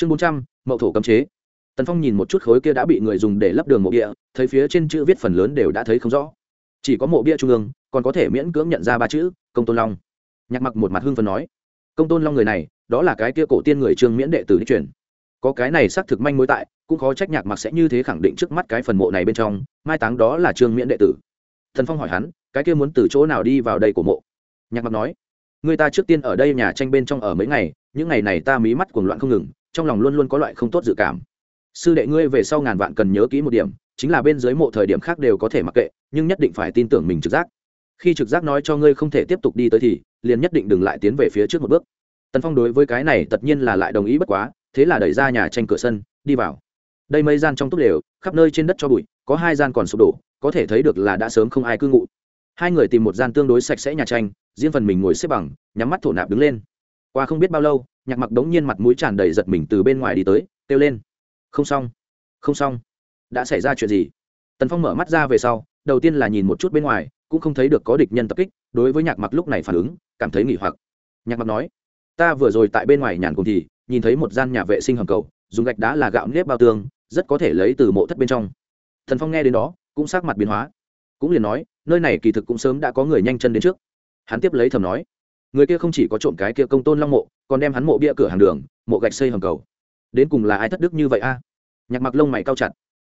chương bốn trăm, mậu thổ cấm chế. Tần phong nhìn một chút khối kia đã bị người dùng để lấp đường mộ bia thấy phía trên chữ viết phần lớn đều đã thấy không rõ. Chỉ có mộ bia trung ương, còn có thể miễn cưỡng nhận ra ba chữ, công tôn long. Nhạc mặc một mặt hưng phần nói, công tôn long người này, đó là cái kia cổ tiên người trương miễn đệ tử đi truyền. Có cái này xác thực manh mối tại, cũng khó trách nhạc mặc sẽ như thế khẳng định trước mắt cái phần mộ này bên trong, mai táng đó là trương miễn đệ tử. Thần phong hỏi hắn, cái kia muốn từ chỗ nào đi vào đây của mộ? Nhạc mặc nói, người ta trước tiên ở đây nhà tranh bên trong ở mấy ngày, những ngày này ta mí mắt cuồng loạn không ngừng trong lòng luôn luôn có loại không tốt dự cảm. Sư đệ ngươi về sau ngàn vạn cần nhớ kỹ một điểm, chính là bên dưới mộ thời điểm khác đều có thể mặc kệ, nhưng nhất định phải tin tưởng mình trực giác. Khi trực giác nói cho ngươi không thể tiếp tục đi tới thì, liền nhất định đừng lại tiến về phía trước một bước. Tần phong đối với cái này tất nhiên là lại đồng ý bất quá, thế là đẩy ra nhà tranh cửa sân, đi vào. Đây mấy gian trong túp lều khắp nơi trên đất cho bụi, có hai gian còn sụp đổ, có thể thấy được là đã sớm không ai cư ngụ. Hai người tìm một gian tương đối sạch sẽ nhà tranh, riêng phần mình ngồi xếp bằng, nhắm mắt thổ nạp đứng lên. Qua không biết bao lâu nhạc mặc đống nhiên mặt mũi tràn đầy giật mình từ bên ngoài đi tới, kêu lên. Không xong không xong. Đã xảy ra chuyện gì? Tần phong mở mắt ra về sau, đầu tiên là nhìn một chút bên ngoài, cũng không thấy được có địch nhân tập kích, đối với nhạc mặc lúc này phản ứng, cảm thấy nghỉ hoặc. Nhạc mặc nói, ta vừa rồi tại bên ngoài nhàn cùng thì, nhìn thấy một gian nhà vệ sinh hầm cầu, dùng gạch đá là gạo nếp bao tương, rất có thể lấy từ mộ thất bên trong. Thần phong nghe đến đó, cũng sắc mặt biến hóa. Cũng liền nói, nơi này kỳ thực cũng sớm đã có người nhanh chân đến trước. Hắn tiếp lấy thầm nói, người kia không chỉ có trộm cái kia công tôn long mộ còn đem hắn mộ bia cửa hàng đường, mộ gạch xây hầm cầu. Đến cùng là ai thất đức như vậy a? Nhạc mặc lông mày cao chặt.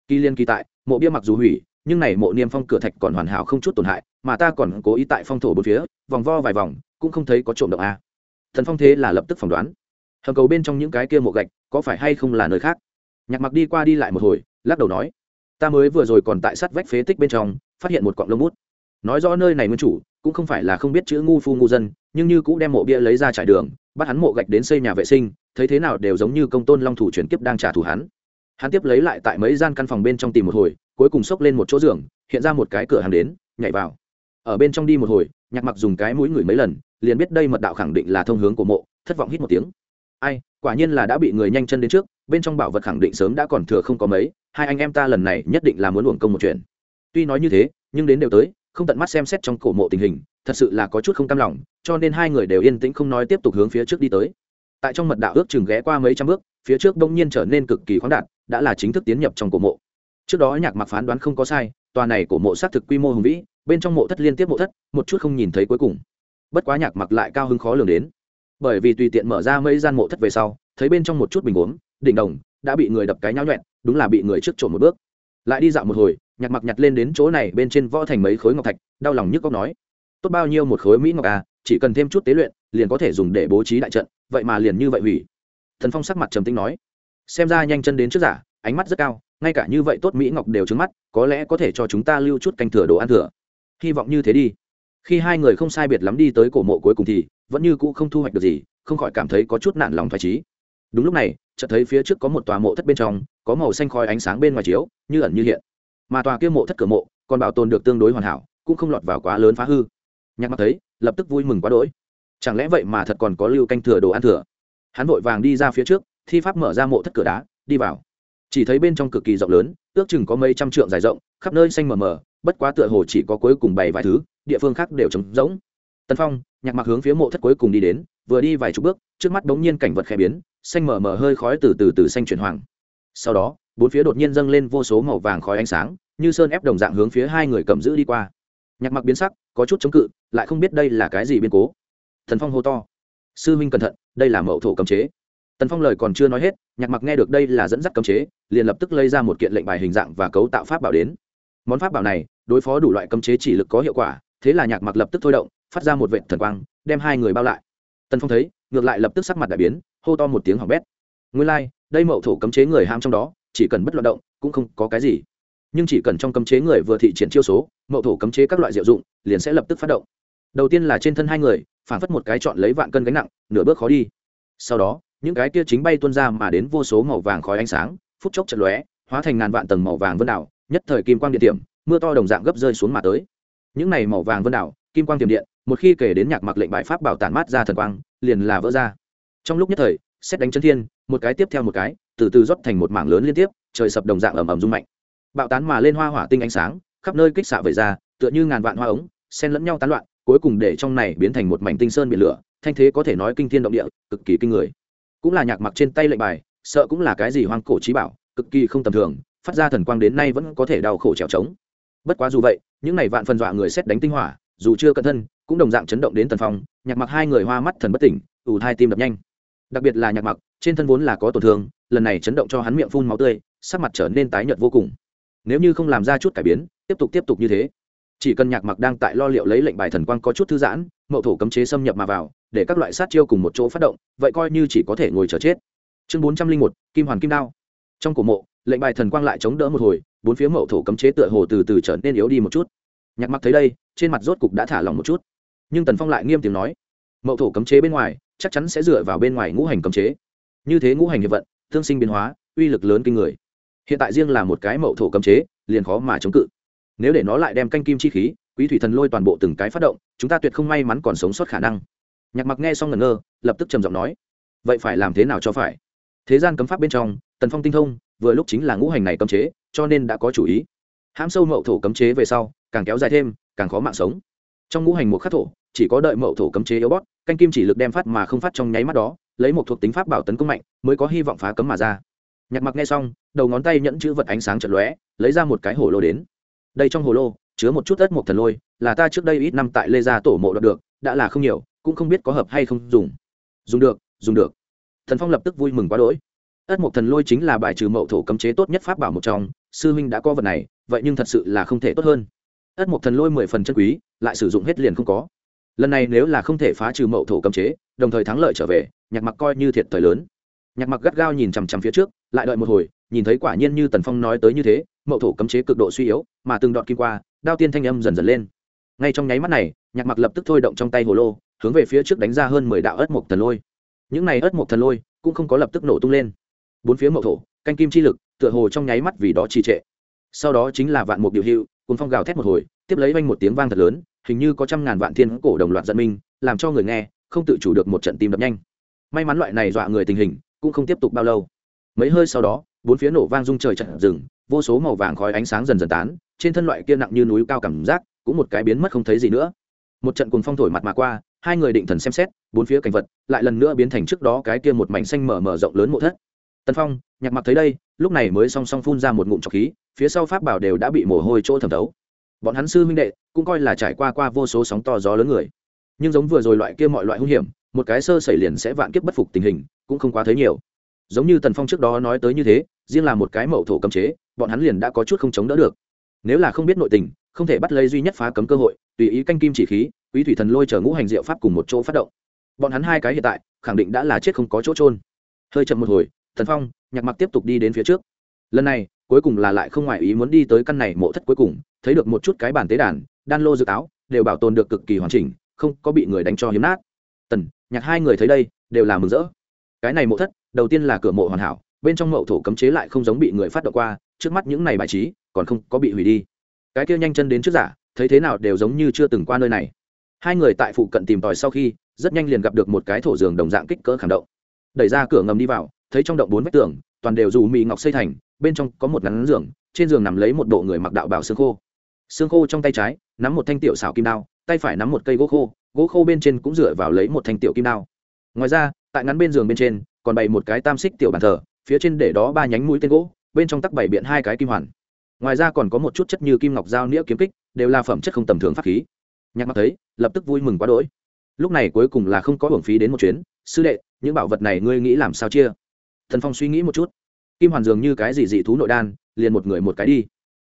Kỳ liên kỳ tại, mộ bia mặc dù hủy, nhưng này mộ niêm phong cửa thạch còn hoàn hảo không chút tổn hại, mà ta còn cố ý tại phong thổ bốn phía, vòng vo vài vòng, cũng không thấy có trộm động a. Thần phong thế là lập tức phỏng đoán. Hầm cầu bên trong những cái kia mộ gạch, có phải hay không là nơi khác? Nhạc mặc đi qua đi lại một hồi, lắc đầu nói, ta mới vừa rồi còn tại sát vách phế tích bên trong, phát hiện một cọng lông bút. Nói rõ nơi này nguyên chủ cũng không phải là không biết chữ ngu phu ngu dân, nhưng như cũng đem mộ bia lấy ra trải đường, bắt hắn mộ gạch đến xây nhà vệ sinh, thấy thế nào đều giống như công tôn long thủ chuyển kiếp đang trả thù hắn. Hắn tiếp lấy lại tại mấy gian căn phòng bên trong tìm một hồi, cuối cùng xốc lên một chỗ giường, hiện ra một cái cửa hàng đến, nhảy vào. Ở bên trong đi một hồi, nhạc mặc dùng cái mũi ngửi mấy lần, liền biết đây mật đạo khẳng định là thông hướng của mộ, thất vọng hít một tiếng. Ai, quả nhiên là đã bị người nhanh chân đến trước, bên trong bảo vật khẳng định sớm đã còn thừa không có mấy, hai anh em ta lần này nhất định là muốn luồng công một chuyện. Tuy nói như thế, nhưng đến đều tới không tận mắt xem xét trong cổ mộ tình hình, thật sự là có chút không cam lòng, cho nên hai người đều yên tĩnh không nói tiếp tục hướng phía trước đi tới. Tại trong mật đạo ước chừng ghé qua mấy trăm bước, phía trước đông nhiên trở nên cực kỳ khoáng đạt, đã là chính thức tiến nhập trong cổ mộ. Trước đó nhạc mặc phán đoán không có sai, tòa này cổ mộ xác thực quy mô hùng vĩ, bên trong mộ thất liên tiếp mộ thất, một chút không nhìn thấy cuối cùng. Bất quá nhạc mặc lại cao hứng khó lường đến. Bởi vì tùy tiện mở ra mấy gian mộ thất về sau, thấy bên trong một chút bình uống đỉnh đồng, đã bị người đập cái nháo nhuẹn đúng là bị người trước trộm một bước. Lại đi dạo một hồi nhạc mặc nhặt lên đến chỗ này bên trên võ thành mấy khối ngọc thạch, đau lòng nhức góc nói. Tốt bao nhiêu một khối mỹ ngọc à chỉ cần thêm chút tế luyện, liền có thể dùng để bố trí đại trận, vậy mà liền như vậy hủy. Thần phong sắc mặt trầm tính nói. Xem ra nhanh chân đến trước giả, ánh mắt rất cao, ngay cả như vậy tốt mỹ ngọc đều trứng mắt, có lẽ có thể cho chúng ta lưu chút canh thừa đồ ăn thừa. Hy vọng như thế đi. Khi hai người không sai biệt lắm đi tới cổ mộ cuối cùng thì, vẫn như cũ không thu hoạch được gì, không khỏi cảm thấy có chút nản lòng thoải trí đúng lúc này, chợt thấy phía trước có một tòa mộ thất bên trong, có màu xanh khói ánh sáng bên ngoài chiếu, như ẩn như hiện mà tòa kia mộ thất cửa mộ còn bảo tồn được tương đối hoàn hảo, cũng không lọt vào quá lớn phá hư. Nhạc mặc thấy, lập tức vui mừng quá đỗi. Chẳng lẽ vậy mà thật còn có lưu canh thừa đồ ăn thừa? Hắn vội vàng đi ra phía trước, thi pháp mở ra mộ thất cửa đá, đi vào. Chỉ thấy bên trong cực kỳ rộng lớn, ước chừng có mấy trăm trượng dài rộng, khắp nơi xanh mờ mờ, bất quá tựa hồ chỉ có cuối cùng bảy vài thứ, địa phương khác đều trống rỗng. Tân phong, nhạc mặc hướng phía mộ thất cuối cùng đi đến, vừa đi vài chục bước, trước mắt bỗng nhiên cảnh vật khẽ biến, xanh mờ mờ hơi khói từ từ từ xanh chuyển hoàng. Sau đó bốn phía đột nhiên dâng lên vô số màu vàng khói ánh sáng như sơn ép đồng dạng hướng phía hai người cầm giữ đi qua. Nhạc mặc biến sắc có chút chống cự lại không biết đây là cái gì biến cố. Thần phong hô to. Sư minh cẩn thận đây là mậu thổ cấm chế. Tần phong lời còn chưa nói hết nhạc mặc nghe được đây là dẫn dắt cấm chế liền lập tức lấy ra một kiện lệnh bài hình dạng và cấu tạo pháp bảo đến. Món pháp bảo này đối phó đủ loại cấm chế chỉ lực có hiệu quả thế là nhạc mặc lập tức thôi động phát ra một vệ thần quang đem hai người bao lại. Tần phong thấy ngược lại lập tức sắc mặt đại biến hô to một tiếng hỏng bét. Nguyên lai、like, đây mậu thổ cấm chế người ham trong đó chỉ cần bất loạn động, cũng không có cái gì. Nhưng chỉ cần trong cấm chế người vừa thị triển chiêu số, mậu thổ cấm chế các loại diệu dụng, liền sẽ lập tức phát động. Đầu tiên là trên thân hai người, phản phất một cái chọn lấy vạn cân gánh nặng, nửa bước khó đi. Sau đó, những cái kia chính bay tuôn ra mà đến vô số màu vàng khói ánh sáng, phút chốc chật lóe, hóa thành ngàn vạn tầng màu vàng vân đảo, nhất thời kim quang điện tiệm, mưa to đồng dạng gấp rơi xuống mà tới. Những này màu vàng vân đảo, kim quang tiềm điện, một khi kể đến nhạc mặc lệnh bài pháp bảo tản mát ra thần quang, liền là vỡ ra. Trong lúc nhất thời, xét đánh chân thiên, một cái tiếp theo một cái từ từ rót thành một mảng lớn liên tiếp, trời sập đồng dạng ầm ầm rung mạnh. Bạo tán mà lên hoa hỏa tinh ánh sáng, khắp nơi kích xạ về ra, tựa như ngàn vạn hoa ống, xen lẫn nhau tán loạn, cuối cùng để trong này biến thành một mảnh tinh sơn biển lửa, thanh thế có thể nói kinh thiên động địa, cực kỳ kinh người. Cũng là nhạc mặc trên tay lệnh bài, sợ cũng là cái gì hoang cổ trí bảo, cực kỳ không tầm thường, phát ra thần quang đến nay vẫn có thể đau khổ trèo trống. Bất quá dù vậy, những này vạn phần dọa người xét đánh tinh hỏa, dù chưa cẩn thân, cũng đồng dạng chấn động đến tần phong, nhạc mặc hai người hoa mắt thần bất tỉnh ủ hai tim đập nhanh. Đặc biệt là nhạc mặc, trên thân vốn là có tổn thương lần này chấn động cho hắn miệng phun máu tươi, sắc mặt trở nên tái nhợt vô cùng. Nếu như không làm ra chút cải biến, tiếp tục tiếp tục như thế. Chỉ cần nhạc mặc đang tại lo liệu lấy lệnh bài thần quang có chút thư giãn, mậu thổ cấm chế xâm nhập mà vào, để các loại sát chiêu cùng một chỗ phát động, vậy coi như chỉ có thể ngồi chờ chết. Chương bốn trăm linh một, kim hoàn kim đao. Trong cổ mộ, lệnh bài thần quang lại chống đỡ một hồi, bốn phía mậu thổ cấm chế tựa hồ từ từ trở nên yếu đi một chút. Nhạc mặc thấy đây, trên mặt rốt cục đã thả lòng một chút. Nhưng tần phong lại nghiêm tiếng nói, mậu thổ cấm chế bên ngoài, chắc chắn sẽ dựa vào bên ngoài ngũ hành cấm chế. Như thế ngũ hành hiệp vận tương sinh biến hóa, uy lực lớn kinh người. Hiện tại riêng là một cái mậu thổ cấm chế, liền khó mà chống cự. Nếu để nó lại đem canh kim chi khí, quý thủy thần lôi toàn bộ từng cái phát động, chúng ta tuyệt không may mắn còn sống sót khả năng. Nhạc mặc nghe xong ngẩn ngơ, lập tức trầm giọng nói, vậy phải làm thế nào cho phải? Thế gian cấm pháp bên trong, tần phong tinh thông, vừa lúc chính là ngũ hành này cấm chế, cho nên đã có chủ ý. Hãm sâu mậu thổ cấm chế về sau, càng kéo dài thêm, càng khó mạng sống. Trong ngũ hành một khắc thổ, chỉ có đợi mậu thổ cấm chế yếu bót canh kim chỉ lực đem phát mà không phát trong nháy mắt đó lấy một thuộc tính pháp bảo tấn công mạnh, mới có hy vọng phá cấm mà ra. Nhạc mặc nghe xong, đầu ngón tay nhẫn chữ vật ánh sáng chật lóe, lấy ra một cái hồ lô đến. Đây trong hồ lô, chứa một chút đất một thần lôi, là ta trước đây ít năm tại lê gia tổ mộ đoạt được, đã là không nhiều, cũng không biết có hợp hay không dùng. Dùng được dùng được. Thần phong lập tức vui mừng quá đỗi. Ất mộc thần lôi chính là bài trừ mậu thổ cấm chế tốt nhất pháp bảo một trong, sư huynh đã có vật này, vậy nhưng thật sự là không thể tốt hơn. Ất mộc thần lôi mười phần chân quý, lại sử dụng hết liền không có lần này nếu là không thể phá trừ mậu thổ cấm chế, đồng thời thắng lợi trở về, nhạc mặc coi như thiệt thời lớn. Nhạc mặc gắt gao nhìn chằm chằm phía trước, lại đợi một hồi, nhìn thấy quả nhiên như tần phong nói tới như thế, mậu thổ cấm chế cực độ suy yếu, mà từng đoạn kim qua, đao tiên thanh âm dần dần lên. Ngay trong nháy mắt này, nhạc mặc lập tức thôi động trong tay hồ lô, hướng về phía trước đánh ra hơn mười đạo ớt mộc thần lôi. Những này ớt mộc thần lôi cũng không có lập tức nổ tung lên. Bốn phía mậu thổ, canh kim chi lực, tựa hồ trong nháy mắt vì đó trì trệ. Sau đó chính là vạn mục điều hiệu cùng phong gào thét một hồi, tiếp lấy vanh một tiếng vang thật lớn hình như có trăm ngàn vạn thiên cổ đồng loạt giận minh làm cho người nghe không tự chủ được một trận tim đập nhanh. May mắn loại này dọa người tình hình cũng không tiếp tục bao lâu. Mấy hơi sau đó, bốn phía nổ vang rung trời trận rừng vô số màu vàng khói ánh sáng dần dần tán, trên thân loại kia nặng như núi cao cảm giác cũng một cái biến mất không thấy gì nữa. Một trận cùng phong thổi mặt mà qua, hai người định thần xem xét, bốn phía cảnh vật lại lần nữa biến thành trước đó cái kia một mảnh xanh mở mở rộng lớn mộ thất. Tân phong, nhạc mặc thấy đây, lúc này mới song song phun ra một ngụm trọc khí, phía sau pháp bảo đều đã bị mồ hôi chỗ thẩm thấu bọn hắn sư huynh đệ cũng coi là trải qua qua vô số sóng to gió lớn người. Nhưng giống vừa rồi loại kia mọi loại hung hiểm, một cái sơ xảy liền sẽ vạn kiếp bất phục tình hình, cũng không quá thấy nhiều. Giống như tần phong trước đó nói tới như thế, riêng là một cái mậu thổ cấm chế, bọn hắn liền đã có chút không chống đỡ được. Nếu là không biết nội tình, không thể bắt lấy duy nhất phá cấm cơ hội, tùy ý canh kim chỉ khí, quý thủy thần lôi chở ngũ hành diệu pháp cùng một chỗ phát động. Bọn hắn hai cái hiện tại, khẳng định đã là chết không có chỗ trôn hơi chậm một hồi thần phong, nhạc mặc tiếp tục đi đến phía trước. Lần này cuối cùng là lại không ngoại ý muốn đi tới căn này mộ thất cuối cùng, thấy được một chút cái bàn tế đàn, đan lô dự táo, đều bảo tồn được cực kỳ hoàn chỉnh, không có bị người đánh cho hiếm nát. Tần, nhạc hai người thấy đây, đều là mừng rỡ. Cái này mộ thất, đầu tiên là cửa mộ hoàn hảo, bên trong mộ thổ cấm chế lại không giống bị người phát động qua, trước mắt những này bài trí, còn không có bị hủy đi. Cái kia nhanh chân đến trước giả, thấy thế nào đều giống như chưa từng qua nơi này. Hai người tại phụ cận tìm tòi sau khi, rất nhanh liền gặp được một cái thổ giường đồng dạng kích cỡ khảm động. Đẩy ra cửa ngầm đi vào, thấy trong động bốn vách tường, toàn đều dù mì ngọc xây thành bên trong có một ngắn giường, trên giường nằm lấy một bộ người mặc đạo bảo xương khô. Xương khô trong tay trái, nắm một thanh tiểu xào kim đao, tay phải nắm một cây gỗ khô gỗ khô bên trên cũng dựa vào lấy một thanh tiểu kim đao. Ngoài ra, tại ngắn bên giường bên trên, còn bày một cái tam xích tiểu bàn thờ, phía trên để đó ba nhánh mũi tên gỗ, bên trong tắc bảy biện hai cái kim hoàn. Ngoài ra còn có một chút chất như kim ngọc dao nĩa kiếm kích, đều là phẩm chất không tầm thường pháp khí. Nhạc mặc thấy, lập tức vui mừng quá đỗi. Lúc này cuối cùng là không có hưởng phí đến một chuyến. Sư đệ, những bảo vật này ngươi nghĩ làm sao chia? Thần phong suy nghĩ một chút kim hoàn dường như cái gì dị thú nội đan, liền một người một cái đi.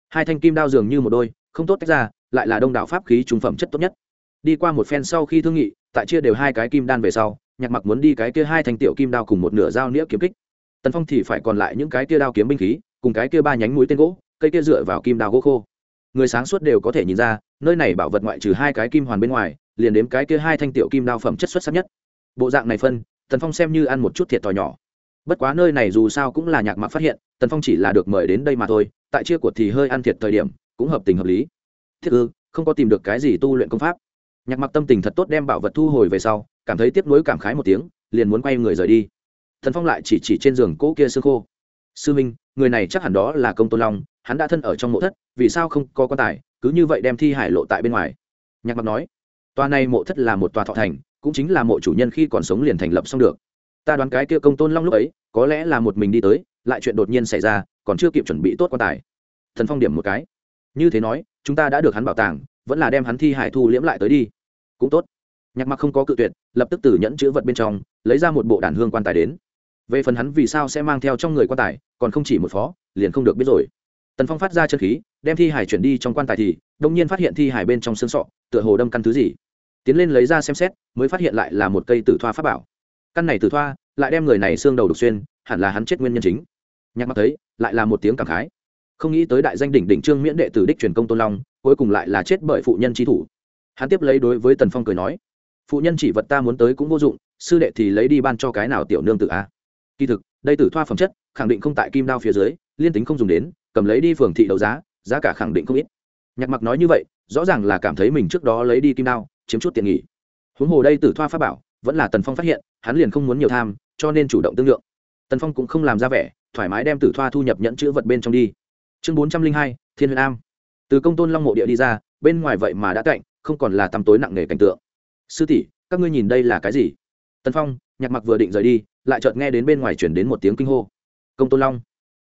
Hai thanh kim đao dường như một đôi, không tốt tách ra, lại là đông đạo pháp khí trung phẩm chất tốt nhất. Đi qua một phen sau khi thương nghị, tại chia đều hai cái kim đan về sau, nhạc mặc muốn đi cái kia hai thanh tiểu kim đao cùng một nửa dao nĩa kiếm kích. Tần phong thì phải còn lại những cái kia đao kiếm binh khí, cùng cái kia ba nhánh mũi tên gỗ, cây kia dựa vào kim đao gỗ khô. Người sáng suốt đều có thể nhìn ra, nơi này bảo vật ngoại trừ hai cái kim hoàn bên ngoài, liền đếm cái kia hai thanh tiểu kim đao phẩm chất xuất sắc nhất. Bộ dạng này phân, tần phong xem như ăn một chút thiệt thòi nhỏ bất quá nơi này dù sao cũng là nhạc mặc phát hiện, tần phong chỉ là được mời đến đây mà thôi, tại chia của thì hơi ăn thiệt thời điểm, cũng hợp tình hợp lý. Thiết ư, không có tìm được cái gì tu luyện công pháp. Nhạc mặc tâm tình thật tốt đem bảo vật thu hồi về sau, cảm thấy tiếp nối cảm khái một tiếng, liền muốn quay người rời đi. Thần phong lại chỉ chỉ trên giường cỗ kia sư khô. Sư minh, người này chắc hẳn đó là công tôn long, hắn đã thân ở trong mộ thất, vì sao không có quan tài, cứ như vậy đem thi hải lộ tại bên ngoài? Nhạc mặc nói. Tòa này mộ thất là một tòa thọ thành, cũng chính là mộ chủ nhân khi còn sống liền thành lập xong được ta đoán cái kia công tôn long lúc ấy, có lẽ là một mình đi tới, lại chuyện đột nhiên xảy ra, còn chưa kịp chuẩn bị tốt quan tài. Thần phong điểm một cái. Như thế nói, chúng ta đã được hắn bảo tàng, vẫn là đem hắn thi hải thu liễm lại tới đi. Cũng tốt. Nhạc mặc không có cự tuyệt, lập tức từ nhẫn chữ vật bên trong, lấy ra một bộ đàn hương quan tài đến. Về phần hắn vì sao sẽ mang theo trong người quan tài, còn không chỉ một phó, liền không được biết rồi. Tần phong phát ra chân khí, đem thi hải chuyển đi trong quan tài thì đông nhiên phát hiện thi hải bên trong xương sọ, tựa hồ đâm căn thứ gì. Tiến lên lấy ra xem xét, mới phát hiện lại là một cây tử thoa pháp bảo căn này tử thoa, lại đem người này xương đầu đục xuyên, hẳn là hắn chết nguyên nhân chính. Nhạc mặc thấy, lại là một tiếng cảm khái. Không nghĩ tới đại danh đỉnh đỉnh trương miễn đệ tử đích truyền công tôn long, cuối cùng lại là chết bởi phụ nhân trí thủ. Hắn tiếp lấy đối với tần phong cười nói, phụ nhân chỉ vật ta muốn tới cũng vô dụng, sư đệ thì lấy đi ban cho cái nào tiểu nương tự a? Kỳ thực, đây tử thoa phẩm chất, khẳng định không tại kim đao phía dưới, liên tính không dùng đến, cầm lấy đi phường thị đấu giá giá cả khẳng định không ít. Nhạc mặc nói như vậy, rõ ràng là cảm thấy mình trước đó lấy đi kim đao, chiếm chút tiền nghỉ huống hồ đây tử thoa pháp bảo vẫn là tần phong phát hiện, hắn liền không muốn nhiều tham, cho nên chủ động tương lượng. Tần phong cũng không làm ra vẻ, thoải mái đem tử thoa thu nhập nhẫn chữ vật bên trong đi. Chương bốn trăm linh hai, thiên huyền am. Từ công tôn long mộ địa đi ra, bên ngoài vậy mà đã cạnh, không còn là tăm tối nặng nề cảnh tượng. Sư tỷ, các ngươi nhìn đây là cái gì? Tần phong, nhạc mặc vừa định rời đi, lại chợt nghe đến bên ngoài chuyển đến một tiếng kinh hô. Công tôn long.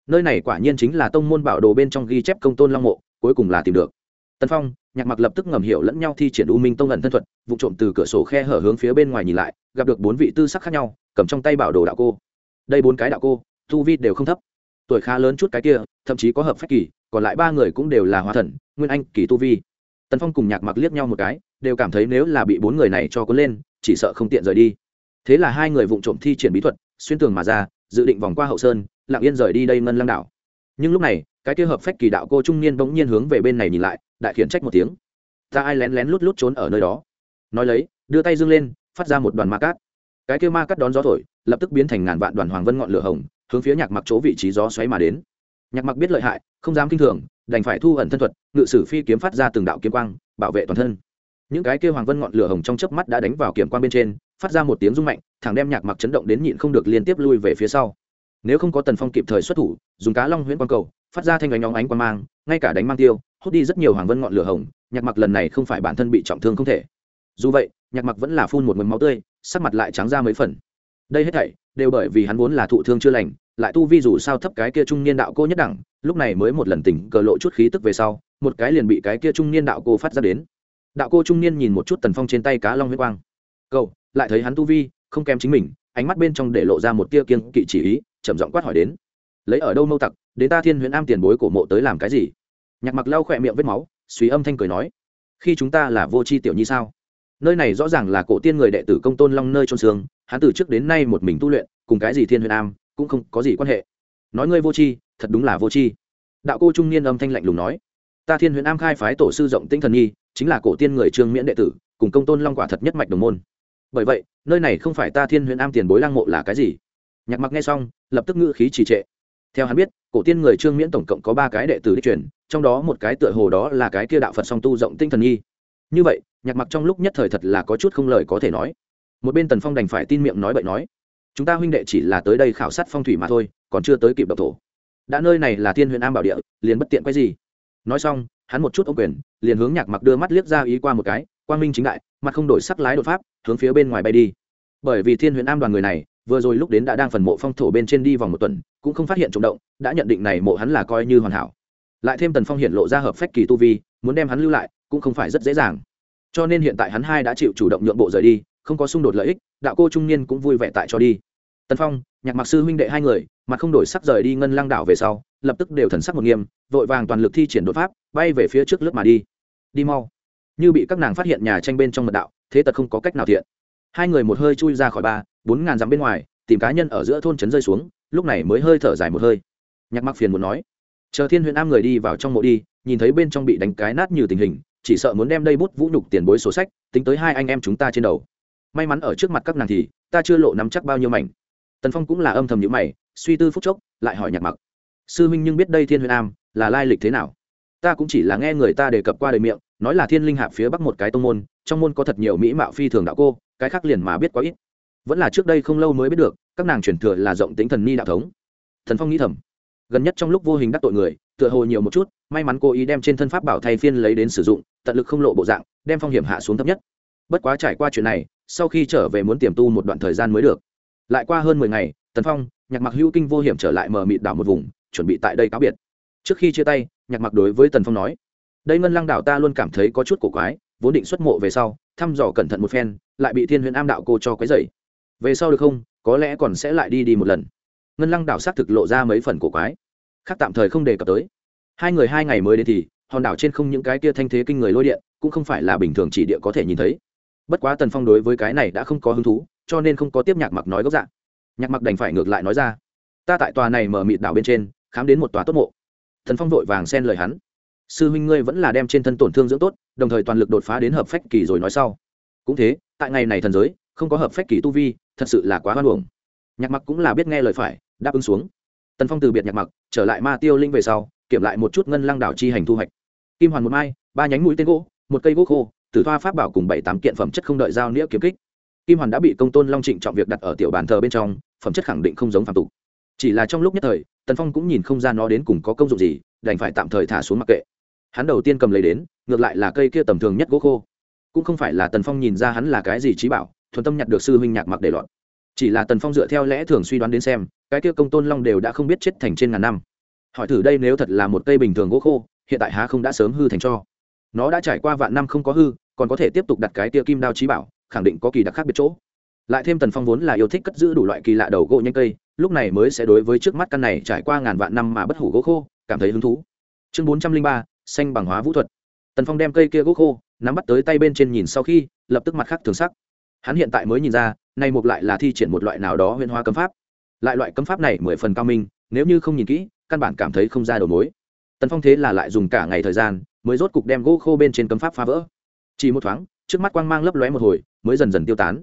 Nơi này quả nhiên chính là tông môn bảo đồ bên trong ghi chép công tôn long mộ, cuối cùng là tìm được. Tần phong nhạc mặc lập tức ngầm hiểu lẫn nhau thi triển u minh tông ẩn thân thuật, vụ trộm từ cửa sổ khe hở hướng phía bên ngoài nhìn lại, gặp được bốn vị tư sắc khác nhau, cầm trong tay bảo đồ đạo cô. Đây bốn cái đạo cô, tu vi đều không thấp. Tuổi khá lớn chút cái kia, thậm chí có hợp phách kỳ, còn lại ba người cũng đều là hóa thần, nguyên anh, kỳ tu vi. Tần phong cùng nhạc mặc liếc nhau một cái, đều cảm thấy nếu là bị bốn người này cho cuốn lên, chỉ sợ không tiện rời đi. Thế là hai người vụng trộm thi triển bí thuật, xuyên tường mà ra, dự định vòng qua hậu sơn, lặng yên rời đi đây ngân lăng đảo nhưng lúc này, cái kia hợp phách kỳ đạo cô trung niên bỗng nhiên hướng về bên này nhìn lại, đại khiển trách một tiếng. Ta ai lén lén lút lút trốn ở nơi đó. Nói lấy, đưa tay dương lên, phát ra một đoàn ma cát. Cái kia ma cát đón gió thổi, lập tức biến thành ngàn vạn đoàn hoàng vân ngọn lửa hồng, hướng phía nhạc mặc chỗ vị trí gió xoáy mà đến. Nhạc mặc biết lợi hại, không dám kinh thường, đành phải thu ẩn thân thuật, ngự sử phi kiếm phát ra từng đạo kiếm quang, bảo vệ toàn thân. Những cái kia hoàng vân ngọn lửa hồng trong chớp mắt đã đánh vào kiểm quang bên trên, phát ra một tiếng rung mạnh, thẳng đem nhạc mặc chấn động đến nhịn không được liên tiếp lui về phía sau nếu không có tần phong kịp thời xuất thủ, dùng cá long huyễn quang cầu, phát ra thanh ánh óng ánh quang mang, ngay cả đánh mang tiêu, hút đi rất nhiều hoàng vân ngọn lửa hồng, nhạc mặc lần này không phải bản thân bị trọng thương không thể. Dù vậy, nhạc mặc vẫn là phun một mầm máu tươi, sắc mặt lại trắng ra mấy phần. Đây hết thảy đều bởi vì hắn vốn là thụ thương chưa lành, lại tu vi dù sao thấp cái kia trung niên đạo cô nhất đẳng, lúc này mới một lần tỉnh cờ lộ chút khí tức về sau, một cái liền bị cái kia trung niên đạo cô phát ra đến. Đạo cô trung niên nhìn một chút tần phong trên tay cá long huyết quang. Cậu lại thấy hắn tu vi, không kém chính mình, ánh mắt bên trong để lộ ra một tia kiên kỵ chỉ ý chậm giọng quát hỏi đến. Lấy ở đâu mâu tặc, đến ta thiên huyễn am tiền bối cổ mộ tới làm cái gì? Nhạc mặc lau khỏe miệng vết máu, suy âm thanh cười nói. Khi chúng ta là vô c h i tiểu nhi sao? Nơi này rõ ràng là cổ tiên người đệ tử công tôn long nơi trôn xương, hắn từ trước đến nay một mình tu luyện, cùng cái gì thiên huyền am cũng không có gì quan hệ. Nói ngươi vô c h i thật đúng là vô c h i đạo cô trung niên âm thanh lạnh lùng nói. Ta thiên huyền am khai phái tổ sư rộng tinh thần nhi, chính là cổ tiên người trương miễn đệ tử, cùng công tôn long quả thật nhất mạch đồng môn. Bởi vậy, nơi này không phải ta thiên huyền am tiền bối lang mộ là cái gì? Nhạc mặc nghe xong, lập tức ngữ khí trì trệ. Theo hắn biết, cổ tiên người trương miễn tổng cộng có ba cái đệ tử đi truyền, trong đó một cái tựa hồ đó là cái kia đạo phật song tu rộng tinh thần nhi như vậy, nhạc mặc trong lúc nhất thời thật là có chút không lời có thể nói. Một bên tần phong đành phải tin miệng nói bậy nói, chúng ta huynh đệ chỉ là tới đây khảo sát phong thủy mà thôi, còn chưa tới kịp độc thổ. Đã nơi này là thiên huyện am bảo địa, liền bất tiện quay gì. Nói xong, hắn một chút ô quyền, liền hướng nhạc mặc đưa mắt liếc ra ý qua một cái, quang minh chính đại, mặt không đổi sắc lái đột pháp, hướng phía bên ngoài bay đi. Bởi vì thiên huyện am đoàn người này vừa rồi lúc đến đã đang phần mộ phong thổ bên trên đi vòng một tuần, cũng không phát hiện trộm động, đã nhận định này mộ hắn là coi như hoàn hảo. Lại thêm tần phong hiện lộ ra hợp phách kỳ tu vi, muốn đem hắn lưu lại, cũng không phải rất dễ dàng. Cho nên hiện tại hắn hai đã chịu chủ động nhượng bộ rời đi, không có xung đột lợi ích, đạo cô trung niên cũng vui vẻ tại cho đi. Tần phong, nhạc mặc sư huynh đệ hai người, mà không đổi sắc rời đi ngân lăng đảo về sau, lập tức đều thần sắc một nghiêm, vội vàng toàn lực thi triển đột pháp, bay về phía trước lướt mà đi. Đi mau. Như bị các nàng phát hiện nhà tranh bên trong mật đạo, thế tật không có cách nào thiện hai người một hơi chui ra khỏi ba, bốn ngàn dặm bên ngoài, tìm cá nhân ở giữa thôn trấn rơi xuống, lúc này mới hơi thở dài một hơi. Nhạc mặc phiền muốn nói, chờ thiên huyện am người đi vào trong mộ đi, nhìn thấy bên trong bị đánh cái nát như tình hình, chỉ sợ muốn đem đây bút vũ nhục tiền bối sổ sách, tính tới hai anh em chúng ta trên đầu. May mắn ở trước mặt các nàng thì, ta chưa lộ nắm chắc bao nhiêu mảnh. Tần phong cũng là âm thầm nhữ mày, suy tư phúc chốc, lại hỏi nhạc mặc sư minh nhưng biết đây thiên huyện am là lai lịch thế nào? Ta cũng chỉ là nghe người ta đề cập qua đời miệng, nói là thiên linh hạ phía bắc một cái tông môn, trong môn có thật nhiều mỹ mạo phi thường đạo cô cái khác liền mà biết quá ít. Vẫn là trước đây không lâu mới biết được, các nàng truyền thừa là rộng tính thần ni đạo thống. Thần phong nghĩ thầm, gần nhất trong lúc vô hình đắc tội người, tựa hồ nhiều một chút, may mắn cô ý đem trên thân pháp bảo thay phiên lấy đến sử dụng, tận lực không lộ bộ dạng, đem phong hiểm hạ xuống thấp nhất. Bất quá trải qua chuyện này, sau khi trở về muốn tiềm tu một đoạn thời gian mới được. Lại qua hơn mười ngày, tần phong, nhạc mặc hữu kinh vô hiểm trở lại mờ mịt đảo một vùng, chuẩn bị tại đây cáo biệt. Trước khi chia tay, nhạc mặc đối với tần phong nói, đây ngân lăng đảo ta luôn cảm thấy có chút cổ quái vốn định xuất mộ về sau, thăm dò cẩn thận một phen, lại bị thiên huyền am đạo cô cho quấy dày về sau được không? Có lẽ còn sẽ lại đi đi một lần. Ngân lăng đảo xác thực lộ ra mấy phần cổ quái. Khác tạm thời không đề cập tới. Hai người hai ngày mới đến thì, hòn đảo trên không những cái kia thanh thế kinh người lôi điện, cũng không phải là bình thường chỉ địa có thể nhìn thấy. Bất quá tần phong đối với cái này đã không có hứng thú, cho nên không có tiếp nhạc mặc nói gốc dạng nhạc mặc đành phải ngược lại nói ra. Ta tại tòa này mở mịt đảo bên trên, khám đến một tòa tốt mộ. Thần phong vội vàng xen lời hắn sư huynh ngươi vẫn là đem trên thân tổn thương dưỡng tốt, đồng thời toàn lực đột phá đến hợp phách kỳ rồi nói sau. Cũng thế, tại ngày này thần giới, không có hợp phách kỳ tu vi, thật sự là quá hoan hưởng nhạc mặc cũng là biết nghe lời phải, đáp ứng xuống. Tần phong từ biệt nhạc mặc, trở lại ma tiêu linh về sau, kiểm lại một chút ngân lăng đảo chi hành thu hoạch. Kim hoàn một mai, ba nhánh mũi tên gỗ, một cây gỗ khô, tử thoa pháp bảo cùng bảy tám kiện phẩm chất không đợi giao nghĩa kiếm kích. Kim hoàn đã bị công tôn long trịnh trọng việc đặt ở tiểu bàn thờ bên trong, phẩm chất khẳng định không giống phạm tục. Chỉ là trong lúc nhất thời, tần phong cũng nhìn không ra nó đến cùng có công dụng gì, đành phải tạm thời thả xuống mặc kệ hắn đầu tiên cầm lấy đến, ngược lại là cây kia tầm thường nhất gỗ khô. Cũng không phải là tần phong nhìn ra hắn là cái gì trí bảo, thuần tâm nhặt được sư huynh nhạc mặc để lọt chỉ là tần phong dựa theo lẽ thường suy đoán đến xem, cái kia công tôn long đều đã không biết chết thành trên ngàn năm. Hỏi thử đây nếu thật là một cây bình thường gỗ khô, hiện tại há không đã sớm hư thành cho? Nó đã trải qua vạn năm không có hư, còn có thể tiếp tục đặt cái tia kim đao trí bảo, khẳng định có kỳ đặc khác biệt chỗ. Lại thêm tần phong vốn là yêu thích cất giữ đủ loại kỳ lạ đầu gỗ nhanh cây, lúc này mới sẽ đối với trước mắt căn này trải qua ngàn vạn năm mà bất hủ gỗ khô, cảm thấy hứng thú. Chương bốn trăm linh ba xanh bằng hóa vũ thuật. Tần phong đem cây kia gỗ khô, nắm bắt tới tay bên trên nhìn sau khi, lập tức mặt khác thường sắc. Hắn hiện tại mới nhìn ra nay một lại là thi triển một loại nào đó huyên hóa cấm pháp. Lại loại cấm pháp này mười phần cao minh, nếu như không nhìn kỹ, căn bản cảm thấy không ra đầu mối. Tần phong thế là lại dùng cả ngày thời gian, mới rốt cục đem gỗ khô bên trên cấm pháp phá vỡ. Chỉ một thoáng, trước mắt quang mang lấp lóe một hồi, mới dần dần tiêu tán.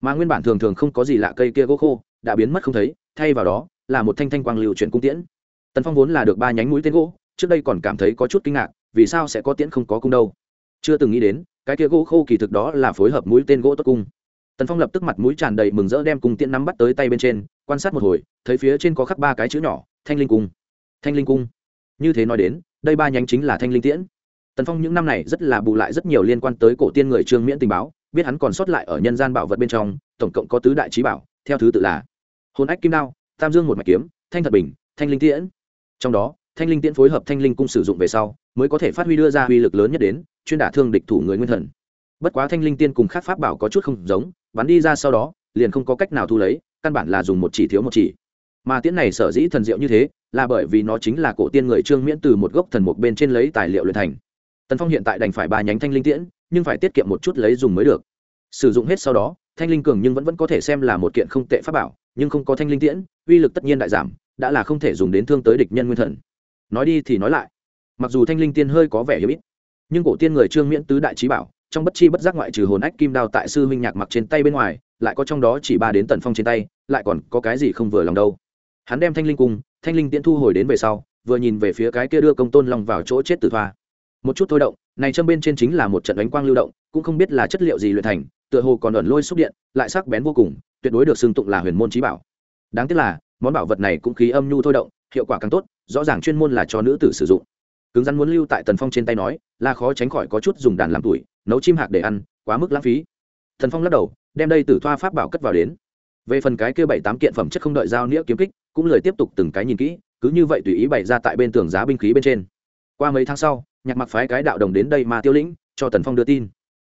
Mà nguyên bản thường thường không có gì lạ cây kia gỗ khô, đã biến mất không thấy, thay vào đó, là một thanh thanh quang lưu chuyển cung tiễn. Tần phong vốn là được ba nhánh mũi tên gỗ trước đây còn cảm thấy có chút kinh ngạc, vì sao sẽ có tiễn không có cung đâu? Chưa từng nghĩ đến, cái kia gỗ khô kỳ thực đó là phối hợp mũi tên gỗ tốt cung. Tần phong lập tức mặt mũi tràn đầy mừng rỡ đem cung tiễn nắm bắt tới tay bên trên, quan sát một hồi, thấy phía trên có khắc ba cái chữ nhỏ, thanh linh cung. Thanh linh cung. Như thế nói đến, đây ba nhánh chính là thanh linh tiễn. Tần phong những năm này rất là bù lại rất nhiều liên quan tới cổ tiên người trương miễn tình báo, biết hắn còn sót lại ở nhân gian bảo vật bên trong, tổng cộng có tứ đại trí bảo, theo thứ tự là hồn ách kim đao, tam dương một mạch kiếm, thanh thật bình, thanh linh tiễn. Trong đó thanh linh tiễn phối hợp thanh linh cung sử dụng về sau, mới có thể phát huy đưa ra uy lực lớn nhất đến, chuyên đả thương địch thủ người nguyên thần. Bất quá thanh linh tiên cùng khác pháp bảo có chút không giống, bắn đi ra sau đó, liền không có cách nào thu lấy, căn bản là dùng một chỉ thiếu một chỉ. Mà tiễn này sở dĩ thần diệu như thế, là bởi vì nó chính là cổ tiên người trương miễn từ một gốc thần mục bên trên lấy tài liệu luyện thành. Tần phong hiện tại đành phải ba nhánh thanh linh tiễn, nhưng phải tiết kiệm một chút lấy dùng mới được. Sử dụng hết sau đó, thanh linh cường nhưng vẫn vẫn có thể xem là một kiện không tệ pháp bảo, nhưng không có thanh linh tiễn, uy lực tất nhiên đại giảm, đã là không thể dùng đến thương tới địch nhân nguyên thần nói đi thì nói lại. Mặc dù thanh linh tiên hơi có vẻ hiếm ít, nhưng cổ tiên người trương miễn tứ đại trí bảo, trong bất chi bất giác ngoại trừ hồn ách kim đao tại sư huynh nhạc mặc trên tay bên ngoài, lại có trong đó chỉ ba đến tần phong trên tay, lại còn có cái gì không vừa lòng đâu. Hắn đem thanh linh cung thanh linh tiễn thu hồi đến về sau, vừa nhìn về phía cái kia đưa công tôn long vào chỗ chết tử thoa. Một chút thôi động, này châm bên trên chính là một trận đánh quang lưu động, cũng không biết là chất liệu gì luyện thành, tựa hồ còn ẩn lôi xúc điện, lại sắc bén vô cùng, tuyệt đối được xưng tụng là huyền môn trí bảo. Đáng tiếc là, món bảo vật này cũng khí âm nhu thôi động, hiệu quả càng tốt rõ ràng chuyên môn là cho nữ tử sử dụng. Cứng rắn muốn lưu tại tần phong trên tay nói, là khó tránh khỏi có chút dùng đàn làm tuổi, nấu chim hạc để ăn, quá mức lãng phí. Thần phong lắc đầu, đem đây từ thoa pháp bảo cất vào đến. Về phần cái kia bảy tám kiện phẩm chất không đợi giao nghĩa kiếm kích, cũng lời tiếp tục từng cái nhìn kỹ, cứ như vậy tùy ý bày ra tại bên tường giá binh khí bên trên. Qua mấy tháng sau, nhạc mặc phái cái đạo đồng đến đây mà tiêu lĩnh, cho tần phong đưa tin.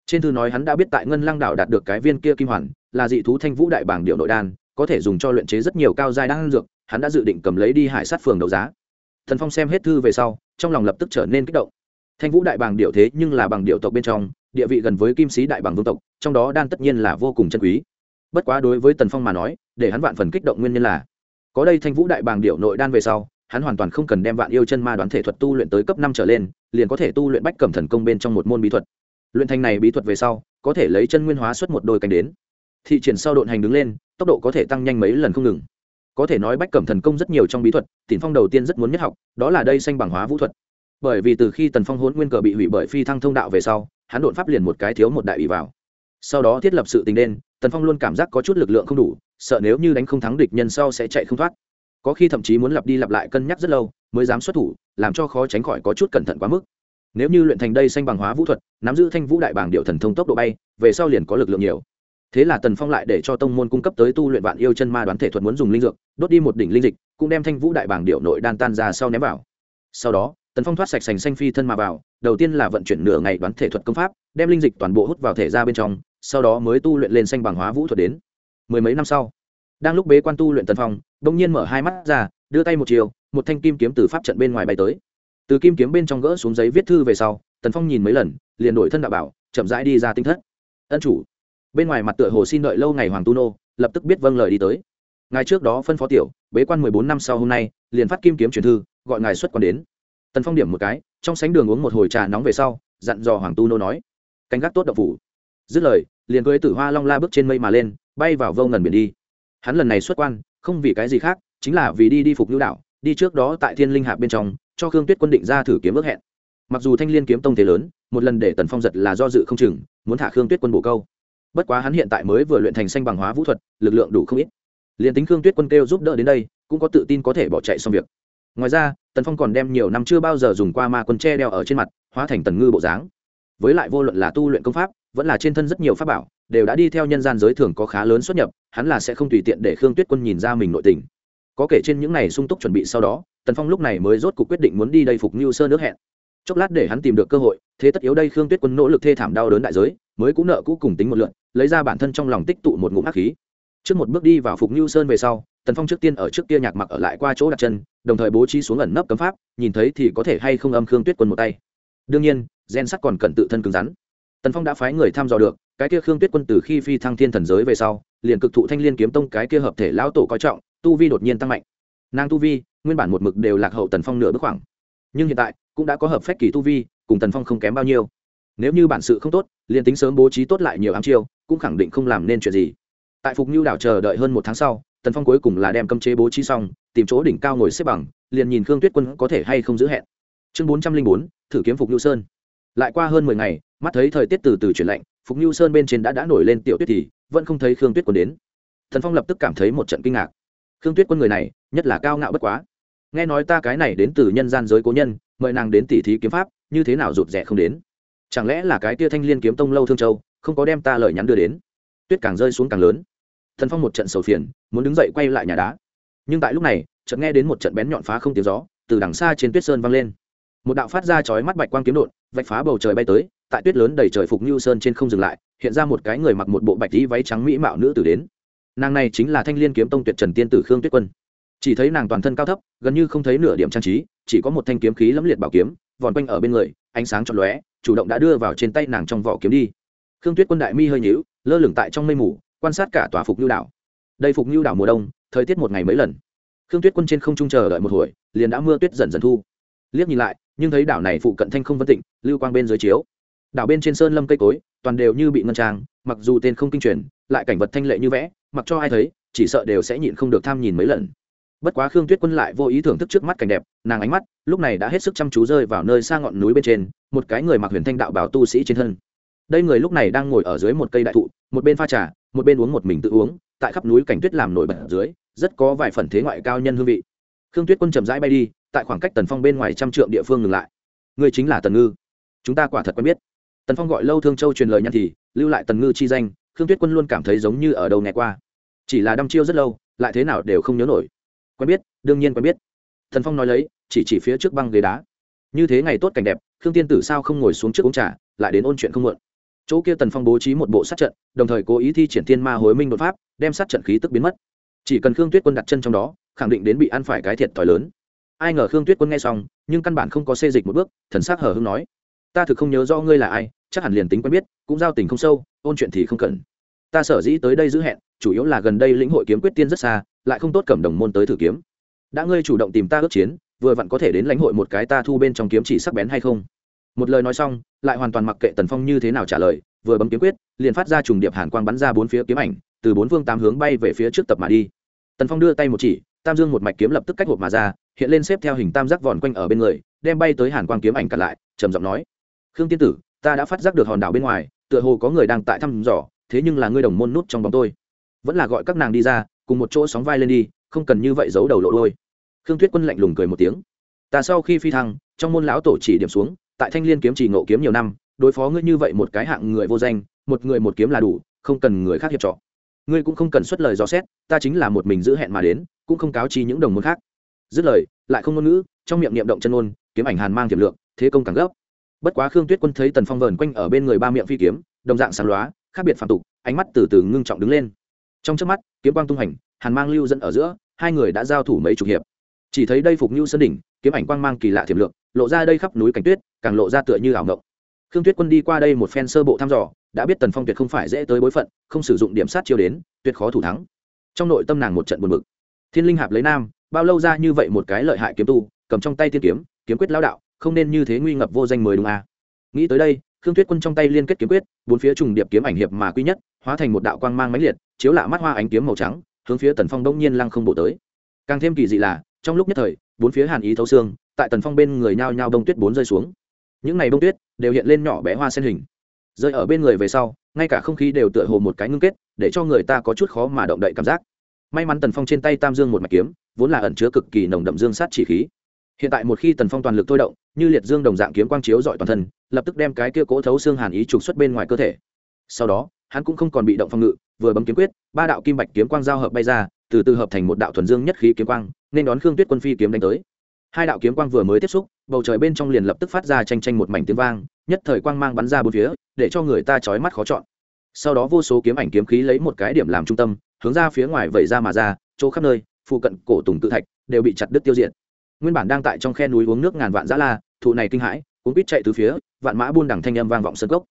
Trên thư nói hắn đã biết tại ngân lăng đảo đạt được cái viên kia kim hoàn, là dị thú thanh vũ đại bảng điệu nội đan, có thể dùng cho luyện chế rất nhiều cao giai đan dược, hắn đã dự định cầm lấy đi hải sát phường đấu giá thần phong xem hết thư về sau, trong lòng lập tức trở nên kích động. Thanh vũ đại Bàng điệu thế nhưng là bằng điệu tộc bên trong, địa vị gần với kim sĩ đại bằng vương tộc, trong đó đan tất nhiên là vô cùng chân quý. Bất quá đối với tần phong mà nói, để hắn vạn phần kích động nguyên nhân là, có đây thanh vũ đại bàng điệu nội đan về sau, hắn hoàn toàn không cần đem vạn yêu chân ma đoán thể thuật tu luyện tới cấp năm trở lên, liền có thể tu luyện bách cẩm thần công bên trong một môn bí thuật. Luyện thành này bí thuật về sau, có thể lấy chân nguyên hóa xuất một đôi cánh đến. Thị triển sau độn hành đứng lên, tốc độ có thể tăng nhanh mấy lần không ngừng có thể nói bách cẩm thần công rất nhiều trong bí thuật tần phong đầu tiên rất muốn nhất học, đó là đây xanh bằng hóa vũ thuật. Bởi vì từ khi tần phong hốn nguyên cờ bị hủy bởi phi thăng thông đạo về sau, hắn đột pháp liền một cái thiếu một đại ủy vào. Sau đó thiết lập sự tình đen, tần phong luôn cảm giác có chút lực lượng không đủ, sợ nếu như đánh không thắng địch nhân sau sẽ chạy không thoát. Có khi thậm chí muốn lặp đi lặp lại cân nhắc rất lâu, mới dám xuất thủ, làm cho khó tránh khỏi có chút cẩn thận quá mức. Nếu như luyện thành đây xanh bằng hóa vũ thuật, nắm giữ thanh vũ đại bảng điệu thần thông tốc độ bay, về sau liền có lực lượng nhiều thế là tần phong lại để cho tông môn cung cấp tới tu luyện vạn yêu chân ma đoán thể thuật muốn dùng linh dược, đốt đi một đỉnh linh dịch, cũng đem thanh vũ đại bảng điệu nội đan tan ra sau ném vào. Sau đó, tần phong thoát sạch sành xanh phi thân mà vào, đầu tiên là vận chuyển nửa ngày đoán thể thuật công pháp, đem linh dịch toàn bộ hút vào thể ra bên trong, sau đó mới tu luyện lên xanh bằng hóa vũ thuật đến. Mười mấy năm sau, đang lúc bế quan tu luyện tần phong đông nhiên mở hai mắt ra, đưa tay một chiều, một thanh kim kiếm từ pháp trận bên ngoài bay tới. Từ kim kiếm bên trong gỡ xuống giấy viết thư về sau, tần phong nhìn mấy lần, liền đổi thân đạo bảo, chậm rãi đi ra tinh thất. Ân chủ bên ngoài mặt tựa hồ xin đợi lâu ngày hoàng tu nô lập tức biết vâng lời đi tới. Ngài trước đó phân phó tiểu, bế quan mười bốn năm sau hôm nay, liền phát kim kiếm truyền thư, gọi ngài xuất quan đến. Tần phong điểm một cái, trong sánh đường uống một hồi trà nóng về sau, dặn dò hoàng tu nô nói, canh gác tốt đậu phủ dứt lời, liền cưới tử hoa long la bước trên mây mà lên, bay vào vâu ngần biển đi. Hắn lần này xuất quan, không vì cái gì khác, chính là vì đi đi phục hữu đạo, đi trước đó tại thiên linh hạp bên trong, cho khương tuyết quân định ra thử kiếm ước hẹn. Mặc dù thanh liên kiếm tông thế lớn, một lần để tần phong giật là do dự không chừng, muốn thả khương tuyết quân bổ câu bất quá hắn hiện tại mới vừa luyện thành xanh bằng hóa vũ thuật, lực lượng đủ không ít. Liền tính khương tuyết quân kêu giúp đỡ đến đây, cũng có tự tin có thể bỏ chạy xong việc. Ngoài ra, tần phong còn đem nhiều năm chưa bao giờ dùng qua ma quân tre đeo ở trên mặt, hóa thành tần ngư bộ dáng. Với lại vô luận là tu luyện công pháp, vẫn là trên thân rất nhiều pháp bảo, đều đã đi theo nhân gian giới thường có khá lớn xuất nhập, hắn là sẽ không tùy tiện để khương tuyết quân nhìn ra mình nội tình. Có kể trên những này sung túc chuẩn bị sau đó, tần phong lúc này mới rốt cuộc quyết định muốn đi đây phục như sơ nước hẹn. Chốc lát để hắn tìm được cơ hội, thế tất yếu đây khương tuyết quân nỗ lực thê thảm đau đớn đại giới mới cũng nợ cũ cùng tính một lượn, lấy ra bản thân trong lòng tích tụ một ngụm ác khí. Trước một bước đi vào phục như sơn về sau, tần phong trước tiên ở trước kia nhạc mặc ở lại qua chỗ đặt chân, đồng thời bố trí xuống ẩn nấp cấm pháp, nhìn thấy thì có thể hay không âm khương tuyết quân một tay. Đương nhiên, gen sắt còn cần tự thân cứng rắn. Tần phong đã phái người thăm dò được, cái kia khương tuyết quân từ khi phi thăng thiên thần giới về sau, liền cực thụ thanh liên kiếm tông cái kia hợp thể lão tổ coi trọng, tu vi đột nhiên tăng mạnh. Nàng tu vi, nguyên bản một mực đều lạc hậu tần phong nửa bước khoảng. Nhưng hiện tại, cũng đã có hợp phách kỳ tu vi, cùng tần phong không kém bao nhiêu nếu như bản sự không tốt, liền tính sớm bố trí tốt lại nhiều ám chiêu, cũng khẳng định không làm nên chuyện gì. Tại phục nhu đảo chờ đợi hơn một tháng sau, tần phong cuối cùng là đem cấm chế bố trí xong, tìm chỗ đỉnh cao ngồi xếp bằng, liền nhìn khương tuyết quân có thể hay không giữ hẹn. Chương bốn trăm linh bốn, thử kiếm phục nhu sơn. Lại qua hơn mười ngày, mắt thấy thời tiết từ từ chuyển lạnh, phục nhu sơn bên trên đã đã nổi lên tiểu tuyết thì, vẫn không thấy khương tuyết quân đến. Thần phong lập tức cảm thấy một trận kinh ngạc. Khương tuyết quân người này, nhất là cao ngạo bất quá. Nghe nói ta cái này đến từ nhân gian giới cố nhân, mời nàng đến tỉ thí kiếm pháp, như thế nào rụt rẻ không đến chẳng lẽ là cái tia thanh liên kiếm tông lâu thương châu, không có đem ta lời nhắn đưa đến? Tuyết càng rơi xuống càng lớn. Thần phong một trận sầu phiền, muốn đứng dậy quay lại nhà đá. Nhưng tại lúc này, chợt nghe đến một trận bén nhọn phá không tiếng gió, từ đằng xa trên tuyết sơn vang lên. Một đạo phát ra chói mắt bạch quang kiếm đột vạch phá bầu trời bay tới, tại tuyết lớn đầy trời phục như sơn trên không dừng lại, hiện ra một cái người mặc một bộ bạch tí váy trắng mỹ mạo nữ tử đến. Nàng này chính là thanh liên kiếm tông tuyệt trần tiên tử khương tuyết quân. Chỉ thấy nàng toàn thân cao thấp, gần như không thấy nửa điểm trang trí, chỉ có một thanh kiếm khí lẫm liệt bảo kiếm, vòn quanh ở bên người ánh sáng chọn lóe, chủ động đã đưa vào trên tay nàng trong vỏ kiếm đi. Khương tuyết quân đại mi hơi nhíu, lơ lửng tại trong mây mù, quan sát cả tòa phục nhu đảo. Đây phục nhu đảo mùa đông, thời tiết một ngày mấy lần. Khương tuyết quân trên không trung chờ đợi một hồi, liền đã mưa tuyết dần dần thu. Liếc nhìn lại, nhưng thấy đảo này phụ cận thanh không vân tịnh, lưu quang bên dưới chiếu. Đảo bên trên sơn lâm cây cối, toàn đều như bị ngân trang, mặc dù tên không kinh truyền, lại cảnh vật thanh lệ như vẽ, mặc cho ai thấy, chỉ sợ đều sẽ nhịn không được tham nhìn mấy lần bất quá khương tuyết quân lại vô ý thưởng thức trước mắt cảnh đẹp, nàng ánh mắt lúc này đã hết sức chăm chú rơi vào nơi xa ngọn núi bên trên, một cái người mặc huyền thanh đạo bảo tu sĩ trên thân. Đây người lúc này đang ngồi ở dưới một cây đại thụ, một bên pha trà, một bên uống một mình tự uống, tại khắp núi cảnh tuyết làm nổi bật ở dưới, rất có vài phần thế ngoại cao nhân hương vị. Khương tuyết quân chậm rãi bay đi, tại khoảng cách tần phong bên ngoài trăm trượng địa phương ngừng lại. Người chính là tần ngư. Chúng ta quả thật quen biết. Tần phong gọi lâu thương châu truyền lời nhắn thì, lưu lại tần ngư chi danh, khương tuyết quân luôn cảm thấy giống như ở đâu nghe qua. Chỉ là đăm chiêu rất lâu, lại thế nào đều không nhớ nổi quen biết, đương nhiên quen biết. Thần phong nói lấy, chỉ chỉ phía trước băng ghế đá. Như thế ngày tốt cảnh đẹp, khương tiên tử sao không ngồi xuống trước uống trà, lại đến ôn chuyện không muộn. Chỗ kia tần phong bố trí một bộ sát trận, đồng thời cố ý thi triển thiên ma hối minh đột pháp, đem sát trận khí tức biến mất. Chỉ cần khương tuyết quân đặt chân trong đó, khẳng định đến bị ăn phải cái thiệt thòi lớn. Ai ngờ khương tuyết quân nghe xong, nhưng căn bản không có xê dịch một bước, thần s ắ c hờ hưng nói, ta thực không nhớ do ngươi là ai, chắc hẳn liền tính quen biết, cũng giao tình không sâu, ôn chuyện thì không cần. Ta sở dĩ tới đây giữ hẹn, chủ yếu là gần đây lĩnh hội kiếm quyết tiên rất xa lại không tốt cầm đồng môn tới thử kiếm. Đã ngươi chủ động tìm ta ước chiến, vừa vặn có thể đến lãnh hội một cái ta thu bên trong kiếm chỉ sắc bén hay không? Một lời nói xong, lại hoàn toàn mặc kệ tần phong như thế nào trả lời, vừa bấm kiếm quyết, liền phát ra trùng điệp hàn quang bắn ra bốn phía kiếm ảnh, từ bốn phương tám hướng bay về phía trước tập mà đi. Tần phong đưa tay một chỉ, tam dương một mạch kiếm lập tức cách hộp mà ra, hiện lên xếp theo hình tam giác vòn quanh ở bên người, đem bay tới hàn quang kiếm ảnh cặn lại, trầm giọng nói, khương tiên tử, ta đã phát giác được hòn đảo bên ngoài, tựa hồ có người đang tại thăm dò, thế nhưng là ngươi đồng môn nút trong bóng tôi. Vẫn là gọi các nàng đi ra cùng một chỗ sóng vai lên đi, không cần như vậy giấu đầu lộ đôi. Khương tuyết quân lạnh lùng cười một tiếng. Ta sau khi phi thăng, trong môn lão tổ chỉ điểm xuống, tại thanh liên kiếm chỉ ngộ kiếm nhiều năm, đối phó ngươi như vậy một cái hạng người vô danh, một người một kiếm là đủ, không cần người khác hiệp trọ ngươi cũng không cần xuất lời dò xét, ta chính là một mình giữ hẹn mà đến, cũng không cáo chi những đồng môn khác. Dứt lời, lại không ngôn ngữ, trong miệng niệm động chân ôn kiếm ảnh hàn mang tiềm lượng, thế công càng gấp. Bất quá khương tuyết quân thấy tần phong vờn quanh ở bên người ba miệng phi kiếm, đồng dạng sáng lóa, khác biệt phạm tục, ánh mắt từ từ ngưng trọng đứng lên trong trước mắt, kiếm quang tung hành hàn mang lưu dẫn ở giữa, hai người đã giao thủ mấy chục hiệp. Chỉ thấy đây phục như sơn đỉnh, kiếm ảnh quang mang kỳ lạ thiểm lượng lộ ra đây khắp núi cảnh tuyết, càng lộ ra tựa như ảo ngộng khương tuyết quân đi qua đây một phen sơ bộ thăm dò, đã biết tần phong tuyệt không phải dễ tới bối phận, không sử dụng điểm sát chiêu đến, tuyệt khó thủ thắng. Trong nội tâm nàng một trận buồn bực. Thiên linh hạp lấy nam, bao lâu ra như vậy một cái lợi hại kiếm tu, cầm trong tay tiên kiếm kiếm quyết lao đạo, không nên như thế nguy ngập vô danh mười đúng à. nghĩ tới đây, khương tuyết quân trong tay liên kết kiếm quyết, bốn phía trùng điệp kiếm ảnh hiệp mà quy nhất, hóa thành một đạo quang mang mãnh liệt chiếu lạ mắt hoa ánh kiếm màu trắng, hướng phía tần phong đông nhiên lăng không bổ tới. Càng thêm kỳ dị là, trong lúc nhất thời, bốn phía hàn ý thấu xương, tại tần phong bên người nhao nhao đông tuyết bốn rơi xuống. Những ngày bông tuyết đều hiện lên nhỏ bé hoa sen hình. Rơi ở bên người về sau, ngay cả không khí đều tựa hồ một cái ngưng kết, để cho người ta có chút khó mà động đậy cảm giác. May mắn tần phong trên tay tam dương một mạch kiếm, vốn là ẩn chứa cực kỳ nồng đậm dương sát chỉ khí. Hiện tại một khi tần phong toàn lực thôi động, như liệt dương đồng dạng kiếm quang chiếu dọi toàn thân, lập tức đem cái kia cố thấu xương hàn ý trục xuất bên ngoài cơ thể. Sau đó hắn cũng không còn bị động phòng ngự, vừa bấm kiếm quyết, ba đạo kim bạch kiếm quang giao hợp bay ra, từ từ hợp thành một đạo thuần dương nhất khí kiếm quang, nên đón khương tuyết quân phi kiếm đánh tới. Hai đạo kiếm quang vừa mới tiếp xúc, bầu trời bên trong liền lập tức phát ra tranh tranh một mảnh tiếng vang, nhất thời quang mang bắn ra bốn phía, để cho người ta trói mắt khó chọn. Sau đó vô số kiếm ảnh kiếm khí lấy một cái điểm làm trung tâm, hướng ra phía ngoài vẩy ra mà ra, chỗ khắp nơi, phụ cận cổ tùng tự thạch đều bị chặt đứt tiêu diệt. Nguyên bản đang tại trong khe núi uống nước ngàn vạn giã la, thụ này kinh hãi, cuốn quýt chạy từ phía, vạn mã buôn đằng thanh âm vang vọng sân cốc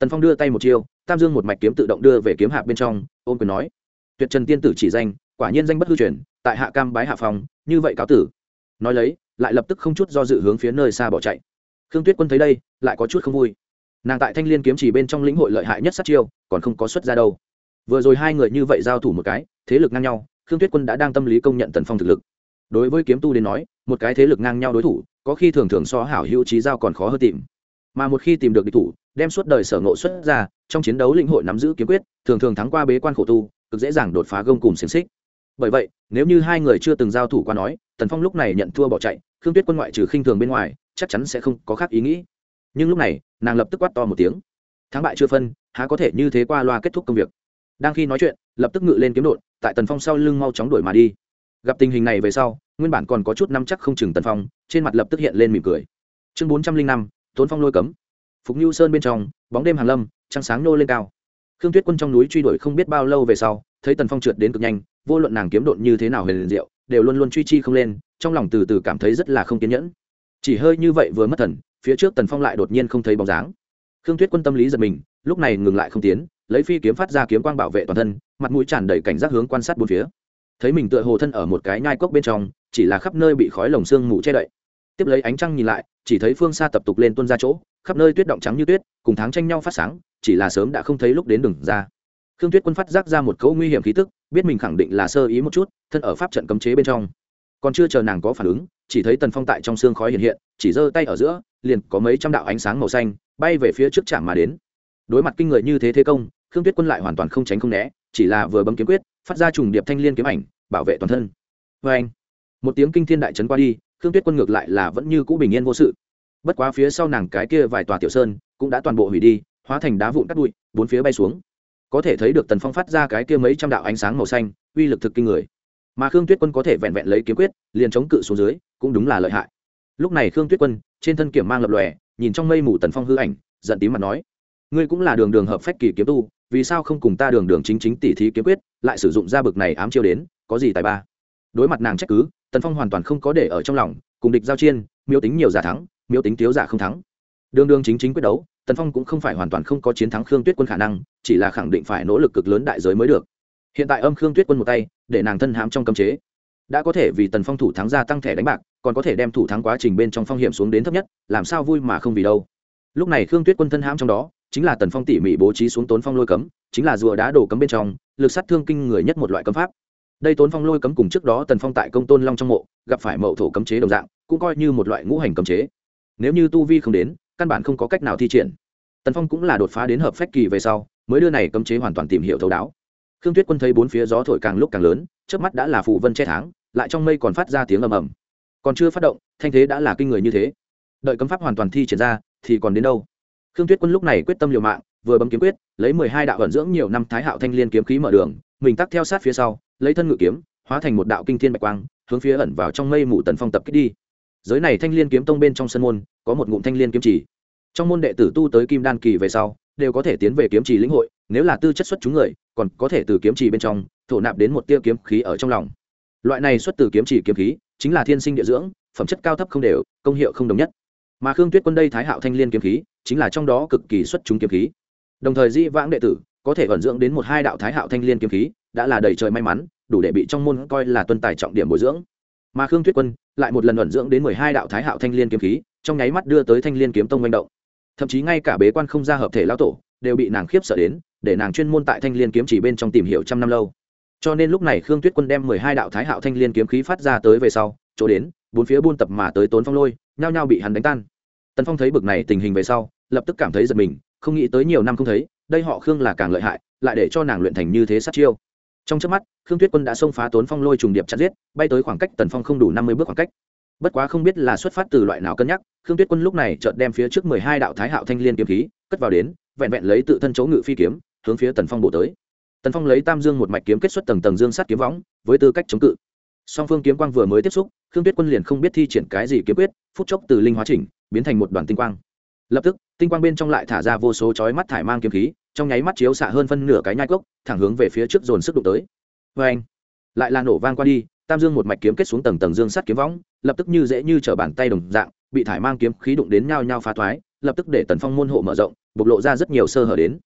tần phong đưa tay một chiêu, tam dương một mạch kiếm tự động đưa về kiếm hạp bên trong ôm quyền nói, tuyệt trần tiên tử chỉ danh, quả nhiên danh bất hư truyền, tại hạ cam bái hạ phòng như vậy cáo tử. Nói lấy, lại lập tức không chút do dự hướng phía nơi xa bỏ chạy. Khương tuyết quân thấy đây, lại có chút không vui. Nàng tại thanh l i ê n kiếm chỉ bên trong lĩnh hội lợi hại nhất sát chiêu, còn không có xuất ra đâu. Vừa rồi hai người như vậy giao thủ một cái, thế lực ngang nhau, khương tuyết quân đã đang tâm lý công nhận tần phong thực lực. Đối với kiếm tu đến nói, một cái thế lực ngang nhau đối thủ, có khi thường thường so hảo hữu trí giao còn khó hơn tìm. Mà một khi tìm được địch thủ đem suốt đời sở ngộ xuất ra, trong chiến đấu lĩnh hội nắm giữ kiếm quyết, thường thường thắng qua bế quan khổ tu, cực dễ dàng đột phá gông cùng xiềng xích. Bởi vậy, nếu như hai người chưa từng giao thủ qua nói, tần phong lúc này nhận thua bỏ chạy, khương tuyết quân ngoại trừ khinh thường bên ngoài, chắc chắn sẽ không có khác ý nghĩ. Nhưng lúc này, nàng lập tức quát to một tiếng. Thắng bại chưa phân, há có thể như thế qua loa kết thúc công việc. Đang khi nói chuyện, lập tức ngự lên kiếm đột, tại tần phong sau lưng mau chóng đuổi mà đi. Gặp tình hình này về sau, nguyên bản còn có chút năm chắc không chừng tần phong, trên mặt lập tức hiện lên mỉm cười. Chương bốn trăm linh năm, tốn phong lôi cấm phục nhu sơn bên trong, bóng đêm hàng lâm, trăng sáng nô lên cao. Khương tuyết quân trong núi truy đuổi không biết bao lâu về sau, thấy tần phong trượt đến cực nhanh, vô luận nàng kiếm đột như thế nào huyền liền diệu, đều luôn luôn truy chi không lên, trong lòng từ từ cảm thấy rất là không kiên nhẫn. Chỉ hơi như vậy vừa mất thần, phía trước tần phong lại đột nhiên không thấy bóng dáng. Khương tuyết quân tâm lý giật mình, lúc này ngừng lại không tiến, lấy phi kiếm phát ra kiếm quang bảo vệ toàn thân, mặt mũi tràn đầy cảnh giác hướng quan sát bốn phía. Thấy mình tựa hồ thân ở một cái nhai cốc bên trong, chỉ là khắp nơi bị khói lồng xương mù che đậy tiếp lấy ánh trăng nhìn lại, chỉ thấy phương xa tập tục lên tuôn ra chỗ, khắp nơi tuyết động trắng như tuyết, cùng tháng tranh nhau phát sáng, chỉ là sớm đã không thấy lúc đến đường ra. Khương tuyết quân phát giác ra một cấu nguy hiểm khí tức, biết mình khẳng định là sơ ý một chút, thân ở pháp trận cấm chế bên trong. Còn chưa chờ nàng có phản ứng, chỉ thấy tần phong tại trong xương khói hiện hiện, chỉ giơ tay ở giữa, liền có mấy trăm đạo ánh sáng màu xanh bay về phía trước trạm mà đến. Đối mặt kinh người như thế thế công, khương tuyết quân lại hoàn toàn không tránh không né, chỉ là vừa bấm kiếm quyết, phát ra trùng điệp thanh liên kiếm ảnh, bảo vệ toàn thân. Vê anh một tiếng kinh thiên đại trấn qua đi khương tuyết quân ngược lại là vẫn như cũ bình yên vô sự. Bất quá phía sau nàng cái kia vài tòa tiểu sơn cũng đã toàn bộ hủy đi, hóa thành đá vụn cắt bụi, bốn phía bay xuống. Có thể thấy được tần phong phát ra cái kia mấy trăm đạo ánh sáng màu xanh, uy lực thực kinh người. Mà khương tuyết quân có thể vẹn vẹn lấy kiếm quyết, liền chống cự xuống dưới, cũng đúng là lợi hại. Lúc này khương tuyết quân, trên thân kiểm mang lập lòe, nhìn trong mây mù tần phong hư ảnh, giận tím mặt nói, ngươi cũng là đường đường hợp phách kỳ kiếm tu, vì sao không cùng ta đường đường chính chính tỉ thí kiếm quyết, lại sử dụng ra bực này ám chiêu đến, có gì tài ba? Đối mặt nàng trách cứ tần phong hoàn toàn không có để ở trong lòng, cùng địch giao chiên miêu tính nhiều giả thắng miêu tính thiếu giả không thắng. Đương đương chính chính quyết đấu, tần phong cũng không phải hoàn toàn không có chiến thắng khương tuyết quân khả năng, chỉ là khẳng định phải nỗ lực cực lớn đại giới mới được. Hiện tại âm khương tuyết quân một tay, để nàng thân hãm trong cấm chế. Đã có thể vì tần phong thủ thắng gia tăng thẻ đánh bạc, còn có thể đem thủ thắng quá trình bên trong phong hiểm xuống đến thấp nhất, làm sao vui mà không vì đâu. Lúc này khương tuyết quân thân hãm trong đó, chính là tần phong tỉ mỉ bố trí xuống tốn phong lôi cấm, chính là rùa đá đổ cấm bên trong, lực sát thương kinh người nhất một loại cấm pháp đây tốn phong lôi cấm cùng trước đó tần phong tại công tôn long trong mộ, gặp phải mậu thổ cấm chế đồng dạng, cũng coi như một loại ngũ hành cấm chế. Nếu như tu vi không đến, căn bản không có cách nào thi triển. Tần phong cũng là đột phá đến hợp phách kỳ về sau, mới đưa này cấm chế hoàn toàn tìm hiểu thấu đáo. Khương tuyết quân thấy bốn phía gió thổi càng lúc càng lớn trước mắt đã là phụ vân che tháng, lại trong mây còn phát ra tiếng ầm ầm. Còn chưa phát động, thanh thế đã là kinh người như thế. Đợi cấm pháp hoàn toàn thi triển ra, thì còn đến đâu? Khương tuyết quân lúc này quyết tâm liều mạng, vừa bấm kiếm quyết, lấy mười hai đạo vận dưỡng nhiều năm thái hạo thanh liên kiếm khí mở đường mình tắt theo sát phía sau, lấy thân ngự kiếm, hóa thành một đạo kinh thiên bạch quang, hướng phía ẩn vào trong mây mù tần phong tập kích đi. Giới này thanh liên kiếm tông bên trong sân môn, có một ngụm thanh liên kiếm chỉ. Trong môn đệ tử tu tới kim đan kỳ về sau, đều có thể tiến về kiếm trì lĩnh hội, nếu là tư chất xuất chúng người, còn có thể từ kiếm trì bên trong, thổ nạp đến một tia kiếm khí ở trong lòng. Loại này xuất từ kiếm trì kiếm khí, chính là thiên sinh địa dưỡng, phẩm chất cao thấp không đều, công hiệu không đồng nhất. Mà khương tuyết quân đây thái hạo thanh liên kiếm khí, chính là trong đó cực kỳ xuất chúng kiếm khí. Đồng thời di vãng đệ tử có thể vận dưỡng đến một hai đạo thái hạo thanh liên kiếm khí, đã là đầy trời may mắn, đủ để bị trong môn coi là tuân tài trọng điểm bồi dưỡng. Mà khương tuyết quân lại một lần vận dưỡng đến mười hai đạo thái hạo thanh liên kiếm khí, trong nháy mắt đưa tới thanh liên kiếm tông manh động. Thậm chí ngay cả bế quan không ra hợp thể lão tổ, đều bị nàng khiếp sợ đến, để nàng chuyên môn tại thanh liên kiếm chỉ bên trong tìm hiểu trăm năm lâu. Cho nên lúc này khương tuyết quân đem mười hai đạo thái hạo thanh liên kiếm khí phát ra tới về sau, chỗ đến, bốn phía buôn tập mà tới tốn phong lôi, nhao nhao bị hắn đánh tan. Tần phong thấy bực này tình hình về sau, lập tức cảm thấy giật mình, không nghĩ tới nhiều năm không thấy đây họ khương là càng lợi hại, lại để cho nàng luyện thành như thế sát chiêu. Trong trước mắt, khương tuyết quân đã xông phá tốn phong lôi trùng điệp chặt giết, bay tới khoảng cách tần phong không đủ năm mươi bước khoảng cách. Bất quá không biết là xuất phát từ loại nào cân nhắc, khương tuyết quân lúc này chợt đem phía trước mười hai đạo thái hạo thanh liên kiếm khí, cất vào đến, vẹn vẹn lấy tự thân chỗ ngự phi kiếm, hướng phía tần phong bổ tới. Tần phong lấy tam dương một mạch kiếm kết xuất tầng tầng dương sắt kiếm võng, với tư cách chống cự. Song phương kiếm quang vừa mới tiếp xúc, khương tuyết quân liền không biết thi triển cái gì kiếm quyết, phút chốc từ linh hóa chỉnh, biến thành một đoàn tinh quang. Lập tức, tinh quang bên trong lại thả ra vô số chói mắt thải mang kiếm khí trong nháy mắt chiếu xạ hơn phân nửa cái nhai cốc, thẳng hướng về phía trước dồn sức đụng tới. Vê anh, lại là nổ vang qua đi, tam dương một mạch kiếm kết xuống tầng tầng dương sắt kiếm võng, lập tức như dễ như t bàn tay đồng dạng, bị thải mang kiếm khí đụng đến nhau nhau phá thoái, lập tức để tần phong môn hộ mở rộng, bộc lộ ra rất nhiều sơ hở đến.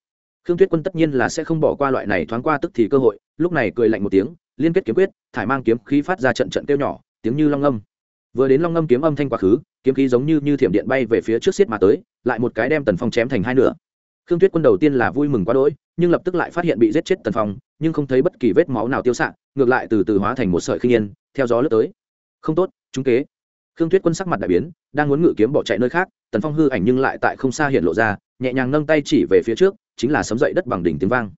Khương tuyết quân tất nhiên là sẽ không bỏ qua loại này thoáng qua tức thì cơ hội, lúc này cười lạnh một tiếng, liên kết kiếm quyết, thải mang kiếm khí phát ra trận trận kêu nhỏ, tiếng như long âm vừa đến long âm kiếm âm thanh quá khứ, kiếm khí giống như như thiểm điện bay về phía trước xiết mà tới, lại một cái đem tần phong chém thành hai nửa khương tuyết quân đầu tiên là vui mừng quá đỗi, nhưng lập tức lại phát hiện bị giết chết tần phong, nhưng không thấy bất kỳ vết máu nào tiêu s ngược lại từ từ hóa thành một sợi khinh yên, theo gió lướt tới. Không tốt chúng kế. Khương tuyết quân sắc mặt đại biến, đang muốn ngự kiếm bỏ chạy nơi khác, tần phong hư ảnh nhưng lại tại không xa hiện lộ ra, nhẹ nhàng nâng tay chỉ về phía trước, chính là sấm dậy đất bằng đỉnh tiếng vang.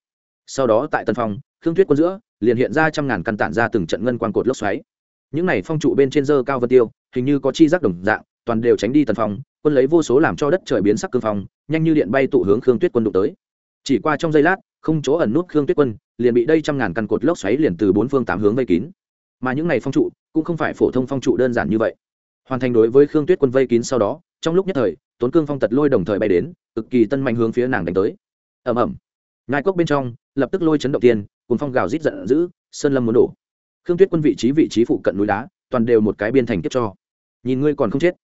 Sau đó tại tần phong, khương tuyết quân giữa, liền hiện ra trăm ngàn căn tản ra từng trận ngân quan cột lốc xoáy. Những này phong trụ bên trên dơ cao vân tiêu, hình như có chi giác đồng dạng toàn đều tránh đi tần phong, quân lấy vô số làm cho đất trời biến sắc cương phong, nhanh như điện bay tụ hướng khương tuyết quân đụng tới. Chỉ qua trong giây lát, không chỗ ẩn nút khương tuyết quân, liền bị đây trăm ngàn căn cột lốc xoáy liền từ bốn phương tám hướng vây kín. Mà những này phong trụ, cũng không phải phổ thông phong trụ đơn giản như vậy. Hoàn thành đối với khương tuyết quân vây kín sau đó, trong lúc nhất thời, tốn cương phong tật lôi đồng thời bay đến, cực kỳ tân mạnh hướng phía nàng đánh tới. Ẩm ẩm ngai cốc bên trong, lập tức lôi chấn động tiên cùng phong gào rít giận dữ, sơn lâm muốn đổ. Khương tuyết quân vị trí vị trí phụ cận núi đá, toàn đều một cái biên thành kiếp cho. Nhìn ngươi còn không chết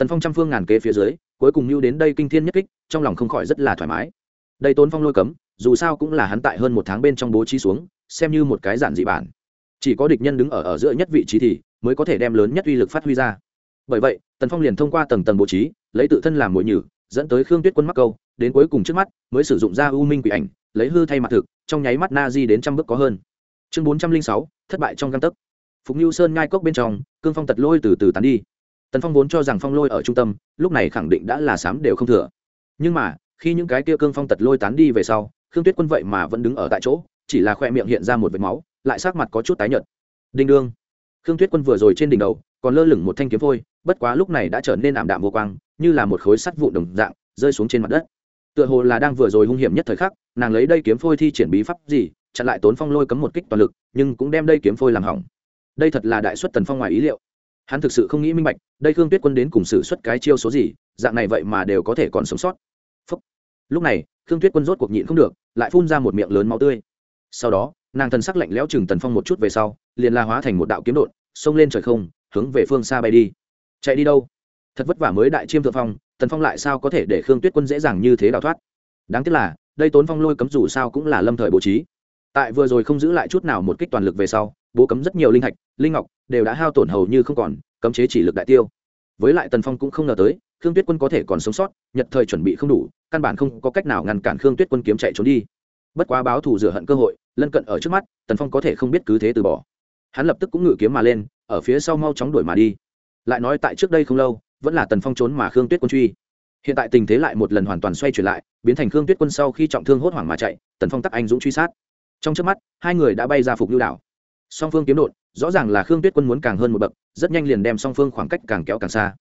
tần phong trăm phương ngàn kế phía dưới, cuối cùng mưu đến đây kinh thiên nhất kích, trong lòng không khỏi rất là thoải mái. Đây tốn phong lôi cấm, dù sao cũng là hắn tại hơn một tháng bên trong bố trí xuống, xem như một cái giản dị bản. Chỉ có địch nhân đứng ở ở giữa nhất vị trí thì mới có thể đem lớn nhất uy lực phát huy ra. Bởi vậy, tần phong liền thông qua tầng tầng bố trí, lấy tự thân làm mồi nhử, dẫn tới khương tuyết quân mắc câu, đến cuối cùng trước mắt, mới sử dụng ra u minh quỷ ảnh, lấy hư thay mặt thực, trong nháy mắt na di đến trăm bước có hơn. Chương bốn trăm linh sáu, thất bại trong găng tấc. Phục như sơn ngai cốc bên trong, cương phong tật lôi từ từ tán đi tần phong vốn cho rằng phong lôi ở trung tâm, lúc này khẳng định đã là sám đều không thừa. Nhưng mà, khi những cái kia cương phong tật lôi tán đi về sau, khương tuyết quân vậy mà vẫn đứng ở tại chỗ, chỉ là khoe miệng hiện ra một vệt máu, lại sắc mặt có chút tái nhợt. Đinh đương. Khương tuyết quân vừa rồi trên đỉnh đầu, còn lơ lửng một thanh kiếm phôi, bất quá lúc này đã trở nên ảm đạm vô quang, như là một khối sắt vụ đồng dạng, rơi xuống trên mặt đất. Tựa hồ là đang vừa rồi hung hiểm nhất thời khắc, nàng lấy đây kiếm phôi thi triển bí pháp gì, chặn lại tốn phong lôi cấm một kích toàn lực, nhưng cũng đem đây kiếm phôi làm hỏng. Đây thật là đại xuất tần phong ngoài ý liệu hắn thực sự không nghĩ minh bạch, đây khương tuyết quân đến cùng xử suất cái chiêu số gì, dạng này vậy mà đều có thể còn sống sót. Phúc. lúc này, khương tuyết quân rốt cuộc nhịn không được, lại phun ra một miệng lớn máu tươi. Sau đó, nàng thần sắc lạnh lẽo chừng tần phong một chút về sau, liền la hóa thành một đạo kiếm đột, xông lên trời không, hướng về phương xa bay đi. Chạy đi đâu? Thật vất vả mới đại chiêm thượng phong, tần phong lại sao có thể để khương tuyết quân dễ dàng như thế đào thoát? Đáng tiếc là, đây tốn phong lôi cấm dù sao cũng là lâm thời bố trí. Tại vừa rồi không giữ lại chút nào một kích toàn lực về sau, bố cấm rất nhiều linh thạch, linh ngọc đều đã hao tổn hầu như không còn cấm chế chỉ lực đại tiêu. Với lại tần phong cũng không ngờ tới, khương tuyết quân có thể còn sống sót, nhật thời chuẩn bị không đủ, căn bản không có cách nào ngăn cản khương tuyết quân kiếm chạy trốn đi. Bất quá báo thù rửa hận cơ hội, lân cận ở trước mắt, tần phong có thể không biết cứ thế từ bỏ. Hắn lập tức cũng ngự kiếm mà lên, ở phía sau mau chóng đuổi mà đi. Lại nói tại trước đây không lâu, vẫn là tần phong trốn mà khương tuyết quân truy. Hiện tại tình thế lại một lần hoàn toàn xoay chuyển lại, biến thành khương tuyết quân sau khi trọng thương hốt hoảng mà chạy, tần phong tắc anh dũng truy sát. Trong trước mắt, hai người đã bay ra phục lưu đảo. Song phương kiếm đột rõ ràng là khương tuyết quân muốn càng hơn một bậc, rất nhanh liền đem song phương khoảng cách càng kéo càng xa.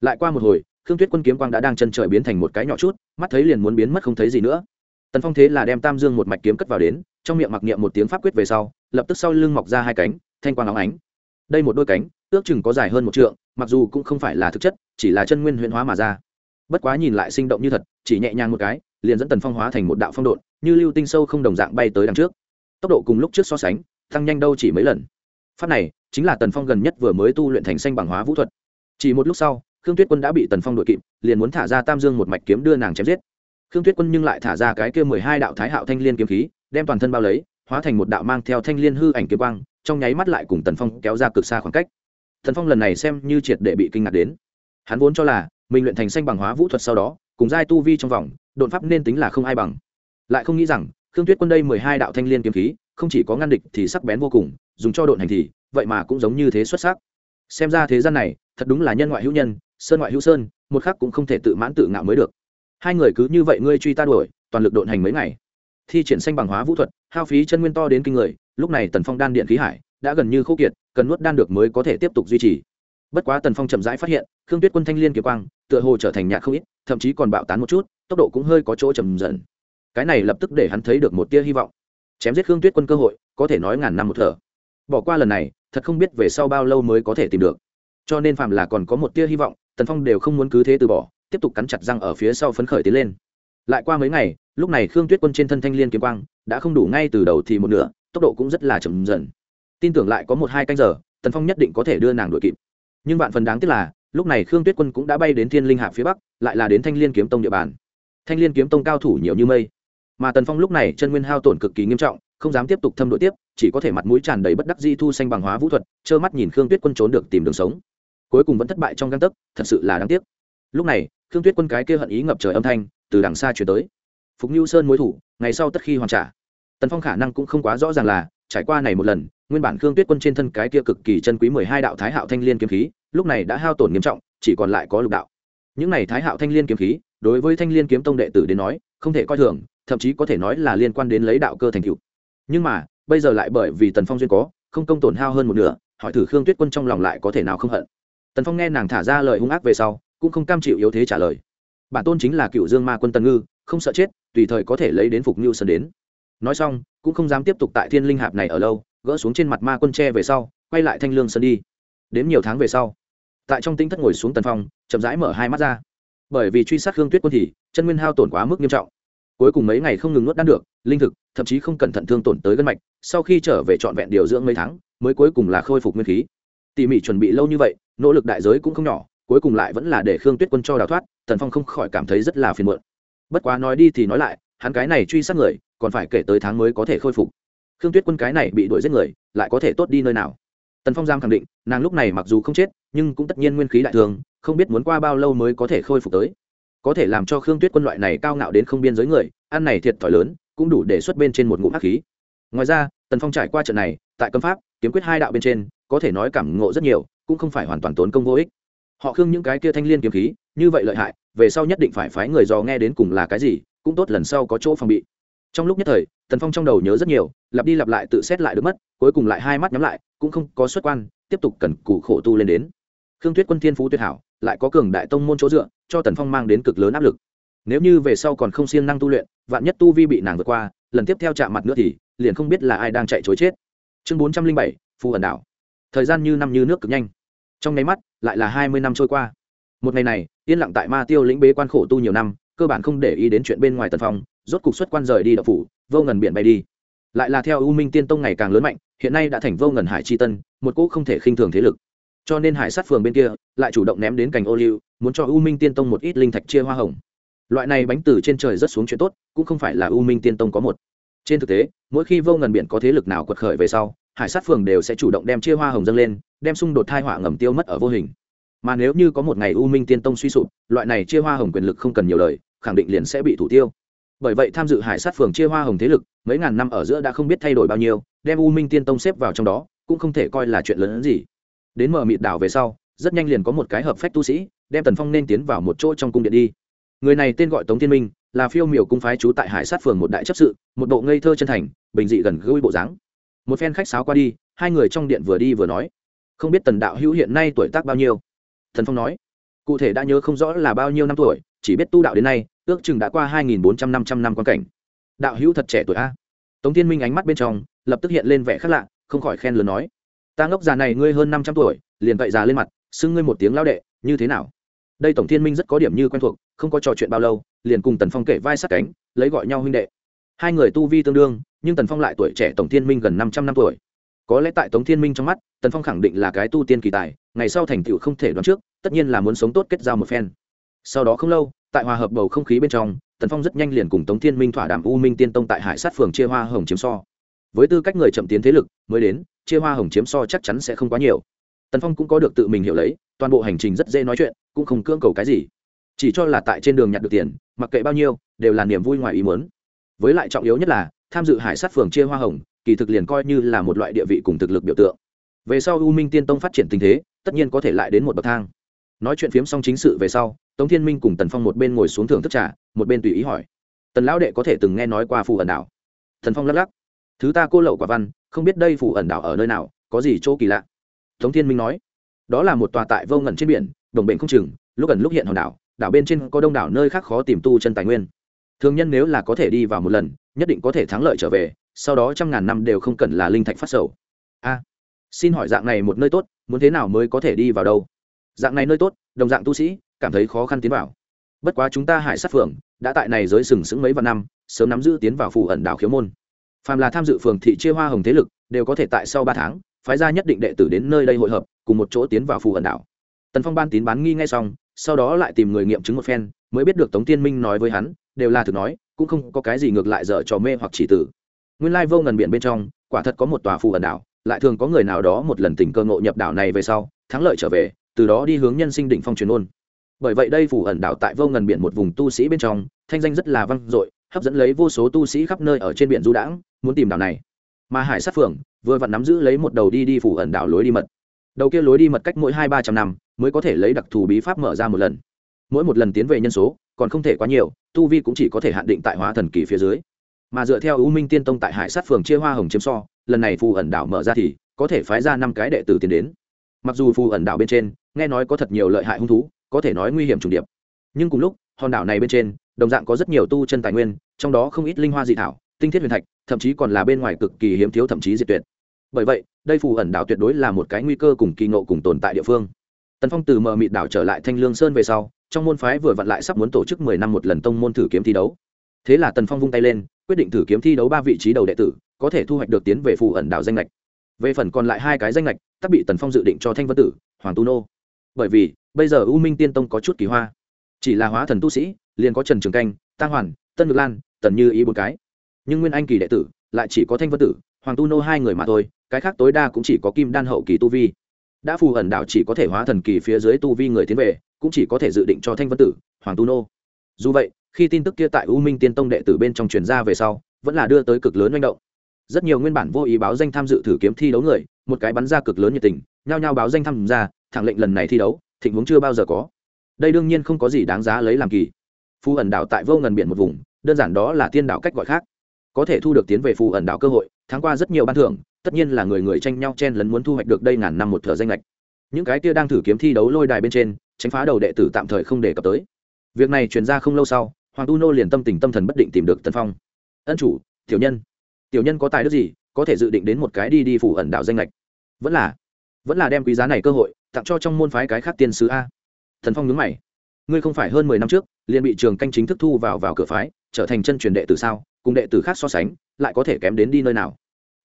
Lại qua một hồi, khương tuyết quân kiếm quang đã đang chân trời biến thành một cái nhỏ chút, mắt thấy liền muốn biến mất không thấy gì nữa. Tần phong thế là đem tam dương một mạch kiếm cất vào đến, trong miệng mặc niệm một tiếng pháp quyết về sau, lập tức sau lưng mọc ra hai cánh, thanh quang óng ánh. Đây một đôi cánh, ước chừng có dài hơn một trượng, mặc dù cũng không phải là thực chất, chỉ là chân nguyên huyễn hóa mà ra. Bất quá nhìn lại sinh động như thật, chỉ nhẹ nhàng một cái, liền dẫn tần phong hóa thành một đạo phong độn, như lưu tinh sâu không đồng dạng bay tới đằng trước. Tốc độ cùng lúc trước so sánh, tăng nhanh đâu chỉ mấy lần pháp này chính là tần phong gần nhất vừa mới tu luyện thành xanh bằng hóa vũ thuật. Chỉ một lúc sau, khương tuyết quân đã bị tần phong đội kịp, liền muốn thả ra tam dương một mạch kiếm đưa nàng chém giết. Khương tuyết quân nhưng lại thả ra cái kia mười hai đạo thái hạo thanh liên kiếm khí, đem toàn thân bao lấy, hóa thành một đạo mang theo thanh liên hư ảnh kiếm quang, trong nháy mắt lại cùng tần phong kéo ra cực xa khoảng cách. Tần phong lần này xem như triệt để bị kinh ngạc đến. Hắn vốn cho là mình luyện thành xanh bằng hóa vũ thuật sau đó, cùng giai tu vi trong vòng đột pháp nên tính là không ai bằng. Lại không nghĩ rằng, khương tuyết quân đây mười hai đạo thanh liên kiếm khí không chỉ có ngăn địch thì sắc bén vô cùng, dùng cho độn hành thì, vậy mà cũng giống như thế xuất sắc. Xem ra thế gian này, thật đúng là nhân ngoại hữu nhân, sơn ngoại hữu sơn, một khắc cũng không thể tự mãn tự ngạo mới được. Hai người cứ như vậy ngươi truy ta đuổi, toàn lực độn hành mấy ngày. Thi triển xanh bằng hóa vũ thuật, hao phí chân nguyên to đến kinh người, lúc này tần phong đan điện khí hải, đã gần như khô kiệt, cần nuốt đan được mới có thể tiếp tục duy trì. Bất quá tần phong chậm rãi phát hiện, khương tuyết quân thanh liên kỳ quang, tựa hồ trở thành nhạc không ít, thậm chí còn bạo tán một chút, tốc độ cũng hơi có chỗ chầm dần. Cái này lập tức để hắn thấy được một tia hy vọng chém giết khương tuyết quân cơ hội, có thể nói ngàn năm một thở. Bỏ qua lần này, thật không biết về sau bao lâu mới có thể tìm được. Cho nên phạm là còn có một tia hy vọng, tần phong đều không muốn cứ thế từ bỏ, tiếp tục cắn chặt răng ở phía sau phấn khởi tiến lên. Lại qua mấy ngày, lúc này khương tuyết quân trên thân thanh liên kiếm quang, đã không đủ ngay từ đầu thì một nửa, tốc độ cũng rất là chậm dần. Tin tưởng lại có một hai canh giờ, tần phong nhất định có thể đưa nàng đuổi kịp. Nhưng bạn phần đáng tiếc là, lúc này khương tuyết quân cũng đã bay đến thiên linh hạ phía bắc, lại là đến thanh liên kiếm tông địa bàn. Thanh liên kiếm tông cao thủ nhiều như mây mà tần phong lúc này chân nguyên hao tổn cực kỳ nghiêm trọng, không dám tiếp tục thâm đội tiếp, chỉ có thể mặt mũi tràn đầy bất đắc di thu xanh bằng hóa vũ thuật, trơ mắt nhìn khương tuyết quân trốn được tìm đường sống. Cuối cùng vẫn thất bại trong găng tấc, thật sự là đáng tiếc. Lúc này, khương tuyết quân cái kia hận ý ngập trời âm thanh, từ đằng xa chuyển tới. Phục như sơn mối thủ, ngày sau tất khi hoàn trả. Tần phong khả năng cũng không quá rõ ràng là, trải qua này một lần, nguyên bản khương tuyết quân trên thân cái kia cực kỳ chân quý mười hai đạo thái hạo thanh liên kiếm khí, lúc này đã hao tổn nghiêm trọng, chỉ còn lại có lục đạo. Những này thái hạo thanh liên kiếm khí, đối với thanh liên kiếm tông đệ tử đến nói, không thể coi thường thậm chí có thể nói là liên quan đến lấy đạo cơ thành tựu. Nhưng mà, bây giờ lại bởi vì tần phong duyên có, không công tổn hao hơn một nửa, hỏi thử khương tuyết quân trong lòng lại có thể nào không hận. Tần phong nghe nàng thả ra lời hung ác về sau, cũng không cam chịu yếu thế trả lời. Bản tôn chính là cựu dương ma quân tần ngư, không sợ chết, tùy thời có thể lấy đến phục nhu sơn đến. Nói xong, cũng không dám tiếp tục tại thiên linh hạp này ở lâu, gỡ xuống trên mặt ma quân tre về sau, quay lại thanh lương sơn đi. Đến nhiều tháng về sau, tại trong tinh thất ngồi xuống tần phong, chậm rãi mở hai mắt ra. Bởi vì truy sát khương tuyết quân thì, chân nguyên hao tổn quá mức nghiêm trọng cuối cùng mấy ngày không ngừng nuốt đan được, linh thực, thậm chí không cẩn thận thương tổn tới gân mạch, sau khi trở về trọn vẹn điều dưỡng mấy tháng, mới cuối cùng là khôi phục nguyên khí. Tỉ mỉ chuẩn bị lâu như vậy, nỗ lực đại giới cũng không nhỏ, cuối cùng lại vẫn là để khương tuyết quân cho đào thoát, tần phong không khỏi cảm thấy rất là phiền muộn. Bất quá nói đi thì nói lại, hắn cái này truy sát người, còn phải kể tới tháng mới có thể khôi phục. Khương tuyết quân cái này bị đuổi giết người, lại có thể tốt đi nơi nào? Tần phong giam khẳng định, nàng lúc này mặc dù không chết, nhưng cũng tất nhiên nguyên khí đại thường, không biết muốn qua bao lâu mới có thể khôi phục tới có thể làm cho khương tuyết quân loại này cao ngạo đến không biên giới người, ăn này thiệt thòi lớn, cũng đủ để xuất bên trên một ngụm hắc khí. Ngoài ra, tần phong trải qua trận này, tại cấm pháp, kiếm quyết hai đạo bên trên, có thể nói cảm ngộ rất nhiều, cũng không phải hoàn toàn tốn công vô ích. Họ khương những cái kia thanh liên kiếm khí, như vậy lợi hại, về sau nhất định phải phái người dò nghe đến cùng là cái gì, cũng tốt lần sau có chỗ phòng bị. Trong lúc nhất thời, tần phong trong đầu nhớ rất nhiều, lặp đi lặp lại tự xét lại được mất, cuối cùng lại hai mắt nhắm lại, cũng không có xuất quan, tiếp tục cần củ khổ tu lên đến. Khương tuyết quân thiên phú tuyệt hảo lại có cường đại tông môn chỗ dựa, cho tần phong mang đến cực lớn áp lực. Nếu như về sau còn không siêng năng tu luyện, vạn nhất tu vi bị nàng vượt qua, lần tiếp theo chạm mặt nữa thì, liền không biết là ai đang chạy chối chết. Chương bốn trăm linh bảy, phù ẩn đảo. Thời gian như năm như nước cực nhanh. Trong nháy mắt, lại là hai mươi năm trôi qua. Một ngày này, yên lặng tại ma tiêu lĩnh bế quan khổ tu nhiều năm, cơ bản không để ý đến chuyện bên ngoài tần phong, rốt cục xuất quan rời đi đậu phủ, vô ngần biển bay đi. Lại là theo u minh tiên tông ngày càng lớn mạnh, hiện nay đã thành vô ngần hải chi tân, một cỗ không thể khinh thường thế lực cho nên hải sát phường bên kia lại chủ động ném đến cành ô liu, muốn cho u minh tiên tông một ít linh thạch chia hoa hồng. Loại này bánh từ trên trời rất xuống chuyện tốt, cũng không phải là u minh tiên tông có một. Trên thực tế, mỗi khi vô ngần biển có thế lực nào quật khởi về sau, hải sát phường đều sẽ chủ động đem chia hoa hồng dâng lên, đem xung đột thai họa ngầm tiêu mất ở vô hình. Mà nếu như có một ngày u minh tiên tông suy sụp, loại này chia hoa hồng quyền lực không cần nhiều lời, khẳng định liền sẽ bị thủ tiêu. Bởi vậy tham dự hải sát phường chia hoa hồng thế lực, mấy ngàn năm ở giữa đã không biết thay đổi bao nhiêu, đem u minh tiên tông xếp vào trong đó, cũng không thể coi là chuyện lớn hơn gì đến mở mịt đảo về sau, rất nhanh liền có một cái hợp phách tu sĩ, đem tần phong nên tiến vào một chỗ trong cung điện đi. Người này tên gọi tống thiên minh, là phiêu miểu cung phái trú tại hải sát phường một đại chấp sự, một bộ ngây thơ chân thành, bình dị gần gũi bộ dáng. Một phen khách sáo qua đi, hai người trong điện vừa đi vừa nói, không biết tần đạo hữu hiện nay tuổi tác bao nhiêu? Thần phong nói, cụ thể đã nhớ không rõ là bao nhiêu năm tuổi, chỉ biết tu đạo đến nay, ước chừng đã qua hai nghìn bốn trăm năm trăm năm quan cảnh. Đạo hữu thật trẻ tuổi a. Tống thiên minh ánh mắt bên trong, lập tức hiện lên vẻ khác lạ, không khỏi khen lớn nói ta ngốc già này ngươi hơn năm trăm tuổi, liền vậy già lên mặt, xưng ngươi một tiếng lao đệ, như thế nào? Đây tổng thiên minh rất có điểm như quen thuộc, không có trò chuyện bao lâu, liền cùng tần phong kể vai sát cánh, lấy gọi nhau huynh đệ. Hai người tu vi tương đương, nhưng tần phong lại tuổi trẻ tổng thiên minh gần năm trăm năm tuổi. Có lẽ tại tống thiên minh trong mắt, tần phong khẳng định là cái tu tiên kỳ tài, ngày sau thành tựu không thể đoán trước, tất nhiên là muốn sống tốt kết giao một phen. Sau đó không lâu, tại hòa hợp bầu không khí bên trong, tần phong rất nhanh liền cùng tống thiên minh thỏa đàm u minh tiên tông tại hải sát phường chia hoa hồng chiếm so. Với tư cách người chậm tiến thế lực, mới đến chia hoa hồng chiếm so chắc chắn sẽ không quá nhiều. Tần phong cũng có được tự mình hiểu lấy, toàn bộ hành trình rất dễ nói chuyện, cũng không cưỡng cầu cái gì. Chỉ cho là tại trên đường nhặt được tiền, mặc kệ bao nhiêu, đều là niềm vui ngoài ý muốn. Với lại trọng yếu nhất là, tham dự hải sát phường chia hoa hồng, kỳ thực liền coi như là một loại địa vị cùng thực lực biểu tượng. Về sau u minh tiên tông phát triển tình thế, tất nhiên có thể lại đến một bậc thang. Nói chuyện phiếm xong chính sự về sau, tống thiên minh cùng tần phong một bên ngồi xuống thưởng thức trà, một bên tùy ý hỏi. Tần lão đệ có thể từng nghe nói qua phù ẩn đảo? Thần phong lắc lắc. Thứ ta cô lậu quả văn không biết đây phù ẩn đảo ở nơi nào, có gì chỗ kỳ lạ? Tống thiên minh nói, đó là một tòa tại vô ngẩn trên biển, đồng bệnh không chừng, lúc ẩn lúc hiện hòn đảo đảo bên trên có đông đảo nơi khác khó tìm tu chân tài nguyên. Thường nhân nếu là có thể đi vào một lần, nhất định có thể thắng lợi trở về, sau đó trăm ngàn năm đều không cần là linh thạch phát sầu. A, xin hỏi dạng này một nơi tốt, muốn thế nào mới có thể đi vào đâu? Dạng này nơi tốt, đồng dạng tu sĩ, cảm thấy khó khăn tiến vào. Bất quá chúng ta hải sát phường đã tại này giới sừng sững mấy vạn năm, sớm nắm giữ tiến vào phù ẩn đảo khiếu môn phàm là tham dự phường thị chia hoa hồng thế lực, đều có thể tại sau ba tháng, phái ra nhất định đệ tử đến nơi đây hội hợp, cùng một chỗ tiến vào phù ẩn đảo. Tần phong ban tín bán nghi ngay xong, sau đó lại tìm người nghiệm chứng một phen, mới biết được tống tiên minh nói với hắn, đều là thực nói, cũng không có cái gì ngược lại dở trò mê hoặc chỉ tử. Nguyên lai vô ngần biển bên trong, quả thật có một tòa phù ẩn đảo, lại thường có người nào đó một lần tình cơ ngộ nhập đảo này về sau, thắng lợi trở về, từ đó đi hướng nhân sinh đỉnh phong truyền ôn. Bởi vậy đây phù ẩn đảo tại vô ngần biển một vùng tu sĩ bên trong, thanh danh rất là vang dội hấp dẫn lấy vô số tu sĩ khắp nơi ở trên biển du đãng, muốn tìm đảo này. Mà hải sát phường vừa vặn nắm giữ lấy một đầu đi đi phủ ẩn đảo lối đi mật. Đầu kia lối đi mật cách mỗi hai ba trăm năm mới có thể lấy đặc thù bí pháp mở ra một lần. Mỗi một lần tiến về nhân số còn không thể quá nhiều, tu vi cũng chỉ có thể hạn định tại hóa thần kỳ phía dưới. Mà dựa theo ưu minh tiên tông tại hải sát phường chia hoa hồng chiếm so, lần này phù ẩn đảo mở ra thì có thể phái ra năm cái đệ tử tiến đến. Mặc dù phù ẩn đảo bên trên, nghe nói có thật nhiều lợi hại hung thú, có thể nói nguy hiểm trùng điệp. Nhưng cùng lúc, hòn đảo này bên trên đồng dạng có rất nhiều tu chân tài nguyên, trong đó không ít linh hoa dị thảo, tinh thiết huyền thạch, thậm chí còn là bên ngoài cực kỳ hiếm thiếu thậm chí diệt tuyệt. Bởi vậy, đây phù ẩn đảo tuyệt đối là một cái nguy cơ cùng kỳ ngộ cùng tồn tại địa phương. Tần phong từ mờ mịt đảo trở lại thanh lương sơn về sau, trong môn phái vừa vặn lại sắp muốn tổ chức mười năm một lần tông môn thử kiếm thi đấu. Thế là tần phong vung tay lên, quyết định thử kiếm thi đấu ba vị trí đầu đệ tử, có thể thu hoạch được tiến về phù ẩn đảo danh lệch về phần còn lại hai cái danh lệch tắc bị tần phong dự định cho thanh vân tử, hoàng tu nô. Bởi vì, bây giờ u minh tiên tông có chút kỳ hoa. Chỉ là hóa thần tu sĩ liền có trần trường canh tăng hoàn, tân ngược lan, tần như ý bốn cái. Nhưng nguyên anh kỳ đệ tử lại chỉ có thanh vân tử, hoàng tu nô hai người mà thôi, cái khác tối đa cũng chỉ có kim đan hậu kỳ tu vi. Đã phù ẩn đạo chỉ có thể hóa thần kỳ phía dưới tu vi người tiến về, cũng chỉ có thể dự định cho thanh vân tử, hoàng tu nô. Dù vậy, khi tin tức kia tại u minh tiên tông đệ tử bên trong truyền ra về sau, vẫn là đưa tới cực lớn manh động. Rất nhiều nguyên bản vô ý báo danh tham dự thử kiếm thi đấu người, một cái bắn ra cực lớn nhiệt tình, nhao nhao báo danh tham gia, thẳng lệnh lần này thi đấu, thịnh vốn chưa bao giờ có. Đây đương nhiên không có gì đáng giá lấy làm kỳ phù ẩn đảo tại vô ngần biển một vùng, đơn giản đó là tiên đảo cách gọi khác. Có thể thu được tiến về phù ẩn đảo cơ hội tháng qua rất nhiều ban thưởng, tất nhiên là người người tranh nhau chen lấn muốn thu hoạch được đây ngàn năm một thợ danh lệch những cái kia đang thử kiếm thi đấu lôi đài bên trên, tránh phá đầu đệ tử tạm thời không đề cập tới. Việc này truyền ra không lâu sau, hoàng tu nô liền tâm tình tâm thần bất định tìm được tần phong. Ân chủ, tiểu nhân tiểu nhân có tài đức gì, có thể dự định đến một cái đi đi phủ ẩn đạo danh lệch vẫn là vẫn là đem quý giá này cơ hội tặng cho trong môn phái cái khác tiên sứ a. Thần phong nhớ mày. Ngươi không phải hơn mười năm trước liền bị trường canh chính thức thu vào vào cửa phái, trở thành chân truyền đệ tử sao, cùng đệ tử khác so sánh, lại có thể kém đến đi nơi nào?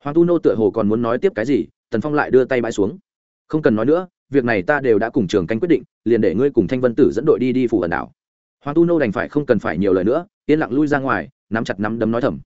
Hoàng tu nô tựa hồ còn muốn nói tiếp cái gì, tần phong lại đưa tay bãi xuống. Không cần nói nữa, việc này ta đều đã cùng trường canh quyết định, liền để ngươi cùng thanh vân tử dẫn đội đi đi phủ ẩn đảo. Hoàng tu nô đành phải không cần phải nhiều lời nữa, yên lặng lui ra ngoài, nắm chặt nắm đấm nói thầm.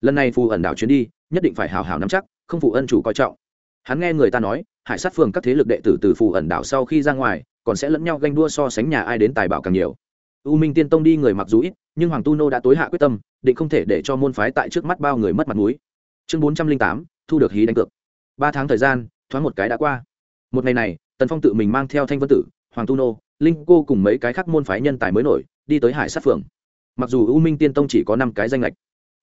Lần này phù ẩn đảo chuyến đi, nhất định phải hào hào nắm chắc, không phụ ân chủ coi trọng. Hắn nghe người ta nói, hải sát phường các thế lực đệ tử từ phù ẩn đảo sau khi ra ngoài, còn sẽ lẫn nhau ganh đua so sánh nhà ai đến tài bảo càng nhiều u minh tiên tông đi người mặc dù ít, nhưng hoàng tu nô đã tối hạ quyết tâm, định không thể để cho môn phái tại trước mắt bao người mất mặt mũi. Chương bốn trăm linh tám, thu được hí đánh cược. Ba tháng thời gian, thoáng một cái đã qua. Một ngày này, tần phong tự mình mang theo thanh vân tử, hoàng tu nô, linh cô cùng mấy cái khác môn phái nhân tài mới nổi, đi tới hải sát phường mặc dù u minh tiên tông chỉ có năm cái danh lệch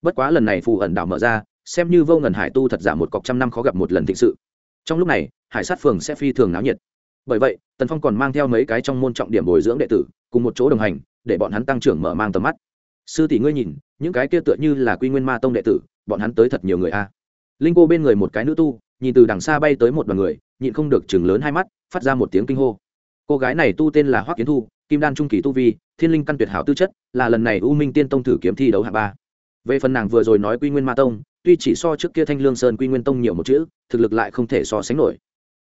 bất quá lần này phù ẩn đảo mở ra, xem như vô ngần hải tu thật giả một cọc trăm năm khó gặp một lần thịnh sự. Trong lúc này, hải sát phường sẽ phi thường náo nhiệt bởi vậy, tần phong còn mang theo mấy cái trong môn trọng điểm bồi dưỡng đệ tử, cùng một chỗ đồng hành, để bọn hắn tăng trưởng mở mang tầm mắt. Sư tỷ ngươi nhìn, những cái kia tựa như là quy nguyên ma tông đệ tử, bọn hắn tới thật nhiều người a. Linh cô bên người một cái nữ tu, nhìn từ đằng xa bay tới một đoàn người, nhịn không được chừng lớn hai mắt, phát ra một tiếng kinh hô. Cô gái này tu tên là hoắc kiến thu, kim đan trung kỳ tu vi, thiên linh căn tuyệt hảo tư chất, là lần này u minh tiên tông thử kiếm thi đấu hạng ba. Về phần nàng vừa rồi nói quy nguyên ma tông, tuy chỉ so trước kia thanh lương sơn quy nguyên tông nhiều một chữ, thực lực lại không thể so sánh nổi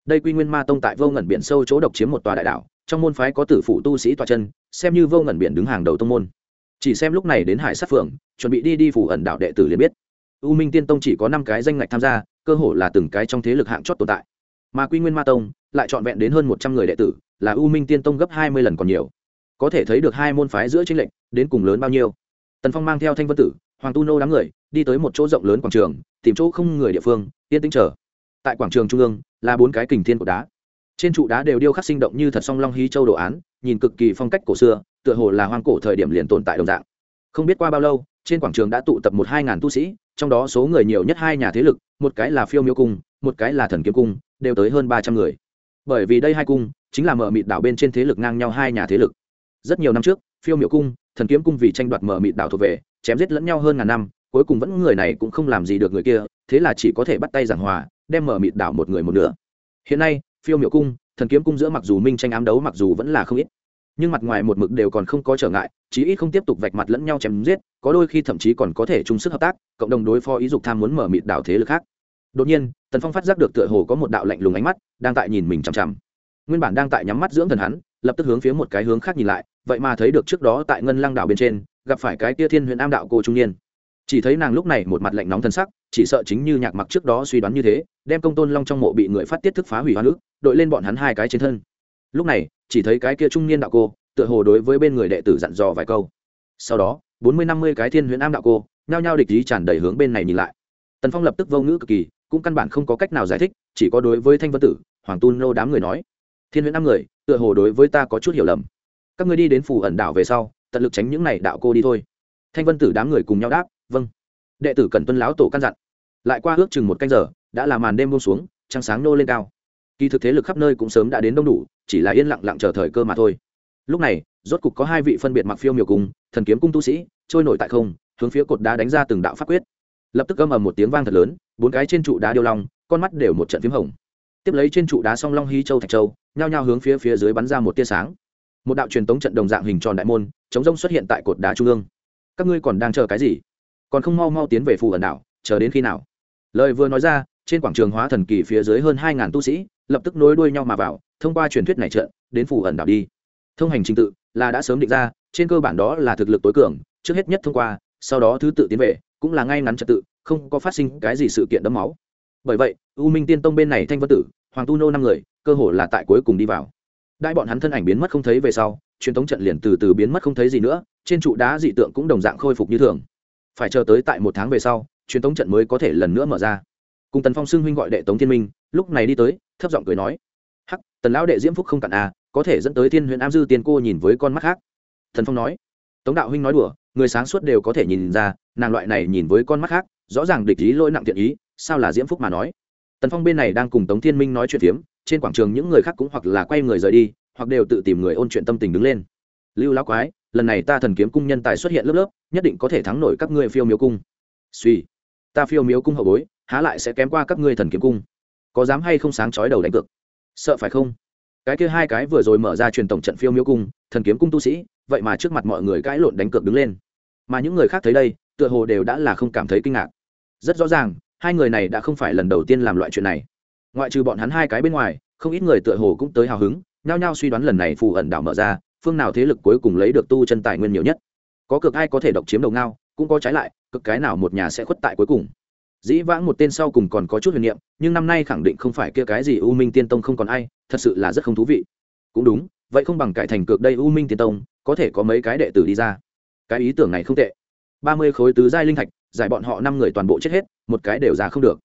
đây quy nguyên ma tông tại vô ngẩn biển sâu chỗ độc chiếm một tòa đại đảo, trong môn phái có tử phụ tu sĩ tòa chân, xem như vô ngẩn biển đứng hàng đầu tông môn. Chỉ xem lúc này đến hải sát phượng, chuẩn bị đi đi phủ ẩn đạo đệ tử liền biết. U minh tiên tông chỉ có năm cái danh ngạch tham gia, cơ hồ là từng cái trong thế lực hạng chót tồn tại. Mà quy nguyên ma tông lại trọn vẹn đến hơn một trăm người đệ tử, là u minh tiên tông gấp hai mươi lần còn nhiều. Có thể thấy được hai môn phái giữa tranh lệnh đến cùng lớn bao nhiêu. Tần phong mang theo thanh vân tử, hoàng tu nô đám người, đi tới một chỗ rộng lớn quảng trường, tìm chỗ không người địa phương, yên tĩnh chờ tại quảng trường trung ương, là bốn cái kình thiên cột đá. Trên trụ đá đều điêu khắc sinh động như thật song long hí châu đồ án, nhìn cực kỳ phong cách cổ xưa, tựa hồ là hoang cổ thời điểm liền tồn tại đồng dạng. Không biết qua bao lâu, trên quảng trường đã tụ tập một hai ngàn tu sĩ, trong đó số người nhiều nhất hai nhà thế lực, một cái là phiêu miêu cung, một cái là thần kiếm cung, đều tới hơn ba trăm người. Bởi vì đây hai cung chính là mở mịt đảo bên trên thế lực ngang nhau hai nhà thế lực. Rất nhiều năm trước, phiêu miệu cung, thần kiếm cung vì tranh đoạt mở mịt đảo thuộc về, chém giết lẫn nhau hơn ngàn năm, cuối cùng vẫn người này cũng không làm gì được người kia, thế là chỉ có thể bắt tay giảng hòa đem mở mịt đảo một người một nửa. Hiện nay, phiêu miểu cung, thần kiếm cung giữa mặc dù minh tranh ám đấu mặc dù vẫn là không ít, nhưng mặt ngoài một mực đều còn không có trở ngại, chí ít không tiếp tục vạch mặt lẫn nhau chém giết, có đôi khi thậm chí còn có thể chung sức hợp tác, cộng đồng đối phó ý dục tham muốn mở mịt đảo thế lực khác. Đột nhiên, tần phong phát giác được tựa hồ có một đạo lạnh lùng ánh mắt, đang tại nhìn mình chằm chằm. Nguyên bản đang tại nhắm mắt dưỡng thần hắn, lập tức hướng phía một cái hướng khác nhìn lại, vậy mà thấy được trước đó tại ngân lăng đảo bên trên, gặp phải cái kia thiên huyện am đạo cô trung niên. Chỉ thấy nàng lúc này một mặt lạnh nóng thân sắc chỉ sợ chính như nhạc mặc trước đó suy đoán như thế, đem công tôn long trong mộ bị người phát tiết thức phá hủy hoa nước, đội lên bọn hắn hai cái trên thân. Lúc này, chỉ thấy cái kia trung niên đạo cô, tựa hồ đối với bên người đệ tử dặn dò vài câu. Sau đó, bốn mươi năm mươi cái thiên huyễn am đạo cô, nhao nhao địch ý tràn đầy hướng bên này nhìn lại. Tần phong lập tức vô ngữ cực kỳ, cũng căn bản không có cách nào giải thích, chỉ có đối với thanh vân tử, hoàng tu nô đám người nói, thiên huyễn năm người, tựa hồ đối với ta có chút hiểu lầm. Các ngươi đi đến phủ ẩn đảo về sau, tận lực tránh những này đạo cô đi thôi. Thanh vân tử đám người cùng nhau đáp vâng đệ tử cần tuân láo tổ căn dặn. Lại qua ước chừng một canh giờ, đã là màn đêm buông xuống, trăng sáng nô lên cao. Kỳ thực thế lực khắp nơi cũng sớm đã đến đông đủ, chỉ là yên lặng lặng chờ thời cơ mà thôi. Lúc này, rốt cục có hai vị phân biệt mặc phiêu miều cùng, thần kiếm cung tu sĩ, trôi nổi tại không, hướng phía cột đá đánh ra từng đạo pháp quyết. Lập tức âm ầm một tiếng vang thật lớn, bốn cái trên trụ đá điêu long, con mắt đều một trận phím hồng. Tiếp lấy trên trụ đá song long hí châu thạch châu, nhao nhao hướng phía phía dưới bắn ra một tia sáng. Một đạo truyền tống trận đồng dạng hình tròn đại môn, chống rông xuất hiện tại cột đá trung ương. Các ngươi còn đang chờ cái gì? Còn không mau mau tiến về phù ẩn đảo, chờ đến khi nào? Lời vừa nói ra, trên quảng trường hóa thần kỳ phía dưới hơn hai ngàn tu sĩ, lập tức nối đuôi nhau mà vào, thông qua truyền thuyết này trận, đến phù ẩn đảo đi. Thông hành trình tự là đã sớm định ra, trên cơ bản đó là thực lực tối cường, trước hết nhất thông qua, sau đó thứ tự tiến về, cũng là ngay ngắn trật tự, không có phát sinh cái gì sự kiện đẫm máu. Bởi vậy, u minh tiên tông bên này thanh vân tử, hoàng tu nô năm người, cơ hồ là tại cuối cùng đi vào. Đại bọn hắn thân ảnh biến mất không thấy về sau, truyền thống trận liền từ từ biến mất không thấy gì nữa, trên trụ đá dị tượng cũng đồng dạng khôi phục như thường phải chờ tới tại một tháng về sau, truyền thống trận mới có thể lần nữa mở ra. Cùng tần phong xưng huynh gọi đệ tống thiên minh, lúc này đi tới, thấp giọng cười nói, hắc, tần lão đệ diễm phúc không cạn à có thể dẫn tới thiên huyện am dư Tiền cô nhìn với con mắt khác. Thần phong nói, tống đạo huynh nói đùa, người sáng suốt đều có thể nhìn ra, nàng loại này nhìn với con mắt khác, rõ ràng địch ý lỗi nặng thiện ý, sao là diễm phúc mà nói? Tần phong bên này đang cùng tống thiên minh nói chuyện phiếm, trên quảng trường những người khác cũng hoặc là quay người rời đi, hoặc đều tự tìm người ôn chuyện tâm tình đứng lên. Lưu lão quái lần này ta thần kiếm cung nhân tài xuất hiện lớp lớp, nhất định có thể thắng nổi các ngươi phiêu miếu cung. Suy, ta phiêu miếu cung hậu bối, há lại sẽ kém qua các ngươi thần kiếm cung. Có dám hay không sáng chói đầu đánh cược? Sợ phải không? Cái kia hai cái vừa rồi mở ra truyền tổng trận phiêu miếu cung, thần kiếm cung tu sĩ, vậy mà trước mặt mọi người cãi lộn đánh cược đứng lên. Mà những người khác thấy đây, tựa hồ đều đã là không cảm thấy kinh ngạc. Rất rõ ràng, hai người này đã không phải lần đầu tiên làm loại chuyện này. Ngoại trừ bọn hắn hai cái bên ngoài, không ít người tựa hồ cũng tới hào hứng, nhao nhao suy đoán lần này phù ẩn đảo mở ra phương nào thế lực cuối cùng lấy được tu chân tài nguyên nhiều nhất. Có cực ai có thể độc chiếm đầu ngao, cũng có trái lại, cực cái nào một nhà sẽ khuất tại cuối cùng. Dĩ vãng một tên sau cùng còn có chút huyền niệm, nhưng năm nay khẳng định không phải kia cái gì u minh tiên tông không còn ai, thật sự là rất không thú vị. Cũng đúng, vậy không bằng cải thành cực đây u minh tiên tông, có thể có mấy cái đệ tử đi ra. Cái ý tưởng này không tệ. Ba mươi khối tứ giai linh thạch, giải bọn họ năm người toàn bộ chết hết, một cái đều ra không được.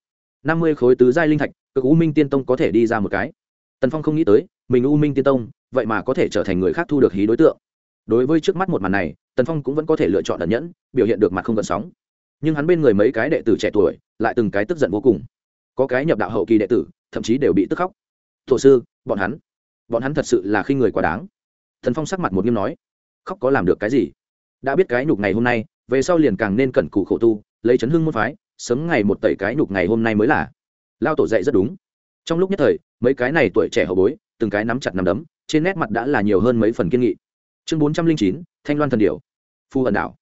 Năm mươi khối tứ giai linh thạch cực u minh tiên tông có thể đi ra một cái. Tần phong không nghĩ tới, mình u minh tiên tông vậy mà có thể trở thành người khác thu được hí đối tượng. Đối với trước mắt một màn này, tần phong cũng vẫn có thể lựa chọn ẩn nhẫn, biểu hiện được mặt không gần sóng. Nhưng hắn bên người mấy cái đệ tử trẻ tuổi lại từng cái tức giận vô cùng. Có cái nhập đạo hậu kỳ đệ tử, thậm chí đều bị tức khóc. Thổ sư, bọn hắn bọn hắn thật sự là khi người quá đáng. Thần phong sắc mặt một nghiêm nói. Khóc có làm được cái gì? Đã biết cái nhục ngày hôm nay, về sau liền càng nên cẩn cù khổ tu, lấy chấn hưng môn phái, sớm ngày một tẩy cái nhục ngày hôm nay mới là. Lao tổ dạy rất đúng. Trong lúc nhất thời, mấy cái này tuổi trẻ hậu bối, từng cái nắm chặt nắm đấm trên nét mặt đã là nhiều hơn mấy phần kiên nghị. Chương bốn trăm linh chín, thanh loan thần điểu. Phu ẩn đảo.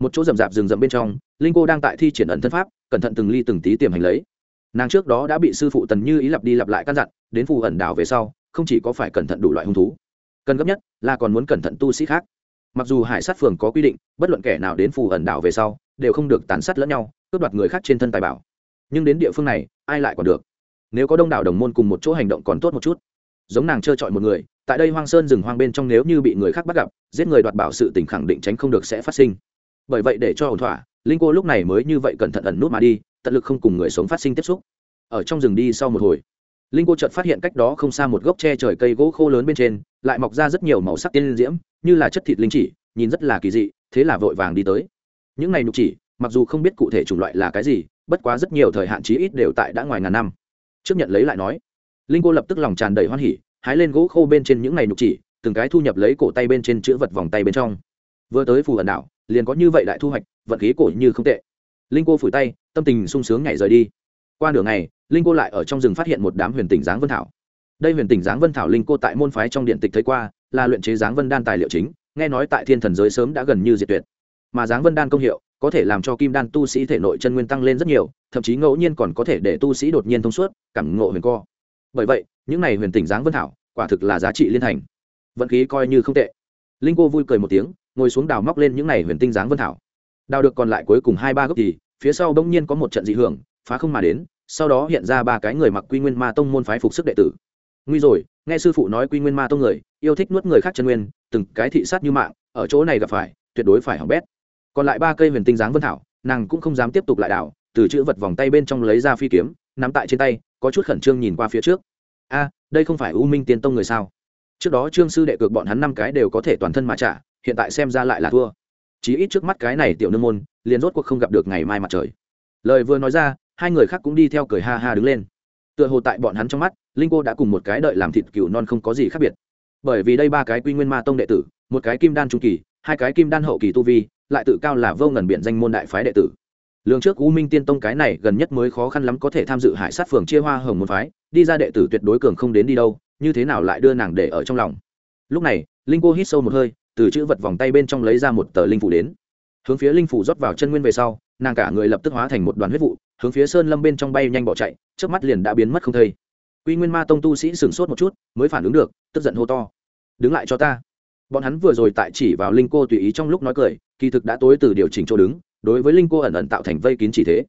Một chỗ rậm rạp rừng rậm bên trong, linh cô đang tại thi triển ẩn thân pháp, cẩn thận từng ly từng tí tiềm hành lấy. Nàng trước đó đã bị sư phụ tần như ý lặp đi lặp lại căn dặn, đến phù ẩn đảo về sau, không chỉ có phải cẩn thận đủ loại hung thú, cần gấp nhất là còn muốn cẩn thận tu sĩ khác. Mặc dù hải sát phường có quy định, bất luận kẻ nào đến phù ẩn đảo về sau, đều không được tàn sát lẫn nhau, cướp đoạt người khác trên thân tài bảo. Nhưng đến địa phương này, ai lại còn được? Nếu có đông đảo đồng môn cùng một chỗ hành động còn tốt một chút giống nàng trơ trọi một người, tại đây hoang sơn rừng hoang bên trong nếu như bị người khác bắt gặp, giết người đoạt bảo sự tình khẳng định tránh không được sẽ phát sinh. Bởi vậy để cho ổn thỏa, linh cô lúc này mới như vậy cẩn thận ẩn nút mà đi, tận lực không cùng người sống phát sinh tiếp xúc. Ở trong rừng đi sau một hồi, linh cô chợt phát hiện cách đó không xa một gốc tre trời cây gỗ khô lớn bên trên, lại mọc ra rất nhiều màu sắc tiên diễm, như là chất thịt linh chỉ, nhìn rất là kỳ dị, thế là vội vàng đi tới. Những này nhục chỉ, mặc dù không biết cụ thể chủng loại là cái gì, bất quá rất nhiều thời hạn chí ít đều tại đã ngoài ngàn năm. Trước nhận lấy lại nói linh cô lập tức lòng tràn đầy hoan hỉ, hái lên gỗ khô bên trên những ngày nhục chỉ, từng cái thu nhập lấy cổ tay bên trên chữ vật vòng tay bên trong. Vừa tới phù ẩn đảo, liền có như vậy đại thu hoạch, vận khí cổ như không tệ. Linh cô phủi tay, tâm tình sung sướng nhảy rời đi. Qua nửa ngày, linh cô lại ở trong rừng phát hiện một đám huyền tỉnh giáng vân thảo. Đây huyền tỉnh giáng vân thảo linh cô tại môn phái trong điện tịch thấy qua, là luyện chế giáng vân đan tài liệu chính, nghe nói tại thiên thần giới sớm đã gần như diệt tuyệt. Mà giáng vân đan công hiệu, có thể làm cho kim đan tu sĩ thể nội chân nguyên tăng lên rất nhiều, thậm chí ngẫu nhiên còn có thể để tu sĩ đột nhiên thông suốt, cảm ngộ huyền co bởi vậy, những này huyền tỉnh giáng vân thảo, quả thực là giá trị liên thành. Vận khí coi như không tệ. Linh cô vui cười một tiếng, ngồi xuống đào móc lên những này huyền tinh giáng vân thảo. Đào được còn lại cuối cùng hai ba gốc thì, phía sau bỗng nhiên có một trận dị hưởng, phá không mà đến, sau đó hiện ra ba cái người mặc quy nguyên ma tông môn phái phục sức đệ tử. Nguy rồi, nghe sư phụ nói quy nguyên ma tông người, yêu thích nuốt người khác chân nguyên, từng cái thị sát như mạng, ở chỗ này gặp phải, tuyệt đối phải hỏng bét. Còn lại ba cây huyền tinh dáng vân thảo, nàng cũng không dám tiếp tục lại đảo từ chữ vật vòng tay bên trong lấy ra phi kiếm nắm tại trên tay, có chút khẩn trương nhìn qua phía trước. A, đây không phải u minh tiên tông người sao? Trước đó trương sư đệ cược bọn hắn năm cái đều có thể toàn thân mà trả, hiện tại xem ra lại là thua. Chí ít trước mắt cái này tiểu nương môn, liền rốt cuộc không gặp được ngày mai mặt trời. Lời vừa nói ra, hai người khác cũng đi theo cười ha ha đứng lên. Tựa hồ tại bọn hắn trong mắt, linh cô đã cùng một cái đợi làm thịt cừu non không có gì khác biệt. Bởi vì đây ba cái quy nguyên ma tông đệ tử, một cái kim đan trung kỳ, hai cái kim đan hậu kỳ tu vi, lại tự cao là vô ngần biện danh môn đại phái đệ tử lường trước u minh tiên tông cái này gần nhất mới khó khăn lắm có thể tham dự hải sát phường chia hoa hồng môn phái, đi ra đệ tử tuyệt đối cường không đến đi đâu, như thế nào lại đưa nàng để ở trong lòng? Lúc này, linh cô hít sâu một hơi, từ chữ vật vòng tay bên trong lấy ra một tờ linh phủ đến. Hướng phía linh phủ rót vào chân nguyên về sau, nàng cả người lập tức hóa thành một đoàn huyết vụ, hướng phía sơn lâm bên trong bay nhanh bỏ chạy trước mắt liền đã biến mất không thây quy nguyên ma tông tu sĩ sửng sốt một chút, mới phản ứng được, tức giận hô to. Đứng lại cho ta. Bọn hắn vừa rồi tại chỉ vào linh cô tùy ý trong lúc nói cười, kỳ thực đã tối từ điều chỉnh chỗ đứng đối với linh cô ẩn ẩn tạo thành vây kín chỉ thế.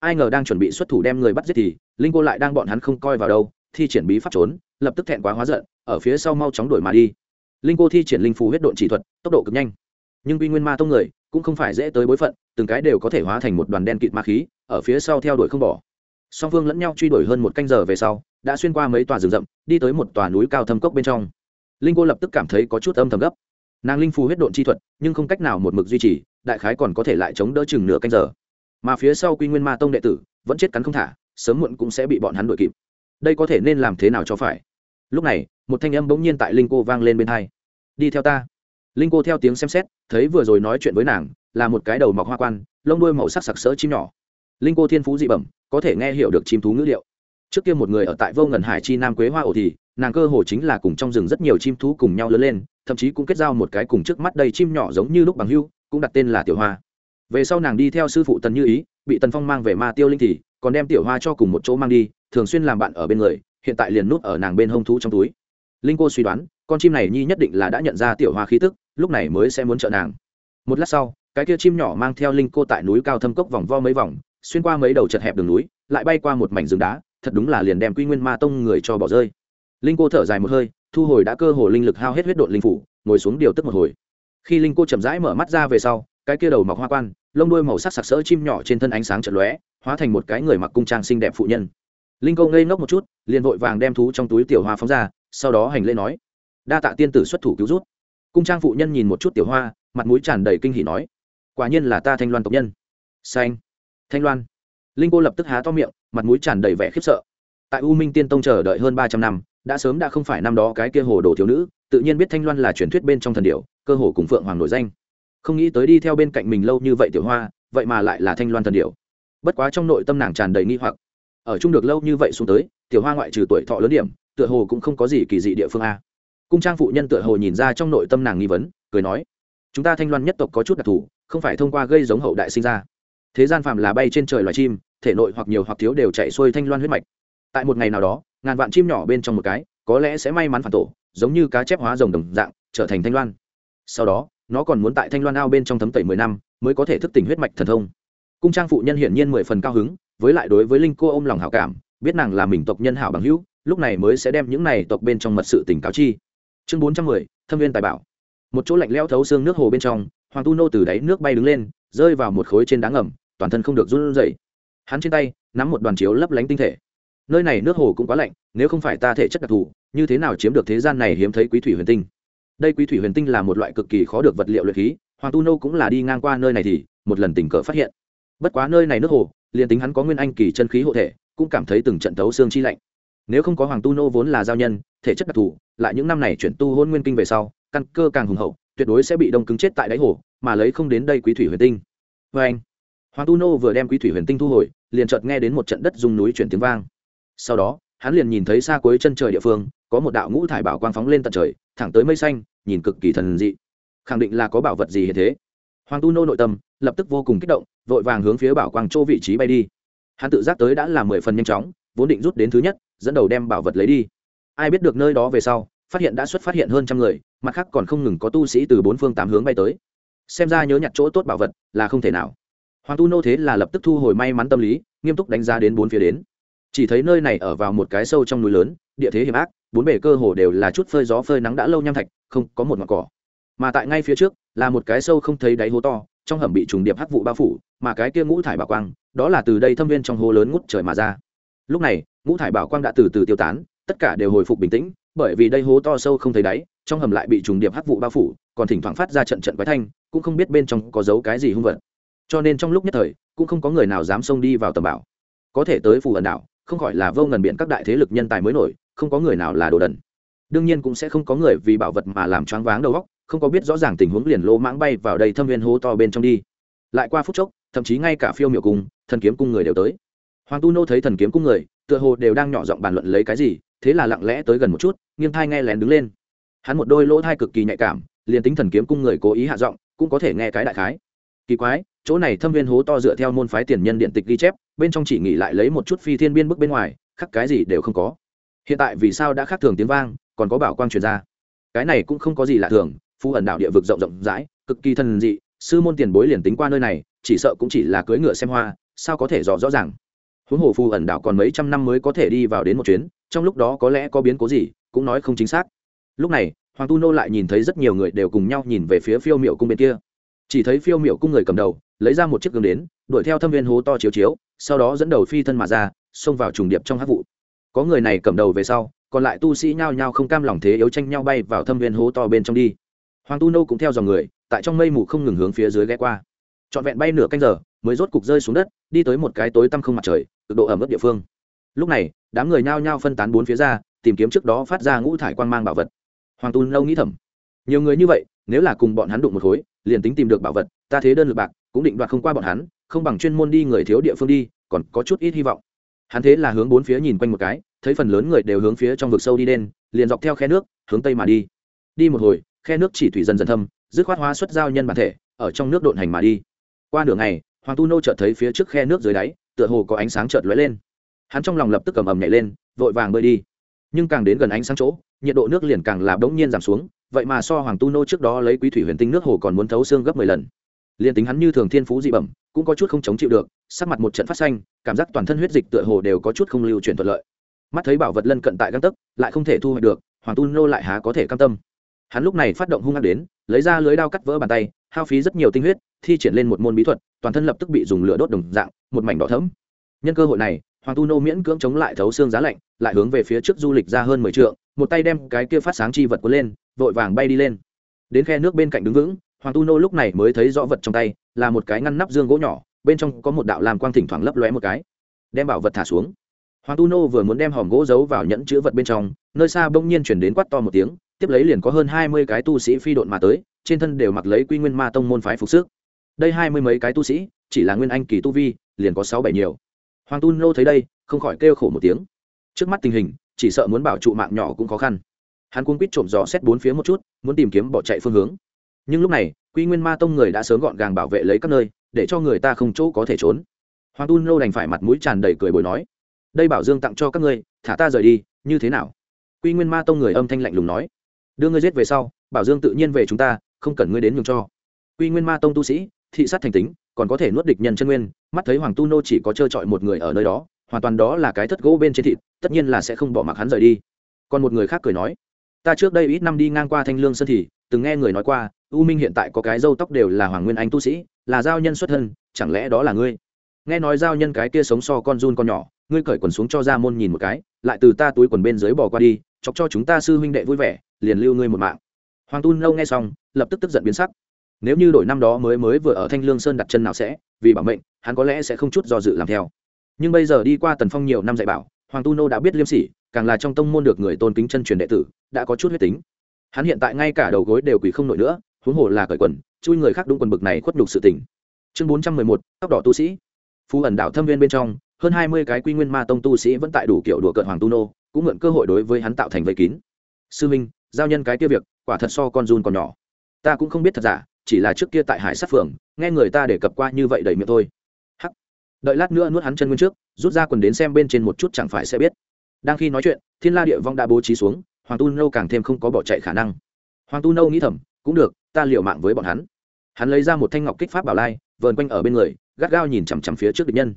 Ai ngờ đang chuẩn bị xuất thủ đem người bắt giết thì, linh cô lại đang bọn hắn không coi vào đâu, thi triển bí pháp trốn, lập tức thẹn quá hóa giận, ở phía sau mau chóng đổi mà đi. Linh cô thi triển linh phù huyết độn chỉ thuật, tốc độ cực nhanh. Nhưng quy nguyên ma tông người, cũng không phải dễ tới bối phận, từng cái đều có thể hóa thành một đoàn đen kịt ma khí, ở phía sau theo đuổi không bỏ. Song phương lẫn nhau truy đuổi hơn một canh giờ về sau, đã xuyên qua mấy tòa rừng rậm, đi tới một tòa núi cao thâm cốc bên trong. Linh cô lập tức cảm thấy có chút âm thầm gấp. Nàng linh phù huyết độn chi thuật, nhưng không cách nào một mực duy trì đại khái còn có thể lại chống đỡ chừng nửa canh giờ. Mà phía sau quy nguyên ma tông đệ tử vẫn chết cắn không thả, sớm muộn cũng sẽ bị bọn hắn đuổi kịp. Đây có thể nên làm thế nào cho phải? Lúc này, một thanh âm bỗng nhiên tại linh cô vang lên bên hai. Đi theo ta. Linh cô theo tiếng xem xét, thấy vừa rồi nói chuyện với nàng, là một cái đầu mọc hoa quan, lông đuôi màu sắc sặc sỡ chim nhỏ. Linh cô thiên phú dị bẩm, có thể nghe hiểu được chim thú ngữ liệu. Trước kia một người ở tại vô ngần hải chi nam quế hoa ổ thì, nàng cơ hồ chính là cùng trong rừng rất nhiều chim thú cùng nhau lớn lên, thậm chí cũng kết giao một cái cùng trước mắt đầy chim nhỏ giống như lúc bằng hưu cũng đặt tên là tiểu hoa. Về sau nàng đi theo sư phụ tần như ý, bị tần phong mang về ma tiêu linh thì còn đem tiểu hoa cho cùng một chỗ mang đi, thường xuyên làm bạn ở bên người, hiện tại liền nút ở nàng bên hông thú trong túi. Linh cô suy đoán, con chim này nhi nhất định là đã nhận ra tiểu hoa khí tức, lúc này mới sẽ muốn trợ nàng. Một lát sau, cái kia chim nhỏ mang theo linh cô tại núi cao thâm cốc vòng vo mấy vòng, xuyên qua mấy đầu chật hẹp đường núi, lại bay qua một mảnh rừng đá, thật đúng là liền đem quy nguyên ma tông người cho bỏ rơi. Linh cô thở dài một hơi, thu hồi đã cơ hồ linh lực hao hết huyết độn linh phủ, ngồi xuống điều tức một hồi khi linh cô chậm rãi mở mắt ra về sau, cái kia đầu mọc hoa quan, lông đuôi màu sắc sặc sỡ chim nhỏ trên thân ánh sáng chật lóe, hóa thành một cái người mặc cung trang xinh đẹp phụ nhân. Linh cô ngây ngốc một chút, liền vội vàng đem thú trong túi tiểu hoa phóng ra, sau đó hành lễ nói, đa tạ tiên tử xuất thủ cứu rút cung trang phụ nhân nhìn một chút tiểu hoa, mặt mũi tràn đầy kinh hỉ nói, quả nhiên là ta thanh loan tộc nhân. Xanh. Thanh loan. Linh cô lập tức há to miệng, mặt mũi tràn đầy vẻ khiếp sợ. Tại u minh tiên tông chờ đợi hơn ba trăm năm, đã sớm đã không phải năm đó cái kia hồ đồ thiếu nữ, tự nhiên biết thanh loan là truyền thuyết bên trong thần điệu cơ hồ cùng phượng hoàng nổi danh. Không nghĩ tới đi theo bên cạnh mình lâu như vậy tiểu hoa, vậy mà lại là thanh loan thần điệu bất quá trong nội tâm nàng tràn đầy nghi hoặc. Ở chung được lâu như vậy xuống tới, tiểu hoa ngoại trừ tuổi thọ lớn điểm, tựa hồ cũng không có gì kỳ dị địa phương a. Cung trang phụ nhân tựa hồ nhìn ra trong nội tâm nàng nghi vấn, cười nói, chúng ta thanh loan nhất tộc có chút đặc thù, không phải thông qua gây giống hậu đại sinh ra. Thế gian phàm là bay trên trời loài chim, thể nội hoặc nhiều hoặc thiếu đều chạy xuôi thanh loan huyết mạch. Tại một ngày nào đó, ngàn vạn chim nhỏ bên trong một cái, có lẽ sẽ may mắn phản tổ, giống như cá chép hóa rồng đồng dạng, trở thành thanh loan sau đó, nó còn muốn tại thanh loan ao bên trong thấm tẩy mười năm, mới có thể thức tỉnh huyết mạch thần thông. Cung trang phụ nhân hiển nhiên mười phần cao hứng, với lại đối với linh cô ôm lòng hảo cảm, biết nàng là mình tộc nhân hảo bằng hữu, lúc này mới sẽ đem những này tộc bên trong mật sự tỉnh cáo chi. Chương bốn trăm mười, thâm viên tài bảo. Một chỗ lạnh leo thấu xương nước hồ bên trong, hoàng tu nô từ đáy nước bay đứng lên, rơi vào một khối trên đá ngầm, toàn thân không được run rẩy. Hắn trên tay, nắm một đoàn chiếu lấp lánh tinh thể. Nơi này nước hồ cũng quá lạnh, nếu không phải ta thể chất đặc thù, như thế nào chiếm được thế gian này hiếm thấy quý thủy huyền tinh? Đây quý thủy huyền tinh là một loại cực kỳ khó được vật liệu luyện khí, hoàng tu nô cũng là đi ngang qua nơi này thì, một lần tình cờ phát hiện. Bất quá nơi này nước hồ, liền tính hắn có nguyên anh kỳ chân khí hộ thể, cũng cảm thấy từng trận tấu xương chi lạnh. Nếu không có hoàng tu nô vốn là giao nhân, thể chất đặc thù, lại những năm này chuyển tu hôn nguyên kinh về sau, căn cơ càng hùng hậu, tuyệt đối sẽ bị đông cứng chết tại đáy hồ, mà lấy không đến đây quý thủy huyền tinh. Vê anh, hoàng tu nô vừa đem quý thủy huyền tinh thu hồi, liền chợt nghe đến một trận đất dùng núi chuyển tiếng vang. Sau đó, hắn liền nhìn thấy xa cuối chân trời địa phương, có một đạo ngũ thải bảo quang phóng lên tận trời thẳng tới mây xanh, nhìn cực kỳ thần dị. Khẳng định là có bảo vật gì hiện thế. Hoàng tu nô nội tâm lập tức vô cùng kích động, vội vàng hướng phía bảo quang chỗ vị trí bay đi. Hắn tự giác tới đã là mười phần nhanh chóng, vốn định rút đến thứ nhất, dẫn đầu đem bảo vật lấy đi. Ai biết được nơi đó về sau, phát hiện đã xuất phát hiện hơn trăm người, mặt khác còn không ngừng có tu sĩ từ bốn phương tám hướng bay tới. Xem ra nhớ nhặt chỗ tốt bảo vật là không thể nào. Hoàng tu nô thế là lập tức thu hồi may mắn tâm lý, nghiêm túc đánh giá đến bốn phía đến. Chỉ thấy nơi này ở vào một cái sâu trong núi lớn, địa thế hiểm ác bốn bể cơ hồ đều là chút phơi gió phơi nắng đã lâu nham thạch, không có một ngọn cỏ. Mà tại ngay phía trước, là một cái sâu không thấy đáy hố to, trong hầm bị trùng điệp hắc vụ bao phủ, mà cái kia ngũ thải bảo quang, đó là từ đây thâm viên trong hố lớn ngút trời mà ra. Lúc này, ngũ thải bảo quang đã từ từ tiêu tán, tất cả đều hồi phục bình tĩnh, bởi vì đây hố to sâu không thấy đáy, trong hầm lại bị trùng điệp hắc vụ bao phủ, còn thỉnh thoảng phát ra trận trận quái thanh, cũng không biết bên trong có dấu cái gì hung vật. Cho nên trong lúc nhất thời, cũng không có người nào dám xông đi vào tầm bảo. Có thể tới phù ẩn đảo, không khỏi là vô ngần biện các đại thế lực nhân tài mới nổi không có người nào là đồ đần. Đương nhiên cũng sẽ không có người vì bảo vật mà làm choáng váng đầu óc, không có biết rõ ràng tình huống liền lô mãng bay vào đây thâm viên hố to bên trong đi. Lại qua phút chốc, thậm chí ngay cả phiêu miệu cung, thần kiếm cung người đều tới. Hoàng tu nô thấy thần kiếm cung người, tựa hồ đều đang nhỏ giọng bàn luận lấy cái gì, thế là lặng lẽ tới gần một chút, nghiêng thai nghe lén đứng lên. Hắn một đôi lỗ thai cực kỳ nhạy cảm, liền tính thần kiếm cung người cố ý hạ giọng, cũng có thể nghe cái đại khái. Kỳ quái, chỗ này thâm viên hố to dựa theo môn phái tiền nhân điện tịch ghi chép, bên trong chỉ nghỉ lại lấy một chút phi thiên biên bức bên ngoài, khắc cái gì đều không có hiện tại vì sao đã khác thường tiếng vang, còn có bảo quang truyền ra? Cái này cũng không có gì lạ thường phu ẩn đảo địa vực rộng rộng rãi, cực kỳ thần dị, sư môn tiền bối liền tính qua nơi này, chỉ sợ cũng chỉ là cưỡi ngựa xem hoa, sao có thể rõ rõ ràng? Huống hồ phu ẩn đảo còn mấy trăm năm mới có thể đi vào đến một chuyến, trong lúc đó có lẽ có biến cố gì, cũng nói không chính xác. Lúc này, hoàng tu nô lại nhìn thấy rất nhiều người đều cùng nhau nhìn về phía phiêu miệu cung bên kia. Chỉ thấy phiêu miệu cung người cầm đầu, lấy ra một chiếc gương đến, đuổi theo thâm viên hố to chiếu chiếu, sau đó dẫn đầu phi thân mà ra, xông vào trùng điệp trong hát vụ có người này cầm đầu về sau, còn lại tu sĩ nhao nhao không cam lòng thế yếu tranh nhau bay vào thâm viên hố to bên trong đi. Hoàng tu nô cũng theo dòng người, tại trong mây mù không ngừng hướng phía dưới ghé qua. Trọn vẹn bay nửa canh giờ, mới rốt cục rơi xuống đất, đi tới một cái tối tăm không mặt trời, cực độ ẩm ướt địa phương. Lúc này, đám người nhao nhao phân tán bốn phía ra, tìm kiếm trước đó phát ra ngũ thải quan mang bảo vật. Hoàng tu nâu nghĩ thầm, nhiều người như vậy, nếu là cùng bọn hắn đụng một khối, liền tính tìm được bảo vật, ta thế đơn lực bạc, cũng định đoạt không qua bọn hắn, không bằng chuyên môn đi người thiếu địa phương đi, còn có chút ít hy vọng hắn thế là hướng bốn phía nhìn quanh một cái, thấy phần lớn người đều hướng phía trong vực sâu đi đen liền dọc theo khe nước, hướng tây mà đi. Đi một hồi, khe nước chỉ thủy dần dần thâm, dứt khoát hóa xuất giao nhân bản thể, ở trong nước độn hành mà đi. Qua nửa ngày, hoàng tu nô chợt thấy phía trước khe nước dưới đáy, tựa hồ có ánh sáng chợt lóe lên. Hắn trong lòng lập tức cầm ầm nhảy lên, vội vàng bơi đi. Nhưng càng đến gần ánh sáng chỗ, nhiệt độ nước liền càng là bỗng nhiên giảm xuống, vậy mà so hoàng tu nô trước đó lấy quý thủy huyền tinh nước hồ còn muốn thấu xương gấp mười lần. Liền tính hắn như thường thiên phú dị bẩm cũng có chút không chống chịu được, sắc mặt một trận phát xanh, cảm giác toàn thân huyết dịch tựa hồ đều có chút không lưu chuyển thuận lợi. Mắt thấy bảo vật lân cận tại găng tấc, lại không thể thu hoạch được, hoàng tu nô lại há có thể cam tâm. Hắn lúc này phát động hung hăng đến, lấy ra lưới đao cắt vỡ bàn tay, hao phí rất nhiều tinh huyết, thi triển lên một môn bí thuật, toàn thân lập tức bị dùng lửa đốt đồng dạng, một mảnh đỏ thấm nhân cơ hội này, hoàng tu nô miễn cưỡng chống lại thấu xương giá lạnh, lại hướng về phía trước du lịch ra hơn mười t một tay đem cái kia phát sáng chi vật cuốn lên, vội vàng bay đi lên. Đến khe nước bên cạnh đứng vững, hoàng tu nô lúc này mới thấy rõ vật trong tay là một cái ngăn nắp dương gỗ nhỏ, bên trong có một đạo làm quang thỉnh thoảng lấp lóe một cái. Đem bảo vật thả xuống. Hoàng tu nô vừa muốn đem hòm gỗ giấu vào nhẫn chữ vật bên trong, nơi xa bỗng nhiên chuyển đến quát to một tiếng, tiếp lấy liền có hơn hai mươi cái tu sĩ phi độn mà tới, trên thân đều mặc lấy quy nguyên ma tông môn phái phục sức. Đây hai mươi mấy cái tu sĩ, chỉ là nguyên anh kỳ tu vi, liền có sáu bảy nhiều. Hoàng tu nô thấy đây, không khỏi kêu khổ một tiếng. Trước mắt tình hình, chỉ sợ muốn bảo trụ mạng nhỏ cũng khó khăn. Hắn cuống quýt trộm dò xét bốn phía một chút, muốn tìm kiếm bỏ chạy phương hướng. Nhưng lúc này quy nguyên ma tông người đã sớm gọn gàng bảo vệ lấy các nơi, để cho người ta không chỗ có thể trốn. Hoàng tu nô đành phải mặt mũi tràn đầy cười bồi nói, đây bảo dương tặng cho các ngươi, thả ta rời đi, như thế nào? Quy nguyên ma tông người âm thanh lạnh lùng nói, đưa ngươi giết về sau, bảo dương tự nhiên về chúng ta, không cần ngươi đến nhường cho. Quy nguyên ma tông tu sĩ, thị sát thành tính, còn có thể nuốt địch nhân chân nguyên, mắt thấy hoàng tu nô chỉ có trơ trọi một người ở nơi đó, hoàn toàn đó là cái thất gỗ bên trên thịt, tất nhiên là sẽ không bỏ mặc hắn rời đi. Còn một người khác cười nói, ta trước đây ít năm đi ngang qua thanh lương sơn thì, từng nghe người nói qua u minh hiện tại có cái râu tóc đều là hoàng nguyên anh tu sĩ, là giao nhân xuất thân, chẳng lẽ đó là ngươi? Nghe nói giao nhân cái kia sống so con run con nhỏ, ngươi cởi quần xuống cho ra môn nhìn một cái, lại từ ta túi quần bên dưới bỏ qua đi, chọc cho chúng ta sư huynh đệ vui vẻ, liền lưu ngươi một mạng. Hoàng tu lâu nghe xong, lập tức tức giận biến sắc. Nếu như đổi năm đó mới mới vừa ở thanh lương sơn đặt chân nào sẽ, vì bảo mệnh, hắn có lẽ sẽ không chút do dự làm theo. Nhưng bây giờ đi qua tần phong nhiều năm dạy bảo, hoàng tu nô đã biết liêm sỉ, càng là trong tông môn được người tôn kính chân truyền đệ tử, đã có chút huyết tính. Hắn hiện tại ngay cả đầu gối đều quỳ không nổi nữa huống hồ là cởi quần, chui người khác đúng quần bực này khuất nhục sự tình. Chương bốn trăm mười một, tóc đỏ tu sĩ. Phú ẩn đảo thâm viên bên trong, hơn hai mươi cái quy nguyên ma tông tu sĩ vẫn tại đủ kiểu đùa cợt hoàng tu nô, cũng mượn cơ hội đối với hắn tạo thành vây kín. Sư minh, giao nhân cái kia việc, quả thật so con run còn nhỏ. Ta cũng không biết thật giả, chỉ là trước kia tại hải sát phường, nghe người ta để cập qua như vậy đầy miệng thôi. Hắc. Đợi lát nữa nuốt hắn chân nguyên trước, rút ra quần đến xem bên trên một chút chẳng phải sẽ biết. Đang khi nói chuyện, thiên la địa vong đã bố trí xuống, hoàng tu nâu càng thêm không có bỏ chạy khả năng. Hoàng tu nâu nghĩ thầm, cũng được ta liều mạng với bọn hắn. Hắn lấy ra một thanh ngọc kích pháp bảo lai, vờn quanh ở bên người, gắt gao nhìn chằm chằm phía trước địch nhân.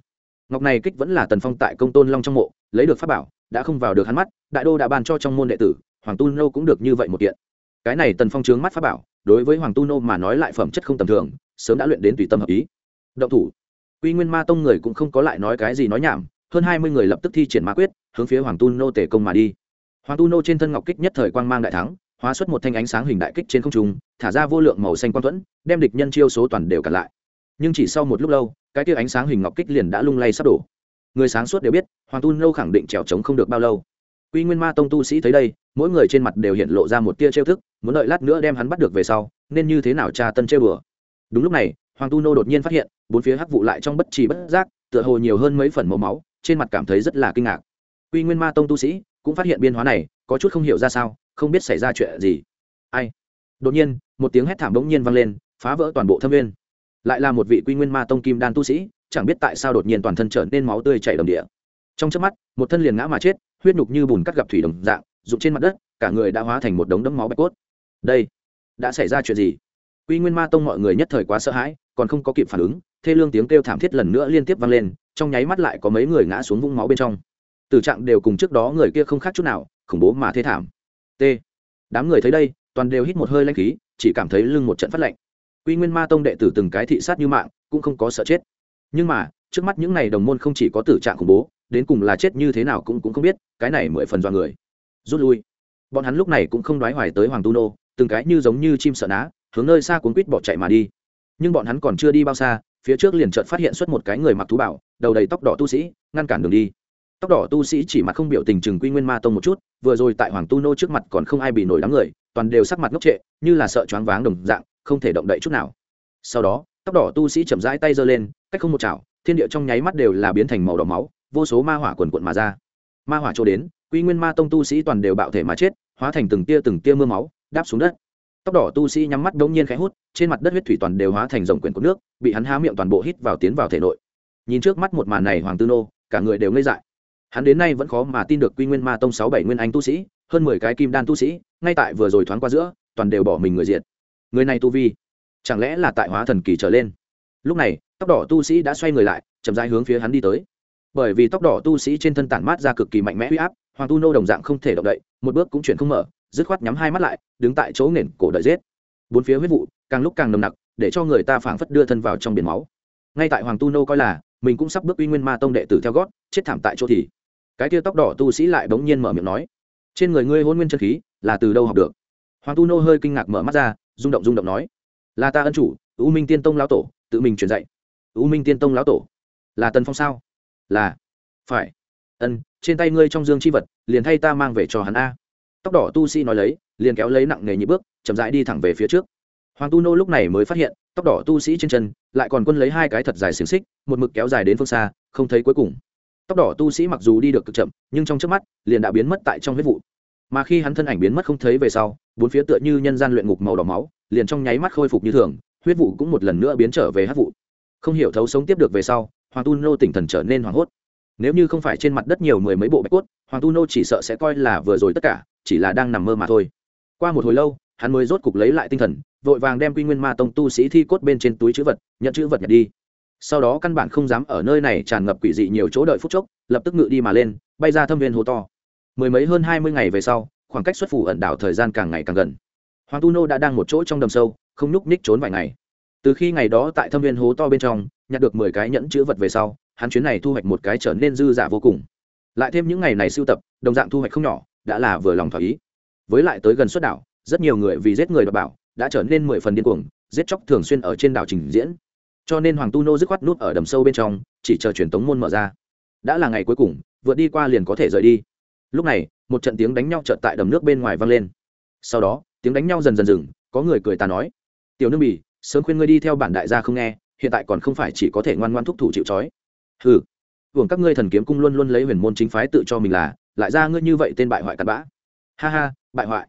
Ngọc này kích vẫn là tần phong tại công tôn long trong mộ, lấy được pháp bảo, đã không vào được hắn mắt, đại đô đã ban cho trong môn đệ tử, hoàng tu nô cũng được như vậy một kiện. Cái này tần phong trướng mắt pháp bảo, đối với hoàng tu nô mà nói lại phẩm chất không tầm thường, sớm đã luyện đến tùy tâm hợp ý. Động thủ. Quy nguyên ma tông người cũng không có lại nói cái gì nói nhảm, hơn hai mươi người lập tức thi triển ma quyết, hướng phía hoàng tu nô tể công mà đi. Hoàng tu nô trên thân ngọc kích nhất thời quang mang đại thắng hóa xuất một thanh ánh sáng hình đại kích trên không trung, thả ra vô lượng màu xanh quang thuẫn, đem địch nhân chiêu số toàn đều cả lại. Nhưng chỉ sau một lúc lâu, cái tia ánh sáng hình ngọc kích liền đã lung lay sắp đổ. Người sáng suốt đều biết, hoàng tu nô khẳng định trèo trống không được bao lâu. Quy nguyên ma tông tu sĩ thấy đây, mỗi người trên mặt đều hiện lộ ra một tia trêu thức, muốn đợi lát nữa đem hắn bắt được về sau, nên như thế nào tra tân chơi bừa đúng lúc này, hoàng tu nô đột nhiên phát hiện, bốn phía hắc vụ lại trong bất trì bất giác, tựa hồ nhiều hơn mấy phần màu máu, trên mặt cảm thấy rất là kinh ngạc. Quy nguyên ma tông tu sĩ cũng phát hiện biên hóa này, có chút không hiểu ra sao không biết xảy ra chuyện gì. Ai? Đột nhiên, một tiếng hét thảm bỗng nhiên vang lên, phá vỡ toàn bộ thâm viên lại là một vị quy nguyên ma tông kim đan tu sĩ, chẳng biết tại sao đột nhiên toàn thân trở nên máu tươi chảy đầm địa. Trong chớp mắt, một thân liền ngã mà chết, huyết nhục như bùn cắt gặp thủy đồng dạng, rụng trên mặt đất, cả người đã hóa thành một đống đấm máu bạch cốt. Đây, đã xảy ra chuyện gì? Quy nguyên ma tông mọi người nhất thời quá sợ hãi, còn không có kịp phản ứng, thê lương tiếng kêu thảm thiết lần nữa liên tiếp vang lên, trong nháy mắt lại có mấy người ngã xuống vũng máu bên trong. Tử trạng đều cùng trước đó người kia không khác chút nào, khủng bố mà thê thảm t. Đám người thấy đây, toàn đều hít một hơi lanh khí, chỉ cảm thấy lưng một trận phát lạnh. Quy nguyên ma tông đệ tử từng cái thị sát như mạng, cũng không có sợ chết. Nhưng mà, trước mắt những này đồng môn không chỉ có tử trạng khủng bố, đến cùng là chết như thế nào cũng cũng không biết, cái này mười phần do người. Rút lui. Bọn hắn lúc này cũng không đoái hoài tới hoàng tu nô, từng cái như giống như chim sợ ná, hướng nơi xa cuốn quýt bỏ chạy mà đi. Nhưng bọn hắn còn chưa đi bao xa, phía trước liền chợt phát hiện xuất một cái người mặc thú bảo, đầu đầy tóc đỏ tu sĩ, ngăn cản đường đi tóc đỏ tu sĩ chỉ mặt không biểu tình chừng quy nguyên ma tông một chút, vừa rồi tại hoàng tu nô trước mặt còn không ai bị nổi đám người, toàn đều sắc mặt ngốc trệ, như là sợ choáng váng đồng dạng, không thể động đậy chút nào. Sau đó, tóc đỏ tu sĩ chậm rãi tay giơ lên, cách không một chảo, thiên địa trong nháy mắt đều là biến thành màu đỏ máu, vô số ma hỏa quần quận mà ra. Ma hỏa chỗ đến, quy nguyên ma tông tu sĩ toàn đều bạo thể mà chết, hóa thành từng tia từng tia mưa máu, đáp xuống đất. Tóc đỏ tu sĩ nhắm mắt đống nhiên khẽ hút, trên mặt đất huyết thủy toàn đều hóa thành dòng quyển của nước, bị hắn há miệng toàn bộ hít vào tiến vào thể nội. Nhìn trước mắt một màn này hoàng tư nô, cả người đều ngây dại hắn đến nay vẫn khó mà tin được quy nguyên ma tông sáu bảy nguyên anh tu sĩ, hơn mười cái kim đan tu sĩ, ngay tại vừa rồi thoáng qua giữa, toàn đều bỏ mình người diệt. Người này tu vi, chẳng lẽ là tại hóa thần kỳ trở lên? Lúc này, tóc đỏ tu sĩ đã xoay người lại, chậm rãi hướng phía hắn đi tới. Bởi vì tóc đỏ tu sĩ trên thân tản mát ra cực kỳ mạnh mẽ huy áp, hoàng tu nô đồng dạng không thể động đậy, một bước cũng chuyển không mở, dứt khoát nhắm hai mắt lại, đứng tại chỗ nền cổ đợi giết. Bốn phía huyết vụ, càng lúc càng nồng nặc, để cho người ta phảng phất đưa thân vào trong biển máu. Ngay tại hoàng tu nô coi là, mình cũng sắp bước uy nguyên ma tông đệ tử theo gót, chết thảm tại chỗ thì cái tia tóc đỏ tu sĩ lại bỗng nhiên mở miệng nói, trên người ngươi hôn nguyên chân khí là từ đâu học được? Hoàng tu nô hơi kinh ngạc mở mắt ra, rung động rung động nói, là ta ân chủ, u minh tiên tông lão tổ, tự mình truyền dạy. U minh tiên tông lão tổ? Là tần phong sao? Là. Phải. Ân, trên tay ngươi trong dương chi vật, liền thay ta mang về cho hắn a. Tóc đỏ tu sĩ nói lấy, liền kéo lấy nặng nghề nhị bước, chậm rãi đi thẳng về phía trước. Hoàng tu nô lúc này mới phát hiện, tóc đỏ tu sĩ trên chân, lại còn quân lấy hai cái thật dài xiềng xích, một mực kéo dài đến phương xa, không thấy cuối cùng tóc đỏ tu sĩ mặc dù đi được cực chậm, nhưng trong trước mắt, liền đã biến mất tại trong huyết vụ. Mà khi hắn thân ảnh biến mất không thấy về sau, bốn phía tựa như nhân gian luyện ngục màu đỏ máu, liền trong nháy mắt khôi phục như thường, huyết vụ cũng một lần nữa biến trở về hát vụ. Không hiểu thấu sống tiếp được về sau, hoàng tu nô tỉnh thần trở nên hoảng hốt. Nếu như không phải trên mặt đất nhiều mười mấy bộ bạch cốt, hoàng tu nô chỉ sợ sẽ coi là vừa rồi tất cả, chỉ là đang nằm mơ mà thôi. Qua một hồi lâu, hắn mới rốt cục lấy lại tinh thần, vội vàng đem quy nguyên ma tông tu sĩ thi cốt bên trên túi chữ vật, nhận chữ vật nhặt đi sau đó căn bản không dám ở nơi này tràn ngập quỷ dị nhiều chỗ đợi phút chốc, lập tức ngự đi mà lên, bay ra thâm viên hố to. Mười mấy hơn hai mươi ngày về sau, khoảng cách xuất phủ ẩn đảo thời gian càng ngày càng gần. Hoàng tu nô đã đang một chỗ trong đầm sâu, không nhúc ních trốn vài ngày. Từ khi ngày đó tại thâm viên hố to bên trong, nhặt được mười cái nhẫn chữ vật về sau, hắn chuyến này thu hoạch một cái trở nên dư dả vô cùng. Lại thêm những ngày này sưu tập, đồng dạng thu hoạch không nhỏ, đã là vừa lòng thỏa ý. Với lại tới gần xuất đảo, rất nhiều người vì giết người đ bảo, đã trở nên mười phần điên cuồng, giết chóc thường xuyên ở trên đảo trình diễn cho nên hoàng tu nô dứt khoát nút ở đầm sâu bên trong, chỉ chờ truyền tống môn mở ra. Đã là ngày cuối cùng, vượt đi qua liền có thể rời đi. Lúc này, một trận tiếng đánh nhau trợt tại đầm nước bên ngoài vang lên. Sau đó, tiếng đánh nhau dần dần dừng, có người cười ta nói, tiểu nương bỉ sớm khuyên ngươi đi theo bản đại gia không nghe, hiện tại còn không phải chỉ có thể ngoan ngoan thúc thủ chịu trói. Ừ hưởng các ngươi thần kiếm cung luôn luôn lấy huyền môn chính phái tự cho mình là, lại ra ngươi như vậy tên bại hoại cặn bã. Ha ha, bại hoại.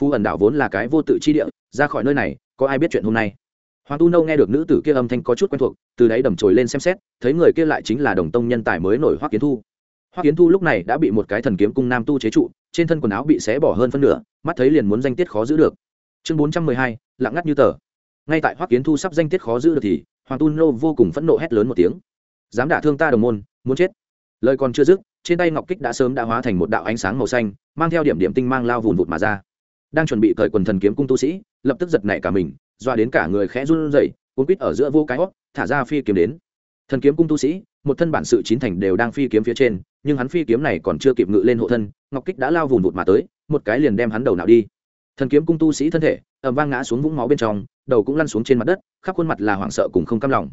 Phu ẩn đảo vốn là cái vô tự chi địa, ra khỏi nơi này, có ai biết chuyện hôm nay? Hoàng tu nâu nghe được nữ tử kia âm thanh có chút quen thuộc, từ đấy đầm trồi lên xem xét, thấy người kia lại chính là đồng tông nhân tài mới nổi hoắc kiến thu. Hoắc kiến thu lúc này đã bị một cái thần kiếm cung nam tu chế trụ, trên thân quần áo bị xé bỏ hơn phân nửa, mắt thấy liền muốn danh tiết khó giữ được. Chương bốn trăm mười hai, lặng ngắt như tờ. Ngay tại hoắc kiến thu sắp danh tiết khó giữ được thì, hoàng tu nô vô cùng phẫn nộ hét lớn một tiếng. Dám đả thương ta đồng môn, muốn chết. Lời còn chưa dứt, trên tay ngọc kích đã sớm đã hóa thành một đạo ánh sáng màu xanh, mang theo điểm điểm tinh mang lao vùn vụt mà ra. Đang chuẩn bị cởi quần thần kiếm cung tu sĩ, lập tức giật nảy cả mình doa đến cả người khẽ run rẩy, cuốn quýt ở giữa vô cái hót, thả ra phi kiếm đến. Thần kiếm cung tu sĩ, một thân bản sự chín thành đều đang phi kiếm phía trên, nhưng hắn phi kiếm này còn chưa kịp ngự lên hộ thân, ngọc kích đã lao vùn vụt mà tới, một cái liền đem hắn đầu nào đi. Thần kiếm cung tu sĩ thân thể ẩm vang ngã xuống vũng máu bên trong, đầu cũng lăn xuống trên mặt đất, khắp khuôn mặt là hoảng sợ cùng không cam lòng.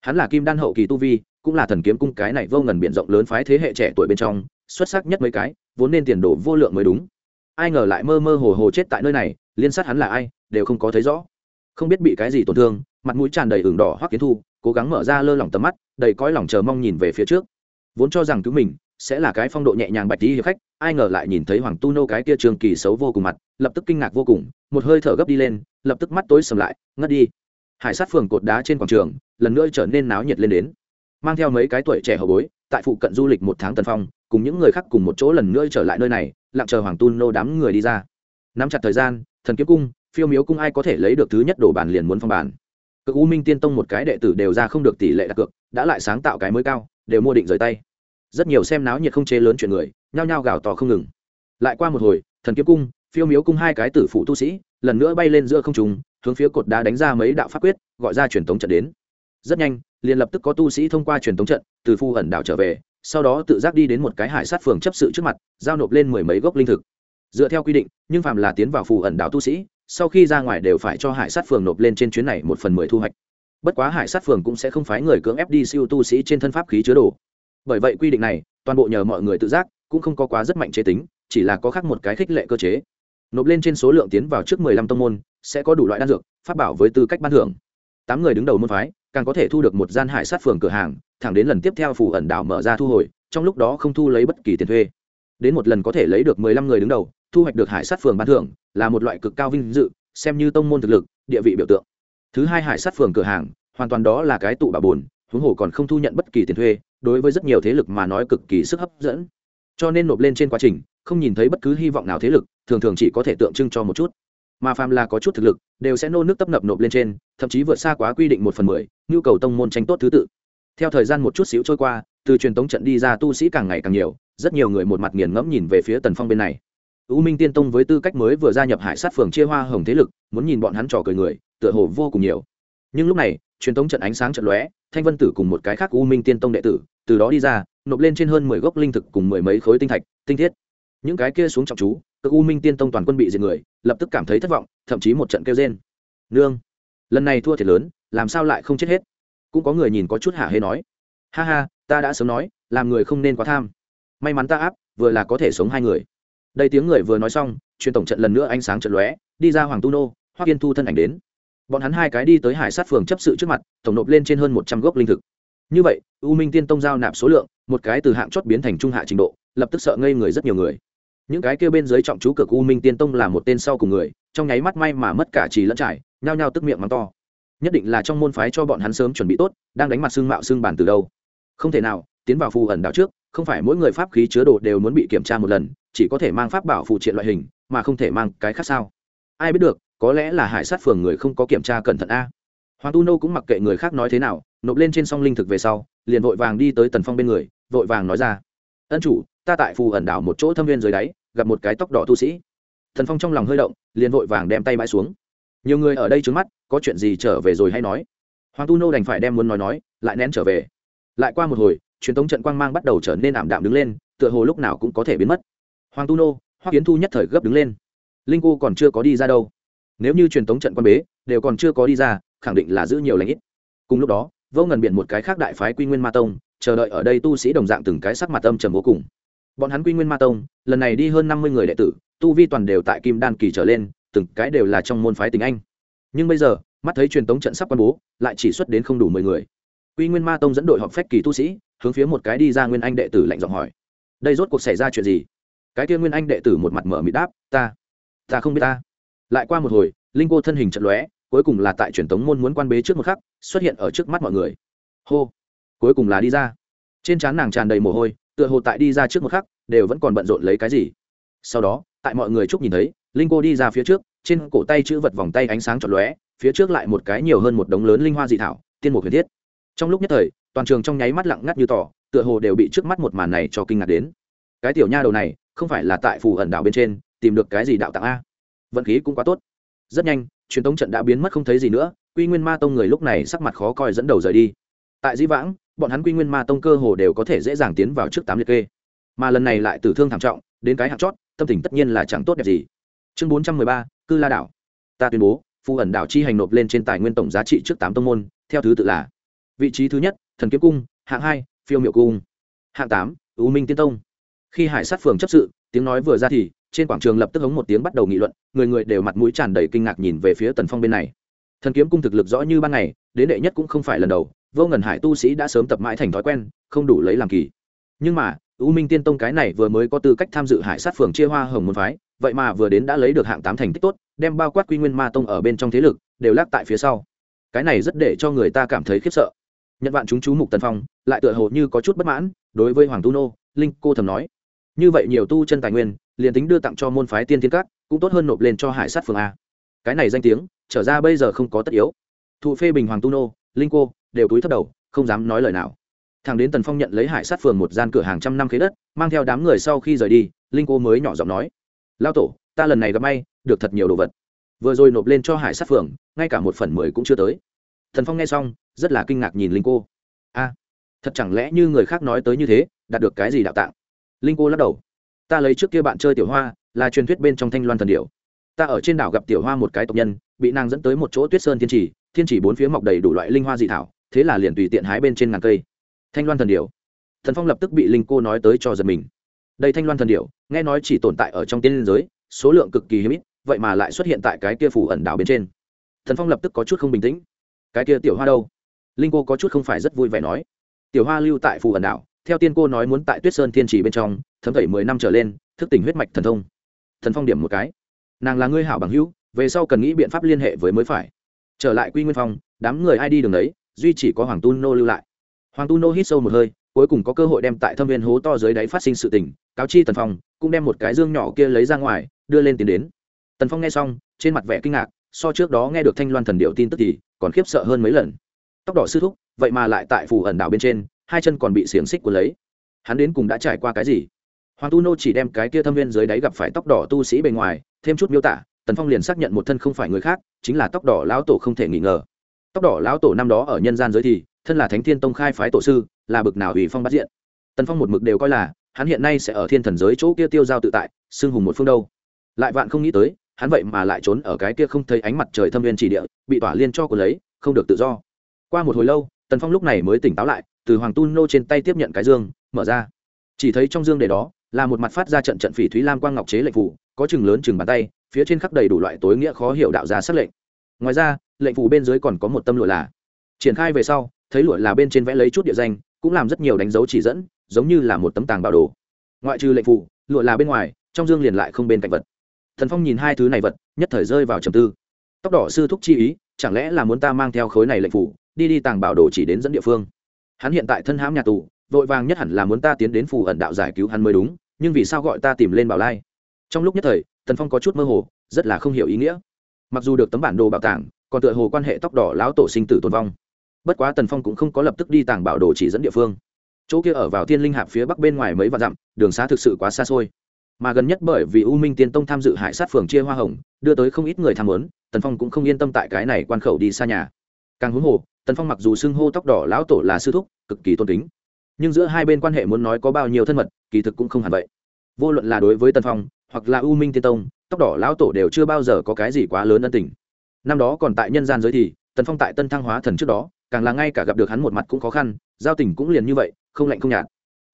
Hắn là kim đan hậu kỳ tu vi, cũng là thần kiếm cung cái này vô ngần biện rộng lớn phái thế hệ trẻ tuổi bên trong, xuất sắc nhất mấy cái, vốn nên tiền đồ vô lượng mới đúng. Ai ngờ lại mơ mơ hồ hồ chết tại nơi này, liên sát hắn là ai, đều không có thấy rõ không biết bị cái gì tổn thương, mặt mũi tràn đầy ửng đỏ hoắc kiến thu, cố gắng mở ra lơ lỏng tầm mắt, đầy cõi lòng chờ mong nhìn về phía trước. Vốn cho rằng cứu mình sẽ là cái phong độ nhẹ nhàng bạch tí hiệp khách, ai ngờ lại nhìn thấy hoàng tu nô cái kia trường kỳ xấu vô cùng mặt, lập tức kinh ngạc vô cùng, một hơi thở gấp đi lên, lập tức mắt tối sầm lại, ngất đi. Hải sát phường cột đá trên quảng trường, lần nữa trở nên náo nhiệt lên đến. Mang theo mấy cái tuổi trẻ hậu bối, tại phụ cận du lịch một tháng tần phong, cùng những người khác cùng một chỗ lần nữa trở lại nơi này, lặng chờ hoàng tu nô đám người đi ra. Nắm chặt thời gian, thần kiếm cung phiêu miếu cung ai có thể lấy được thứ nhất đổ bàn liền muốn phong bàn cực u minh tiên tông một cái đệ tử đều ra không được tỷ lệ đặt cược, đã lại sáng tạo cái mới cao, đều mua định rời tay. Rất nhiều xem náo nhiệt không chế lớn chuyện người, nhao nhao gào tỏ không ngừng. Lại qua một hồi, thần kiếm cung, phiêu miếu cung hai cái tử phụ tu sĩ, lần nữa bay lên giữa không trùng hướng phía cột đá đánh ra mấy đạo pháp quyết, gọi ra truyền tống trận đến. Rất nhanh, liền lập tức có tu sĩ thông qua truyền tống trận, từ phu ẩn đảo trở về, sau đó tự giác đi đến một cái hải sát phường chấp sự trước mặt, giao nộp lên mười mấy gốc linh thực. Dựa theo quy định, nhưng phạm là tiến vào phù ẩn đảo tu sĩ sau khi ra ngoài đều phải cho hải sát phường nộp lên trên chuyến này một phần mười thu hoạch. Bất quá hải sát phường cũng sẽ không phái người cưỡng ép đi siêu tu sĩ trên thân pháp khí chứa đồ. Bởi vậy quy định này, toàn bộ nhờ mọi người tự giác, cũng không có quá rất mạnh chế tính, chỉ là có khác một cái khích lệ cơ chế. Nộp lên trên số lượng tiến vào trước mười lăm tông môn, sẽ có đủ loại đan dược phát bảo với tư cách ban thưởng. Tám người đứng đầu môn phái, càng có thể thu được một gian hải sát phường cửa hàng, thẳng đến lần tiếp theo phủ ẩn đảo mở ra thu hồi, trong lúc đó không thu lấy bất kỳ tiền thuê. Đến một lần có thể lấy được mười lăm người đứng đầu thu hoạch được hải sát phường ban thưởng là một loại cực cao vinh dự, xem như tông môn thực lực, địa vị biểu tượng. Thứ hai hải sát phường cửa hàng, hoàn toàn đó là cái tụ bà bồn huống hồ còn không thu nhận bất kỳ tiền thuê, đối với rất nhiều thế lực mà nói cực kỳ sức hấp dẫn. Cho nên nộp lên trên quá trình, không nhìn thấy bất cứ hy vọng nào thế lực, thường thường chỉ có thể tượng trưng cho một chút. Mà phàm là có chút thực lực, đều sẽ nô nước tấp nập nộp lên trên, thậm chí vượt xa quá quy định một phần mười, nhu cầu tông môn tranh tốt thứ tự. Theo thời gian một chút xíu trôi qua, từ truyền tống trận đi ra tu sĩ càng ngày càng nhiều, rất nhiều người một mặt nghiền ngẫm nhìn về phía tần phong bên này u minh tiên tông với tư cách mới vừa gia nhập hải sát phường chia hoa hồng thế lực, muốn nhìn bọn hắn trò cười người, tựa hồ vô cùng nhiều. Nhưng lúc này, truyền tống trận ánh sáng trận lóe, thanh vân tử cùng một cái khác u minh tiên tông đệ tử, từ đó đi ra, nộp lên trên hơn mười gốc linh thực cùng mười mấy khối tinh thạch, tinh thiết. Những cái kia xuống trọng chú, các u minh tiên tông toàn quân bị diệt người, lập tức cảm thấy thất vọng, thậm chí một trận kêu rên. Nương, lần này thua thiệt lớn, làm sao lại không chết hết? Cũng có người nhìn có chút hả hê nói. Ha ha, ta đã sớm nói, làm người không nên quá tham. May mắn ta áp, vừa là có thể sống hai người đây tiếng người vừa nói xong, truyền tổng trận lần nữa ánh sáng trận lóe, đi ra hoàng tu nô hoa kiên thu thân ảnh đến. Bọn hắn hai cái đi tới hải sát phường chấp sự trước mặt, tổng nộp lên trên hơn một trăm gốc linh thực. Như vậy, u minh tiên tông giao nạp số lượng, một cái từ hạng chót biến thành trung hạ trình độ, lập tức sợ ngây người rất nhiều người. Những cái kêu bên dưới trọng chú cực u minh tiên tông là một tên sau cùng người, trong nháy mắt may mà mất cả trì lẫn trải, nhao nhao tức miệng mắng to. Nhất định là trong môn phái cho bọn hắn sớm chuẩn bị tốt, đang đánh mặt xương mạo xương bàn từ đâu. Không thể nào, tiến vào phù ẩn đạo trước, không phải mỗi người pháp khí chứa đồ đều muốn bị kiểm tra một lần chỉ có thể mang pháp bảo phụ triện loại hình, mà không thể mang cái khác sao? Ai biết được, có lẽ là hải sát phường người không có kiểm tra cẩn thận a. Hoàng tu nô cũng mặc kệ người khác nói thế nào, nộp lên trên song linh thực về sau, liền vội vàng đi tới tần phong bên người, vội vàng nói ra. Ân chủ, ta tại phù ẩn đảo một chỗ thâm viên dưới đáy, gặp một cái tóc đỏ tu sĩ. Thần phong trong lòng hơi động, liền vội vàng đem tay bãi xuống. Nhiều người ở đây trứng mắt, có chuyện gì trở về rồi hay nói? Hoàng tu nô đành phải đem muốn nói nói, lại nén trở về. Lại qua một hồi, truyền thống trận quang mang bắt đầu trở nên ảm đạm đứng lên, tựa hồ lúc nào cũng có thể biến mất hoàng tu nô hoa kiến thu nhất thời gấp đứng lên. Linh cô còn chưa có đi ra đâu. Nếu như truyền thống trận quan bế, đều còn chưa có đi ra, khẳng định là giữ nhiều lãnh ít. Cùng lúc đó, vô ngần biện một cái khác đại phái quy nguyên ma tông, chờ đợi ở đây tu sĩ đồng dạng từng cái sắc mặt âm trầm vô cùng. Bọn hắn quy nguyên ma tông, lần này đi hơn năm mươi người đệ tử, tu vi toàn đều tại kim đan kỳ trở lên, từng cái đều là trong môn phái tình anh. Nhưng bây giờ, mắt thấy truyền thống trận sắp quan bố, lại chỉ xuất đến không đủ mười người. Quy nguyên ma tông dẫn đội họp phách kỳ tu sĩ, hướng phía một cái đi ra nguyên anh đệ tử lạnh giọng hỏi. Đây rốt cuộc xảy ra chuyện gì? Cái kia nguyên anh đệ tử một mặt mở mịt đáp, ta ta không biết ta. Lại qua một hồi, linh cô thân hình trận lóe, cuối cùng là tại truyền tống môn muốn quan bế trước một khắc, xuất hiện ở trước mắt mọi người. Hô! Cuối cùng là đi ra. Trên trán nàng tràn đầy mồ hôi, tựa hồ tại đi ra trước một khắc, đều vẫn còn bận rộn lấy cái gì. Sau đó, tại mọi người chúc nhìn thấy, linh cô đi ra phía trước, trên cổ tay chữ vật vòng tay ánh sáng trọn lóe, phía trước lại một cái nhiều hơn một đống lớn linh hoa dị thảo, tiên mục huyền thiết. Trong lúc nhất thời, toàn trường trong nháy mắt lặng ngắt như tỏ, tựa hồ đều bị trước mắt một màn này cho kinh ngạc đến. Cái tiểu nha đầu này không phải là tại phù ẩn đảo bên trên, tìm được cái gì đạo tạng a. Vận khí cũng quá tốt. Rất nhanh, truyền tống trận đã biến mất không thấy gì nữa, quy nguyên ma tông người lúc này sắc mặt khó coi dẫn đầu rời đi. Tại dĩ vãng, bọn hắn quy nguyên ma tông cơ hồ đều có thể dễ dàng tiến vào trước tám liệt kê. Mà lần này lại tử thương thảm trọng, đến cái hạng chót, tâm tình tất nhiên là chẳng tốt đẹp gì. Chương bốn trăm mười ba, cư la đảo. Ta tuyên bố, phù ẩn đảo chi hành nộp lên trên tài nguyên tổng giá trị trước tám tông môn, theo thứ tự là vị trí thứ nhất, thần kiếm cung, hạng hai, phiêu miệu cung. Hạng tám ưu minh tiên tông khi hải sát phường chấp sự, tiếng nói vừa ra thì, trên quảng trường lập tức hống một tiếng bắt đầu nghị luận, người người đều mặt mũi tràn đầy kinh ngạc nhìn về phía tần phong bên này. Thần kiếm cung thực lực rõ như ban ngày, đến đệ nhất cũng không phải lần đầu, vô ngần hải tu sĩ đã sớm tập mãi thành thói quen, không đủ lấy làm kỳ. Nhưng mà, u minh tiên tông cái này vừa mới có tư cách tham dự hải sát phường chia hoa hồng môn phái, vậy mà vừa đến đã lấy được hạng tám thành tích tốt, đem bao quát quy nguyên ma tông ở bên trong thế lực, đều lác tại phía sau. Cái này rất để cho người ta cảm thấy khiếp sợ. Nhận vạn chúng chú mục tần phong, lại tựa hồ như có chút bất mãn, đối với hoàng tu nô, linh cô thầm nói như vậy nhiều tu chân tài nguyên, liền tính đưa tặng cho môn phái tiên thiên các, cũng tốt hơn nộp lên cho hải sát phường a. Cái này danh tiếng, trở ra bây giờ không có tất yếu. Thụ phê bình hoàng tu nô, linh cô, đều túi thấp đầu, không dám nói lời nào. Thằng đến tần phong nhận lấy hải sát phường một gian cửa hàng trăm năm khế đất, mang theo đám người sau khi rời đi, linh cô mới nhỏ giọng nói lao tổ, ta lần này gặp may, được thật nhiều đồ vật. Vừa rồi nộp lên cho hải sát phường, ngay cả một phần mười cũng chưa tới. Thần phong nghe xong, rất là kinh ngạc nhìn linh cô. A, thật chẳng lẽ như người khác nói tới như thế, đạt được cái gì đạo tạng? Linh cô lắc đầu. Ta lấy trước kia bạn chơi tiểu hoa, là truyền thuyết bên trong thanh loan thần điệu ta ở trên đảo gặp tiểu hoa một cái tộc nhân, bị nàng dẫn tới một chỗ tuyết sơn thiên trì thiên trì bốn phía mọc đầy đủ loại linh hoa dị thảo, thế là liền tùy tiện hái bên trên ngàn cây. Thanh loan thần điệu thần phong lập tức bị linh cô nói tới cho giật mình. Đây thanh loan thần điệu nghe nói chỉ tồn tại ở trong tiên giới, số lượng cực kỳ hiếm ít, vậy mà lại xuất hiện tại cái kia phủ ẩn đảo bên trên. Thần phong lập tức có chút không bình tĩnh. Cái kia tiểu hoa đâu? Linh cô có chút không phải rất vui vẻ nói. Tiểu hoa lưu tại phủ ẩn đảo theo tiên cô nói muốn tại tuyết sơn thiên trì bên trong, thấm thẩy mười năm trở lên, thức tỉnh huyết mạch thần thông. Thần phong điểm một cái. Nàng là ngươi hảo bằng hữu, về sau cần nghĩ biện pháp liên hệ với mới phải. Trở lại quy nguyên phong, đám người ai đi đường đấy, duy chỉ có hoàng tu nô lưu lại. Hoàng tu nô hít sâu một hơi, cuối cùng có cơ hội đem tại thâm viên hố to dưới đáy phát sinh sự tình, cáo chi tần phong, cũng đem một cái dương nhỏ kia lấy ra ngoài, đưa lên tiền đến. Tần phong nghe xong, trên mặt vẻ kinh ngạc, so trước đó nghe được thanh loan thần điệu tin tức thì còn khiếp sợ hơn mấy lần. Tóc đỏ sư thúc, vậy mà lại tại phù ẩn đảo bên trên hai chân còn bị xiềng xích của lấy. Hắn đến cùng đã trải qua cái gì? Hoàng tu nô chỉ đem cái kia thâm viên dưới đáy gặp phải tóc đỏ tu sĩ bề ngoài, thêm chút miêu tả, tần phong liền xác nhận một thân không phải người khác, chính là tóc đỏ lão tổ không thể nghi ngờ. Tóc đỏ lão tổ năm đó ở nhân gian giới thì, thân là thánh thiên tông khai phái tổ sư, là bực nào ủy phong bắt diện. Tần phong một mực đều coi là, hắn hiện nay sẽ ở thiên thần giới chỗ kia tiêu giao tự tại, xưng hùng một phương đâu. Lại vạn không nghĩ tới, hắn vậy mà lại trốn ở cái kia không thấy ánh mặt trời thâm viên chỉ địa, bị tỏa liên cho của lấy, không được tự do. Qua một hồi lâu, tần phong lúc này mới tỉnh táo lại từ hoàng tu nô trên tay tiếp nhận cái dương, mở ra. Chỉ thấy trong dương để đó là một mặt phát ra trận trận phỉ thúy lam quang ngọc chế lệnh phủ, có chừng lớn chừng bàn tay, phía trên khắc đầy đủ loại tối nghĩa khó hiểu đạo giá sắc lệnh. Ngoài ra, lệnh phủ bên dưới còn có một tâm lụa là triển khai về sau, thấy lụa là bên trên vẽ lấy chút địa danh, cũng làm rất nhiều đánh dấu chỉ dẫn, giống như là một tấm tàng bảo đồ. Ngoại trừ lệnh phủ, lụa là bên ngoài, trong dương liền lại không bên cạnh vật. Thần phong nhìn hai thứ này vật, nhất thời rơi vào trầm tư. Tóc đỏ sư thúc chi ý, chẳng lẽ là muốn ta mang theo khối này lệnh phủ, đi đi tàng bảo đồ chỉ đến dẫn địa phương? Hắn hiện tại thân hãm nhà tù, vội vàng nhất hẳn là muốn ta tiến đến phù ẩn đạo giải cứu hắn mới đúng, nhưng vì sao gọi ta tìm lên bảo lai? Trong lúc nhất thời, tần phong có chút mơ hồ, rất là không hiểu ý nghĩa. Mặc dù được tấm bản đồ bảo tàng, còn tựa hồ quan hệ tóc đỏ lão tổ sinh tử tồn vong. Bất quá tần phong cũng không có lập tức đi tàng bảo đồ chỉ dẫn địa phương. Chỗ kia ở vào thiên linh hạp phía bắc bên ngoài mấy vạn dặm, đường xá thực sự quá xa xôi. Mà gần nhất bởi vì u minh tiên tông tham dự hải sát phường chia hoa hồng, đưa tới không ít người tham muốn, tần phong cũng không yên tâm tại cái này quan khẩu đi xa nhà. Càng huống hồ tần phong mặc dù xưng hô tóc đỏ lão tổ là sư thúc, cực kỳ tôn kính. Nhưng giữa hai bên quan hệ muốn nói có bao nhiêu thân mật, kỳ thực cũng không hẳn vậy. Vô luận là đối với tần phong, hoặc là u minh tiên tông, tóc đỏ lão tổ đều chưa bao giờ có cái gì quá lớn ân tình. Năm đó còn tại nhân gian giới thì, tần phong tại tân thăng hóa thần trước đó, càng là ngay cả gặp được hắn một mặt cũng khó khăn, giao tình cũng liền như vậy, không lạnh không nhạt.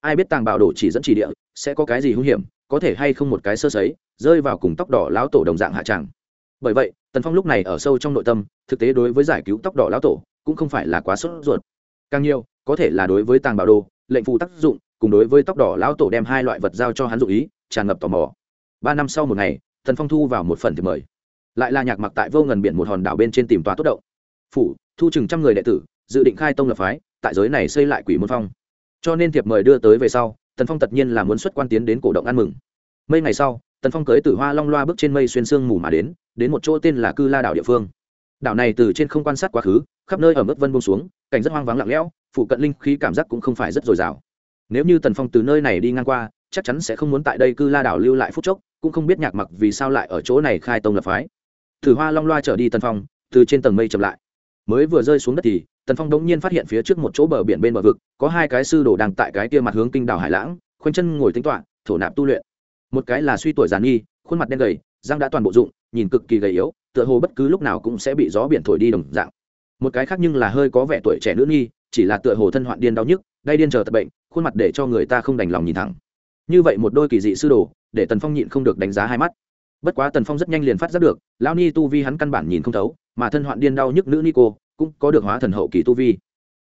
Ai biết tàng bảo đồ chỉ dẫn chỉ địa, sẽ có cái gì hung hiểm, có thể hay không một cái sơ sấy, rơi vào cùng tóc đỏ lão tổ đồng dạng hạ tràng. Bởi vậy, tần phong lúc này ở sâu trong nội tâm, thực tế đối với giải cứu tóc đỏ lão tổ cũng không phải là quá sốt ruột. Càng nhiều, có thể là đối với tàng bảo đồ, lệnh phụ tác dụng, cùng đối với tóc đỏ lão tổ đem hai loại vật giao cho hắn dụ ý, tràn ngập tò mò. Ba năm sau một ngày, Thần phong thu vào một phần thiệp mời. Lại là nhạc mặc tại vô ngần biển một hòn đảo bên trên tìm tòa tốt động. Phủ, thu chừng trăm người đệ tử, dự định khai tông lập phái, tại giới này xây lại quỷ môn phong. Cho nên thiệp mời đưa tới về sau tần phong tất nhiên là muốn xuất quan tiến đến cổ động ăn mừng. Mấy ngày sau tần phong cưới tử hoa long loa bước trên mây xuyên sương mù mà đến đến một chỗ tên là cư la đảo địa phương. Đảo này từ trên không quan sát quá khứ khắp nơi ở mức vân buông xuống, cảnh rất hoang vắng lặng lẽo, phụ cận linh khí cảm giác cũng không phải rất dồi dào. Nếu như tần phong từ nơi này đi ngang qua, chắc chắn sẽ không muốn tại đây cư la đảo lưu lại phút chốc, cũng không biết nhạc mặc vì sao lại ở chỗ này khai tông lập phái. Thử hoa long loa trở đi tần phong, từ trên tầng mây chậm lại. Mới vừa rơi xuống đất thì, tần phong đống nhiên phát hiện phía trước một chỗ bờ biển bên bờ vực, có hai cái sư đồ đang tại cái kia mặt hướng kinh đảo hải lãng, khoanh chân ngồi tính toạ thổ nạp tu luyện. Một cái là suy tuổi giàn nghi khuôn mặt đen gầy, răng đã toàn bộ dụng nhìn cực kỳ gầy yếu, tựa hồ bất cứ lúc nào cũng sẽ bị gió biển thổi đi đồng dạng một cái khác nhưng là hơi có vẻ tuổi trẻ nữ nghi chỉ là tựa hồ thân hoạn điên đau nhức, đay điên chờ tật bệnh, khuôn mặt để cho người ta không đành lòng nhìn thẳng. Như vậy một đôi kỳ dị sư đồ, để tần phong nhịn không được đánh giá hai mắt. Bất quá tần phong rất nhanh liền phát giác được lao ni tu vi hắn căn bản nhìn không thấu, mà thân hoạn điên đau nhức nữ ni cô, cũng có được hóa thần hậu kỳ tu vi.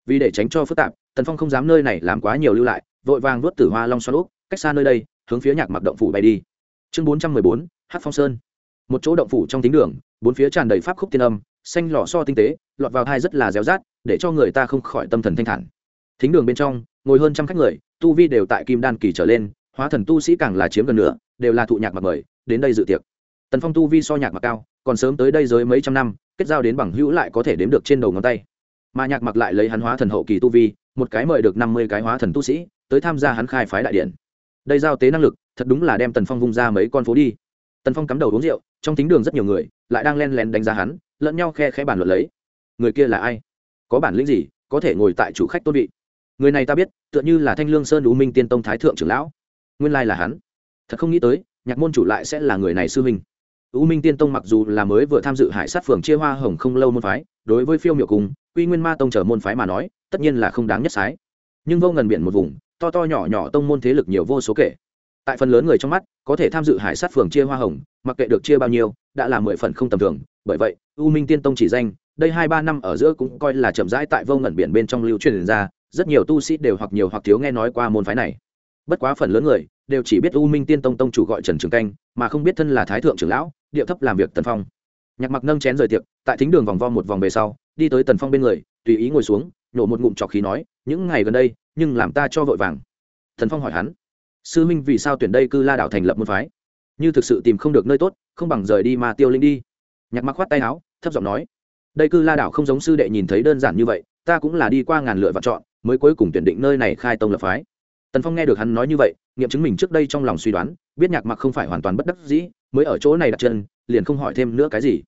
Vì để tránh cho phức tạp, tần phong không dám nơi này làm quá nhiều lưu lại, vội vàng vớt tử hoa long xoan úp, cách xa nơi đây, hướng phía nhạc mặc động phủ bay đi. Chương bốn trăm mười bốn hát phong sơn. Một chỗ động phủ trong tính đường, bốn phía tràn đầy pháp khúc tiên âm xanh lò so tinh tế, lọt vào thai rất là réo rát, để cho người ta không khỏi tâm thần thanh thản. Thính đường bên trong, ngồi hơn trăm khách người, tu vi đều tại kim đan kỳ trở lên, hóa thần tu sĩ càng là chiếm gần nửa, đều là thụ nhạc mặc mời, đến đây dự tiệc. Tần phong tu vi so nhạc mặc cao, còn sớm tới đây giới mấy trăm năm, kết giao đến bằng hữu lại có thể đếm được trên đầu ngón tay. Mà nhạc mặc lại lấy hắn hóa thần hậu kỳ tu vi, một cái mời được năm mươi cái hóa thần tu sĩ, tới tham gia hắn khai phái đại điện. Đây giao tế năng lực, thật đúng là đem tần phong vung ra mấy con phố đi. Tần phong cắm đầu uống rượu, trong tính đường rất nhiều người, lại đang len lén đánh giá hắn lẫn nhau khe khẽ bàn luận lấy. Người kia là ai? Có bản lĩnh gì có thể ngồi tại chủ khách tôn vị? Người này ta biết, tựa như là thanh lương sơn ú minh tiên tông thái thượng trưởng lão. Nguyên lai là hắn. Thật không nghĩ tới, nhạc môn chủ lại sẽ là người này sư huynh. Ú minh tiên tông mặc dù là mới vừa tham dự hải sát phường chia hoa hồng không lâu môn phái, đối với phiêu miệu cùng quy nguyên ma tông chờ môn phái mà nói, tất nhiên là không đáng nhất sái. Nhưng vô ngần biển một vùng, to to nhỏ nhỏ tông môn thế lực nhiều vô số kể. Tại phần lớn người trong mắt, có thể tham dự hải sát phường chia hoa hồng, mặc kệ được chia bao nhiêu đã là mười phần không tầm thường, bởi vậy, u minh tiên tông chỉ danh, đây hai ba năm ở giữa cũng coi là chậm rãi tại vô ngẩn biển bên trong lưu truyền ra, rất nhiều tu sĩ đều hoặc nhiều hoặc thiếu nghe nói qua môn phái này. Bất quá phần lớn người đều chỉ biết u minh tiên tông tông chủ gọi trần trường canh, mà không biết thân là thái thượng trưởng lão điệu thấp làm việc tần phong. Nhạc mặc nâng chén rời tiệc, tại thính đường vòng vo một vòng về sau, đi tới tần phong bên người, tùy ý ngồi xuống nhổ một ngụm trọc khí nói, những ngày gần đây, nhưng làm ta cho vội vàng. Thần phong hỏi hắn, sư minh vì sao tuyển đây cư la đảo thành lập môn phái? Như thực sự tìm không được nơi tốt không bằng rời đi mà tiêu linh đi. Nhạc mặc khoát tay áo, thấp giọng nói, đây cư la đảo không giống sư đệ nhìn thấy đơn giản như vậy, ta cũng là đi qua ngàn lựa và chọn, mới cuối cùng tuyển định nơi này khai tông lập phái. Tần phong nghe được hắn nói như vậy, nghiệm chứng mình trước đây trong lòng suy đoán, biết nhạc mặc không phải hoàn toàn bất đắc dĩ, mới ở chỗ này đặt chân, liền không hỏi thêm nữa cái gì.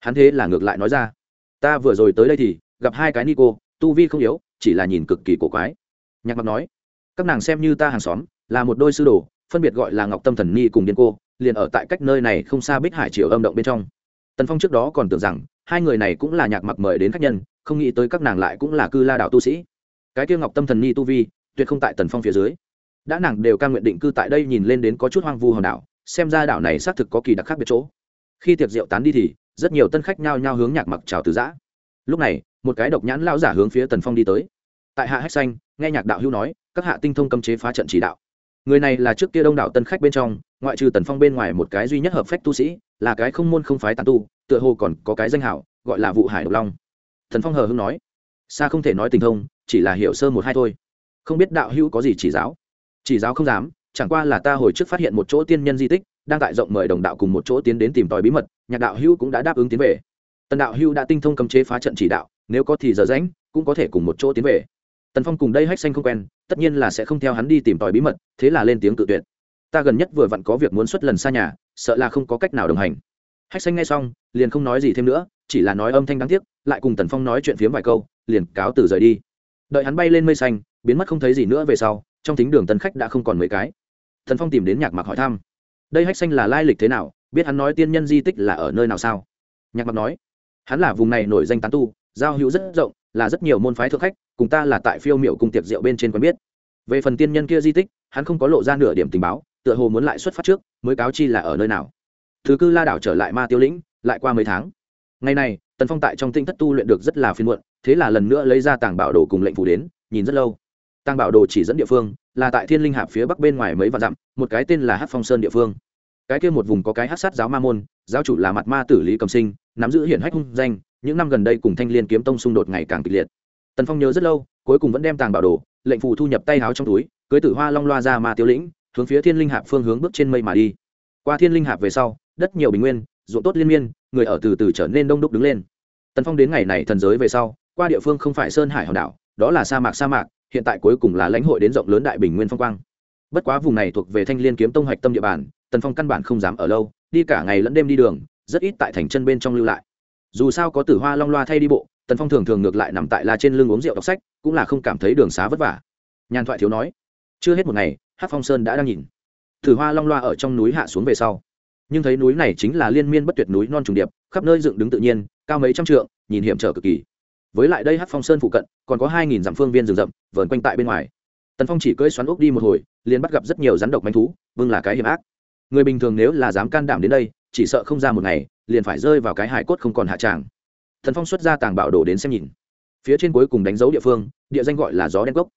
Hắn thế là ngược lại nói ra, ta vừa rồi tới đây thì gặp hai cái ni cô, tu vi không yếu, chỉ là nhìn cực kỳ cổ quái. Nhạc mặc nói, các nàng xem như ta hàng xóm, là một đôi sư đồ, phân biệt gọi là ngọc tâm thần ni cùng điên cô liền ở tại cách nơi này không xa bích hải triều âm động bên trong. Tần phong trước đó còn tưởng rằng, hai người này cũng là nhạc mặc mời đến khách nhân, không nghĩ tới các nàng lại cũng là cư la đạo tu sĩ. Cái kia ngọc tâm thần ni tu vi, tuyệt không tại tần phong phía dưới. Đã nàng đều ca nguyện định cư tại đây nhìn lên đến có chút hoang vu hòn đảo, xem ra đảo này xác thực có kỳ đặc khác biệt chỗ. Khi tiệc rượu tán đi thì, rất nhiều tân khách nhao nhao hướng nhạc mặc chào từ giã. Lúc này, một cái độc nhãn lao giả hướng phía tần phong đi tới. Tại hạ hách xanh, nghe nhạc đạo hữu nói, các hạ tinh thông cấm chế phá trận chỉ đạo. Người này là trước kia đông đảo tân khách bên trong ngoại trừ tần phong bên ngoài một cái duy nhất hợp phách tu sĩ, là cái không môn không phái tàn tu, tựa hồ còn có cái danh hảo, gọi là vụ hải độc long. Thần phong hờ hưng nói xa không thể nói tình thông, chỉ là hiểu sơ một hai thôi. Không biết đạo hữu có gì chỉ giáo? Chỉ giáo không dám, chẳng qua là ta hồi trước phát hiện một chỗ tiên nhân di tích, đang tại rộng mời đồng đạo cùng một chỗ tiến đến tìm tòi bí mật, nhạc đạo hữu cũng đã đáp ứng tiến về. Tần đạo hữu đã tinh thông cấm chế phá trận chỉ đạo, nếu có thì giờ rãnh cũng có thể cùng một chỗ tiến về. Tần phong cùng đây hách xanh không quen, tất nhiên là sẽ không theo hắn đi tìm tòi bí mật, thế là lên tiếng tự tuyệt ta gần nhất vừa vặn có việc muốn xuất lần xa nhà, sợ là không có cách nào đồng hành. Hách xanh nghe xong, liền không nói gì thêm nữa, chỉ là nói âm thanh đáng tiếc, lại cùng tần phong nói chuyện phiếm vài câu, liền cáo từ rời đi. Đợi hắn bay lên mây xanh, biến mất không thấy gì nữa về sau, trong thính đường tân khách đã không còn mấy cái. Thần phong tìm đến nhạc mặc hỏi thăm. Đây hách xanh là lai lịch thế nào, biết hắn nói tiên nhân di tích là ở nơi nào sao? Nhạc mặc nói. Hắn là vùng này nổi danh tán tu, giao hữu rất rộng, là rất nhiều môn phái thượng khách, cùng ta là tại phiêu miệu cùng tiệc rượu bên trên quen biết. Về phần tiên nhân kia di tích, hắn không có lộ ra nửa điểm tình báo tựa hồ muốn lại xuất phát trước, mới cáo chi là ở nơi nào. Thứ cư la đảo trở lại ma tiêu lĩnh, lại qua mấy tháng. Ngày này, tần phong tại trong tinh thất tu luyện được rất là phiên muộn, thế là lần nữa lấy ra tàng bảo đồ cùng lệnh phủ đến, nhìn rất lâu. Tàng bảo đồ chỉ dẫn địa phương, là tại thiên linh hạp phía bắc bên ngoài mấy vạn dặm, một cái tên là hát phong sơn địa phương. Cái kia một vùng có cái hát sát giáo ma môn, giáo chủ là mặt ma tử lý cầm sinh, nắm giữ hiển hách hung danh, những năm gần đây cùng thanh liên kiếm tông xung đột ngày càng kịch liệt. Tần phong nhớ rất lâu, cuối cùng vẫn đem tàng bảo đồ, lệnh phù thu nhập tay háo trong túi, cưới tử hoa long loa ra ma tiêu lĩnh hướng phía thiên linh hạp phương hướng bước trên mây mà đi. Qua thiên linh hạp về sau, đất nhiều bình nguyên, ruộng tốt liên miên, người ở từ từ trở nên đông đúc đứng lên. Tần phong đến ngày này thần giới về sau, qua địa phương không phải sơn hải hòn đảo, đó là sa mạc sa mạc, hiện tại cuối cùng là lãnh hội đến rộng lớn đại bình nguyên phong quang. Bất quá vùng này thuộc về thanh liên kiếm tông hoạch tâm địa bàn, tần phong căn bản không dám ở lâu, đi cả ngày lẫn đêm đi đường, rất ít tại thành chân bên trong lưu lại. Dù sao có tử hoa long loa thay đi bộ, tần phong thường thường ngược lại nằm tại la trên lưng uống rượu đọc sách, cũng là không cảm thấy đường xá vất vả. Nhàn thoại thiếu nói, chưa hết một ngày hát phong sơn đã đang nhìn. Thử hoa long loa ở trong núi hạ xuống về sau. Nhưng thấy núi này chính là liên miên bất tuyệt núi non trùng điệp, khắp nơi dựng đứng tự nhiên, cao mấy trăm trượng, nhìn hiểm trở cực kỳ. Với lại đây hát phong sơn phụ cận, còn có hai nghìn dặm phương viên rừng rậm, vờn quanh tại bên ngoài. Tần phong chỉ cưỡi xoắn ốc đi một hồi, liền bắt gặp rất nhiều rắn độc manh thú vâng là cái hiểm ác. Người bình thường nếu là dám can đảm đến đây, chỉ sợ không ra một ngày, liền phải rơi vào cái hải cốt không còn hạ tràng. Thần phong xuất ra tàng bảo đồ đến xem nhìn. Phía trên cuối cùng đánh dấu địa phương, địa danh gọi là gió đen cốc.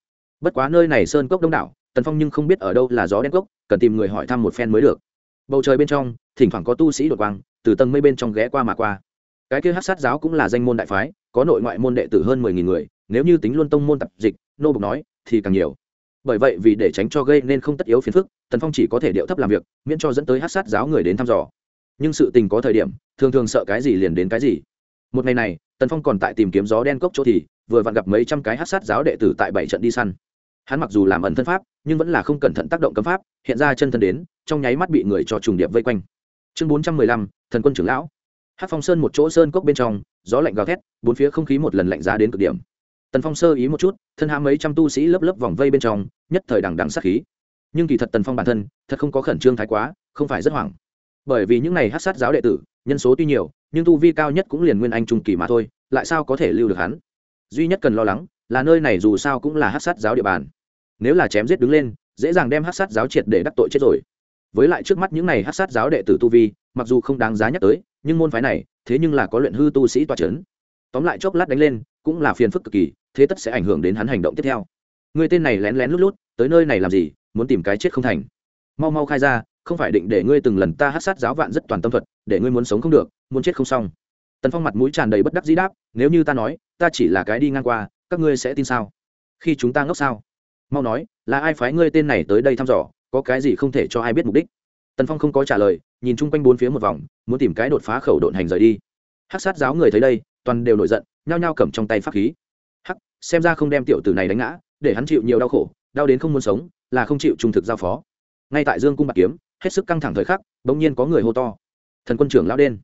Bất quá nơi này sơn cốc đông đảo tần phong nhưng không biết ở đâu là gió đen cốc, cần tìm người hỏi thăm một phen mới được. Bầu trời bên trong, thỉnh thoảng có tu sĩ đột quang, từ tầng mây bên trong ghé qua mà qua. Cái kia hát sát giáo cũng là danh môn đại phái, có nội ngoại môn đệ tử hơn mười nghìn người, nếu như tính luôn tông môn tập dịch, nô bục nói, thì càng nhiều. Bởi vậy vì để tránh cho gây nên không tất yếu phiền phức, tần phong chỉ có thể điệu thấp làm việc, miễn cho dẫn tới hát sát giáo người đến thăm dò. Nhưng sự tình có thời điểm, thường thường sợ cái gì liền đến cái gì. Một ngày này, tần phong còn tại tìm kiếm gió đen cốc chỗ thì, vừa vặn gặp mấy trăm cái hát sát giáo đệ tử tại bảy trận đi săn hắn mặc dù làm ẩn thân pháp, nhưng vẫn là không cẩn thận tác động cấm pháp, hiện ra chân thân đến, trong nháy mắt bị người cho trùng điệp vây quanh. Chương bốn trăm mười lăm, thần quân trưởng lão. Hát phong sơn một chỗ sơn cốc bên trong, gió lạnh gào thét, bốn phía không khí một lần lạnh giá đến cực điểm. Tần phong sơ ý một chút, thân hạ mấy trăm tu sĩ lớp lớp vòng vây bên trong, nhất thời đằng đằng sát khí. Nhưng kỳ thật tần phong bản thân, thật không có khẩn trương thái quá, không phải rất hoảng. Bởi vì những này hát sát giáo đệ tử, nhân số tuy nhiều, nhưng tu vi cao nhất cũng liền nguyên anh trung kỳ mà thôi, lại sao có thể lưu được hắn? Duy nhất cần lo lắng, là nơi này dù sao cũng là hát sát giáo địa bàn nếu là chém giết đứng lên, dễ dàng đem hát sát giáo triệt để đắc tội chết rồi. Với lại trước mắt những này hát sát giáo đệ tử tu vi, mặc dù không đáng giá nhắc tới, nhưng môn phái này, thế nhưng là có luyện hư tu sĩ toa c h ấ n tóm lại chốc lát đánh lên, cũng là phiền phức cực kỳ, thế tất sẽ ảnh hưởng đến hắn hành động tiếp theo. Người tên này lén lén lút lút, tới nơi này làm gì, muốn tìm cái chết không thành. Mau mau khai ra, không phải định để ngươi từng lần ta hát sát giáo vạn rất toàn tâm thuật, để ngươi muốn sống không được, muốn chết không xong. Tần phong mặt mũi tràn đầy bất đắc dĩ đáp, nếu như ta nói, ta chỉ là cái đi ngang qua, các ngươi sẽ tin sao? Khi chúng ta ngốc sao? Mau nói, là ai phái ngươi tên này tới đây thăm dò, có cái gì không thể cho ai biết mục đích? Tần phong không có trả lời, nhìn chung quanh bốn phía một vòng, muốn tìm cái đột phá khẩu độn hành rời đi. Hắc sát giáo người thấy đây, toàn đều nổi giận, nhao nhao cầm trong tay pháp khí. Hắc, xem ra không đem tiểu tử này đánh ngã, để hắn chịu nhiều đau khổ, đau đến không muốn sống, là không chịu trung thực giao phó. Ngay tại dương cung bạc kiếm, hết sức căng thẳng thời khắc, bỗng nhiên có người hô to. Thần quân trưởng lão đen.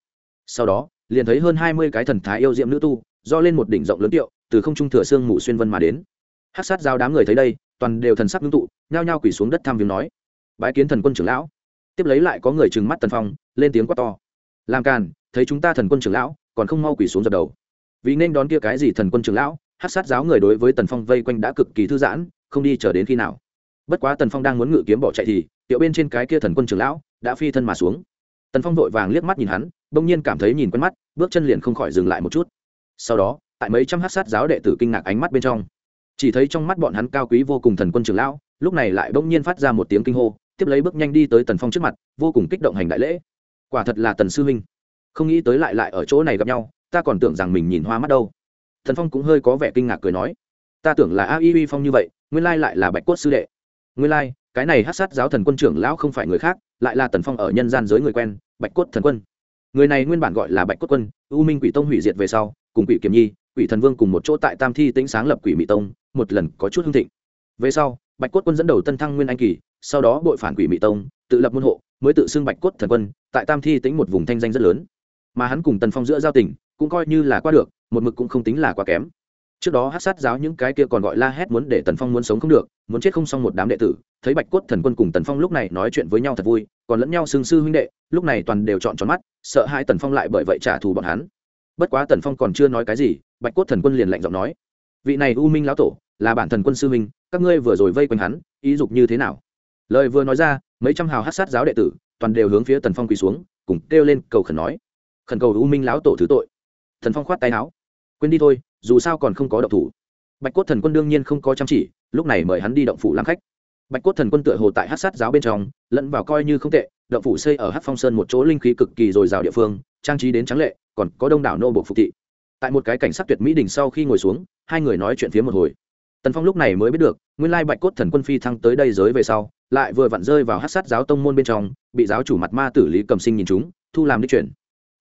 Sau đó, liền thấy hơn hai mươi cái thần thái yêu diệm nữ tu, do lên một đỉnh rộng lớn tiệu, từ không trung thừa xương mù xuyên vân mà đến. Hát sát giao đám người thấy đây toàn đều thần sắc ngưng tụ, nhao nhao quỳ xuống đất tham viếng nói, bái kiến thần quân trưởng lão. Tiếp lấy lại có người trừng mắt tần phong, lên tiếng quát to, làm càn, thấy chúng ta thần quân trưởng lão, còn không mau quỳ xuống dập đầu. Vì nên đón kia cái gì thần quân trưởng lão, hát sát giáo người đối với tần phong vây quanh đã cực kỳ thư giãn, không đi chờ đến khi nào. Bất quá tần phong đang muốn ngự kiếm bỏ chạy thì, tiểu bên trên cái kia thần quân trưởng lão đã phi thân mà xuống. Tần phong vội vàng liếc mắt nhìn hắn, bỗng nhiên cảm thấy nhìn quen mắt, bước chân liền không khỏi dừng lại một chút. Sau đó, tại mấy trăm hát sát giáo đệ tử kinh ngạc ánh mắt bên trong chỉ thấy trong mắt bọn hắn cao quý vô cùng thần quân trưởng lão, lúc này lại bỗng nhiên phát ra một tiếng kinh hô, tiếp lấy bước nhanh đi tới tần phong trước mặt, vô cùng kích động hành đại lễ. Quả thật là tần sư huynh. Không nghĩ tới lại lại ở chỗ này gặp nhau, ta còn tưởng rằng mình nhìn hoa mắt đâu. Thần phong cũng hơi có vẻ kinh ngạc cười nói, ta tưởng là a y uy phong như vậy, nguyên lai lại là bạch cốt sư đệ. Nguyên lai, cái này hát sát giáo thần quân trưởng lão không phải người khác, lại là tần phong ở nhân gian giới người quen, bạch cốt thần quân. Người này nguyên bản gọi là bạch cốt quân, u minh quỷ tông hủy diệt về sau, cùng quỷ kiểm nhi, quỷ thần vương cùng một chỗ tại tam thi tĩnh sáng lập quỷ mỹ tông một lần có chút hưng thịnh. Về sau, bạch cốt quân dẫn đầu tân thăng nguyên anh kỳ, sau đó bội phản quỷ mỹ tông, tự lập môn hộ, mới tự xưng bạch cốt thần quân, tại tam thi tính một vùng thanh danh rất lớn. Mà hắn cùng tần phong giữa giao tình, cũng coi như là qua được, một mực cũng không tính là quá kém. Trước đó hát sát giáo những cái kia còn gọi la hét muốn để tần phong muốn sống không được, muốn chết không xong một đám đệ tử, thấy bạch cốt thần quân cùng tần phong lúc này nói chuyện với nhau thật vui, còn lẫn nhau xương sư huynh đệ, lúc này toàn đều chọn tròn mắt, sợ hai tần phong lại bởi vậy trả thù bọn hắn. Bất quá tần phong còn chưa nói cái gì, bạch cốt thần quân liền lạnh giọng nói, vị này u minh lão tổ là bản thần quân sư huynh, các ngươi vừa rồi vây quanh hắn, ý dục như thế nào? Lời vừa nói ra, mấy trăm hào hát sát giáo đệ tử, toàn đều hướng phía tần phong quỳ xuống, cùng kêu lên cầu khẩn nói. Khẩn cầu u minh lão tổ thứ tội. Thần phong khoát tay áo. Quên đi thôi, dù sao còn không có động thủ. Bạch cốt thần quân đương nhiên không có chăm chỉ, lúc này mời hắn đi động phủ làm khách. Bạch cốt thần quân tựa hồ tại hát sát giáo bên trong, lẫn vào coi như không tệ, động phủ xây ở hát phong sơn một chỗ linh khí cực kỳ dồi dào địa phương, trang trí đến trắng lệ, còn có đông đảo nô bộ phục thị. Tại một cái cảnh sắc tuyệt mỹ đỉnh sau khi ngồi xuống, hai người nói chuyện phía một hồi tần phong lúc này mới biết được, nguyên lai bạch cốt thần quân phi thăng tới đây giới về sau, lại vừa vặn rơi vào hát sát giáo tông môn bên trong, bị giáo chủ mặt ma tử lý cầm sinh nhìn chúng, thu làm đích chuyển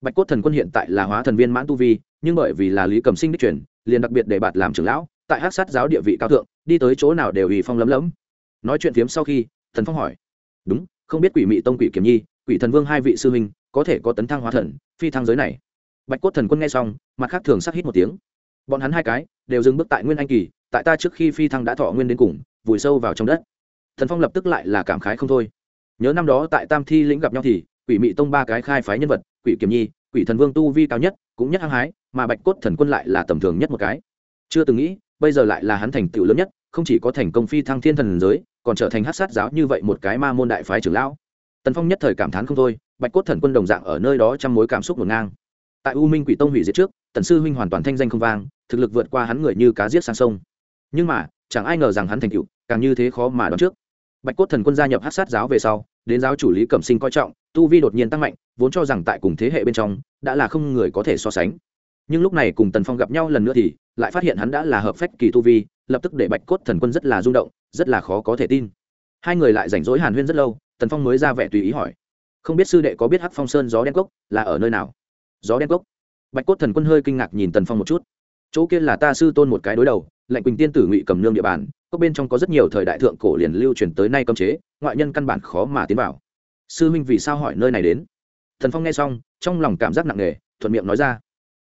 bạch cốt thần quân hiện tại là hóa thần viên mãn tu vi, nhưng bởi vì là lý cầm sinh đích chuyển liền đặc biệt để bạt làm trưởng lão, tại hát sát giáo địa vị cao thượng, đi tới chỗ nào đều ủy phong lấm lấm nói chuyện phiếm sau khi thần phong hỏi, đúng, không biết quỷ mị tông, quỷ kiểm nhi, quỷ thần vương hai vị sư huynh, có thể có tấn thăng hóa thần, phi thăng giới này? Bạch cốt thần quân nghe xong, mặt khác thường sắc hít một tiếng bọn hắn hai cái đều dừng bước tại nguyên anh kỳ, tại ta trước khi phi thăng đã thọ nguyên đến cùng, vùi sâu vào trong đất. Thần phong lập tức lại là cảm khái không thôi. Nhớ năm đó tại tam thi lĩnh gặp nhau thì, quỷ mị tông ba cái khai phái nhân vật, quỷ kiểm nhi, quỷ thần vương tu vi cao nhất, cũng nhất hăng hái, mà bạch cốt thần quân lại là tầm thường nhất một cái. Chưa từng nghĩ, bây giờ lại là hắn thành tựu lớn nhất, không chỉ có thành công phi thăng thiên thần giới, còn trở thành hát sát giáo như vậy một cái ma môn đại phái trưởng lão. Tần phong nhất thời cảm thán không thôi, bạch cốt thần quân đồng dạng ở nơi đó trong mối cảm xúc ngổn ngang. Tại u minh quỷ tông hủy diệt trước tần sư huynh hoàn toàn thanh danh không vang, thực lực vượt qua hắn người như cá giết sang sông. Nhưng mà, chẳng ai ngờ rằng hắn thành cựu càng như thế khó mà đoán trước. Bạch cốt thần quân gia nhập hát sát giáo về sau, đến giáo chủ lý cẩm sinh coi trọng, tu vi đột nhiên tăng mạnh, vốn cho rằng tại cùng thế hệ bên trong, đã là không người có thể so sánh. Nhưng lúc này cùng tần phong gặp nhau lần nữa thì, lại phát hiện hắn đã là hợp phách kỳ tu vi, lập tức để bạch cốt thần quân rất là rung động, rất là khó có thể tin. Hai người lại rảnh rỗi hàn huyên rất lâu, tần phong mới ra vẻ tùy ý hỏi, không biết sư đệ có biết hắc phong sơn gió đen cốc là ở nơi nào? Gió đen cốc? Bạch cốt thần quân hơi kinh ngạc nhìn tần phong một chút. Chỗ kia là ta sư tôn một cái đối đầu lệnh quỳnh tiên tử ngụy cầm nương địa bàn, có bên trong có rất nhiều thời đại thượng cổ liền lưu truyền tới nay cấm chế, ngoại nhân căn bản khó mà tiến vào. Sư minh vì sao hỏi nơi này đến? Thần phong nghe xong, trong lòng cảm giác nặng nề, thuận miệng nói ra.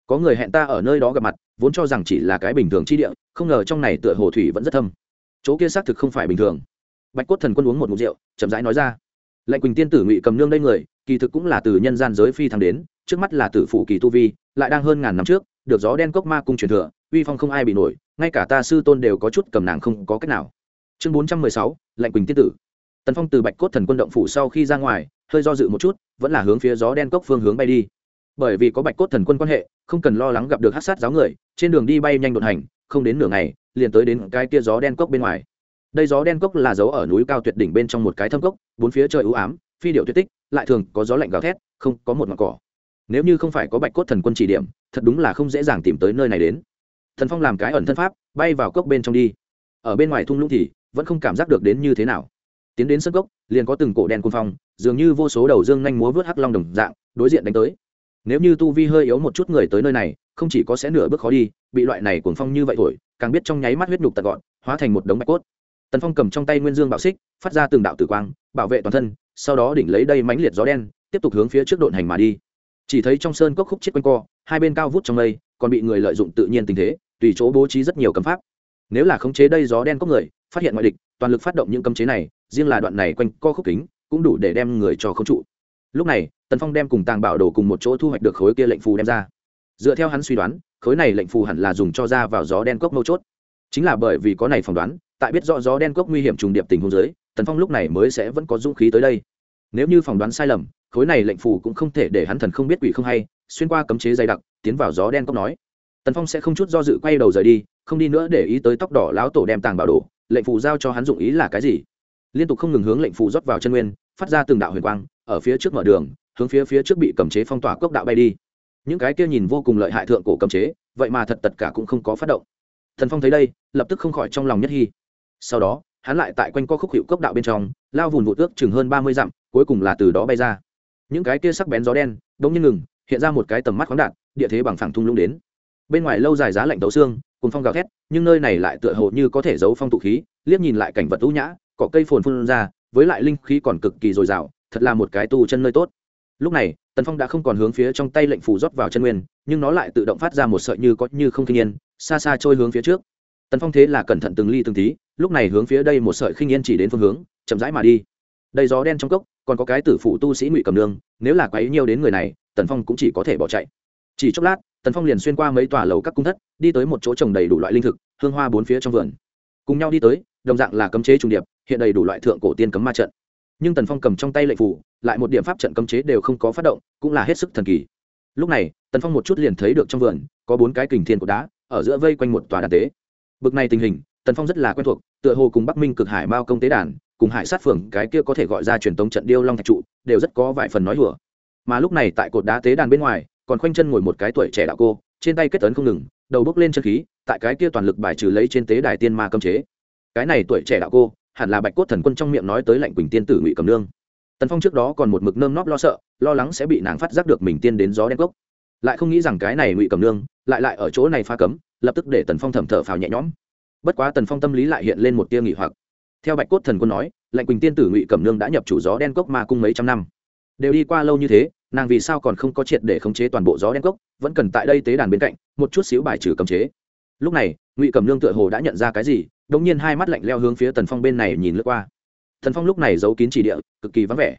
Có người hẹn ta ở nơi đó gặp mặt, vốn cho rằng chỉ là cái bình thường chi địa, không ngờ trong này tựa hồ thủy vẫn rất thâm. Chỗ kia xác thực không phải bình thường. Bạch cốt thần quân uống một mục rượu, chậm rãi nói ra. Lệnh quỳnh tiên tử ngụy cầm nương đây người, kỳ thực cũng là từ nhân gian giới phi thăng đến trước mắt là tử phủ kỳ tu vi, lại đang hơn ngàn năm trước, được gió đen cốc ma cung truyền thừa, uy phong không ai bị nổi, ngay cả ta sư tôn đều có chút cầm nàng không có cách nào. Chương bốn trăm mười sáu lệnh quỳnh tiên tử. Tần phong từ bạch cốt thần quân động phủ sau khi ra ngoài, hơi do dự một chút, vẫn là hướng phía gió đen cốc phương hướng bay đi. Bởi vì có bạch cốt thần quân quan hệ, không cần lo lắng gặp được hát sát giáo người, trên đường đi bay nhanh đột hành, không đến nửa ngày, liền tới đến cái kia gió đen cốc bên ngoài. Đây gió đen cốc là dấu ở núi cao tuyệt đỉnh bên trong một cái thâm cốc, bốn phía trời ưu ám, phi điệu tuyệt tích, lại thường có gió lạnh gào thét, không có một ngọn cỏ nếu như không phải có bạch cốt thần quân chỉ điểm, thật đúng là không dễ dàng tìm tới nơi này đến. Thần phong làm cái ẩn thân pháp, bay vào cốc bên trong đi. Ở bên ngoài thung lũng thì, vẫn không cảm giác được đến như thế nào. Tiến đến sân cốc, liền có từng cổ đen quân phong, dường như vô số đầu dương nhanh múa vớt hắc long đồng dạng, đối diện đánh tới. Nếu như tu vi hơi yếu một chút người tới nơi này, không chỉ có sẽ nửa bước khó đi, bị loại này cuồng phong như vậy thổi, càng biết trong nháy mắt huyết nhục tật gọn, hóa thành một đống bạch cốt. Tần phong cầm trong tay nguyên dương bảo xích, phát ra từng đạo tử quang, bảo vệ toàn thân, sau đó đỉnh lấy đây mãnh liệt gió đen, tiếp tục hướng phía trước độn hành mà đi chỉ thấy trong sơn cốc khúc chết quanh co, hai bên cao vút trong mây, còn bị người lợi dụng tự nhiên tình thế, tùy chỗ bố trí rất nhiều cấm pháp. Nếu là khống chế đây gió đen cốc người, phát hiện ngoại địch, toàn lực phát động những cấm chế này, riêng là đoạn này quanh co khúc kính, cũng đủ để đem người cho khống trụ. Lúc này, tần phong đem cùng tàng bảo đồ cùng một chỗ thu hoạch được khối kia lệnh phù đem ra. Dựa theo hắn suy đoán, khối này lệnh phù hẳn là dùng cho ra vào gió đen cốc mâu chốt. Chính là bởi vì có này phỏng đoán, tại biết rõ gió đen cốc nguy hiểm trùng điệp tình huống dưới, tần phong lúc này mới sẽ vẫn có dũng khí tới đây. Nếu như phỏng đoán sai lầm khối này lệnh phù cũng không thể để hắn thần không biết quỷ không hay, xuyên qua cấm chế dày đặc, tiến vào gió đen cốc nói. Tần phong sẽ không chút do dự quay đầu rời đi, không đi nữa để ý tới tóc đỏ lão tổ đem tàng bảo đồ lệnh phù giao cho hắn dụng ý là cái gì? Liên tục không ngừng hướng lệnh phù rót vào chân nguyên, phát ra từng đạo huyền quang, ở phía trước mở đường, hướng phía phía trước bị cầm chế phong tỏa cốc đạo bay đi. Những cái kia nhìn vô cùng lợi hại thượng cổ cầm chế, vậy mà thật tất cả cũng không có phát động. Thần phong thấy đây, lập tức không khỏi trong lòng nhất hy. Sau đó, hắn lại tại quanh co khúc hiệu cốc đạo bên trong, lao vùn vụ ước chừng hơn ba mươi dặm, cuối cùng là từ đó bay ra những cái kia sắc bén gió đen, đống như ngừng, hiện ra một cái tầm mắt khoáng đạt, địa thế bằng phẳng thung lũng đến. Bên ngoài lâu dài giá lạnh tấu xương cùng phong gào thét, nhưng nơi này lại tựa hồ như có thể giấu phong tụ khí, liếc nhìn lại cảnh vật ưu nhã, cỏ cây phồn phun ra, với lại linh khí còn cực kỳ dồi dào, thật là một cái tu chân nơi tốt. Lúc này, tần phong đã không còn hướng phía trong tay lệnh phủ rót vào chân nguyên, nhưng nó lại tự động phát ra một sợi như có như không kinh yên, xa xa trôi hướng phía trước. Tần phong thế là cẩn thận từng ly từng tí, lúc này hướng phía đây một sợi khinh yên chỉ đến phương hướng, chậm rãi mà đi đầy gió đen trong cốc, còn có cái tử phụ tu sĩ ngụy cầm nương, nếu là quấy nhiều đến người này, tần phong cũng chỉ có thể bỏ chạy. Chỉ chốc lát, tần phong liền xuyên qua mấy tòa lầu các cung thất, đi tới một chỗ trồng đầy đủ loại linh thực, hương hoa bốn phía trong vườn. Cùng nhau đi tới, đồng dạng là cấm chế trùng điệp, hiện đầy đủ loại thượng cổ tiên cấm ma trận. Nhưng tần phong cầm trong tay lệnh phủ, lại một điểm pháp trận cấm chế đều không có phát động, cũng là hết sức thần kỳ. Lúc này, tần phong một chút liền thấy được trong vườn, có bốn cái kình thiên của đá, ở giữa vây quanh một tòa đàn tế. Bực này tình hình, tần phong rất là quen thuộc, tựa hồ cùng bắc minh cực hải mao công tế đàn cùng hải sát phường cái kia có thể gọi ra truyền tống trận điêu long thạch trụ, đều rất có vài phần nói hùa mà lúc này tại cột đá tế đàn bên ngoài, còn khoanh chân ngồi một cái tuổi trẻ đạo cô, trên tay kết ấn không ngừng, đầu bước lên chân khí, tại cái kia toàn lực bài trừ lấy trên tế đài tiên ma cấm chế. Cái này tuổi trẻ đạo cô, hẳn là bạch cốt thần quân trong miệng nói tới lệnh quỳnh tiên tử ngụy cầm nương. Tần phong trước đó còn một mực nơm nóp lo sợ, lo lắng sẽ bị nàng phát giác được mình tiên đến gió đen cốc. Lại không nghĩ rằng cái này ngụy cầm nương lại lại ở chỗ này pha cấm, lập tức để tần phong thầm thở phào nhẹ nhõm. Bất quá tần phong tâm lý lại hiện lên một tia nghỉ hoặc theo bạch cốt thần quân nói lệnh quỳnh tiên tử ngụy cẩm nương đã nhập chủ gió đen cốc ma cung mấy trăm năm. Đều đi qua lâu như thế, nàng vì sao còn không có triệt để khống chế toàn bộ gió đen cốc, vẫn cần tại đây tế đàn bên cạnh, một chút xíu bài trừ cấm chế. Lúc này, ngụy cẩm nương tựa hồ đã nhận ra cái gì đ ỗ n g nhiên hai mắt lạnh leo hướng phía tần phong bên này nhìn lướt qua. Thần phong lúc này giấu kín chỉ địa, cực kỳ vắng vẻ.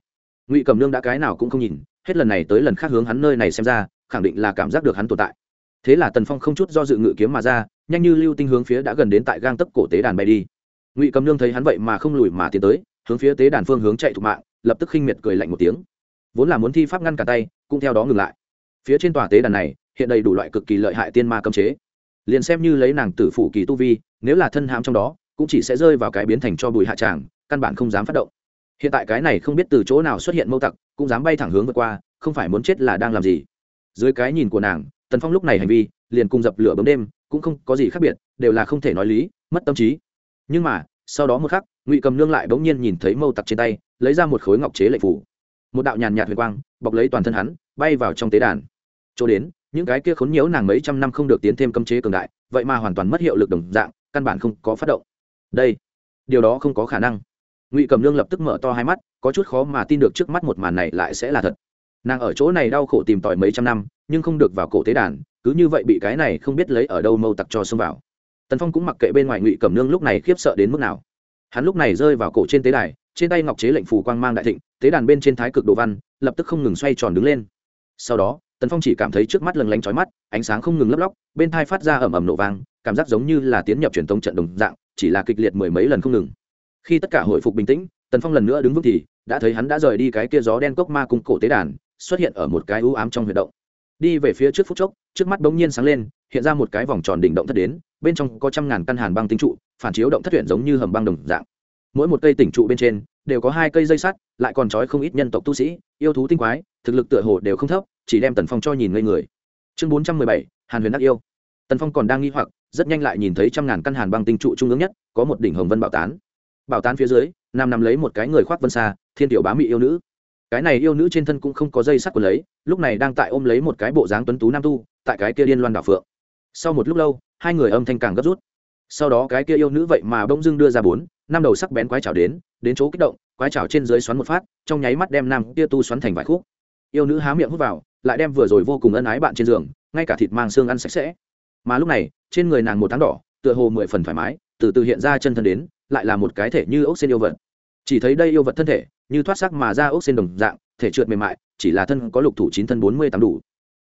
Ngụy cẩm nương đã cái nào cũng không nhìn, hết lần này tới lần khác hướng hắn nơi này xem ra, khẳng định là cảm giác được hắn tồn tại. Thế là tần phong không chút do dự ngự kiếm mà ra, nhanh như lưu tinh hướng phía đã gần đến tại gang tấc cổ tế đàn bay đi ngụy cầm nương thấy hắn vậy mà không lùi mà tiến tới, hướng phía tế đàn phương hướng chạy thục mạng, lập tức khinh miệt cười lạnh một tiếng. Vốn là muốn thi pháp ngăn cả tay, cũng theo đó ngừng lại. Phía trên tòa tế đàn này, hiện đầy đủ loại cực kỳ lợi hại tiên ma cấm chế. Liền xem như lấy nàng tử phủ kỳ tu vi, nếu là thân hãm trong đó, cũng chỉ sẽ rơi vào cái biến thành cho bùi hạ tràng, căn bản không dám phát động. Hiện tại cái này không biết từ chỗ nào xuất hiện mâu tặc, cũng dám bay thẳng hướng vượt qua, không phải muốn chết là đang làm gì? Dưới cái nhìn của nàng, tần phong lúc này hành vi, liền cùng dập lửa bấm đêm, cũng không có gì khác biệt, đều là không thể nói lý, mất tâm trí nhưng mà, sau đó một khắc, ngụy cầm nương lại bỗng nhiên nhìn thấy mâu tặc trên tay, lấy ra một khối ngọc chế lệ phủ. Một đạo nhàn nhạt huyền quang, bọc lấy toàn thân hắn, bay vào trong tế đàn. Chỗ đến, những cái kia khốn nhiễu nàng mấy trăm năm không được tiến thêm cấm chế cường đại, vậy mà hoàn toàn mất hiệu lực đồng dạng, căn bản không có phát động. Đây, điều đó không có khả năng. Ngụy cầm lương lập tức mở to hai mắt, có chút khó mà tin được trước mắt một màn này lại sẽ là thật. Nàng ở chỗ này đau khổ tìm tòi mấy trăm năm, nhưng không được vào cổ tế đàn, cứ như vậy bị cái này không biết lấy ở đâu mâu tặc cho xông vào tần phong cũng mặc kệ bên ngoài ngụy cầm nương lúc này khiếp sợ đến mức nào. Hắn lúc này rơi vào cổ trên tế đài, trên tay ngọc chế lệnh phù quang mang đại thịnh, tế đàn bên trên thái cực đồ văn, lập tức không ngừng xoay tròn đứng lên. Sau đó, tần phong chỉ cảm thấy trước mắt lừng lánh chói mắt, ánh sáng không ngừng lấp lóc, bên thai phát ra ẩm ẩm nổ vang, cảm giác giống như là tiến nhập truyền thống trận đồng dạng, chỉ là kịch liệt mười mấy lần không ngừng. Khi tất cả hồi phục bình tĩnh, tần phong lần nữa đứng vững thì, đã thấy hắn đã rời đi cái kia gió đen cốc ma cung cổ tế đàn, xuất hiện ở một cái ưu ám trong huyệt động. Đi về phía trước phút chốc, trước mắt bỗng nhiên sáng lên, hiện ra một cái vòng tròn đỉnh động thất đến bên trong có trăm ngàn căn hàn băng tinh trụ, phản chiếu động thất huyện giống như hầm băng đồng dạng. Mỗi một cây tỉnh trụ bên trên, đều có hai cây dây sắt, lại còn trói không ít nhân tộc tu sĩ, yêu thú tinh quái, thực lực tựa hồ đều không thấp, chỉ đem tần phong cho nhìn ngây người. Chương bốn trăm mười bảy, hàn huyền đắc yêu. Tần phong còn đang nghi hoặc, rất nhanh lại nhìn thấy trăm ngàn căn hàn băng tinh trụ trung ương nhất, có một đỉnh hồng vân bảo tán. Bảo tán phía dưới, nam nằm lấy một cái người khoác vân xa, thiên tiểu bá mị yêu nữ. Cái này yêu nữ trên thân cũng không có dây sắt của lấy, lúc này đang tại ôm lấy một cái bộ dáng tuấn tú nam tu, tại cái kia điên loan đảo phượng sau một lúc lâu, hai người âm thanh càng gấp rút. Sau đó cái kia yêu nữ vậy mà bỗng dưng đưa ra bốn, năm đầu sắc bén quái trào đến đến chỗ kích động, quái trào trên dưới xoắn một phát, trong nháy mắt đem nam kia tu xoắn thành vài khúc. Yêu nữ há miệng hút vào, lại đem vừa rồi vô cùng ân ái bạn trên giường, ngay cả thịt mang xương ăn sạch sẽ. Mà lúc này, trên người nàng một tháng đỏ, tựa hồ mười phần thoải mái, từ từ hiện ra chân thân đến, lại là một cái thể như ốc xen yêu vật. Chỉ thấy đây yêu vật thân thể, như thoát sắc mà ra ốc xen đồng dạng, thể trượt mềm mại, chỉ là thân có lục thủ chín thân bốn mươi tám đủ.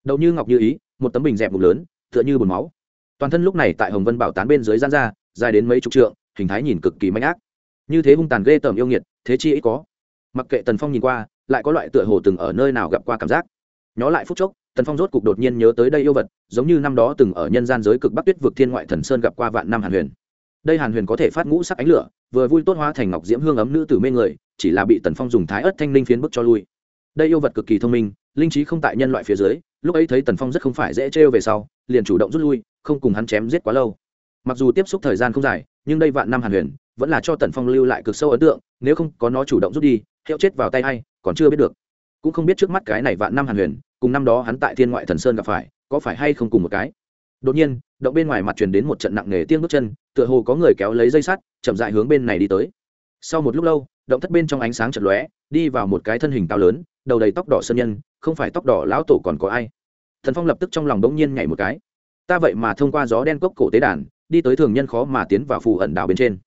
Đầu như ngọc như ý, một tấm bình dẹp mục lớn tựa như bùn máu. Toàn thân lúc này tại hồng vân bảo tán bên dưới gian ra, dài đến mấy chục trượng, hình thái nhìn cực kỳ manh ác. Như thế hung tàn ghê tởm yêu nghiệt, thế chi ít có. Mặc kệ tần phong nhìn qua, lại có loại tựa hồ từng ở nơi nào gặp qua cảm giác. Nhó lại phút chốc, tần phong rốt cục đột nhiên nhớ tới đây yêu vật, giống như năm đó từng ở nhân gian giới cực bắc tuyết vực thiên ngoại thần sơn gặp qua vạn năm hàn huyền. Đây hàn huyền có thể phát ngũ sắc ánh lửa, vừa vui tốt hóa thành ngọc diễm hương ấm nữ tử mê người, chỉ là bị tần phong dùng thái ớt thanh linh phiến bức cho lui. Đây yêu vật cực kỳ thông minh, linh trí không tại nhân loại phía dưới lúc ấy thấy tần phong rất không phải dễ trêu về sau, liền chủ động rút lui, không cùng hắn chém giết quá lâu. Mặc dù tiếp xúc thời gian không dài, nhưng đây vạn năm hàn huyền, vẫn là cho tần phong lưu lại cực sâu ấn tượng, nếu không có nó chủ động rút đi hiệu chết vào tay hay còn chưa biết được. Cũng không biết trước mắt cái này vạn năm hàn huyền, cùng năm đó hắn tại thiên ngoại thần sơn gặp phải, có phải hay không cùng một cái. Đột nhiên, động bên ngoài mặt truyền đến một trận nặng nề tiếng bước chân, tựa hồ có người kéo lấy dây sắt, chậm dại hướng bên này đi tới. Sau một lúc lâu, động thất bên trong ánh sáng chật lóe, đi vào một cái thân hình cao lớn, đầu đầy tóc đỏ sơn nhân không phải tóc đỏ lão tổ còn có ai? Thần phong lập tức trong lòng bỗng nhiên nhảy một cái. Ta vậy mà thông qua gió đen cốc cổ tế đàn, đi tới thường nhân khó mà tiến vào phù ẩn đảo bên trên.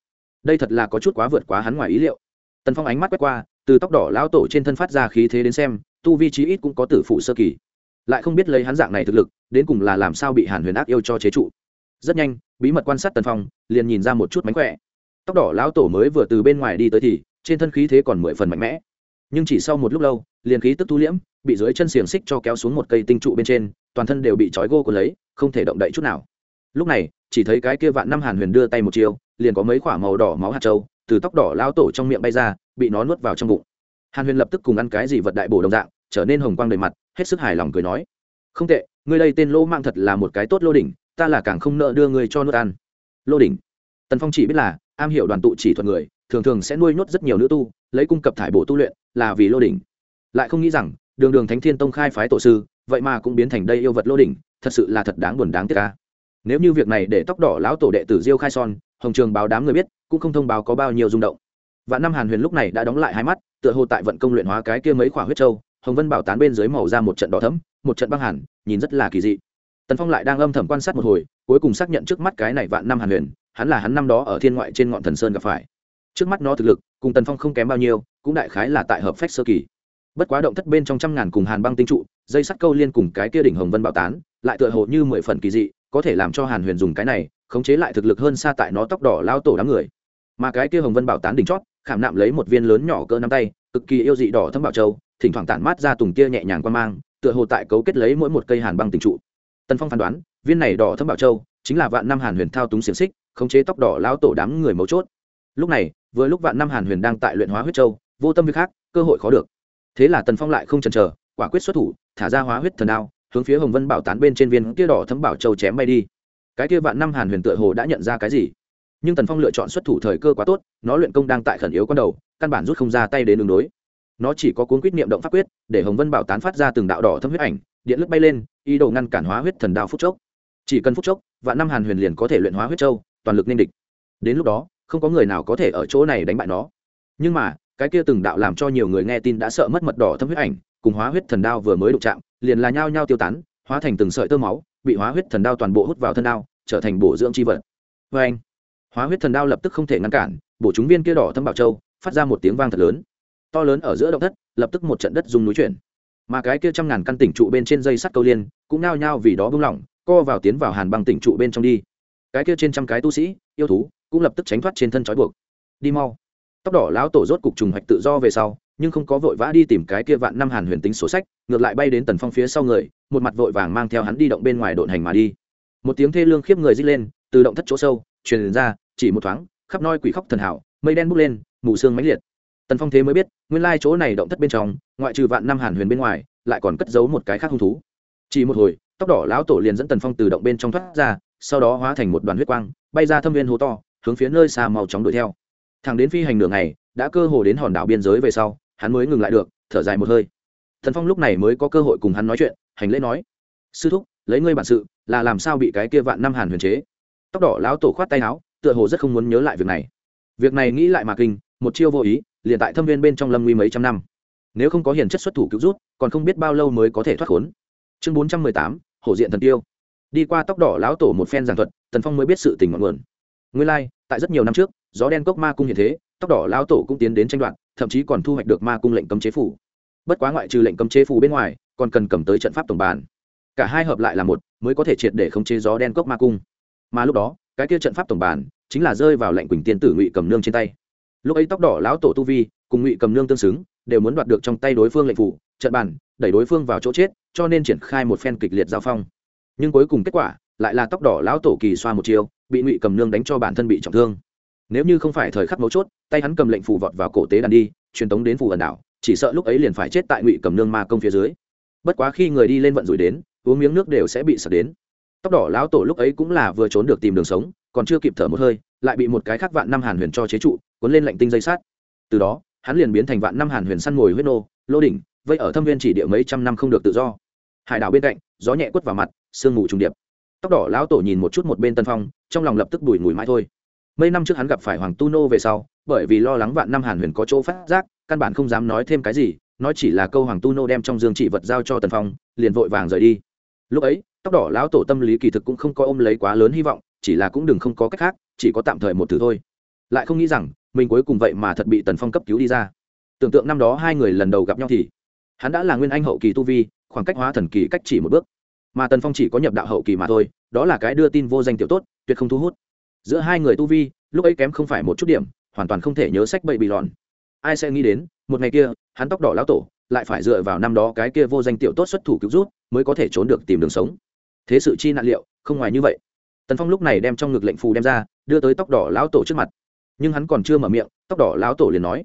Đây thật là có chút quá vượt quá hắn ngoài ý liệu. Tần phong ánh mắt quét qua, từ tóc đỏ lão tổ trên thân phát ra khí thế đến xem, tu vi trí ít cũng có tử phụ sơ kỳ. Lại không biết lấy hắn dạng này thực lực, đến cùng là làm sao bị hàn huyền ác yêu cho chế trụ. Rất nhanh, bí mật quan sát tần phong, liền nhìn ra một chút mánh khỏe. Tóc đỏ lão tổ mới vừa từ bên ngoài đi tới thì, trên thân khí thế còn mười phần mạnh mẽ nhưng chỉ sau một lúc lâu, liền khí tức thu liễm, bị dưới chân xiềng xích cho kéo xuống một cây tinh trụ bên trên, toàn thân đều bị trói gô của lấy, không thể động đậy chút nào. Lúc này, chỉ thấy cái kia vạn năm hàn huyền đưa tay một chiều liền có mấy k h ỏ a màu đỏ máu hạt trâu từ tóc đỏ lao tổ trong miệng bay ra, bị nó nuốt vào trong bụng. Hàn huyền lập tức cùng ăn cái gì vật đại bổ đồng dạng, trở nên hồng quang đầy mặt, hết sức hài lòng cười nói, không tệ, ngươi đây tên lô mạng thật là một cái tốt lô đỉnh, ta là càng không nợ đưa ngươi cho nuốt ăn. Lô đỉnh. Tần phong chỉ biết là, am hiểu đoàn tụ chỉ thuật người, thường thường sẽ nuôi nhốt rất nhiều nữ tu, lấy cung cấp thải bộ tu luyện là vì lô đỉnh. Lại không nghĩ rằng, đường đường thánh thiên tông khai phái tổ sư, vậy mà cũng biến thành đây yêu vật lô đỉnh, thật sự là thật đáng buồn đáng tiếc ca nếu như việc này để tóc đỏ lão tổ đệ tử diêu khai son, hồng trường báo đám người biết, cũng không thông báo có bao nhiêu rung động. Và năm hàn huyền lúc này đã đóng lại hai mắt, tựa hồ tại vận công luyện hóa cái kia mấy khỏa huyết châu, hồng vân bảo tán bên dưới màu ra một trận đỏ thấm một trận băng hàn, nhìn rất là kỳ dị. Tần phong lại đang âm thầm quan sát một hồi, cuối cùng xác nhận trước mắt cái này vạn năm hàn huyền, hắn là hắn năm đó ở thiên ngoại trên ngọn thần sơn gặp phải trước mắt nó thực lực, cùng tần phong không kém bao nhiêu, cũng đại khái là tại hợp phách sơ kỳ. Bất quá động thất bên trong trăm ngàn cùng hàn băng tinh trụ, dây sắt câu liên cùng cái kia đỉnh hồng vân bảo tán, lại tựa hồ như mười phần kỳ dị, có thể làm cho hàn huyền dùng cái này, khống chế lại thực lực hơn xa tại nó tóc đỏ lao tổ đám người. Mà cái kia hồng vân bảo tán đỉnh chót, khảm nạm lấy một viên lớn nhỏ cỡ nắm tay, cực kỳ yêu dị đỏ thâm bảo châu, thỉnh thoảng tản mát ra tùng kia nhẹ nhàng qua mang, tựa hồ tại cấu kết lấy mỗi một cây hàn băng tình trụ. Tân phong phán đoán, viên này đỏ thâm bảo châu chính là vạn năm hàn huyền thao túng xiềng xích, khống chế tóc đỏ lao tổ đám người mấu chốt. Lúc này vừa lúc vạn năm hàn huyền đang tại luyện hóa huyết châu, vô tâm việc khác, cơ hội khó được. Thế là tần phong lại không chần chờ, quả quyết xuất thủ, thả ra hóa huyết thần đao, hướng phía hồng vân bảo tán bên trên viên kia đỏ thấm bảo châu chém bay đi. Cái kia vạn năm hàn huyền tựa hồ đã nhận ra cái gì? Nhưng tần phong lựa chọn xuất thủ thời cơ quá tốt, nó luyện công đang tại khẩn yếu con đầu, căn bản rút không ra tay đến đường đối. Nó chỉ có cuốn quyết niệm động pháp quyết, để hồng vân bảo tán phát ra từng đạo đỏ thâm huyết ảnh, điện lướt bay lên, ý đồ ngăn cản hóa huyết thần đao phút chốc. Chỉ cần phút chốc, vạn năm hàn huyền liền có thể luyện hóa huyết châu, toàn lực nên địch. Đến lúc đó không có người nào có thể ở chỗ này đánh bại nó. Nhưng mà, cái kia từng đạo làm cho nhiều người nghe tin đã sợ mất mật đỏ thâm huyết ảnh, cùng hóa huyết thần đao vừa mới đụng chạm, liền là nhao nhao tiêu tán, hóa thành từng sợi tơ máu, bị hóa huyết thần đao toàn bộ hút vào thân đao, trở thành bổ dưỡng chi vật. Vê anh hóa huyết thần đao lập tức không thể ngăn cản, bổ chúng viên kia đỏ thâm bảo châu, phát ra một tiếng vang thật lớn. To lớn ở giữa động thất, lập tức một trận đất dùng núi chuyển. Mà cái kia trăm ngàn căn tỉnh trụ bên trên dây sắt câu liên, cũng nao nhao vì đó bung lỏng, co vào tiến vào hàn băng tỉnh trụ bên trong đi. Cái kia trên trăm cái tu sĩ, yêu thú cũng lập tức tránh thoát trên thân trói buộc. Đi mau. Tóc đỏ lão tổ rốt cục trùng hoạch tự do về sau, nhưng không có vội vã đi tìm cái kia vạn năm hàn huyền tính sổ sách, ngược lại bay đến tần phong phía sau người, một mặt vội vàng mang theo hắn đi động bên ngoài độn hành mà đi. Một tiếng thê lương khiếp người d lên, từ động thất chỗ sâu, truyền ra, chỉ một thoáng, khắp noi quỷ khóc thần hảo, mây đen bốc lên, mù sương mãnh liệt. Tần phong thế mới biết, nguyên lai chỗ này động thất bên trong, ngoại trừ vạn năm hàn huyền bên ngoài, lại còn cất giấu một cái khác hung thú. Chỉ một hồi, tóc đỏ lão tổ liền dẫn tần phong từ động bên trong thoát ra, sau đó hóa thành một đoàn huyết quang, bay ra thâm viên hố to hướng phía nơi xa màu chóng đuổi theo. Thằng đến phi hành nửa ngày, đã cơ hồ đến hòn đảo biên giới về sau, hắn mới ngừng lại được, thở dài một hơi. Thần phong lúc này mới có cơ hội cùng hắn nói chuyện, hành lễ nói, sư thúc, lấy ngươi bản sự, là làm sao bị cái kia vạn năm hàn huyền chế? Tóc đỏ lão tổ khoát tay áo, tựa hồ rất không muốn nhớ lại việc này. Việc này nghĩ lại mà kinh, một chiêu vô ý, liền tại thâm viên bên trong lâm nguy mấy trăm năm. Nếu không có hiền chất xuất thủ cứu rút, còn không biết bao lâu mới có thể thoát khốn. Chương bốn trăm mười tám, hổ diện thần tiêu. Đi qua tóc đỏ lão tổ một phen giảng thuật, tần phong mới biết sự tình ngọn nguồn nguyên lai, tại rất nhiều năm trước, gió đen cốc ma cung hiện thế, tóc đỏ lão tổ cũng tiến đến tranh đoạt, thậm chí còn thu hoạch được ma cung lệnh cấm chế phủ. Bất quá ngoại trừ lệnh cấm chế phủ bên ngoài, còn cần cầm tới trận pháp tổng bàn. Cả hai hợp lại là một, mới có thể triệt để khống chế gió đen cốc ma cung. Mà lúc đó, cái kia trận pháp tổng bàn chính là rơi vào lệnh quỳnh tiên tử ngụy cầm nương trên tay. Lúc ấy tóc đỏ lão tổ tu vi, cùng ngụy cầm nương tương xứng, đều muốn đoạt được trong tay đối phương lệnh phủ, trận bàn, đẩy đối phương vào chỗ chết, cho nên triển khai một phen kịch liệt giao phong. Nhưng cuối cùng kết quả, lại là tóc đỏ lão tổ kỳ xoa một chiều bị ngụy cầm nương đánh cho bản thân bị trọng thương. Nếu như không phải thời khắc mấu chốt, tay hắn cầm lệnh phủ vọt vào cổ tế đàn đi, truyền tống đến phủ ẩn đảo, chỉ sợ lúc ấy liền phải chết tại ngụy cầm nương ma công phía dưới. Bất quá khi người đi lên vận rủi đến, uống miếng nước đều sẽ bị sập đến. Tóc đỏ lão tổ lúc ấy cũng là vừa trốn được tìm đường sống, còn chưa kịp thở một hơi, lại bị một cái khác vạn năm hàn huyền cho chế trụ, cuốn lên lạnh tinh dây sát. Từ đó, hắn liền biến thành vạn năm hàn huyền săn ngồi huyết nô, lô đỉnh, vây ở thâm viên chỉ địa mấy trăm năm không được tự do. Hải đảo bên cạnh, gió nhẹ quất vào mặt, sương mù trùng điệp tóc đỏ lão tổ nhìn một chút một bên tân phong, trong lòng lập tức đùi ngùi mãi thôi. Mấy năm trước hắn gặp phải hoàng tu nô về sau, bởi vì lo lắng vạn năm hàn huyền có chỗ phát giác, căn bản không dám nói thêm cái gì, nói chỉ là câu hoàng tu nô đem trong dương trị vật giao cho tần phong, liền vội vàng rời đi. Lúc ấy, tóc đỏ lão tổ tâm lý kỳ thực cũng không có ôm lấy quá lớn hy vọng, chỉ là cũng đừng không có cách khác, chỉ có tạm thời một thứ thôi. Lại không nghĩ rằng, mình cuối cùng vậy mà thật bị tần phong cấp cứu đi ra. Tưởng tượng năm đó hai người lần đầu gặp nhau thì, hắn đã là nguyên anh hậu kỳ tu vi, khoảng cách hóa thần kỳ cách chỉ một bước mà tần phong chỉ có nhập đạo hậu kỳ mà thôi, đó là cái đưa tin vô danh tiểu tốt, tuyệt không thu hút. Giữa hai người tu vi, lúc ấy kém không phải một chút điểm, hoàn toàn không thể nhớ sách bậy bị lòn ai sẽ nghĩ đến, một ngày kia, hắn tóc đỏ lão tổ, lại phải dựa vào năm đó cái kia vô danh tiểu tốt xuất thủ cứu rút, mới có thể trốn được tìm đường sống. Thế sự chi nạn liệu, không ngoài như vậy. Tần phong lúc này đem trong ngực lệnh phù đem ra, đưa tới tóc đỏ lão tổ trước mặt. Nhưng hắn còn chưa mở miệng, tóc đỏ lão tổ liền nói,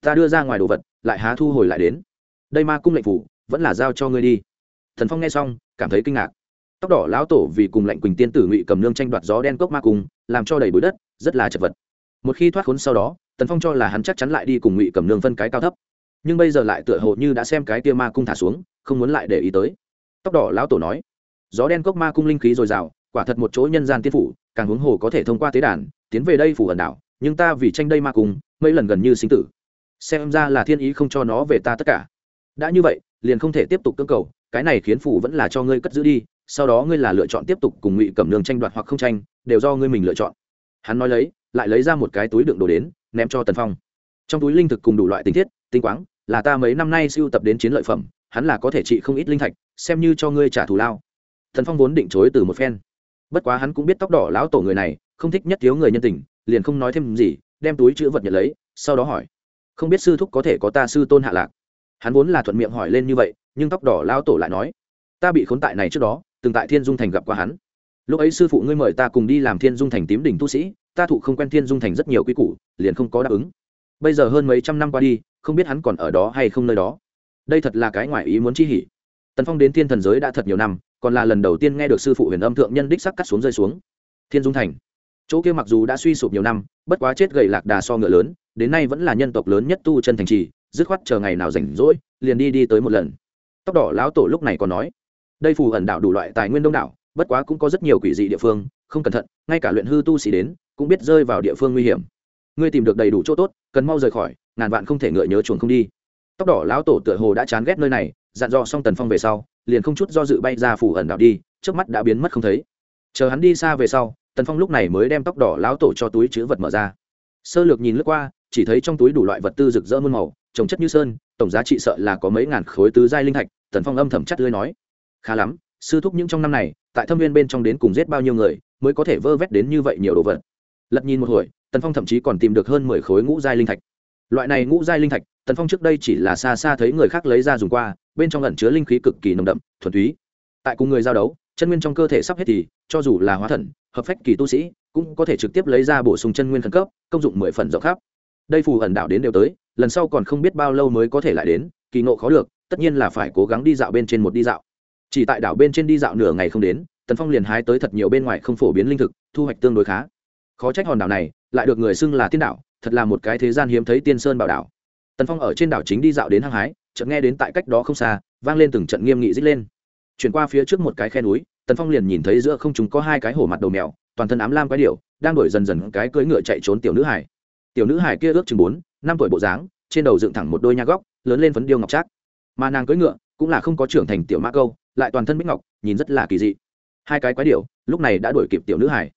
ta đưa ra ngoài đồ vật, lại há thu hồi lại đến. Đây ma cung lệnh phù, vẫn là giao cho ngươi đi thần phong nghe xong, cảm thấy kinh ngạc. Tóc đỏ lão tổ vì cùng lệnh quỳnh tiên tử ngụy cầm nương tranh đoạt gió đen cốc ma cung làm cho đầy bụi đất, rất là chật vật. Một khi thoát khốn sau đó, tần phong cho là hắn chắc chắn lại đi cùng ngụy cầm nương phân cái cao thấp. Nhưng bây giờ lại tựa hồ như đã xem cái tia ma cung thả xuống, không muốn lại để ý tới. Tóc đỏ lão tổ nói, gió đen cốc ma cung linh khí dồi dào, quả thật một chỗ nhân gian tiên phủ, càng huống hồ có thể thông qua tế đàn, tiến về đây phủ ẩn đảo, nhưng ta vì tranh đây ma cung, mấy lần gần như sinh tử. Xem ra là thiên ý không cho nó về ta tất cả. Đã như vậy liền không thể tiếp tục cưỡng cầu, cái này khiến phủ vẫn là cho ngươi cất giữ đi, sau đó ngươi là lựa chọn tiếp tục cùng ngụy cẩm nương tranh đoạt hoặc không tranh, đều do ngươi mình lựa chọn. Hắn nói lấy, lại lấy ra một cái túi đựng đồ đến, ném cho tần phong. Trong túi linh thực cùng đủ loại tinh thiết, tinh quáng, là ta mấy năm nay siêu tập đến chiến lợi phẩm, hắn là có thể trị không ít linh thạch, xem như cho ngươi trả thù lao. Thần phong vốn định chối từ một phen. Bất quá hắn cũng biết tóc đỏ lão tổ người này, không thích nhất thiếu người nhân tình, liền không nói thêm gì, đem túi chữ vật nhận lấy, sau đó hỏi, không biết sư thúc có thể có ta sư tôn hạ lạc? Hắn vốn là thuận miệng hỏi lên như vậy, nhưng tóc đỏ lao tổ lại nói, ta bị khốn tại này trước đó, từng tại thiên dung thành gặp qua hắn. Lúc ấy sư phụ ngươi mời ta cùng đi làm thiên dung thành tím đỉnh tu sĩ, ta thụ không quen thiên dung thành rất nhiều quy củ, liền không có đáp ứng. Bây giờ hơn mấy trăm năm qua đi, không biết hắn còn ở đó hay không nơi đó. Đây thật là cái ngoại ý muốn chi hỉ. Tần phong đến thiên thần giới đã thật nhiều năm, còn là lần đầu tiên nghe được sư phụ huyền âm thượng nhân đích sắc cắt xuống rơi xuống. Thiên dung thành. Chỗ kia mặc dù đã suy sụp nhiều năm, bất quá chết gầy lạc đà so ngựa lớn, đến nay vẫn là nhân tộc lớn nhất tu chân thành trì dứt khoát chờ ngày nào rảnh rỗi, liền đi đi tới một lần. Tóc đỏ lão tổ lúc này còn nói, đây phù ẩn đạo đủ loại tài nguyên đông đảo, bất quá cũng có rất nhiều quỷ dị địa phương, không cẩn thận, ngay cả luyện hư tu sĩ đến, cũng biết rơi vào địa phương nguy hiểm. Ngươi tìm được đầy đủ chỗ tốt, cần mau rời khỏi, ngàn vạn không thể ngựa nhớ chuồng không đi. Tóc đỏ lão tổ tựa hồ đã chán ghét nơi này, dặn dò xong tần phong về sau, liền không chút do dự bay ra phủ ẩn đạo đi, trước mắt đã biến mất không thấy. Chờ hắn đi xa về sau, tần phong lúc này mới đem tóc đỏ lão tổ cho túi chữ vật mở ra. Sơ lược nhìn lướt qua, chỉ thấy trong túi đủ loại vật tư rực rỡ muôn màu trồng chất như sơn, tổng giá trị sợ là có mấy ngàn khối tứ giai linh thạch, tần phong âm thầm chắt lưới nói. Khá lắm, sư thúc những trong năm này, tại thâm viên bên trong đến cùng giết bao nhiêu người, mới có thể vơ vét đến như vậy nhiều đồ vật. Lật nhìn một hồi, tần phong thậm chí còn tìm được hơn mười khối ngũ giai linh thạch. Loại này ngũ giai linh thạch, tần phong trước đây chỉ là xa xa thấy người khác lấy ra dùng qua, bên trong lẩn chứa linh khí cực kỳ nồng đậm, thuần túy. Tại cùng người giao đấu, chân nguyên trong cơ thể sắp hết thì, cho dù là hóa thần, hợp phách kỳ tu sĩ, cũng có thể trực tiếp lấy ra bổ sung chân nguyên khẩn cấp, công dụng mười phần rộng khắp. Đây phù ẩn đảo đến đều tới lần sau còn không biết bao lâu mới có thể lại đến, kỳ ngộ khó được, tất nhiên là phải cố gắng đi dạo bên trên một đi dạo. Chỉ tại đảo bên trên đi dạo nửa ngày không đến, tần phong liền hái tới thật nhiều bên ngoài không phổ biến linh thực, thu hoạch tương đối khá. Khó trách hòn đảo này, lại được người xưng là tiên đảo, thật là một cái thế gian hiếm thấy tiên sơn bảo đảo. Tần phong ở trên đảo chính đi dạo đến hăng hái, chợt nghe đến tại cách đó không xa, vang lên từng trận nghiêm nghị dích lên. Chuyển qua phía trước một cái khe núi, tần phong liền nhìn thấy giữa không chúng có hai cái hổ mặt đầu mèo, toàn thân ám lam quái điệu đang đổi dần dần cái cưỡi ngựa chạy trốn tiểu nữ hải tiểu nữ hải kia ước chừng bốn, năm tuổi bộ dáng, trên đầu dựng thẳng một đôi nha góc, lớn lên phấn điêu ngọc trác. Mà nàng cưỡi ngựa, cũng là không có trưởng thành tiểu mã câu, lại toàn thân bích ngọc, nhìn rất là kỳ dị. Hai cái quái điệu lúc này đã đuổi kịp tiểu nữ hải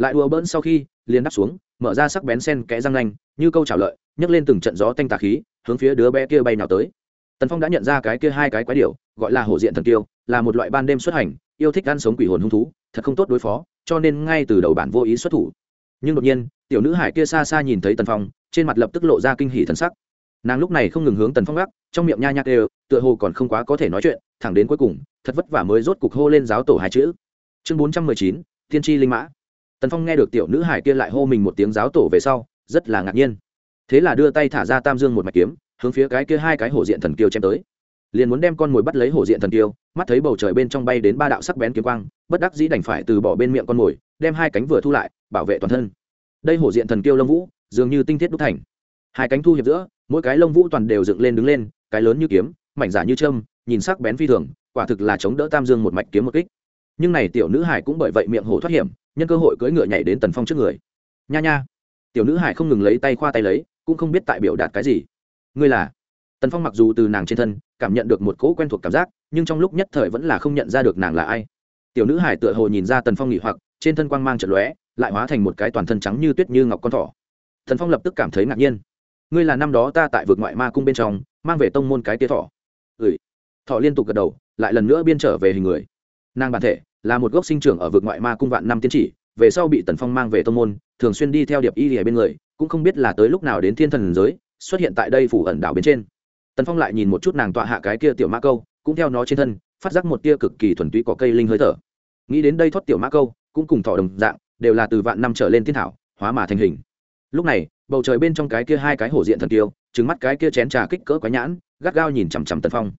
lại đùa bỡn sau khi, liền đắp xuống, mở ra sắc bén sen kẽ răng nanh, như câu trả lợi, nhấc lên từng trận gió tanh tà khí, hướng phía đứa bé kia bay nào tới. Tần phong đã nhận ra cái kia hai cái quái điệu gọi là hổ diện thần tiêu, là một loại ban đêm xuất hành, yêu thích ăn sống quỷ hồn hung thú, thật không tốt đối phó, cho nên ngay từ đầu bản vô ý xuất thủ nhưng đột nhiên, tiểu nữ hải kia xa xa nhìn thấy tần phong, trên mặt lập tức lộ ra kinh hỉ thần sắc. Nàng lúc này không ngừng hướng tần phong gác, trong miệng nha nhạc đều tựa hồ còn không quá có thể nói chuyện, thẳng đến cuối cùng, thật vất vả mới rốt cục hô lên giáo tổ hai chữ. Chương bốn trăm mười chín tiên tri linh mã. Tần phong nghe được tiểu nữ hải kia lại hô mình một tiếng giáo tổ về sau, rất là ngạc nhiên. Thế là đưa tay thả ra tam dương một mạch kiếm, hướng phía cái kia hai cái hổ diện thần kiêu chém tới liền muốn đem con mồi bắt lấy hổ diện thần kiêu mắt thấy bầu trời bên trong bay đến ba đạo sắc bén kiếm quang, bất đắc dĩ đành phải từ bỏ bên miệng con mồi, đem hai cánh vừa thu lại, bảo vệ toàn thân. Đây hổ diện thần kiêu lông vũ, dường như tinh thiết đúc thành. Hai cánh thu hiệp giữa, mỗi cái lông vũ toàn đều dựng lên đứng lên, cái lớn như kiếm, mảnh giả như trâm nhìn sắc bén phi thường, quả thực là chống đỡ tam dương một mạch kiếm một kích. Nhưng này tiểu nữ hải cũng bởi vậy miệng hổ thoát hiểm, nhân cơ hội cưỡi ngựa nhảy đến tần phong trước người. Nha nha. Tiểu nữ hải không ngừng lấy tay khoa tay lấy, cũng không biết tại biểu đạt cái gì. Ngươi là? Tần phong mặc dù từ nàng trên thân cảm nhận được một cỗ quen thuộc cảm giác, nhưng trong lúc nhất thời vẫn là không nhận ra được nàng là ai. Tiểu nữ hải tựa hồ nhìn ra tần phong nghỉ hoặc, trên thân quang mang trận lóe, lại hóa thành một cái toàn thân trắng như tuyết như ngọc con thỏ. Thần phong lập tức cảm thấy ngạc nhiên. Ngươi là năm đó ta tại vực ngoại ma cung bên trong, mang về tông môn cái tia thỏ. Ừ thỏ liên tục gật đầu, lại lần nữa biên trở về hình người. Nàng bản thể là một gốc sinh trưởng ở vực ngoại ma cung vạn năm tiến chỉ, về sau bị tần phong mang về tông môn, thường xuyên đi theo điệp y lìa bên người, cũng không biết là tới lúc nào đến thiên thần giới, xuất hiện tại đây phủ ẩn đảo bên trên tần phong lại nhìn một chút nàng tọa hạ cái kia tiểu mã câu, cũng theo nó trên thân, phát giác một tia cực kỳ thuần túy có cây linh hơi thở. Nghĩ đến đây thoát tiểu mã câu, cũng cùng thỏ đồng dạng, đều là từ vạn năm trở lên thiên thảo, hóa mà thành hình. Lúc này, bầu trời bên trong cái kia hai cái hổ diện thần tiêu trứng mắt cái kia chén trà kích cỡ quái nhãn, gắt gao nhìn chằm chằm tần phong.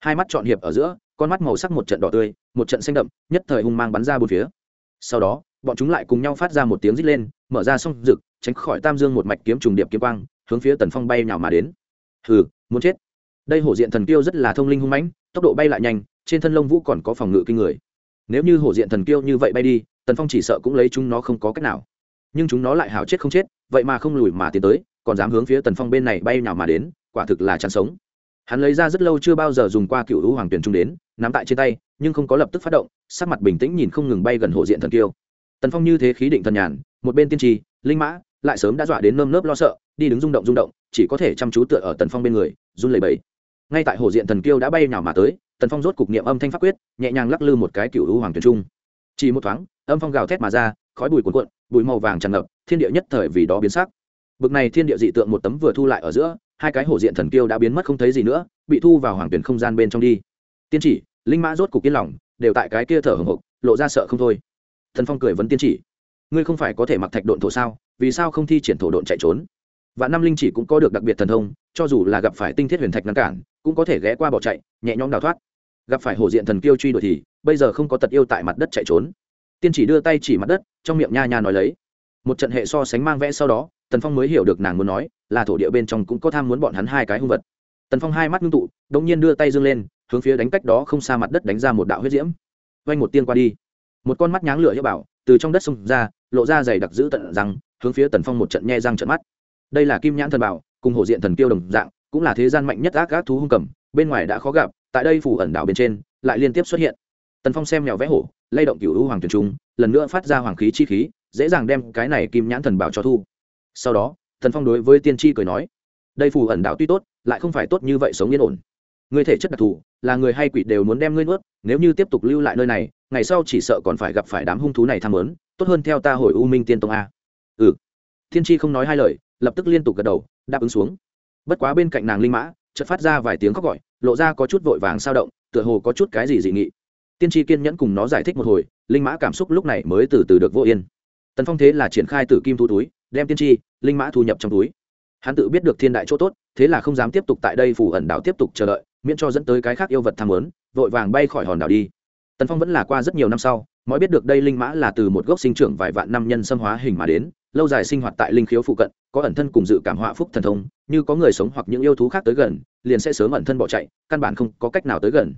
Hai mắt trọn hiệp ở giữa, con mắt màu sắc một trận đỏ tươi, một trận xanh đậm, nhất thời hung mang bắn ra bốn phía. Sau đó, bọn chúng lại cùng nhau phát ra một tiếng rít lên, mở ra song rực, tránh khỏi tam dương một mạch kiếm trùng điệp kiếm quang, hướng phía tần phong bay nhào mà đến hừ, muốn chết. Đây hổ diện thần kiêu rất là thông linh hung mãnh, tốc độ bay lại nhanh, trên thân lông vũ còn có phòng ngự kinh người. Nếu như hổ diện thần kiêu như vậy bay đi, tần phong chỉ sợ cũng lấy chúng nó không có cách nào. Nhưng chúng nó lại hào chết không chết, vậy mà không lùi mà tiến tới, còn dám hướng phía tần phong bên này bay nào mà đến, quả thực là chăn sống. Hắn lấy ra rất lâu chưa bao giờ dùng qua cựu hữu hoàng tuyển trung đến, nắm tại trên tay, nhưng không có lập tức phát động, sắc mặt bình tĩnh nhìn không ngừng bay gần hộ diện thần kiêu. Tần phong như thế khí định thần nhàn, một bên tiên tri, linh mã lại sớm đã dọa đến nơm nớp lo sợ, đi đứng rung động rung động, chỉ có thể chăm chú tựa ở tần phong bên người, run lẩy bẩy. Ngay tại hồ diện thần kiêu đã bay nào mà tới, tần phong rốt cục niệm âm thanh pháp quyết, nhẹ nhàng lắc lư một cái cựu hữu hoàng tuyền trung. Chỉ một thoáng, âm phong gào thét mà ra, khói bụi cuồn cuộn, bụi màu vàng tràn ngập, thiên địa nhất thời vì đó biến sắc. Bực này thiên địa dị tượng một tấm vừa thu lại ở giữa, hai cái hổ diện thần kiêu đã biến mất không thấy gì nữa, bị thu vào hoàng tuyển không gian bên trong đi. Tiên chỉ, linh mã rốt cục yên lòng, đều tại cái kia thở hồng hộc, lộ ra sợ không thôi. Thần phong cười vấn tiên chỉ. Ngươi không phải có thể mặc thạch độn thổ sao? Vì sao không thi triển thổ độn chạy trốn? Và năm linh chỉ cũng có được đặc biệt thần thông, cho dù là gặp phải tinh thiết huyền thạch ngăn cản, cũng có thể ghé qua bỏ chạy, nhẹ nhõm đào thoát. Gặp phải hổ diện thần kiêu truy đuổi thì, bây giờ không có tật yêu tại mặt đất chạy trốn. Tiên chỉ đưa tay chỉ mặt đất, trong miệng nha nha nói lấy. Một trận hệ so sánh mang vẽ sau đó, tần phong mới hiểu được nàng muốn nói, là thổ địa bên trong cũng có tham muốn bọn hắn hai cái hung vật. Tần phong hai mắt ngưng tụ đ ỗ n g nhiên đưa tay dâng lên, hướng phía đánh cách đó không xa mặt đất đánh ra một đạo huyết diễm. Vanh một tiên qua đi. Một con mắt nháng lửa hiệu bảo, từ trong đất xông ra, lộ ra dày đặc dữ tận răng hướng phía tần phong một trận nhe răng trận mắt. Đây là kim nhãn thần bảo, cùng hộ diện thần kiêu đồng dạng, cũng là thế gian mạnh nhất ác ác thú hung cầm, bên ngoài đã khó gặp, tại đây phủ ẩn đảo bên trên, lại liên tiếp xuất hiện. Tần phong xem mèo vẽ hổ, lay động cựu hoàng tuyển trung, lần nữa phát ra hoàng khí chi khí, dễ dàng đem cái này kim nhãn thần bảo cho thu. Sau đó thần phong đối với tiên tri cười nói, đây phù ẩn đạo tuy tốt, lại không phải tốt như vậy sống yên ổn. Người thể chất đặc thù, là người hay quỷ đều muốn đem ngươi nuốt, nếu như tiếp tục lưu lại nơi này, ngày sau chỉ sợ còn phải gặp phải đám hung thú này tham lớn tốt hơn theo ta hồi u minh tiên tông a ừ. Thiên tri không nói hai lời, lập tức liên tục gật đầu, đáp ứng xuống. Bất quá bên cạnh nàng linh mã, chợt phát ra vài tiếng khóc gọi, lộ ra có chút vội vàng sao động, tựa hồ có chút cái gì dị nghị. Tiên tri kiên nhẫn cùng nó giải thích một hồi, linh mã cảm xúc lúc này mới từ từ được vô yên. Tần phong thế là triển khai tử kim thu túi, đem tiên tri linh mã thu nhập trong túi. Hắn tự biết được thiên đại chỗ tốt, thế là không dám tiếp tục tại đây phủ ẩn đảo tiếp tục chờ đợi, miễn cho dẫn tới cái khác yêu vật tham lớn vội vàng bay khỏi hòn đảo đi. Tần phong vẫn là qua rất nhiều năm sau, mới biết được đây linh mã là từ một gốc sinh trưởng vài vạn năm nhân xâm hóa hình mà đến lâu dài sinh hoạt tại linh khiếu phụ cận, có ẩn thân cùng dự cảm họa phúc thần thông, như có người sống hoặc những yêu thú khác tới gần, liền sẽ sớm ẩn thân bỏ chạy, căn bản không có cách nào tới gần.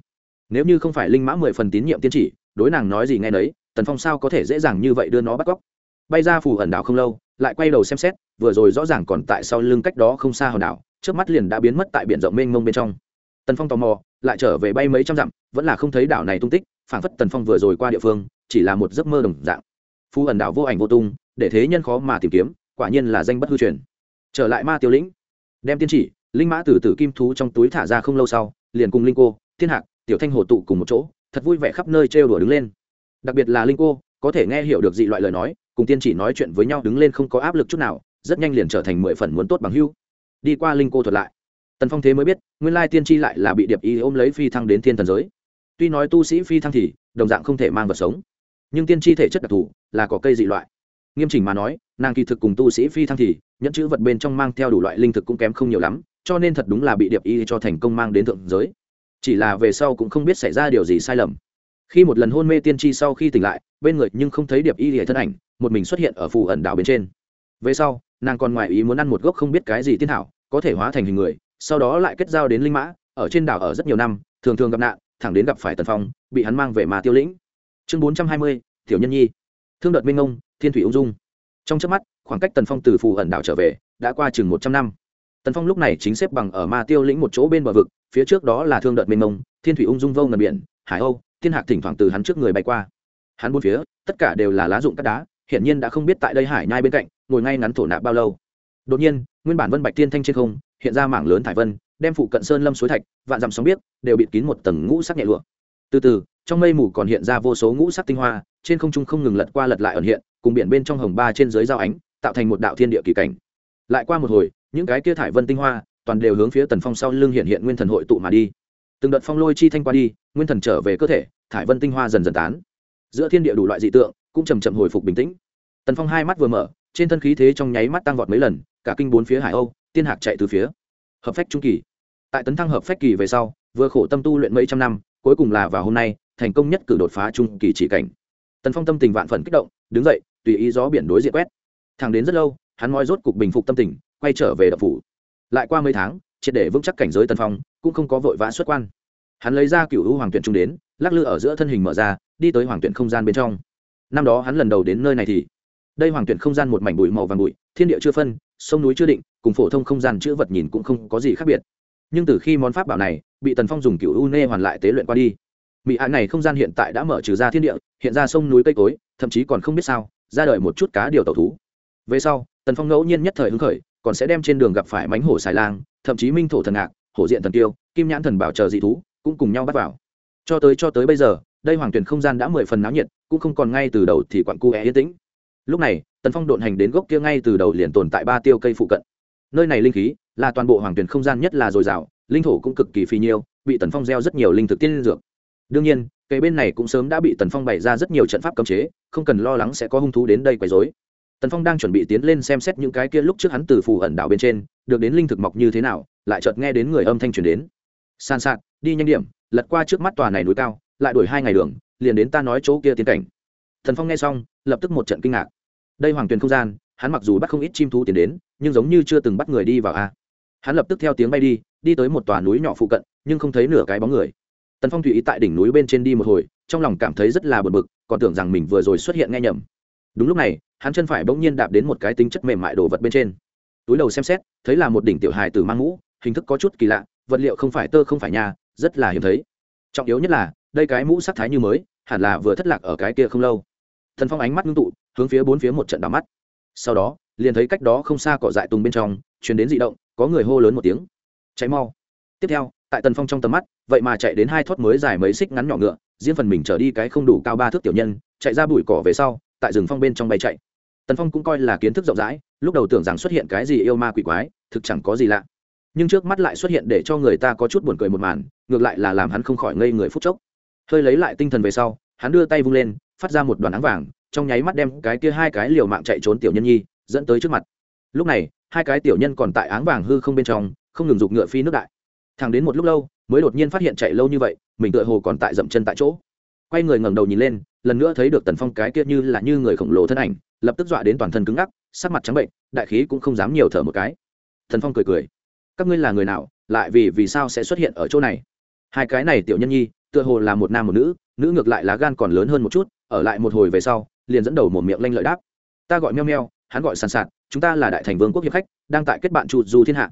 Nếu như không phải linh mã mười phần tín nhiệm tiên chỉ, đối nàng nói gì ngay nấy, tần phong sao có thể dễ dàng như vậy đưa nó bắt cóc? Bay ra phủ ẩn đảo không lâu, lại quay đầu xem xét, vừa rồi rõ ràng còn tại sau lưng cách đó không xa hòn đảo trước mắt liền đã biến mất tại biển rộng mênh mông bên trong. Tần phong tò mò, lại trở về bay mấy trăm dặm, vẫn là không thấy đảo này tung tích, phảng phất tần phong vừa rồi qua địa phương, chỉ là một giấc mơ đồng dạng. Phù ẩn đảo vô ảnh vô tung để thế nhân khó mà tìm kiếm, quả nhiên là danh bất hư truyền. Trở lại ma tiêu lĩnh, đem tiên chỉ, linh mã từ tử kim thú trong túi thả ra không lâu sau, liền cùng linh cô, thiên hạc, tiểu thanh hồ tụ cùng một chỗ, thật vui vẻ khắp nơi trêu đùa đứng lên. Đặc biệt là linh cô, có thể nghe hiểu được dị loại lời nói, cùng tiên chỉ nói chuyện với nhau đứng lên không có áp lực chút nào, rất nhanh liền trở thành mười phần muốn tốt bằng hưu. Đi qua linh cô thuật lại, tần phong thế mới biết, nguyên lai tiên tri lại là bị điệp y ôm lấy phi thăng đến thiên thần giới. Tuy nói tu sĩ phi thăng thì, đồng dạng không thể mang vật sống, nhưng tiên tri thể chất đặc thù là có cây dị loại nghiêm chỉnh mà nói, nàng kỳ thực cùng tu sĩ phi thăng thì, nhẫn chữ vật bên trong mang theo đủ loại linh thực cũng kém không nhiều lắm, cho nên thật đúng là bị điệp y cho thành công mang đến thượng giới. Chỉ là về sau cũng không biết xảy ra điều gì sai lầm. Khi một lần hôn mê tiên tri sau khi tỉnh lại, bên người nhưng không thấy điệp y lìa thân ảnh, một mình xuất hiện ở phù ẩn đảo bên trên. Về sau, nàng còn ngoài ý muốn ăn một gốc không biết cái gì tiên hảo, có thể hóa thành hình người, sau đó lại kết giao đến linh mã, ở trên đảo ở rất nhiều năm, thường thường gặp nạn, thẳng đến gặp phải tần phong, bị hắn mang về mà tiêu lĩnh. Chương bốn trăm hai mươi, tiểu nhân nhi. Thương đợt minh ông thiên thủy ung dung. Trong trước mắt, khoảng cách tần phong từ phù ẩn đảo trở về, đã qua chừng một trăm năm. Tần phong lúc này chính xếp bằng ở ma tiêu lĩnh một chỗ bên bờ vực, phía trước đó là thương đợt mênh mông, thiên thủy ung dung vô ngần biển, hải âu, thiên hạc thỉnh thoảng từ hắn trước người bay qua. Hắn buôn phía, tất cả đều là lá dụng cắt đá, hiển nhiên đã không biết tại đây hải nhai bên cạnh, ngồi ngay ngắn thổ nạp bao lâu. Đột nhiên, nguyên bản vân bạch tiên thanh trên không, hiện ra mảng lớn thải vân, đem phụ cận sơn lâm suối thạch, vạn dặm sóng biết đều bịt kín một tầng ngũ sắc nhẹ lụa. Từ từ, trong mây mù còn hiện ra vô số ngũ sắc tinh hoa, trên không trung không ngừng lật qua lật lại ẩn hiện cùng biển bên trong hồng ba trên dưới giao ánh, tạo thành một đạo thiên địa kỳ cảnh. Lại qua một hồi, những cái kia thải vân tinh hoa, toàn đều hướng phía tần phong sau lưng hiện hiện nguyên thần hội tụ mà đi. Từng đợt phong lôi chi thanh qua đi, nguyên thần trở về cơ thể, thải vân tinh hoa dần dần tán. Giữa thiên địa đủ loại dị tượng, cũng chầm chậm hồi phục bình tĩnh. Tần phong hai mắt vừa mở, trên thân khí thế trong nháy mắt tăng vọt mấy lần, cả kinh bốn phía hải âu, tiên hạc chạy từ phía. Hợp phách trung kỳ. Tại tấn thăng hợp phách kỳ về sau, vừa khổ tâm tu luyện mấy trăm năm, cuối cùng là vào hôm nay, thành công nhất cử đột phá trung kỳ chỉ cảnh. Tần phong tâm tình vạn phần kích động, đứng dậy tùy ý gió biển đối diện quét. Thẳng đến rất lâu, hắn moi rốt cục bình phục tâm tình, quay trở về đập phủ. Lại qua mấy tháng, triệt để vững chắc cảnh giới tần phong, cũng không có vội vã xuất quan. Hắn lấy ra cựu hữu hoàng tuyển trung đến, lắc lư ở giữa thân hình mở ra, đi tới hoàng tuyển không gian bên trong. Năm đó hắn lần đầu đến nơi này thì, đây hoàng tuyển không gian một mảnh bụi màu vàng bụi, thiên địa chưa phân, sông núi chưa định, cùng phổ thông không gian chữ vật nhìn cũng không có gì khác biệt. Nhưng từ khi món pháp bảo này bị tần phong dùng cựu u nê hoàn lại tế luyện qua đi, mỹ hạ này không gian hiện tại đã mở trừ ra thiên địa, hiện ra sông núi cây cối, thậm chí còn không biết sao ra đời một chút cá điều tẩu thú. Về sau, tần phong ngẫu nhiên nhất thời hứng khởi, còn sẽ đem trên đường gặp phải mánh hổ xài lang, thậm chí minh thổ thần ngạc, hổ diện thần tiêu, kim nhãn thần bảo chờ dị thú, cũng cùng nhau bắt vào. Cho tới cho tới bây giờ, đây hoàng tuyển không gian đã mười phần náo nhiệt, cũng không còn ngay từ đầu thì quặn cu é yên tĩnh. Lúc này, tần phong độn hành đến gốc kia ngay từ đầu liền tồn tại ba tiêu cây phụ cận. Nơi này linh khí là toàn bộ hoàng tuyển không gian nhất là dồi dào, linh thổ cũng cực kỳ phi nhiêu, bị tần phong gieo rất nhiều linh thực tiên dược. Đương nhiên cây bên này cũng sớm đã bị tần phong bày ra rất nhiều trận pháp cấm chế, không cần lo lắng sẽ có hung thú đến đây quấy dối tần phong đang chuẩn bị tiến lên xem xét những cái kia lúc trước hắn từ phù ẩn đảo bên trên, được đến linh thực mọc như thế nào, lại chợt nghe đến người âm thanh truyền đến. San sạc đi nhanh điểm, lật qua trước mắt tòa này núi cao, lại đuổi hai ngày đường, liền đến ta nói chỗ kia tiến cảnh. Thần phong nghe xong, lập tức một trận kinh ngạc. Đây hoàng tuyền không gian, hắn mặc dù bắt không ít chim thú tiến đến, nhưng giống như chưa từng bắt người đi vào a. Hắn lập tức theo tiếng bay đi đi tới một tòa núi nhỏ phụ cận, nhưng không thấy nửa cái bóng người tần phong tùy ý tại đỉnh núi bên trên đi một hồi, trong lòng cảm thấy rất là bực bực, còn tưởng rằng mình vừa rồi xuất hiện nghe nhầm. Đúng lúc này, hắn chân phải bỗng nhiên đạp đến một cái tính chất mềm mại đồ vật bên trên. Túi đầu xem xét, thấy là một đỉnh tiểu hài từ mang mũ, hình thức có chút kỳ lạ, vật liệu không phải tơ không phải nhà, rất là hiếm thấy. Trọng yếu nhất là, đây cái mũ sắc thái như mới, hẳn là vừa thất lạc ở cái kia không lâu. Thần phong ánh mắt ngưng tụ, hướng phía bốn phía một trận đỏ mắt. Sau đó, liền thấy cách đó không xa cỏ dại tùng bên trong chuyển đến d ị động, có người hô lớn một tiếng. Cháy mau. Tiếp theo tại tần phong trong tầm mắt, vậy mà chạy đến hai thót mới dài mấy xích ngắn nhỏ ngựa, riêng phần mình trở đi cái không đủ cao ba thước tiểu nhân, chạy ra bụi cỏ về sau, tại rừng phong bên trong bay chạy. Tần phong cũng coi là kiến thức rộng rãi, lúc đầu tưởng rằng xuất hiện cái gì yêu ma quỷ quái, thực chẳng có gì lạ. Nhưng trước mắt lại xuất hiện để cho người ta có chút buồn cười một màn, ngược lại là làm hắn không khỏi ngây người phút chốc. Hơi lấy lại tinh thần về sau, hắn đưa tay vung lên, phát ra một đoàn áng vàng, trong nháy mắt đem cái kia hai cái liều mạng chạy trốn tiểu nhân nhi, dẫn tới trước mặt. Lúc này, hai cái tiểu nhân còn tại áng vàng hư không bên trong, không ngừng giục ngựa phi nước đại thẳng đến một lúc lâu, mới đột nhiên phát hiện chạy lâu như vậy, mình tựa hồ còn tại dậm chân tại chỗ. Quay người ngẩng đầu nhìn lên, lần nữa thấy được tần phong cái kia như là như người khổng lồ thân ảnh, lập tức dọa đến toàn thân cứng ngắc, sắc mặt trắng bệnh, đại khí cũng không dám nhiều thở một cái. Thần phong cười cười, các ngươi là người nào, lại vì vì sao sẽ xuất hiện ở chỗ này? Hai cái này tiểu nhân nhi, tựa hồ là một nam một nữ nữ ngược lại lá gan còn lớn hơn một chút, ở lại một hồi về sau, liền dẫn đầu một miệng lanh lợi đáp, ta gọi meo meo, hắn gọi sàn sạt, chúng ta là đại thành vương quốc hiệp khách, đang tại kết bạn trụ du thiên hạ.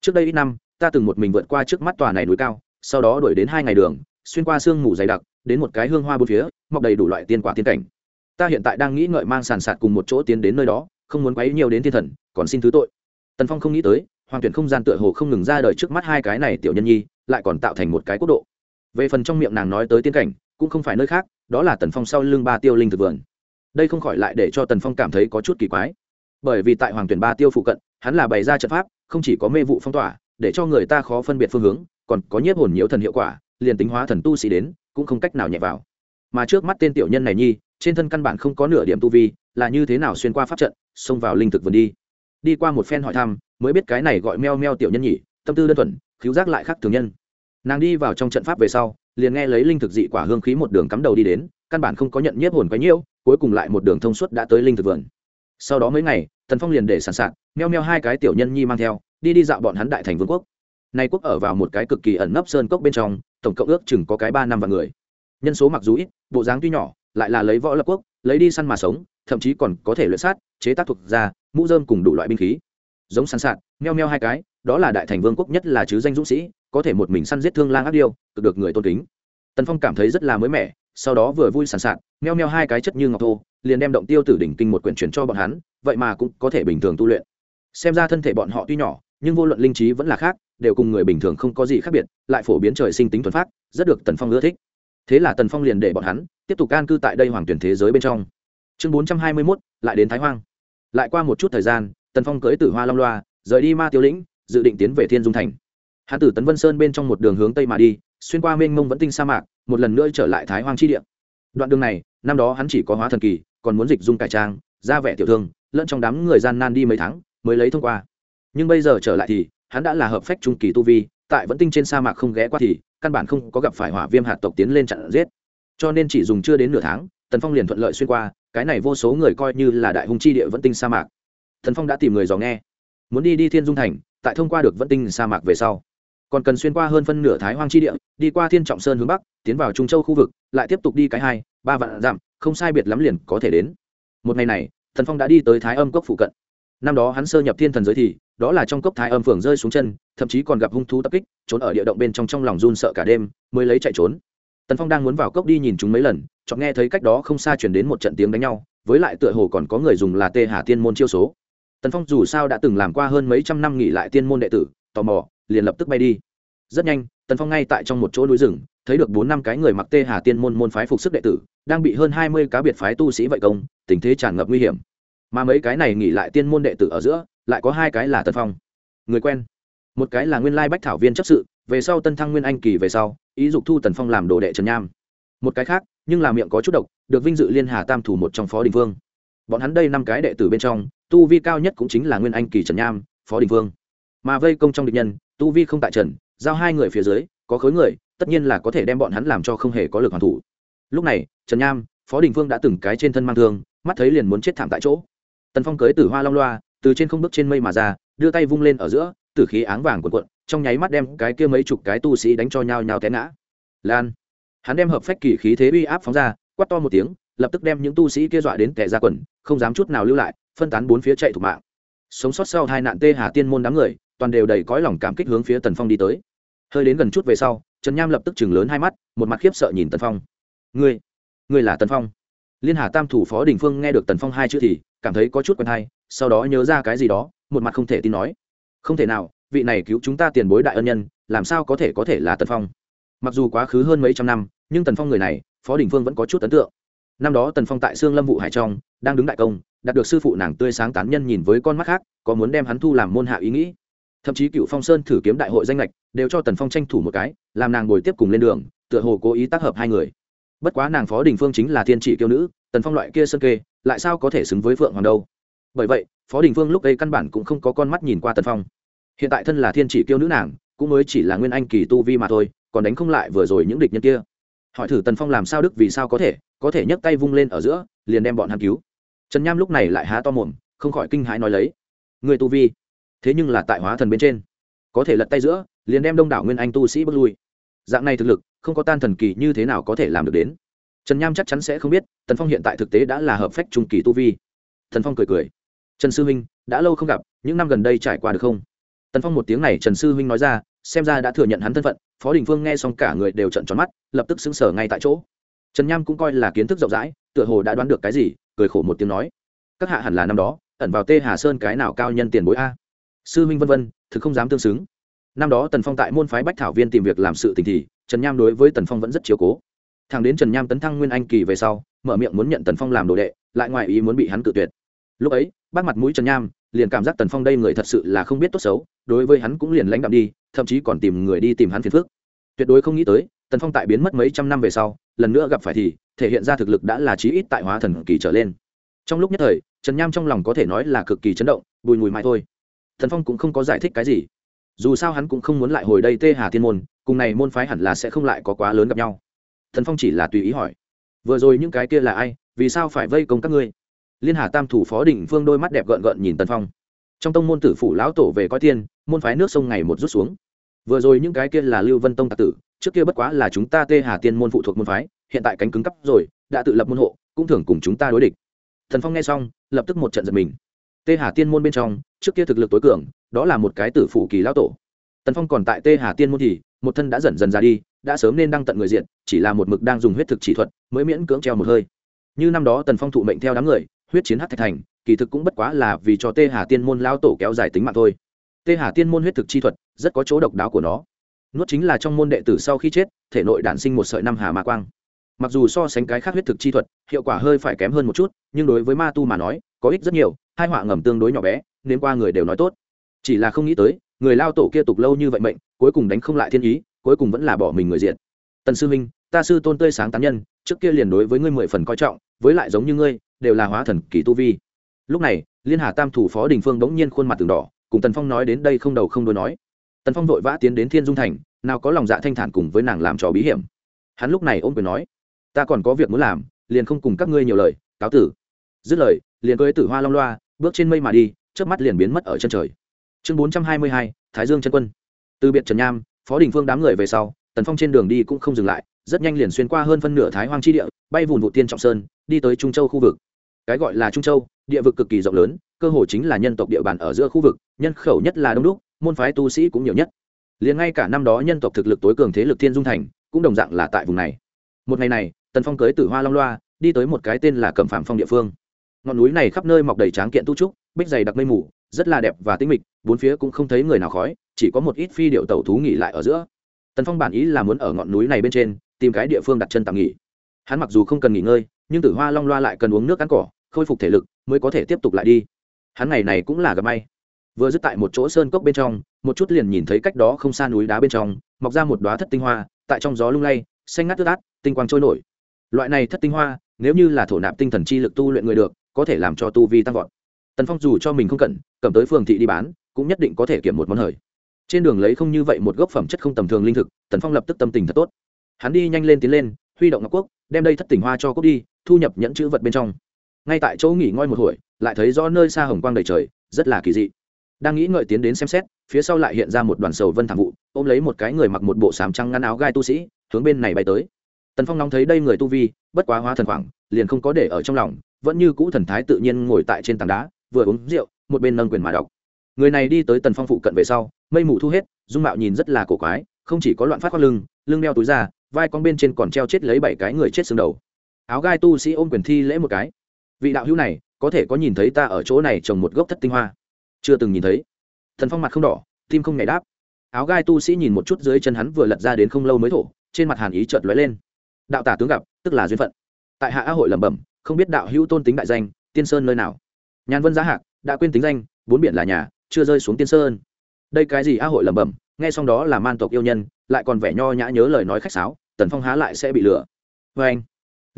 Trước đây ít năm ta từng một mình vượt qua trước mắt tòa này núi cao, sau đó đuổi đến hai ngày đường, xuyên qua sương mù dày đặc, đến một cái hương hoa bốn phía, mọc đầy đủ loại tiên quả tiên cảnh. Ta hiện tại đang nghĩ ngợi mang sàn sạt cùng một chỗ tiến đến nơi đó, không muốn quấy nhiều đến thiên thần, còn xin thứ tội. Tần phong không nghĩ tới, hoàng tuyển không gian tựa hồ không ngừng ra đời trước mắt hai cái này tiểu nhân nhi, lại còn tạo thành một cái quốc độ. Về phần trong miệng nàng nói tới tiên cảnh, cũng không phải nơi khác, đó là tần phong sau lưng ba tiêu linh thực vườn. Đây không khỏi lại để cho tần phong cảm thấy có chút kỳ quái. Bởi vì tại hoàng tuyển ba tiêu phụ cận, hắn là bày ra trận pháp, không chỉ có mê vụ phong tỏa để cho người ta khó phân biệt phương hướng, còn có nhiếp hồn nhiễu thần hiệu quả, liền tính hóa thần tu sĩ đến, cũng không cách nào nhẹ vào. Mà trước mắt tên tiểu nhân này nhi, trên thân căn bản không có nửa điểm tu vi, là như thế nào xuyên qua pháp trận, xông vào linh thực vườn đi. Đi qua một phen hỏi thăm, mới biết cái này gọi meo meo tiểu nhân nhỉ, tâm tư đơn thuần, khiếu giác lại khác thường nhân. Nàng đi vào trong trận pháp về sau, liền nghe lấy linh thực dị quả hương khí một đường cắm đầu đi đến, căn bản không có nhận nhiếp hồn quấy nhiễu, cuối cùng lại một đường thông suốt đã tới linh thực vườn. Sau đó mấy ngày, tần phong liền để sẵn sàng, meo meo hai cái tiểu nhân nhi mang theo đi đi dạo bọn hắn đại thành vương quốc. Nay quốc ở vào một cái cực kỳ ẩn nấp sơn cốc bên trong, tổng cộng ước chừng có cái ba năm vạn người. Nhân số mặc dù ít, bộ dáng tuy nhỏ, lại là lấy võ lập quốc, lấy đi săn mà sống, thậm chí còn có thể luyện sát, chế tác thuộc ra mũ dơm cùng đủ loại binh khí. Giống săn sạt, meo meo hai cái, đó là đại thành vương quốc nhất là chứ danh dũng sĩ, có thể một mình săn giết thương lang ác điêu, cực được người tôn kính. Tần phong cảm thấy rất là mới mẻ, sau đó vừa vui sàn sạt, meo meo hai cái chất như ngọc thô, liền đem động tiêu tử đỉnh kinh một quyển chuyển cho bọn hắn, vậy mà cũng có thể bình thường tu luyện. Xem ra thân thể bọn họ tuy nhỏ nhưng vô luận linh trí vẫn là khác, đều cùng người bình thường không có gì khác biệt, lại phổ biến trời sinh tính thuần phát rất được tần phong ưa thích. Thế là tần phong liền để bọn hắn tiếp tục can cư tại đây hoàng tuyển thế giới bên trong. Chương bốn trăm hai mươi mốt, lại đến thái hoang. Lại qua một chút thời gian, tần phong cưỡi tử hoa long loa, rời đi ma tiêu lĩnh, dự định tiến về thiên dung thành. Hắn Tử tấn vân sơn bên trong một đường hướng tây mà đi, xuyên qua mênh mông vẫn tinh sa mạc, một lần nữa trở lại thái hoang chi địa. Đoạn đường này, năm đó hắn chỉ có hóa thần kỳ, còn muốn dịch dung cải trang, ra vẻ tiểu thương, lẫn trong đám người gian nan đi mấy tháng, mới lấy thông qua nhưng bây giờ trở lại thì, hắn đã là hợp phách trung kỳ tu vi, tại vẫn tinh trên sa mạc không ghé qua thì, căn bản không có gặp phải hỏa viêm hạt tộc tiến lên chặn giết. Cho nên chỉ dùng chưa đến nửa tháng, tần phong liền thuận lợi xuyên qua, cái này vô số người coi như là đại hùng chi địa vẫn tinh sa mạc. Thần phong đã tìm người dò nghe, muốn đi đi thiên dung thành, tại thông qua được vẫn tinh sa mạc về sau. Còn cần xuyên qua hơn phân nửa thái hoang chi địa, đi qua thiên trọng sơn hướng bắc, tiến vào trung châu khu vực, lại tiếp tục đi cái hai, ba vạn dặm, không sai biệt lắm liền có thể đến. Một ngày này thần phong đã đi tới thái âm cốc phụ cận. Năm đó hắn sơ nhập thiên thần giới thì đó là trong cốc thái âm phường rơi xuống chân, thậm chí còn gặp hung thú tập kích, trốn ở địa động bên trong trong lòng run sợ cả đêm, mới lấy chạy trốn. Tần phong đang muốn vào cốc đi nhìn chúng mấy lần chọn nghe thấy cách đó không xa chuyển đến một trận tiếng đánh nhau, với lại tựa hồ còn có người dùng là tê hà tiên môn chiêu số. Tần phong dù sao đã từng làm qua hơn mấy trăm năm nghỉ lại tiên môn đệ tử, tò mò, liền lập tức bay đi. Rất nhanh, tần phong ngay tại trong một chỗ núi rừng, thấy được bốn năm cái người mặc tê hà tiên môn môn phái phục sức đệ tử, đang bị hơn hai mươi cá biệt phái tu sĩ vậy công, tình thế tràn ngập nguy hiểm. Mà mấy cái này nghỉ lại tiên môn đệ tử ở giữa lại có hai cái là tần phong người quen một cái là nguyên lai bách thảo viên chấp sự về sau tân thăng nguyên anh kỳ về sau ý dục thu tần phong làm đồ đệ trần nham một cái khác nhưng là miệng có chút độc được vinh dự liên hà tam thủ một trong phó đình vương bọn hắn đây năm cái đệ tử bên trong tu vi cao nhất cũng chính là nguyên anh kỳ trần nham phó đình vương mà vây công trong địch nhân tu vi không tại trần giao hai người phía dưới có khối người tất nhiên là có thể đem bọn hắn làm cho không hề có lực hoàn thủ lúc này trần nham phó đình Vương đã từng cái trên thân mang thương mắt thấy liền muốn chết thảm tại chỗ tần phong cưới từ hoa long loa từ trên không bước trên mây mà ra, đưa tay vung lên ở giữa, tử khí áng vàng cuộn cuộn, trong nháy mắt đem cái kia mấy chục cái tu sĩ đánh cho nhau nhau té ngã. Lan, hắn đem hợp phách kỳ khí thế uy áp phóng ra, quát to một tiếng, lập tức đem những tu sĩ kia dọa đến tẻ ra quần, không dám chút nào lưu lại, phân tán bốn phía chạy thủ mạng. Sống sót sau hai nạn tê hà tiên môn đám người, toàn đều đầy cõi lòng cảm kích hướng phía tần phong đi tới. Hơi đến gần chút về sau, trần nham lập tức chừng lớn hai mắt, một mặt khiếp sợ nhìn tần phong. Ngươi ngươi là tần phong? Liên hà tam thủ phó đình phương nghe được tần phong hai chữ thì cảm thấy có chút quen hay sau đó nhớ ra cái gì đó, một mặt không thể tin nói. Không thể nào, vị này cứu chúng ta tiền bối đại ân nhân, làm sao có thể có thể là tần phong? Mặc dù quá khứ hơn mấy trăm năm, nhưng tần phong người này, phó đình phương vẫn có chút ấn tượng. Năm đó tần phong tại sương lâm vụ hải trong, đang đứng đại công, đạt được sư phụ nàng tươi sáng tán nhân nhìn với con mắt khác, có muốn đem hắn thu làm môn hạ ý nghĩ. Thậm chí cựu phong sơn thử kiếm đại hội danh lệch, đều cho tần phong tranh thủ một cái, làm nàng ngồi tiếp cùng lên đường, tựa hồ cố ý tác hợp hai người. Bất quá nàng phó đình phương chính là thiên trị kiêu nữ, tần phong loại kia sơn kê, lại sao có thể xứng với phượng hoàng đâu? Bởi vậy, phó đình phương lúc ấy căn bản cũng không có con mắt nhìn qua tần phong. Hiện tại thân là thiên chỉ kiêu nữ nàng, cũng mới chỉ là nguyên anh kỳ tu vi mà thôi, còn đánh không lại vừa rồi những địch nhân kia. Hỏi thử tần phong làm sao đức vì sao có thể có thể nhấc tay vung lên ở giữa, liền đem bọn hắn cứu. Trần nham lúc này lại há to mồm, không khỏi kinh hãi nói lấy. Người tu vi, thế nhưng là tại hóa thần bên trên. Có thể lật tay giữa, liền đem đông đảo nguyên anh tu sĩ bước lui. Dạng này thực lực, không có tan thần kỳ như thế nào có thể làm được đến. Trần nham chắc chắn sẽ không biết, tần phong hiện tại thực tế đã là hợp phách trung kỳ tu vi. Thần phong cười cười trần sư huynh, đã lâu không gặp, những năm gần đây trải qua được không? Tần phong một tiếng này trần sư huynh nói ra, xem ra đã thừa nhận hắn thân phận, phó đình phương nghe xong cả người đều trận tròn mắt, lập tức xứng sở ngay tại chỗ. Trần nham cũng coi là kiến thức rộng rãi, tựa hồ đã đoán được cái gì, cười khổ một tiếng nói, các hạ hẳn là năm đó, ẩn vào tê hà sơn cái nào cao nhân tiền bối a? Sư minh vân vân, thực không dám tương xứng. Năm đó tần phong tại môn phái bách thảo viên tìm việc làm sự tình thì, trần nham đối với tần phong vẫn rất chiếu cố. Thằng đến trần nham tấn thăng nguyên anh kỳ về sau, mở miệng muốn nhận tần phong làm đồ đệ, lại ngoài ý muốn bị hắn cự tuyệt. Lúc ấy bác mặt mũi trần nham, liền cảm giác tần phong đây người thật sự là không biết tốt xấu, đối với hắn cũng liền lãnh đạm đi, thậm chí còn tìm người đi tìm hắn phiền phước tuyệt đối không nghĩ tới, tần phong tại biến mất mấy trăm năm về sau, lần nữa gặp phải thì, thể hiện ra thực lực đã là chí ít tại hóa thần kỳ trở lên. Trong lúc nhất thời, trần nham trong lòng có thể nói là cực kỳ chấn động, bùi mùi mãi thôi. Thần phong cũng không có giải thích cái gì. Dù sao hắn cũng không muốn lại hồi đây tê hà thiên môn, cùng này môn phái hẳn là sẽ không lại có quá lớn gặp nhau. Thần phong chỉ là tùy ý hỏi. Vừa rồi những cái kia là ai, vì sao phải vây công các ngươi? Liên hà tam thủ phó định phương đôi mắt đẹp gợn gợn nhìn tần phong. Trong tông môn tử phủ lão tổ về coi tiên môn phái nước sông ngày một rút xuống. Vừa rồi những cái kia là lưu vân tông tạc tử, trước kia bất quá là chúng ta tê hà tiên môn phụ thuộc môn phái, hiện tại cánh cứng cắp rồi, đã tự lập môn hộ, cũng thường cùng chúng ta đối địch. Thần phong nghe xong, lập tức một trận giật mình. Tê hà tiên môn bên trong, trước kia thực lực tối cường, đó là một cái tử phủ kỳ lão tổ. Tần phong còn tại tê hà tiên môn thì, một thân đã dần dần ra đi, đã sớm nên đăng tận người diện, chỉ là một mực đang dùng huyết thực chỉ thuật, mới miễn cưỡng treo một hơi. Như năm đó tần phong thụ mệnh theo đám người huyết chiến hát thạch thành, kỳ thực cũng bất quá là vì cho tê hà tiên môn lao tổ kéo dài tính mạng thôi. Tê hà tiên môn huyết thực chi thuật, rất có chỗ độc đáo của nó. Nuốt chính là trong môn đệ tử sau khi chết, thể nội đản sinh một sợi năm hà ma quang. Mặc dù so sánh cái khác huyết thực chi thuật, hiệu quả hơi phải kém hơn một chút, nhưng đối với ma tu mà nói, có ích rất nhiều, hai họa ngầm tương đối nhỏ bé nên qua người đều nói tốt. Chỉ là không nghĩ tới, người lao tổ kia tục lâu như vậy mệnh, cuối cùng đánh không lại thiên ý, cuối cùng vẫn là bỏ mình người diện tần sư minh ta sư tôn tươi sáng tán nhân, trước kia liền đối với ngươi mười phần coi trọng, với lại giống như ngươi đều là hóa thần kỳ tu vi. Lúc này, liên hà tam thủ phó đình phương bỗng nhiên khuôn mặt từng đỏ, cùng tần phong nói đến đây không đầu không đôi nói. Tần phong vội vã tiến đến thiên dung thành, nào có lòng dạ thanh thản cùng với nàng làm trò bí hiểm. Hắn lúc này ôm quyền nói, ta còn có việc muốn làm, liền không cùng các ngươi nhiều lời, cáo tử. Dứt lời, liền cưới tử hoa long loa, bước trên mây mà đi trước mắt liền biến mất ở chân trời. Chương bốn trăm hai mươi hai, thái dương chân quân. Từ biệt trần nham, phó đình phương đám người về sau, tần phong trên đường đi cũng không dừng lại, rất nhanh liền xuyên qua hơn phân nửa thái hoang chi địa, bay vùn vụ tiên trọng sơn, đi tới trung châu khu vực cái gọi là trung châu, địa vực cực kỳ rộng lớn, cơ hồ chính là nhân tộc địa bàn ở giữa khu vực, nhân khẩu nhất là đông đúc, môn phái tu sĩ cũng nhiều nhất. Liền ngay cả năm đó nhân tộc thực lực tối cường thế lực thiên dung thành, cũng đồng dạng là tại vùng này. Một ngày này, tần phong cưới tử hoa long loa, đi tới một cái tên là cẩm phạm phong địa phương. Ngọn núi này khắp nơi mọc đầy tráng kiện tu trúc, bích dày đặc mây mù, rất là đẹp và tinh mịch, bốn phía cũng không thấy người nào khói, chỉ có một ít phi điệu tẩu thú nghỉ lại ở giữa. Tần phong bản ý là muốn ở ngọn núi này bên trên, tìm cái địa phương đặt chân tạm nghỉ. Hắn mặc dù không cần nghỉ ngơi, nhưng tử hoa long loa lại cần uống nước ăn cỏ khôi phục thể lực mới có thể tiếp tục lại đi. Hắn ngày này cũng là gặp may. Vừa dứt tại một chỗ sơn cốc bên trong, một chút liền nhìn thấy cách đó không xa núi đá bên trong, mọc ra một đoá thất tinh hoa, tại trong gió lung lay, xanh ngắt tứ át, tinh quang trôi nổi. Loại này thất tinh hoa, nếu như là thổ nạp tinh thần chi lực tu luyện người được, có thể làm cho tu vi tăng vọt. Tần phong dù cho mình không cần, cầm tới phường thị đi bán, cũng nhất định có thể kiểm một món hời. Trên đường lấy không như vậy một gốc phẩm chất không tầm thường linh thực, tần phong lập tức tâm tình thật tốt. Hắn đi nhanh lên tiến lên, huy động ngọc quốc, đem đây thất tỉnh hoa cho cốc đi, thu nhập nhẫn chữ vật bên trong ngay tại chỗ nghỉ ngơi một hồi, lại thấy rõ nơi xa hồng quang đầy trời, rất là kỳ dị. Đang nghĩ ngợi tiến đến xem xét, phía sau lại hiện ra một đoàn sầu vân thảm vụ, ôm lấy một cái người mặc một bộ sám trắng ngăn áo gai tu sĩ, hướng bên này bay tới. Tần phong nóng thấy đây người tu vi, bất quá hóa thần khoảng, liền không có để ở trong lòng, vẫn như cũ thần thái tự nhiên ngồi tại trên tảng đá, vừa uống rượu, một bên nâng quyền mà đọc. Người này đi tới tần phong phụ cận về sau, mây mù thu hết, dung mạo nhìn rất là cổ quái, không chỉ có loạn phát khoác lưng lưng đeo túi ra vai con bên trên còn treo chết lấy bảy cái người chết xương đầu. Áo gai tu sĩ ôm quyền thi lễ một cái vị đạo hữu này có thể có nhìn thấy ta ở chỗ này trồng một gốc thất tinh hoa? Chưa từng nhìn thấy. Thần phong mặt không đỏ, tim không nhảy đáp. Áo gai tu sĩ nhìn một chút dưới chân hắn vừa lật ra đến không lâu mới thổ, trên mặt hàn ý chợt lóe lên. Đạo tả tướng gặp, tức là duyên phận. Tại hạ a hội lẩm bẩm, không biết đạo hữu tôn tính đại danh, tiên sơn nơi nào? Nhàn vân giá hạc, đã quên tính danh, bốn biển là nhà, chưa rơi xuống tiên sơn. Đây cái gì a hội lẩm bẩm, nghe xong đó là man tộc yêu nhân, lại còn vẻ nho nhã nhớ lời nói khách sáo, tần phong há lại sẽ bị lừa. Vê anh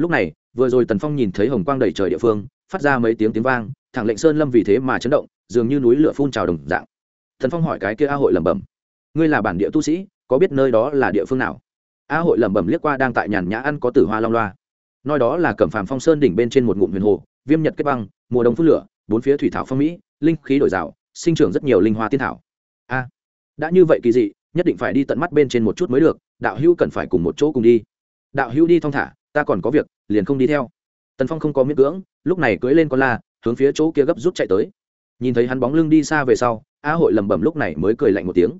lúc này, vừa rồi tần phong nhìn thấy hồng quang đầy trời địa phương, phát ra mấy tiếng tiếng vang, thẳng lệnh sơn lâm vì thế mà chấn động, dường như núi lửa phun trào đồng dạng. Tần phong hỏi cái kia a hội lẩm bẩm, ngươi là bản địa tu sĩ, có biết nơi đó là địa phương nào? A hội lẩm bẩm liếc qua đang tại nhàn nhã ăn có tử hoa long loa. Nói đó là cẩm phàm phong sơn đỉnh bên trên một ngụm huyền hồ, viêm nhật kết băng, mùa đông phút lửa, bốn phía thủy thảo phong mỹ, linh khí đổi rào, sinh trưởng rất nhiều linh hoa tiên thảo. A, đã như vậy kỳ dị, nhất định phải đi tận mắt bên trên một chút mới được, đạo hữu cần phải cùng một chỗ cùng đi. Đạo hữu đi thong thả ta còn có việc, liền không đi theo. Tần phong không có miễn cưỡng, lúc này cưỡi lên con la, hướng phía chỗ kia gấp rút chạy tới. Nhìn thấy hắn bóng lưng đi xa về sau, a hội lẩm bẩm lúc này mới cười lạnh một tiếng.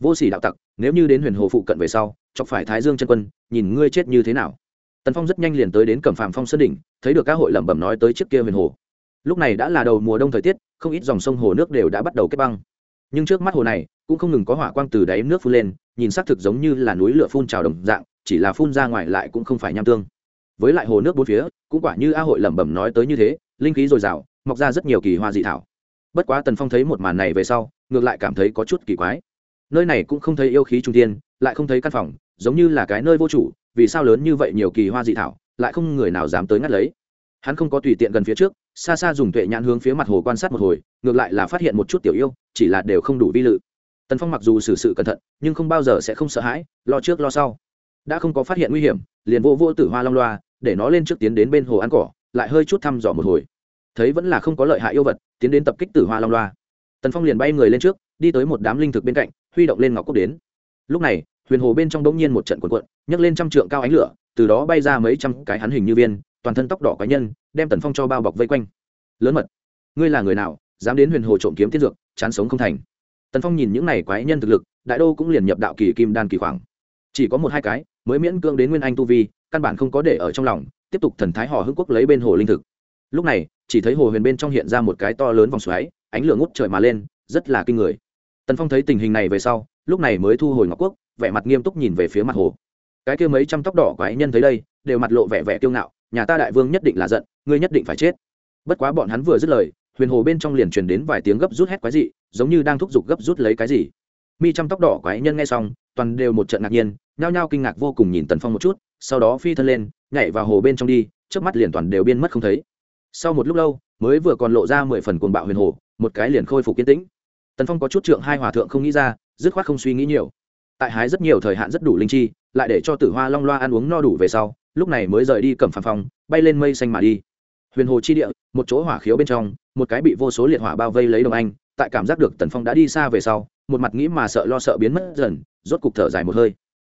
Vô sỉ đạo tặc, nếu như đến huyền hồ phụ cận về sau, chọc phải thái dương chân quân, nhìn ngươi chết như thế nào. Tần phong rất nhanh liền tới đến cẩm phạm phong sơn đỉnh, thấy được các hội lẩm bẩm nói tới trước kia huyền hồ. Lúc này đã là đầu mùa đông thời tiết, không ít dòng sông hồ nước đều đã bắt đầu kết băng. Nhưng trước mắt hồ này, cũng không ngừng có hỏa quang từ đáy nước phun lên, nhìn xác thực giống như là núi lửa phun trào đồng dạng chỉ là phun ra ngoài lại cũng không phải nham tương. Với lại hồ nước bốn phía, cũng quả như a hội lẩm bẩm nói tới như thế, linh khí dồi dào, mọc ra rất nhiều kỳ hoa dị thảo. Bất quá tần phong thấy một màn này về sau, ngược lại cảm thấy có chút kỳ quái. Nơi này cũng không thấy yêu khí trung tiên lại không thấy căn phòng, giống như là cái nơi vô chủ, vì sao lớn như vậy nhiều kỳ hoa dị thảo, lại không người nào dám tới ngắt lấy. Hắn không có tùy tiện gần phía trước, xa xa dùng tuệ nhãn hướng phía mặt hồ quan sát một hồi, ngược lại là phát hiện một chút tiểu yêu, chỉ là đều không đủ vi lự. Tần phong mặc dù xử sự cẩn thận, nhưng không bao giờ sẽ không sợ hãi, lo trước lo sau đã không có phát hiện nguy hiểm, liền vô vô tử hoa long loa, để nó lên trước tiến đến bên hồ ăn cỏ, lại hơi chút thăm dò một hồi. Thấy vẫn là không có lợi hại yêu vật, tiến đến tập kích tử hoa long loa. Tần phong liền bay người lên trước, đi tới một đám linh thực bên cạnh, huy động lên ngọc cốc đến. Lúc này, huyền hồ bên trong bỗng nhiên một trận cuộn cuộn, nhấc lên trăm trượng cao ánh lửa, từ đó bay ra mấy trăm cái hắn hình như viên, toàn thân tóc đỏ cá nhân, đem tần phong cho bao bọc vây quanh. Lớn mật, ngươi là người nào, dám đến huyền hồ trộm kiếm tiết dược, chán sống không thành. Tần phong nhìn những này quái nhân thực lực, đại đô cũng liền nhập đạo kỳ kim đan kỳ khoảng chỉ có một hai cái, mới miễn cưỡng đến nguyên anh tu vi, căn bản không có để ở trong lòng, tiếp tục thần thái hò hưng quốc lấy bên hồ linh thực. Lúc này, chỉ thấy hồ huyền bên trong hiện ra một cái to lớn vòng xoáy, ánh lửa ngút trời mà lên, rất là kinh người. Tần phong thấy tình hình này về sau, lúc này mới thu hồi ngọc quốc, vẻ mặt nghiêm túc nhìn về phía mặt hồ. Cái kia mấy trăm tóc đỏ quái nhân thấy đây, đều mặt lộ vẻ vẻ kiêu ngạo, nhà ta đại vương nhất định là giận, ngươi nhất định phải chết. Bất quá bọn hắn vừa dứt lời, huyền hồ bên trong liền truyền đến vài tiếng gấp rút hét quái dị, giống như đang thúc giục gấp rút lấy cái gì mi chăm tóc đỏ quái nhân nghe xong, toàn đều một trận ngạc nhiên, nhao nhao kinh ngạc vô cùng nhìn tần phong một chút, sau đó phi thân lên, nhảy vào hồ bên trong đi, trước mắt liền toàn đều biên mất không thấy. Sau một lúc lâu, mới vừa còn lộ ra mười phần cuồng bạo huyền hồ, một cái liền khôi phục kiên tĩnh. Tần phong có chút trượng hai hòa thượng không nghĩ ra, dứt khoát không suy nghĩ nhiều. Tại hái rất nhiều thời hạn rất đủ linh chi, lại để cho tử hoa long loa ăn uống no đủ về sau, lúc này mới rời đi cầm phàm phong bay lên mây xanh mà đi. Huyền hồ chi địa, một chỗ hỏa khiếu bên trong, một cái bị vô số liệt hỏa bao vây lấy đồng anh, tại cảm giác được tần phong đã đi xa về sau một mặt nghĩ mà sợ lo sợ biến mất dần, rốt cục thở dài một hơi.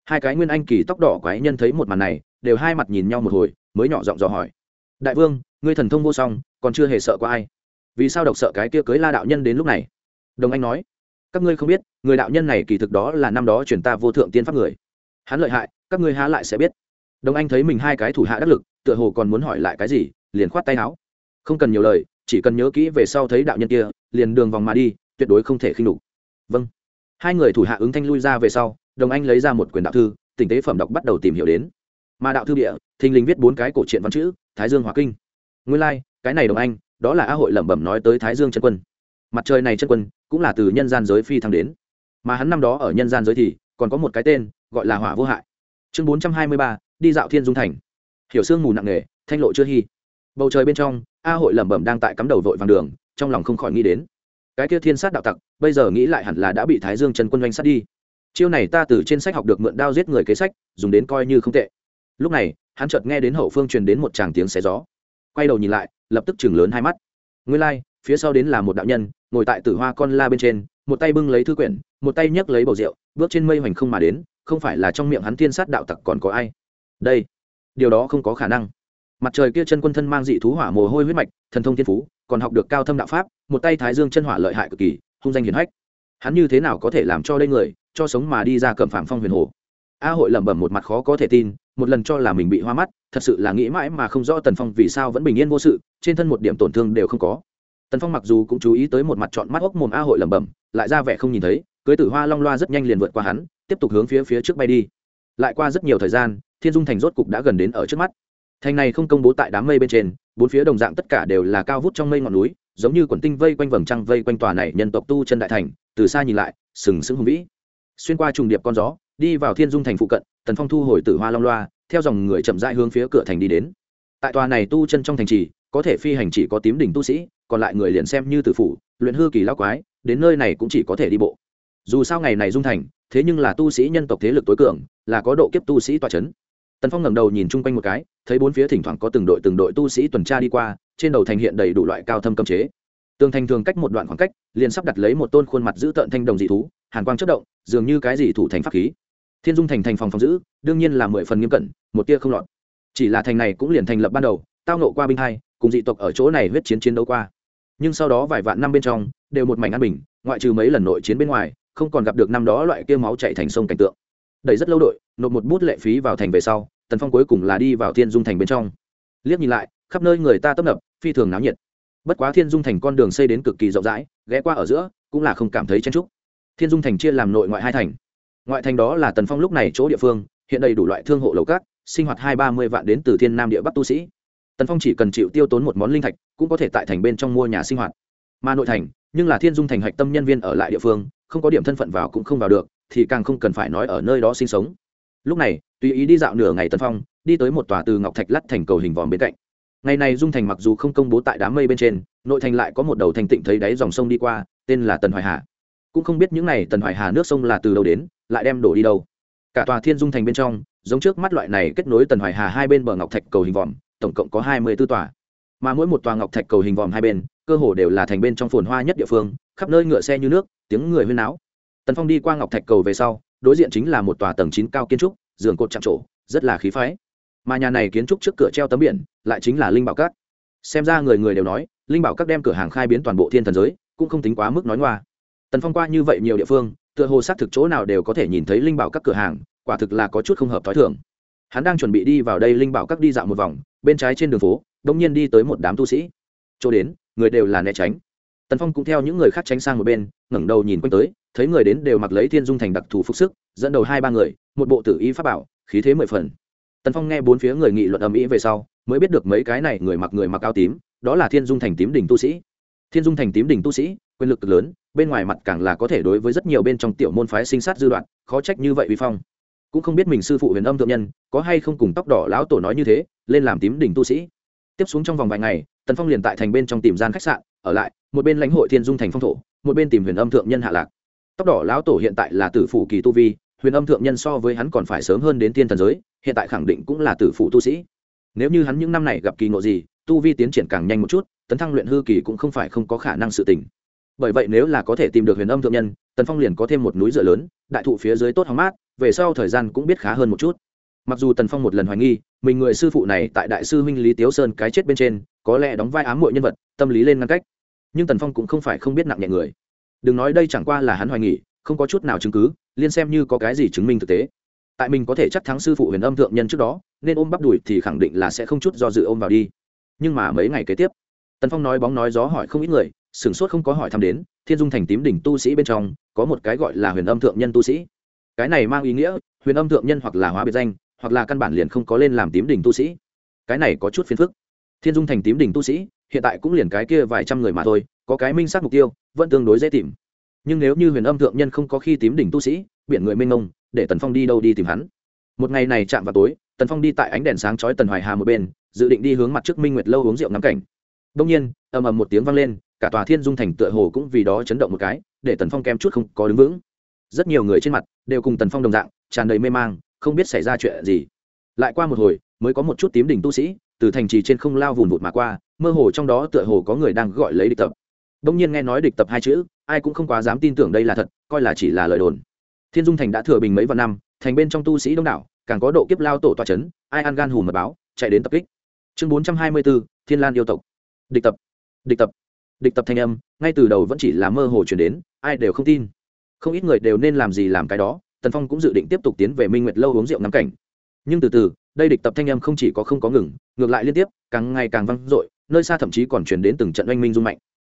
Hai cái nguyên anh kỳ tóc đỏ quái nhân thấy một màn này, đều hai mặt nhìn nhau một hồi, mới nhỏ giọng dò hỏi. Đại vương, ngươi thần thông vô song, còn chưa hề sợ qua ai? Vì sao độc sợ cái kia cưới la đạo nhân đến lúc này? Đồng anh nói. Các ngươi không biết, người đạo nhân này kỳ thực đó là năm đó chuyển ta vô thượng tiên pháp người. Hắn lợi hại, các ngươi há lại sẽ biết. Đồng anh thấy mình hai cái thủ hạ đắc lực, tựa hồ còn muốn hỏi lại cái gì, liền khoát tay áo. Không cần nhiều lời, chỉ cần nhớ kỹ về sau thấy đạo nhân kia, liền đường vòng mà đi, tuyệt đối không thể khinh đục vâng. Hai người thủ hạ ứng thanh lui ra về sau đồng anh lấy ra một quyền đạo thư tình tế phẩm đọc bắt đầu tìm hiểu đến. Mà đạo thư địa thình lình viết bốn cái cổ truyện văn chữ thái dương hòa kinh. Nguyên lai、like, cái này đồng anh đó là a hội lẩm bẩm nói tới thái dương chân quân. Mặt trời này chân quân cũng là từ nhân gian giới phi thăng đến. Mà hắn năm đó ở nhân gian giới thì còn có một cái tên gọi là hỏa vô hại. Chương bốn trăm hai mươi ba đi dạo thiên dung thành. Hiểu sương mù nặng nề thanh lộ chưa hy bầu trời bên trong a hội lẩm bẩm đang tại cắm đầu vội vàng đường trong lòng không khỏi nghĩ đến cái kia thiên sát đạo tặc bây giờ nghĩ lại hẳn là đã bị thái dương trần quân doanh sát đi. Chiêu này ta từ trên sách học được mượn đao giết người kế sách dùng đến coi như không tệ. Lúc này hắn chợt nghe đến hậu phương truyền đến một tràng tiếng xé gió. Quay đầu nhìn lại lập tức chừng lớn hai mắt. Nguyên lai、like, phía sau đến là một đạo nhân ngồi tại tử hoa con la bên trên một tay bưng lấy thư quyển một tay nhấc lấy bầu rượu bước trên mây hoành không mà đến không phải là trong miệng hắn thiên sát đạo tặc còn có ai. Đây điều đó không có khả năng. Mặt trời kia chân quân thân mang dị thú hỏa mồ hôi huyết mạch thần thông thiên phú còn học được cao thâm đạo pháp, một tay thái dương chân hỏa lợi hại cực kỳ, hung danh hiển hách. Hắn như thế nào có thể làm cho đây người, cho sống mà đi ra cẩm phạm phong huyền hồ? A hội lẩm bẩm một mặt khó có thể tin, một lần cho là mình bị hoa mắt, thật sự là nghĩ mãi mà không rõ tần phong vì sao vẫn bình yên vô sự, trên thân một điểm tổn thương đều không có. Tần phong mặc dù cũng chú ý tới một mặt trọn mắt ốc mồm a hội lẩm bẩm, lại ra vẻ không nhìn thấy, cưới tử hoa long loa rất nhanh liền vượt qua hắn, tiếp tục hướng phía phía trước bay đi. Lại qua rất nhiều thời gian, thiên dung thành rốt cục đã gần đến ở trước mắt thành này không công bố tại đám mây bên trên, bốn phía đồng dạng tất cả đều là cao vút trong mây ngọn núi, giống như quần tinh vây quanh vầng trăng vây quanh tòa này nhân tộc tu chân đại thành, từ xa nhìn lại, sừng sững hùng vĩ. Xuyên qua trùng điệp con gió, đi vào thiên dung thành phụ cận, tần phong thu hồi tử hoa long loa, theo dòng người chậm rãi hướng phía cửa thành đi đến. Tại tòa này tu chân trong thành trì, có thể phi hành chỉ có tím đỉnh tu sĩ, còn lại người liền xem như tử phủ, luyện hư kỳ lao quái, đến nơi này cũng chỉ có thể đi bộ. Dù sao ngày này dung thành, thế nhưng là tu sĩ nhân tộc thế lực tối cường, là có độ kiếp tu sĩ tòa c h ấ n tần phong ngẩng đầu nhìn chung quanh một cái, thấy bốn phía thỉnh thoảng có từng đội từng đội tu sĩ tuần tra đi qua, trên đầu thành hiện đầy đủ loại cao thâm cấm chế. Tường thành thường cách một đoạn khoảng cách, liền sắp đặt lấy một tôn khuôn mặt giữ tợn thanh đồng dị thú, hàn quang chất động, dường như cái gì thủ thành pháp khí. Thiên dung thành thành phòng phòng giữ, đương nhiên là mười phần nghiêm cẩn, một tia không lọt. Chỉ là thành này cũng liền thành lập ban đầu, tao nộ qua binh hai, cùng dị tộc ở chỗ này huyết chiến chiến đấu qua. Nhưng sau đó vài vạn năm bên trong, đều một mảnh an bình, ngoại trừ mấy lần nội chiến bên ngoài, không còn gặp được năm đó loại kia máu chạy thành sông cảnh tượng. Đầy rất lâu đội, nộp một bút lệ phí vào thành về sau tần phong cuối cùng là đi vào thiên dung thành bên trong liếc nhìn lại khắp nơi người ta tấp nập phi thường náo nhiệt bất quá thiên dung thành con đường xây đến cực kỳ rộng rãi ghé qua ở giữa cũng là không cảm thấy chen trúc thiên dung thành chia làm nội ngoại hai thành ngoại thành đó là tần phong lúc này chỗ địa phương hiện đầy đủ loại thương hộ lầu cát sinh hoạt hai ba mươi vạn đến từ thiên nam địa bắc tu sĩ tần phong chỉ cần chịu tiêu tốn một món linh thạch cũng có thể tại thành bên trong mua nhà sinh hoạt mà nội thành nhưng là thiên dung thành hạch tâm nhân viên ở lại địa phương không có điểm thân phận vào cũng không vào được thì càng không cần phải nói ở nơi đó sinh sống lúc này, tùy ý đi dạo nửa ngày tân phong, đi tới một tòa từ ngọc thạch lắt thành cầu hình vòm bên cạnh. Ngày này dung thành mặc dù không công bố tại đám mây bên trên, nội thành lại có một đầu thành tịnh thấy đáy dòng sông đi qua, tên là tần hoài hà. Cũng không biết những n à y tần hoài hà nước sông là từ đâu đến, lại đem đổ đi đâu. Cả tòa thiên dung thành bên trong, giống trước mắt loại này kết nối tần hoài hà hai bên bờ ngọc thạch cầu hình vòm, tổng cộng có hai mươi b ố tòa. Mà mỗi một tòa ngọc thạch cầu hình vòm hai bên, cơ hồ đều là thành bên trong phồn hoa nhất địa phương, khắp nơi ngựa xe như nước, tiếng người huyên náo. Tần phong đi qua ngọc thạch cầu về sau đối diện chính là một tòa tầng chín cao kiến trúc, giường cột chạm trổ, rất là khí phái. Mà nhà này kiến trúc trước cửa treo tấm biển, lại chính là linh bảo các. Xem ra người người đều nói, linh bảo các đem cửa hàng khai biến toàn bộ thiên thần giới, cũng không tính quá mức nói ngoa. Tần phong qua như vậy nhiều địa phương, tựa hồ xác thực chỗ nào đều có thể nhìn thấy linh bảo các cửa hàng, quả thực là có chút không hợp t h ó i thường. Hắn đang chuẩn bị đi vào đây linh bảo các đi dạo một vòng, bên trái trên đường phố đ ỗ n g nhiên đi tới một đám tu sĩ. Chỗ đến, người đều là né tránh tần phong cũng theo những người khác tránh sang một bên, ngẩng đầu nhìn quanh tới, thấy người đến đều mặc lấy thiên dung thành đặc thù phục sức, dẫn đầu hai ba người, một bộ tử y pháp bảo, khí thế mười phần. Tần phong nghe bốn phía người nghị luận ầm ĩ về sau, mới biết được mấy cái này người mặc người mặc áo tím, đó là thiên dung thành tím đỉnh tu sĩ. Thiên dung thành tím đỉnh tu sĩ, quyền lực cực lớn, bên ngoài mặt càng là có thể đối với rất nhiều bên trong tiểu môn phái sinh sát dư đoạn, khó trách như vậy Vi phong. Cũng không biết mình sư phụ huyền âm thượng nhân, có hay không cùng tóc đỏ lão tổ nói như thế, lên làm tím đỉnh tu sĩ. Tiếp xuống trong vòng vài ngày, tần phong liền tại thành bên trong tìm gian khách sạn, ở lại một bên lãnh hội thiên dung thành phong thổ, một bên tìm huyền âm thượng nhân hạ lạc. Tóc đỏ lão tổ hiện tại là tử phủ kỳ tu vi, huyền âm thượng nhân so với hắn còn phải sớm hơn đến thiên thần giới, hiện tại khẳng định cũng là tử phủ tu sĩ. Nếu như hắn những năm này gặp kỳ ngộ gì, tu vi tiến triển càng nhanh một chút, tấn thăng luyện hư kỳ cũng không phải không có khả năng sự tỉnh bởi vậy nếu là có thể tìm được huyền âm thượng nhân, tần phong liền có thêm một núi dựa lớn, đại thụ phía dưới tốt hóng mát, về sau thời gian cũng biết khá hơn một chút. Mặc dù tần phong một lần hoài nghi, mình người sư phụ này tại đại sư huynh lý tiếu sơn cái chết bên trên, có lẽ đóng vai ám mọi nhân vật, tâm lý lên ngăn cách nhưng tần phong cũng không phải không biết nặng nhẹ người. Đừng nói đây chẳng qua là hắn hoài nghỉ, không có chút nào chứng cứ liên xem như có cái gì chứng minh thực tế. Tại mình có thể chắc thắng sư phụ huyền âm thượng nhân trước đó nên ôm bắp đùi thì khẳng định là sẽ không chút do dự ôm vào đi. Nhưng mà mấy ngày kế tiếp tần phong nói bóng nói gió hỏi không ít người sửng sốt không có hỏi thăm đến thiên dung thành tím đỉnh tu sĩ bên trong có một cái gọi là huyền âm thượng nhân tu sĩ. Cái này mang ý nghĩa huyền âm thượng nhân hoặc là hóa biệt danh hoặc là căn bản liền không có lên làm tím đỉnh tu sĩ. Cái này có chút phiền phức thiên dung thành tím đỉnh tu sĩ, hiện tại cũng liền cái kia vài trăm người mà thôi, có cái minh sát mục tiêu, vẫn tương đối dễ tìm. Nhưng nếu như huyền âm thượng nhân không có khi tím đỉnh tu sĩ, biển người minh ông để tần phong đi đâu đi tìm hắn? Một ngày này chạm vào tối, tần phong đi tại ánh đèn sáng chói tần hoài hà một bên, dự định đi hướng mặt trước minh nguyệt lâu uống rượu ngắm cảnh. Đông nhiên, ầm ầm một tiếng vang lên, cả tòa thiên dung thành tựa hồ cũng vì đó chấn động một cái, để tần phong kém chút không có đứng vững. Rất nhiều người trên mặt đều cùng tần phong đồng dạng, tràn đầy mê mang, không biết xảy ra chuyện gì. Lại qua một hồi, mới có một chút tím đỉnh tu sĩ từ thành trì trên không lao vùn vụt mà qua, mơ hồ trong đó tựa hồ có người đang gọi lấy địch tập. Đông nhiên nghe nói địch tập hai chữ, ai cũng không quá dám tin tưởng đây là thật, coi là chỉ là lời đồn. Thiên dung thành đã thừa bình mấy vạn năm, thành bên trong tu sĩ đông đảo, càng có độ kiếp lao tổ toa c h ấ n ai ăn gan hùm mật báo, chạy đến tập kích. Chương bốn trăm hai mươi bốn thiên lan yêu tộc. Địch tập địch tập địch tập thanh âm, ngay từ đầu vẫn chỉ là mơ hồ chuyển đến, ai đều không tin. Không ít người đều nên làm gì làm cái đó, tần phong cũng dự định tiếp tục tiến về minh nguyệt lâu uống rượu ngắm cảnh. Nhưng từ từ đây địch tập thanh âm không chỉ có không có ngừng, ngược lại liên tiếp, càng ngày càng vang dội, nơi xa thậm chí còn chuyển đến từng trận oanh minh dung mạnh.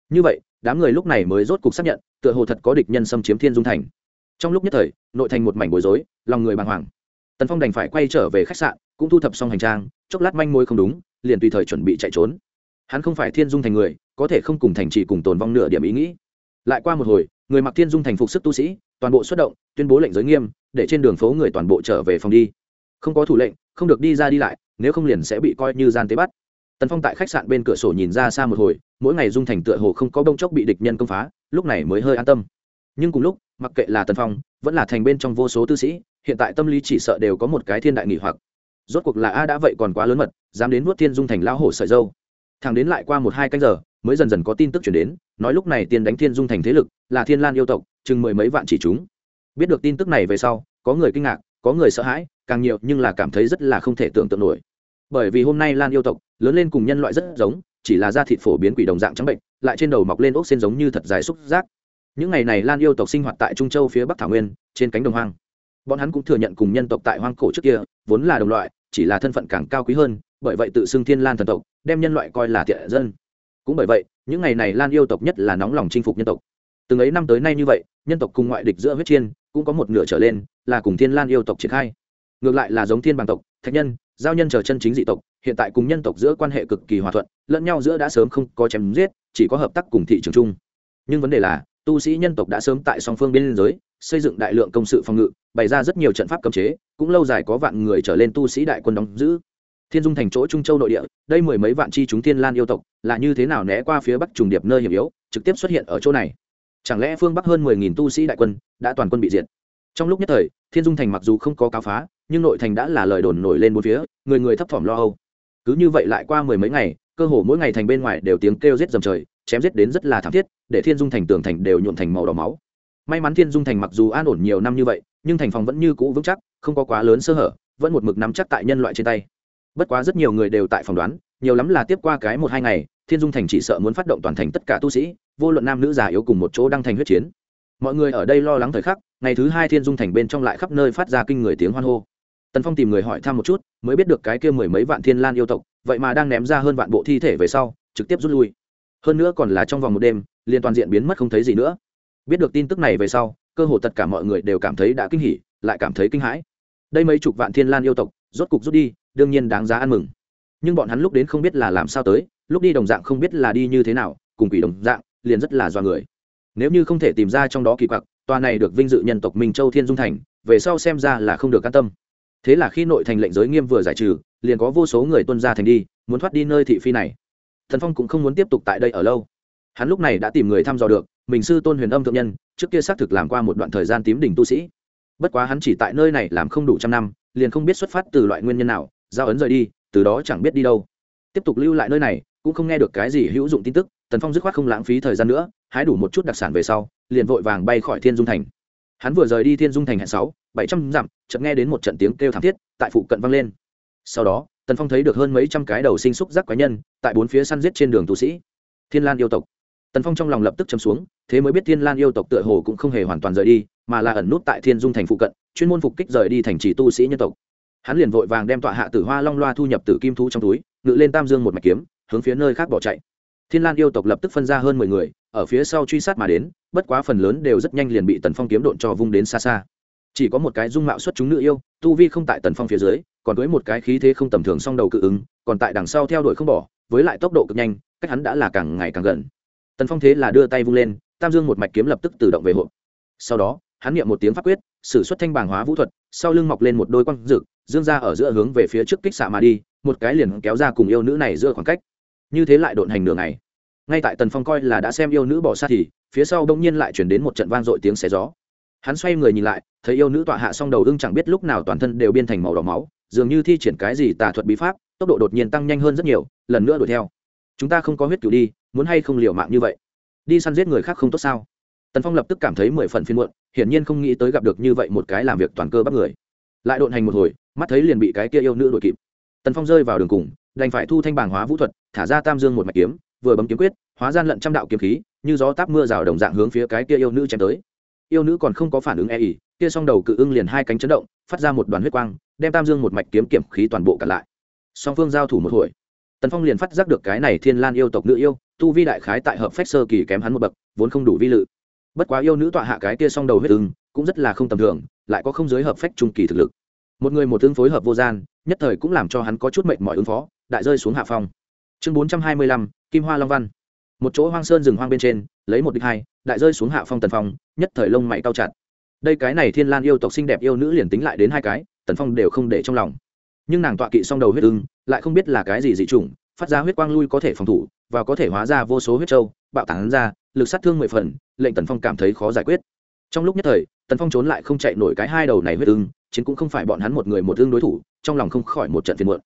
Như vậy, đám người lúc này mới rốt cục xác nhận, tựa hồ thật có địch nhân xâm chiếm thiên dung thành. Trong lúc nhất thời, nội thành một mảnh bối rối, lòng người bàng hoàng. Tần phong đành phải quay trở về khách sạn, cũng thu thập xong hành trang, chốc lát manh mối không đúng, liền tùy thời chuẩn bị chạy trốn. Hắn không phải thiên dung thành người, có thể không cùng thành trì cùng tồn vong nửa điểm ý nghĩ. Lại qua một hồi, người mặc thiên dung thành phục sức tu sĩ, toàn bộ xuất động, tuyên bố lệnh giới nghiêm, để trên đường phố người toàn bộ trở về phòng đi không có thủ lệnh, không được đi ra đi lại, nếu không liền sẽ bị coi như gian tế bắt. Tần phong tại khách sạn bên cửa sổ nhìn ra xa một hồi, mỗi ngày dung thành tựa hồ không có bông chốc bị địch nhân công phá, lúc này mới hơi an tâm. Nhưng cùng lúc, mặc kệ là tần phong, vẫn là thành bên trong vô số tư sĩ, hiện tại tâm lý chỉ sợ đều có một cái thiên đại nghỉ hoặc. Rốt cuộc là a đã vậy còn quá lớn mật, dám đến nuốt thiên dung thành lao hổ sợi dâu. Thằng đến lại qua một hai canh giờ, mới dần dần có tin tức chuyển đến, nói lúc này tiên đánh thiên dung thành thế lực, là thiên lan yêu tộc, chừng mười mấy vạn chỉ chúng. Biết được tin tức này về sau, có người kinh ngạc, có người sợ hãi càng nhiều nhưng là cảm thấy rất là không thể tưởng tượng nổi. Bởi vì hôm nay lan yêu tộc lớn lên cùng nhân loại rất giống, chỉ là da thịt phổ biến quỷ đồng dạng trắng bệnh, lại trên đầu mọc lên ốc xen giống như thật dài xúc giác. Những ngày này lan yêu tộc sinh hoạt tại trung châu phía bắc thảo nguyên, trên cánh đồng hoang. Bọn hắn cũng thừa nhận cùng nhân tộc tại hoang cổ trước kia, vốn là đồng loại, chỉ là thân phận càng cao quý hơn, bởi vậy tự xưng thiên lan thần tộc, đem nhân loại coi là thiện dân. Cũng bởi vậy, những ngày này lan yêu tộc nhất là nóng lòng chinh phục nhân tộc. Từng ấy năm tới nay như vậy, nhân tộc cùng ngoại địch giữa huyết chiên cũng có một nửa trở lên là cùng thiên lan yêu tộc triển khai ngược lại là giống thiên bằng tộc, thạch nhân, giao nhân chờ chân chính dị tộc, hiện tại cùng nhân tộc giữa quan hệ cực kỳ hòa thuận, lẫn nhau giữa đã sớm không có chém giết, chỉ có hợp tác cùng thị trường chung. Nhưng vấn đề là, tu sĩ nhân tộc đã sớm tại song phương biên giới, xây dựng đại lượng công sự phòng ngự, bày ra rất nhiều trận pháp cấm chế, cũng lâu dài có vạn người trở lên tu sĩ đại quân đóng giữ. Thiên dung thành chỗ trung châu nội địa, đây mười mấy vạn chi chúng thiên lan yêu tộc, là như thế nào né qua phía bắc trùng điệp nơi hiểm yếu, trực tiếp xuất hiện ở chỗ này? Chẳng lẽ phương bắc hơn mười nghìn tu sĩ đại quân đã toàn quân bị diệt? Trong lúc nhất thời, thiên dung thành mặc dù không có cáo phá nhưng nội thành đã là lời đồn nổi lên bốn phía, người người thấp thỏm lo âu. Cứ như vậy lại qua mười mấy ngày, cơ hồ mỗi ngày thành bên ngoài đều tiếng kêu giết dầm trời, chém giết đến rất là thảm thiết, để thiên dung thành tường thành đều nhuộm thành màu đỏ máu. May mắn thiên dung thành mặc dù an ổn nhiều năm như vậy, nhưng thành phòng vẫn như cũ vững chắc, không có quá lớn sơ hở, vẫn một mực nắm chắc tại nhân loại trên tay. Bất quá rất nhiều người đều tại phòng đoán, nhiều lắm là tiếp qua cái một hai ngày, thiên dung thành chỉ sợ muốn phát động toàn thành tất cả tu sĩ, vô luận nam nữ già yếu cùng một chỗ đăng thành huyết chiến. Mọi người ở đây lo lắng thời khắc, ngày thứ hai thiên dung thành bên trong lại khắp nơi phát ra kinh người tiếng hoan hô tần phong tìm người hỏi thăm một chút, mới biết được cái kia mười mấy vạn thiên lan yêu tộc, vậy mà đang ném ra hơn vạn bộ thi thể về sau, trực tiếp rút lui. Hơn nữa còn là trong vòng một đêm liên toàn diện biến mất không thấy gì nữa. Biết được tin tức này về sau, cơ hồ tất cả mọi người đều cảm thấy đã kinh hỉ, lại cảm thấy kinh hãi. Đây mấy chục vạn thiên lan yêu tộc, rốt cục rút đi, đương nhiên đáng giá ăn mừng. Nhưng bọn hắn lúc đến không biết là làm sao tới, lúc đi đồng dạng không biết là đi như thế nào, cùng quỷ đồng dạng, liền rất là do người. Nếu như không thể tìm ra trong đó kỳ quặc, tòa này được vinh dự nhân tộc minh châu thiên dung thành, về sau xem ra là không được an tâm thế là khi nội thành lệnh giới nghiêm vừa giải trừ, liền có vô số người tuân ra thành đi, muốn thoát đi nơi thị phi này. Thần phong cũng không muốn tiếp tục tại đây ở lâu. Hắn lúc này đã tìm người thăm dò được, mình sư tôn huyền âm thượng nhân, trước kia xác thực làm qua một đoạn thời gian tím đỉnh tu sĩ. Bất quá hắn chỉ tại nơi này làm không đủ trăm năm, liền không biết xuất phát từ loại nguyên nhân nào, giao ấn rời đi, từ đó chẳng biết đi đâu. Tiếp tục lưu lại nơi này, cũng không nghe được cái gì hữu dụng tin tức tần phong dứt khoát không lãng phí thời gian nữa, hái đủ một chút đặc sản về sau, liền vội vàng bay khỏi thiên dung thành hắn vừa rời đi thiên dung thành hẹn sáu, bảy trăm dặm, chợt nghe đến một trận tiếng kêu thảm thiết tại phụ cận vang lên. Sau đó, tần phong thấy được hơn mấy trăm cái đầu sinh xúc giác quái nhân tại bốn phía săn giết trên đường tu sĩ. Thiên lan yêu tộc. Tần phong trong lòng lập tức chấm xuống, thế mới biết thiên lan yêu tộc tựa hồ cũng không hề hoàn toàn rời đi, mà là ẩn nút tại thiên dung thành phụ cận, chuyên môn phục kích rời đi thành trì tu sĩ nhân tộc. Hắn liền vội vàng đem tọa hạ tử hoa long loa thu nhập tử kim thú trong túi, ngự lên tam dương một mạch kiếm, hướng phía nơi khác bỏ chạy thiên lan yêu tộc lập tức phân ra hơn mười người, ở phía sau truy sát mà đến, bất quá phần lớn đều rất nhanh liền bị tần phong kiếm độn cho vung đến xa xa. Chỉ có một cái dung mạo xuất chúng nữ yêu, tu vi không tại tần phong phía dưới, còn với một cái khí thế không tầm thường song đầu cự ứng, còn tại đằng sau theo đuổi không bỏ, với lại tốc độ cực nhanh, cách hắn đã là càng ngày càng gần. Tần phong thế là đưa tay vung lên, tam dương một mạch kiếm lập tức tự động về hộp sau đó, hắn niệm một tiếng pháp quyết s ử suất thanh bảng hóa vũ thuật, sau lưng mọc lên một đôi quăng rực dương ra ở giữa hướng về phía trước kích xạ mà đi, một cái liền kéo ra cùng yêu nữ này giữa khoảng cách như thế lại độn hành nửa ngày. Ngay tại tần phong coi là đã xem yêu nữ bỏ xa thì, phía sau bỗng nhiên lại chuyển đến một trận vang dội tiếng xé gió. Hắn xoay người nhìn lại, thấy yêu nữ tọa hạ xong đầu ưng chẳng biết lúc nào toàn thân đều biên thành màu đỏ máu, dường như thi triển cái gì tà thuật bí pháp, tốc độ đột nhiên tăng nhanh hơn rất nhiều, lần nữa đuổi theo. Chúng ta không có huyết cửu đi, muốn hay không liều mạng như vậy? Đi săn giết người khác không tốt sao? Tần phong lập tức cảm thấy mười phần phiên muộn, hiển nhiên không nghĩ tới gặp được như vậy một cái làm việc toàn cơ bắt người. Lại độn hành một hồi, mắt thấy liền bị cái kia yêu nữ đuổi kịp. Tần phong rơi vào đường cùng đành phải thu thanh bảng hóa vũ thuật, thả ra tam dương một mạch kiếm, vừa bấm kiếm quyết, hóa gian lận trăm đạo kiếm khí, như gió táp mưa rào đồng dạng hướng phía cái kia yêu nữ chém tới. Yêu nữ còn không có phản ứng e ỉ, kia s o n g đầu cự ưng liền hai cánh chấn động, phát ra một đoàn huyết quang, đem tam dương một mạch kiếm kiểm khí toàn bộ cặn lại. Song phương giao thủ một hồi, tần phong liền phát giác được cái này thiên lan yêu tộc nữ yêu, tu vi đại khái tại hợp phách sơ kỳ kém hắn một bậc, vốn không đủ vi lự. Bất quá yêu nữ tọa hạ cái kia s o n g đầu huyết ưng, cũng rất là không tầm thường, lại có không giới hợp phách trung kỳ thực lực. Một người một tương phối hợp vô gian, nhất thời cũng làm cho hắn có chút mệnh mọi ứng phó đại rơi xuống hạ phong. Chương bốn trăm hai mươi lăm, kim hoa long văn. Một chỗ hoang sơn rừng hoang bên trên, lấy một địch hai, đại rơi xuống hạ phong tần phong, nhất thời lông mày cao chặt. Đây cái này thiên lan yêu tộc xinh đẹp yêu nữ liền tính lại đến hai cái, tần phong đều không để trong lòng. Nhưng nàng tọa kỵ song đầu huyết ưng, lại không biết là cái gì dị chủng, phát ra huyết quang lui có thể phòng thủ và có thể hóa ra vô số huyết trâu bạo tán ra, lực sát thương mười phần, lệnh tần phong cảm thấy khó giải quyết. Trong lúc nhất thời, tần phong trốn lại không chạy nổi cái hai đầu này huyết ưng, chiến cũng không phải bọn hắn một người một ưng đối thủ, trong lòng không khỏi một trận phiền muộn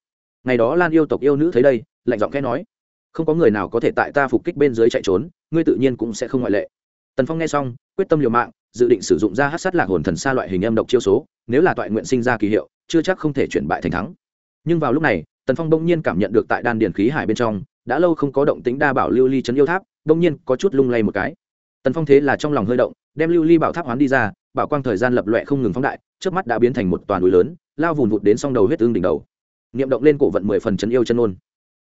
ngày đó lan yêu tộc yêu nữ thấy đây, lạnh giọng khẽ nói, không có người nào có thể tại ta phục kích bên dưới chạy trốn, ngươi tự nhiên cũng sẽ không ngoại lệ. Tần phong nghe xong, quyết tâm liều mạng, dự định sử dụng ra hát sát lạc hồn thần xa loại hình âm độc chiêu số, nếu là toại nguyện sinh ra kỳ hiệu, chưa chắc không thể chuyển bại thành thắng. Nhưng vào lúc này, tần phong bỗng nhiên cảm nhận được tại đan điền khí hải bên trong, đã lâu không có động tính đa bảo lưu ly chấn yêu tháp, bỗng nhiên có chút lung lay một cái. Tần phong thế là trong lòng hơi động, đem lưu ly bảo tháp hoán đi ra, bảo quang thời gian lập loẹ không ngừng phóng đại trước mắt đã biến thành một toàn núi lớn, lao vùn vụt đến s đầu huyết tương đỉnh đầu niệm động lên cổ vận mười phần chân yêu chân ôn.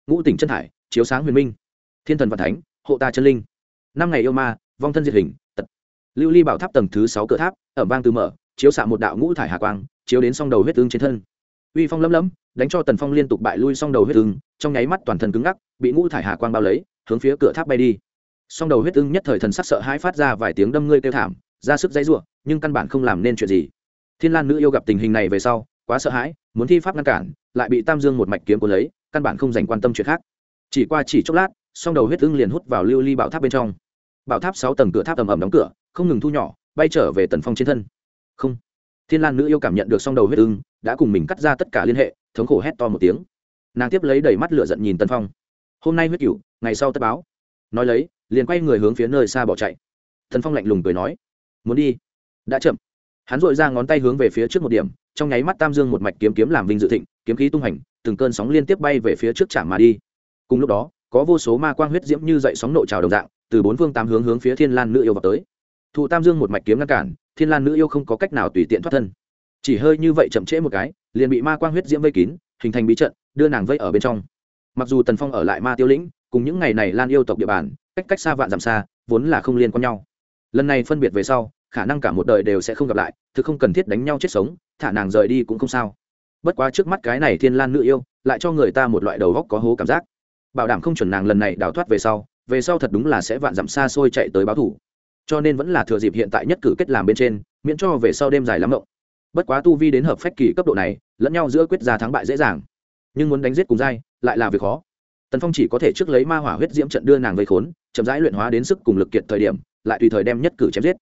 Ngũ tỉnh chân hải, chiếu sáng huyền minh. Thiên thần văn thánh, hộ ta chân linh. Năm ngày yêu ma, vong thân diệt hình, tật. Lưu ly bảo tháp tầng thứ sáu cửa tháp ở vang từ mở, chiếu xạ một đạo ngũ thải hà quang, chiếu đến song đầu huyết tương trên thân. Uy phong lấm lấm, đánh cho tần phong liên tục bại lui song đầu huyết tương, trong nháy mắt toàn thân cứng ngắc, bị ngũ thải hà quang bao lấy, hướng phía cửa tháp bay đi. Song đầu huyết tương nhất thời thần sắc sợ hãi phát ra vài tiếng đâm ngươi kêu thảm, ra sức dãy rủa, nhưng căn bản không làm nên chuyện gì. Thiên lan nữ yêu gặp tình hình này về sau quá sợ hãi, muốn thi pháp ngăn cản, lại bị tam dương một mạch kiếm của lấy, căn bản không dành quan tâm chuyện khác. Chỉ qua chỉ chốc lát, song đầu huyết ưng liền hút vào lưu ly bảo tháp bên trong. Bảo tháp sáu tầng cửa tháp ầm ầm đóng cửa, không ngừng thu nhỏ, bay trở về tần phong trên thân. Không. Thiên lan nữ yêu cảm nhận được song đầu huyết ưng, đã cùng mình cắt ra tất cả liên hệ, thống khổ hét to một tiếng. Nàng tiếp lấy đầy mắt lửa giận nhìn tần phong. Hôm nay huyết cửu, ngày sau tất báo. Nói lấy, liền quay người hướng phía nơi xa bỏ chạy. Tần phong lạnh lùng cười nói, muốn đi. Đã chậm. Hắn dội ra ngón tay hướng về phía trước một điểm trong nháy mắt tam dương một mạch kiếm kiếm làm vinh dự thịnh, kiếm khí tung hành, từng cơn sóng liên tiếp bay về phía trước chạm mà đi. Cùng lúc đó, có vô số ma quang huyết diễm như dậy sóng nộ trào đồng dạng, từ bốn phương tám hướng hướng phía thiên lan nữ yêu vào tới. Thụ tam dương một mạch kiếm ngăn cản, thiên lan nữ yêu không có cách nào tùy tiện thoát thân. Chỉ hơi như vậy chậm trễ một cái, liền bị ma quang huyết diễm vây kín, hình thành bí trận, đưa nàng vây ở bên trong. Mặc dù tần phong ở lại ma tiêu lĩnh, cùng những ngày này lan yêu tộc địa bàn, cách cách xa vạn dặm xa, vốn là không liên quan nhau. Lần này phân biệt về sau khả năng cả một đời đều sẽ không gặp lại, thực không cần thiết đánh nhau chết sống, thả nàng rời đi cũng không sao. Bất quá trước mắt cái này thiên lan nữ yêu, lại cho người ta một loại đầu góc có hố cảm giác. Bảo đảm không chuẩn nàng lần này đào thoát về sau về sau thật đúng là sẽ vạn dặm xa xôi chạy tới báo thủ. Cho nên vẫn là thừa dịp hiện tại nhất cử kết làm bên trên, miễn cho về sau đêm dài lắm mộng. Bất quá tu vi đến hợp phách kỳ cấp độ này, lẫn nhau giữa quyết ra thắng bại dễ dàng. Nhưng muốn đánh giết cùng dai lại là việc khó. Tần phong chỉ có thể trước lấy ma hỏa huyết diễm trận đưa nàng vây khốn, chậm rãi luyện hóa đến sức cùng lực kiệt thời điểm, lại tùy thời đem nhất cử chém giết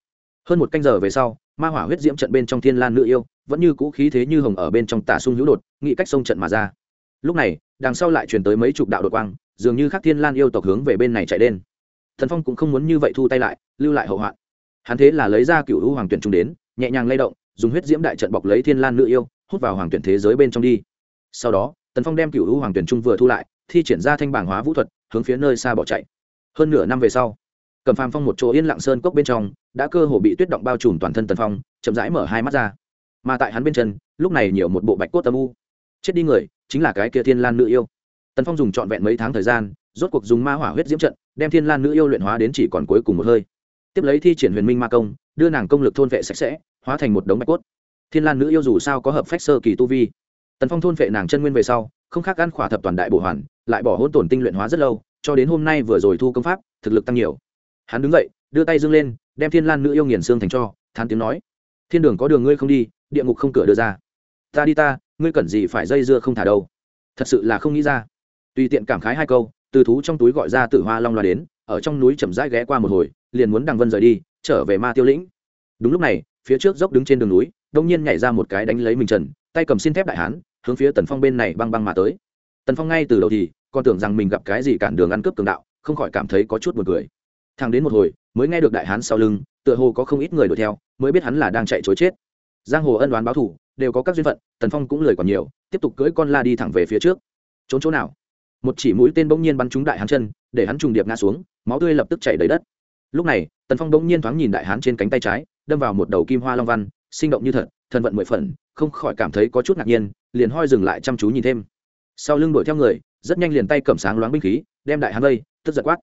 hơn một canh giờ về sau, ma hỏa huyết diễm trận bên trong thiên lan nữ yêu, vẫn như cũ khí thế như hồng ở bên trong tả sung hữu đột nghị cách sông trận mà ra. Lúc này, đằng sau lại truyền tới mấy chục đạo đột quang, dường như khắc thiên lan yêu tộc hướng về bên này chạy lên. Thần phong cũng không muốn như vậy thu tay lại, lưu lại hậu hoạn. Hắn thế là lấy ra cựu hữu hoàng tuyển trung đến, nhẹ nhàng lay động, dùng huyết diễm đại trận bọc lấy thiên lan nữ yêu, hút vào hoàng tuyển thế giới bên trong đi. Sau đó, tần phong đem cựu hữu hoàng tuyển trung vừa thu lại, thi triển ra thanh bảng hóa vũ thuật, hướng phía nơi xa bỏ chạy. Hơn nửa năm về sau cầm phàm phong một chỗ yên lặng sơn cốc bên trong, đã cơ hồ bị tuyết động bao trùm toàn thân tần phong, chậm rãi mở hai mắt ra. Mà tại hắn bên chân, lúc này nhiều một bộ bạch cốt âm u. Chết đi người, chính là cái kia thiên lan nữ yêu. Tần phong dùng trọn vẹn mấy tháng thời gian, rốt cuộc dùng ma hỏa huyết diễm trận, đem thiên lan nữ yêu luyện hóa đến chỉ còn cuối cùng một hơi. Tiếp lấy thi triển huyền minh ma công, đưa nàng công lực thôn vệ sạch sẽ, hóa thành một đống bạch cốt. Thiên lan nữ yêu dù sao có hợp phách sơ kỳ tu vi. Tần phong thôn vệ nàng chân nguyên về sau, không khác ăn khỏa thập toàn đại bổ hoàn, lại bỏ hôn tổn tinh luyện hóa rất lâu, cho đến hôm nay vừa rồi thu công pháp, thực lực tăng nhiều hắn đứng dậy, đưa tay dâng lên, đem thiên lan nữ yêu nghiền xương thành cho, thán tiếng nói. Thiên đường có đường ngươi không đi, địa ngục không cửa đưa ra. Ta đi ta, ngươi cần gì phải dây dưa không thả đâu. Thật sự là không nghĩ ra. Tùy tiện cảm khái hai câu, từ thú trong túi gọi ra tử hoa long loa đến, ở trong núi chậm rãi ghé qua một hồi, liền muốn đằng vân rời đi, trở về ma tiêu lĩnh. Đúng lúc này, phía trước dốc đứng trên đường núi, đông nhiên nhảy ra một cái đánh lấy mình trần, tay cầm xin thép đại hán, hướng phía tần phong bên này băng băng mà tới. Tần phong ngay từ đầu thì còn tưởng rằng mình gặp cái gì cản đường ăn cướp cường đạo, không khỏi cảm thấy có chút buồn cười thằng đến một hồi, mới nghe được đại hán sau lưng, tựa hồ có không ít người đuổi theo, mới biết hắn là đang chạy chối chết. Giang hồ ân đoán báo thủ đều có các duyên phận, tần phong cũng lời còn nhiều, tiếp tục cưỡi con la đi thẳng về phía trước. Trốn chỗ nào? Một chỉ mũi tên bỗng nhiên bắn trúng đại hán chân, để hắn trùng điệp ngã xuống, máu tươi lập tức chảy đầy đất. Lúc này, tần phong bỗng nhiên thoáng nhìn đại hán trên cánh tay trái, đâm vào một đầu kim hoa long văn, sinh động như thật thần vận mười phần, không khỏi cảm thấy có chút ngạc nhiên, liền hoi dừng lại chăm chú nhìn thêm. Sau lưng đuổi theo người, rất nhanh liền tay cầm sáng loáng binh khí, đem đại hán vây, tức giật quát.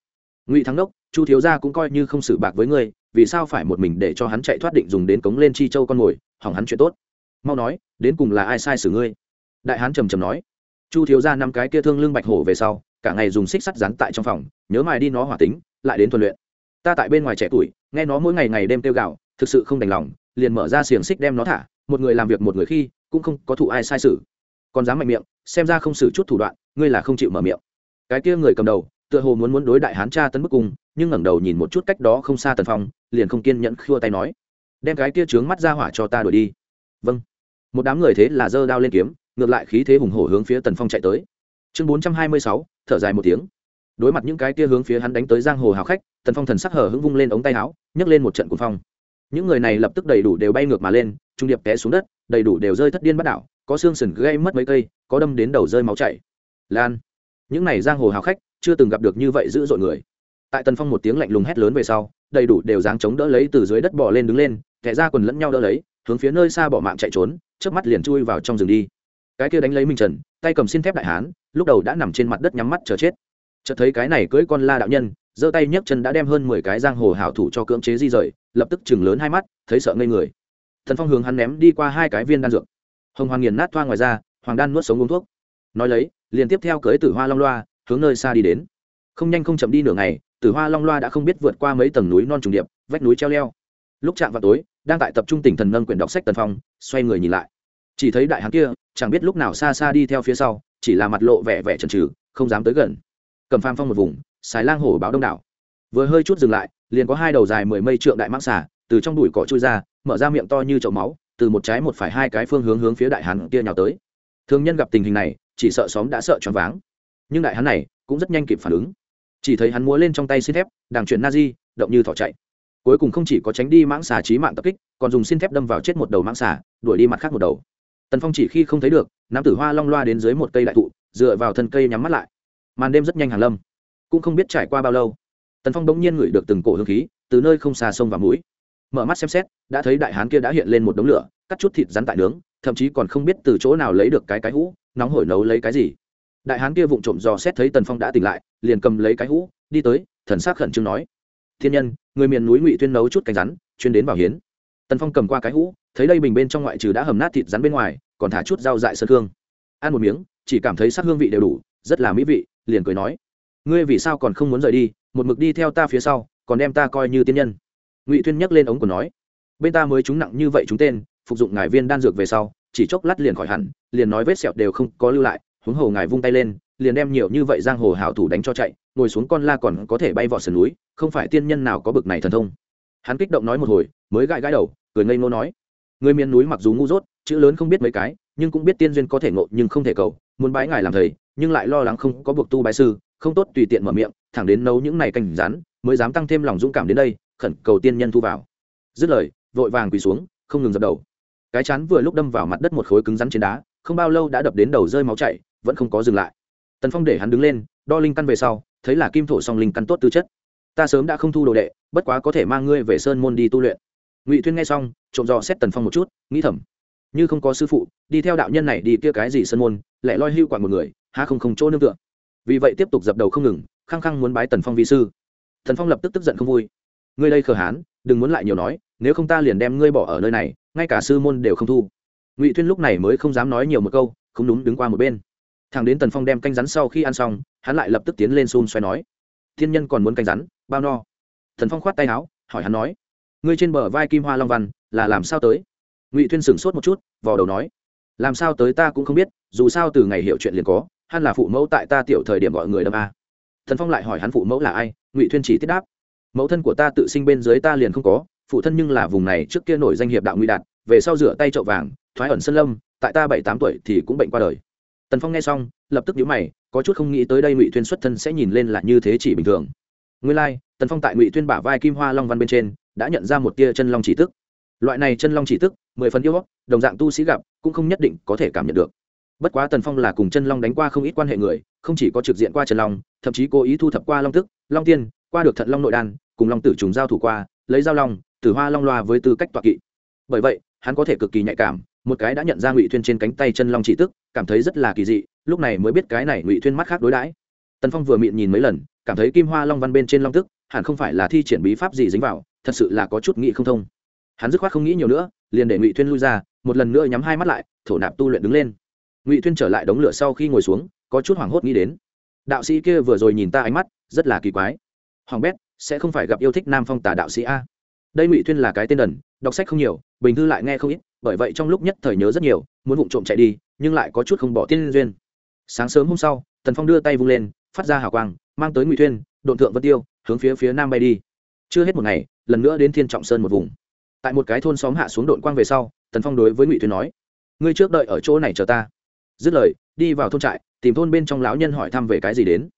Ngụy thắng đốc chu thiếu gia cũng coi như không xử bạc với ngươi, vì sao phải một mình để cho hắn chạy thoát định dùng đến cống lên chi châu con mồi hỏng hắn chuyện tốt. Mau nói, đến cùng là ai sai xử ngươi? Đại hán trầm trầm nói. Chu thiếu gia năm cái kia thương lương bạch hổ về sau, cả ngày dùng xích sắt rắn tại trong phòng, nhớ mài đi nó hỏa tính, lại đến thuần luyện. Ta tại bên ngoài trẻ tuổi, nghe nó mỗi ngày ngày đêm tiêu gạo thực sự không đành lòng, liền mở ra xiềng xích đem nó thả, một người làm việc một người khi, cũng không có thủ ai sai sự còn dám mạnh miệng, xem ra không xử chút thủ đoạn, ngươi là không chịu mở miệng. Cái kia người cầm đầu tựa hồ muốn muốn đối đại hán cha tấn bức cung, nhưng ngẩng đầu nhìn một chút cách đó không xa tần phong, liền không kiên nhẫn khua tay nói, đem cái kia trướng mắt ra hỏa cho ta đuổi đi. Vâng. Một đám người thế là giơ đao lên kiếm, ngược lại khí thế hùng hổ hướng phía tần phong chạy tới. Chương bốn trăm hai mươi sáu, thở dài một tiếng. Đối mặt những cái kia hướng phía hắn đánh tới giang hồ hào khách, tần phong thần sắc hở hững vung lên ống tay áo, nhấc lên một trận cuồng phong. Những người này lập tức đầy đủ đều bay ngược mà lên, trung điệp té xuống đất, đầy đủ đều rơi thất điên bắt đảo, có xương sườn gây mất mấy cây, có đâm đến đầu rơi máu chảy. Lan. Những này giang hồ hào khách chưa từng gặp được như vậy dữ dội người. Tại tần phong một tiếng lạnh lùng hét lớn về sau, đầy đủ đều dáng chống đỡ lấy từ dưới đất bỏ lên đứng lên, kẻ ra quần lẫn nhau đỡ lấy, hướng phía nơi xa bỏ mạng chạy trốn trước mắt liền chui vào trong rừng đi. Cái kia đánh lấy minh trần, tay cầm xin thép đại hán, lúc đầu đã nằm trên mặt đất nhắm mắt chờ chết. Chợt thấy cái này cưỡi con la đạo nhân, giơ tay nhấc chân đã đem hơn mười cái giang hồ hảo thủ cho cưỡng chế di rời, lập tức chừng lớn hai mắt, thấy sợ ngây người. Thần phong hướng hắn ném đi qua hai cái viên đan dược. Hồng hoàng nghiền nát thoa ngoài ra, hoàng đan nuốt sống uống thuốc. Nói lấy, liền tiếp theo cưới tử hoa long loa hướng nơi xa đi đến. Không nhanh không chậm đi nửa ngày, tử hoa long loa đã không biết vượt qua mấy tầng núi non trùng điệp, vách núi treo leo. Lúc chạm vào tối, đang tại tập trung tỉnh thần nâng quyển đọc sách tần phong, xoay người nhìn lại. Chỉ thấy đại hán kia, chẳng biết lúc nào xa xa đi theo phía sau, chỉ là mặt lộ vẻ vẻ trần trừ không dám tới gần. Cầm pham phong một vùng, xài lang hổ báo đông đảo. Vừa hơi chút dừng lại, liền có hai đầu dài mười mây trượng đại mãng xả từ trong đùi cỏ trôi ra, mở ra miệng to như chậu máu, từ một trái một phải hai cái phương hướng hướng phía đại hán kia nhào tới. Thường nhân gặp tình hình này, chỉ sợ xóm đã sợ choáng váng nhưng đại hán này cũng rất nhanh kịp phản ứng. Chỉ thấy hắn múa lên trong tay xin thép, đàng chuyển na di động như thỏ chạy. Cuối cùng không chỉ có tránh đi mãng xà trí mạng tập kích, còn dùng xin thép đâm vào chết một đầu mãng xà, đuổi đi mặt khác một đầu. Tần phong chỉ khi không thấy được, nam tử hoa long loa đến dưới một cây đại thụ, dựa vào thân cây nhắm mắt lại. Màn đêm rất nhanh hàng lâm. Cũng không biết trải qua bao lâu, tần phong bỗng nhiên ngửi được từng cổ hương khí, từ nơi không xa sông và mũi. Mở mắt xem xét, đã thấy đại hán kia đã hiện lên một đống lửa, cắt chút thịt rắn tại nướng, thậm chí còn không biết từ chỗ nào lấy được cái cái hũ, nóng hổi nấu lấy cái gì đại hán kia vụng trộm dò xét thấy tần phong đã tỉnh lại, liền cầm lấy cái hũ, đi tới, thần s á c khẩn trương nói. Thiên nhân, người miền núi ngụy tuyên nấu chút canh rắn, chuyên đến bảo hiến. Tần phong cầm qua cái hũ, thấy đây bình bên trong ngoại trừ đã hầm nát thịt rắn bên ngoài, còn thả chút rau dại sơn hương. Ăn một miếng, chỉ cảm thấy sắc hương vị đều đủ, rất là mỹ vị, liền cười nói. Ngươi vì sao còn không muốn rời đi, một mực đi theo ta phía sau, còn đem ta coi như tiên nhân. Ngụy tuyên nhắc lên ống của nói. Bên ta mới trúng nặng như vậy chúng tên, phục dụng ngài viên đan dược về sau, chỉ chốc lát liền khỏi hẳn, liền nói vết sẹo đều không có lưu lại huống hồ ngài vung tay lên, liền đem nhiều như vậy giang hồ hảo thủ đánh cho chạy, ngồi xuống con la còn có thể bay vọt sườn núi, không phải tiên nhân nào có bực này thần thông. Hắn kích động nói một hồi, mới gãi gãi đầu, cười ngây ngô nói, người miền núi mặc dù ngu dốt, chữ lớn không biết mấy cái, nhưng cũng biết tiên duyên có thể ngộ nhưng không thể cầu, muốn bái ngài làm thầy, nhưng lại lo lắng không có buộc tu bái sư, không tốt tùy tiện mở miệng, thẳng đến nấu những này canh rắn mới dám tăng thêm lòng dũng cảm đến đây, khẩn cầu tiên nhân thu vào. Dứt lời, vội vàng quỳ xuống, không ngừng dập đầu. Cái chán vừa lúc đâm vào mặt đất một khối cứng rắn trên đá, không bao lâu đã đập đến đầu rơi máu chảy vẫn không có dừng lại. Tần phong để hắn đứng lên, đo linh căn về sau, thấy là kim thổ song linh căn tốt tư chất. Ta sớm đã không thu đồ đệ, bất quá có thể mang ngươi về sơn môn đi tu luyện. Ngụy thuyên nghe xong, trộm dò xét tần phong một chút, nghĩ thầm, như không có sư phụ, đi theo đạo nhân này đi kia cái gì sơn môn, lại loi hưu quản một người ha không không chỗ nương tựa. Vì vậy tiếp tục dập đầu không ngừng, khăng khăng muốn bái tần phong vi sư. Tần phong lập tức tức giận không vui. Ngươi đây khờ hán, đừng muốn lại nhiều nói, nếu không ta liền đem ngươi bỏ ở nơi này, ngay cả sư môn đều không thu. Ngụy thuyên lúc này mới không dám nói nhiều một câu, không đúng đứng qua một bên thằng đến tần phong đem canh rắn sau khi ăn xong, hắn lại lập tức tiến lên xôn xoay nói, thiên nhân còn muốn canh rắn, bao no? Thần phong khoát tay áo, hỏi hắn nói, ngươi trên bờ vai kim hoa long văn, là làm sao tới? Ngụy thuyên sửng sốt một chút, vò đầu nói, làm sao tới ta cũng không biết, dù sao từ ngày hiểu chuyện liền có, hắn là phụ mẫu tại ta tiểu thời điểm gọi người đâm a. Thần phong lại hỏi hắn phụ mẫu là ai, ngụy thuyên chỉ tiết đáp, mẫu thân của ta tự sinh bên dưới ta liền không có, phụ thân nhưng là vùng này trước kia nổi danh hiệp đạo nguy đạt, về sau rửa tay trậu vàng, thoái ẩn sân lâm, tại ta bảy tám tuổi thì cũng bệnh qua đời tần phong nghe xong lập tức nhíu mày có chút không nghĩ tới đây ngụy thuyên xuất thân sẽ nhìn lên là như thế chỉ bình thường. Nguyên lai、like, tần phong tại ngụy thuyên bả vai kim hoa long văn bên trên đã nhận ra một tia chân long chỉ tức. Loại này chân long chỉ tức mười phần yêu đồng dạng tu sĩ gặp cũng không nhất định có thể cảm nhận được. Bất quá tần phong là cùng chân long đánh qua không ít quan hệ người không chỉ có trực diện qua chân long thậm chí cố ý thu thập qua long tức long tiên qua được thận long nội đan cùng long tử trùng giao thủ qua lấy giao long tử hoa long loa với tư cách toạc kỵ. Bởi vậy hắn có thể cực kỳ nhạy cảm một cái đã nhận ra ngụy thuyên trên cánh tay chân long chỉ tức cảm thấy rất là kỳ dị, lúc này mới biết cái này ngụy thuyên mắt khác đối đãi. Tần phong vừa miệng nhìn mấy lần, cảm thấy kim hoa long văn bên trên long tức, hẳn không phải là thi triển bí pháp gì dính vào, thật sự là có chút nghị không thông. Hắn dứt khoát không nghĩ nhiều nữa, liền để ngụy thuyên lui ra, một lần nữa nhắm hai mắt lại, thổ nạp tu luyện đứng lên. Ngụy thuyên trở lại đống lửa sau khi ngồi xuống, có chút hoảng hốt nghĩ đến. Đạo sĩ kia vừa rồi nhìn ta ánh mắt, rất là kỳ quái. Hoàng bét, sẽ không phải gặp yêu thích nam phong tả đạo sĩ a. Đây ngụy thuyên là cái tên đần, đọc sách không nhiều, bình thư lại nghe không ít bởi vậy trong lúc nhất thời nhớ rất nhiều, muốn vụng trộm chạy đi, nhưng lại có chút không bỏ tiên duyên. Sáng sớm hôm sau, tần phong đưa tay vung lên, phát ra hào quang, mang tới ngụy thuyên, độn thượng vân tiêu, hướng phía phía nam bay đi. Chưa hết một ngày, lần nữa đến thiên trọng sơn một vùng. Tại một cái thôn xóm hạ xuống độn quang về sau, tần phong đối với ngụy thuyên nói, ngươi trước đợi ở chỗ này chờ ta. Dứt lời, đi vào thôn trại, tìm thôn bên trong lão nhân hỏi thăm về cái gì đến.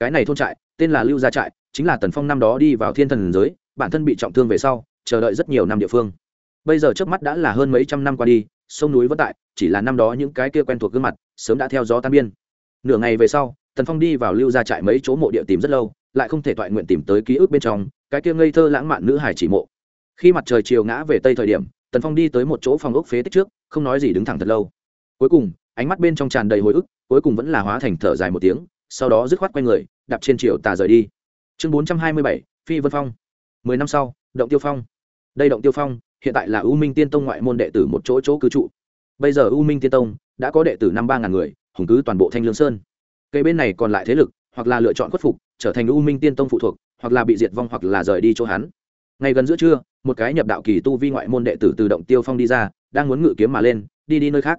Cái này thôn trại, tên là lưu gia trại, chính là tần phong năm đó đi vào thiên thần giới, bản thân bị trọng thương về sau, chờ đợi rất nhiều năm địa phương bây giờ trước mắt đã là hơn mấy trăm năm qua đi, sông núi vẫn tại, chỉ là năm đó những cái kia quen thuộc gương mặt, sớm đã theo gió tan biên. Nửa ngày về sau, tần phong đi vào lưu gia trại mấy chỗ mộ địa tìm rất lâu, lại không thể toại nguyện tìm tới ký ức bên trong, cái kia ngây thơ lãng mạn nữ hải chỉ mộ. Khi mặt trời chiều ngã về tây thời điểm, tần phong đi tới một chỗ phòng ốc phế tích trước, không nói gì đứng thẳng thật lâu. Cuối cùng, ánh mắt bên trong tràn đầy hồi ức, cuối cùng vẫn là hóa thành thở dài một tiếng, sau đó dứt khoát q u a y người, đạp trên chiều tà rời đi. Chương bốn trăm hai mươi bảy, phi vân phong. Mười năm sau, động tiêu phong đây động tiêu phong, hiện tại là u minh tiên tông ngoại môn đệ tử một chỗ chỗ cư trụ. Bây giờ u minh tiên tông đã có đệ tử năm ba ngàn người, hùng cứ toàn bộ thanh lương sơn. Cây bên này còn lại thế lực, hoặc là lựa chọn khuất phục, trở thành u minh tiên tông phụ thuộc, hoặc là bị diệt vong hoặc là rời đi chỗ hắn. Ngay gần giữa trưa, một cái nhập đạo kỳ tu vi ngoại môn đệ tử từ động tiêu phong đi ra, đang muốn ngự kiếm mà lên, đi đi nơi khác.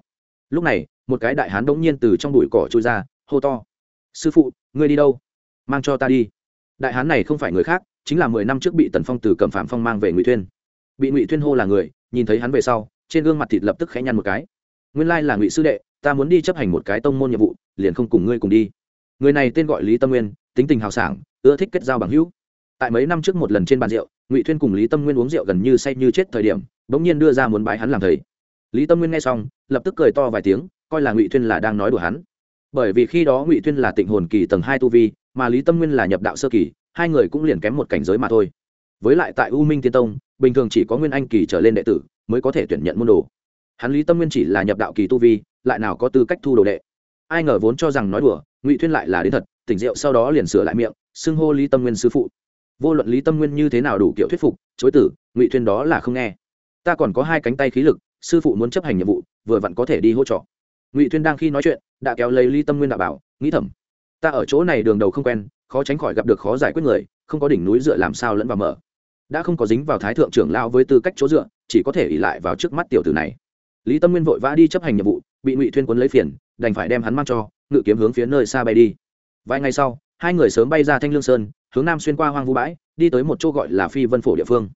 Lúc này, một cái đại hán đ ỗ n g nhiên từ trong bụi cỏ trôi ra, hô to. Sư phụ, ngươi đi đâu? Mang cho ta đi. Đại hán này không phải người khác, chính là mười năm trước bị tần phong từ cẩm phạm phong mang về ngụy thuyên bị ngụy thuyên hô là người, nhìn thấy hắn về sau, trên gương mặt thịt lập tức khẽ nhăn một cái. Nguyên lai là ngụy sư đệ, ta muốn đi chấp hành một cái tông môn nhiệm vụ, liền không cùng ngươi cùng đi. Người này tên gọi lý tâm nguyên, tính tình hào sảng, ưa thích kết giao bằng hữu. Tại mấy năm trước một lần trên bàn rượu, ngụy thuyên cùng lý tâm nguyên uống rượu gần như say như chết thời điểm, bỗng nhiên đưa ra muốn bái hắn làm thầy. Lý tâm nguyên nghe xong, lập tức cười to vài tiếng, coi là ngụy thuyên là đang nói đùa hắn. Bởi vì khi đó ngụy thuyên là tịnh hồn kỳ tầng hai tu vi, mà lý tâm nguyên là nhập đạo sơ kỳ, hai người cũng liền kém một cảnh giới mà thôi. Với lại tại u minh tiên tông bình thường chỉ có nguyên anh kỳ trở lên đệ tử mới có thể tuyển nhận môn đồ. Hắn lý tâm nguyên chỉ là nhập đạo kỳ tu vi, lại nào có tư cách thu đồ đệ. Ai ngờ vốn cho rằng nói đùa, ngụy thuyên lại là đến thật, tỉnh rượu sau đó liền sửa lại miệng, xưng hô lý tâm nguyên sư phụ. Vô luận lý tâm nguyên như thế nào đủ kiểu thuyết phục, chối tử, ngụy thuyên đó là không nghe. Ta còn có hai cánh tay khí lực, sư phụ muốn chấp hành nhiệm vụ, vừa vặn có thể đi hỗ trợ. Ngụy thuyên đang khi nói chuyện, đã kéo lấy lý tâm nguyên đạo bảo, nghĩ thầm, ta ở chỗ này đường đầu không quen, khó tránh khỏi gặp được khó giải quyết người, không có đỉnh núi dựa làm sao lẫn vào mở đã không có dính vào thái thượng trưởng lao với tư cách chỗ dựa, chỉ có thể ỉ lại vào trước mắt tiểu tử này. Lý tâm nguyên vội vã đi chấp hành nhiệm vụ, bị ngụy thuyên quấn lấy phiền, đành phải đem hắn mang cho, ngự kiếm hướng phía nơi xa bay đi. Vài ngày sau, hai người sớm bay ra thanh lương sơn, hướng nam xuyên qua hoang vu bãi, đi tới một chỗ gọi là phi vân phổ địa phương.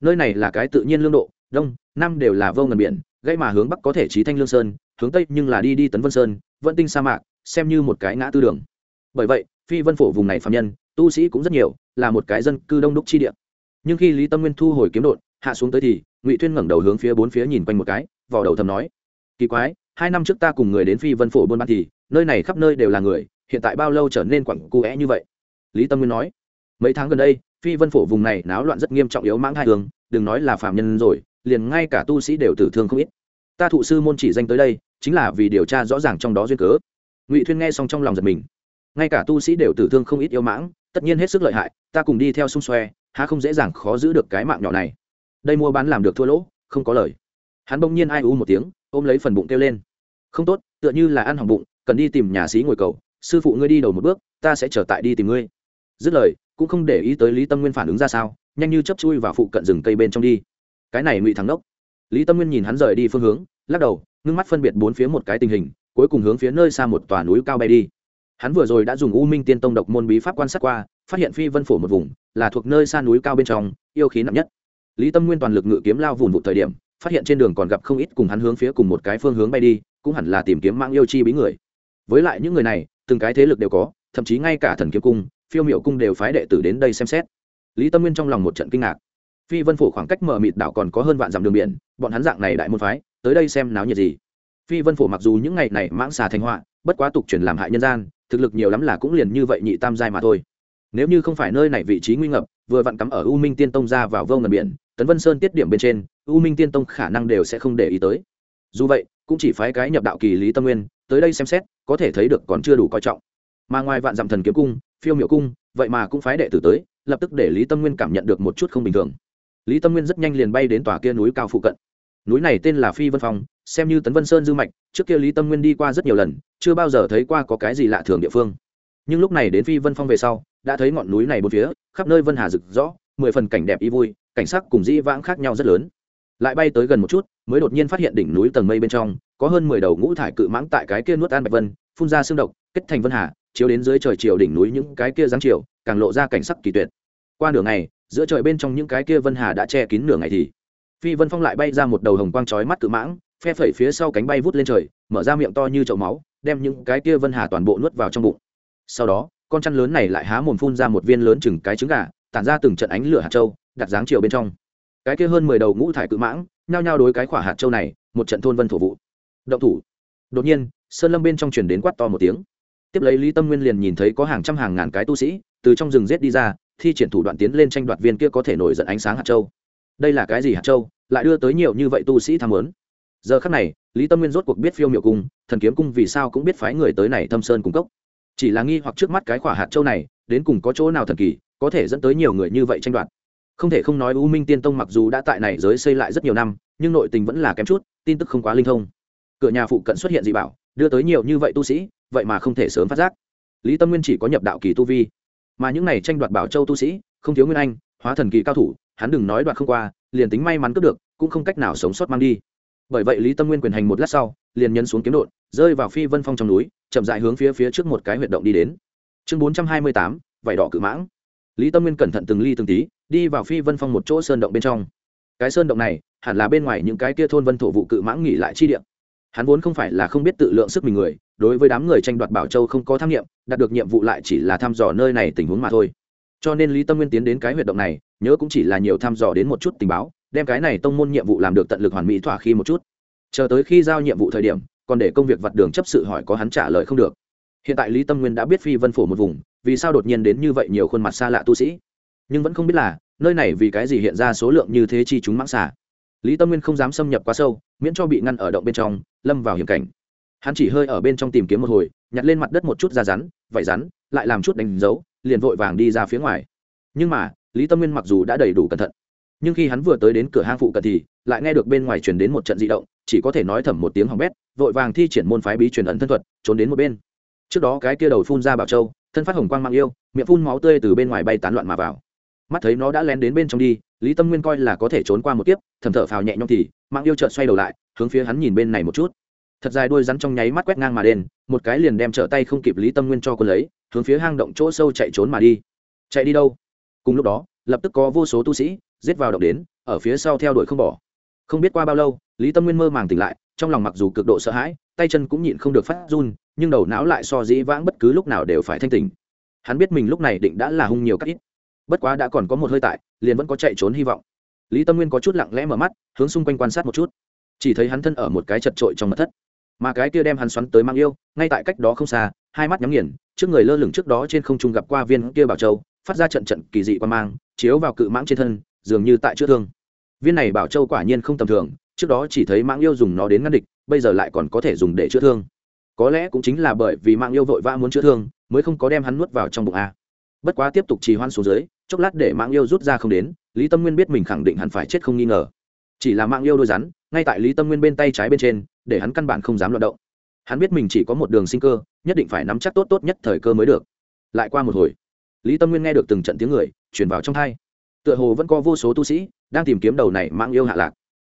Nơi này là cái tự nhiên lương độ, đông, nam đều là vô ngần biển gây mà hướng bắc có thể trí thanh lương sơn, hướng tây nhưng là đi đi tấn vân sơn vận tinh sa mạc, xem như một cái ngã tư đường. Bởi vậy, phi vân phổ vùng này phạm nhân, tu sĩ cũng rất nhiều, là một cái dân cư đông đúc chi địa nhưng khi lý tâm nguyên thu hồi kiếm đột hạ xuống tới thì, ngụy Thuyên ngẩng đầu hướng phía bốn phía nhìn quanh một cái vào đầu thầm nói, kỳ quái, hai năm trước ta cùng người đến phi vân phổ buôn bán thì, nơi này khắp nơi đều là người, hiện tại bao lâu trở nên quặng cu é như vậy? Lý tâm nguyên nói, mấy tháng gần đây, phi vân phổ vùng này náo loạn rất nghiêm trọng yếu mãng hai hướng đừng nói là phạm nhân rồi, liền ngay cả tu sĩ đều tử thương không ít. Ta thụ sư môn chỉ danh tới đây, chính là vì điều tra rõ ràng trong đó duyên cớ. Ngụy thuyên nghe xong trong lòng giật mình. Ngay cả tu sĩ đều tử thương không ít yêu mãng, tất nhiên hết sức lợi hại, ta cùng đi theo xung xoe há không dễ dàng khó giữ được cái mạng nhỏ này. Đây mua bán làm được thua lỗ, không có lời. Hắn bỗng nhiên ai u một tiếng, ôm lấy phần bụng kêu lên. Không tốt, tựa như là ăn hỏng bụng, cần đi tìm nhà sĩ ngồi cầu. Sư phụ ngươi đi đầu một bước, ta sẽ trở tại đi tìm ngươi. Dứt lời, cũng không để ý tới lý tâm nguyên phản ứng ra sao, nhanh như chấp chui vào phụ cận rừng cây bên trong đi. Cái này ngụy thắng đốc lý tâm nguyên nhìn hắn rời đi phương hướng, lắc đầu, ngưng mắt phân biệt bốn phía một cái tình hình, cuối cùng hướng phía nơi xa một tòa núi cao bay đi. Hắn vừa rồi đã dùng u minh tiên tông độc môn bí pháp quan sát qua phát hiện phi vân phổ một vùng, là thuộc nơi xa núi cao bên trong, yêu khí nặng nhất. Lý tâm nguyên toàn lực ngự kiếm lao vùn vụt thời điểm, phát hiện trên đường còn gặp không ít cùng hắn hướng phía cùng một cái phương hướng bay đi, cũng hẳn là tìm kiếm mạng yêu chi bí người. Với lại những người này, từng cái thế lực đều có, thậm chí ngay cả thần kiếm cung, phiêu miệu cung đều phái đệ tử đến đây xem xét. Lý tâm nguyên trong lòng một trận kinh ngạc. Phi vân phổ khoảng cách mở mịt đảo còn có hơn vạn dặm đường biển, bọn hắn dạng này đại môn phái, tới đây xem náo nhiệt gì. Phi vân phổ mặc dù những ngày này mãng xà thành họa, bất quá tục truyền làm hại nhân gian, thực lực nhiều lắm là cũng liền như vậy nhị tam giai mà thôi nếu như không phải nơi này vị trí nguy ngập, vừa vặn cắm ở u minh tiên tông ra vào vô ngần biển, tấn vân sơn tiết điểm bên trên, u minh tiên tông khả năng đều sẽ không để ý tới. Dù vậy, cũng chỉ phái cái nhập đạo kỳ lý tâm nguyên tới đây xem xét, có thể thấy được còn chưa đủ coi trọng. Mà ngoài vạn dặm thần kiếm cung, phiêu miệu cung, vậy mà cũng phái đệ tử tới, lập tức để lý tâm nguyên cảm nhận được một chút không bình thường. Lý tâm nguyên rất nhanh liền bay đến tòa kia núi cao phụ cận. Núi này tên là phi vân phong, xem như tấn vân sơn dư mạch, trước kia lý tâm nguyên đi qua rất nhiều lần, chưa bao giờ thấy qua có cái gì lạ thường địa phương. Nhưng lúc này đến phi vân phong về sau đã thấy ngọn núi này bốn phía, khắp nơi vân hà rực rõ mười phần cảnh đẹp y vui, cảnh sắc cùng dĩ vãng khác nhau rất lớn. Lại bay tới gần một chút, mới đột nhiên phát hiện đỉnh núi tầng mây bên trong, có hơn mười đầu ngũ thải cự mãng tại cái kia nuốt an bạch vân, phun ra xương độc, kết thành vân hà, chiếu đến dưới trời chiều đỉnh núi những cái kia giáng chiều, càng lộ ra cảnh sắc kỳ tuyệt. Qua nửa ngày, giữa trời bên trong những cái kia vân hà đã che kín nửa ngày thì, phi vân phong lại bay ra một đầu hồng quang chói mắt cự mãng, phe phẩy phía sau cánh bay vút lên trời, mở ra miệng to như chậu máu, đem những cái kia vân hà toàn bộ nuốt vào trong bụng. Sau đó con chăn lớn này lại há mồm phun ra một viên lớn chừng cái trứng gà, tản ra từng trận ánh lửa hạt châu, đặt dáng chiều bên trong. Cái kia hơn mười đầu ngũ thải cự mãng, nhao nhao đối cái khỏa hạt châu này, một trận thôn vân thổ vụ. Động thủ. Đột nhiên, sơn lâm bên trong chuyển đến quát to một tiếng. Tiếp lấy lý tâm nguyên liền nhìn thấy có hàng trăm hàng ngàn cái tu sĩ, từ trong rừng rết đi ra, thi triển thủ đoạn tiến lên tranh đoạt viên kia có thể nổi giận ánh sáng hạt châu. Đây là cái gì hạt châu? Lại đưa tới nhiều như vậy tu sĩ tham lớn giờ khắc này, lý tâm nguyên rốt cuộc biết phiêu miệu cung, thần kiếm cung vì sao cũng biết phái người tới này thâm sơn cung cốc chỉ là nghi hoặc trước mắt cái khỏa hạt châu này, đến cùng có chỗ nào thần kỳ, có thể dẫn tới nhiều người như vậy tranh đoạt. Không thể không nói u minh tiên tông mặc dù đã tại này giới xây lại rất nhiều năm, nhưng nội tình vẫn là kém chút, tin tức không quá linh thông. Cửa nhà phụ cận xuất hiện dị bảo, đưa tới nhiều như vậy tu sĩ, vậy mà không thể sớm phát giác. Lý tâm nguyên chỉ có nhập đạo kỳ tu vi, mà những này tranh đoạt bảo châu tu sĩ, không thiếu nguyên anh, hóa thần kỳ cao thủ, hắn đừng nói đoạt không qua, liền tính may mắn cướp được, cũng không cách nào sống sót mang đi. Bởi vậy lý tâm nguyên quyền hành một lát sau, liền nhân xuống kiếm đột rơi vào phi vân phong trong núi chậm dại hướng phía phía trước một cái huyệt động đi đến. Chương bốn trăm hai mươi tám vải đỏ cự mãng. Lý tâm nguyên cẩn thận từng ly từng tí, đi vào phi vân phong một chỗ sơn động bên trong. Cái sơn động này, hẳn là bên ngoài những cái kia thôn vân thổ vụ cự mãng nghỉ lại chi điện hắn vốn không phải là không biết tự lượng sức mình người, đối với đám người tranh đoạt bảo châu không có tham nghiệm, đạt được nhiệm vụ lại chỉ là thăm dò nơi này tình huống mà thôi. Cho nên lý tâm nguyên tiến đến cái huyệt động này, nhớ cũng chỉ là nhiều thăm dò đến một chút tình báo, đem cái này tông môn nhiệm vụ làm được tận lực hoàn mỹ thỏa khi một chút. Chờ tới khi giao nhiệm vụ thời điểm còn để công việc vặt đường chấp sự hỏi có hắn trả lời không được. Hiện tại lý tâm nguyên đã biết phi vân phổ một vùng, vì sao đột nhiên đến như vậy nhiều khuôn mặt xa lạ tu sĩ? Nhưng vẫn không biết là, nơi này vì cái gì hiện ra số lượng như thế chi chúng mãng xả lý tâm nguyên không dám xâm nhập quá sâu, miễn cho bị ngăn ở động bên trong, lâm vào hiểm cảnh. Hắn chỉ hơi ở bên trong tìm kiếm một hồi, nhặt lên mặt đất một chút da rắn vải rắn, lại làm chút đánh dấu, liền vội vàng đi ra phía ngoài. Nhưng mà, lý tâm nguyên mặc dù đã đầy đủ cẩn thận, nhưng khi hắn vừa tới đến cửa hang phụ cận thì, lại nghe được bên ngoài truyền đến một trận di động, chỉ có thể nói thầm một tiếng hỏng bét vội vàng thi triển môn phái bí truyền ẩn thân thuật, trốn đến một bên. Trước đó cái kia đầu phun ra bảo châu, thân phát hồng quang mang yêu, miệng phun máu tươi từ bên ngoài bay tán loạn mà vào. Mắt thấy nó đã lén đến bên trong đi, lý tâm nguyên coi là có thể trốn qua một kiếp, thầm thở phào nhẹ nhõm thì mang yêu chợt xoay đầu lại, hướng phía hắn nhìn bên này một chút. Thật dài đuôi rắn trong nháy mắt quét ngang mà đền, một cái liền đem trở tay không kịp lý tâm nguyên cho quân lấy, hướng phía hang động chỗ sâu chạy trốn mà đi. Chạy đi đâu? Cùng lúc đó, lập tức có vô số tu sĩ giết vào động đến, ở phía sau theo đuổi không bỏ. Không biết qua bao lâu lý tâm nguyên mơ màng tỉnh lại, trong lòng mặc dù cực độ sợ hãi, tay chân cũng nhịn không được phát run, nhưng đầu não lại so dĩ vãng bất cứ lúc nào đều phải thanh tỉnh. Hắn biết mình lúc này định đã là hung nhiều cách ít. Bất quá đã còn có một hơi tại, liền vẫn có chạy trốn hy vọng. Lý tâm nguyên có chút lặng lẽ mở mắt, hướng xung quanh quan sát một chút. Chỉ thấy hắn thân ở một cái chật trội trong mật thất. Mà cái kia đem hắn xoắn tới mang yêu, ngay tại cách đó không xa, hai mắt nhắm nghiền, trước người lơ lửng trước đó trên không trung gặp qua viên kia bảo châu, phát ra trận trận kỳ dị quan mang, chiếu vào cự mãng trên thân, dường như tại chữa thương. Viên này bảo châu quả nhiên không tầm thường trước đó chỉ thấy Mạng yêu dùng nó đến ngăn địch, bây giờ lại còn có thể dùng để chữa thương. Có lẽ cũng chính là bởi vì mạng yêu vội vã muốn chữa thương, mới không có đem hắn nuốt vào trong bụng a. Bất quá tiếp tục trì hoãn xuống dưới, chốc lát để mạng yêu rút ra không đến, lý tâm nguyên biết mình khẳng định hẳn phải chết không nghi ngờ. Chỉ là mạng yêu đôi rắn, ngay tại lý tâm nguyên bên tay trái bên trên, để hắn căn bản không dám loạt động. Hắn biết mình chỉ có một đường sinh cơ, nhất định phải nắm chắc tốt tốt nhất thời cơ mới được. Lại qua một hồi, lý tâm nguyên nghe được từng trận tiếng người chuyển vào trong thai. Tựa hồ vẫn có vô số tu sĩ đang tìm kiếm đầu này mạng yêu hạ lạc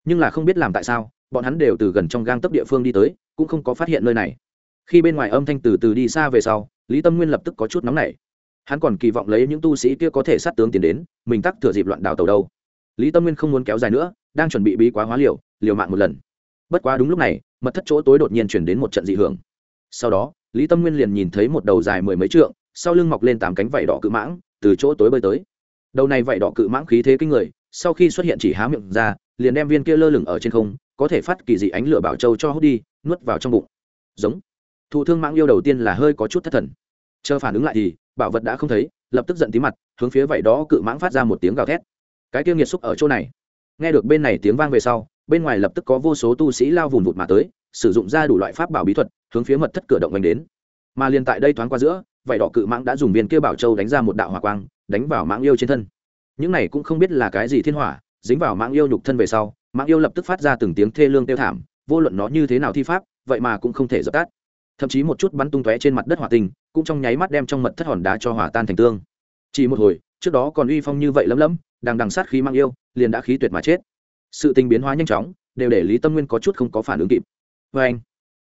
nhưng là không biết làm tại sao, bọn hắn đều từ gần trong gang tấp địa phương đi tới, cũng không có phát hiện nơi này. Khi bên ngoài âm thanh từ từ đi xa về sau, lý tâm nguyên lập tức có chút nóng nảy. Hắn còn kỳ vọng lấy những tu sĩ kia có thể sát tướng tiến đến, mình tắc thừa dịp loạn đào tàu đâu. Lý tâm nguyên không muốn kéo dài nữa, đang chuẩn bị bí quá hóa liều liều mạng một lần. Bất quá đúng lúc này, mật thất chỗ tối đột nhiên chuyển đến một trận dị hưởng. Sau đó, lý tâm nguyên liền nhìn thấy một đầu dài mười mấy trượng, sau lưng mọc lên tám cánh vảy đỏ cự mãng, từ chỗ tối bơi tới. Đầu này vảy đỏ cự mãng khí thế kinh người, sau khi xuất hiện chỉ há miệng ra liền đem viên kia lơ lửng ở trên không, có thể phát kỳ dị ánh lửa bảo châu cho hút đi, nuốt vào trong bụng. Giống. Thụ thương mãng yêu đầu tiên là hơi có chút thất thần. Chờ phản ứng lại thì, bảo vật đã không thấy, lập tức giận tí mặt, hướng phía vậy đó cự mãng phát ra một tiếng gào thét. Cái kia nghiệt xúc ở chỗ này. Nghe được bên này tiếng vang về sau, bên ngoài lập tức có vô số tu sĩ lao vùng vụt mà tới, sử dụng ra đủ loại pháp bảo bí thuật, hướng phía mật thất cửa động đánh đến. Mà liền tại đây thoáng qua giữa, vậy đỏ cự mãng đã dùng viên kia bảo châu đánh ra một đạo hỏa quang, đánh vào mãng yêu trên thân. Những này cũng không biết là cái gì thiên hỏa dính vào mạng yêu nhục thân về sau mạng yêu lập tức phát ra từng tiếng thê lương tiêu thảm, vô luận nó như thế nào thi pháp, vậy mà cũng không thể dập tắt. Thậm chí một chút bắn tung tóe trên mặt đất hỏa tinh, cũng trong nháy mắt đem trong mật thất hòn đá cho hỏa tan thành tương. Chỉ một hồi, trước đó còn uy phong như vậy lấm lấm, đang đằng sát khí mang yêu, liền đã khí tuyệt mà chết. Sự tình biến hóa nhanh chóng, đều để lý tâm nguyên có chút không có phản ứng kịp. Vê anh,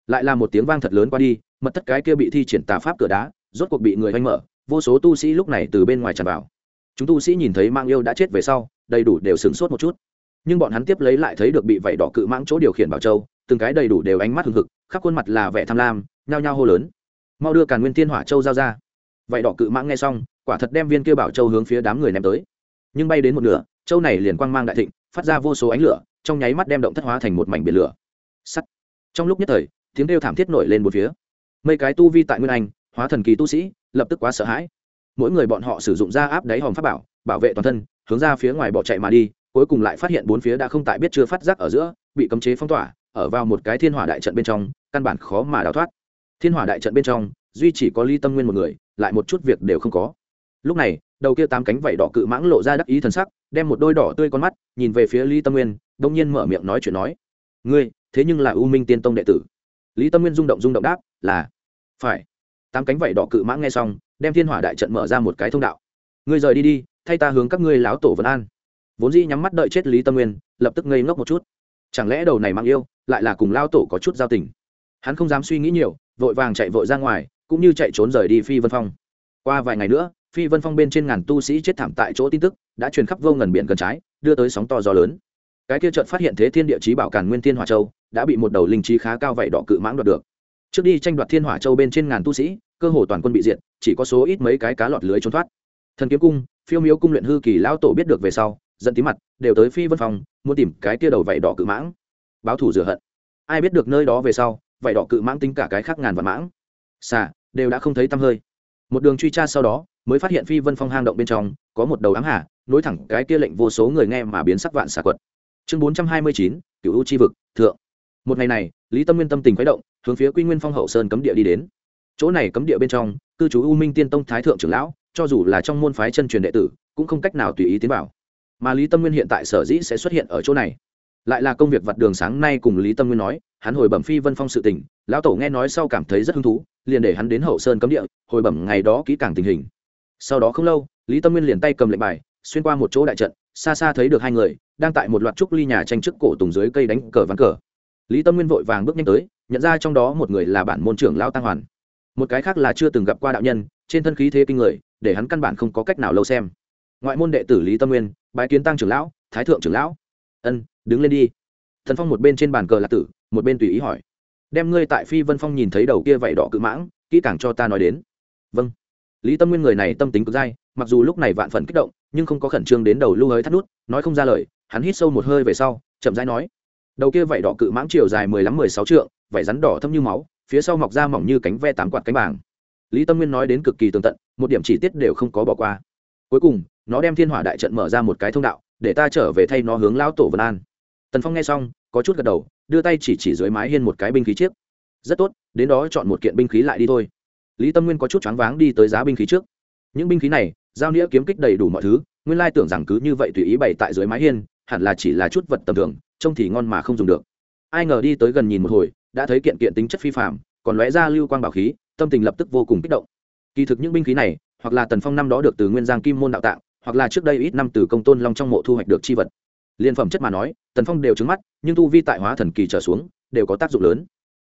lại là một tiếng vang thật lớn qua đi, mật thất cái kia bị thi triển tà pháp cửa đá, rốt cuộc bị người oanh mở, vô số tu sĩ lúc này từ bên ngoài tràn vào. Chúng tu sĩ nhìn thấy mang yêu đã chết về sau đầy đủ đều sửng sốt một chút. Nhưng bọn hắn tiếp lấy lại thấy được bị vảy đỏ cự mãng chỗ điều khiển bảo châu, từng cái đầy đủ đều ánh mắt hừng hực, khắp khuôn mặt là vẻ tham lam, nhao nhao hô lớn. Mau đưa càn nguyên thiên hỏa châu giao ra. Vảy đỏ cự mãng nghe xong, quả thật đem viên kia bảo châu hướng phía đám người ném tới. Nhưng bay đến một nửa, châu này liền quang mang đại thịnh, phát ra vô số ánh lửa, trong nháy mắt đem động thất hóa thành một mảnh biển lửa. Sắt. Trong lúc nhất thời, tiếng kêu thảm thiết nổi lên một phía. Mấy cái tu vi tại nguyên anh, hóa thần kỳ tu sĩ, lập tức quá sợ hãi. Mỗi người bọn họ sử dụng ra áp đáy hòm pháp bảo bảo vệ toàn thân hướng ra phía ngoài bỏ chạy mà đi, cuối cùng lại phát hiện bốn phía đã không tại biết chưa phát giác ở giữa, bị cấm chế phong tỏa, ở vào một cái thiên hỏa đại trận bên trong, căn bản khó mà đào thoát. Thiên hỏa đại trận bên trong, duy chỉ có ly tâm nguyên một người, lại một chút việc đều không có. Lúc này, đầu kia tám cánh vảy đỏ cự mãng lộ ra đắc ý thần sắc, đem một đôi đỏ tươi con mắt nhìn về phía ly tâm nguyên, đông nhiên mở miệng nói chuyện nói, ngươi, thế nhưng là u minh tiên tông đệ tử. Lý tâm nguyên rung động rung động đáp, là. Phải. Tám cánh vảy đỏ cự mãng nghe xong, đem thiên hỏa đại trận mở ra một cái thông đạo. Ngươi rời đi đi thay ta hướng các ngươi láo tổ vân an. Vốn dĩ nhắm mắt đợi chết lý tâm nguyên, lập tức ngây ngốc một chút. Chẳng lẽ đầu này mang yêu, lại là cùng lao tổ có chút giao tình? Hắn không dám suy nghĩ nhiều, vội vàng chạy vội ra ngoài, cũng như chạy trốn rời đi phi vân phong. Qua vài ngày nữa, phi vân phong bên trên ngàn tu sĩ chết thảm tại chỗ tin tức, đã truyền khắp vô ngần biển gần trái, đưa tới sóng to gió lớn. Cái kia chợt phát hiện thế thiên địa chí bảo càn nguyên thiên hòa châu, đã bị một đầu linh trí khá cao vậy đỏ cự mãng đoạt được. Trước đi tranh đoạt thiên hỏa châu bên trên ngàn tu sĩ, cơ hồ toàn quân bị diệt, chỉ có số ít mấy cái cá lọt lưới trốn thoát. Thần kiếm cung phiêu miếu cung luyện hư kỳ lão tổ biết được về sau dẫn tí mặt, đều tới phi vân phòng, muốn tìm cái kia đầu vảy đỏ cự mãng. Báo thủ rửa hận. Ai biết được nơi đó về sau, vảy đỏ cự mãng tính cả cái khác ngàn vạn mãng. Xả đều đã không thấy tăm hơi. Một đường truy tra sau đó, mới phát hiện phi vân phong hang động bên trong, có một đầu ám hà, nối thẳng cái kia lệnh vô số người nghe mà biến sắc vạn xà quật. Chương bốn trăm hai mươi chín cựu u chi vực, thượng. Một ngày này, lý tâm nguyên tâm tình khuấy động, hướng phía quy nguyên phong hậu sơn cấm địa đi đến. Chỗ này cấm địa bên trong, cư trú u minh tiên tông thái thượng trưởng lão cho dù là trong môn phái chân truyền đệ tử, cũng không cách nào tùy ý tiến vào. Mà lý tâm nguyên hiện tại sở dĩ sẽ xuất hiện ở chỗ này, lại là công việc vặt đường sáng nay cùng lý tâm nguyên nói, hắn hồi bẩm phi vân phong sự tình, lão tổ nghe nói sau cảm thấy rất hứng thú, liền để hắn đến hậu sơn cấm địa, hồi bẩm ngày đó kỹ càng tình hình. Sau đó không lâu, lý tâm nguyên liền tay cầm lệnh bài, xuyên qua một chỗ đại trận, xa xa thấy được hai người, đang tại một loạt trúc ly nhà tranh trước cổ tùng dưới cây đánh cờ ván cờ. Lý tâm nguyên vội vàng bước nhanh tới, nhận ra trong đó một người là bản môn trưởng lao tăng hoàn một cái khác là chưa từng gặp qua đạo nhân, trên thân khí thế kinh người, để hắn căn bản không có cách nào lâu xem. Ngoại môn đệ tử lý tâm nguyên, bái kiến tăng trưởng lão, thái thượng trưởng lão. Ân, đứng lên đi. Thần phong một bên trên bàn cờ lạc tử, một bên tùy ý hỏi. Đem ngươi tại phi vân phong nhìn thấy đầu kia vảy đỏ cự mãng, kỹ càng cho ta nói đến. Vâng. Lý tâm nguyên người này tâm tính cực dai, mặc dù lúc này vạn phần kích động, nhưng không có khẩn trương đến đầu lưu hơi thắt nút, nói không ra lời, hắn hít sâu một hơi về sau, chậm rãi nói. Đầu kia vảy đỏ cự mãng chiều dài mười lăm mười sáu trượng, vảy rắn đỏ thâm như máu phía sau mọc ra mỏng như cánh ve tám quạt cánh bảng lý tâm nguyên nói đến cực kỳ tường tận, một điểm chỉ tiết đều không có bỏ qua. Cuối cùng, nó đem thiên hỏa đại trận mở ra một cái thông đạo, để ta trở về thay nó hướng lão tổ vân an. Tần phong nghe xong, có chút gật đầu, đưa tay chỉ chỉ dưới mái hiên một cái binh khí chiếc rất tốt, đến đó chọn một kiện binh khí lại đi thôi. Lý tâm nguyên có chút choáng váng đi tới giá binh khí trước. Những binh khí này, giao nghĩa kiếm kích đầy đủ mọi thứ, nguyên lai tưởng rằng cứ như vậy tùy ý bày tại dưới mái hiên, hẳn là chỉ là chút vật tầm thường, trông thì ngon mà không dùng được. Ai ngờ đi tới gần nhìn một hồi đã thấy kiện kiện tính chất phi phạm còn lóe ra lưu quang bảo khí, tâm tình lập tức vô cùng kích động. Kỳ thực những binh khí này, hoặc là tần phong năm đó được từ nguyên giang kim môn đạo tạng, hoặc là trước đây ít năm từ công tôn long trong mộ thu hoạch được chi vật. Liên phẩm chất mà nói, tần phong đều trứng mắt, nhưng tu vi tại hóa thần kỳ trở xuống, đều có tác dụng lớn.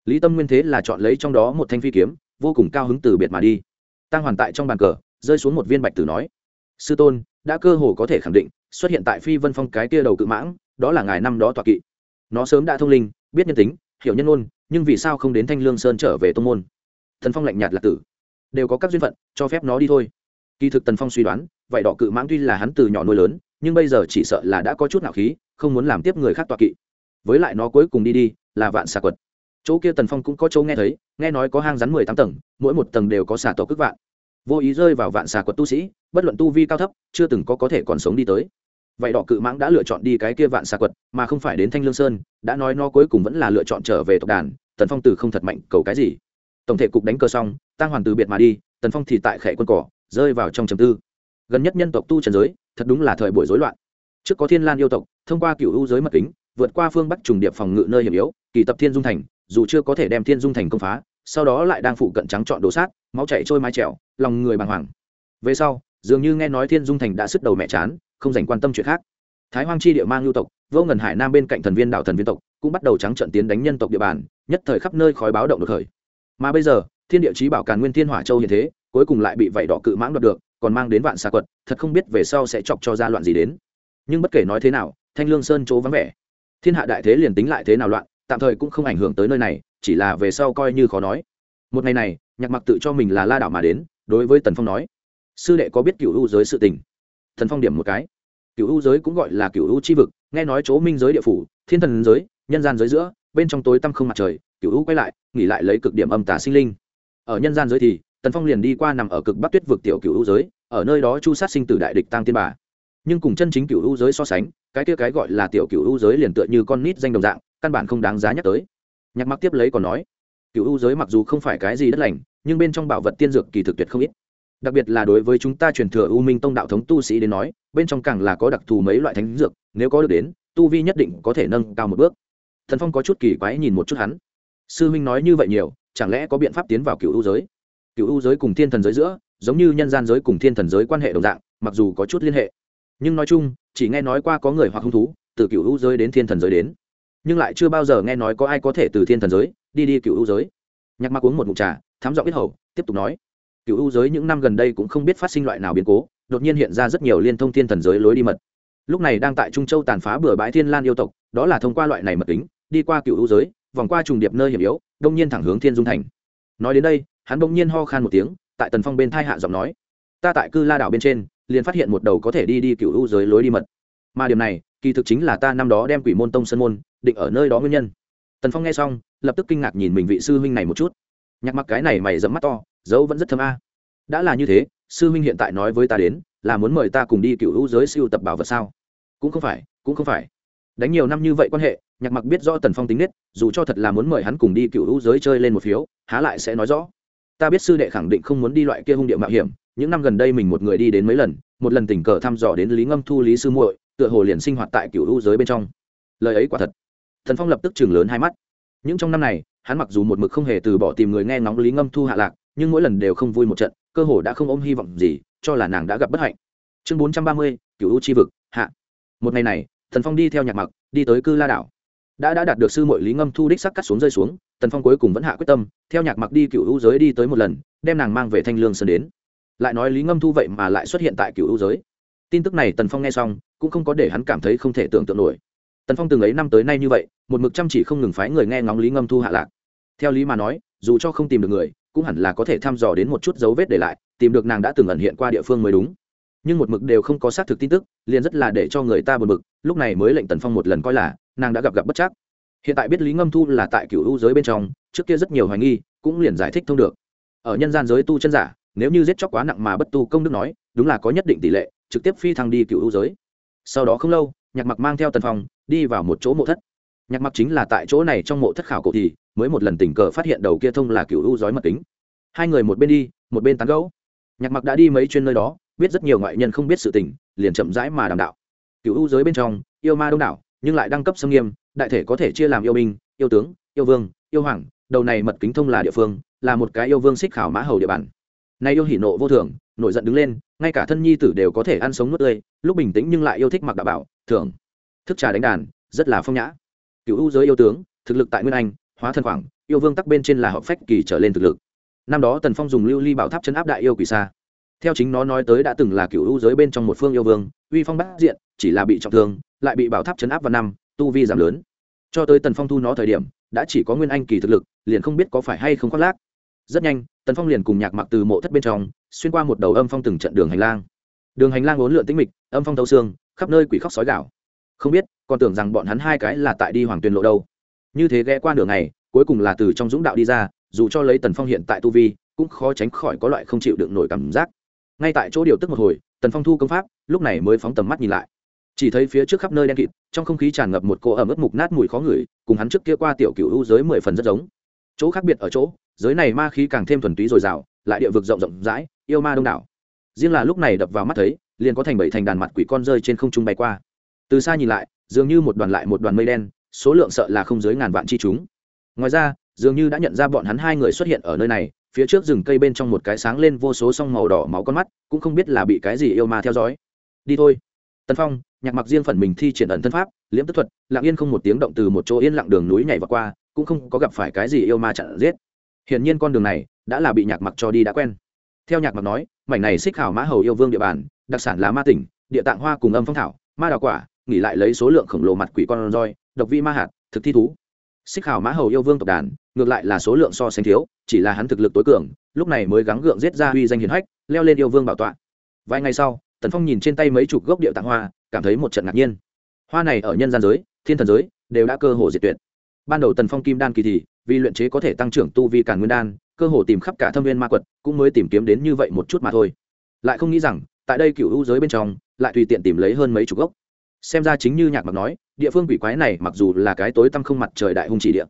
Lý tâm nguyên thế là chọn lấy trong đó một thanh phi kiếm, vô cùng cao hứng từ biệt mà đi. Tăng hoàn tại trong bàn cờ, rơi xuống một viên bạch tử nói, sư tôn, đã cơ hồ có thể khẳng định, xuất hiện tại phi vân phong cái kia đầu cự mãng, đó là ngài năm đó tọa kỵ. Nó sớm đã thông linh, biết nhân tính hiểu nhân ôn nhưng vì sao không đến thanh lương sơn trở về tô n môn? Thần phong lạnh nhạt là tử. Đều có các duyên phận, cho phép nó đi thôi. Kỳ thực tần phong suy đoán vậy đỏ cự mãng tuy là hắn từ nhỏ nuôi lớn, nhưng bây giờ chỉ sợ là đã có chút nạo khí, không muốn làm tiếp người khác tọa kỵ. Với lại nó cuối cùng đi đi, là vạn xà quật. Chỗ kia tần phong cũng có chỗ nghe thấy, nghe nói có hang rắn mười tám tầng, mỗi một tầng đều có xà tổ cước vạn. Vô ý rơi vào vạn xà quật tu sĩ, bất luận tu vi cao thấp, chưa từng có có thể còn sống đi tới vậy đỏ cự mãng đã lựa chọn đi cái kia vạn xà quật, mà không phải đến thanh lương sơn, đã nói nó cuối cùng vẫn là lựa chọn trở về tộc đàn, tần phong từ không thật mạnh, cầu cái gì? Tổng thể cục đánh cơ xong tăng hoàn từ biệt mà đi, tần phong thì tại khệ quân cỏ, rơi vào trong trầm tư. Gần nhất nhân tộc tu trần giới, thật đúng là thời buổi rối loạn. Trước có thiên lan yêu tộc, thông qua cựu u giới mật kính, vượt qua phương bắc trùng điệp phòng ngự nơi hiểm yếu, kỳ tập thiên dung thành, dù chưa có thể đem thiên dung thành công phá, sau đó lại đang phụ cận trắng chọn đồ sát, máu chảy trôi mái trèo, lòng người bàng hoàng. Về sau, dường như nghe nói thiên dung thành đã sứt đầu mẹ chán không dành quan tâm chuyện khác. Thái hoang chi địa mang lưu tộc, vô ngần hải nam bên cạnh thần viên đảo thần viên tộc, cũng bắt đầu trắng trận tiến đánh nhân tộc địa bàn, nhất thời khắp nơi khói báo động được khởi. Mà bây giờ, thiên địa chí bảo càn nguyên thiên hỏa châu hiện thế, cuối cùng lại bị vảy đỏ cự mãng đoạt được, còn mang đến vạn xà quật, thật không biết về sau sẽ chọc cho ra loạn gì đến. Nhưng bất kể nói thế nào, thanh lương sơn chỗ vắng vẻ. Thiên hạ đại thế liền tính lại thế nào loạn, tạm thời cũng không ảnh hưởng tới nơi này, chỉ là về sau coi như khó nói. Một ngày này, nhạc mặc tự cho mình là la đảo mà đến, đối với tần phong nói, sư đệ có biết cựu u giới sự tình? Thần phong điểm một cái. Cựu u giới cũng gọi là cựu u chi vực, nghe nói chỗ minh giới địa phủ, thiên thần giới, nhân gian giới giữa, bên trong tối tăm không mặt trời cựu u quay lại, nghỉ lại lấy cực điểm âm tả sinh linh. Ở nhân gian giới thì, tần phong liền đi qua nằm ở cực bắc tuyết vực tiểu cựu u giới, ở nơi đó chu sát sinh tử đại địch tăng tiên bà. Nhưng cùng chân chính cựu u giới so sánh, cái kia cái gọi là tiểu cựu u giới liền tựa như con nít danh đồng dạng, căn bản không đáng giá nhắc tới. Nhạc mặc tiếp lấy còn nói cựu u giới mặc dù không phải cái gì đất lành, nhưng bên trong bảo vật tiên dược kỳ thực tuyệt không ít đặc biệt là đối với chúng ta truyền thừa u minh tông đạo thống tu sĩ đến nói, bên trong càng là có đặc thù mấy loại thánh dược, nếu có được đến, tu vi nhất định có thể nâng cao một bước. Thần phong có chút kỳ quái nhìn một chút hắn. Sư huynh nói như vậy nhiều, chẳng lẽ có biện pháp tiến vào cựu u giới? Cựu u giới cùng thiên thần giới giữa, giống như nhân gian giới cùng thiên thần giới quan hệ đồng dạng, mặc dù có chút liên hệ. Nhưng nói chung, chỉ nghe nói qua có người hoặc hung thú, từ cựu U giới đến thiên thần giới đến. Nhưng lại chưa bao giờ nghe nói có ai có thể từ thiên thần giới, đi đi cựu U giới. Nhạc mặc uống một mụn trà thám giọng biết hầu, tiếp tục nói cựu u giới những năm gần đây cũng không biết phát sinh loại nào biến cố, đột nhiên hiện ra rất nhiều liên thông thiên thần giới lối đi mật. Lúc này đang tại trung châu tàn phá bừa bãi thiên lan yêu tộc, đó là thông qua loại này mật tính đi qua cựu u giới, vòng qua trùng điệp nơi hiểm yếu, đông nhiên thẳng hướng thiên dung thành. Nói đến đây, hắn bỗng nhiên ho khan một tiếng, tại tần phong bên thai hạ giọng nói, ta tại cư la đảo bên trên, liền phát hiện một đầu có thể đi đi cựu u giới lối đi mật. Mà điểm này, kỳ thực chính là ta năm đó đem quỷ môn tông sơn môn, định ở nơi đó nguyên nhân. Tần phong nghe xong, lập tức kinh ngạc nhìn mình vị sư huynh này một chút. Nhạc mặc cái này mày dẫm mắt to dấu vẫn rất thâm a. Đã là như thế, sư huynh hiện tại nói với ta đến, là muốn mời ta cùng đi cựu hữu giới siêu tập bảo vật sao? Cũng không phải, cũng không phải. Đánh nhiều năm như vậy quan hệ, nhạc mặc biết rõ tần phong tính nết, dù cho thật là muốn mời hắn cùng đi cựu hữu giới chơi lên một phiếu, há lại sẽ nói rõ. Ta biết sư đệ khẳng định không muốn đi loại kia hung địa mạo hiểm, những năm gần đây mình một người đi đến mấy lần, một lần tình cờ thăm dò đến lý ngâm thu, lý sư muội, tựa hồ liền sinh hoạt tại cựu hữu giới bên trong. Lời ấy quả thật. Thần phong lập tức chừng lớn hai mắt. Những trong năm này, hắn mặc dù một mực không hề từ bỏ tìm người nghe ngóng lý ngâm thu hạ lạc nhưng mỗi lần đều không vui một trận, cơ hồ đã không ôm hy vọng gì, cho là nàng đã gặp bất hạnh. Chương bốn trăm ba mươi cựu u chi vực, hạ. Một ngày này thần phong đi theo nhạc mặc, đi tới cư la đảo. Đã đã đạt được sư mội lý ngâm thu đích sắc cắt xuống rơi xuống, tần phong cuối cùng vẫn hạ quyết tâm, theo nhạc mặc đi cựu u giới đi tới một lần, đem nàng mang về thanh lương sơn đến. Lại nói lý ngâm thu vậy mà lại xuất hiện tại cựu u giới. Tin tức này tần phong nghe xong, cũng không có để hắn cảm thấy không thể tưởng tượng nổi. Tần phong từng ấy năm tới nay như vậy, một mực chăm chỉ không ngừng phái người nghe ngóng lý ngâm thu hạ lạc. Theo lý mà nói, dù cho không tìm được người cũng hẳn là có thể thăm dò đến một chút dấu vết để lại, tìm được nàng đã từng ẩn hiện qua địa phương mới đúng. Nhưng một mực đều không có xác thực tin tức, liền rất là để cho người ta buồn mực. lúc này mới lệnh tần phong một lần coi là, nàng đã gặp gặp bất chắc. Hiện tại biết lý ngâm thu là tại cựu u giới bên trong, trước kia rất nhiều hoài nghi, cũng liền giải thích thông được. Ở nhân gian giới tu chân giả, nếu như giết chóc quá nặng mà bất tu công đức nói, đúng là có nhất định tỷ lệ, trực tiếp phi thăng đi cựu u giới. Sau đó không lâu, nhạc mặc mang theo tần phong, đi vào một chỗ mộ thất nhạc mặc chính là tại chỗ này trong mộ thất khảo cổ thì, mới một lần tình cờ phát hiện đầu kia thông là cựu u giói mật kính. Hai người một bên đi, một bên tán gẫu. Nhạc mặc đã đi mấy chuyên nơi đó, biết rất nhiều ngoại nhân không biết sự tình, liền chậm rãi mà đàm đạo. Cựu u giới bên trong, yêu ma đông đảo, nhưng lại đăng cấp xâm nghiêm, đại thể có thể chia làm yêu binh, yêu tướng, yêu vương, yêu hoàng, đầu này mật kính thông là địa phương, là một cái yêu vương xích khảo mã hầu địa bàn. Nay yêu hỉ nộ vô thường, nổi giận đứng lên, ngay cả thân nhi tử đều có thể ăn sống nuốt tươi, lúc bình tĩnh nhưng lại yêu thích mặc đạo bảo thường thức trà đánh đàn, rất là phong nhã cựu u giới yêu tướng, thực lực tại nguyên anh, hóa thân khoảng yêu vương tắc bên trên là họ phách kỳ trở lên thực lực. Năm đó tần phong dùng lưu ly bảo tháp chấn áp đại yêu quỷ xa. Theo chính nó nói tới đã từng là cựu u giới bên trong một phương yêu vương, uy phong bát diện, chỉ là bị trọng thương, lại bị bảo tháp chấn áp vào năm, tu vi giảm lớn. Cho tới tần phong thu nó thời điểm, đã chỉ có nguyên anh kỳ thực lực, liền không biết có phải hay không khoác lác. Rất nhanh, tần phong liền cùng nhạc mặc từ mộ thất bên trong, xuyên qua một đầu âm phong từng trận đường hành lang. Đường hành lang bốn lượn tĩnh mịch, âm phong thâu xương, khắp nơi quỷ khóc sói gạo không biết còn tưởng rằng bọn hắn hai cái là tại đi hoàng tuyên lộ đâu. Như thế ghé qua đường này cuối cùng là từ trong dũng đạo đi ra, dù cho lấy tần phong hiện tại tu vi, cũng khó tránh khỏi có loại không chịu đựng nổi cảm giác. Ngay tại chỗ điều tức một hồi, tần phong thu công pháp, lúc này mới phóng tầm mắt nhìn lại. Chỉ thấy phía trước khắp nơi đen kịt, trong không khí tràn ngập một cỗ ẩm ướt mục nát mùi khó ngửi, cùng hắn trước kia qua tiểu cựu u giới mười phần rất giống. Chỗ khác biệt ở chỗ, giới này ma khí càng thêm thuần túy dồi dào, lại địa vực rộng rộng rãi, yêu ma đông đảo. Riêng là lúc này đập vào mắt thấy, liền có thành bảy thành đàn mặt quỷ con rơi trên không trung bay qua từ xa nhìn lại, dường như một đoàn lại một đoàn mây đen, số lượng sợ là không dưới ngàn vạn chi chúng. Ngoài ra, dường như đã nhận ra bọn hắn hai người xuất hiện ở nơi này, phía trước rừng cây bên trong một cái sáng lên vô số song màu đỏ máu con mắt, cũng không biết là bị cái gì yêu ma theo dõi. Đi thôi. Tân phong, nhạc mặc riêng phần mình thi triển ẩn thân pháp, liễm tức thuật, lặng yên không một tiếng động từ một chỗ yên lặng đường núi nhảy vào qua, cũng không có gặp phải cái gì yêu ma chặn giết. Hiển nhiên con đường này đã là bị nhạc mặc cho đi đã quen. Theo nhạc mặc nói, mảnh này xích hào mã hầu yêu vương địa bàn, đặc sản là ma tỉnh, địa tạng hoa cùng âm phong thảo, ma đào quả nghỉ lại lấy số lượng khổng lồ mặt quỷ con roi, độc vi ma hạt, thực thi thú. Xích hào mã hầu yêu vương tộc đàn, ngược lại là số lượng so sánh thiếu, chỉ là hắn thực lực tối cường, lúc này mới gắng gượng giết ra uy danh hiền hách, leo lên yêu vương bảo tọa. Vài ngày sau, tần phong nhìn trên tay mấy chục gốc điệu tạng hoa, cảm thấy một trận ngạc nhiên. Hoa này ở nhân gian giới, thiên thần giới, đều đã cơ hồ diệt tuyệt. Ban đầu tần phong kim đan kỳ thì, vì luyện chế có thể tăng trưởng tu vi càn nguyên đan, cơ hồ tìm khắp cả thâm viên ma quật, cũng mới tìm kiếm đến như vậy một chút mà thôi. Lại không nghĩ rằng, tại đây cựu hữu giới bên trong, lại tùy tiện tìm lấy hơn mấy chục gốc xem ra chính như nhạc mặc nói, địa phương quỷ quái này mặc dù là cái tối tăm không mặt trời đại hung chỉ địa,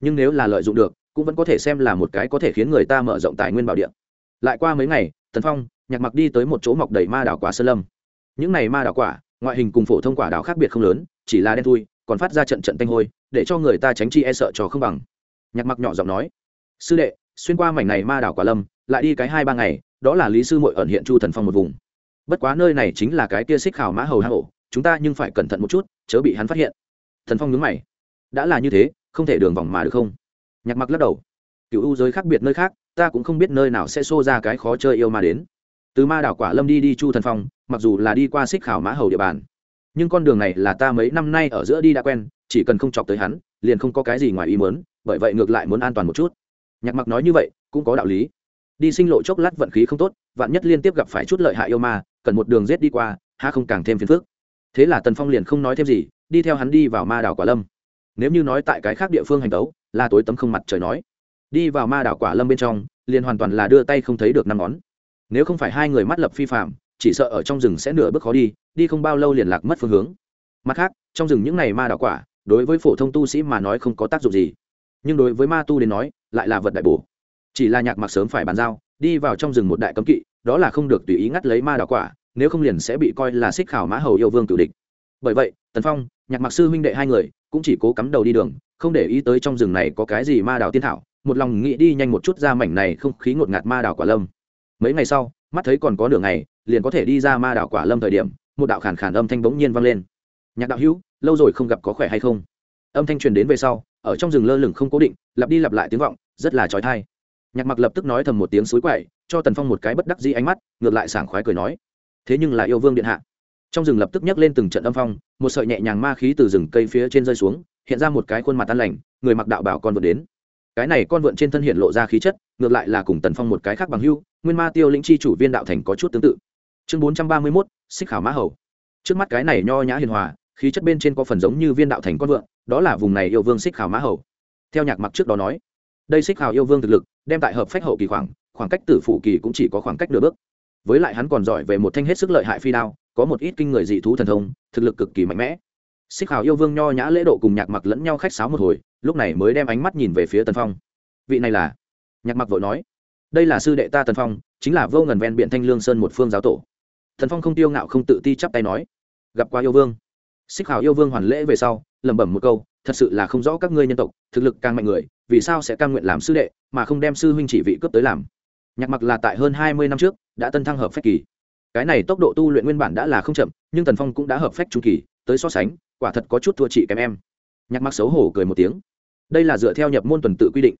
nhưng nếu là lợi dụng được, cũng vẫn có thể xem là một cái có thể khiến người ta mở rộng tài nguyên bảo địa. Lại qua mấy ngày, tần phong, nhạc mặc đi tới một chỗ mọc đầy ma đảo quả sơn lâm. Những này ma đảo quả, ngoại hình cùng phổ thông quả đảo khác biệt không lớn, chỉ là đen thui, còn phát ra trận trận tanh hôi, để cho người ta tránh chi e sợ cho không bằng. Nhạc mặc nhỏ giọng nói, sư đệ, xuyên qua mảnh này ma đảo quả lâm, lại đi cái hai ba ngày, đó là lý sư mội ẩn hiện chu thần phong một vùng. Bất quá nơi này chính là cái kia xích khảo mã hầu hang ổ chúng ta nhưng phải cẩn thận một chút, chớ bị hắn phát hiện. Thần phong nhướng mày. Đã là như thế, không thể đường vòng mà được không? Nhạc mặc lắc đầu. Cựu u giới khác biệt nơi khác, ta cũng không biết nơi nào sẽ xô ra cái khó chơi yêu ma đến. Từ ma đảo quả lâm đi đi chu thần phong, mặc dù là đi qua xích khảo mã hầu địa bàn, nhưng con đường này là ta mấy năm nay ở giữa đi đã quen, chỉ cần không chọc tới hắn, liền không có cái gì ngoài ý mớn bởi vậy ngược lại muốn an toàn một chút. Nhạc mặc nói như vậy, cũng có đạo lý. Đi sinh lộ chốc lát vận khí không tốt, vạn nhất liên tiếp gặp phải chút lợi hại yêu ma, cần một đường rết đi qua ha không càng thêm phiền phức thế là tần phong liền không nói thêm gì, đi theo hắn đi vào ma đảo quả lâm. Nếu như nói tại cái khác địa phương hành tấu, là tối tấm không mặt trời nói. Đi vào ma đảo quả lâm bên trong, liền hoàn toàn là đưa tay không thấy được năm ngón. Nếu không phải hai người mắt lập phi phạm chỉ sợ ở trong rừng sẽ nửa bước khó đi đi không bao lâu liền lạc mất phương hướng. Mặt khác, trong rừng những này ma đảo quả, đối với phổ thông tu sĩ mà nói không có tác dụng gì. Nhưng đối với ma tu đến nói, lại là vật đại bổ. Chỉ là nhạc mặc sớm phải bàn giao, đi vào trong rừng một đại cấm kỵ, đó là không được tùy ý ngắt lấy ma đảo quả nếu không liền sẽ bị coi là xích khảo mã hầu yêu vương cựu địch. Bởi vậy, tần phong, nhạc mặc sư huynh đệ hai người, cũng chỉ cố cắm đầu đi đường, không để ý tới trong rừng này có cái gì ma đảo tiên thảo, một lòng nghĩ đi nhanh một chút ra mảnh này không khí ngột ngạt ma đảo quả lâm. Mấy ngày sau, mắt thấy còn có nửa ngày, liền có thể đi ra ma đảo quả lâm thời điểm, một đạo khản khản âm thanh bỗng nhiên vang lên. Nhạc đạo hữu, lâu rồi không gặp có khỏe hay không? Âm thanh truyền đến về sau, ở trong rừng lơ lửng không cố định, lặp đi lặp lại tiếng vọng, rất là trói thai nhạc mặc lập tức nói thầm một tiếng suối quậy, cho tần phong một cái bất đắc dĩ ánh mắt, ngược lại sảng khoái cười nói thế nhưng là yêu vương điện hạ. Trong rừng lập tức nhấc lên từng trận âm phong, một sợi nhẹ nhàng ma khí từ rừng cây phía trên rơi xuống, hiện ra một cái khuôn mặt tan lành, người mặc đạo bảo con vượt đến. Cái này con vượn trên thân hiện lộ ra khí chất, ngược lại là cùng tần phong một cái khác bằng hưu nguyên ma tiêu lĩnh chi chủ viên đạo thành có chút tương tự. Chương bốn trăm ba mươi mốt, xích khảo mã hầu. Trước mắt cái này nho nhã hiền hòa, khí chất bên trên có phần giống như viên đạo thành con vượn đó là vùng này yêu vương xích khảo mã hầu. Theo nhạc mặc trước đó nói, đây xích khảo yêu vương thực lực, đem tại hợp phách hậu kỳ khoảng khoảng cách tử phụ kỳ cũng chỉ có khoảng cách nửa bước với lại hắn còn giỏi về một thanh hết sức lợi hại phi đao, có một ít kinh người dị thú thần thông, thực lực cực kỳ mạnh mẽ. Xích Hào yêu vương nho nhã lễ độ cùng nhạc mặc lẫn nhau khách sáo một hồi, lúc này mới đem ánh mắt nhìn về phía tần phong. Vị này là? Nhạc mặc vội nói. Đây là sư đệ ta tần phong, chính là vô ngần ven biện thanh lương sơn một phương giáo tổ. Thần phong không tiêu ngạo không tự ti chắp tay nói. Gặp qua yêu vương. Xích Hào yêu vương hoàn lễ về sau, lẩm bẩm một câu, thật sự là không rõ các ngươi nhân tộc, thực lực càng mạnh người, vì sao sẽ cam nguyện làm sư đệ, mà không đem sư huynh chỉ vị cướp tới làm? Nhạc mặc là tại hơn hai mươi năm trước, đã tân thăng hợp phách kỳ. Cái này tốc độ tu luyện nguyên bản đã là không chậm, nhưng tần phong cũng đã hợp phách trung kỳ, tới so sánh, quả thật có chút thua chị kém em. Nhạc mặc xấu hổ cười một tiếng. Đây là dựa theo nhập môn tuần tự quy định.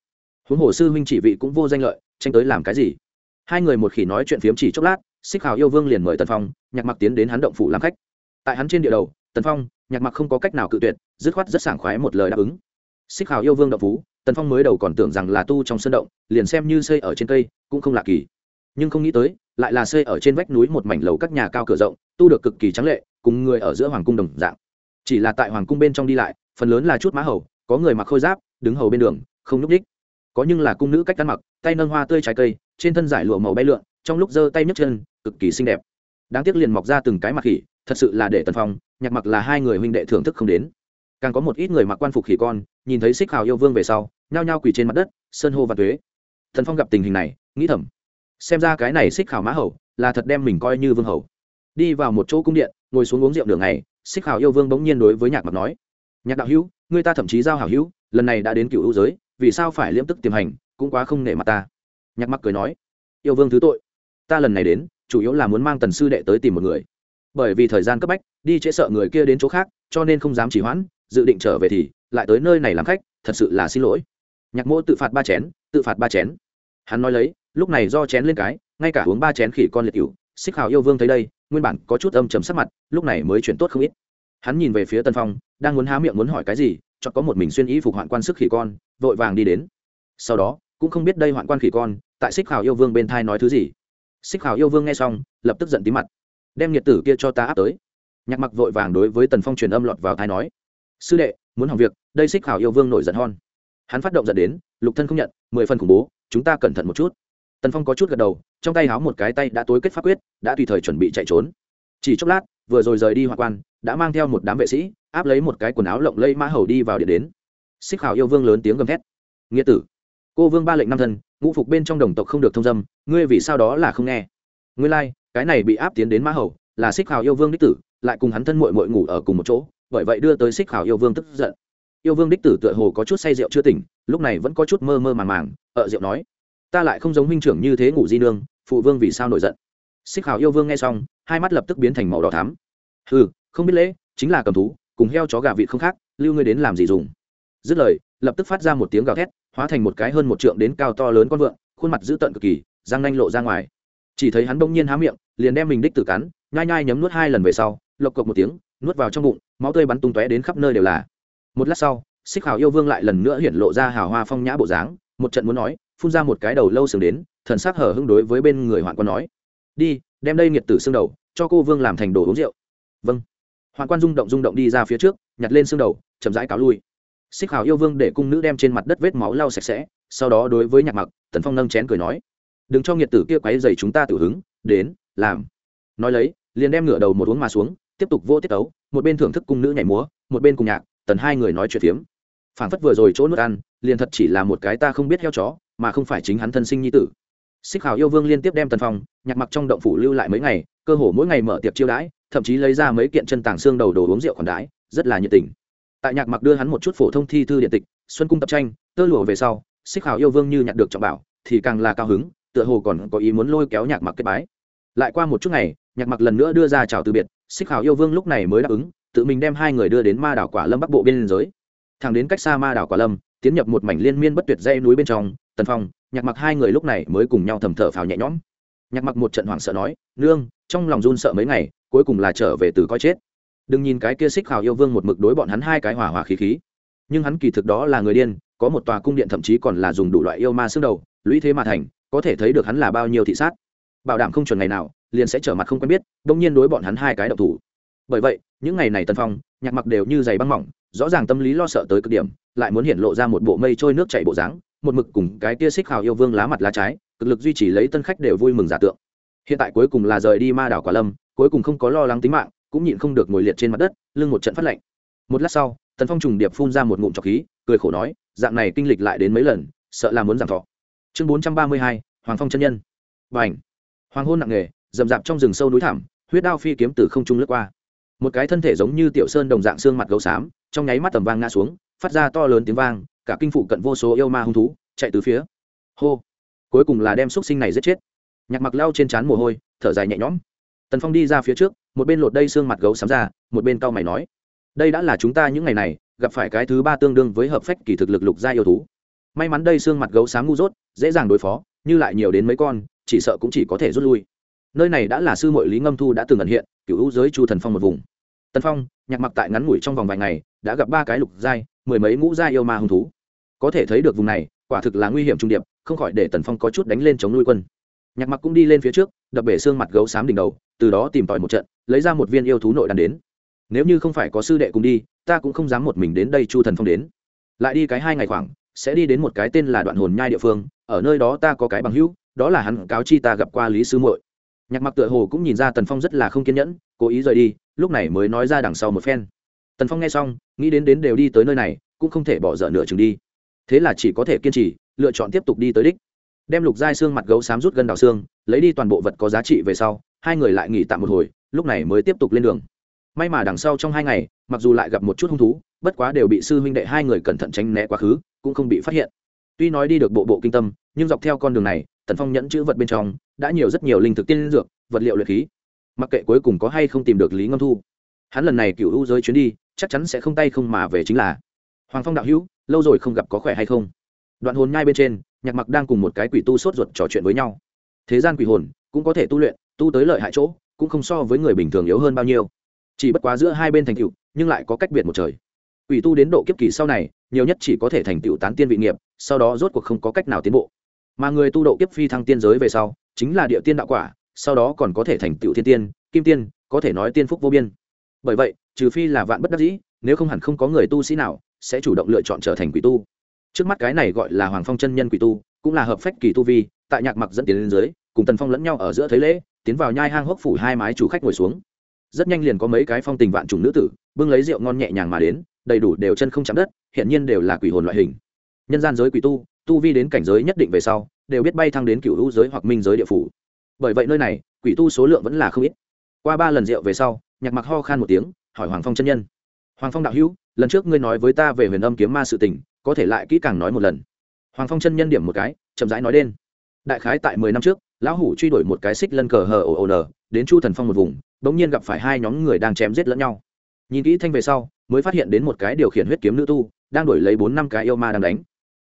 Huống hồ sư huynh chỉ vị cũng vô danh lợi, tranh tới làm cái gì? Hai người một khỉ nói chuyện phiếm chỉ chốc lát xích hào yêu vương liền mời tần phong, nhạc mặc tiến đến hắn động phủ làm khách. Tại hắn trên địa đầu, tần phong, nhạc mặc không có cách nào cự tuyệt, dứt khoát rất sảng khoái một lời đáp ứng. Xích hào yêu vương động phú tần phong mới đầu còn tưởng rằng là tu trong sân động, liền xem như xây ở trên cây cũng không lạ kỳ. Nhưng không nghĩ tới, lại là xây ở trên vách núi một mảnh lầu các nhà cao cửa rộng, tu được cực kỳ trắng lệ, cùng người ở giữa hoàng cung đồng dạng. Chỉ là tại hoàng cung bên trong đi lại, phần lớn là chút má hầu, có người mặc khôi giáp, đứng hầu bên đường, không nhúc ních có nhưng là cung nữ cách ăn mặc, tay nâng hoa tươi trái cây, trên thân giải lụa màu bay lượn, trong lúc giơ tay nhấc chân, cực kỳ xinh đẹp. Đáng tiếc liền mọc ra từng cái mặt khỉ, thật sự là để tần phong, nhạc mặc là hai người huynh đệ thưởng thức không đến. Càng có một ít người mặc quan phục khỉ con nhìn thấy xích hào yêu vương về sau, nhao nhao quỳ trên mặt đất, sơn hô và thuế thần phong gặp tình hình này, nghĩ thầm, xem ra cái này xích hào mã hầu là thật đem mình coi như vương hầu. Đi vào một chỗ cung điện, ngồi xuống uống rượu đường này xích hào yêu vương bỗng nhiên đối với nhạc mặc nói, nhạc đạo hữu, người ta thậm chí giao hảo hữu, lần này đã đến cựu hữu giới, vì sao phải liễm tức tiềm hành, cũng quá không nể mặt ta. Nhạc mặc cười nói, yêu vương thứ tội, ta lần này đến, chủ yếu là muốn mang tần sư đệ tới tìm một người. Bởi vì thời gian cấp bách, đi trễ sợ người kia đến chỗ khác, cho nên không dám chỉ hoãn, dự định trở về thì lại tới nơi này làm khách, thật sự là xin lỗi. Nhạc mỗ tự phạt ba chén, tự phạt ba chén. Hắn nói lấy, lúc này do chén lên cái, ngay cả uống ba chén khỉ con liệt cựu xích hào yêu vương thấy đây, nguyên bản có chút âm chầm sắc mặt, lúc này mới chuyển tốt không ít. Hắn nhìn về phía tân phong, đang muốn há miệng muốn hỏi cái gì cho có một mình xuyên ý phục hoạn quan sức khỉ con, vội vàng đi đến. Sau đó, cũng không biết đây hoạn quan khỉ con, tại xích hào yêu vương bên thai nói thứ gì. Xích hào yêu vương nghe xong, lập tức giận tí mặt. Đem nhiệt tử kia cho ta áp tới. Nhạc mặc vội vàng đối với tần phong truyền âm lọt vào thai nói. Sư đệ muốn hỏng việc đây xích khảo yêu vương nổi giận hon. Hắn phát động dẫn đến lục thân không nhận mười phần khủng bố chúng ta cẩn thận một chút. Tần phong có chút gật đầu trong tay háo một cái tay đã tối kết pháp quyết đã tùy thời chuẩn bị chạy trốn. Chỉ chốc lát vừa rồi rời đi hoa quan đã mang theo một đám vệ sĩ áp lấy một cái quần áo lộng lây mã hầu đi vào điện đến. Xích khảo yêu vương lớn tiếng gầm thét. Nghĩa tử cô vương ba lệnh năm thân ngũ phục bên trong đồng tộc không được thông dâm ngươi vì sao đó là không nghe? Ngươi lai、like, cái này bị áp tiến đến mã hầu là xích khảo yêu vương đích tử lại cùng hắn thân mội mội ngủ ở cùng một chỗ bởi vậy đưa tới xích khảo yêu vương tức giận. Yêu vương đích tử tựa hồ có chút say rượu chưa tỉnh, lúc này vẫn có chút mơ mơ màng màng, ợ rượu nói, ta lại không giống huynh trưởng như thế ngủ di nương, phụ vương vì sao nổi giận? Xích khảo yêu vương nghe xong, hai mắt lập tức biến thành màu đỏ thắm. Ừ không biết lễ, chính là cầm thú, cùng heo chó gà vịt không khác, lưu ngươi đến làm gì dùng? Dứt lời, lập tức phát ra một tiếng gào thét, hóa thành một cái hơn một trượng đến cao to lớn con vượn, khuôn mặt dữ tợn cực kỳ, răng nanh lộ ra ngoài. Chỉ thấy hắn bỗng nhiên há miệng, liền đem mình đích tử cắn, nhai nhai nhấm nuốt hai lần về sau, lộc cộc một tiếng, nuốt vào trong bụng máu tươi bắn tung tóe đến khắp nơi đều là. Một lát sau xích hào yêu vương lại lần nữa hiển lộ ra hào hoa phong nhã bộ dáng, một trận muốn nói, phun ra một cái đầu lâu sừng đến, thần sắc hở hưng đối với bên người hoạn quan nói, đi, đem đây nghiệt tử xương đầu, cho cô vương làm thành đồ uống rượu. Vâng. Hoạn quan rung động rung động đi ra phía trước, nhặt lên xương đầu, chậm rãi cáo lui. Xích hào yêu vương để cung nữ đem trên mặt đất vết máu lau sạch sẽ, sau đó đối với nhạc mặc, tần phong nâng chén cười nói, đừng cho nghiệt tử kia quáy dày chúng ta tự hứng, đến, làm. Nói lấy, liền đem ngửa đầu một uống mà xuống tiếp tục vô tiết tấu, một bên thưởng thức cung nữ nhảy múa, một bên cùng nhạc, tần hai người nói chuyện phiếm. Phảng phất vừa rồi chỗ nuốt ăn, liền thật chỉ là một cái ta không biết heo chó, mà không phải chính hắn thân sinh nhi tử. Xích hào yêu vương liên tiếp đem tần phong, nhạc mặc trong động phủ lưu lại mấy ngày, cơ hồ mỗi ngày mở tiệc chiêu đãi, thậm chí lấy ra mấy kiện chân tàng xương đầu đồ uống rượu còn đãi, rất là nhiệt tình. Tại nhạc mặc đưa hắn một chút phổ thông thi thư điện tịch, xuân cung tập tranh, tơ lụa về sau, xích hào yêu vương như nhặt được trọng bảo, thì càng là cao hứng, tựa hồ còn có ý muốn lôi kéo nhạc mặc kết bái. Lại qua một chút ngày, nhạc mặc lần nữa đưa ra chào từ biệt xích hào yêu vương lúc này mới đáp ứng, tự mình đem hai người đưa đến ma đảo quả lâm bắc bộ biên giới. Thẳng đến cách xa ma đảo quả lâm, tiến nhập một mảnh liên miên bất tuyệt dây núi bên trong, tần phong, nhạc mặc hai người lúc này mới cùng nhau thầm thở phào nhẹ nhõm. Nhạc mặc một trận hoảng sợ nói, nương, trong lòng run sợ mấy ngày, cuối cùng là trở về từ coi chết. Đừng nhìn cái kia xích hào yêu vương một mực đối bọn hắn hai cái hỏa hỏa khí khí, nhưng hắn kỳ thực đó là người điên, có một tòa cung điện thậm chí còn là dùng đủ loại yêu ma xương đầu, lũy thế mà thành, có thể thấy được hắn là bao nhiêu thị sát. Bảo đảm không chuẩn ngày nào liền sẽ trở mặt không quen biết đông nhiên đối bọn hắn hai cái độc thủ. Bởi vậy, những ngày này tân phong, nhạc mặc đều như giày băng mỏng, rõ ràng tâm lý lo sợ tới cực điểm, lại muốn hiện lộ ra một bộ mây trôi nước chảy bộ dáng, một mực cùng cái tia xích hào yêu vương lá mặt lá trái, cực lực duy trì lấy tân khách đều vui mừng giả tượng. Hiện tại cuối cùng là rời đi ma đảo quả lâm, cuối cùng không có lo lắng tính mạng, cũng nhịn không được ngồi liệt trên mặt đất, lưng một trận phát lạnh. Một lát sau, tần phong trùng điệp phun ra một ngụm trọc khí, cười khổ nói, dạng này kinh lịch lại đến mấy lần, sợ là muốn giảm thọ. Chương bốn trăm ba mươi hai, hoàng phong chân nhân. B à n h hoàng hôn nặng nề rậm rạp trong rừng sâu núi thảm huyết đao phi kiếm từ không trung lướt qua. Một cái thân thể giống như tiểu sơn đồng dạng xương mặt gấu xám, trong nháy mắt tầm vang ngã xuống, phát ra to lớn tiếng vang, cả kinh phụ cận vô số yêu ma hung thú chạy từ phía. Hô! Cuối cùng là đem xúc sinh này giết chết. Nhạc mặc lao trên trán mồ hôi, thở dài nhẹ nhõm. Tần phong đi ra phía trước, một bên lột đây xương mặt gấu xám ra, một bên cau mày nói, đây đã là chúng ta những ngày này, gặp phải cái thứ ba tương đương với hợp phách kỳ thực lực lục gia yêu thú. May mắn đây xương mặt gấu xám ngu dốt, dễ dàng đối phó, như lại nhiều đến mấy con, chỉ sợ cũng chỉ có thể rút lui nơi này đã là sư mội lý ngâm thu đã từng ẩn hiện cựu hữu giới chu thần phong một vùng. Tân phong, nhạc mặc tại ngắn ngủi trong vòng vài ngày, đã gặp ba cái lục giai, mười mấy ngũ giai yêu ma hung thú. Có thể thấy được vùng này, quả thực là nguy hiểm trung điệp, không khỏi để tần phong có chút đánh lên chống nuôi quân. Nhạc mặc cũng đi lên phía trước, đập bể xương mặt gấu xám đỉnh đầu, từ đó tìm tòi một trận, lấy ra một viên yêu thú nội đàn đến. Nếu như không phải có sư đệ cùng đi, ta cũng không dám một mình đến đây chu thần phong đến. Lại đi cái hai ngày khoảng, sẽ đi đến một cái tên là đoạn hồn nhai địa phương, ở nơi đó ta có cái bằng hữu, đó là hắn cáo chi ta gặp qua lý sư muội nhạc mặc tựa hồ cũng nhìn ra tần phong rất là không kiên nhẫn, cố ý rời đi, lúc này mới nói ra đằng sau một phen. Tần phong nghe xong, nghĩ đến đến đều đi tới nơi này, cũng không thể bỏ dở nửa chừng đi. Thế là chỉ có thể kiên trì, lựa chọn tiếp tục đi tới đích. Đem lục giai xương mặt gấu xám rút gân đào xương, lấy đi toàn bộ vật có giá trị về sau, hai người lại nghỉ tạm một hồi, lúc này mới tiếp tục lên đường. May mà đằng sau trong hai ngày, mặc dù lại gặp một chút hung thú, bất quá đều bị sư huynh đệ hai người cẩn thận tránh né quá khứ, cũng không bị phát hiện. Tuy nói đi được bộ bộ kinh tâm, nhưng dọc theo con đường này tần phong nhẫn chữ vật bên trong đã nhiều rất nhiều linh thực tiên dược, vật liệu luyện khí. Mặc kệ cuối cùng có hay không tìm được lý ngâm thu, hắn lần này cựu hữu giới chuyến đi, chắc chắn sẽ không tay không mà về chính là hoàng phong đạo hữu, lâu rồi không gặp có khỏe hay không? Đoạn hồn nhai bên trên, nhạc mặc đang cùng một cái quỷ tu sốt ruột trò chuyện với nhau. Thế gian quỷ hồn cũng có thể tu luyện, tu tới lợi hại chỗ, cũng không so với người bình thường yếu hơn bao nhiêu. Chỉ bất quá giữa hai bên thành tựu, nhưng lại có cách biệt một trời. Quỷ tu đến độ kiếp kỳ sau này, nhiều nhất chỉ có thể thành tựu tán tiên vị nghiệp, sau đó rốt cuộc không có cách nào tiến bộ mà người tu độ kiếp phi thăng tiên giới về sau, chính là địa tiên đạo quả, sau đó còn có thể thành tựu thiên tiên, kim tiên, có thể nói tiên phúc vô biên. Bởi vậy, trừ phi là vạn bất đắc dĩ, nếu không hẳn không có người tu sĩ nào sẽ chủ động lựa chọn trở thành quỷ tu. Trước mắt cái này gọi là hoàng phong chân nhân quỷ tu, cũng là hợp phách kỳ tu vi, tại nhạc mặc dẫn tiến lên dưới, cùng tần phong lẫn nhau ở giữa thấy lễ, tiến vào nhai hang hốc phủ hai mái chủ khách ngồi xuống. Rất nhanh liền có mấy cái phong tình vạn trùng nữ tử, bưng lấy rượu ngon nhẹ nhàng mà đến, đầy đủ đều chân không chạm đất hiện nhiên đều là quỷ hồn loại hình. Nhân gian giới quỷ tu tu vi đến cảnh giới nhất định về sau, đều biết bay thăng đến cựu hữu giới hoặc minh giới địa phủ. Bởi vậy nơi này, quỷ tu số lượng vẫn là không ít. Qua ba lần rượu về sau, nhạc mặc ho khan một tiếng, hỏi hoàng phong chân nhân. Hoàng phong đạo hữu, lần trước ngươi nói với ta về huyền âm kiếm ma sự tình, có thể lại kỹ càng nói một lần. Hoàng phong chân nhân điểm một cái, chậm rãi nói đen đại khái tại mười năm trước, lão hủ truy đuổi một cái xích lân cờ hờ ồ ồ nờ, đến chu thần phong một vùng, bỗng nhiên gặp phải hai nhóm người đang chém giết lẫn nhau. Nhìn kỹ thanh về sau, mới phát hiện đến một cái điều khiển huyết kiếm nữ tu, đang đuổi lấy bốn năm cái yêu ma đang đánh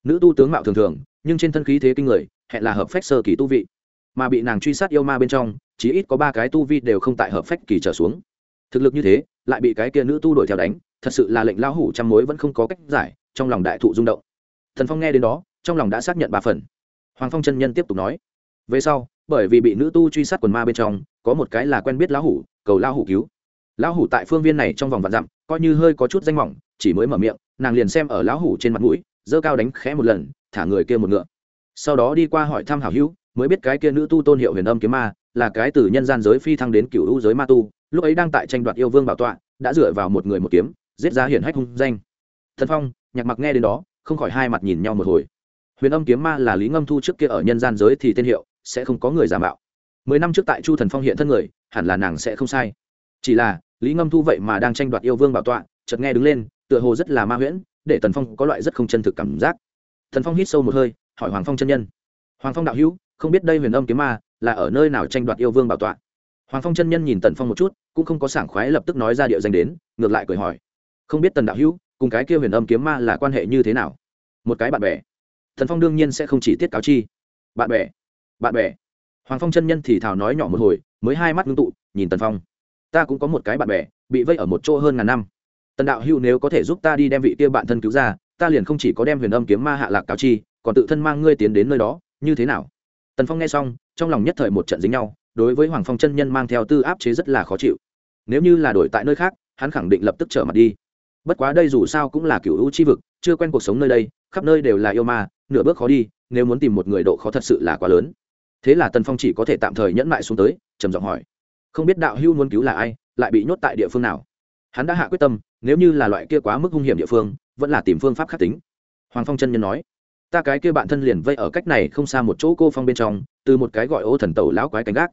nữ tu tướng mạo thường thường, nhưng trên thân khí thế kinh người, hẹn là hợp phách sơ kỳ tu vị. Mà bị nàng truy sát yêu ma bên trong chỉ ít có ba cái tu vi đều không tại hợp phách kỳ trở xuống. Thực lực như thế, lại bị cái kia nữ tu đuổi theo đánh, thật sự là lệnh lão hủ trăm mối vẫn không có cách giải, trong lòng đại thụ rung động. Thần phong nghe đến đó, trong lòng đã xác nhận ba phần. Hoàng phong chân nhân tiếp tục nói, về sau, bởi vì bị nữ tu truy sát quần ma bên trong, có một cái là quen biết lão hủ, cầu lão hủ cứu. Lão hủ tại phương viên này trong vòng vạn dặm, coi như hơi có chút danh mỏng, chỉ mới mở miệng, nàng liền xem ở lão hủ trên mặt mũi dơ cao đánh khẽ một lần, thả người kia một ngựa. Sau đó đi qua hỏi thăm hảo hữu, mới biết cái kia nữ tu tôn hiệu huyền âm kiếm ma, là cái từ nhân gian giới phi thăng đến cựu u giới ma tu, lúc ấy đang tại tranh đoạt yêu vương bảo tọa, đã dựa vào một người một kiếm, giết ra hiển hách hung danh. Thần phong, nhạc mặc nghe đến đó, không khỏi hai mặt nhìn nhau một hồi. Huyền âm kiếm ma là lý ngâm thu trước kia ở nhân gian giới thì tên hiệu, sẽ không có người giả mạo. Mười năm trước tại chu thần phong hiện thân người, hẳn là nàng sẽ không sai. Chỉ là, lý ngâm thu vậy mà đang tranh đoạt yêu vương bảo tọa, chợt nghe đứng lên, tựa hồ rất là ma huyễn để tần phong có loại rất không chân thực cảm giác. Thần phong hít sâu một hơi, hỏi hoàng phong chân nhân. Hoàng phong đạo hữu, không biết đây huyền âm kiếm ma là ở nơi nào tranh đoạt yêu vương bảo tọa? Hoàng phong chân nhân nhìn tần phong một chút, cũng không có sảng khoái lập tức nói ra địa danh đến, ngược lại cười hỏi. Không biết tần đạo hữu, cùng cái kia huyền âm kiếm ma là quan hệ như thế nào? Một cái bạn bè. Thần phong đương nhiên sẽ không chỉ tiết cáo chi. Bạn bè. Bạn bè. Hoàng phong chân nhân thì thào nói nhỏ một hồi, mới hai mắt ngưng tụ, nhìn tần phong. Ta cũng có một cái bạn bè, bị vây ở một chỗ hơn ngàn năm tần đạo hữu nếu có thể giúp ta đi đem vị kia bạn thân cứu ra, ta liền không chỉ có đem huyền âm kiếm ma hạ lạc cáo chi, còn tự thân mang ngươi tiến đến nơi đó, như thế nào? Tần phong nghe xong, trong lòng nhất thời một trận dính nhau, đối với hoàng phong chân nhân mang theo tư áp chế rất là khó chịu. Nếu như là đổi tại nơi khác, hắn khẳng định lập tức trở mặt đi. Bất quá đây dù sao cũng là cựu hữu chi vực, chưa quen cuộc sống nơi đây, khắp nơi đều là yêu ma, nửa bước khó đi, nếu muốn tìm một người độ khó thật sự là quá lớn. Thế là tần phong chỉ có thể tạm thời nhẫn lại xuống tới, trầm giọng hỏi. Không biết đạo hưu muốn cứu là ai, lại bị nhốt tại địa phương nào? Hắn đã hạ quyết tâm nếu như là loại kia quá mức hung hiểm địa phương, vẫn là tìm phương pháp khắc tính. Hoàng phong chân nhân nói, ta cái kia bạn thân liền vây ở cách này không xa một chỗ cô phong bên trong, từ một cái gọi ô thần tẩu lão quái cánh gác.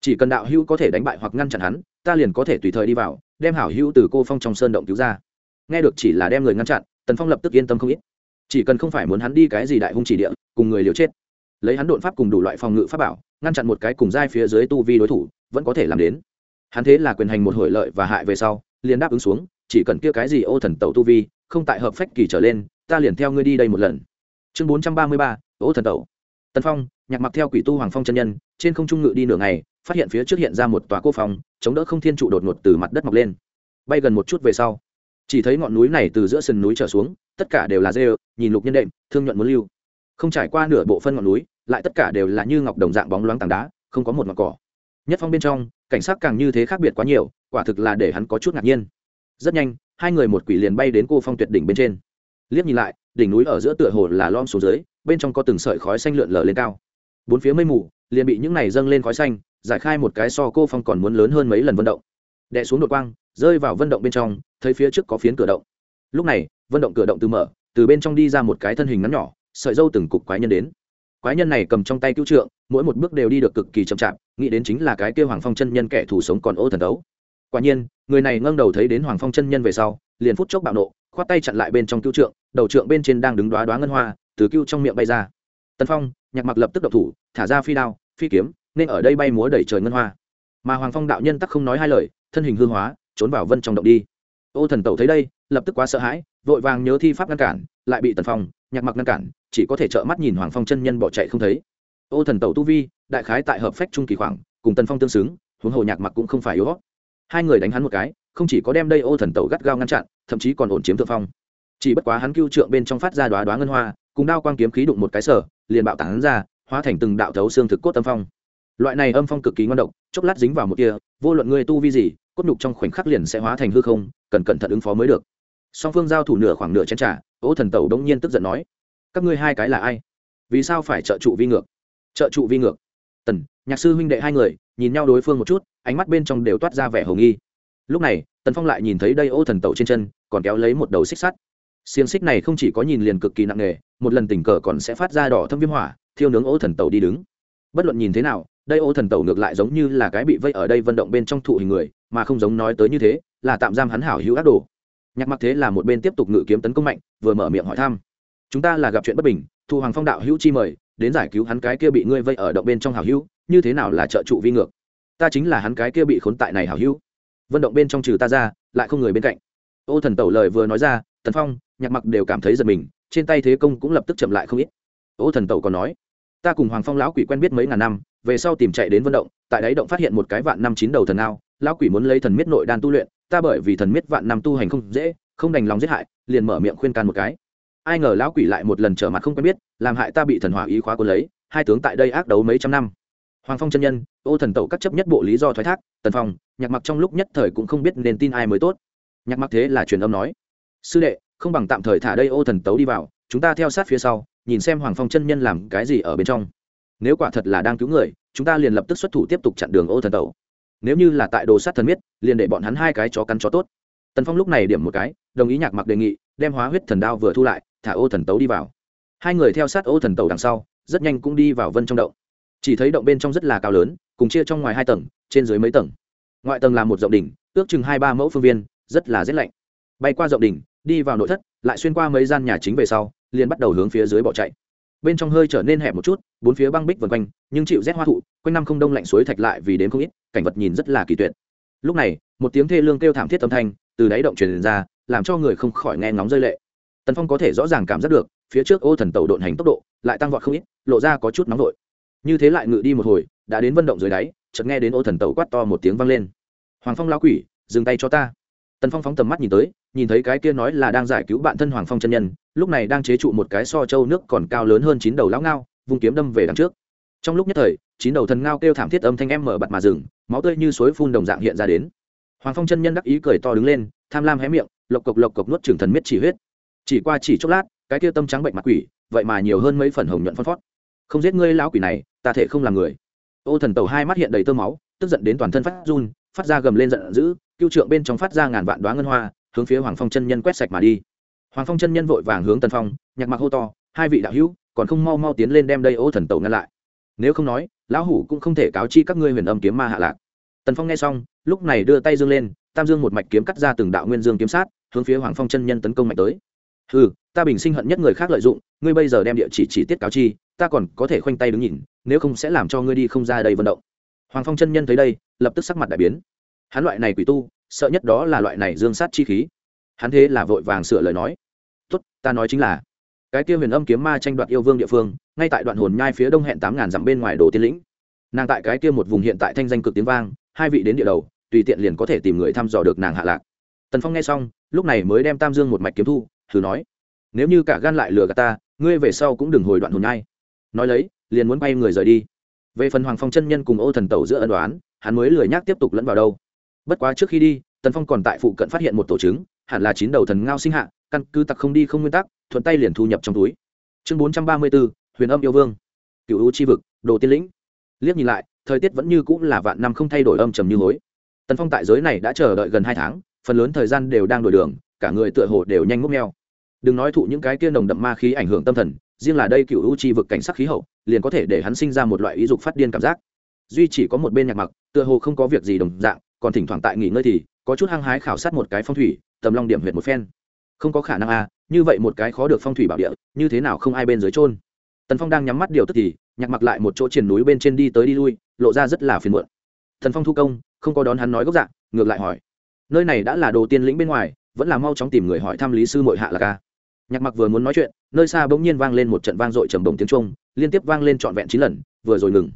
Chỉ cần đạo hữu có thể đánh bại hoặc ngăn chặn hắn, ta liền có thể tùy thời đi vào, đem hảo hữu từ cô phong trong sơn động cứu ra. Nghe được chỉ là đem người ngăn chặn, tần phong lập tức yên tâm không ít. Chỉ cần không phải muốn hắn đi cái gì đại hung chỉ địa, cùng người liều chết. Lấy hắn đột pháp cùng đủ loại phòng ngự pháp bảo, ngăn chặn một cái cùng giai phía dưới tu vi đối thủ, vẫn có thể làm đến. Hắn thế là quyền hành một hồi lợi và hại về sau, liền đáp ứng xuống chỉ cần kia cái gì ô thần tẩu tu vi, không tại hợp phách kỳ trở lên, ta liền theo ngươi đi đây một lần. Chương bốn trăm ba mươi ba, ô thần tẩu. Tân phong, nhạc mặc theo quỷ tu hoàng phong chân nhân, trên không trung ngự đi nửa ngày, phát hiện phía trước hiện ra một tòa cô phòng, chống đỡ không thiên trụ đột ngột từ mặt đất mọc lên. Bay gần một chút về sau, chỉ thấy ngọn núi này từ giữa sườn núi trở xuống, tất cả đều là dê, nhìn lục nhân đệm, thương nhuận muốn lưu. Không trải qua nửa bộ phân ngọn núi, lại tất cả đều là như ngọc đồng dạng bóng loáng tảng đá, không có một ngọn cỏ. Nhất phong bên trong, cảnh sát càng như thế khác biệt quá nhiều, quả thực là để hắn có chút ngạc nhiên rất nhanh, hai người một quỷ liền bay đến cô phong tuyệt đỉnh bên trên. Liếc nhìn lại, đỉnh núi ở giữa tựa hồ là lom xuống dưới, bên trong có từng sợi khói xanh lượn lờ lên cao. Bốn phía mây mù, liền bị những này dâng lên khói xanh, giải khai một cái so cô phong còn muốn lớn hơn mấy lần vận động. Đè xuống đột quang, rơi vào vận động bên trong, thấy phía trước có phiến cửa động. Lúc này, vận động cửa động từ mở, từ bên trong đi ra một cái thân hình ngắn nhỏ, sợi dâu từng cục quái nhân đến. Quái nhân này cầm trong tay cứu trượng, mỗi một bước đều đi được cực kỳ chậm chạp, nghĩ đến chính là cái kêu hoàng phong chân nhân kẻ thù sống còn ô thần đấu quả nhiên, người này ngâng đầu thấy đến hoàng phong chân nhân về sau, liền phút chốc bạo nộ, khoát tay chặn lại bên trong cứu trượng, đầu trượng bên trên đang đứng đoá đoá ngân hoa, từ cứu trong miệng bay ra. Tân phong, nhạc mặc lập tức độc thủ, thả ra phi đao, phi kiếm, nên ở đây bay múa đẩy trời ngân hoa. Mà hoàng phong đạo nhân tắc không nói hai lời, thân hình hư hóa, trốn vào vân trong động đi. Ô thần tẩu thấy đây, lập tức quá sợ hãi, vội vàng nhớ thi pháp ngăn cản, lại bị tần phong, nhạc mặc ngăn cản, chỉ có thể trợ mắt nhìn hoàng phong chân nhân bỏ chạy không thấy. Ô thần tẩu tu vi, đại khái tại hợp phách trung kỳ khoảng, cùng tần phong tương xứng, huống hồ nhạc mặc cũng không phải yếu hai người đánh hắn một cái không chỉ có đem đây ô thần tẩu gắt gao ngăn chặn thậm chí còn ổn chiếm thượng phong. Chỉ bất quá hắn cưu trượng bên trong phát ra đoá đoá ngân hoa cùng đao quang kiếm khí đụng một cái sở liền bạo tán ra hóa thành từng đạo thấu xương thực cốt âm phong. Loại này âm phong cực kỳ ngon động chốc lát dính vào một kia vô luận ngươi tu vi gì cốt nhục trong khoảnh khắc liền sẽ hóa thành hư không cần cẩn thận ứng phó mới được. Song phương giao thủ nửa khoảng nửa chén trả, ô thần tẩu đống nhiên tức giận nói các ngươi hai cái là ai? Vì sao phải trợ trụ vi ngược? Trợ trụ vi ngược? Tần nhạc sư huynh đệ hai người nhìn nhau đối phương một chút, ánh mắt bên trong đều toát ra vẻ hồng nghi. Lúc này, tần phong lại nhìn thấy đây ô thần tẩu trên chân, còn kéo lấy một đầu xích sắt. Xiềng xích này không chỉ có nhìn liền cực kỳ nặng nề, một lần tình cờ còn sẽ phát ra đỏ thâm viêm hỏa, thiêu nướng ô thần tẩu đi đứng. Bất luận nhìn thế nào, đây ô thần tẩu ngược lại giống như là cái bị vây ở đây vận động bên trong thụ hình người, mà không giống nói tới như thế, là tạm giam hắn hảo hữu ác đồ. Nhạc mặc thế là một bên tiếp tục ngự kiếm tấn công mạnh, vừa mở miệng hỏi thăm. Chúng ta là gặp chuyện bất bình, thu hoàng phong đạo hữu chi mời đến giải cứu hắn cái kia bị ngươi vây ở động bên trong hào hữu, như thế nào là trợ trụ vi ngược? Ta chính là hắn cái kia bị khốn tại này hào hữu. Vận động bên trong trừ ta ra, lại không người bên cạnh. Ô thần tẩu lời vừa nói ra, tần phong, nhạc mặc đều cảm thấy giật mình, trên tay thế công cũng lập tức chậm lại không ít. Ô thần tẩu còn nói, ta cùng hoàng phong lão quỷ quen biết mấy ngàn năm, về sau tìm chạy đến vận động, tại đáy động phát hiện một cái vạn năm chín đầu thần ao, lão quỷ muốn lấy thần miết nội đan tu luyện, ta bởi vì thần miết vạn năm tu hành không dễ, không đành lòng giết hại, liền mở miệng khuyên can một cái ai ngờ lão quỷ lại một lần trở mặt không quen biết, làm hại ta bị thần hỏa ý khóa quân lấy, hai tướng tại đây ác đấu mấy trăm năm. Hoàng phong chân nhân, ô thần tẩu các chấp nhất bộ lý do thoái thác, tần phong, nhạc mặc trong lúc nhất thời cũng không biết nên tin ai mới tốt. Nhạc mặc thế là truyền âm nói, sư đệ, không bằng tạm thời thả đây ô thần tấu đi vào, chúng ta theo sát phía sau, nhìn xem hoàng phong chân nhân làm cái gì ở bên trong. Nếu quả thật là đang cứu người, chúng ta liền lập tức xuất thủ tiếp tục chặn đường ô thần tẩu. Nếu như là tại đồ sát thần miết, liền để bọn hắn hai cái chó cắn chó tốt. Tần phong lúc này điểm một cái, đồng ý nhạc mặc đề nghị, đem hóa huyết thần đao vừa thu lại thả ô thần tấu đi vào. Hai người theo sát ô thần tàu đằng sau, rất nhanh cũng đi vào vân trong động. Chỉ thấy động bên trong rất là cao lớn, cùng chia trong ngoài hai tầng, trên dưới mấy tầng. Ngoại tầng là một rộng đỉnh, ước chừng hai ba mẫu phương viên, rất là rét lạnh. Bay qua rộng đỉnh, đi vào nội thất, lại xuyên qua mấy gian nhà chính về sau, liền bắt đầu hướng phía dưới bỏ chạy. Bên trong hơi trở nên hẹp một chút, bốn phía băng bích vần quanh, nhưng chịu rét hoa thụ, quanh năm không đông lạnh suối thạch lại vì đến không ít, cảnh vật nhìn rất là kỳ tuyệt. Lúc này, một tiếng thê lương kêu thảm thiết âm thanh từ đáy động truyền ra, làm cho người không khỏi nghe ngóng rơi lệ tần phong có thể rõ ràng cảm giác được phía trước ô thần tàu độn hành tốc độ lại tăng vọt không ít lộ ra có chút nóng vội như thế lại ngự đi một hồi đã đến vận động dưới đáy chợt nghe đến ô thần tàu quát to một tiếng vang lên hoàng phong lao quỷ dừng tay cho ta tần phong phóng tầm mắt nhìn tới nhìn thấy cái kia nói là đang giải cứu bạn thân hoàng phong chân nhân lúc này đang chế trụ một cái so châu nước còn cao lớn hơn chín đầu lão ngao vung kiếm đâm về đằng trước trong lúc nhất thời chín đầu thần ngao kêu thảm thiết âm thanh em mở bặt mà rừng máu tươi như suối phun đồng dạng hiện ra đến hoàng phong chân nhân đắc ý cười to đứng lên tham lam hé miệng lộc cộc lộc cộc nuốt trưởng thần miết chỉ huyết chỉ qua chỉ chốc lát, cái kia tâm trắng bệnh mặt quỷ, vậy mà nhiều hơn mấy phần hồng nhuận phân phót không giết ngươi lão quỷ này, ta thể không làm người. Ô thần tàu hai mắt hiện đầy tơ máu, tức giận đến toàn thân phát run, phát ra gầm lên giận dữ, cưu trượng bên trong phát ra ngàn vạn đoá ngân hoa, hướng phía hoàng phong chân nhân quét sạch mà đi. Hoàng phong chân nhân vội vàng hướng tần phong, nhạc mặc hô to, hai vị đạo hữu, còn không mau mau tiến lên đem đây ô thần tàu ngăn lại. Nếu không nói, lão hủ cũng không thể cáo chi các ngươi huyền âm kiếm ma hạ lạc. Tần phong nghe xong, lúc này đưa tay dương lên, tam dương một mạch kiếm cắt ra từng đạo nguyên dương kiếm sát, hướng phía hoàng phong chân nhân tấn công mạnh tới ừ ta bình sinh hận nhất người khác lợi dụng, ngươi bây giờ đem địa chỉ chỉ tiết cáo chi, ta còn có thể khoanh tay đứng nhìn, nếu không sẽ làm cho ngươi đi không ra đây vận động. Hoàng phong chân nhân thấy đây, lập tức sắc mặt đại biến. Hắn loại này quỷ tu, sợ nhất đó là loại này dương sát chi khí. Hắn thế là vội vàng sửa lời nói. Tốt, ta nói chính là, cái kia huyền âm kiếm ma tranh đoạt yêu vương địa phương, ngay tại đoạn hồn nhai phía đông hẹn tám ngàn dặm bên ngoài đồ tiên lĩnh. Nàng tại cái kia một vùng hiện tại thanh danh cực tiếng vang, hai vị đến địa đầu, tùy tiện liền có thể tìm người thăm dò được nàng hạ lạc. Tần phong nghe xong, lúc này mới đem tam dương một mạch kiếm thu thử nói. Nếu như cả gan lại lừa gạt ta, ngươi về sau cũng đừng hồi đoạn hồn nhai. Nói lấy, liền muốn bay người rời đi. Về phần hoàng phong chân nhân cùng ô thần tẩu giữa ân đoán hắn mới lười nhác tiếp tục lẫn vào đâu. Bất quá trước khi đi, tần phong còn tại phụ cận phát hiện một tổ chứng hẳn là chín đầu thần ngao sinh hạ, căn cứ tặc không đi không nguyên tắc, thuận tay liền thu nhập trong túi. Chương bốn trăm ba mươi bốn, huyền âm yêu vương. Cựu u chi vực, đồ tiên lĩnh. Liếc nhìn lại, thời tiết vẫn như cũng là vạn năm không thay đổi âm trầm như hối. Tần phong tại giới này đã chờ đợi gần hai tháng, phần lớn thời gian đều đang đổi đường, cả người tựa hồ đều nhanh ngốc neo đừng nói thụ những cái kia nồng đậm ma khí ảnh hưởng tâm thần, riêng là đây cựu u chi vực cảnh sắc khí hậu, liền có thể để hắn sinh ra một loại ý dục phát điên cảm giác. Duy chỉ có một bên nhạc mặc, tựa hồ không có việc gì đồng dạng, còn thỉnh thoảng tại nghỉ ngơi thì, có chút hăng hái khảo sát một cái phong thủy, tầm long điểm huyệt một phen. Không có khả năng à như vậy một cái khó được phong thủy bảo địa, như thế nào không ai bên dưới trôn tần phong đang nhắm mắt điều tức thì, nhạc mặc lại một chỗ triển núi bên trên đi tới đi lui, lộ ra rất là phiền muộn. Thần phong thu công, không có đón hắn nói gốc dạng ngược lại hỏi. Nơi này đã là đồ tiên lĩnh bên ngoài, vẫn là mau chóng tìm người hỏi thăm lý sư mội hạ là ca nhạc mặc vừa muốn nói chuyện, nơi xa bỗng nhiên vang lên một trận vang dội trầm bồng tiếng trung, liên tiếp vang lên trọn vẹn chín lần, vừa rồi ngừng.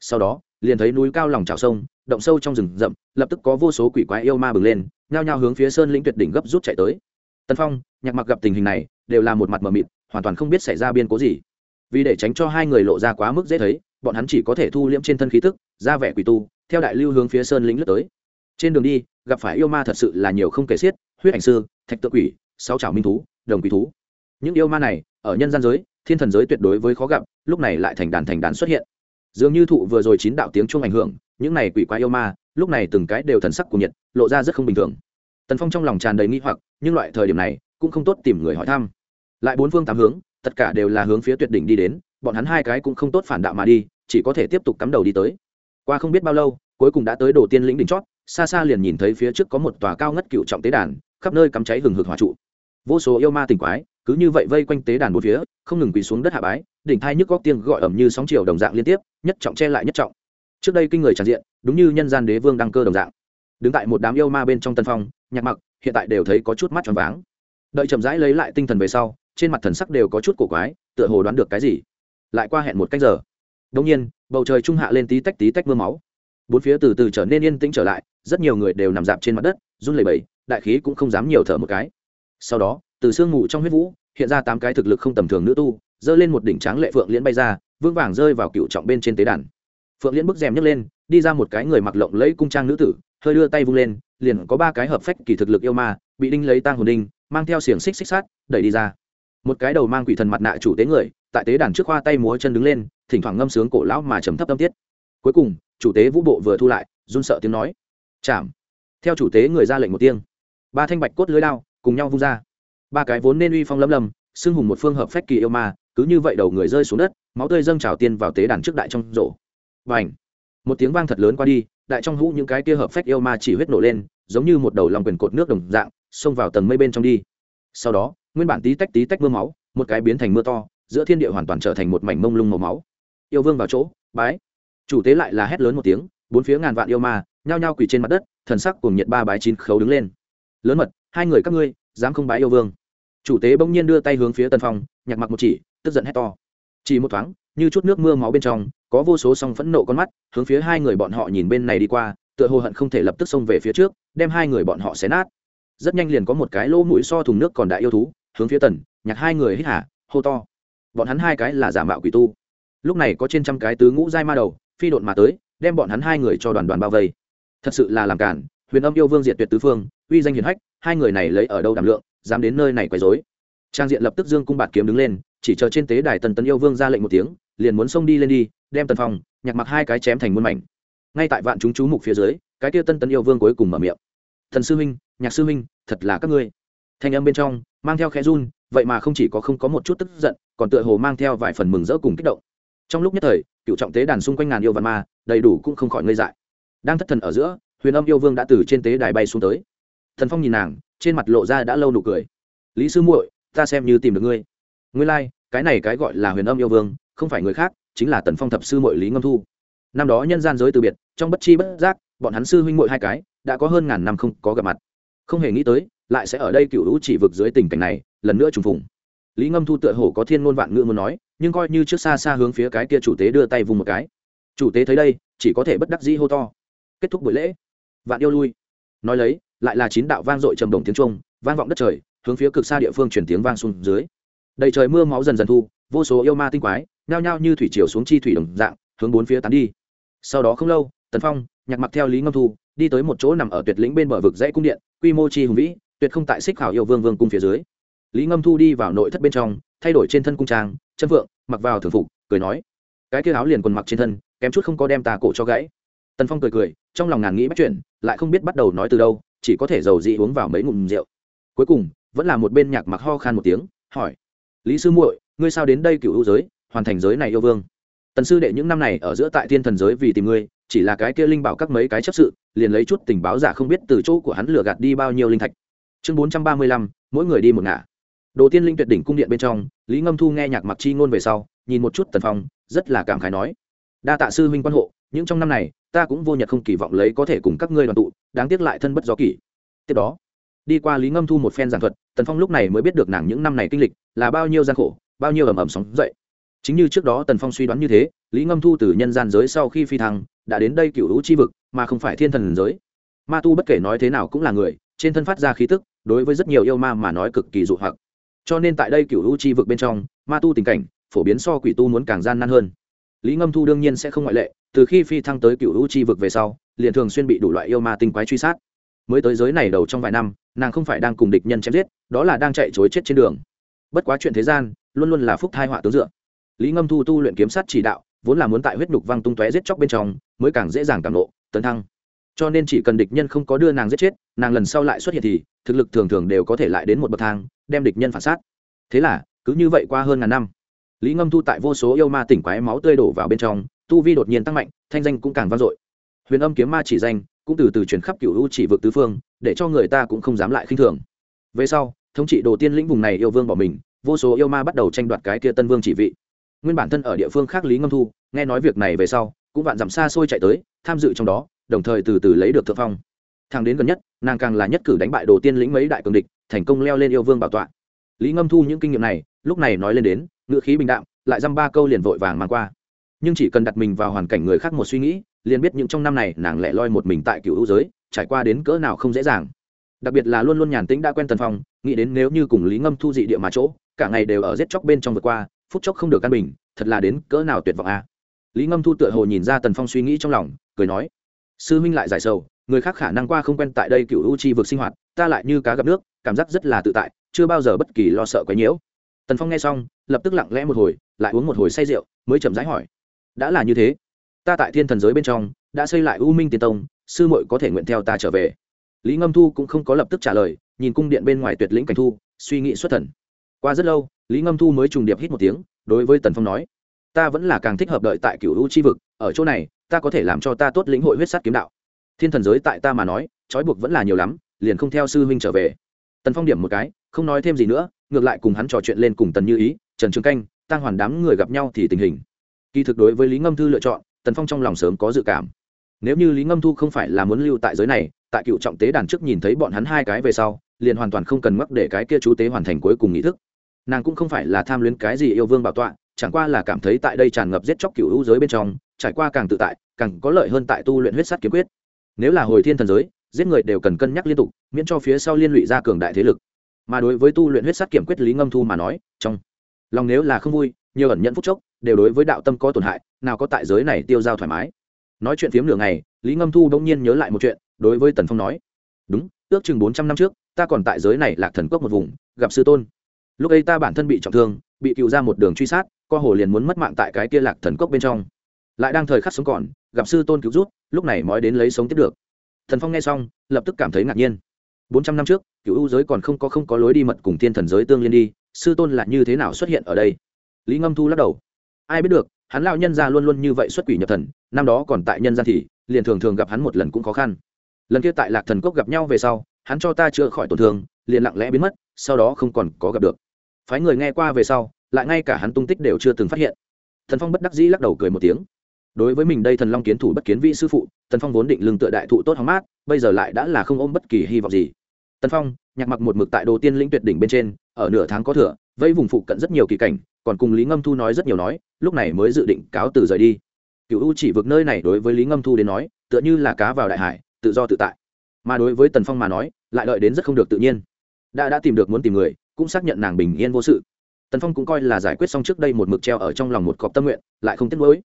Sau đó, liền thấy núi cao lòng trào sông, động sâu trong rừng rậm, lập tức có vô số quỷ quái yêu ma bừng lên, nhao nhao hướng phía sơn lĩnh tuyệt đỉnh gấp rút chạy tới. Tân phong, nhạc mặc gặp tình hình này, đều là một mặt mờ mịt, hoàn toàn không biết xảy ra biên cố gì. Vì để tránh cho hai người lộ ra quá mức dễ thấy, bọn hắn chỉ có thể thu liễm trên thân khí tức, ra vẻ quỷ tu, theo đại lưu hướng phía sơn lĩnh lướt tới. Trên đường đi, gặp phải yêu ma thật sự là nhiều không kể xiết, huyết ảnh sư, thạch tự quỷ, sáu trào minh thú, đồng quỷ thú những yêu ma này, ở nhân gian giới, thiên thần giới tuyệt đối với khó gặp, lúc này lại thành đàn thành đàn xuất hiện. Dường như thụ vừa rồi chín đạo tiếng chung ảnh hưởng, những này quỷ quái yêu ma, lúc này từng cái đều thần sắc của nhiệt, lộ ra rất không bình thường. Tần phong trong lòng tràn đầy nghi hoặc, nhưng loại thời điểm này, cũng không tốt tìm người hỏi thăm. Lại bốn phương tám hướng, tất cả đều là hướng phía tuyệt đỉnh đi đến, bọn hắn hai cái cũng không tốt phản đạo mà đi, chỉ có thể tiếp tục cắm đầu đi tới. Qua không biết bao lâu, cuối cùng đã tới đồ tiên lĩnh đỉnh chót, xa xa liền nhìn thấy phía trước có một tòa cao ngất cựu trọng tế đàn, khắp nơi cắm cháy hừng hực hỏa trụ. Vô số yêu ma tỉnh quái cứ như vậy vây quanh tế đàn một phía, không ngừng quỳ xuống đất hạ bái, đỉnh thai nhức góc tiếng gọi ẩm như sóng chiều đồng dạng liên tiếp, nhất trọng che lại nhất trọng. Trước đây kinh người tràn diện, đúng như nhân gian đế vương đăng cơ đồng dạng. Đứng tại một đám yêu ma bên trong tân phong, nhạc mặc, hiện tại đều thấy có chút mắt tròn váng. Đợi chậm rãi lấy lại tinh thần về sau, trên mặt thần sắc đều có chút cổ quái, tựa hồ đoán được cái gì. Lại qua hẹn một cách giờ. Đông nhiên, bầu trời trung hạ lên tí tách tí tách mưa máu. Bốn phía từ từ trở nên yên tĩnh trở lại, rất nhiều người đều nằm dạp trên mặt đất, run lẩy bẩy, đại khí cũng không dám nhiều thở một cái. Sau đó từ sương mù trong huyết vũ, hiện ra tám cái thực lực không tầm thường nữ tu, giơ lên một đỉnh tráng lệ phượng liễn bay ra vương vàng rơi vào cựu trọng bên trên tế đàn. Phượng liễn bức rèm nhấc lên, đi ra một cái người mặc lộng lẫy cung trang nữ tử, hơi đưa tay vung lên, liền có ba cái hợp phách kỳ thực lực yêu ma, bị đinh lấy tang hồn đinh, mang theo xiềng xích xích sát đẩy đi ra. Một cái đầu mang quỷ thần mặt nạ chủ tế người, tại tế đàn trước khoa tay múa chân đứng lên, thỉnh thoảng ngâm sướng cổ lão mà trầm thấp tâm tiết. Cuối cùng, chủ tế vũ bộ vừa thu lại, run sợ tiếng nói. Chạm. Theo chủ tế người ra lệnh một tiếng. Ba thanh bạch cốt lưới lao cùng nhau vung ra ba cái vốn nên uy phong lâm lâm xưng hùng một phương hợp phách kỳ yêu ma, cứ như vậy đầu người rơi xuống đất, máu tươi dâng trào tiên vào tế đàn trước đại trong rổ và ảnh một tiếng vang thật lớn qua đi, đại trong hũ những cái kia hợp phách yêu ma chỉ huyết nổ lên, giống như một đầu lòng quyền cột nước đồng dạng, xông vào tầng mây bên trong đi. Sau đó, nguyên bản tí tách tí tách mưa máu, một cái biến thành mưa to, giữa thiên địa hoàn toàn trở thành một mảnh mông lung màu máu. Yêu vương vào chỗ, bái. Chủ tế lại là hét lớn một tiếng, bốn phía ngàn vạn yêu ma, nhao nhao quỳ trên mặt đất, thần sắc cùng nhiệt ba bái chín khấu đứng lên. Lớn mật, hai người các ngươi dám không bái yêu vương. Chủ tế bỗng nhiên đưa tay hướng phía tân phong nhặt mặc một chỉ, tức giận hét to. Chỉ một thoáng, như chút nước mưa máu bên trong, có vô số song phẫn nộ con mắt, hướng phía hai người bọn họ nhìn bên này đi qua, tựa hồ hận không thể lập tức xông về phía trước, đem hai người bọn họ xé nát. Rất nhanh liền có một cái lỗ mũi so thùng nước còn đại yêu thú, hướng phía tần nhặt hai người hít hả hô to. Bọn hắn hai cái là giả mạo quỷ tu. Lúc này có trên trăm cái tứ ngũ giai ma đầu, phi độn mà tới, đem bọn hắn hai người cho đoàn đoàn bao vây. Thật sự là làm cản huyền âm yêu vương diệt tuyệt tứ phương uy danh hiển hách, hai người này lấy ở đâu đảm lượng, dám đến nơi này quấy rối. Trang diện lập tức dương cung bạt kiếm đứng lên, chỉ chờ trên tế đài tần tấn yêu vương ra lệnh một tiếng, liền muốn xông đi lên đi, đem tần phong nhặt mặc hai cái chém thành muôn mảnh. Ngay tại vạn chúng chú mục phía dưới, cái kia tân tấn yêu vương cuối cùng mở miệng. Thần sư huynh, nhạc sư huynh, thật là các ngươi. Thanh âm bên trong, mang theo khẽ run, vậy mà không chỉ có không có một chút tức giận, còn tựa hồ mang theo vài phần mừng rỡ cùng kích động. Trong lúc nhất thời, cựu trọng tế đàn xung quanh ngàn yêu văn ma, đầy đủ cũng không khỏi ngây dại. Đang thất thần ở giữa, huyền âm yêu vương đã từ trên tế đài bay xuống tới thần phong nhìn nàng trên mặt lộ ra đã lâu nụ cười. Lý sư muội ta xem như tìm được ngươi. Ngươi lai、like, cái này cái gọi là huyền âm yêu vương không phải người khác chính là tần phong thập sư muội lý ngâm thu. Năm đó nhân gian giới từ biệt trong bất chi bất giác bọn hắn sư huynh muội hai cái đã có hơn ngàn năm không có gặp mặt. Không hề nghĩ tới lại sẽ ở đây cựu hữu chỉ vực dưới tình cảnh này lần nữa trùng phùng. Lý ngâm thu tựa hồ có thiên ngôn vạn ngữ muốn nói nhưng coi như trước xa xa hướng phía cái kia chủ tế đưa tay vùng một cái. Chủ tế thấy đây chỉ có thể bất đắc dĩ hô to. Kết thúc buổi lễ. Vạn yêu lui. Nói lấy lại là chín đạo vang dội trầm đồng tiếng trung, vang vọng đất trời, hướng phía cực xa địa phương chuyển tiếng vang xuống dưới. Đầy trời mưa máu dần dần thu, vô số yêu ma tinh quái, nhao nhao như thủy chiều xuống chi thủy đồng dạng, hướng bốn phía tán đi. Sau đó không lâu, tần phong, nhạc mặc theo lý ngâm thu, đi tới một chỗ nằm ở tuyệt lĩnh bên bờ vực dãy cung điện, quy mô chi hùng vĩ, tuyệt không tại xích khảo yêu vương vương cung phía dưới. Lý ngâm thu đi vào nội thất bên trong, thay đổi trên thân cung trang, chân vượng, mặc vào thường phục, cười nói, cái kia áo liền quần mặc trên thân, kém chút không có đem tà cổ cho gãy. Tần phong cười cười, trong lòng ngàn nghĩ bắt chuyện lại không biết bắt đầu nói từ đâu chỉ có thể giàu dị uống vào mấy ngụm rượu. Cuối cùng, vẫn là một bên nhạc mặc ho khan một tiếng, hỏi, lý sư muội, ngươi sao đến đây cựu hữu giới, hoàn thành giới này yêu vương? Tần sư đệ những năm này ở giữa tại thiên thần giới vì tìm ngươi, chỉ là cái kia linh bảo các mấy cái chấp sự, liền lấy chút tình báo giả không biết từ chỗ của hắn lừa gạt đi bao nhiêu linh thạch. Chương bốn trăm ba mươi lăm, mỗi người đi một ngả. Đồ tiên linh tuyệt đỉnh cung điện bên trong, lý ngâm thu nghe nhạc mặc chi ngôn về sau, nhìn một chút tần phong, rất là cảm khái nói, đa tạ sư huynh quan hộ, những trong năm này, ta cũng vô nhật không kỳ vọng lấy có thể cùng các ngươi đoàn tụ đáng tiếc lại thân bất gió kỷ. Tiếp đó, đi qua lý ngâm thu một phen giảng thuật, tần phong lúc này mới biết được nàng những năm này kinh lịch là bao nhiêu gian khổ, bao nhiêu ầm ầm sóng dậy. Chính như trước đó tần phong suy đoán như thế, lý ngâm thu từ nhân gian giới sau khi phi thăng, đã đến đây cựu hữu chi vực, mà không phải thiên thần giới. Ma tu bất kể nói thế nào cũng là người, trên thân phát ra khí tức, đối với rất nhiều yêu ma mà nói cực kỳ dụ hoặc. Cho nên tại đây cựu hữu chi vực bên trong, ma tu tình cảnh phổ biến so quỷ tu muốn càng gian nan hơn lý ngâm thu đương nhiên sẽ không ngoại lệ, từ khi phi thăng tới cựu hữu chi vực về sau, liền thường xuyên bị đủ loại yêu ma tinh quái truy sát. Mới tới giới này đầu trong vài năm, nàng không phải đang cùng địch nhân chém giết, đó là đang chạy chối chết trên đường. Bất quá chuyện thế gian, luôn luôn là phúc thai họa tướng dựa. Lý ngâm thu tu luyện kiếm sát chỉ đạo, vốn là muốn tại huyết nhục văng tung tóe giết chóc bên trong, mới càng dễ dàng cảm lộ tấn thăng. Cho nên chỉ cần địch nhân không có đưa nàng giết chết, nàng lần sau lại xuất hiện thì, thực lực thường thường đều có thể lại đến một bậc thang, đem địch nhân phản sát. Thế là, cứ như vậy qua hơn ngàn năm lý ngâm thu tại vô số yêu ma tỉnh quái máu tươi đổ vào bên trong, tu vi đột nhiên tăng mạnh, thanh danh cũng càng vang dội. Huyền âm kiếm ma chỉ danh, cũng từ từ chuyển khắp cựu u chỉ vực tứ phương, để cho người ta cũng không dám lại khinh thường. Về sau, thống trị đồ tiên lĩnh vùng này yêu vương bỏ mình, vô số yêu ma bắt đầu tranh đoạt cái kia tân vương chỉ vị. Nguyên bản thân ở địa phương khác lý ngâm thu, nghe nói việc này về sau, cũng vạn dặm xa xôi chạy tới, tham dự trong đó, đồng thời từ từ lấy được thượng phong. Thằng đến gần nhất, nàng càng là nhất cử đánh bại đồ tiên lĩnh mấy đại cường địch, thành công leo lên yêu vương bảo tọa. Lý ngâm thu những kinh nghiệm này, lúc này nói lên đến ngựa khí bình đạm, lại dăm ba câu liền vội vàng mang qua. Nhưng chỉ cần đặt mình vào hoàn cảnh người khác một suy nghĩ, liền biết những trong năm này nàng lẻ loi một mình tại cựu hữu giới, trải qua đến cỡ nào không dễ dàng. Đặc biệt là luôn luôn nhàn tĩnh đã quen tần phong, nghĩ đến nếu như cùng lý ngâm thu dị địa mà chỗ, cả ngày đều ở giết chóc bên trong vượt qua, phút chốc không được căn bình, thật là đến cỡ nào tuyệt vọng a. À. lý ngâm thu tựa hồ nhìn ra tần phong suy nghĩ trong lòng, cười nói, sư huynh lại giải sầu, người khác khả năng qua không quen tại đây cựu u chi vực sinh hoạt, ta lại như cá gặp nước, cảm giác rất là tự tại, chưa bao giờ bất kỳ lo sợ quấy nhiễu tần phong nghe xong, lập tức lặng lẽ một hồi, lại uống một hồi say rượu, mới chậm rãi hỏi, đã là như thế, ta tại thiên thần giới bên trong, đã xây lại u minh tiên tông, sư muội có thể nguyện theo ta trở về? Lý ngâm thu cũng không có lập tức trả lời, nhìn cung điện bên ngoài tuyệt lĩnh cảnh thu, suy nghĩ xuất thần. Qua rất lâu, lý ngâm thu mới trùng điệp hít một tiếng, đối với tần phong nói, ta vẫn là càng thích hợp đợi tại cựu u chi vực, ở chỗ này, ta có thể làm cho ta tốt lĩnh hội huyết sắt kiếm đạo. Thiên thần giới tại ta mà nói, trói buộc vẫn là nhiều lắm, liền không theo sư huynh trở về. Tần phong điểm một cái không nói thêm gì nữa, ngược lại cùng hắn trò chuyện lên cùng tần như ý, trần trường canh tăng hoàn đám người gặp nhau thì tình hình. Kỳ thực đối với lý ngâm thư lựa chọn, tần phong trong lòng sớm có dự cảm. Nếu như lý ngâm thu không phải là muốn lưu tại giới này, tại cựu trọng tế đàn trước nhìn thấy bọn hắn hai cái về sau, liền hoàn toàn không cần mắc để cái kia chú tế hoàn thành cuối cùng nghị thức. Nàng cũng không phải là tham luyến cái gì yêu vương bảo tọa, chẳng qua là cảm thấy tại đây tràn ngập giết chóc cựu hữu giới bên trong, trải qua càng tự tại, càng có lợi hơn tại tu luyện huyết sắt kiếm quyết. Nếu là hồi thiên thần giới, giết người đều cần cân nhắc liên tục, miễn cho phía sau liên lụy ra cường đại thế lực mà đối với tu luyện huyết sát kiểm quyết lý ngâm thu mà nói, trong lòng nếu là không vui, nhiều ẩn nhận phúc chốc, đều đối với đạo tâm có tổn hại, nào có tại giới này tiêu dao thoải mái. Nói chuyện phiếm nửa ngày, lý ngâm thu bỗng nhiên nhớ lại một chuyện, đối với tần phong nói, đúng, ước chừng bốn trăm năm trước, ta còn tại giới này lạc thần cốc một vùng, gặp sư tôn. Lúc ấy ta bản thân bị trọng thương, bị cựu ra một đường truy sát co hồ liền muốn mất mạng tại cái kia lạc thần cốc bên trong. Lại đang thời khắc sống còn, gặp sư tôn cứu rút, lúc này mới đến lấy sống tiếp được. Thần phong nghe xong, lập tức cảm thấy ngạc nhiên bốn trăm năm trước, cựu u giới còn không có không có lối đi mật cùng thiên thần giới tương liên đi, sư tôn là như thế nào xuất hiện ở đây? Lý ngâm thu lắc đầu. Ai biết được, hắn lão nhân ra luôn luôn như vậy xuất quỷ nhập thần, năm đó còn tại nhân gian thì, liền thường thường gặp hắn một lần cũng khó khăn. Lần kia tại lạc thần cốc gặp nhau về sau, hắn cho ta chữa khỏi tổn thương, liền lặng lẽ biến mất, sau đó không còn có gặp được. Phái người nghe qua về sau, lại ngay cả hắn tung tích đều chưa từng phát hiện. Thần phong bất đắc dĩ lắc đầu cười một tiếng đối với mình đây thần long kiến thủ bất kiến vị sư phụ, tần phong vốn định lưng tựa đại thụ tốt hóng mát, bây giờ lại đã là không ôm bất kỳ hy vọng gì. Tần phong, nhạc mặc một mực tại đồ tiên lĩnh tuyệt đỉnh bên trên, ở nửa tháng có thừa vây vùng phụ cận rất nhiều kỳ cảnh, còn cùng lý ngâm thu nói rất nhiều nói, lúc này mới dự định cáo từ rời đi. Cựu u chỉ vực nơi này đối với lý ngâm thu đến nói, tựa như là cá vào đại hải, tự do tự tại. Mà đối với tần phong mà nói, lại đợi đến rất không được tự nhiên. Đã đã tìm được muốn tìm người, cũng xác nhận nàng bình yên vô sự. Tần phong cũng coi là giải quyết xong trước đây một mực treo ở trong lòng một cọp tâm nguyện, lại không tiếc nuối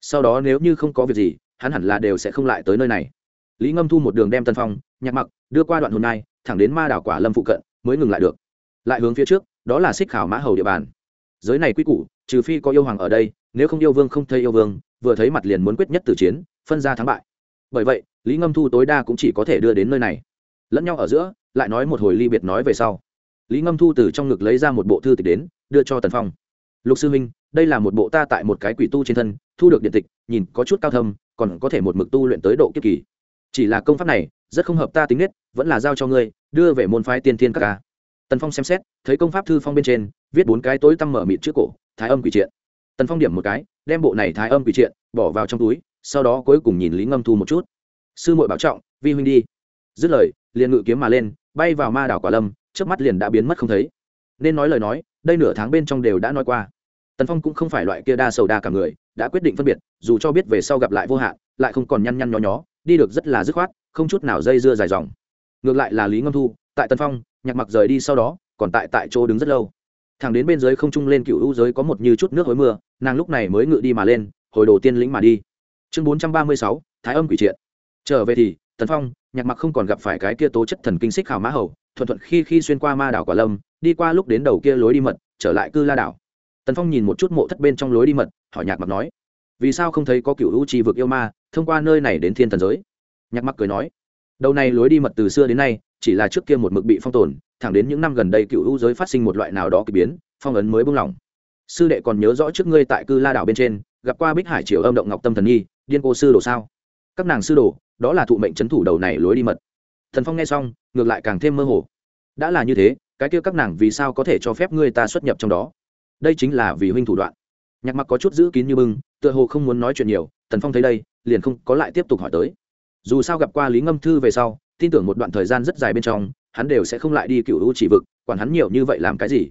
sau đó nếu như không có việc gì, hắn hẳn là đều sẽ không lại tới nơi này. Lý ngâm thu một đường đem tần phong, nhạc mặc đưa qua đoạn hồn nai, thẳng đến ma đảo quả lâm phụ cận, mới ngừng lại được. Lại hướng phía trước, đó là xích khảo mã hầu địa bàn. Giới này quy củ, trừ phi có yêu hoàng ở đây, nếu không yêu vương không thấy yêu vương, vừa thấy mặt liền muốn quyết nhất từ chiến, phân ra thắng bại. Bởi vậy, lý ngâm thu tối đa cũng chỉ có thể đưa đến nơi này. Lẫn nhau ở giữa, lại nói một hồi ly biệt nói về sau. Lý ngâm thu từ trong ngực lấy ra một bộ thư tịch đến, đưa cho tần phong. Lục sư minh đây là một bộ ta tại một cái quỷ tu trên thân thu được điện tịch, nhìn có chút cao thâm, còn có thể một mực tu luyện tới độ kiếp kỳ. Chỉ là công pháp này, rất không hợp ta tính nết, vẫn là giao cho ngươi, đưa về môn phái tiên thiên các ca. Tần phong xem xét, thấy công pháp thư phong bên trên, viết bốn cái tối tăm mở mịt trước cổ, thái âm quỷ triện. Tần phong điểm một cái, đem bộ này thái âm quỷ triện, bỏ vào trong túi, sau đó cuối cùng nhìn lý ngâm thu một chút. Sư muội bảo trọng, vi huynh đi. Dứt lời, liền ngự kiếm mà lên, bay vào ma đảo quả lâm trước mắt liền đã biến mất không thấy. Nên nói lời nói, đây nửa tháng bên trong đều đã nói qua tần phong cũng không phải loại kia đa sầu đa cả người, đã quyết định phân biệt, dù cho biết về sau gặp lại vô hạn, lại không còn nhăn nhăn nhó nhó, đi được rất là dứt khoát, không chút nào dây dưa dài dòng. Ngược lại là lý ngâm thu, tại tần phong, nhạc mặc rời đi sau đó, còn tại tại chỗ đứng rất lâu. Thẳng đến bên dưới không trung lên cựu u giới có một như chút nước hối mưa, nàng lúc này mới ngự đi mà lên, hồi đồ tiên lĩnh mà đi. Chương bốn trăm ba mươi sáu, thái âm quỷ triện. Trở về thì, tần phong, nhạc mặc không còn gặp phải cái kia tố chất thần kinh xích khảo mã hầu, thuận thuận khi khi xuyên qua ma đảo quả lâm, đi qua lúc đến đầu kia lối đi mật, trở lại cư la đảo tần phong nhìn một chút mộ thất bên trong lối đi mật, hỏi nhạc mặc nói, vì sao không thấy có cựu u trì vực yêu ma thông qua nơi này đến thiên thần giới? Nhạc mặc cười nói, đầu này lối đi mật từ xưa đến nay, chỉ là trước kia một mực bị phong tồn, thẳng đến những năm gần đây cựu u giới phát sinh một loại nào đó k ỳ biến, phong ấn mới buông lỏng. Sư đệ còn nhớ rõ trước ngươi tại cư la đảo bên trên, gặp qua bích hải triều âm động ngọc tâm thần nhi, điên cô sư đồ sao? Các nàng sư đồ, đó là thụ mệnh c h ấ n thủ đầu này lối đi mật. Thần phong nghe xong, ngược lại càng thêm mơ hồ. Đã là như thế, cái kia các nàng vì sao có thể cho phép ngươi ta xuất nhập trong đó? Đây chính là vì huynh thủ đoạn. Nhạc mặc có chút giữ kín như bưng, tựa hồ không muốn nói chuyện nhiều, tần phong thấy đây, liền không có lại tiếp tục hỏi tới. Dù sao gặp qua lý ngâm thư về sau, tin tưởng một đoạn thời gian rất dài bên trong, hắn đều sẽ không lại đi cựu u chỉ vực, quản hắn nhiều như vậy làm cái gì.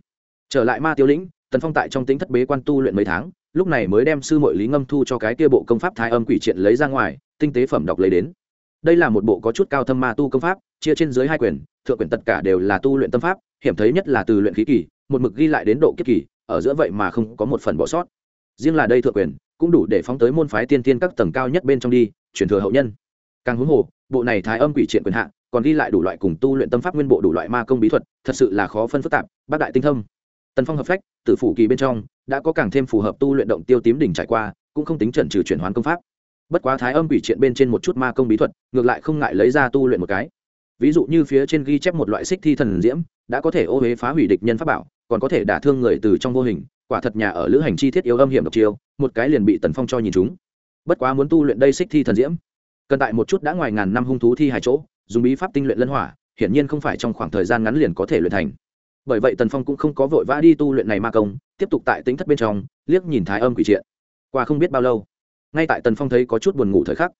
Trở lại ma tiêu lĩnh, tần phong tại trong tính thất bế quan tu luyện mấy tháng, lúc này mới đem sư mội lý ngâm thu cho cái kia bộ công pháp thái âm quỷ triện lấy ra ngoài, tinh tế phẩm đọc lấy đến. Đây là một bộ có chút cao thâm ma tu công pháp, chia trên dưới hai quyền thượng quyền tất cả đều là tu luyện tâm pháp, hiểm thấy nhất là từ luyện khí kỳ, một mực ghi lại đến độ kiếp kỳ ở giữa vậy mà không có một phần bỏ sót. Riêng là đây thượng quyền cũng đủ để phóng tới môn phái tiên tiên các tầng cao nhất bên trong đi truyền thừa hậu nhân. Càng huống hồ bộ này thái âm quỷ triện quyền hạn còn ghi lại đủ loại cùng tu luyện tâm pháp nguyên bộ đủ loại ma công bí thuật thật sự là khó phân phức tạp bác đại tinh thông, tần phong hợp phách tử phủ kỳ bên trong đã có càng thêm phù hợp tu luyện động tiêu tím đỉnh trải qua cũng không tính trần trừ chuyển hoán công pháp. Bất quá thái âm quỷ triện bên trên một chút ma công bí thuật ngược lại không ngại lấy ra tu luyện một cái. Ví dụ như phía trên ghi chép một loại xích thi thần diễm đã có thể ô huế phá hủy địch nhân pháp bảo còn có thể đả thương người từ trong vô hình, quả thật nhà ở lữ hành chi thiết yếu âm hiểm độc chiêu, một cái liền bị tần phong cho nhìn chúng. Bất quá muốn tu luyện đây xích thi thần diễm, cần tại một chút đã ngoài ngàn năm hung thú thi hai chỗ, dùng bí pháp tinh luyện lân hỏa, hiển nhiên không phải trong khoảng thời gian ngắn liền có thể luyện thành. Bởi vậy tần phong cũng không có vội vã đi tu luyện này ma công, tiếp tục tại tính thất bên trong, liếc nhìn thái âm quỷ triện. Qua không biết bao lâu, ngay tại tần phong thấy có chút buồn ngủ thời khắc,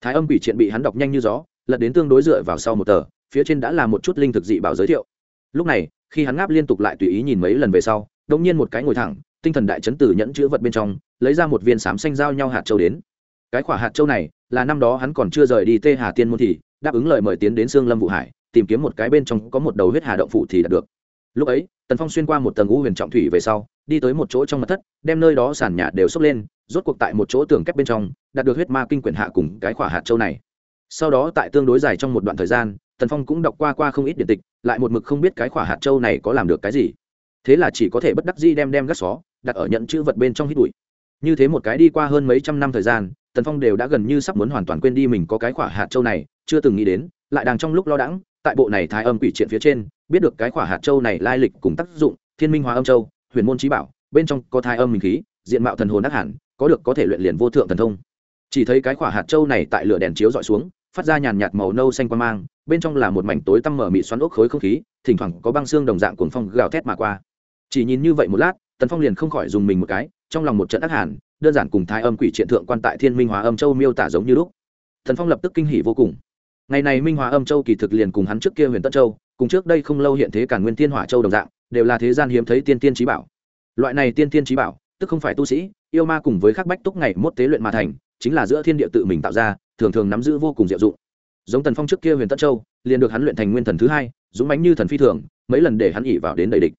thái âm quỷ triện bị hắn đọc nhanh như gió, lật đến tương đối dựa vào sau một tờ, phía trên đã là một chút linh thực dị bảo giới thiệu. Lúc này khi hắn ngáp liên tục lại tùy ý nhìn mấy lần về sau đông nhiên một cái ngồi thẳng, tinh thần đại chấn tử nhẫn chữ vật bên trong, lấy ra một viên sám xanh giao nhau hạt châu đến. Cái khỏa hạt châu này là năm đó hắn còn chưa rời đi tê hà tiên môn thì đáp ứng lời mời tiến đến sương lâm vũ hải, tìm kiếm một cái bên trong có một đầu huyết hà động phụ thì đạt được. Lúc ấy, tần phong xuyên qua một tầng u huyền trọng thủy về sau, đi tới một chỗ trong mặt thất, đem nơi đó sàn nhà đều sốc lên, rốt cuộc tại một chỗ tường kép bên trong, đạt được huyết ma kinh quyển hạ cùng cái khỏa hạt châu này. Sau đó tại tương đối dài trong một đoạn thời gian tần phong cũng đọc qua qua không ít điện tịch, lại một mực không biết cái khỏa hạt châu này có làm được cái gì. Thế là chỉ có thể bất đắc di đem đem gắt xó, đặt ở nhận chữ vật bên trong hít bụi. Như thế một cái đi qua hơn mấy trăm năm thời gian, tần phong đều đã gần như sắp muốn hoàn toàn quên đi mình có cái khỏa hạt châu này, chưa từng nghĩ đến, lại đang trong lúc lo đãng, tại bộ này thái âm quỷ triện phía trên, biết được cái khỏa hạt châu này lai lịch cùng tác dụng, thiên minh hóa âm châu, huyền môn trí bảo, bên trong có thái âm minh khí, diện mạo thần hồn ác hẳn, có được có thể luyện liền vô thượng thần thông. Chỉ thấy cái khỏa hạt châu này tại lửa đèn chiếu dọi xuống, phát ra nhàn nhạt màu nâu xanh quan mang bên trong là một mảnh tối tăm mở mị xoắn ốc khối không khí, thỉnh thoảng có băng xương đồng dạng cuồng phong gào thét mà qua. Chỉ nhìn như vậy một lát, tần phong liền không khỏi dùng mình một cái, trong lòng một trận ác hàn, đơn giản cùng thái âm quỷ triện thượng quan tại thiên minh hóa âm châu miêu tả giống như lúc. Thần phong lập tức kinh hỉ vô cùng. Ngày này minh hóa âm châu kỳ thực liền cùng hắn trước kia huyền tân châu, cùng trước đây không lâu hiện thế cả nguyên thiên hỏa châu đồng dạng, đều là thế gian hiếm thấy tiên tiên trí bảo. Loại này tiên tiên trí bảo, tức không phải tu sĩ, yêu ma cùng với khắc bách túc ngày mốt tế luyện mà thành, chính là giữa thiên địa tự mình tạo ra, thường thường nắm giữ vô cùng diệu dụng giống tần phong trước kia huyền tân châu, liền được hắn luyện thành nguyên thần thứ hai, dũng bánh như thần phi thường, mấy lần để hắn ỉ vào đến đầy địch.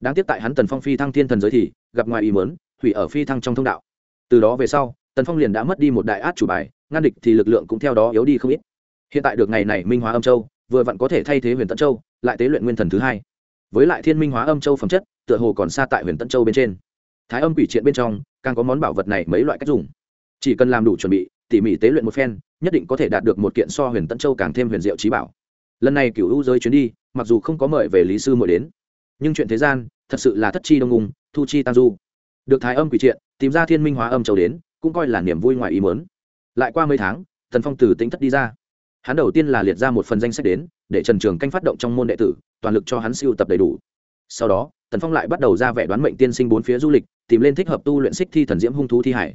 Đáng tiếc tại hắn tần phong phi thăng thiên thần giới thì, gặp ngoài ý mớn hủy ở phi thăng trong thông đạo. Từ đó về sau, tần phong liền đã mất đi một đại át chủ bài, ngăn địch thì lực lượng cũng theo đó yếu đi không ít. Hiện tại được ngày này minh hóa âm châu, vừa vặn có thể thay thế huyền tân châu, lại tế luyện nguyên thần thứ hai. Với lại thiên minh hóa âm châu phẩm chất, tựa hồ còn xa tại huyền tân châu bên trên. Thái âm quỷ triện bên trong, càng có món bảo vật này mấy loại cách dùng. Chỉ cần làm đủ chuẩn bị, tỉ mỉ tế luyện một phen nhất định có thể đạt được một kiện so huyền tân châu càng thêm huyền diệu trí bảo. Lần này cựu u giới chuyến đi, mặc dù không có mời về lý sư mỗi đến, nhưng chuyện thế gian thật sự là thất chi đông ngùng thu chi tăng du. Được thái âm quỷ triện, tìm ra thiên minh hóa âm châu đến, cũng coi là niềm vui ngoài ý mớn lại qua mấy tháng, thần phong từ tính thất đi ra. Hắn đầu tiên là liệt ra một phần danh sách đến, để trần trường canh phát động trong môn đệ tử, toàn lực cho hắn siêu tập đầy đủ. Sau đó tần phong lại bắt đầu ra vẻ đoán mệnh tiên sinh bốn phía du lịch, tìm lên thích hợp tu luyện xích thi thần diễm hung thú thi hải.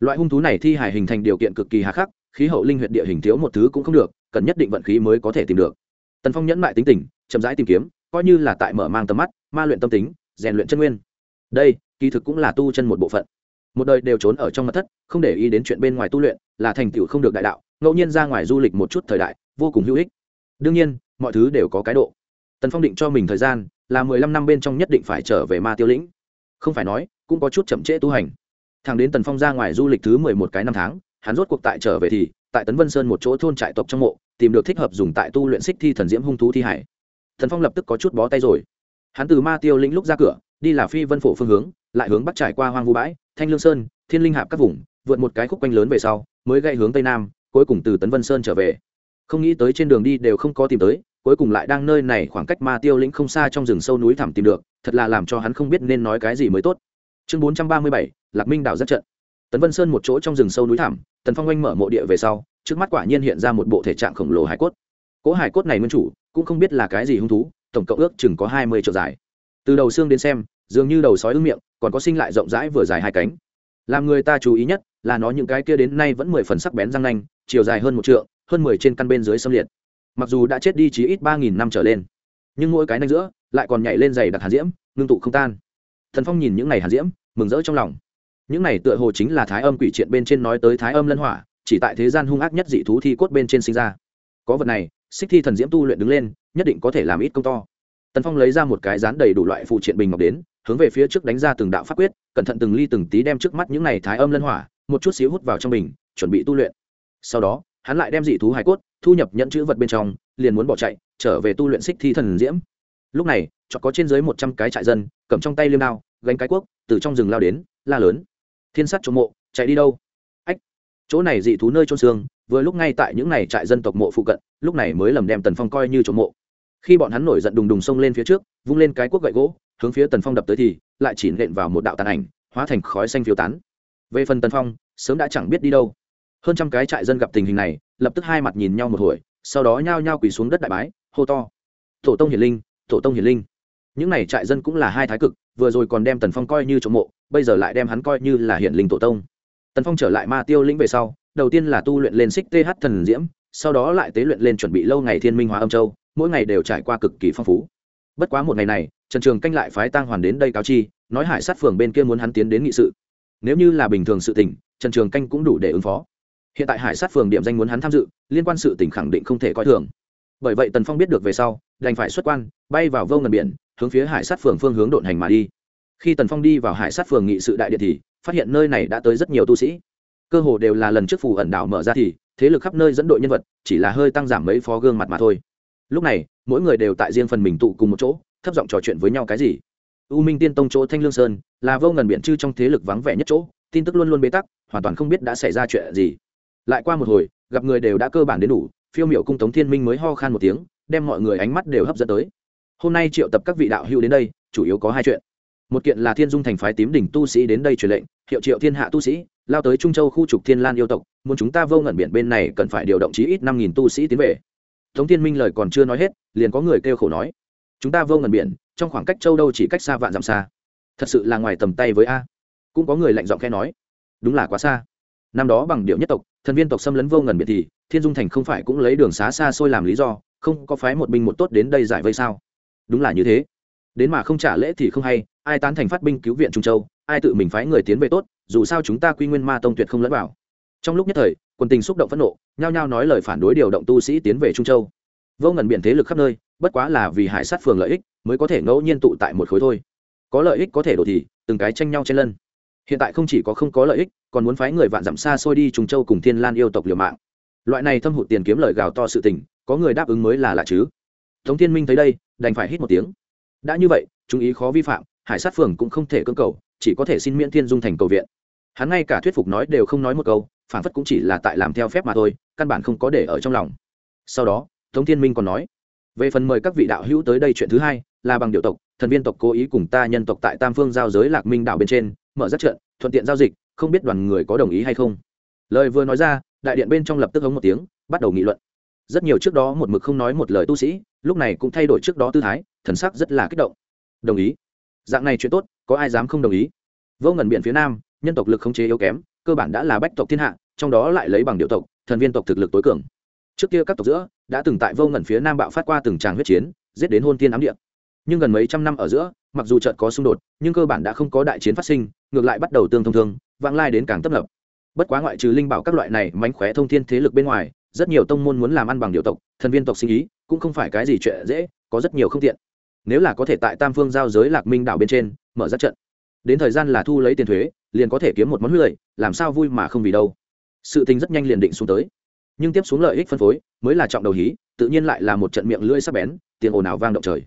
Loại hung thú này thi hải hình thành điều kiện cực kỳ hà khắc khí hậu linh huyện địa hình thiếu một thứ cũng không được, cần nhất định vận khí mới có thể tìm được. Tần phong nhẫn mại tính tình, chậm rãi tìm kiếm, coi như là tại mở mang tầm mắt, ma luyện tâm tính, rèn luyện chân nguyên. Đây, kỳ thực cũng là tu chân một bộ phận. Một đời đều trốn ở trong mặt thất, không để ý đến chuyện bên ngoài tu luyện, là thành tựu không được đại đạo, ngẫu nhiên ra ngoài du lịch một chút thời đại, vô cùng hữu ích. Đương nhiên, mọi thứ đều có cái độ. Tần phong định cho mình thời gian, là mười lăm năm bên trong nhất định phải trở về ma tiêu lĩnh. Không phải nói, cũng có chút chậm trễ tu hành. Thằng đến tần phong ra ngoài du lịch thứ mười một cái năm tháng hắn rốt cuộc tại trở về thì, tại tấn vân sơn một chỗ thôn trại tộc trong mộ, tìm được thích hợp dùng tại tu luyện xích thi thần diễm hung thú thi hải. Thần phong lập tức có chút bó tay rồi. Hắn từ ma tiêu lĩnh lúc ra cửa, đi là phi vân phổ phương hướng, lại hướng bắc trải qua hoang vu bãi, thanh lương sơn, thiên linh hạp các vùng, vượt một cái khúc quanh lớn về sau, mới gây hướng tây nam, cuối cùng từ tấn vân sơn trở về. Không nghĩ tới trên đường đi đều không có tìm tới, cuối cùng lại đang nơi này khoảng cách ma tiêu lĩnh không xa trong rừng sâu núi thẳm tìm được, thật là làm cho hắn không biết nên nói cái gì mới tốt. Chương bốn trăm ba mươi bảy, lạc minh đảo rất trận tấn vân sơn một chỗ trong rừng sâu núi thẳm, tần phong oanh mở mộ địa về sau, trước mắt quả nhiên hiện ra một bộ thể trạng khổng lồ hải cốt. Cỗ hải cốt này nguyên chủ, cũng không biết là cái gì hung thú, tổng cộng ước chừng có hai mươi triệu dài. Từ đầu xương đến xem, dường như đầu sói ưng miệng, còn có sinh lại rộng rãi vừa dài hai cánh. Làm người ta chú ý nhất là nó những cái kia đến nay vẫn mười phần sắc bén răng nanh, chiều dài hơn một trượng, hơn mười trên căn bên dưới xâm liệt. Mặc dù đã chết đi chỉ ít ba nghìn năm trở lên, nhưng mỗi cái nanh giữa lại còn nhảy lên dày đặc hàn diễm, ngưng tụ không tan. Thần phong nhìn những ngày hà hàn diễm, mừng rỡ trong lòng những này tựa hồ chính là thái âm quỷ triện bên trên nói tới thái âm lân hỏa, chỉ tại thế gian hung ác nhất dị thú thi cốt bên trên sinh ra. Có vật này, xích thi thần diễm tu luyện đứng lên, nhất định có thể làm ít công to. Tần phong lấy ra một cái rán đầy đủ loại phụ triện bình ngọc đến, hướng về phía trước đánh ra từng đạo pháp quyết, cẩn thận từng ly từng tí đem trước mắt những này thái âm lân hỏa, một chút xíu hút vào trong mình chuẩn bị tu luyện. Sau đó, hắn lại đem dị thú hải cốt, thu nhập nhận chữ vật bên trong, liền muốn bỏ chạy, trở về tu luyện xích thi thần diễm. Lúc này chọn có trên dưới một trăm cái trại dân, cầm trong tay liêm đao, gánh cái cuốc, từ trong rừng lao đến, la lớn thiên sát trộm mộ, chạy đi đâu? Ách, chỗ này dị thú nơi trôn xương, vừa lúc ngay tại những này trại dân tộc mộ phụ cận, lúc này mới lầm đem tần phong coi như trộm mộ. Khi bọn hắn nổi giận đùng đùng xông lên phía trước, vung lên cái cuốc gậy gỗ, hướng phía tần phong đập tới thì, lại chỉ nện vào một đạo tàn ảnh, hóa thành khói xanh phiêu tán. Về phần tần phong, sớm đã chẳng biết đi đâu. Hơn trăm cái trại dân gặp tình hình này, lập tức hai mặt nhìn nhau một hồi, sau đó nhao nhao quỳ xuống đất đại bái, hô to. Tổ tông hiền linh, tổ tông hiền linh. Những này trại dân cũng là hai thái cực, vừa rồi còn đem tần phong coi như trộm mộ bây giờ lại đem hắn coi như là hiển linh tổ tông. Tần phong trở lại ma tiêu lĩnh về sau, đầu tiên là tu luyện lên xích th thần diễm, sau đó lại tế luyện lên chuẩn bị lâu ngày thiên minh hóa âm châu, mỗi ngày đều trải qua cực kỳ phong phú. Bất quá một ngày này, trần trường canh lại phái tang hoàn đến đây cáo chi, nói hải sát phường bên kia muốn hắn tiến đến nghị sự. Nếu như là bình thường sự tình, trần trường canh cũng đủ để ứng phó. Hiện tại hải sát phường điểm danh muốn hắn tham dự, liên quan sự tình khẳng định không thể coi thường. Bởi vậy tần phong biết được về sau, đành phải xuất quan, bay vào vô ngần biển, hướng phía hải sát phường phương hướng độn hành mà đi khi tần phong đi vào hải sát phường nghị sự đại điện thì, phát hiện nơi này đã tới rất nhiều tu sĩ. Cơ hồ đều là lần trước phù ẩn đảo mở ra thì, thế lực khắp nơi dẫn đội nhân vật, chỉ là hơi tăng giảm mấy phó gương mặt mà thôi. Lúc này, mỗi người đều tại riêng phần mình tụ cùng một chỗ, thấp giọng trò chuyện với nhau cái gì. U minh tiên tông chỗ thanh lương sơn là vô ngần biện chư trong thế lực vắng vẻ nhất chỗ, tin tức luôn luôn bế tắc, hoàn toàn không biết đã xảy ra chuyện gì. Lại qua một hồi, gặp người đều đã cơ bản đến đủ, phiêu miệu cung tống thiên minh mới ho khan một tiếng, đem mọi người ánh mắt đều hấp dẫn tới. Hôm nay triệu tập các vị đạo hữu đến đây, chủ yếu có hai chuyện một kiện là thiên dung thành phái tím đỉnh tu sĩ đến đây truyền lệnh, hiệu triệu thiên hạ tu sĩ, lao tới trung châu khu trục thiên lan yêu tộc, muốn chúng ta vô ngẩn biển bên này cần phải điều động chí ít năm nghìn tu sĩ tiến về. Tống thiên minh lời còn chưa nói hết, liền có người kêu khổ nói, chúng ta vô ngẩn biển, trong khoảng cách châu đâu chỉ cách xa vạn dặm xa. Thật sự là ngoài tầm tay với a. Cũng có người lạnh giọng khe nói, đúng là quá xa. Năm đó bằng điệu nhất tộc, thần viên tộc xâm lấn vô ngần biển thì, thiên dung thành không phải cũng lấy đường xá xa xôi làm lý do, không có phái một binh một tốt đến đây giải vây sao? Đúng là như thế. Đến mà không trả lễ thì không hay ai tán thành phát binh cứu viện trung châu, ai tự mình phái người tiến về tốt, dù sao chúng ta quy nguyên ma tông tuyệt không lẫn vào. Trong lúc nhất thời quân tình xúc động phẫn nộ, nhao nhao nói lời phản đối điều động tu sĩ tiến về trung châu. Vô ngần biển thế lực khắp nơi, bất quá là vì hải sát phường lợi ích, mới có thể ngẫu nhiên tụ tại một khối thôi. Có lợi ích có thể đổ thì, từng cái tranh nhau trên lân. Hiện tại không chỉ có không có lợi ích, còn muốn phái người vạn dặm xa xôi đi trung châu cùng thiên lan yêu tộc liều mạng. Loại này thâm hụt tiền kiếm lời gào to sự tình, có người đáp ứng mới là lạ chứ. Tống thiên minh thấy đây, đành phải hít một tiếng. Đã như vậy, chúng ý khó vi phạm hải sát phường cũng không thể cưỡng cầu, chỉ có thể xin miễn thiên dung thành cầu viện. Hắn ngay cả thuyết phục nói đều không nói một câu, phản phất cũng chỉ là tại làm theo phép mà thôi, căn bản không có để ở trong lòng. Sau đó, tống thiên minh còn nói, về phần mời các vị đạo hữu tới đây chuyện thứ hai, là bằng điều tộc, thần viên tộc cố ý cùng ta nhân tộc tại tam phương giao giới lạc minh đảo bên trên, mở rất trận, thuận tiện giao dịch, không biết đoàn người có đồng ý hay không. Lời vừa nói ra, đại điện bên trong lập tức hống một tiếng, bắt đầu nghị luận. Rất nhiều trước đó một mực không nói một lời tu sĩ, lúc này cũng thay đổi trước đó tư thái, thần sắc rất là kích động. Đồng ý dạng này chuyện tốt, có ai dám không đồng ý? Vô ngần biển phía nam, nhân tộc lực khống chế yếu kém, cơ bản đã là bách tộc thiên hạ, trong đó lại lấy bằng điệu tộc, thần viên tộc thực lực tối cường. Trước kia các tộc giữa, đã từng tại vô ngần phía nam bạo phát qua từng tràng huyết chiến, giết đến hôn tiên ám địa. Nhưng gần mấy trăm năm ở giữa, mặc dù trận có xung đột, nhưng cơ bản đã không có đại chiến phát sinh, ngược lại bắt đầu tương thông thương, vãng lai đến càng tấp nập. Bất quá ngoại trừ linh bảo các loại này mánh khóe thông thiên thế lực bên ngoài, rất nhiều tông môn muốn làm ăn bằng điều tộc, thần viên tộc sinh ý, cũng không phải cái gì chuyện dễ, có rất nhiều không tiện nếu là có thể tại tam phương giao giới lạc minh đảo bên trên mở ra trận đến thời gian là thu lấy tiền thuế liền có thể kiếm một món hươi làm sao vui mà không vì đâu sự tình rất nhanh liền định xuống tới nhưng tiếp xuống lợi ích phân phối mới là trọng đầu hí tự nhiên lại là một trận miệng lưỡi sắc bén tiếng ồn ào vang động trời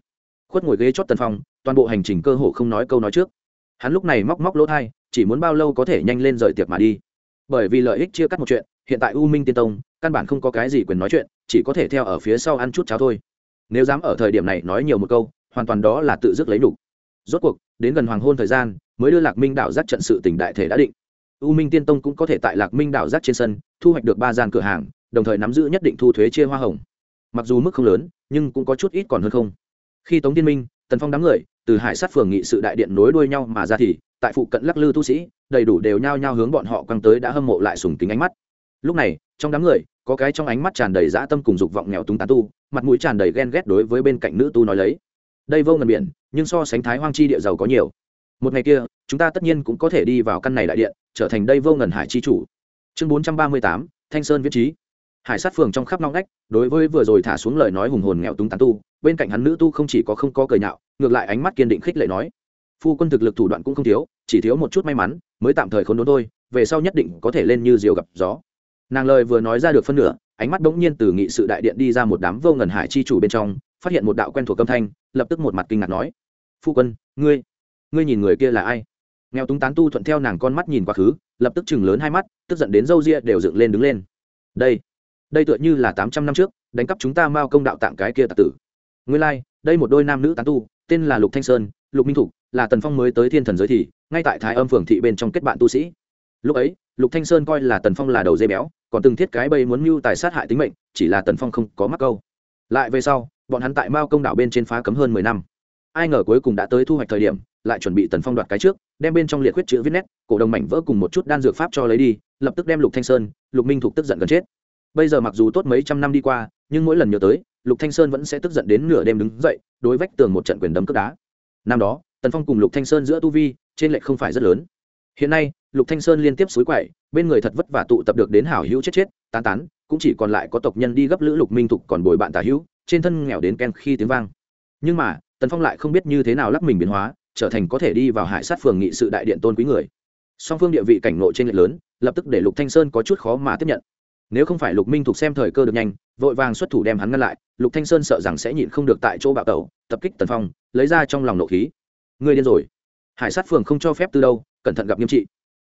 khuất ngồi ghế chót tần phong toàn bộ hành trình cơ hồ không nói câu nói trước hắn lúc này móc móc lỗ thai chỉ muốn bao lâu có thể nhanh lên rời tiệc mà đi bởi vì lợi ích chia cắt một chuyện hiện tại u minh tiên tông căn bản không có cái gì quyền nói chuyện chỉ có thể theo ở phía sau ăn chút cháo thôi nếu dám ở thời điểm này nói nhiều một câu hoàn toàn đó là tự dứt lấy đủ. rốt cuộc, đến gần hoàng hôn thời gian, mới đưa lạc minh đảo giác trận sự tỉnh đại thể đã định. U minh tiên tông cũng có thể tại lạc minh đảo giác trên sân, thu hoạch được ba gian cửa hàng, đồng thời nắm giữ nhất định thu thuế chia hoa hồng. Mặc dù mức không lớn, nhưng cũng có chút ít còn hơn không. Khi tống tiên minh, tần phong đám người, từ hải sát phường nghị sự đại điện nối đuôi nhau mà ra thì, tại phụ cận lắc lư tu sĩ, đầy đủ đều nhao nhao hướng bọn họ quăng tới đã hâm mộ lại sùng kính ánh mắt. Lúc này, trong đám người, có cái trong ánh mắt tràn đầy dã tâm cùng dục vọng nghèo túng tán tu, mặt mũi tràn đầy ghen ghét đối với bên cạnh nữ tu nói lấy đây vô ngần biển, nhưng so sánh thái hoang chi địa giàu có nhiều. Một ngày kia, chúng ta tất nhiên cũng có thể đi vào căn này đại điện, trở thành đây vô ngần hải chi chủ. Chương bốn trăm ba mươi tám, thanh sơn viết trí hải sát phường trong khắp nong nách đối với vừa rồi thả xuống lời nói hùng hồn nghèo túng tán tu, bên cạnh hắn nữ tu không chỉ có không có cười nhạo, ngược lại ánh mắt kiên định khích lệ nói, phu quân thực lực thủ đoạn cũng không thiếu, chỉ thiếu một chút may mắn, mới tạm thời khốn đốn thôi, về sau nhất định có thể lên như diều gặp gió. Nàng lời vừa nói ra được phân nửa ánh mắt bỗng nhiên từ nghị sự đại điện đi ra một đám vô ngần hải chi chủ bên trong phát hiện một đạo quen thuộc âm thanh lập tức một mặt kinh ngạc nói phu quân ngươi ngươi nhìn người kia là ai? Nghèo túng tán tu thuận theo nàng con mắt nhìn quá khứ lập tức chừng lớn hai mắt tức giận đến râu ria đều dựng lên đứng lên. Đây đây tựa như là tám trăm năm trước đánh cắp chúng ta mao công đạo tạng cái kia tạ tử. Nguyên lai、like, đây một đôi nam nữ tán tu tên là lục thanh sơn lục minh thục là tần phong mới tới thiên thần giới thì ngay tại thái âm phường thị bên trong kết bạn tu sĩ. Lúc ấy lục thanh sơn coi là tần phong là đầu dây béo, còn từng thiết cái bầy muốn mưu tài sát hại tính mệnh, chỉ là tần phong không có mắc câu. Lại về sau, bọn hắn tại mao công đảo bên trên phá cấm hơn mười năm. Ai ngờ cuối cùng đã tới thu hoạch thời điểm, lại chuẩn bị tần phong đoạt cái trước, đem bên trong liệt huyết chữ viết nét, cổ đồng mảnh vỡ cùng một chút đan dược pháp cho lấy đi, lập tức đem lục thanh sơn, lục minh thục tức giận gần chết. Bây giờ mặc dù tốt mấy trăm năm đi qua, nhưng mỗi lần nhớ tới, lục thanh sơn vẫn sẽ tức giận đến nửa đêm đứng dậy, đối vách tường một trận quyền đấm cướp đá. Năm đó, tần phong cùng lục thanh sơn giữa tu vi, trên lệch không phải rất lớn hiện nay, lục thanh sơn liên tiếp suối quậy, bên người thật vất vả tụ tập được đến hảo hữu chết chết, tán tán, cũng chỉ còn lại có tộc nhân đi gấp lữ lục minh thục còn bồi bạn tả hữu, trên thân nghèo đến ken khi tiếng vang. Nhưng mà, tần phong lại không biết như thế nào lắc mình biến hóa, trở thành có thể đi vào hải sát phường nghị sự đại điện tôn quý người. Song phương địa vị cảnh ngộ trên lệch lớn, lập tức để lục thanh sơn có chút khó mà tiếp nhận. Nếu không phải lục minh thục xem thời cơ được nhanh, vội vàng xuất thủ đem hắn ngăn lại, lục thanh sơn sợ rằng sẽ nhịn không được tại chỗ bạo tẩu, tập kích tần phong, lấy ra trong lòng nộ khí. Người điên rồi. Hải sát phường không cho phép từ đâu cẩn thận gặp nghiêm trị.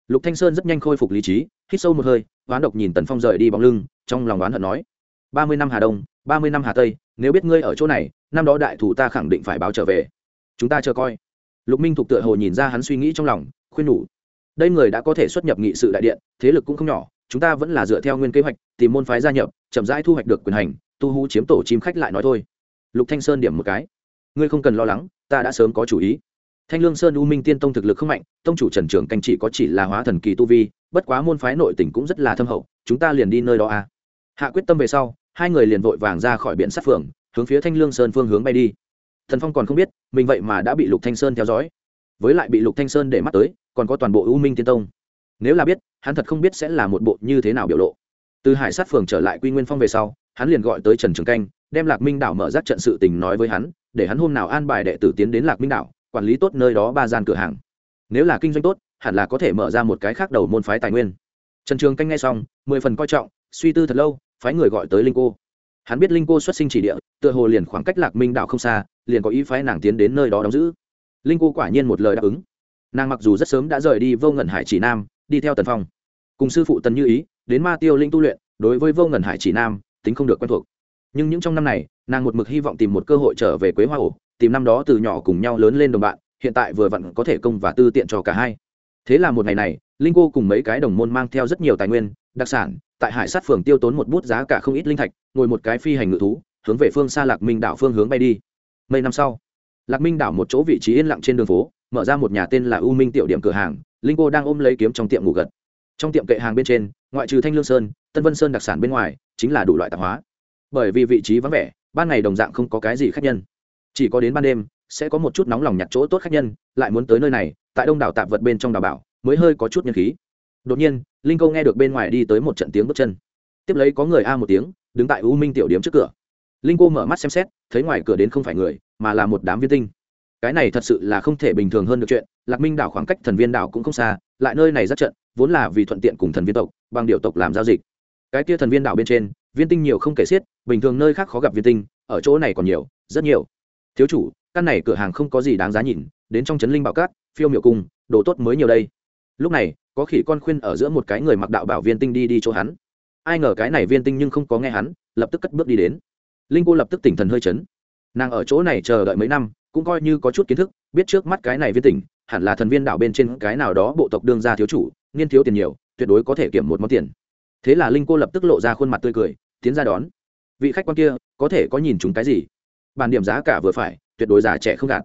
Lục thanh sơn rất nhanh khôi phục lý trí, hít sâu một hơi, oán độc nhìn tần phong rời đi bóng lưng, trong lòng đoán hận nói, ba mươi năm hà đông, ba mươi năm hà tây, nếu biết ngươi ở chỗ này, năm đó đại thủ ta khẳng định phải báo trở về. Chúng ta chờ coi. Lục minh thục tựa hồ nhìn ra hắn suy nghĩ trong lòng, khuyên nhủ, đây người đã có thể xuất nhập nghị sự đại điện, thế lực cũng không nhỏ, chúng ta vẫn là dựa theo nguyên kế hoạch, tìm môn phái gia nhập, chậm rãi thu hoạch được quyền hành, tu hú chiếm tổ chim khách lại nói thôi. Lục thanh sơn điểm một cái, ngươi không cần lo lắng, ta đã sớm có chủ ý thanh lương sơn u minh tiên tông thực lực không mạnh, tông chủ trần trưởng canh chỉ có chỉ là hóa thần kỳ tu vi, bất quá môn phái nội tỉnh cũng rất là thâm hậu, chúng ta liền đi nơi đó à. Hạ quyết tâm về sau, hai người liền vội vàng ra khỏi biển sát phường, hướng phía thanh lương sơn phương hướng bay đi. Thần phong còn không biết, mình vậy mà đã bị lục thanh sơn theo dõi. Với lại bị lục thanh sơn để mắt tới, còn có toàn bộ u minh tiên tông. Nếu là biết, hắn thật không biết sẽ là một bộ như thế nào biểu lộ. Từ hải sát phường trở lại quy nguyên phong về sau, hắn liền gọi tới trần trường canh, đem lạc minh đảo mở rác trận sự tình nói với hắn, để hắn hôm nào an bài đệ tử tiến đến lạc minh đảo quản lý tốt nơi đó ba gian cửa hàng. Nếu là kinh doanh tốt, hẳn là có thể mở ra một cái khác đầu môn phái tài nguyên. Trần trường canh nghe xong, mười phần coi trọng, suy tư thật lâu, phái người gọi tới linh cô. Hắn biết linh cô xuất sinh chỉ địa, tựa hồ liền khoảng cách lạc minh đảo không xa, liền có ý phái nàng tiến đến nơi đó đóng giữ. Linh cô quả nhiên một lời đáp ứng. Nàng mặc dù rất sớm đã rời đi vô ngần hải chỉ nam, đi theo tần phong. Cùng sư phụ tần như ý, đến ma tiêu linh tu luyện, đối với vô ngần hải chỉ nam, tính không được quen thuộc. Nhưng những trong năm này, nàng một mực hy vọng tìm một cơ hội trở về quế hoa ổ tìm năm đó từ nhỏ cùng nhau lớn lên đồng bạn, hiện tại vừa vặn có thể công và tư tiện cho cả hai. Thế là một ngày này, linh cô cùng mấy cái đồng môn mang theo rất nhiều tài nguyên, đặc sản, tại hải sát phường tiêu tốn một bút giá cả không ít linh thạch, ngồi một cái phi hành ngự thú, hướng về phương xa lạc minh đảo phương hướng bay đi. Mấy năm sau, lạc minh đảo một chỗ vị trí yên lặng trên đường phố, mở ra một nhà tên là u minh tiểu điểm cửa hàng, linh cô đang ôm lấy kiếm trong tiệm ngủ gật. Trong tiệm kệ hàng bên trên, ngoại trừ thanh lương sơn, tân vân sơn đặc sản bên ngoài, chính là đủ loại tạp hóa. Bởi vì vị trí vắng vẻ, ban ngày đồng dạng không có cái gì khách nhân chỉ có đến ban đêm, sẽ có một chút nóng lòng nhặt chỗ tốt khách nhân, lại muốn tới nơi này, tại đông đảo tạp vật bên trong đảo bảo, mới hơi có chút nhân khí. Đột nhiên, linh câu nghe được bên ngoài đi tới một trận tiếng bước chân. Tiếp lấy có người a một tiếng, đứng tại u minh tiểu điếm trước cửa. Linh cô mở mắt xem xét, thấy ngoài cửa đến không phải người, mà là một đám viên tinh. Cái này thật sự là không thể bình thường hơn được chuyện, lạc minh đảo khoảng cách thần viên đảo cũng không xa, lại nơi này rất trận, vốn là vì thuận tiện cùng thần viên tộc, bằng điệu tộc làm giao dịch. Cái kia thần viên đảo bên trên, viên tinh nhiều không kể xiết, bình thường nơi khác khó gặp viên tinh, ở chỗ này còn nhiều, rất nhiều thiếu chủ, căn này cửa hàng không có gì đáng giá nhìn, đến trong trấn linh bảo cát, phiêu miệu cung, đồ tốt mới nhiều đây. Lúc này, có khỉ con khuyên ở giữa một cái người mặc đạo bảo viên tinh đi đi chỗ hắn. Ai ngờ cái này viên tinh nhưng không có nghe hắn, lập tức cất bước đi đến. Linh cô lập tức tỉnh thần hơi chấn. Nàng ở chỗ này chờ đợi mấy năm, cũng coi như có chút kiến thức, biết trước mắt cái này viên tỉnh hẳn là thần viên đảo bên trên cái nào đó bộ tộc đương gia thiếu chủ niên thiếu tiền nhiều, tuyệt đối có thể kiểm một món tiền. Thế là linh cô lập tức lộ ra khuôn mặt tươi cười, tiến ra đón. Vị khách quan kia, có thể có nhìn chúng cái gì? Bàn điểm giá cả vừa phải, tuyệt đối già trẻ không gạt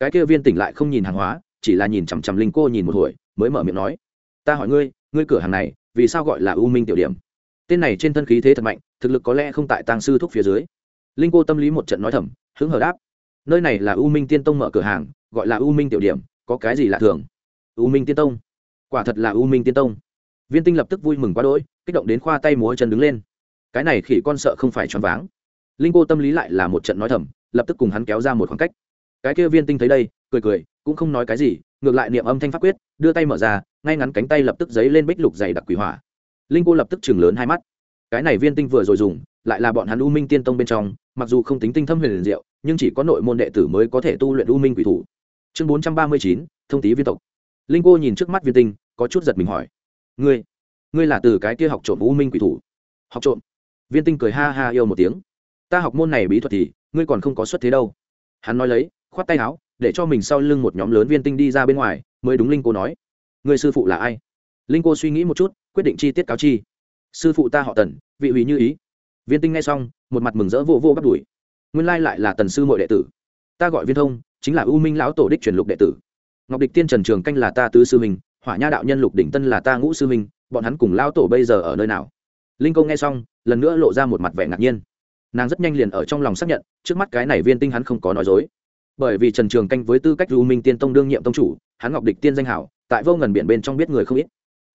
cái kia viên tỉnh lại không nhìn hàng hóa, chỉ là nhìn chằm chằm linh cô nhìn một hồi, mới mở miệng nói. Ta hỏi ngươi ngươi cửa hàng này, vì sao gọi là u minh tiểu điểm? Tên này trên thân khí thế thật mạnh, thực lực có lẽ không tại tàng sư thúc phía dưới. Linh cô tâm lý một trận nói thầm, hứng hờ đáp. Nơi này là u minh tiên tông mở cửa hàng, gọi là u minh tiểu điểm, có cái gì lạ thường? U minh tiên tông? Quả thật là u minh tiên tông. Viên tinh lập tức vui mừng quá đỗi, kích động đến khoa tay múa chân đứng lên. Cái này khỉ con sợ không phải choáng váng linh cô tâm lý lại là một trận nói thầm, lập tức cùng hắn kéo ra một khoảng cách. Cái kia viên tinh thấy đây, cười cười, cũng không nói cái gì, ngược lại niệm âm thanh pháp quyết, đưa tay mở ra, ngay ngắn cánh tay lập tức giấy lên bích lục dày đặc quỷ hỏa. Linh cô lập tức chừng lớn hai mắt. Cái này viên tinh vừa rồi dùng, lại là bọn hắn u minh tiên tông bên trong, mặc dù không tính tinh thâm huyền liền diệu, nhưng chỉ có nội môn đệ tử mới có thể tu luyện u minh quỷ thủ. Chương bốn trăm ba mươi chín, thông tý viên tộc. Linh cô nhìn trước mắt viên tinh, có chút giật mình hỏi. Ngươi ngươi là từ cái kia học trộm u minh quỷ thủ? Học trộm. Viên tinh cười ha ha yêu một tiếng ta học môn này bí thuật thì, ngươi còn không có xuất thế đâu. Hắn nói lấy, khoát tay áo, để cho mình sau lưng một nhóm lớn viên tinh đi ra bên ngoài, mới đúng linh cô nói. Người sư phụ là ai? Linh cô suy nghĩ một chút, quyết định chi tiết cáo chi. Sư phụ ta họ tần, vị hủy như ý. Viên tinh nghe xong, một mặt mừng rỡ vô vô bắt đuổi. Nguyên lai lại là tần sư mội đệ tử. Ta gọi viên thông, chính là u minh lão tổ đích truyền lục đệ tử. Ngọc địch tiên trần trường canh là ta tứ sư minh hỏa nha đạo nhân lục đỉnh tân là ta ngũ sư minh bọn hắn cùng lão tổ bây giờ ở nơi nào? Linh công nghe xong, lần nữa lộ ra một mặt vẻ ngạc nhiên nàng rất nhanh liền ở trong lòng xác nhận, trước mắt cái này viên tinh hắn không có nói dối. Bởi vì trần trường canh với tư cách lưu minh tiên tông đương nhiệm tông chủ, hắn ngọc địch tiên danh hảo, tại vô ngần biển bên trong biết người không ít.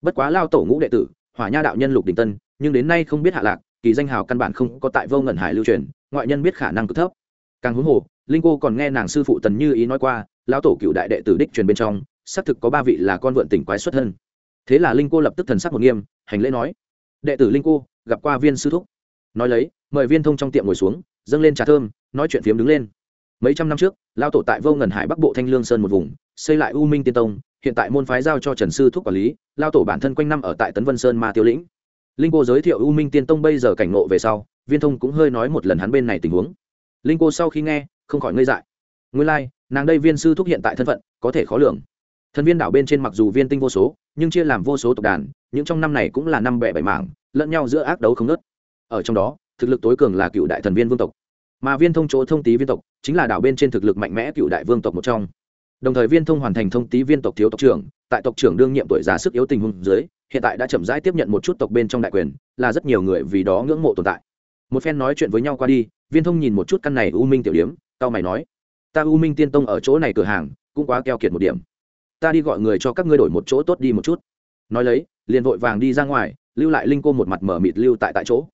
Bất quá lao tổ ngũ đệ tử, hỏa nha đạo nhân lục đình tân, nhưng đến nay không biết hạ lạc, kỳ danh hào căn bản không có tại vô ngần hải lưu truyền, ngoại nhân biết khả năng cực thấp. Càng huống hồ, linh cô còn nghe nàng sư phụ tần như ý nói qua, lão tổ cựu đại đệ tử đích truyền bên trong, xác thực có ba vị là con vượn tỉnh quái xuất thân. Thế là linh cô lập tức thần sắc một nghiêm, hành lễ nói, đệ tử linh cô, gặp qua viên sư thúc. Nói lấy mời viên thông trong tiệm ngồi xuống dâng lên trà thơm nói chuyện phiếm đứng lên. Mấy trăm năm trước lao tổ tại vô ngần hải bắc bộ thanh lương sơn một vùng xây lại u minh tiên tông hiện tại môn phái giao cho trần sư thúc quản lý lao tổ bản thân quanh năm ở tại tấn vân sơn ma tiêu lĩnh. Linh cô giới thiệu u minh tiên tông bây giờ cảnh ngộ về sau viên thông cũng hơi nói một lần hắn bên này tình huống. Linh cô sau khi nghe không khỏi ngây dại. Nguyên lai、like, nàng đây viên sư thúc hiện tại thân phận có thể khó lường. Thân viên đảo bên trên mặc dù viên tinh vô số nhưng chia làm vô số tộc đàn những trong năm này cũng là năm bẻ bảy mảng lẫn nhau giữa ác đấu không nớt ở trong đó thực lực tối cường là cựu đại thần viên vương tộc. Mà viên thông chỗ thông tý viên tộc chính là đảo bên trên thực lực mạnh mẽ cựu đại vương tộc một trong. Đồng thời viên thông hoàn thành thông tý viên tộc thiếu tộc trưởng, tại tộc trưởng đương nhiệm tuổi già sức yếu tình huống dưới, hiện tại đã chậm rãi tiếp nhận một chút tộc bên trong đại quyền, là rất nhiều người vì đó ngưỡng mộ tồn tại. Một phen nói chuyện với nhau qua đi, viên thông nhìn một chút căn này u minh tiểu điếm tao mày nói, ta u minh tiên tông ở chỗ này cửa hàng, cũng quá keo kiệt một điểm. Ta đi gọi người cho các ngươi đổi một chỗ tốt đi một chút. Nói lấy, liền vội vàng đi ra ngoài, lưu lại linh cô một mặt mở mịt lưu tại tại chỗ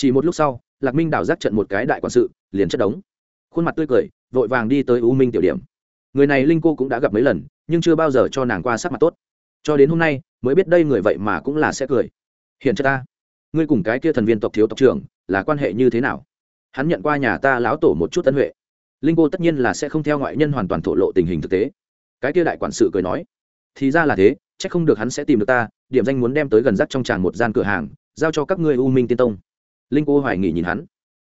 chỉ một lúc sau, lạc minh đảo giác trận một cái đại quản sự, liền chất đống. Khuôn mặt tươi cười, vội vàng đi tới u minh tiểu điểm. Người này linh cô cũng đã gặp mấy lần, nhưng chưa bao giờ cho nàng qua sắc mặt tốt. Cho đến hôm nay, mới biết đây người vậy mà cũng là sẽ cười. Hiện cho ta, ngươi cùng cái kia thần viên tộc thiếu tộc trưởng, là quan hệ như thế nào? Hắn nhận qua nhà ta lão tổ một chút tân huệ. Linh cô tất nhiên là sẽ không theo ngoại nhân hoàn toàn thổ lộ tình hình thực tế. Cái kia đại quản sự cười nói, thì ra là thế c h ắ c không được hắn sẽ tìm được ta, điểm danh muốn đem tới gần rắc trong tràng một gian cửa hàng, giao cho các ngươi u minh tiên tông linh cô hoài nghỉ nhìn hắn.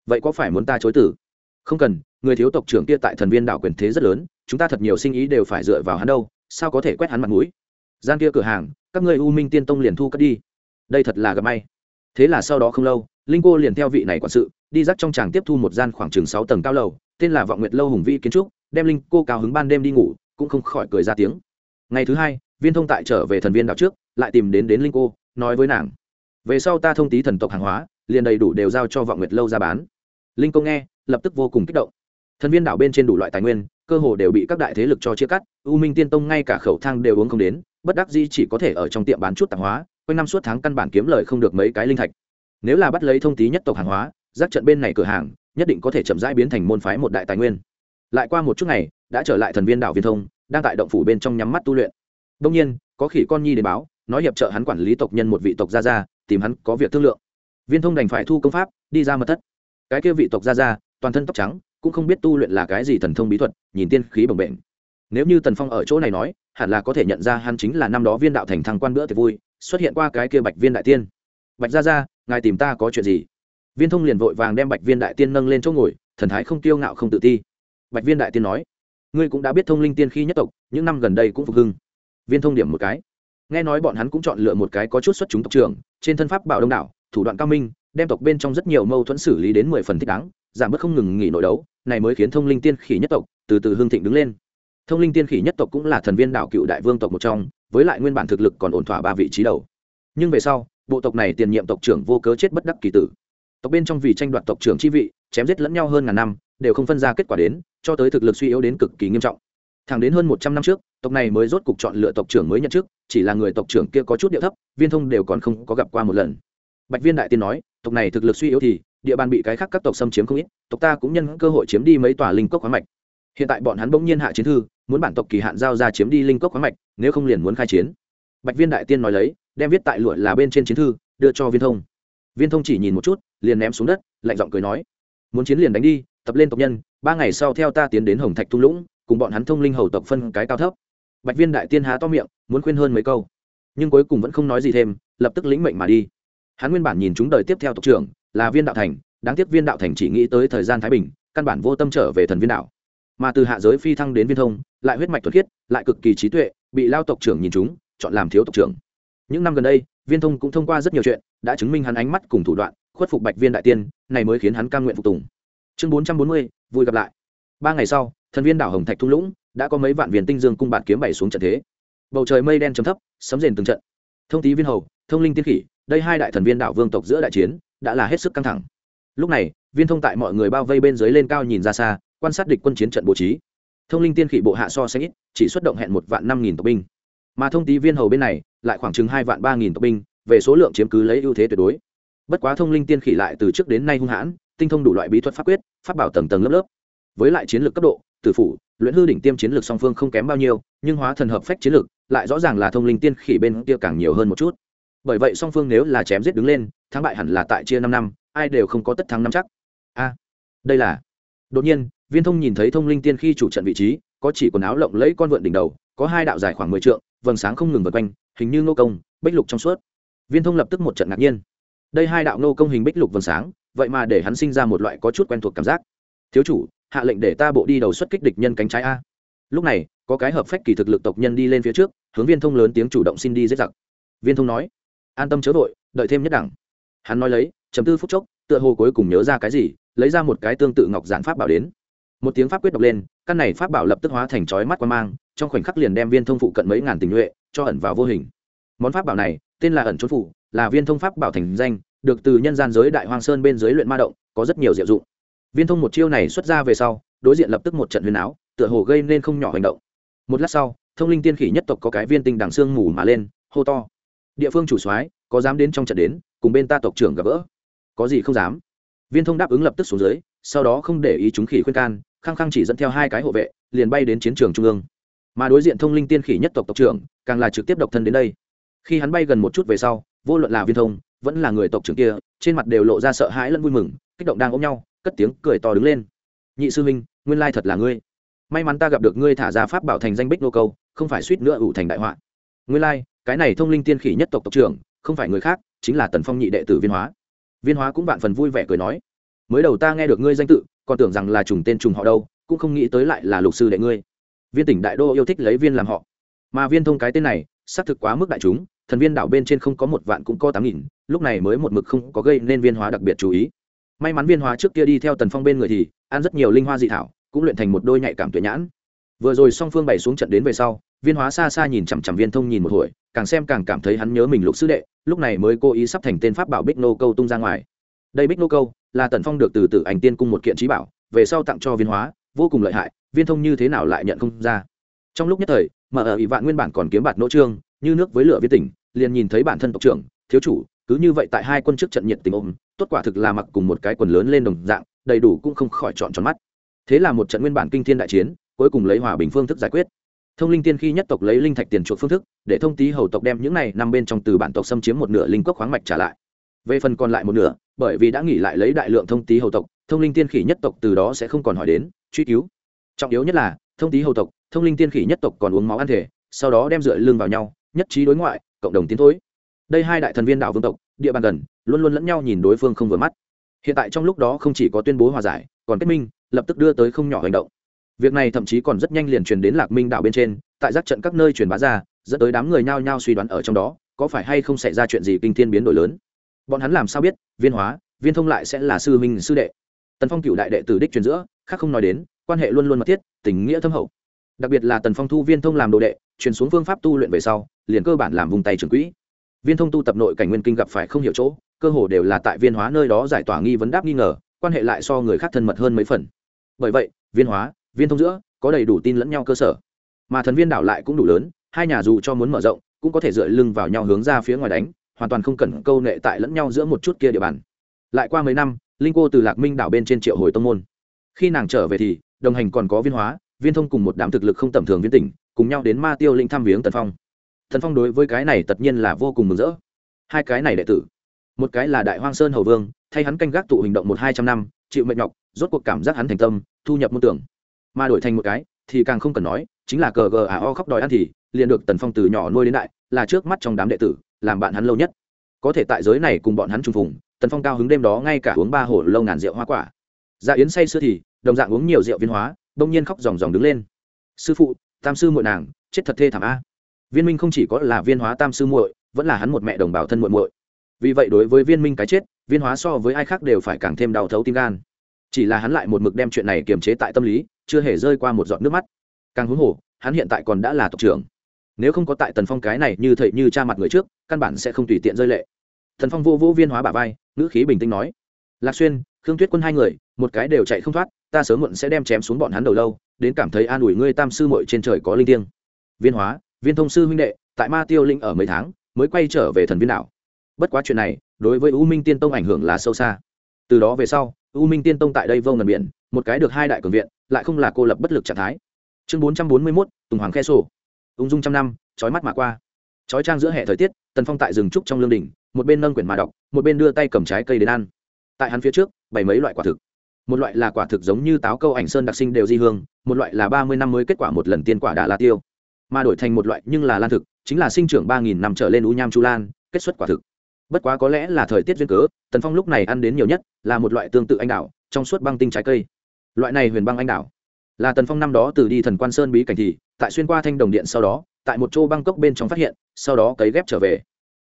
Vậy có phải muốn ta chối tử không cần, người thiếu tộc trưởng kia tại thần viên đảo quyền thế rất lớn, chúng ta thật nhiều sinh ý đều phải dựa vào hắn đâu, sao có thể quét hắn mặt mũi? Gian kia cửa hàng, các người u minh tiên tông liền thu cất đi. Đây thật là gặp may. Thế là sau đó không lâu, linh cô liền theo vị này quản sự, đi dắt trong tràng tiếp thu một gian khoảng chừng sáu tầng cao lầu, tên là vọng nguyệt lâu hùng vĩ kiến trúc, đem linh cô cao hứng ban đêm đi ngủ, cũng không khỏi cười ra tiếng. Ngày thứ hai, viên thông tại trở về thần viên đảo trước, lại tìm đến đến linh cô, nói với nàng, về sau ta thông tí thần tộc hàng hóa liền đầy đủ đều giao cho vọng nguyệt lâu ra bán. Linh công nghe lập tức vô cùng kích động. Thần viên đảo bên trên đủ loại tài nguyên cơ hồ đều bị các đại thế lực cho chia cắt u minh tiên tông ngay cả khẩu thang đều uống không đến bất đắc di chỉ có thể ở trong tiệm bán chút tạp hóa quanh năm suốt tháng căn bản kiếm lời không được mấy cái linh thạch. Nếu là bắt lấy thông tí nhất tộc hàng hóa giác trận bên này cửa hàng nhất định có thể chậm rãi biến thành môn phái một đại tài nguyên. Lại qua một chút ngày đã trở lại thần viên đảo viên thông đang tại động phủ bên trong nhắm mắt tu luyện. Đông nhiên có khỉ con nhi đến báo nói hiệp trợ hắn quản lý tộc nhân một vị tộc gia gia, tìm hắn có việc thương lượng viên thông đành phải thu công pháp, đi ra mật thất. Cái kia vị tộc ra ra toàn thân tóc trắng, cũng không biết tu luyện là cái gì thần thông bí thuật, nhìn tiên khí bồng bệnh nếu như tần phong ở chỗ này nói, hẳn là có thể nhận ra hắn chính là năm đó viên đạo thành thăng quan bữa tiệc vui, xuất hiện qua cái kia bạch viên đại tiên. Bạch ra ra ngài tìm ta có chuyện gì? Viên thông liền vội vàng đem bạch viên đại tiên nâng lên chỗ ngồi, thần thái không tiêu ngạo không tự ti. Bạch viên đại tiên nói, ngươi cũng đã biết thông linh tiên khi nhất tộc, những năm gần đây cũng phục hưng. Viên thông điểm một cái. Nghe nói bọn hắn cũng chọn lựa một cái có chút xuất chúng tộc trưởng, trên thân pháp bảo đông đảo thủ đoạn cao minh, đem tộc bên trong rất nhiều mâu thuẫn xử lý đến mười phần thích đáng, giảm bớt không ngừng nghỉ nội đấu, này mới khiến thông linh tiên khỉ nhất tộc từ từ hương thịnh đứng lên. Thông linh tiên khỉ nhất tộc cũng là thần viên đạo cựu đại vương tộc một trong, với lại nguyên bản thực lực còn ổn thỏa ba vị trí đầu. Nhưng về sau, bộ tộc này tiền nhiệm tộc trưởng vô cớ chết bất đắc kỳ tử. Tộc bên trong vì tranh đoạt tộc trưởng chi vị, chém giết lẫn nhau hơn ngàn năm, đều không phân ra kết quả đến, cho tới thực lực suy yếu đến cực kỳ nghiêm trọng. Thẳng đến hơn một trăm năm trước, tộc này mới rốt cục chọn lựa tộc trưởng mới nhận chức, chỉ là người tộc trưởng kia có chút địa thấp, viên thông đều còn không có gặp qua một lần bạch viên đại tiên nói, tộc này thực lực suy yếu thì, địa bàn bị cái khác các tộc xâm chiếm không ít, tộc ta cũng nhân cơ hội chiếm đi mấy tòa linh cốc khoáng mạch. Hiện tại bọn hắn bỗng nhiên hạ chiến thư, muốn bản tộc kỳ hạn giao ra chiếm đi linh cốc khoáng mạch, nếu không liền muốn khai chiến. Bạch viên đại tiên nói lấy, đem viết tại lụa là bên trên chiến thư, đưa cho viên thông. Viên thông chỉ nhìn một chút, liền ném xuống đất, lạnh giọng cười nói, muốn chiến liền đánh đi, tập lên tộc nhân, ba ngày sau theo ta tiến đến hồng thạch thung lũng, cùng bọn hắn thông linh hầu tộc phân cái cao thấp. Bạch viên đại tiên há to miệng, muốn khuyên hơn mấy câu, nhưng cuối cùng vẫn không nói gì thêm, lập tức lĩnh mệnh mà đi hắn nguyên bản nhìn chúng đời tiếp theo tộc trưởng là viên đạo thành, đáng tiếc viên đạo thành chỉ nghĩ tới thời gian thái bình, căn bản vô tâm trở về thần viên đạo. Mà từ hạ giới phi thăng đến viên thông, lại huyết mạch thuật khiết, lại cực kỳ trí tuệ, bị lao tộc trưởng nhìn chúng, chọn làm thiếu tộc trưởng. Những năm gần đây, viên thông cũng thông qua rất nhiều chuyện, đã chứng minh hắn ánh mắt cùng thủ đoạn, khuất phục bạch viên đại tiên, này mới khiến hắn cam nguyện phục tùng. Chương bốn trăm bốn mươi, vui gặp lại. Ba ngày sau, thần viên đảo hồng thạch thung lũng, đã có mấy vạn viên tinh dương cung bạn kiếm bảy xuống trận thế. Bầu trời mây đen chấm thấp, sấm rền từng trận. Thông tý viên hầu, thông linh tiên khỉ đây hai đại thần viên đảo vương tộc giữa đại chiến đã là hết sức căng thẳng. Lúc này, viên thông tại mọi người bao vây bên dưới lên cao nhìn ra xa, quan sát địch quân chiến trận bố trí. Thông linh tiên khỉ bộ hạ so sánh ít, chỉ xuất động hẹn một vạn năm nghìn tộc binh. Mà thông tý viên hầu bên này, lại khoảng chừng hai vạn ba nghìn tộc binh, về số lượng chiếm cứ lấy ưu thế tuyệt đối. Bất quá thông linh tiên khỉ lại từ trước đến nay hung hãn, tinh thông đủ loại bí thuật pháp quyết, pháp bảo tầng tầng lớp lớp. Với lại chiến lược cấp độ, tử phủ, luyện hư đỉnh tiêm chiến lược song phương không kém bao nhiêu, nhưng hóa thần hợp phách chiến lược, lại rõ ràng là thông linh tiên khỉ bên kia càng nhiều hơn một chút bởi vậy song phương nếu là chém giết đứng lên, thắng bại hẳn là tại chia năm năm, ai đều không có tất thắng năm chắc. A, đây là, đột nhiên, viên thông nhìn thấy thông linh tiên khi chủ trận vị trí, có chỉ quần áo lộng lẫy con vượn đỉnh đầu, có hai đạo dài khoảng mười trượng, vầng sáng không ngừng vượt quanh, hình như nô công, bích lục trong suốt. Viên thông lập tức một trận ngạc nhiên. Đây hai đạo nô công hình bích lục vầng sáng, vậy mà để hắn sinh ra một loại có chút quen thuộc cảm giác. Thiếu chủ, hạ lệnh để ta bộ đi đầu xuất kích địch nhân cánh trái a. Lúc này, có cái hợp phách kỳ thực lực tộc nhân đi lên phía trước, hướng viên thông lớn tiếng chủ động xin đi giết giặc. Viên thông nói an tâm chớ vội, đợi thêm nhất đẳng. Hắn nói lấy chấm tư phút chốc, tựa hồ cuối cùng nhớ ra cái gì, lấy ra một cái tương tự ngọc giản pháp bảo đến. Một tiếng pháp quyết đọc lên, căn này pháp bảo lập tức hóa thành chói mắt quan mang, trong khoảnh khắc liền đem viên thông phụ cận mấy ngàn tình nhuệ cho ẩn vào vô hình. Món pháp bảo này, tên là ẩn trốn phủ, là viên thông pháp bảo thành danh, được từ nhân gian giới đại hoang sơn bên dưới luyện ma động, có rất nhiều diệu dụng. Viên thông một chiêu này xuất ra về sau, đối diện lập tức một trận huyền áo, tựa hồ gây nên không nhỏ hành động. Một lát sau, thông linh tiên khỉ nhất tộc có cái viên tinh đằng xương mù mà lên, hô to địa phương chủ soái, có dám đến trong trận đến, cùng bên ta tộc trưởng gặp gỡ? Có gì không dám? Viên thông đáp ứng lập tức xuống dưới, sau đó không để ý chúng khỉ khuyên can, khăng khăng chỉ dẫn theo hai cái hộ vệ, liền bay đến chiến trường trung ương. Mà đối diện thông linh tiên khỉ nhất tộc tộc trưởng, càng là trực tiếp độc thân đến đây. Khi hắn bay gần một chút về sau, vô luận là viên thông, vẫn là người tộc trưởng kia, trên mặt đều lộ ra sợ hãi lẫn vui mừng, kích động đang ôm nhau, cất tiếng cười to đứng lên. Nhị sư huynh, nguyên lai thật là ngươi. May mắn ta gặp được ngươi thả ra pháp bảo thành danh bích nô câu, không phải suýt nữa ủ thành đại họa. Nguyên lai cái này thông linh tiên khỉ nhất tộc tộc trưởng, không phải người khác, chính là tần phong nhị đệ tử viên hóa. Viên hóa cũng vạn phần vui vẻ cười nói, mới đầu ta nghe được ngươi danh tự, còn tưởng rằng là trùng tên trùng họ đâu, cũng không nghĩ tới lại là lục sư đệ ngươi. Viên tỉnh đại đô yêu thích lấy viên làm họ. Mà viên thông cái tên này, xác thực quá mức đại chúng, thần viên đảo bên trên không có một vạn cũng có tám nghìn, lúc này mới một mực không có gây nên viên hóa đặc biệt chú ý. May mắn viên hóa trước kia đi theo tần phong bên người thì, ăn rất nhiều linh hoa dị thảo, cũng luyện thành một đôi nhạy cảm tuyệt nhãn. Vừa rồi song phương bày xuống trận đến về sau, viên hóa xa xa nhìn chằm chằm viên thông nhìn một hồi càng xem càng cảm thấy hắn nhớ mình lục sư đệ, lúc này mới cố ý sắp thành tên pháp bảo bích nô câu tung ra ngoài. Đây bích nô câu là tần phong được từ từ ảnh tiên cung một kiện trí bảo, về sau tặng cho viên hóa, vô cùng lợi hại, viên thông như thế nào lại nhận không ra. Trong lúc nhất thời, mà ở ỷ vạn nguyên bản còn kiếm bạt nỗ trương, như nước với lửa viết tỉnh, liền nhìn thấy bản thân tộc trưởng, thiếu chủ, cứ như vậy tại hai quân trước trận nhiệt tình ôm, tốt quả thực là mặc cùng một cái quần lớn lên đồng dạng, đầy đủ cũng không khỏi chọn tròn mắt. Thế là một trận nguyên bản kinh thiên đại chiến, cuối cùng lấy hòa bình phương thức giải quyết thông linh tiên khi nhất tộc lấy linh thạch tiền chuộc phương thức, để thông tý hầu tộc đem những này nằm bên trong từ bản tộc xâm chiếm một nửa linh cốc khoáng mạch trả lại. Về phần còn lại một nửa, bởi vì đã nghỉ lại lấy đại lượng thông tý hầu tộc, thông linh tiên khỉ nhất tộc từ đó sẽ không còn hỏi đến, truy cứu. Trọng yếu nhất là, thông tý hầu tộc, thông linh tiên khỉ nhất tộc còn uống máu ăn thể, sau đó đem dựa lưng vào nhau, nhất trí đối ngoại, cộng đồng tiến thối. Đây hai đại thần viên đảo vương tộc, địa bàn gần, luôn luôn lẫn nhau nhìn đối phương không vừa mắt. Hiện tại trong lúc đó không chỉ có tuyên bố hòa giải, còn kết minh, lập tức đưa tới không nhỏ hành động việc này thậm chí còn rất nhanh liền truyền đến lạc minh đảo bên trên, tại giác trận các nơi truyền bá ra, dẫn tới đám người nhao nhao suy đoán ở trong đó, có phải hay không xảy ra chuyện gì kinh thiên biến đổi lớn. Bọn hắn làm sao biết, viên hóa, viên thông lại sẽ là sư minh sư đệ? Tần phong cựu đại đệ tử đích truyền giữa, khác không nói đến, quan hệ luôn luôn mật thiết, tình nghĩa thâm hậu. Đặc biệt là tần phong thu viên thông làm đồ đệ, truyền xuống phương pháp tu luyện về sau, liền cơ bản làm vùng tay trưởng quỹ. Viên thông tu tập nội cảnh nguyên kinh gặp phải không hiểu chỗ, cơ hồ đều là tại viên hóa nơi đó giải tỏa nghi vấn đáp nghi ngờ, quan hệ lại so người khác thân mật hơn mấy phần. Bởi vậy, viên hóa viên thông giữa, có đầy đủ tin lẫn nhau cơ sở. Mà thần viên đảo lại cũng đủ lớn, hai nhà dù cho muốn mở rộng, cũng có thể dựa lưng vào nhau hướng ra phía ngoài đánh, hoàn toàn không cần câu nệ tại lẫn nhau giữa một chút kia địa bàn. Lại qua mấy năm, linh cô từ lạc minh đảo bên trên triệu hồi tông môn. Khi nàng trở về thì, đồng hành còn có viên hóa, viên thông cùng một đám thực lực không tầm thường viên tỉnh, cùng nhau đến ma tiêu linh thăm viếng tần phong. Thần phong đối với cái này tất nhiên là vô cùng mừng rỡ. Hai cái này đệ tử, một cái là đại hoang sơn hầu vương, thay hắn canh gác tụ hình động một hai trăm năm, chịu mệnh nhọc, rốt cuộc cảm giác hắn thành tâm, thu nhập môn tưởng mà đổi thành một cái, thì càng không cần nói, chính là cờ gờ à o khóc đòi ăn thì, liền được tần phong từ nhỏ nuôi đến đại, là trước mắt trong đám đệ tử, làm bạn hắn lâu nhất. Có thể tại giới này cùng bọn hắn trùng phùng, tần phong cao hứng đêm đó ngay cả uống ba hồ lâu ngàn rượu hoa quả. Dạ yến say sưa thì, đồng dạng uống nhiều rượu viên hóa, đông nhiên khóc ròng ròng đứng lên. Sư phụ, tam sư muội nàng, chết thật thê thảm a. Viên minh không chỉ có là viên hóa tam sư muội, vẫn là hắn một mẹ đồng bào thân muội muội. Vì vậy đối với viên minh cái chết, viên hóa so với ai khác đều phải càng thêm đau thấu tim gan. Chỉ là hắn lại một mực đem chuyện này kiềm chế tại tâm lý chưa hề rơi qua một giọt nước mắt. Càng huống hồ, hắn hiện tại còn đã là tộc trưởng. Nếu không có tại tần phong cái này như thầy như cha mặt người trước, căn bản sẽ không tùy tiện rơi lệ. Thần phong vô vô viên hóa bả vai, ngữ khí bình tĩnh nói, lạc xuyên, khương tuyết quân hai người, một cái đều chạy không thoát, ta sớm muộn sẽ đem chém xuống bọn hắn đầu lâu, đến cảm thấy an ủi ngươi tam sư muội trên trời có linh thiêng. Viên hóa, viên thông sư huynh đệ, tại ma tiêu linh ở mấy tháng, mới quay trở về thần viên đạo bất quá chuyện này, đối với u minh tiên tông ảnh hưởng là sâu xa. Từ đó về sau, u minh tiên tông tại đây vô ngần biển một cái được hai đại cường viện, lại không là cô lập bất lực trạng thái. Chương bốn trăm bốn mươi mốt, tùng hoàng khe sổ. Ung dung trăm năm trói mắt mà qua. Trói trang giữa hệ thời tiết, tần phong tại rừng trúc trong lương đình một bên nâng quyển mà đọc, một bên đưa tay cầm trái cây đến ăn. Tại hắn phía trước, bảy mấy loại quả thực. Một loại là quả thực giống như táo câu ảnh sơn đặc sinh đều di hương, một loại là ba mươi năm mới kết quả một lần tiên quả đà la tiêu. Mà đổi thành một loại nhưng là lan thực, chính là sinh trưởng ba nghìn năm trở lên u nham chu lan, kết xuất quả thực. Bất quá có lẽ là thời tiết duyên cớ, tần phong lúc này ăn đến nhiều nhất là một loại tương tự anh đào trong suốt băng tinh trái cây loại này huyền băng anh đào là tần phong năm đó từ đi thần quan sơn bí cảnh thì, tại xuyên qua thanh đồng điện sau đó, tại một chỗ băng cốc bên trong phát hiện, sau đó cấy ghép trở về.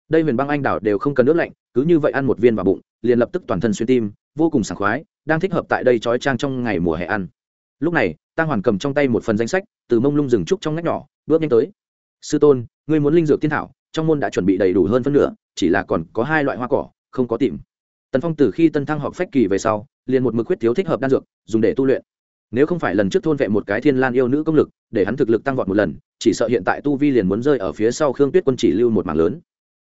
Đây huyền băng anh đào đều không cần nước lạnh, cứ như vậy ăn một viên vào bụng, liền lập tức toàn thân xuyên tim, vô cùng sảng khoái, đang thích hợp tại đây trói trang trong ngày mùa hè ăn. Lúc này tăng hoàn cầm trong tay một phần danh sách, từ mông lung rừng trúc trong ngách nhỏ, bước nhanh tới. Sư tôn, ngươi muốn linh dược tiên thảo, trong môn đã chuẩn bị đầy đủ hơn phân nửa, chỉ là còn có hai loại hoa cỏ, không có tìm tần phong từ khi tân thăng họp phách kỳ về sau, liền một mực quyết thiếu thích hợp đan dược, dùng để tu luyện. Nếu không phải lần trước thôn vệ một cái thiên lan yêu nữ công lực, để hắn thực lực tăng vọt một lần, chỉ sợ hiện tại tu vi liền muốn rơi ở phía sau khương tuyết quân chỉ lưu một mảng lớn.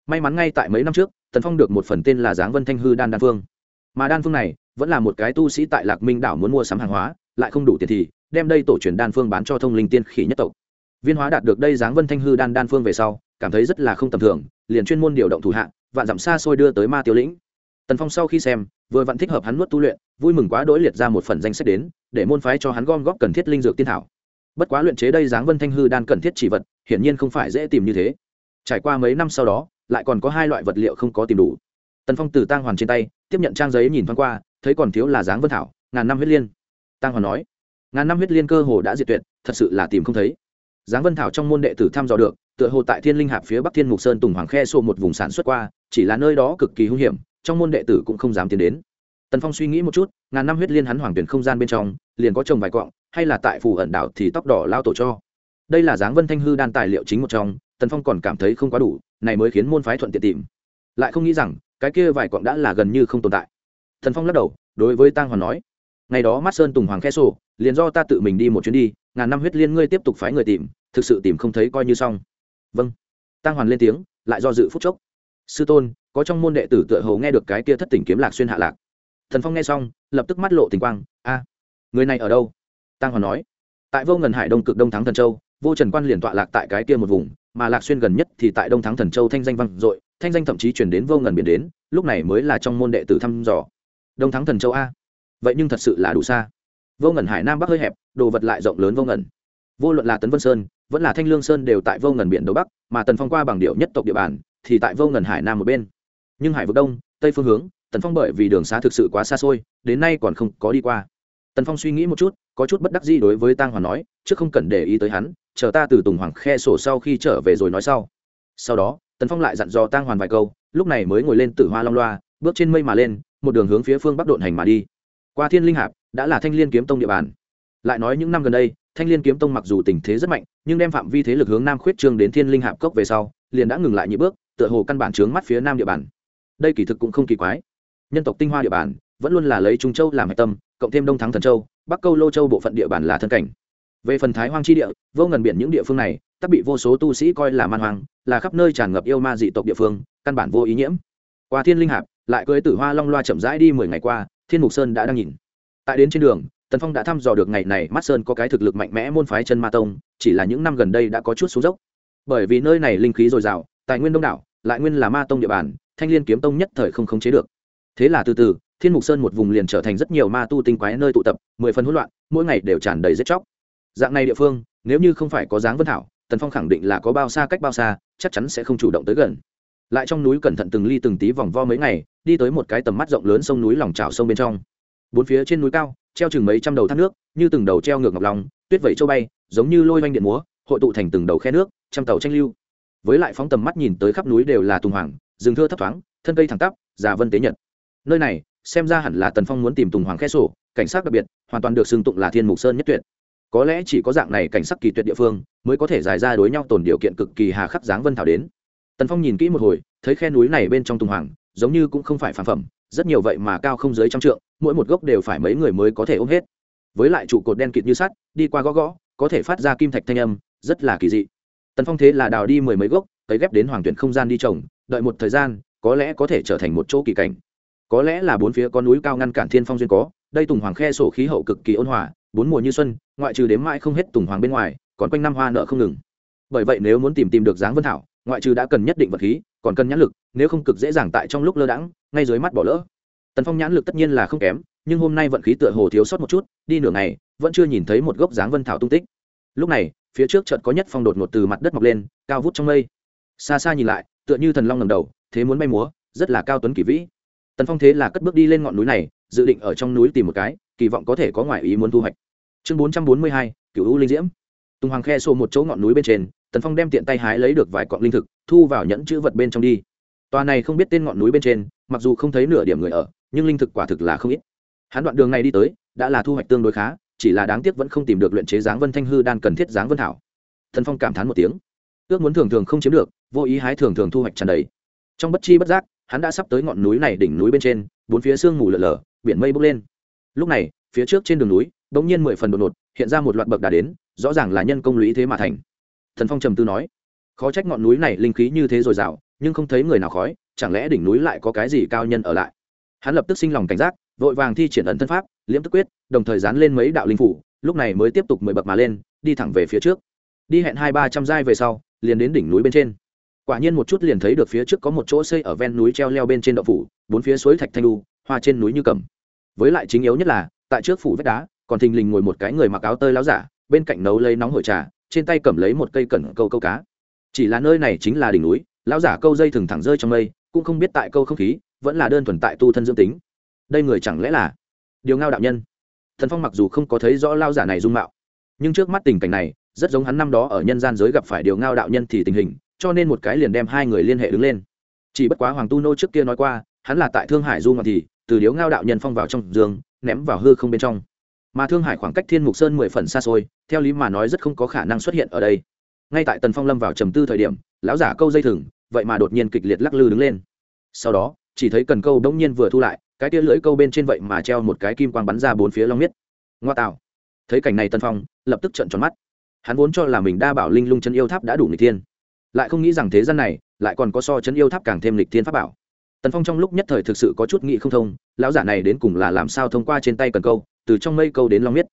May mắn ngay tại mấy năm trước, tần phong được một phần tên là giáng vân thanh hư đan đan phương mà đan phương này, vẫn là một cái tu sĩ tại lạc minh đảo muốn mua sắm hàng hóa, lại không đủ tiền thì, đem đây tổ truyền đan phương bán cho thông linh tiên khỉ nhất tộc. Viên hóa đạt được đây giáng vân thanh hư đan đan phương về sau, cảm thấy rất là không tầm thường, liền chuyên môn điều động thủ hạ, vạn dặm xa xôi đưa tới ma tiêu lĩnh tần phong sau khi xem, vừa vặn thích hợp hắn nuốt tu luyện, vui mừng quá đỗi liệt ra một phần danh sách đến, để môn phái cho hắn gom góp cần thiết linh dược tiên thảo. Bất quá luyện chế đây dáng vân thanh hư đan cần thiết chỉ vật, hiển nhiên không phải dễ tìm như thế. Trải qua mấy năm sau đó, lại còn có hai loại vật liệu không có tìm đủ. Tần phong từ tang hoàn trên tay, tiếp nhận trang giấy nhìn thoáng qua, thấy còn thiếu là dáng vân thảo, ngàn năm huyết liên. Tang hoàn nói, ngàn năm huyết liên cơ hồ đã diệt tuyệt, thật sự là tìm không thấy. Dáng vân thảo trong môn đệ tử thăm dò được, tựa hồ tại thiên linh hạp phía bắc thiên mục sơn tùng hoàng khe xô một vùng sản xuất qua, chỉ là nơi đó cực kỳ hung hiểm trong môn đệ tử cũng không dám tiến đến. Tần phong suy nghĩ một chút, ngàn năm huyết liên hắn hoàng tuyển không gian bên trong, liền có trồng vài cọng hay là tại phủ ẩn đảo thì tóc đỏ lao tổ cho. Đây là dáng vân thanh hư đan tài liệu chính một trong, tần phong còn cảm thấy không quá đủ, này mới khiến môn phái thuận tiện tìm. Lại không nghĩ rằng, cái kia vài cọng đã là gần như không tồn tại. Thần phong lắc đầu, đối với Tang hoàn nói, ngày đó mắt sơn tùng hoàng khe sổ, liền do ta tự mình đi một chuyến đi, ngàn năm huyết liên ngươi tiếp tục phái người tìm, thực sự tìm không thấy coi như xong. Vâng. Tang hoàn lên tiếng, lại do dự phút chốc. Sư tôn có trong môn đệ tử tựa hồ nghe được cái kia thất tình kiếm lạc xuyên hạ lạc. Thần phong nghe xong, lập tức mắt lộ tình quang, a, người này ở đâu? Tăng hoàn nói, tại vô ngần hải đông cực đông thắng thần châu, vô trần quan liền tọa lạc tại cái kia một vùng, mà lạc xuyên gần nhất thì tại đông thắng thần châu thanh danh vang dội, thanh danh thậm chí chuyển đến vô ngần biển đến, lúc này mới là trong môn đệ tử thăm dò. Đông thắng thần châu a? Vậy nhưng thật sự là đủ xa. Vô ngần hải nam bắc hơi hẹp, đồ vật lại rộng lớn vô ngần. Vô luận là tấn vân sơn, vẫn là thanh lương sơn đều tại vô ngần biển đông bắc, mà tần phong qua bằng điệu nhất tộc địa bàn, thì tại vô ngần hải nam một bên nhưng hải vực đông, tây phương hướng, tần phong bởi vì đường xá thực sự quá xa xôi, đến nay còn không có đi qua. Tần phong suy nghĩ một chút, có chút bất đắc gì đối với tang hoàn nói chứ không cần để ý tới hắn, chờ ta từ tùng hoàng khe sổ sau khi trở về rồi nói sau. Sau đó, tần phong lại dặn dò tang hoàn vài câu, lúc này mới ngồi lên tử hoa long loa, bước trên mây mà lên, một đường hướng phía phương bắc độn hành mà đi. Qua thiên linh hạp, đã là thanh liên kiếm tông địa bàn. Lại nói những năm gần đây, thanh liên kiếm tông mặc dù tình thế rất mạnh, nhưng đem phạm vi thế lực hướng nam khuyết trương đến thiên linh hạp cốc về sau, liền đã ngừng lại nhị bước, tựa hồ căn bản trướng mắt phía nam địa bàn đây kỳ thực cũng không kỳ quái. Nhân tộc tinh hoa địa bàn, vẫn luôn là lấy trung châu làm hạch tâm, cộng thêm đông thắng thần châu, bắc câu lô châu bộ phận địa bàn là thân cảnh. Về phần thái hoang chi địa, vô ngần biển những địa phương này tất bị vô số tu sĩ coi là man hoang, là khắp nơi tràn ngập yêu ma dị tộc địa phương, căn bản vô ý nhiễm. Qua thiên linh hạp, lại cưới tử hoa long loa chậm rãi đi mười ngày qua, thiên mục sơn đã đang nhìn. Tại đến trên đường, tần phong đã thăm dò được ngày này mắt sơn có cái thực lực mạnh mẽ môn phái chân ma tông, chỉ là những năm gần đây đã có chút xuống dốc. Bởi vì nơi này linh khí dồi dào, tài nguyên đông đảo, lại nguyên là ma tông địa bàn thanh liên kiếm tông nhất thời không khống chế được. Thế là từ từ, thiên mục sơn một vùng liền trở thành rất nhiều ma tu tinh quái nơi tụ tập, mười phần hỗn loạn, mỗi ngày đều tràn đầy giết chóc. Dạng này địa phương, nếu như không phải có dáng vân thảo, tần phong khẳng định là có bao xa cách bao xa, chắc chắn sẽ không chủ động tới gần. Lại trong núi cẩn thận từng ly từng tí vòng vo mấy ngày, đi tới một cái tầm mắt rộng lớn sông núi lòng trào sông bên trong. Bốn phía trên núi cao, treo chừng mấy trăm đầu thác nước, như từng đầu treo ngược ngọc lòng tuyết vẩy châu bay, giống như lôi oanh điện múa, hội tụ thành từng đầu khe nước, trăm tàu tranh lưu. Với lại phóng tầm mắt nhìn tới khắp núi đều là tùng hoàng rừng thưa thấp thoáng, thân cây thẳng tắp, già vân tế nhật. Nơi này, xem ra hẳn là tần phong muốn tìm tùng hoàng khe sổ, cảnh sát đặc biệt, hoàn toàn được xưng tụng là thiên mục sơn nhất tuyệt. Có lẽ chỉ có dạng này cảnh sắc kỳ tuyệt địa phương, mới có thể giải ra đối nhau tồn điều kiện cực kỳ hà khắc dáng vân thảo đến. Tần phong nhìn kỹ một hồi, thấy khe núi này bên trong tùng hoàng, giống như cũng không phải phản phẩm, rất nhiều vậy mà cao không dưới trăm trượng, mỗi một gốc đều phải mấy người mới có thể ôm hết. Với lại trụ cột đen kịt như sắt, đi qua gõ gõ, có thể phát ra kim thạch thanh âm, rất là kỳ dị. Tần phong thế là đào đi mười mấy gốc cấy ghép đến hoàng tuyển không gian đi trồng, đợi một thời gian, có lẽ có thể trở thành một chỗ kỳ cảnh. Có lẽ là bốn phía có núi cao ngăn cản thiên phong duyên có, đây tùng hoàng khe sổ khí hậu cực kỳ ôn hòa, bốn mùa như xuân, ngoại trừ đếm mãi không hết tùng hoàng bên ngoài, còn quanh năm hoa nợ không ngừng. Bởi vậy nếu muốn tìm tìm được dáng vân thảo, ngoại trừ đã cần nhất định vật khí, còn cần nhãn lực, nếu không cực dễ dàng tại trong lúc lơ đãng, ngay dưới mắt bỏ lỡ. Tần phong nhãn lực tất nhiên là không kém, nhưng hôm nay vận khí tựa hồ thiếu sót một chút, đi nửa ngày, vẫn chưa nhìn thấy một gốc dáng vân thảo tung tích. Lúc này, phía trước chợt có nhất phong đột ngột từ mặt đất mọc lên, cao vút trong mây xa xa nhìn lại, tựa như thần long ngầm đầu, thế muốn bay múa, rất là cao tuấn kỳ vĩ. Tần phong thế là cất bước đi lên ngọn núi này, dự định ở trong núi tìm một cái, kỳ vọng có thể có ngoại ý muốn thu hoạch. Chương bốn trăm bốn mươi hai cựu u linh diễm. Tùng hoàng khe xô một chỗ ngọn núi bên trên, tần phong đem tiện tay hái lấy được vài cọng linh thực, thu vào nhẫn chữ vật bên trong đi. Tòa này không biết tên ngọn núi bên trên, mặc dù không thấy nửa điểm người ở, nhưng linh thực quả thực là không ít. Hắn đoạn đường này đi tới, đã là thu hoạch tương đối khá, chỉ là đáng tiếc vẫn không tìm được luyện chế dáng vân thanh hư đan cần thiết dáng vân thảo. Thần phong cảm thán một tiếng ước muốn thường thường không chiếm được, vô ý hái thường thường thu hoạch tràn đầy. Trong bất chi bất giác, hắn đã sắp tới ngọn núi này đỉnh núi bên trên, bốn phía sương mù lở lở, biển mây bốc lên. Lúc này, phía trước trên đường núi đ ỗ n g nhiên mười phần đột ngột, hiện ra một loạt bậc đà đến, rõ ràng là nhân công lũy thế mà thành. Thần phong trầm tư nói, khó trách ngọn núi này linh khí như thế dồi dào, nhưng không thấy người nào khói, chẳng lẽ đỉnh núi lại có cái gì cao nhân ở lại? Hắn lập tức sinh lòng cảnh giác, vội vàng thi triển ẩn thân pháp, liễm tức quyết, đồng thời dán lên mấy đạo linh phủ, lúc này mới tiếp tục mười bậc mà lên, đi thẳng về phía trước. Đi hẹn hai ba trăm giai về sau liền đến đỉnh núi bên trên. Quả nhiên một chút liền thấy được phía trước có một chỗ xây ở ven núi treo leo bên trên đậu phủ, bốn phía suối thạch thanh lu hoa trên núi như cầm với lại chính yếu nhất là, tại trước phủ vách đá, còn thình lình ngồi một cái người mặc áo tơi láo giả, bên cạnh nấu lấy nóng hổi trà, trên tay cầm lấy một cây cẩn câu câu cá. Chỉ là nơi này chính là đỉnh núi, lão giả câu dây thừng thẳng rơi trong mây, cũng không biết tại câu không khí, vẫn là đơn thuần tại tu thân dương tính. Đây người chẳng lẽ là điều ngao đạo nhân? Thần phong mặc dù không có thấy rõ lao giả này dung mạo, nhưng trước mắt tình cảnh này rất giống hắn năm đó ở nhân gian giới gặp phải điều ngao đạo nhân thì tình hình, cho nên một cái liền đem hai người liên hệ đứng lên. Chỉ bất quá hoàng tu nô trước kia nói qua, hắn là tại thương hải du ngoạn thì, từ điếu ngao đạo nhân phong vào trong giường ném vào hư không bên trong. Mà thương hải khoảng cách thiên mục sơn mười phần xa xôi, theo lý mà nói rất không có khả năng xuất hiện ở đây. Ngay tại tần phong lâm vào trầm tư thời điểm, lão giả câu dây thừng, vậy mà đột nhiên kịch liệt lắc lư đứng lên. Sau đó, chỉ thấy cần câu đông nhiên vừa thu lại, cái tia lưỡi câu bên trên vậy mà treo một cái kim quang bắn ra bốn phía long miết. Ngoa tạo. Thấy cảnh này tần phong, lập tức trợn tròn mắt hắn vốn cho là mình đa bảo linh lung chân yêu tháp đã đủ lịch thiên, lại không nghĩ rằng thế gian này lại còn có so chân yêu tháp càng thêm lịch thiên pháp bảo. Tần phong trong lúc nhất thời thực sự có chút nghị không thông, lão giả này đến cùng là làm sao thông qua trên tay cần câu, từ trong mây câu đến long miết.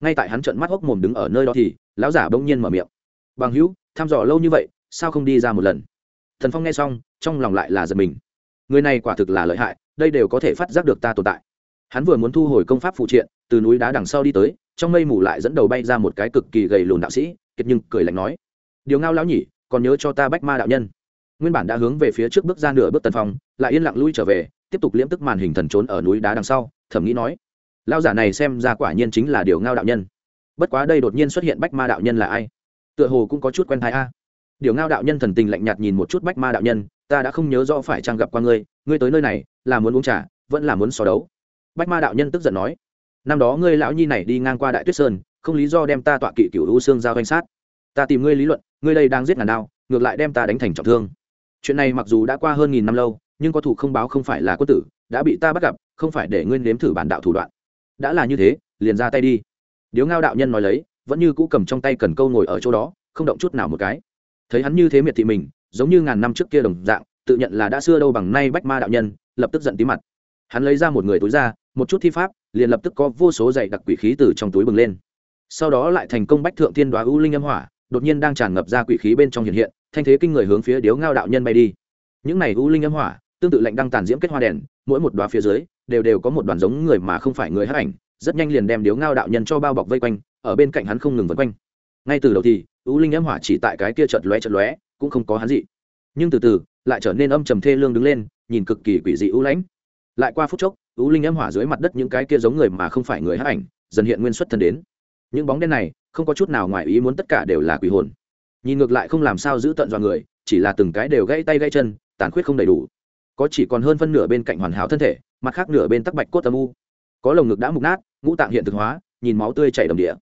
Ngay tại hắn trận mắt hốc mồm đứng ở nơi đó thì, lão giả bỗng nhiên mở miệng. Bằng hữu, thăm dò lâu như vậy, sao không đi ra một lần? Thần phong nghe xong, trong lòng lại là giật mình. Người này quả thực là lợi hại, đây đều có thể phát giác được ta tồn tại. Hắn vừa muốn thu hồi công pháp phụ triện, từ núi đá đằng sau đi tới trong mây mù lại dẫn đầu bay ra một cái cực kỳ gầy lùn đạo sĩ, kiệt nhưng cười lạnh nói, điều ngao lão nhỉ, còn nhớ cho ta bách ma đạo nhân? Nguyên bản đã hướng về phía trước bước ra nửa bước tần phong, lại yên lặng lui trở về, tiếp tục liễm tức màn hình thần trốn ở núi đá đằng sau thẩm nghĩ nói lao giả này xem ra quả nhiên chính là điều ngao đạo nhân. Bất quá đây đột nhiên xuất hiện bách ma đạo nhân là ai? Tựa hồ cũng có chút quen thái a. Điều ngao đạo nhân thần tình lạnh nhạt nhìn một chút bách ma đạo nhân, ta đã không nhớ rõ phải trang gặp qua ngươi ngươi tới nơi này, là muốn uống trà, vẫn là muốn so đấu. Bách ma đạo nhân tức giận nói năm đó ngươi lão nhi này đi ngang qua đại tuyết sơn, không lý do đem ta tọa kỵ cựu u xương giao danh sát. Ta tìm ngươi lý luận, ngươi đây đang giết ngàn đao, ngược lại đem ta đánh thành trọng thương. Chuyện này mặc dù đã qua hơn nghìn năm lâu, nhưng có thủ không báo không phải là quân tử, đã bị ta bắt gặp, không phải để ngươi nếm thử bản đạo thủ đoạn. Đã là như thế, liền ra tay đi. Điếu ngao đạo nhân nói lấy, vẫn như cũ cầm trong tay cần câu ngồi ở chỗ đó, không động chút nào một cái. Thấy hắn như thế miệt thị mình, giống như ngàn năm trước kia đồng dạng, tự nhận là đã xưa đâu bằng nay bách ma đạo nhân, lập tức giận tí mặt. Hắn lấy ra một người túi ra, một chút thi pháp liền lập tức có vô số dày đặc quỷ khí từ trong túi bừng lên. Sau đó lại thành công bách thượng thiên đoá ưu linh âm hỏa, đột nhiên đang tràn ngập ra quỷ khí bên trong hiện hiện, thanh thế kinh người hướng phía điếu ngao đạo nhân bay đi. Những này ưu linh âm hỏa, tương tự lệnh đang tàn diễm kết hoa đèn, mỗi một đoá phía dưới, đều đều có một đoàn giống người mà không phải người hắc ảnh, rất nhanh liền đem điếu ngao đạo nhân cho bao bọc vây quanh, ở bên cạnh hắn không ngừng vân quanh. Ngay từ đầu thì, ưu linh âm hỏa chỉ tại cái kia chợt lóe chợt lóe, cũng không có hắn gì. Nhưng từ từ, lại trở nên âm trầm thê lương đứng lên, nhìn cực kỳ quỷ dị ưu lãnh. Lại qua phút chốc U linh âm hỏa dưới mặt đất những cái kia giống người mà không phải người hắc ảnh, dần hiện nguyên xuất thân đến. Những bóng đen này, không có chút nào ngoài ý muốn tất cả đều là quỷ hồn. Nhìn ngược lại không làm sao giữ tận dọa người, chỉ là từng cái đều gãy tay gãy chân, tàn khuyết không đầy đủ. Có chỉ còn hơn phân nửa bên cạnh hoàn hảo thân thể, mặt khác nửa bên tắc bạch cốt âm u. Có lồng ngực đã mục nát, ngũ tạng hiện thực hóa, nhìn máu tươi chảy đầm địa.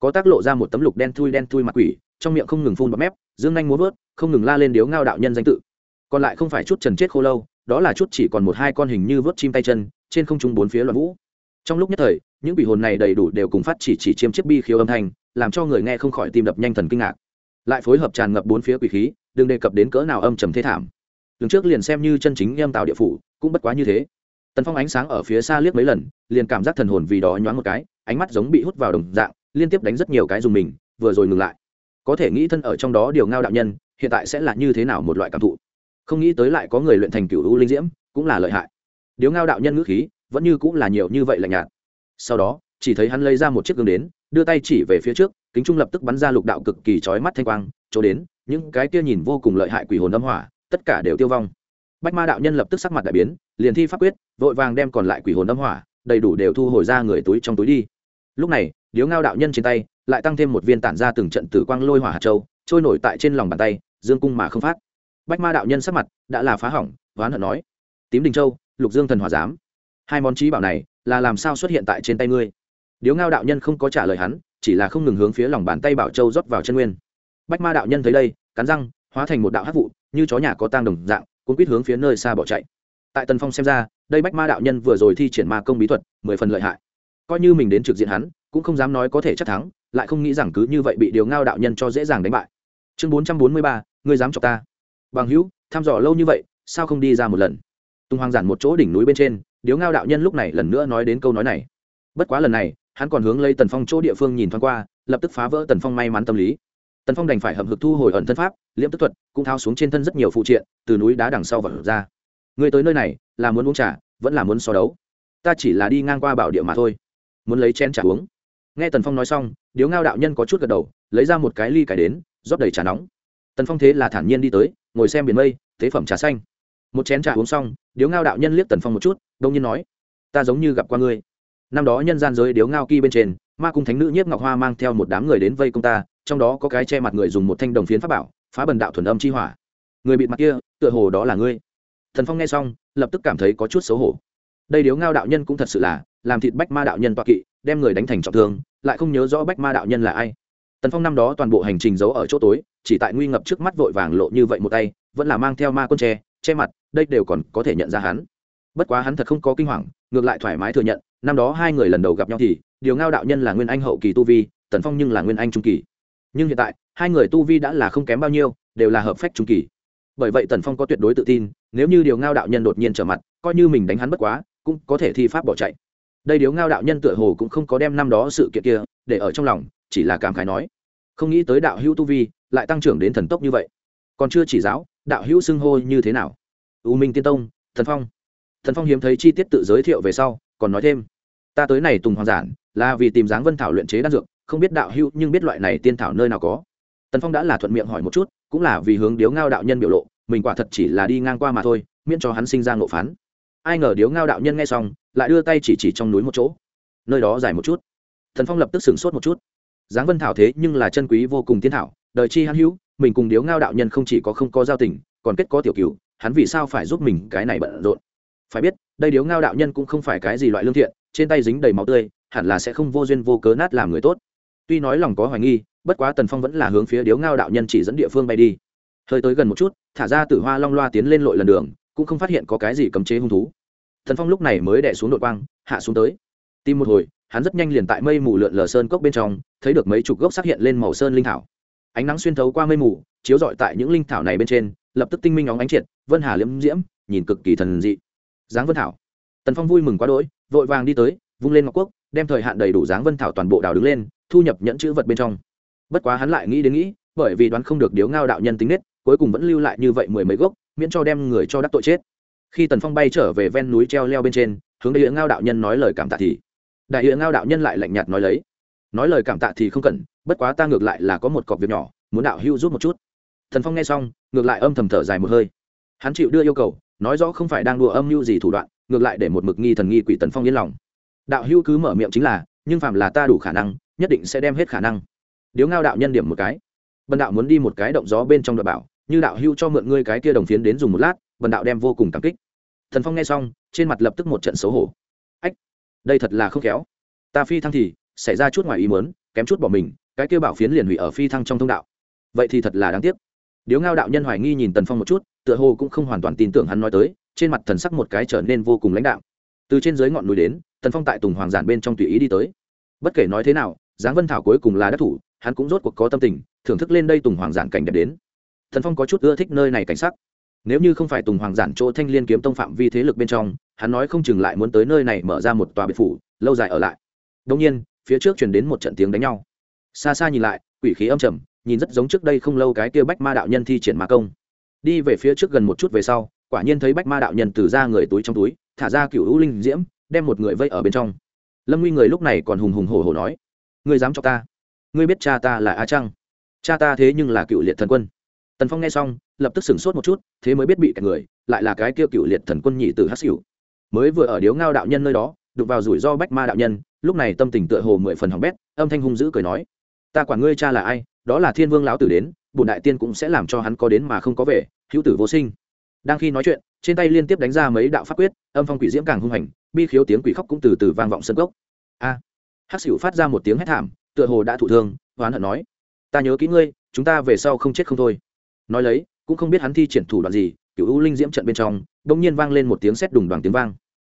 Có tác lộ ra một tấm lục đen thui đen thui mặt quỷ, trong miệng không ngừng phun bọt mép, dương nhanh muốn vớt không ngừng la lên điếu ngao đạo nhân danh tự. Còn lại không phải chút trần chết khô lâu đó là chút chỉ còn một hai con hình như vớt chim tay chân, trên không trung bốn phía loạn vũ. Trong lúc nhất thời, những quỷ hồn này đầy đủ đều cùng phát chỉ chỉ chiêm chiếc bi khiêu âm thanh, làm cho người nghe không khỏi tim đập nhanh thần kinh ngạc. Lại phối hợp tràn ngập bốn phía quỷ khí, đừng đề cập đến cỡ nào âm trầm thế thảm. Đứng trước liền xem như chân chính nghiêm tạo địa phủ, cũng bất quá như thế. Tần phong ánh sáng ở phía xa liếc mấy lần, liền cảm giác thần hồn vì đó nhoáng một cái, ánh mắt giống bị hút vào đồng dạng, liên tiếp đánh rất nhiều cái dùng mình, vừa rồi ngừng lại. Có thể nghĩ thân ở trong đó điều ngao đạo nhân, hiện tại sẽ là như thế nào một loại cảm thụ? Không nghĩ tới lại có người luyện thành cựu u linh diễm, cũng là lợi hại. Điếu ngao đạo nhân ngữ khí, vẫn như cũng là nhiều như vậy lạnh nhạt. Sau đó, chỉ thấy hắn lấy ra một chiếc gương đến, đưa tay chỉ về phía trước, kính trung lập tức bắn ra lục đạo cực kỳ trói mắt thanh quang, chỗ đến, những cái kia nhìn vô cùng lợi hại quỷ hồn âm hỏa, tất cả đều tiêu vong. Bách ma đạo nhân lập tức sắc mặt đại biến, liền thi pháp quyết, vội vàng đem còn lại quỷ hồn âm hỏa, đầy đủ đều thu hồi ra người túi trong túi đi. Lúc này, điếu ngao đạo nhân trên tay, lại tăng thêm một viên tản ra từng trận tử quang lôi hỏa hạt châu, trôi nổi tại trên lòng bàn tay, dương cung mà không phát bách ma đạo nhân sắc mặt đã là phá hỏng hoán hận nói, tím đình châu, lục dương thần hòa giám, hai món trí bảo này là làm sao xuất hiện tại trên tay ngươi? Điếu ngao đạo nhân không có trả lời hắn, chỉ là không ngừng hướng phía lòng bàn tay bảo châu rót vào chân nguyên. Bách ma đạo nhân thấy đây, cắn răng, hóa thành một đạo hát vụ, như chó nhà có tang đồng dạng cũng quýt hướng phía nơi xa bỏ chạy. Tại tần phong xem ra, đây bách ma đạo nhân vừa rồi thi triển ma công bí thuật, mười phần lợi hại. Coi như mình đến trực diện hắn, cũng không dám nói có thể chắc thắng, lại không nghĩ rằng cứ như vậy bị điều ngao đạo nhân cho dễ dàng đánh bại. Chương bốn trăm bốn mươi ba, ngươi dám chọc ta bằng hữu, thăm dò lâu như vậy, sao không đi ra một lần? Tùng hoàng giản một chỗ đỉnh núi bên trên, điếu ngao đạo nhân lúc này lần nữa nói đến câu nói này. Bất quá lần này, hắn còn hướng lấy tần phong chỗ địa phương nhìn thoáng qua, lập tức phá vỡ tần phong may mắn tâm lý. Tần phong đành phải hậm hực thu hồi ẩn thân pháp, liễm tức thuật, cũng thao xuống trên thân rất nhiều phụ triện, từ núi đá đằng sau vật ra. Người tới nơi này, là muốn uống trà, vẫn là muốn so đấu? Ta chỉ là đi ngang qua bảo địa mà thôi. Muốn lấy chén trà uống. Nghe tần phong nói xong, điếu ngao đạo nhân có chút gật đầu, lấy ra một cái ly cải đến, rót đầy trà nóng. Tần phong thế là thản nhiên đi tới ngồi xem biển mây, tế phẩm trà xanh. Một chén trà uống xong, điếu ngao đạo nhân liếc tần phong một chút, đông nhiên nói, ta giống như gặp qua ngươi. Năm đó nhân gian giới điếu ngao kỳ bên trên, ma cung thánh nữ nhiếp ngọc hoa mang theo một đám người đến vây công ta, trong đó có cái che mặt người dùng một thanh đồng phiến pháp bảo, phá bần đạo thuần âm chi hỏa. Người bịt mặt kia, tựa hồ đó là ngươi. Thần phong nghe xong, lập tức cảm thấy có chút xấu hổ. Đây điếu ngao đạo nhân cũng thật sự là, làm thịt bách ma đạo nhân toa kỵ, đem người đánh thành trọng thương, lại không nhớ rõ bách ma đạo nhân là ai. Tần phong năm đó toàn bộ hành trình giấu ở chỗ tối chỉ tại nguy ngập trước mắt vội vàng lộ như vậy một tay, vẫn là mang theo ma quân tre che mặt, đây đều còn có thể nhận ra hắn. Bất quá hắn thật không có kinh hoàng, ngược lại thoải mái thừa nhận, năm đó hai người lần đầu gặp nhau thì, điều ngao đạo nhân là nguyên anh hậu kỳ tu vi, tần phong nhưng là nguyên anh trung kỳ. Nhưng hiện tại, hai người tu vi đã là không kém bao nhiêu, đều là hợp phách trung kỳ. Bởi vậy tần phong có tuyệt đối tự tin, nếu như điều ngao đạo nhân đột nhiên trở mặt, coi như mình đánh hắn bất quá, cũng có thể thi pháp bỏ chạy. Đây điều ngao đạo nhân tựa hồ cũng không có đem năm đó sự kiện kia để ở trong lòng, chỉ là cảm khái nói, không nghĩ tới đạo hữu tu vi lại tăng trưởng đến thần tốc như vậy. Còn chưa chỉ giáo, đạo hữu xưng hô như thế nào? U minh tiên tông, thần phong. Thần phong hiếm thấy chi tiết tự giới thiệu về sau, còn nói thêm. Ta tới này tùng hoàng giản, là vì tìm dáng vân thảo luyện chế đan dược, không biết đạo hữu nhưng biết loại này tiên thảo nơi nào có. Tần phong đã là thuận miệng hỏi một chút, cũng là vì hướng điếu ngao đạo nhân biểu lộ, mình quả thật chỉ là đi ngang qua mà thôi, miễn cho hắn sinh ra ngộ phán. Ai ngờ điếu ngao đạo nhân nghe xong, lại đưa tay chỉ chỉ trong núi một chỗ. Nơi đó dài một chút. Thần phong lập tức sửng sốt một chút. Dáng vân thảo thế nhưng là chân quý vô cùng tiên thảo đời chi hắn hữu, mình cùng điếu ngao đạo nhân không chỉ có không có giao tình, còn kết có tiểu cựu hắn vì sao phải giúp mình cái này bận rộn? Phải biết, đây điếu ngao đạo nhân cũng không phải cái gì loại lương thiện, trên tay dính đầy máu tươi, hẳn là sẽ không vô duyên vô cớ nát làm người tốt. Tuy nói lòng có hoài nghi, bất quá tần phong vẫn là hướng phía điếu ngao đạo nhân chỉ dẫn địa phương bay đi. Hơi tới gần một chút, thả ra tử hoa long loa tiến lên lội lần đường, cũng không phát hiện có cái gì cấm chế hung thú. Thần phong lúc này mới đẻ xuống đội quang, hạ xuống tới. Tìm một hồi, hắn rất nhanh liền tại mây mù lượn lờ sơn cốc bên trong, thấy được mấy chục gốc xác hiện lên màu sơn linh thảo ánh nắng xuyên thấu qua mây mù, chiếu rọi tại những linh thảo này bên trên, lập tức tinh minh óng ánh triệt, vân hà liễm diễm, nhìn cực kỳ thần dị. Giáng vân thảo. Tần phong vui mừng quá đỗi, vội vàng đi tới, vung lên ngọc quốc, đem thời hạn đầy đủ dáng vân thảo toàn bộ đào đứng lên, thu nhập nhẫn chữ vật bên trong. Bất quá hắn lại nghĩ đến nghĩ, bởi vì đoán không được điếu ngao đạo nhân tính nết, cuối cùng vẫn lưu lại như vậy mười mấy gốc, miễn cho đem người cho đắc tội chết. Khi tần phong bay trở về ven núi treo leo bên trên, hướng đại hiệu ngao đạo nhân nói lời cảm tạ thì đại hiệu ngao đạo nhân lại lạnh nhạt nói lấy. Nói lời cảm tạ thì không cần bất quá ta ngược lại là có một cọc việc nhỏ, muốn đạo hưu rút một chút. Thần phong nghe xong, ngược lại âm thầm thở dài một hơi. Hắn chịu đưa yêu cầu, nói rõ không phải đang đùa âm mưu gì thủ đoạn, ngược lại để một mực nghi thần nghi quỷ tần phong yên lòng. Đạo hưu cứ mở miệng chính là, nhưng phạm là ta đủ khả năng, nhất định sẽ đem hết khả năng. Điếu ngao đạo nhân điểm một cái. Bần đạo muốn đi một cái động gió bên trong đoạn bảo, như đạo hưu cho mượn ngươi cái kia đồng phiến đến dùng một lát, bần đạo đem vô cùng cảm kích. Thần phong nghe xong, trên mặt lập tức một trận xấu hổ. Ách, đây thật là không khéo. Ta phi thăng thì, xảy ra chút ngoài ý muốn, kém chút bỏ mình cái kia bảo phiến liền hủy ở phi thăng trong thông đạo. Vậy thì thật là đáng tiếc. Điếu ngao đạo nhân hoài nghi nhìn tần phong một chút, tựa hồ cũng không hoàn toàn tin tưởng hắn nói tới, trên mặt thần sắc một cái trở nên vô cùng lãnh đạo từ trên dưới ngọn núi đến, tần phong tại tùng hoàng giản bên trong tùy ý đi tới. Bất kể nói thế nào, giáng vân thảo cuối cùng là đắc thủ, hắn cũng rốt cuộc có tâm tình, thưởng thức lên đây tùng hoàng giản cảnh đẹp đến. Thần phong có chút ưa thích nơi này cảnh sắc. Nếu như không phải tùng hoàng giản chỗ thanh liên kiếm tông phạm vi thế lực bên trong, hắn nói không chừng lại muốn tới nơi này mở ra một tòa biệt phủ, lâu dài ở lại. Đông nhiên, phía trước chuyển đến một trận tiếng đánh nhau xa xa nhìn lại, quỷ khí âm trầm, nhìn rất giống trước đây không lâu cái kia bách ma đạo nhân thi triển ma công. Đi về phía trước gần một chút về sau, quả nhiên thấy bách ma đạo nhân từ ra người túi trong túi, thả ra cựu hữu linh diễm, đem một người vây ở bên trong. Lâm nguy người lúc này còn hùng hùng hổ hổ nói, ngươi dám cho ta? Ngươi biết cha ta là a trăng. Cha ta thế nhưng là cựu liệt thần quân. Tần phong nghe xong, lập tức sửng sốt một chút, thế mới biết bị cả người, lại là cái kia cựu liệt thần quân nhị tử hát xỉu mới vừa ở điếu ngao đạo nhân nơi đó, đụng vào rủi ro bách ma đạo nhân, lúc này tâm tình tựa hồ mười phần hỏng bét, âm thanh hung dữ cười nói ta quản ngươi cha là ai đó là thiên vương lão tử đến bùn đại tiên cũng sẽ làm cho hắn có đến mà không có về hữu tử vô sinh. Đang khi nói chuyện trên tay liên tiếp đánh ra mấy đạo pháp quyết âm phong quỷ diễm càng hung hành bi khiếu tiếng quỷ khóc cũng từ từ vang vọng sân gốc a! À, hắc xỉu phát ra một tiếng hét thảm tựa hồ đã thụ thương hoán hận nói ta nhớ kỹ ngươi chúng ta về sau không chết không thôi. Nói lấy cũng không biết hắn thi triển thủ đoạn gì cựu u linh diễm trận bên trong bỗng nhiên vang lên một tiếng sét đùng đoàn tiếng vang.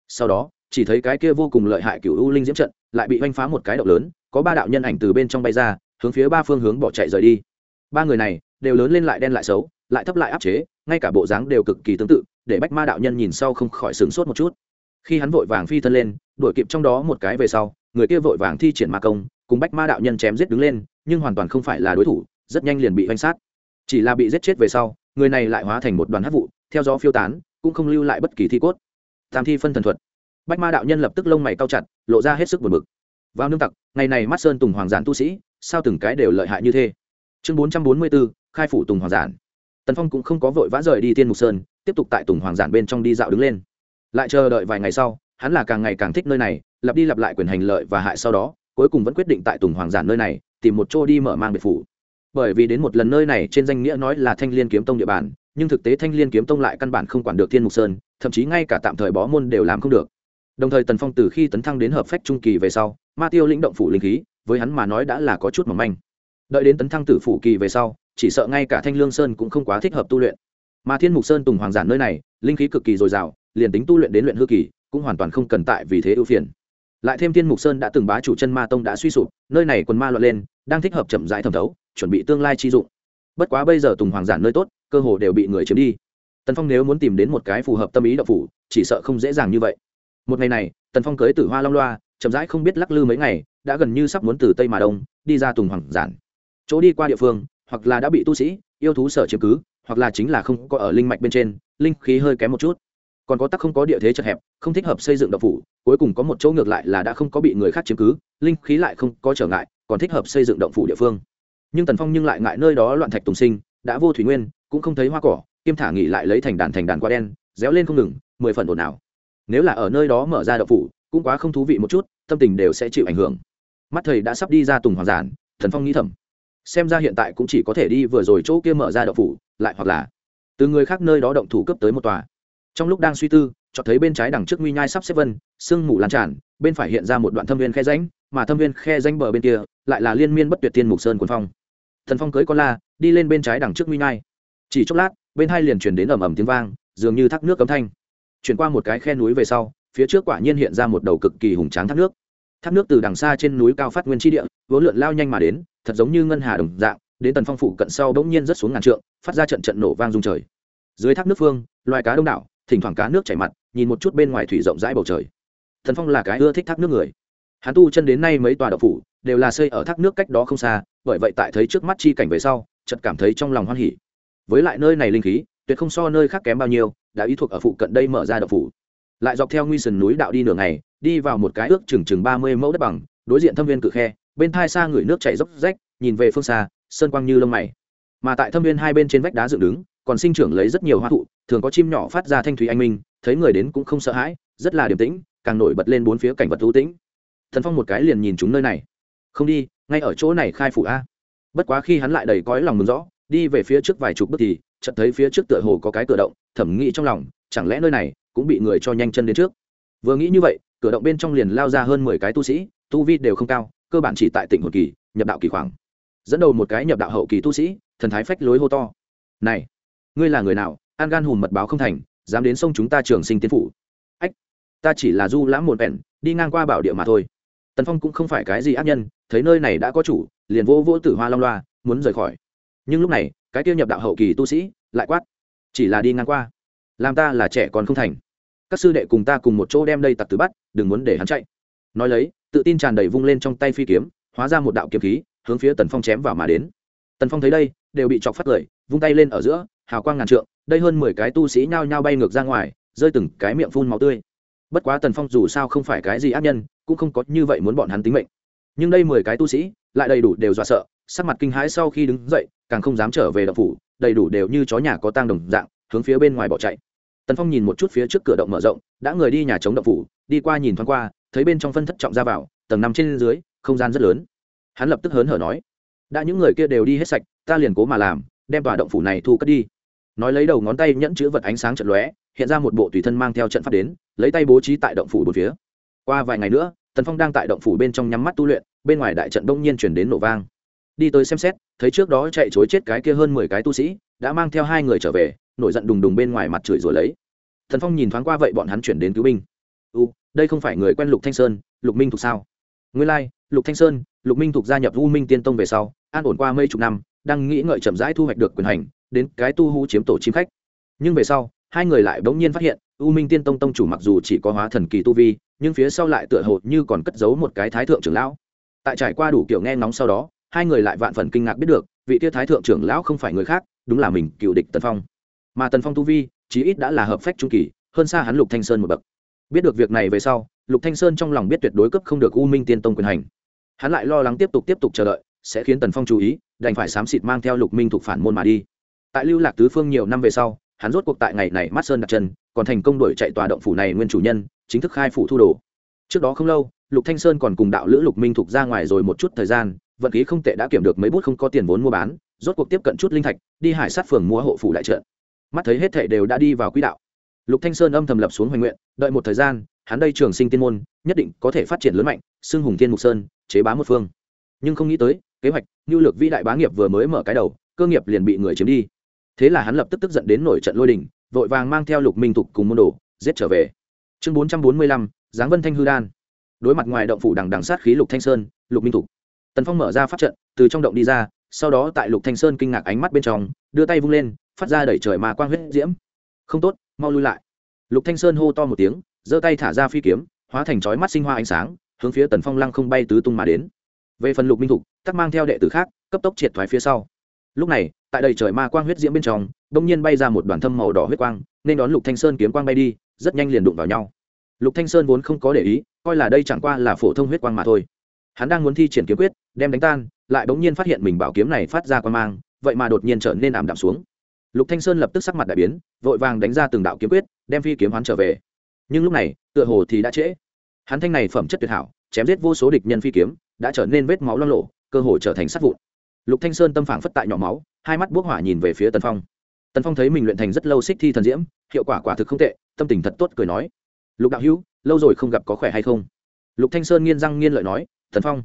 Sau đó chỉ thấy cái kia vô cùng lợi hại cựu u linh diễm trận lại bị oanh phá một cái động lớn có ba đạo nhân ảnh từ bên trong bay ra, hướng phía ba phương hướng bỏ chạy rời đi. Ba người này đều lớn lên lại đen lại xấu, lại thấp lại áp chế, ngay cả bộ dáng đều cực kỳ tương tự, để bách ma đạo nhân nhìn sau không khỏi sửng sốt một chút. Khi hắn vội vàng phi thân lên, đuổi kịp trong đó một cái về sau, người kia vội vàng thi triển ma công, cùng bách ma đạo nhân chém giết đứng lên, nhưng hoàn toàn không phải là đối thủ, rất nhanh liền bị oanh sát. Chỉ là bị giết chết về sau, người này lại hóa thành một đoàn hát vụ, theo gió phiêu tán, cũng không lưu lại bất kỳ thi cốt. Tam thi phân thần thuật. Bách ma đạo nhân lập tức lông mày cao chặt, lộ ra hết sức buồn bực vào nương tặc, ngày này mắt sơn tùng hoàng giản tu sĩ, sao từng cái đều lợi hại như thế? Chương bốn trăm bốn mươi bốn khai phủ tùng hoàng giản. Tần phong cũng không có vội vã rời đi tiên mục sơn, tiếp tục tại tùng hoàng giản bên trong đi dạo đứng lên. Lại chờ đợi vài ngày sau, hắn là càng ngày càng thích nơi này, lặp đi lặp lại quyền hành lợi và hại sau đó, cuối cùng vẫn quyết định tại tùng hoàng giản nơi này, tìm một chỗ đi mở mang biệt phủ. Bởi vì đến một lần nơi này trên danh nghĩa nói là thanh liên kiếm tông địa bàn, nhưng thực tế thanh liên kiếm tông lại căn bản không quản được thiên mục sơn, thậm chí ngay cả tạm thời bó môn đều làm không được đồng thời tần phong từ khi tấn thăng đến hợp phách trung kỳ về sau, ma tiêu lĩnh động phủ linh khí, với hắn mà nói đã là có chút mỏng manh. Đợi đến tấn thăng tử phủ kỳ về sau, chỉ sợ ngay cả thanh lương sơn cũng không quá thích hợp tu luyện. Mà thiên mục sơn tùng hoàng giản nơi này, linh khí cực kỳ dồi dào, liền tính tu luyện đến luyện hư kỳ, cũng hoàn toàn không cần tại vì thế ưu phiền. Lại thêm thiên mục sơn đã từng bá chủ chân ma tông đã suy sụp, nơi này quần ma loạn lên, đang thích hợp chậm rãi thẩm thấu, chuẩn bị tương lai chi dụng. Bất quá bây giờ tùng hoàng giản nơi tốt, cơ hồ đều bị người chiếm đi. Tần phong nếu muốn tìm đến một cái phù hợp tâm ý đậu phủ, chỉ sợ không dễ dàng như vậy một ngày này, tần phong cưới tử hoa long loa, chậm rãi không biết lắc lư mấy ngày, đã gần như sắp muốn từ tây mà đông, đi ra tùng hoàng giản. Chỗ đi qua địa phương, hoặc là đã bị tu sĩ, yêu thú sở chiếm cứ, hoặc là chính là không có ở linh mạch bên trên, linh khí hơi kém một chút. Còn có tắc không có địa thế chật hẹp, không thích hợp xây dựng độc phủ, cuối cùng có một chỗ ngược lại là đã không có bị người khác chiếm cứ, linh khí lại không có trở ngại, còn thích hợp xây dựng động phủ địa phương. Nhưng tần phong nhưng lại ngại nơi đó loạn thạch tùng sinh, đã vô thủy nguyên, cũng không thấy hoa cỏ, kiêm thả nghỉ lại lấy thành đàn thành đàn qua đen, réo lên không ngừng, mười phần ồn ào nếu là ở nơi đó mở ra đậu phủ, cũng quá không thú vị một chút, tâm tình đều sẽ chịu ảnh hưởng. Mắt thầy đã sắp đi ra tùng hoàng giản, thần phong nghĩ thầm. Xem ra hiện tại cũng chỉ có thể đi vừa rồi chỗ kia mở ra đậu phủ, lại hoặc là từ người khác nơi đó động thủ cấp tới một tòa. Trong lúc đang suy tư cho thấy bên trái đằng trước nguy nhai sắp xếp vân, sương mù lan tràn, bên phải hiện ra một đoạn thâm viên khe ránh mà thâm viên khe ránh bờ bên kia lại là liên miên bất tuyệt tiên mục sơn quần phong. Thần phong cưới con la, đi lên bên trái đằng trước nguy nhai. Chỉ chốc lát, bên hai liền chuyển đến ầm ầm tiếng vang, dường như thác nước cấm thanh chuyển qua một cái khe núi về sau, phía trước quả nhiên hiện ra một đầu cực kỳ hùng tráng thác nước. Thác nước từ đằng xa trên núi cao phát nguyên tri địa, vốn lượn lao nhanh mà đến, thật giống như ngân hà đồng dạng, đến tần phong phủ cận sau bỗng nhiên rất xuống ngàn trượng, phát ra trận trận nổ vang rung trời. Dưới thác nước phương, loài cá đông đảo, thỉnh thoảng cá nước chảy mặt, nhìn một chút bên ngoài thủy rộng rãi bầu trời. Thần phong là cái ưa thích thác nước người. Hắn tu chân đến nay mấy tòa đậu phủ, đều là xây ở thác nước cách đó không xa, bởi vậy tại thấy trước mắt chi cảnh về sau, chợt cảm thấy trong lòng hoan hỉ. Với lại nơi này linh khí, tuyệt không so nơi khác kém bao nhiêu đã ý thuộc ở phụ cận đây mở ra đậu phủ. Lại dọc theo nguy sườn núi đạo đi nửa ngày, đi vào một cái ước chừng chừng ba mươi mẫu đất bằng, đối diện thâm viên cự khe, bên thai xa người nước chảy dốc rách, nhìn về phương xa, sơn quang như lông mày. Mà tại thâm viên hai bên trên vách đá dựng đứng, còn sinh trưởng lấy rất nhiều hoa thụ, thường có chim nhỏ phát ra thanh thúy anh minh, thấy người đến cũng không sợ hãi, rất là điềm tĩnh, càng nổi bật lên bốn phía cảnh vật thú tĩnh. Thần phong một cái liền nhìn chúng nơi này. Không đi, ngay ở chỗ này khai phủ a. Bất quá khi hắn lại đầy cõi lòng mừng rõ, đi về phía trước vài chục bước thì chợt thấy phía trước tựa hồ có cái cửa động, thẩm nghĩ trong lòng, chẳng lẽ nơi này cũng bị người cho nhanh chân đến trước? Vừa nghĩ như vậy, cửa động bên trong liền lao ra hơn mười cái tu sĩ, tu vi đều không cao, cơ bản chỉ tại tỉnh hồn kỳ, nhập đạo kỳ khoảng. Dẫn đầu một cái nhập đạo hậu kỳ tu sĩ, thần thái phách lối hô to. Này, ngươi là người nào? An gan hùm mật báo không thành, dám đến sông chúng ta trường sinh tiến phủ? Ách, ta chỉ là du lãm một vẹn, đi ngang qua bảo địa mà thôi. Tần phong cũng không phải cái gì ác nhân, thấy nơi này đã có chủ, liền vô vô tử hoa long loa, muốn rời khỏi nhưng lúc này, cái tiêu nhập đạo hậu kỳ tu sĩ lại quát, chỉ là đi ngang qua, làm ta là trẻ còn không thành. Các sư đệ cùng ta cùng một chỗ đem đây tặc tử bắt, đừng muốn để hắn chạy. Nói lấy, tự tin tràn đầy vung lên trong tay phi kiếm, hóa ra một đạo kiếm khí, hướng phía tần phong chém vào mà đến. Tần phong thấy đây, đều bị chọc phát cười, vung tay lên ở giữa, hào quang ngàn trượng, đây hơn mười cái tu sĩ nhao nhao bay ngược ra ngoài, rơi từng cái miệng phun máu tươi. Bất quá tần phong dù sao không phải cái gì ác nhân, cũng không có như vậy muốn bọn hắn tính mệnh. Nhưng đây mười cái tu sĩ, lại đầy đủ đều dọa sợ sắc mặt kinh hãi sau khi đứng dậy, càng không dám trở về động phủ, đầy đủ đều như chó nhà có tang đồng dạng, hướng phía bên ngoài bỏ chạy. Tần phong nhìn một chút phía trước cửa động mở rộng, đã người đi nhà chống động phủ, đi qua nhìn thoáng qua, thấy bên trong phân thất trọng ra vào, tầng nằm trên dưới, không gian rất lớn. Hắn lập tức hớn hở nói, đã những người kia đều đi hết sạch, ta liền cố mà làm, đem tòa động phủ này thu cất đi. Nói lấy đầu ngón tay nhẫn chữ vật ánh sáng trận lóe, hiện ra một bộ tùy thân mang theo trận pháp đến, lấy tay bố trí tại động phủ bốn phía. Qua vài ngày nữa, tần phong đang tại động phủ bên trong nhắm mắt tu luyện, bên ngoài đại trận đông nhiên chuyển đến nổ vang đi tới xem xét thấy trước đó chạy chối chết cái kia hơn mười cái tu sĩ đã mang theo hai người trở về nổi giận đùng đùng bên ngoài mặt chửi rồi lấy. Thần phong nhìn thoáng qua vậy bọn hắn chuyển đến cứu binh. U đây không phải người quen lục thanh sơn lục minh thuộc sao? Nguyên lai、like, lục thanh sơn lục minh thuộc gia nhập u minh tiên tông về sau an ổn qua mấy chục năm đang nghĩ ngợi chậm rãi thu hoạch được quyền hành đến cái tu hú chiếm tổ chim khách. Nhưng về sau hai người lại bỗng nhiên phát hiện u minh tiên tông tông chủ mặc dù chỉ có hóa thần kỳ tu vi nhưng phía sau lại tựa hồ như còn cất giấu một cái thái thượng trưởng lão. Tại trải qua đủ kiểu nghe ngóng sau đó hai người lại vạn phần kinh ngạc biết được, vị tia thái thượng trưởng lão không phải người khác, đúng là mình, cựu địch tần phong. Mà tần phong tu vi, chí ít đã là hợp phách trung kỳ, hơn xa hắn lục thanh sơn một bậc. Biết được việc này về sau, lục thanh sơn trong lòng biết tuyệt đối cấp không được u minh tiên tông quyền hành. Hắn lại lo lắng tiếp tục tiếp tục chờ đợi, sẽ khiến tần phong chú ý, đành phải xám xịt mang theo lục minh thuộc phản môn mà đi. Tại lưu lạc tứ phương nhiều năm về sau, hắn rốt cuộc tại ngày này mắt sơn đặt chân, còn thành công đuổi chạy tòa động phủ này nguyên chủ nhân, chính thức khai phủ thu đồ. Trước đó không lâu lục thanh sơn còn cùng đạo lữ lục minh thuộc ra ngoài rồi một chút thời gian, vận khí không tệ đã kiểm được mấy bút không có tiền vốn mua bán, rốt cuộc tiếp cận chút linh thạch, đi hải sát phường mua hộ phủ đại trận. Mắt thấy hết thệ đều đã đi vào quỹ đạo. Lục thanh sơn âm thầm lập xuống hoành nguyện, đợi một thời gian, hắn đây trường sinh tiên môn, nhất định có thể phát triển lớn mạnh, xưng hùng thiên mục sơn, chế bá một phương. Nhưng không nghĩ tới, kế hoạch nhu lược vĩ đại bá nghiệp vừa mới mở cái đầu, cơ nghiệp liền bị người chiếm đi. Thế là hắn lập tức tức giận đến nổi trận lôi đình, vội vàng mang theo lục minh thục cùng môn đồ, giết trở về. Chương bốn trăm bốn mươi lăm, giáng vân thanh hư đan đối mặt ngoài động phủ đằng đằng sát khí lục thanh sơn, lục minh thục. Tần phong mở ra phát trận, từ trong động đi ra, sau đó tại lục thanh sơn kinh ngạc ánh mắt bên trong, đưa tay vung lên, phát ra đẩy trời mà quang huyết diễm. Không tốt, mau lui lại. Lục thanh sơn hô to một tiếng, giơ tay thả ra phi kiếm, hóa thành chói mắt sinh hoa ánh sáng, hướng phía tần phong lăng không bay tứ tung mà đến. Về phần lục minh thục, tắc mang theo đệ tử khác, cấp tốc triệt thoái phía sau. Lúc này, tại đầy trời ma quang huyết diễm bên trong đông nhiên bay ra một đoàn thâm màu đỏ huyết quang, nên đón lục thanh sơn kiếm quang bay đi, rất nhanh liền đụng vào nhau. Lục thanh sơn vốn không có để ý coi là đây chẳng qua là phổ thông huyết quang mà thôi. Hắn đang muốn thi triển kiếm quyết, đem đánh tan, lại bỗng nhiên phát hiện mình bảo kiếm này phát ra quang mang, vậy mà đột nhiên trở nên ảm đạm xuống. Lục thanh sơn lập tức sắc mặt đại biến, vội vàng đánh ra từng đạo kiếm quyết, đem phi kiếm hắn trở về. Nhưng lúc này, tựa hồ thì đã trễ. Hắn thanh này phẩm chất tuyệt hảo, chém giết vô số địch nhân phi kiếm, đã trở nên vết máu loang lộ, cơ hồ trở thành sát vụn. Lục thanh sơn tâm phảng phất tại nhỏ máu, hai mắt bốc hỏa nhìn về phía tần phong. Tần phong thấy mình luyện thành rất lâu xích thi thần diễm, hiệu quả quả thực không tệ, tâm tình thật tốt cười nói. Lục đạo hữu lâu rồi không gặp có khỏe hay không? Lục thanh sơn nghiên răng nghiên lợi nói, tần phong,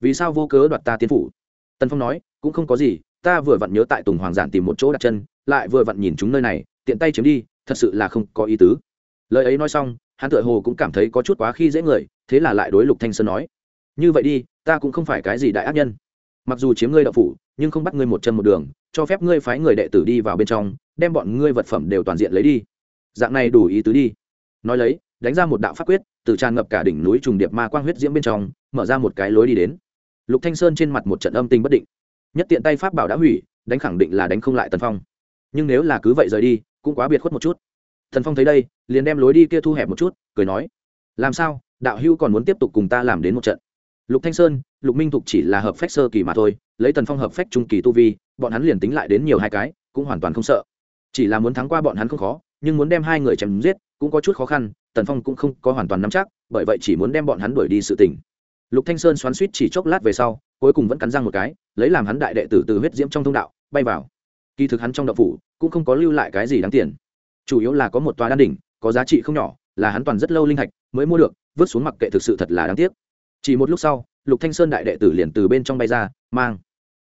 vì sao vô cớ đoạt ta tiến phủ? Tần phong nói, cũng không có gì, ta vừa vặn nhớ tại tùng hoàng giản tìm một chỗ đặt chân, lại vừa vặn nhìn chúng nơi này, tiện tay chiếm đi, thật sự là không có ý tứ. Lời ấy nói xong, hắn tựa hồ cũng cảm thấy có chút quá khi dễ người, thế là lại đối lục thanh sơn nói, như vậy đi, ta cũng không phải cái gì đại ác nhân. Mặc dù chiếm ngươi đậu phủ, nhưng không bắt ngươi một chân một đường, cho phép ngươi phái người đệ tử đi vào bên trong, đem bọn ngươi vật phẩm đều toàn diện lấy đi. Dạng này đủ ý tứ đi. Nói lấy đánh ra một đạo pháp quyết, từ tràn ngập cả đỉnh núi trùng điệp ma quang huyết diễm bên trong, mở ra một cái lối đi đến. Lục thanh sơn trên mặt một trận âm tình bất định. Nhất tiện tay pháp bảo đã hủy, đánh khẳng định là đánh không lại tần phong. Nhưng nếu là cứ vậy rời đi, cũng quá biệt khuất một chút. Thần phong thấy đây, liền đem lối đi kia thu hẹp một chút, cười nói, làm sao, đạo hưu còn muốn tiếp tục cùng ta làm đến một trận? Lục thanh sơn, lục minh thục chỉ là hợp phách sơ kỳ mà thôi, lấy tần phong hợp phách trung kỳ tu vi, bọn hắn liền tính lại đến nhiều hai cái, cũng hoàn toàn không sợ. Chỉ là muốn thắng qua bọn hắn không khó, nhưng muốn đem hai người chém giết, cũng có chút khó khăn tần phong cũng không có hoàn toàn nắm chắc, bởi vậy chỉ muốn đem bọn hắn đuổi đi sự tình. Lục thanh sơn xoắn suýt chỉ chốc lát về sau, cuối cùng vẫn cắn răng một cái, lấy làm hắn đại đệ tử từ huyết diễm trong thông đạo, bay vào. Kỳ thực hắn trong đạo phủ, cũng không có lưu lại cái gì đáng tiền. Chủ yếu là có một tòa đan đỉnh, có giá trị không nhỏ, là hắn toàn rất lâu linh hạch mới mua được, vứt xuống mặc kệ thực sự thật là đáng tiếc. Chỉ một lúc sau, lục thanh sơn đại đệ tử liền từ bên trong bay ra, mang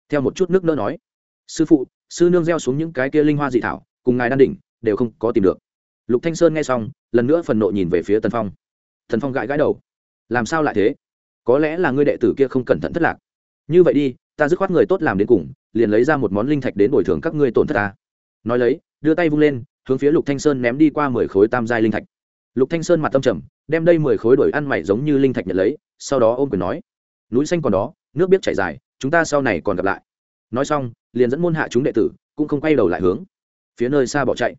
theo một chút nước nỡ nói, sư phụ, sư nương gieo xuống những cái kia linh hoa dị thảo, cùng ngài đan đỉnh, đều không có tìm được lục thanh sơn nghe xong, lần nữa phần nộ nhìn về phía tần phong. Thần phong gãi gãi đầu. Làm sao lại thế? Có lẽ là ngươi đệ tử kia không cẩn thận thất lạc. Như vậy đi, ta dứt khoát người tốt làm đến cùng, liền lấy ra một món linh thạch đến bồi thường các ngươi tổn thất ta. Nói lấy, đưa tay vung lên, hướng phía lục thanh sơn ném đi qua mười khối tam giai linh thạch. Lục thanh sơn mặt tâm trầm, đem đây mười khối đổi ăn mày giống như linh thạch nhận lấy, sau đó ôm quyền nói, núi xanh còn đó, nước biết chảy dài, chúng ta sau này còn gặp lại. Nói xong, liền dẫn môn hạ chúng đệ tử, cũng không quay đầu lại hướng phía nơi xa bỏ chạy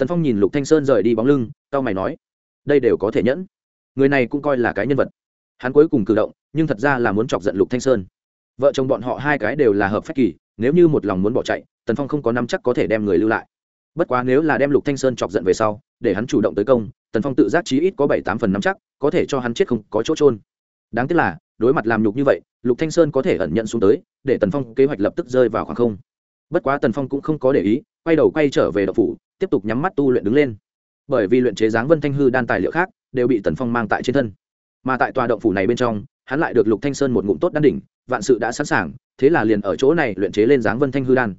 thần phong nhìn lục thanh sơn rời đi bóng lưng tao mày nói, đây đều có thể nhẫn. Người này cũng coi là cái nhân vật. Hắn cuối cùng cử động, nhưng thật ra là muốn chọc giận lục thanh sơn. Vợ chồng bọn họ hai cái đều là hợp phách kỳ, nếu như một lòng muốn bỏ chạy, tần phong không có năm chắc có thể đem người lưu lại. Bất quá nếu là đem lục thanh sơn chọc giận về sau, để hắn chủ động tới công, tần phong tự giác chí ít có bảy tám phần năm chắc, có thể cho hắn chết không có chỗ trôn đáng tiếc là, đối mặt làm nhục như vậy, lục thanh sơn có thể ẩn nhận xuống tới, để tần phong kế hoạch lập tức rơi vào khoảng không. Bất quá tần phong cũng không có để ý, quay đầu quay trở về đậu phủ tiếp tục nhắm mắt tu luyện đứng lên. Bởi vì luyện chế dáng vân thanh hư đan tài liệu khác đều bị tần phong mang tại trên thân. Mà tại tòa động phủ này bên trong, hắn lại được lục thanh sơn một ngụm tốt đan đỉnh, vạn sự đã sẵn sàng, thế là liền ở chỗ này luyện chế lên dáng vân thanh hư đan.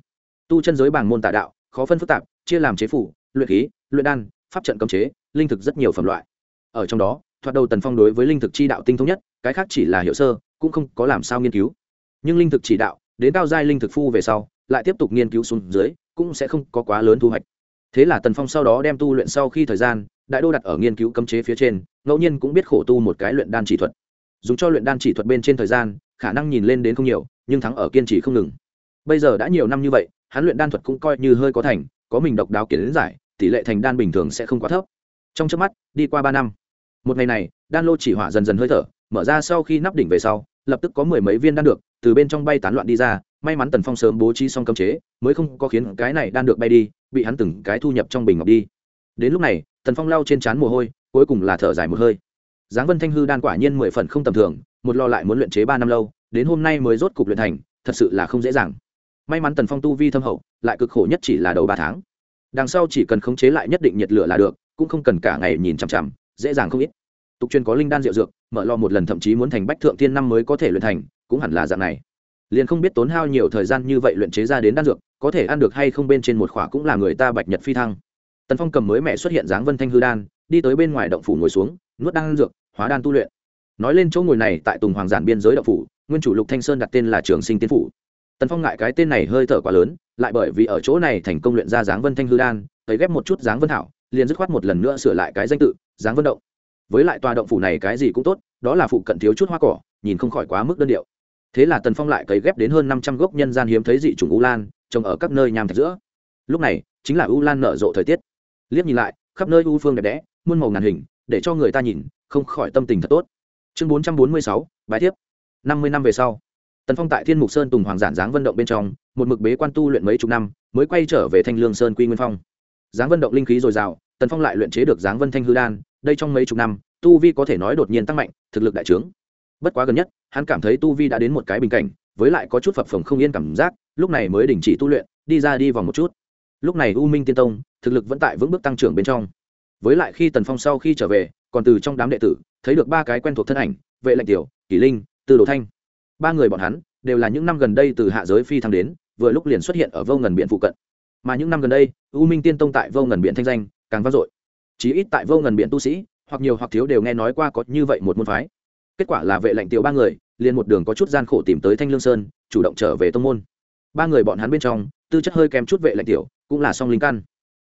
Tu chân giới bảng môn tà đạo, khó phân phức tạp, chia làm chế phủ, luyện khí, luyện đan, pháp trận cấm chế, linh thực rất nhiều phẩm loại. Ở trong đó, thoạt đầu tần phong đối với linh thực chi đạo tinh thông nhất, cái khác chỉ là hiệu sơ, cũng không có làm sao nghiên cứu. Nhưng linh thực chỉ đạo, đến cao giai linh thực phu về sau, lại tiếp tục nghiên cứu xuống dưới, cũng sẽ không có quá lớn thu hoạch thế là tần phong sau đó đem tu luyện sau khi thời gian, đại đô đặt ở nghiên cứu cấm chế phía trên, ngẫu nhiên cũng biết khổ tu một cái luyện đan chỉ thuật. Dùng cho luyện đan chỉ thuật bên trên thời gian, khả năng nhìn lên đến không nhiều, nhưng thắng ở kiên trì không ngừng. Bây giờ đã nhiều năm như vậy, hắn luyện đan thuật cũng coi như hơi có thành, có mình độc đáo kiến giải, tỷ lệ thành đan bình thường sẽ không quá thấp. Trong trước mắt, đi qua ba năm. Một ngày này, đan lô chỉ hỏa dần dần hơi thở, mở ra sau khi nắp đỉnh về sau, lập tức có mười mấy viên đan được, từ bên trong bay tán loạn đi ra may mắn tần phong sớm bố trí xong cấm chế, mới không có khiến cái này đan được bay đi, bị hắn từng cái thu nhập trong bình ngọc đi. Đến lúc này, tần phong lau trên trán mồ hôi, cuối cùng là thở dài một hơi. Giáng vân thanh hư đan quả nhiên mười phần không tầm thường, một lo lại muốn luyện chế ba năm lâu, đến hôm nay mới rốt cục luyện thành, thật sự là không dễ dàng. May mắn tần phong tu vi thâm hậu, lại cực khổ nhất chỉ là đầu ba tháng. Đằng sau chỉ cần khống chế lại nhất định nhiệt lửa là được, cũng không cần cả ngày nhìn chằm chằm, dễ dàng không ít. Tục truyền có linh đan rượu dược, mở lo một lần thậm chí muốn thành bách thượng tiên năm mới có thể luyện thành, cũng hẳn là dạng này liền không biết tốn hao nhiều thời gian như vậy luyện chế ra đến đan dược, có thể ăn được hay không bên trên một khỏa cũng là người ta bạch nhật phi thăng. Tần phong cầm mới mẹ xuất hiện dáng vân thanh hư đan, đi tới bên ngoài động phủ ngồi xuống, nuốt đan dược, hóa đan tu luyện. Nói lên chỗ ngồi này tại tùng hoàng giản biên giới động phủ, nguyên chủ lục thanh sơn đặt tên là trường sinh tiên phủ. Tần phong ngại cái tên này hơi thở quá lớn, lại bởi vì ở chỗ này thành công luyện ra dáng vân thanh hư đan, thấy ghép một chút dáng vân thảo liền dứt khoát một lần nữa sửa lại cái danh tự, dáng vân động. Với lại tòa động phủ này cái gì cũng tốt, đó là phụ cận thiếu chút hoa cỏ, nhìn không khỏi quá mức đơn điệu thế là tần phong lại cấy ghép đến hơn năm trăm gốc nhân gian hiếm thấy dị chủng u lan, trồng ở các nơi nham thạch giữa. Lúc này, chính là u lan nở rộ thời tiết. Liếc nhìn lại, khắp nơi u phương đẹp đẽ, muôn màu ngàn hình, để cho người ta nhìn, không khỏi tâm tình thật tốt. Chương bốn trăm bốn mươi sáu bài tiếp năm mươi năm về sau, tần phong tại thiên mục sơn tùng hoàng giản giáng vận động bên trong, một mực bế quan tu luyện mấy chục năm, mới quay trở về thanh lương sơn quy nguyên phong. Giáng vận động linh khí dồi dào, tần phong lại luyện chế được giáng vân thanh hư đan, đây trong mấy chục năm, tu vi có thể nói đột nhiên tăng mạnh, thực lực đại trướng bất quá gần nhất, hắn cảm thấy tu vi đã đến một cái bình cảnh, với lại có chút phập phồng không yên cảm giác, lúc này mới đình chỉ tu luyện, đi ra đi vòng một chút. Lúc này u minh tiên tông, thực lực vẫn tại vững bước tăng trưởng bên trong. Với lại khi tần phong sau khi trở về, còn từ trong đám đệ tử, thấy được ba cái quen thuộc thân ảnh, vệ lệnh tiểu, kỷ linh từ đồ thanh. Ba người bọn hắn, đều là những năm gần đây từ hạ giới phi thăng đến, vừa lúc liền xuất hiện ở vô ngần biển phụ cận. Mà những năm gần đây, u minh tiên tông tại vô ngần biển thanh danh, càng vang dội. Chí ít tại vô ngần biển tu sĩ, hoặc nhiều hoặc thiếu đều nghe nói qua có như vậy một môn phái kết quả là vệ lệnh tiểu ba người, liền một đường có chút gian khổ tìm tới thanh lương sơn, chủ động trở về tông môn. Ba người bọn hắn bên trong, tư chất hơi kém chút vệ lệnh tiểu, cũng là song linh căn.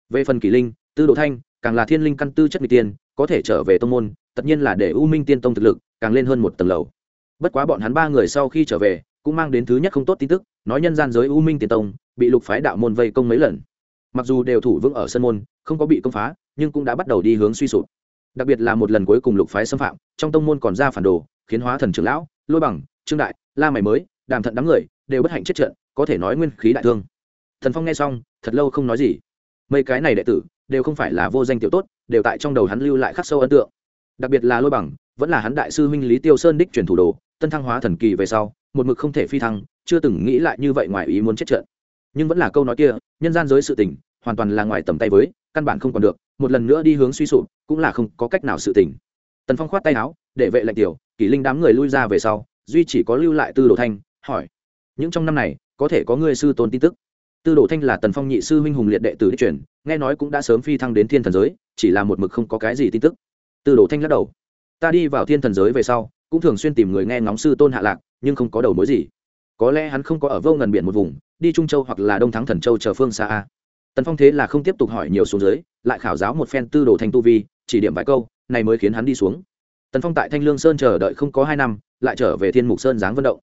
Về phần kỷ linh, tư đồ thanh, càng là thiên linh căn tư chất n tiên, có thể trở về tông môn, tất nhiên là để u minh tiên tông thực lực càng lên hơn một tầng lầu. Bất quá bọn hắn ba người sau khi trở về, cũng mang đến thứ nhất không tốt tin tức, nói nhân gian giới u minh tiên tông, bị lục phái đạo môn vây công mấy lần. Mặc dù đều thủ vững ở sân môn, không có bị công phá, nhưng cũng đã bắt đầu đi hướng suy sụp đặc biệt là một lần cuối cùng lục phái xâm phạm, trong tông môn còn ra phản đồ, khiến hóa thần trưởng lão, lôi bằng, trương đại, la mày mới, đàm thận đám người, đều bất hạnh chết trận, có thể nói nguyên khí đại thương. Thần phong nghe xong, thật lâu không nói gì. Mấy cái này đệ tử, đều không phải là vô danh tiểu tốt, đều tại trong đầu hắn lưu lại khắc sâu ấn tượng. Đặc biệt là lôi bằng, vẫn là hắn đại sư huynh lý tiêu sơn đích truyền thủ đồ, tân thăng hóa thần kỳ về sau, một mực không thể phi thăng, chưa từng nghĩ lại như vậy ngoài ý muốn chết trận. Nhưng vẫn là câu nói kia, nhân gian giới sự tình, hoàn toàn là ngoài tầm tay với căn bản không còn được, một lần nữa đi hướng suy sụp, cũng là không có cách nào sự tỉnh. tần phong khoát tay áo, để vệ lệnh tiểu, kỷ linh đám người lui ra về sau, duy chỉ có lưu lại tư đồ thanh, hỏi, những trong năm này, có thể có ngươi sư tôn tin tức? Tư đồ thanh là tần phong nhị sư huynh hùng liệt đệ tử đi chuyển nghe nói cũng đã sớm phi thăng đến thiên thần giới, chỉ là một mực không có cái gì tin tức. Tư đồ thanh lắc đầu, ta đi vào thiên thần giới về sau, cũng thường xuyên tìm người nghe ngóng sư tôn hạ lạc, nhưng không có đầu mối gì. Có lẽ hắn không có ở vô ngần biển một vùng, đi trung châu hoặc là đông thắng thần châu chờ phương xa a tần phong thế là không tiếp tục hỏi nhiều xuống dưới, lại khảo giáo một phen tư đồ thanh tu vi, chỉ điểm vài câu, này mới khiến hắn đi xuống. Tần phong tại thanh lương sơn chờ đợi không có hai năm, lại trở về thiên mục sơn giáng vận động.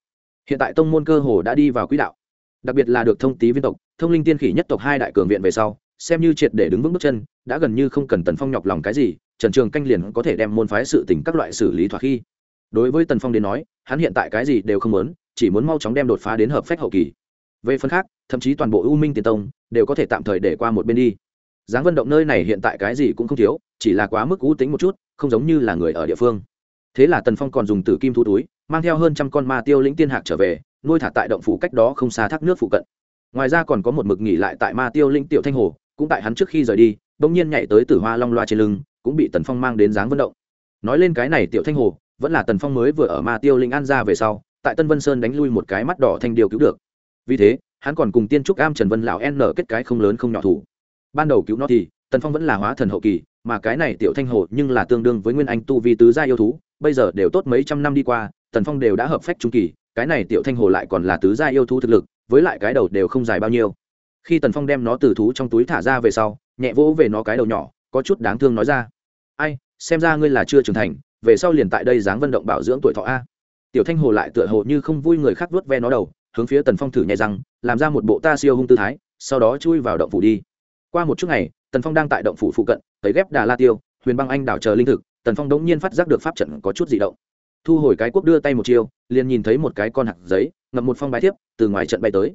Hiện tại tông môn cơ hồ đã đi vào quỹ đạo. Đặc biệt là được thông tý viên tộc, thông linh tiên khỉ nhất tộc hai đại cường viện về sau, xem như triệt để đứng vững bước chân, đã gần như không cần tần phong nhọc lòng cái gì, trần trường canh liền có thể đem môn phái sự tình các loại xử lý thoạt khi. Đối với tần phong đến nói, hắn hiện tại cái gì đều không muốn, chỉ muốn mau chóng đem đột phá đến hợp phách hậu kỳ về phần khác, thậm chí toàn bộ u minh tiền tông đều có thể tạm thời để qua một bên đi. Giáng vận động nơi này hiện tại cái gì cũng không thiếu, chỉ là quá mức cú tính một chút, không giống như là người ở địa phương. Thế là tần phong còn dùng tử kim thu túi, mang theo hơn trăm con ma tiêu lĩnh tiên hạc trở về, nuôi thả tại động phủ cách đó không xa thác nước phụ cận. Ngoài ra còn có một mực nghỉ lại tại ma tiêu lĩnh tiểu thanh hồ, cũng tại hắn trước khi rời đi, bỗng nhiên nhảy tới tử hoa long loa trên lưng, cũng bị tần phong mang đến dáng vận động. Nói lên cái này tiểu thanh hồ, vẫn là tần phong mới vừa ở ma tiêu lĩnh an ra về sau, tại tân vân sơn đánh lui một cái mắt đỏ thanh điều cứu được vì thế, hắn còn cùng tiên trúc am trần vân lão n kết cái không lớn không nhỏ thủ. Ban đầu cứu nó thì, tần phong vẫn là hóa thần hậu kỳ, mà cái này tiểu thanh hồ nhưng là tương đương với nguyên anh tu vi tứ gia yêu thú, bây giờ đều tốt mấy trăm năm đi qua, tần phong đều đã hợp phách trung kỳ, cái này tiểu thanh hồ lại còn là tứ gia yêu thú thực lực, với lại cái đầu đều không dài bao nhiêu. Khi tần phong đem nó từ thú trong túi thả ra về sau, nhẹ vỗ về nó cái đầu nhỏ, có chút đáng thương nói ra. Ai, xem ra ngươi là chưa trưởng thành, về sau liền tại đây dáng vận động bảo dưỡng tuổi thọ a. Tiểu thanh hồ lại tựa hồ như không vui người khác vuốt ve nó đầu hướng phía tần phong thử nhẹ răng, làm ra một bộ ta siêu hung tư thái, sau đó chui vào động phủ đi. Qua một chút ngày, tần phong đang tại động phủ phụ cận, thấy ghép đà la tiêu, huyền băng anh đảo chờ linh thực, tần phong đống nhiên phát giác được pháp trận có chút dị động. Thu hồi cái quốc đưa tay một chiêu, liền nhìn thấy một cái con hạt giấy, ngậm một phong bái thiếp, từ ngoài trận bay tới.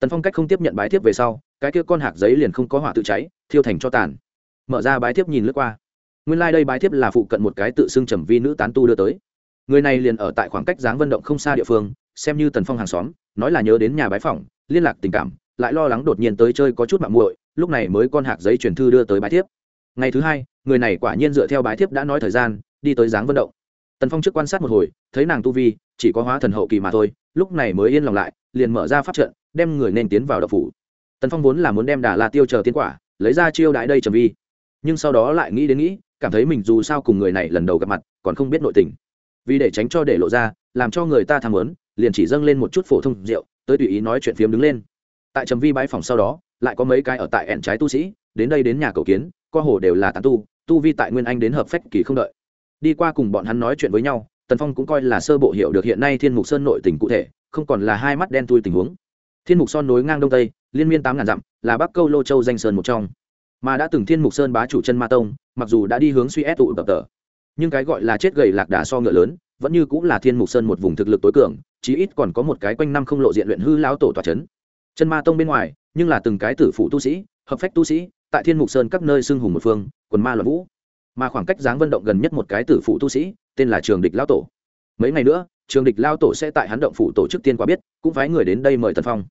Tần phong cách không tiếp nhận bái thiếp về sau, cái kia con hạt giấy liền không có hỏa tự cháy, thiêu thành cho tàn. Mở ra bái thiếp nhìn lướt qua. Nguyên lai、like、đây bái thiếp là phụ cận một cái tự xưng trầm vi nữ tán tu đưa tới. Người này liền ở tại khoảng cách dáng vận động không xa địa phương, xem như tần phong hàng xóm nói là nhớ đến nhà bái phỏng, liên lạc tình cảm, lại lo lắng đột nhiên tới chơi có chút mạng muội, lúc này mới con hạc giấy truyền thư đưa tới bái thiếp. Ngày thứ hai, người này quả nhiên dựa theo bái thiếp đã nói thời gian, đi tới dáng vận động. Tần phong trước quan sát một hồi, thấy nàng tu vi, chỉ có hóa thần hậu kỳ mà thôi, lúc này mới yên lòng lại, liền mở ra pháp trận, đem người nên tiến vào đậu phủ. Tần phong vốn là muốn đem đà la tiêu chờ tiến quả, lấy ra chiêu đại đây trầm vi. Nhưng sau đó lại nghĩ đến nghĩ, cảm thấy mình dù sao cùng người này lần đầu gặp mặt, còn không biết nội tình. Vì để tránh cho để lộ ra, làm cho người ta tham muốn liền chỉ dâng lên một chút phổ thông rượu, tới tùy ý nói chuyện phiếm đứng lên. Tại trầm vi bãi phòng sau đó, lại có mấy cái ở tại ẻn trái tu sĩ, đến đây đến nhà cầu kiến qua hồ đều là tán tu tu vi tại nguyên anh đến hợp phách kỳ không đợi. Đi qua cùng bọn hắn nói chuyện với nhau, tần phong cũng coi là sơ bộ hiểu được hiện nay thiên mục sơn nội tình cụ thể, không còn là hai mắt đen tui tình huống. Thiên mục son nối ngang đông tây, liên miên tám ngàn dặm, là bắc câu lô châu danh sơn một trong. Mà đã từng thiên mục sơn bá chủ chân ma tông, mặc dù đã đi hướng suy ép tụ tập tờ, nhưng cái gọi là chết gầy lạc đà so ngựa lớn, vẫn như cũng là thiên mục sơn một vùng thực lực tối cường chí ít còn có một cái quanh năm không lộ diện luyện hư lão tổ tòa trấn. chân ma tông bên ngoài nhưng là từng cái tử phụ tu sĩ hợp phách tu sĩ tại thiên mục sơn các nơi xưng hùng một phương quần ma luận vũ. Mà khoảng cách dáng vận động gần nhất một cái tử phụ tu sĩ tên là trường địch lão tổ. Mấy ngày nữa trường địch lao tổ sẽ tại hắn động phủ tổ chức tiên qua biết cũng phái người đến đây mời tần phong.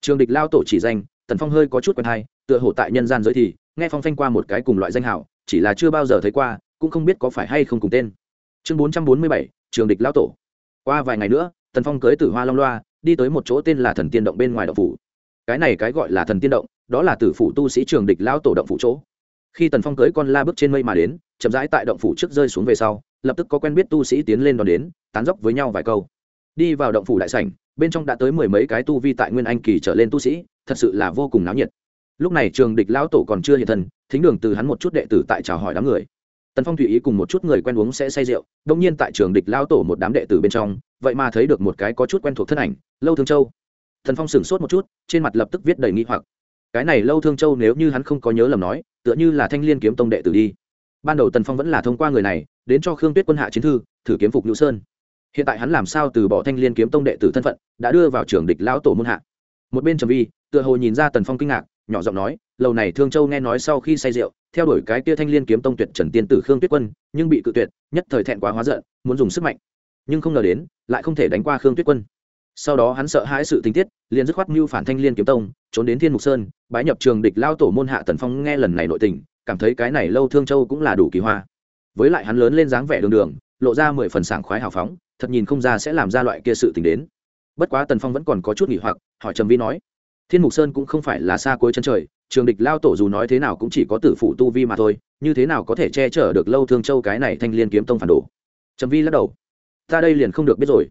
Trường địch lao tổ chỉ danh tần phong hơi có chút quen hay tựa hồ tại nhân gian giới thì nghe phong phanh qua một cái cùng loại danh hiệu, chỉ là chưa bao giờ thấy qua cũng không biết có phải hay không cùng tên. Chương bốn trăm bốn mươi bảy trường địch lão tổ. Qua vài ngày nữa tần phong cưới tử hoa long loa, đi tới một chỗ tên là thần tiên động bên ngoài động phủ. Cái này cái gọi là thần tiên động, đó là tử phủ tu sĩ trường địch lão tổ động phủ chỗ. Khi tần phong cưới con la bước trên mây mà đến, chậm rãi tại động phủ trước rơi xuống về sau, lập tức có quen biết tu sĩ tiến lên đón đến, tán dốc với nhau vài câu. Đi vào động phủ đại sảnh, bên trong đã tới mười mấy cái tu vi tại nguyên anh kỳ trở lên tu sĩ, thật sự là vô cùng náo nhiệt. Lúc này trường địch lão tổ còn chưa hiện thân, thính đường từ hắn một chút đệ tử tại chào hỏi đám người. Tần phong tùy ý cùng một chút người quen uống sẽ say rượu đông nhiên tại trường địch lão tổ một đám đệ tử bên trong vậy mà thấy được một cái có chút quen thuộc thân ảnh, lâu thương châu. Thần phong sửng sốt một chút, trên mặt lập tức viết đầy nghi hoặc. Cái này lâu thương châu nếu như hắn không có nhớ lầm nói, tựa như là thanh liên kiếm tông đệ tử đi. Ban đầu tần phong vẫn là thông qua người này, đến cho khương tuyết quân hạ chiến thư, thử kiếm phục nhũ sơn. Hiện tại hắn làm sao từ bỏ thanh liên kiếm tông đệ tử thân phận, đã đưa vào trường địch lão tổ môn hạ. Một bên trầm vi, tựa hồ nhìn ra tần phong kinh ngạc, nhỏ giọng nói, lâu này thương châu nghe nói sau khi say rượu, theo đuổi cái kia thanh liên kiếm tông tuyệt trần tiên tử khương tuyết quân, nhưng bị cự tuyệt, nhất thời thẹn quá hóa giận, muốn dùng sức mạnh nhưng không ngờ đến, lại không thể đánh qua khương tuyết quân. Sau đó hắn sợ hãi sự tình tiết, liền dứt khoát mưu phản thanh liên kiếm tông, trốn đến thiên mục sơn, bái nhập trường địch lao tổ môn hạ tần phong nghe lần này nội tình, cảm thấy cái này lâu thương châu cũng là đủ kỳ hoa. Với lại hắn lớn lên dáng vẻ đường đường, lộ ra mười phần sảng khoái hào phóng, thật nhìn không ra sẽ làm ra loại kia sự tình đến. Bất quá tần phong vẫn còn có chút nghỉ hoặc, hỏi trầm vi nói, thiên mục sơn cũng không phải là xa cuối chân trời, trường địch lao tổ dù nói thế nào cũng chỉ có tử phụ tu vi mà thôi, như thế nào có thể che chở được lâu thương châu cái này thanh liên kiếm tông phản đồ? Trầm vi lắc đầu ta đây liền không được biết rồi.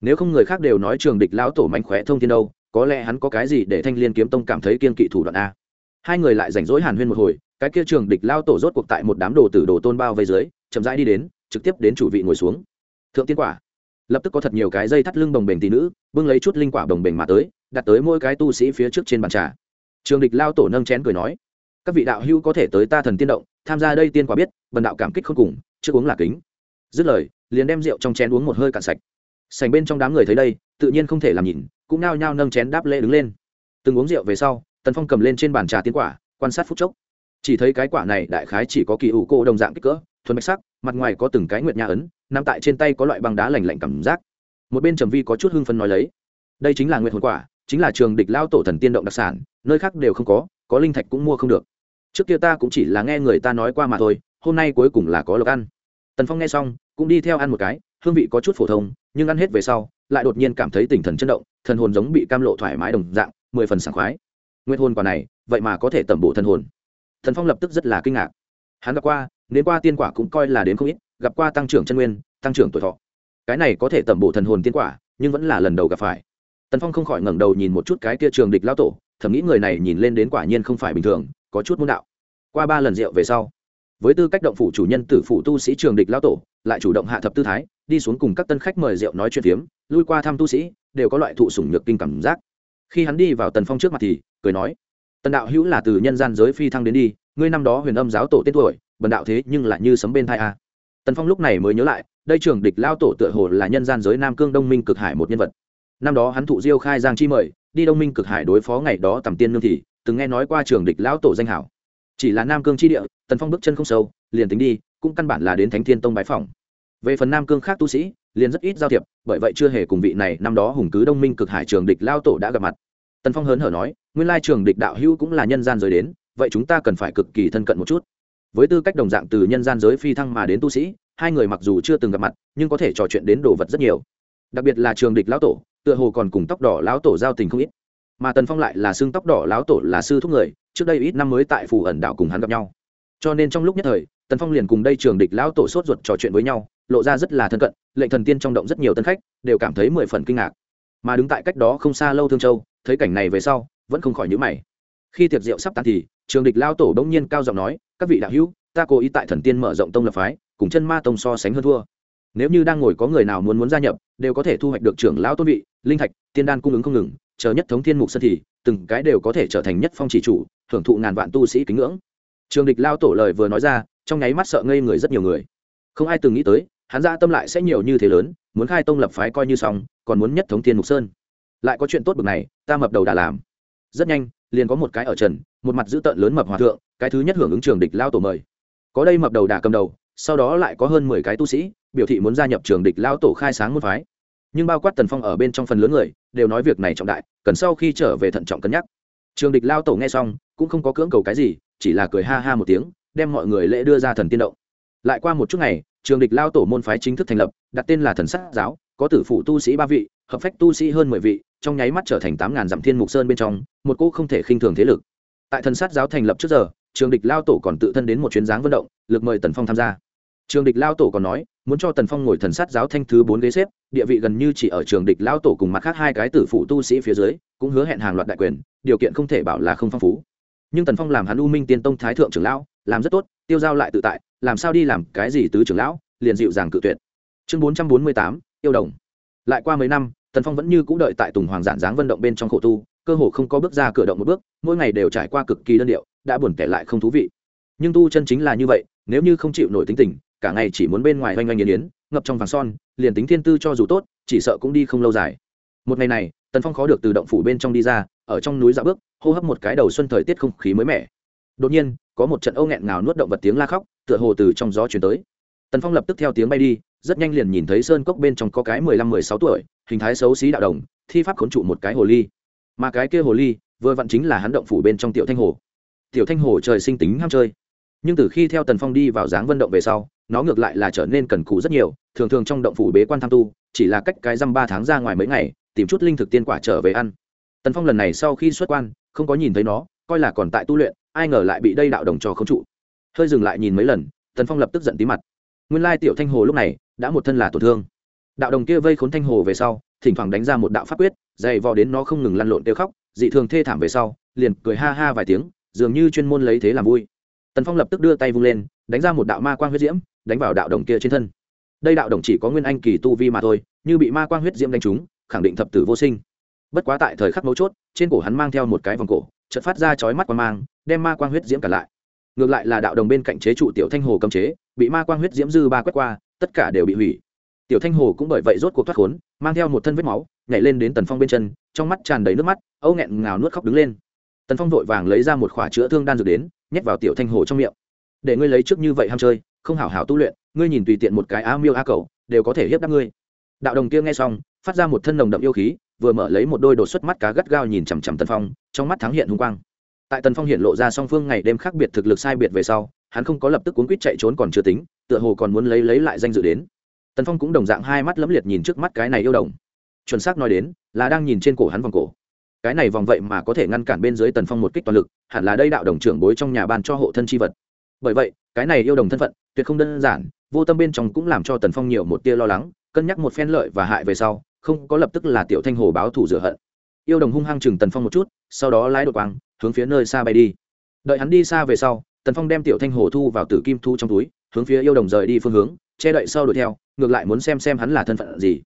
Nếu không người khác đều nói trường địch lão tổ mạnh khỏe thông tin đâu, có lẽ hắn có cái gì để thanh liên kiếm tông cảm thấy kiên kỵ thủ đoạn a? Hai người lại rảnh rỗi hàn huyên một hồi, cái kia trường địch lao tổ rốt cuộc tại một đám đồ tử đồ tôn bao vây dưới, chậm rãi đi đến, trực tiếp đến chủ vị ngồi xuống. Thượng tiên quả. Lập tức có thật nhiều cái dây thắt lưng đồng bềnh tỷ nữ, bưng lấy chút linh quả đồng bềnh mà tới, đặt tới mỗi cái tu sĩ phía trước trên bàn trà. Trường địch lao tổ nâng chén cười nói, các vị đạo hữu có thể tới ta thần tiên động, tham gia đây tiên quả biết, bần đạo cảm kích không cùng chưa uống là kính. Dứt lời liền đem rượu trong chén uống một hơi cạn sạch. Sành bên trong đám người thấy đây, tự nhiên không thể làm nhìn, cũng nao nhao nâng chén đáp lễ đứng lên. Từng uống rượu về sau, tần phong cầm lên trên bàn trà tiến quả, quan sát phút chốc. Chỉ thấy cái quả này đại khái chỉ có kỳ ủ cô đồng dạng kích cỡ, thuần bạch sắc, mặt ngoài có từng cái nguyệt nha ấn, nằm tại trên tay có loại băng đá lành lạnh cảm giác. Một bên trầm vi có chút hưng phân nói lấy, đây chính là nguyệt hồn quả, chính là trường địch lao tổ thần tiên động đặc sản, nơi khác đều không có có linh thạch cũng mua không được. Trước kia ta cũng chỉ là nghe người ta nói qua mà thôi, hôm nay cuối cùng là có lộc ăn. Tần phong nghe xong cũng đi theo ăn một cái, hương vị có chút phổ thông, nhưng ăn hết về sau, lại đột nhiên cảm thấy tinh thần chấn động, thần hồn giống bị cam lộ thoải mái đồng dạng, mười phần sảng khoái. Nguyên hồn quả này, vậy mà có thể tẩm bổ thần hồn. Thần phong lập tức rất là kinh ngạc. Hắn gặp qua, đến qua tiên quả cũng coi là đến không ít, gặp qua tăng trưởng chân nguyên, tăng trưởng tuổi thọ. Cái này có thể tẩm bổ thần hồn tiên quả, nhưng vẫn là lần đầu gặp phải. Tần phong không khỏi ngẩng đầu nhìn một chút cái kia trường địch lao tổ, thầm nghĩ người này nhìn lên đến quả nhiên không phải bình thường, có chút môn đạo. Qua ba lần rượu về sau, với tư cách động phủ chủ nhân tử phủ tu sĩ trường địch lao tổ lại chủ động hạ thập tư thái, đi xuống cùng các tân khách mời rượu nói chuyện phiếm, lui qua thăm tu sĩ, đều có loại thụ sủng nhược kinh cảm giác. Khi hắn đi vào tần phong trước mặt thì, cười nói, tần đạo hữu là từ nhân gian giới phi thăng đến đi, ngươi năm đó huyền âm giáo tổ tên tuổi, bần đạo thế nhưng lại như sấm bên thai a. Tần phong lúc này mới nhớ lại, đây trường địch lao tổ tựa hồ là nhân gian giới nam cương đông minh cực hải một nhân vật. Năm đó hắn thụ diêu khai giang chi mời, đi đông minh cực hải đối phó ngày đó tầm tiên nương thì, từng nghe nói qua trường địch lão tổ danh hảo. Chỉ là nam cương chi địa, tần phong bước chân không sâu, liền tính đi cũng căn bản là đến thánh thiên tông bái phòng về phần nam cương khác tu sĩ, liền rất ít giao thiệp, bởi vậy chưa hề cùng vị này, năm đó hùng cứ đông minh cực hải trường địch lao tổ đã gặp mặt. Tần phong hớn hở nói, nguyên lai trường địch đạo hữu cũng là nhân gian giới đến, vậy chúng ta cần phải cực kỳ thân cận một chút. Với tư cách đồng dạng từ nhân gian giới phi thăng mà đến tu sĩ, hai người mặc dù chưa từng gặp mặt, nhưng có thể trò chuyện đến đồ vật rất nhiều. Đặc biệt là trường địch lão tổ, tựa hồ còn cùng tóc đỏ lão tổ giao tình không ít. Mà tần phong lại là xương tóc đỏ lão tổ là sư thúc người, trước đây ít năm mới tại phù ẩn đạo cùng hắn gặp nhau cho nên trong lúc nhất thời, tần phong liền cùng đây trường địch lão tổ sốt ruột trò chuyện với nhau, lộ ra rất là thân cận, lệnh thần tiên trong động rất nhiều tân khách, đều cảm thấy mười phần kinh ngạc. Mà đứng tại cách đó không xa lâu thương châu, thấy cảnh này về sau, vẫn không khỏi nhữ mày. Khi tiệc rượu sắp tàn thì, trường địch lao tổ đông nhiên cao giọng nói, các vị đạo hữu, ta cố ý tại thần tiên mở rộng tông lập phái, cùng chân ma tông so sánh hơn thua. Nếu như đang ngồi có người nào muốn muốn gia nhập, đều có thể thu hoạch được trưởng lão tôn vị, linh thạch, tiên đan cung ứng không ngừng, chờ nhất thống thiên mục sân thì, từng cái đều có thể trở thành nhất phong chỉ chủ, hưởng thụ ngàn vạn tu sĩ kính ngưỡng trường địch lao tổ lời vừa nói ra, trong nháy mắt sợ ngây người rất nhiều người. Không ai từng nghĩ tới, hắn ra tâm lại sẽ nhiều như thế lớn, muốn khai tông lập phái coi như xong, còn muốn nhất thống thiên mục sơn. Lại có chuyện tốt bực này, ta mập đầu đã làm. Rất nhanh, liền có một cái ở trần, một mặt giữ tợn lớn mập hòa thượng, cái thứ nhất hưởng ứng trường địch lao tổ mời. Có đây mập đầu đà cầm đầu, sau đó lại có hơn mười cái tu sĩ, biểu thị muốn gia nhập trường địch lao tổ khai sáng môn phái. Nhưng bao quát tần phong ở bên trong phần lớn người, đều nói việc này trọng đại, cần sau khi trở về thận trọng cân nhắc trường địch lao tổ nghe xong, cũng không có cưỡng cầu cái gì, chỉ là cười ha ha một tiếng, đem mọi người lễ đưa ra thần tiên động. Lại qua một chút ngày, trường địch lao tổ môn phái chính thức thành lập, đặt tên là thần sát giáo, có tử phụ tu sĩ ba vị, hợp phách tu sĩ hơn mười vị, trong nháy mắt trở thành tám ngàn dặm thiên mục sơn bên trong, một cô không thể khinh thường thế lực. Tại thần sát giáo thành lập trước giờ, trường địch lao tổ còn tự thân đến một chuyến dáng vận động, lực mời tần phong tham gia. Trường địch lao tổ còn nói muốn cho tần phong ngồi thần sát giáo thanh thứ bốn ghế xếp, địa vị gần như chỉ ở trường địch lao tổ cùng mặt khác hai cái tử phụ tu sĩ phía dưới, cũng hứa hẹn hàng loạt đại quyền, điều kiện không thể bảo là không phong phú. Nhưng tần phong làm hắn u minh tiên tông thái thượng trưởng lão, làm rất tốt, tiêu giao lại tự tại, làm sao đi làm cái gì tứ trưởng lão, liền dịu dàng cự tuyệt. Chương bốn trăm bốn mươi tám, yêu đồng. Lại qua mấy năm, tần phong vẫn như c ũ đợi tại tùng hoàng giản dáng vận động bên trong khổ tu, cơ hồ không có bước ra cửa động một bước, mỗi ngày đều trải qua cực kỳ đơn điệu, đã buồn kể lại không thú vị. Nhưng tu chân chính là như vậy, nếu như không chịu nổi tính tình cả ngày chỉ muốn bên ngoài oanh oanh yến yến, ngập trong vàng son, liền tính thiên tư cho dù tốt, chỉ sợ cũng đi không lâu dài. Một ngày này, tần phong khó được từ động phủ bên trong đi ra, ở trong núi dạ bước, hô hấp một cái đầu xuân thời tiết không khí mới mẻ. Đột nhiên, có một trận âu nghẹn ngào nuốt động vật tiếng la khóc, tựa hồ từ trong gió chuyển tới. Tần phong lập tức theo tiếng bay đi, rất nhanh liền nhìn thấy sơn cốc bên trong có cái mười lăm, mười sáu tuổi, hình thái xấu xí đạo đồng, thi pháp khốn trụ một cái hồ ly. Mà cái kia hồ ly, vừa vặn chính là hắn động phủ bên trong tiểu thanh hồ. Tiểu thanh hồ trời sinh tính ham chơi. Nhưng từ khi theo tần phong đi vào dáng vân động về sau nó ngược lại là trở nên cần cù rất nhiều, thường thường trong động phủ bế quan tham tu, chỉ là cách cái dăm ba tháng ra ngoài mấy ngày, tìm chút linh thực tiên quả trở về ăn. Tần phong lần này sau khi xuất quan, không có nhìn thấy nó, coi là còn tại tu luyện, ai ngờ lại bị đây đạo đồng cho không trụ. Hơi dừng lại nhìn mấy lần, tần phong lập tức giận tí mặt. Nguyên lai tiểu thanh hồ lúc này, đã một thân là tổn thương. Đạo đồng kia vây khốn thanh hồ về sau, thỉnh thoảng đánh ra một đạo pháp quyết, dày vò đến nó không ngừng lăn lộn tiêu khóc, dị thường thê thảm về sau, liền cười ha ha vài tiếng, dường như chuyên môn lấy thế làm vui. Tần phong lập tức đưa tay vung lên, đánh ra một đạo ma quang huyết diễm đánh vào đạo đồng kia trên thân. Đây đạo đồng chỉ có nguyên anh kỳ tu vi mà thôi, như bị ma quang huyết diễm đánh trúng, khẳng định thập tử vô sinh. Bất quá tại thời khắc mấu chốt, trên cổ hắn mang theo một cái vòng cổ, chợt phát ra chói mắt quang mang, đem ma quang huyết diễm cả lại. Ngược lại là đạo đồng bên cạnh chế trụ tiểu thanh hồ cầm chế, bị ma quang huyết diễm dư ba quét qua, tất cả đều bị hủy. Tiểu thanh hồ cũng bởi vậy rốt cuộc thoát khốn, mang theo một thân vết máu, nhảy lên đến tần phong bên chân, trong mắt tràn đầy nước mắt, âu nghẹn ngào nuốt khóc đứng lên. Tần phong vội vàng lấy ra một khỏa chữa thương đan dược đến, nhét vào tiểu thanh hồ trong miệng. Để ngươi lấy trước như vậy ham chơi không hảo hảo tu luyện, ngươi nhìn tùy tiện một cái a miêu a cầu đều có thể hiếp đáp ngươi. Đạo đồng kia nghe xong, phát ra một thân nồng đậm yêu khí, vừa mở lấy một đôi đột xuất mắt cá gắt gao nhìn chằm chằm tần phong, trong mắt thắng hiện hung quang. Tại tần phong hiện lộ ra song phương ngày đêm khác biệt thực lực sai biệt về sau, hắn không có lập tức cuốn quýt chạy trốn còn chưa tính, tựa hồ còn muốn lấy lấy lại danh dự đến. Tần phong cũng đồng dạng hai mắt lẫm liệt nhìn trước mắt cái này yêu đồng. Chuẩn xác nói đến, là đang nhìn trên cổ hắn vòng cổ. Cái này vòng vậy mà có thể ngăn cản bên dưới tần phong một kích toàn lực, hẳn là đây đạo đồng trưởng bối trong nhà ban cho hộ thân c h i vật. Bởi vậy, cái này yêu đồng thân phận tuyệt không đơn giản, vô tâm bên trong cũng làm cho tần phong nhiều một tia lo lắng, cân nhắc một phen lợi và hại về sau, không có lập tức là tiểu thanh hồ báo thủ rửa hận. Yêu đồng hung hăng chừng tần phong một chút, sau đó lái đội quang, hướng phía nơi xa bay đi. Đợi hắn đi xa về sau, tần phong đem tiểu thanh hồ thu vào tử kim thu trong túi, hướng phía yêu đồng rời đi phương hướng, che đậy sau đuổi theo, ngược lại muốn xem xem hắn là thân phận gì.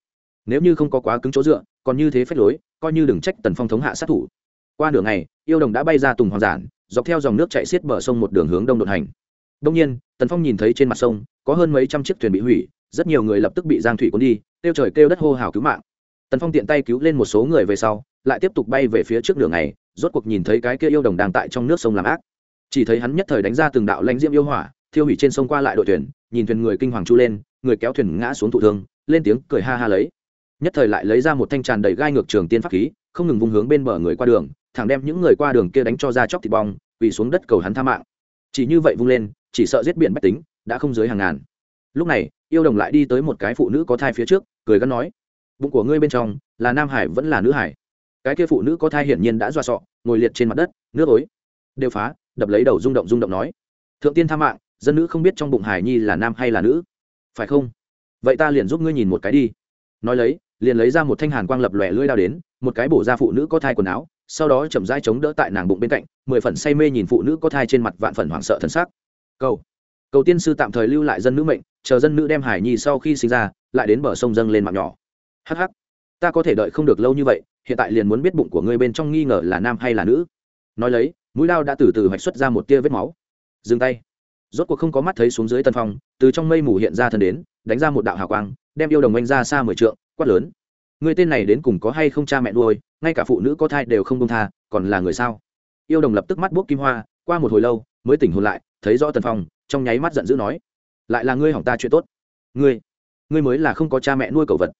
Nếu như không có quá cứng chỗ dựa, còn như thế phép lối, coi như đừng trách tần phong thống hạ sát thủ. Qua nửa ngày, yêu đồng đã bay ra tùng hoàng giản, dọc theo dòng nước chạy xiết bờ sông một đường hướng đông đột hành đông nhiên, tần phong nhìn thấy trên mặt sông, có hơn mấy trăm chiếc thuyền bị hủy, rất nhiều người lập tức bị giang thủy cuốn đi, kêu trời kêu đất hô hào cứu mạng. Tần phong tiện tay cứu lên một số người về sau, lại tiếp tục bay về phía trước đường này, rốt cuộc nhìn thấy cái kia yêu đồng đang tại trong nước sông làm ác. Chỉ thấy hắn nhất thời đánh ra từng đạo lãnh diễm yêu hỏa, thiêu hủy trên sông qua lại đội thuyền, nhìn thuyền người kinh hoàng chu lên, người kéo thuyền ngã xuống thụ thương, lên tiếng cười ha ha lấy. Nhất thời lại lấy ra một thanh tràn đầy gai ngược trường tiên pháp khí, không ngừng vung hướng bên bờ người qua đường, thẳng đem những người qua đường kia đánh cho ra chóc thịt bong, quỳ xuống đất cầu hắn tha mạng. Chỉ như vậy vung lên chỉ sợ giết biển bách tính, đã không dưới hàng ngàn. Lúc này, yêu đồng lại đi tới một cái phụ nữ có thai phía trước, cười gắn nói, bụng của ngươi bên trong, là nam hải vẫn là nữ hải? Cái kia phụ nữ có thai hiển nhiên đã dọa sọ, ngồi liệt trên mặt đất, nước ối. Đều phá, đập lấy đầu rung động rung động nói, thượng tiên tha mạng, dân nữ không biết trong bụng hải nhi là nam hay là nữ. Phải không? Vậy ta liền giúp ngươi nhìn một cái đi. Nói lấy, liền lấy ra một thanh hàn quang lập lòe lưỡi đao đến, một cái bổ ra phụ nữ có thai quần áo, sau đó chậm rãi chống đỡ tại nàng bụng bên cạnh, mười phần say mê nhìn phụ nữ có thai trên mặt vạn phần hoảng sợ thân xác cầu. Cầu tiên sư tạm thời lưu lại dân nữ mệnh, chờ dân nữ đem hải nhi sau khi sinh ra, lại đến bờ sông dâng lên mạng nhỏ. Hh ta có thể đợi không được lâu như vậy, hiện tại liền muốn biết bụng của ngươi bên trong nghi ngờ là nam hay là nữ. Nói lấy, mũi lao đã từ từ hoạch xuất ra một tia vết máu. Dừng tay. Rốt cuộc không có mắt thấy xuống dưới tân phong, từ trong mây mù hiện ra thân đến, đánh ra một đạo hào quang, đem yêu đồng anh ra xa mười trượng, quát lớn. Người tên này đến cùng có hay không cha mẹ nuôi, ngay cả phụ nữ có thai đều không công tha, còn là người sao? Yêu đồng lập tức mắt buốc kim hoa, qua một hồi lâu, mới tỉnh hồn lại thấy rõ tần phong, trong nháy mắt giận dữ nói, lại là ngươi hỏng ta chuyện tốt. Ngươi ngươi mới là không có cha mẹ nuôi cậu vật.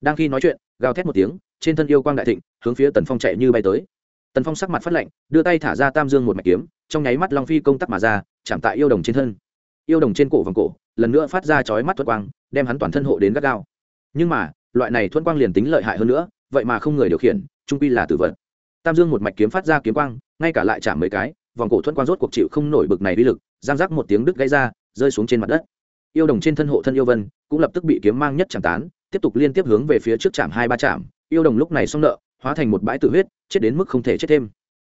Đang khi nói chuyện, gào thét một tiếng, trên thân yêu quang đại thịnh, hướng phía tần phong chạy như bay tới. Tần phong sắc mặt phát lạnh, đưa tay thả ra tam dương một mạch kiếm, trong nháy mắt long phi công tắc mà ra, chạm tại yêu đồng trên thân. Yêu đồng trên cổ vòng cổ, lần nữa phát ra chói mắt thuật quang, đem hắn toàn thân hộ đến gắt gao. Nhưng mà, loại này thuẫn quang liền tính lợi hại hơn nữa, vậy mà không người điều khiển trung quy là tử vật. Tam dương một mạch kiếm phát ra kiếm quang, ngay cả lại chạm mấy cái vòng cổ thuẫn quang rốt cuộc chịu không nổi bực này uy lực, giang rác một tiếng đứt gãy ra, rơi xuống trên mặt đất. Yêu đồng trên thân hộ thân yêu vân cũng lập tức bị kiếm mang nhất chạm tán, tiếp tục liên tiếp hướng về phía trước chạm hai ba chạm. Yêu đồng lúc này xong nợ, hóa thành một bãi tử huyết, chết đến mức không thể chết thêm.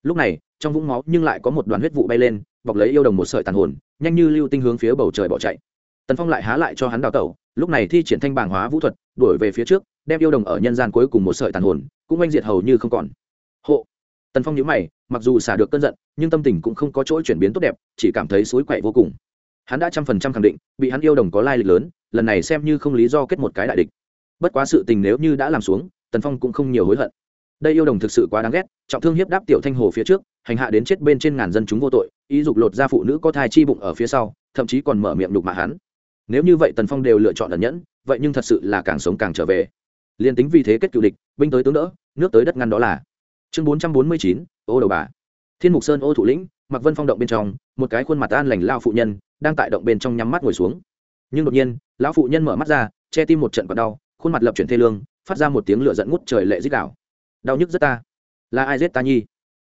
Lúc này, trong vũng máu nhưng lại có một đoàn huyết vụ bay lên, bọc lấy yêu đồng một sợi tàn hồn, nhanh như lưu tinh hướng phía bầu trời bỏ chạy. Tần phong lại há lại cho hắn đào tẩu, lúc này thi triển thanh bảng hóa vũ thuật, đuổi về phía trước, đem yêu đồng ở nhân gian cuối cùng một sợi tàn hồn, cũng oanh diệt hầu như không còn. Hộ tần phong nhớ mày, mặc dù xả được cơn giận, nhưng tâm tình cũng không có chỗ chuyển biến tốt đẹp, chỉ cảm thấy suối quậy vô cùng. Hắn đã trăm phần trăm khẳng định, bị hắn yêu đồng có lai lịch lớn, lần này xem như không lý do kết một cái đại địch. Bất quá sự tình nếu như đã làm xuống, tần phong cũng không nhiều hối hận. Đây yêu đồng thực sự quá đáng ghét, trọng thương hiếp đáp tiểu thanh hồ phía trước, hành hạ đến chết bên trên ngàn dân chúng vô tội ý dục lột ra phụ nữ có thai chi bụng ở phía sau, thậm chí còn mở miệng đục mà hắn. Nếu như vậy tần phong đều lựa chọn ẩn nhẫn, vậy nhưng thật sự là càng sống càng trở về. Liền tính vì thế kết cựu địch, binh tới tướng đỡ, nước tới đất ngăn đó là chương bốn trăm bốn mươi chín, ô đầu bà. Thiên mục sơn, ô thủ lĩnh, mặc vân phong động bên trong, một cái khuôn mặt an lành lao phụ nhân, đang tại động bên trong nhắm mắt ngồi xuống. Nhưng đột nhiên, lão phụ nhân mở mắt ra, che tim một trận còn đau, khuôn mặt lập chuyển thê lương, phát ra một tiếng lửa dẫn ngút trời lệ dích đảo. đau nhức rất ta. Là ai giết ta nhi?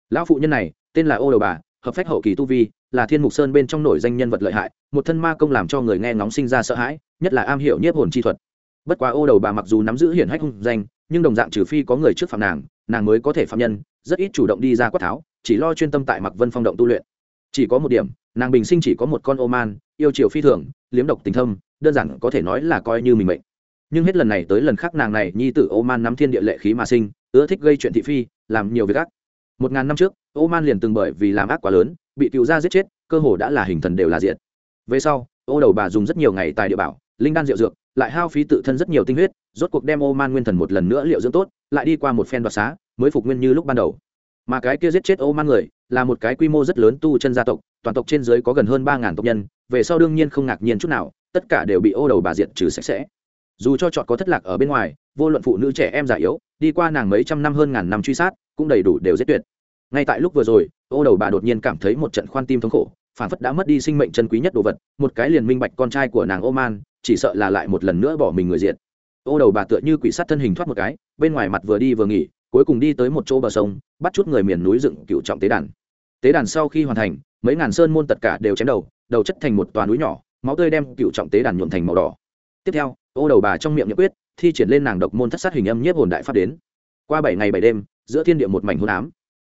Lão phụ nhân này, tên là ô đầu bà, hợp phách hậu kỳ tu vi, là thiên mục sơn bên trong nổi danh nhân vật lợi hại, một thân ma công làm cho người nghe ngóng sinh ra sợ hãi, nhất là am hiểu nhiếp hồn chi thuật. Bất quá ô đầu bà mặc dù nắm giữ hiển hách hung danh nhưng đồng dạng trừ phi có người trước phạm nàng nàng mới có thể phạm nhân, rất ít chủ động đi ra quát tháo, chỉ lo chuyên tâm tại mặc vân phong động tu luyện. Chỉ có một điểm, nàng bình sinh chỉ có một con ô man yêu chiều phi thường, liếm độc tình thâm, đơn giản có thể nói là coi như mình mệnh. Nhưng hết lần này tới lần khác nàng này nhi tử ô man nắm thiên địa lệ khí mà sinh, ưa thích gây chuyện thị phi, làm nhiều việc ác. Một ngàn năm trước ô man liền từng bởi vì làm ác quá lớn, bị cựu gia giết chết, cơ hồ đã là hình thần đều là diện về sau, ô đầu bà dùng rất nhiều ngày tài địa bảo, linh đan rượu dược lại hao phí tự thân rất nhiều tinh huyết, rốt cuộc đem ô man nguyên thần một lần nữa liệu dưỡng tốt, lại đi qua một phen đoạt xá, mới phục nguyên như lúc ban đầu. Mà cái kia giết chết ô man người, là một cái quy mô rất lớn tu chân gia tộc, toàn tộc trên dưới có gần hơn ba ngàn tộc nhân, về sau đương nhiên không ngạc nhiên chút nào, tất cả đều bị ô đầu bà diệt trừ sạch sẽ. Dù cho chọn có thất lạc ở bên ngoài, vô luận phụ nữ trẻ em già yếu, đi qua nàng mấy trăm năm hơn ngàn năm truy sát, cũng đầy đủ đều giết tuyệt. Ngay tại lúc vừa rồi, ô đầu bà đột nhiên cảm thấy một trận khoan tim thống khổ phản phất đã mất đi sinh mệnh chân quý nhất đồ vật, một cái liền minh bạch con trai của nàng oman, chỉ sợ là lại một lần nữa bỏ mình người diện ô đầu bà tựa như quỷ sát thân hình thoát một cái, bên ngoài mặt vừa đi vừa nghỉ, cuối cùng đi tới một chỗ bờ sông, bắt chút người miền núi dựng cựu trọng tế đàn. Tế đàn sau khi hoàn thành, mấy ngàn sơn môn tất cả đều chém đầu đầu chất thành một tòa núi nhỏ, máu tươi đem cựu trọng tế đàn nhuộm thành màu đỏ. Tiếp theo, ô đầu bà trong miệng nhậm quyết, thi triển lên nàng độc môn thất sát hình âm nhiếp hồn đại pháp đến. Qua bảy ngày bảy đêm, giữa thiên địa một mảnh hôn ám.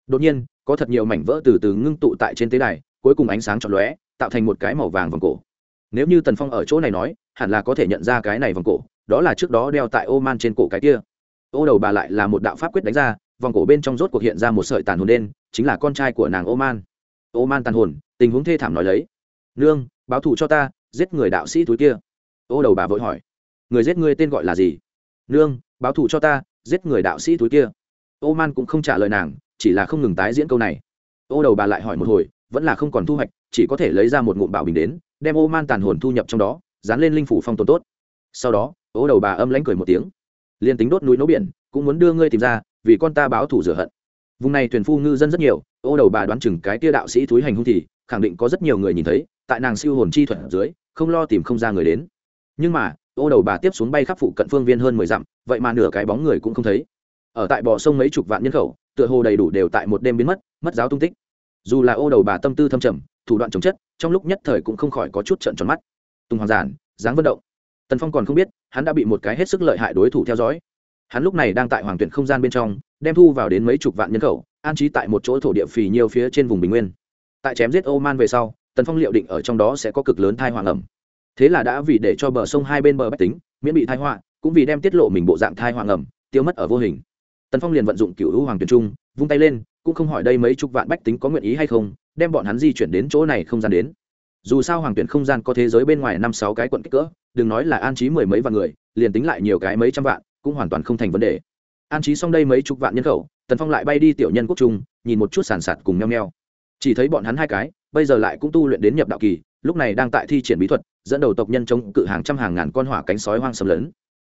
Đột nhiên, có thật nhiều mảnh vỡ từ từ ngưng tụ tại trên tế đài cuối cùng ánh sáng chọn lóe, tạo thành một cái màu vàng vòng cổ. Nếu như tần phong ở chỗ này nói, hẳn là có thể nhận ra cái này vòng cổ, đó là trước đó đeo tại ô man trên cổ cái kia. Ô đầu bà lại là một đạo pháp quyết đánh ra, vòng cổ bên trong rốt cuộc hiện ra một sợi tàn hồn đen, chính là con trai của nàng ô man ô man tàn hồn, tình huống thê thảm nói lấy. Nương, báo thù cho ta, giết người đạo sĩ túi kia. Ô đầu bà vội hỏi. Người giết ngươi tên gọi là gì? Nương, báo thù cho ta, giết người đạo sĩ túi kia. Ô man cũng không trả lời nàng, chỉ là không ngừng tái diễn câu này. Ô đầu bà lại hỏi một hồi vẫn là không còn thu hoạch, chỉ có thể lấy ra một ngụm bảo bình đến, đem ô man tàn hồn thu nhập trong đó, dán lên linh phủ phong tồn tốt. Sau đó, ô đầu bà âm lãnh cười một tiếng. Liền tính đốt núi nấu biển, cũng muốn đưa ngươi tìm ra, vì con ta báo thủ rửa hận. Vùng này thuyền phu ngư dân rất nhiều, ô đầu bà đoán chừng cái tia đạo sĩ thúi hành hung thì, khẳng định có rất nhiều người nhìn thấy, tại nàng siêu hồn chi thuật ở dưới, không lo tìm không ra người đến. Nhưng mà, ô đầu bà tiếp xuống bay khắp phụ cận phương viên hơn mười dặm, vậy mà nửa cái bóng người cũng không thấy. Ở tại bờ sông mấy chục vạn nhân khẩu, tựa hồ đầy đủ đều tại một đêm biến mất mất giáo tung tích dù là ô đầu bà tâm tư thâm trầm, thủ đoạn chống chất, trong lúc nhất thời cũng không khỏi có chút trận tròn mắt. Tùng hoàng giản, dáng vận động. Tần phong còn không biết, hắn đã bị một cái hết sức lợi hại đối thủ theo dõi. Hắn lúc này đang tại hoàng tuyển không gian bên trong, đem thu vào đến mấy chục vạn nhân khẩu, an trí tại một chỗ thổ địa phì nhiều phía trên vùng bình nguyên. Tại chém giết ô man về sau, tần phong liệu định ở trong đó sẽ có cực lớn thai hoàng ẩm thế là đã vì để cho bờ sông hai bên bờ bách tính, miễn bị thai họa, cũng vì đem tiết lộ mình bộ dạng thai hoàng ẩm tiêu mất ở vô hình. Tần phong liền vận dụng cựu hữu hoàng tuyển trung vung tay lên, cũng không hỏi đây mấy chục vạn bách tính có nguyện ý hay không, đem bọn hắn di chuyển đến chỗ này không gian đến. Dù sao hoàng tuyển không gian có thế giới bên ngoài năm sáu cái quận kích cỡ, đừng nói là an trí mười mấy vạn người, liền tính lại nhiều cái mấy trăm vạn, cũng hoàn toàn không thành vấn đề. An trí xong đây mấy chục vạn nhân khẩu, tần phong lại bay đi tiểu nhân quốc trung, nhìn một chút sàn sạt cùng nheo nheo chỉ thấy bọn hắn hai cái, bây giờ lại cũng tu luyện đến nhập đạo kỳ, lúc này đang tại thi triển bí thuật, dẫn đầu tộc nhân chống cự hàng trăm hàng ngàn con hỏa cánh sói hoang xâm lấn.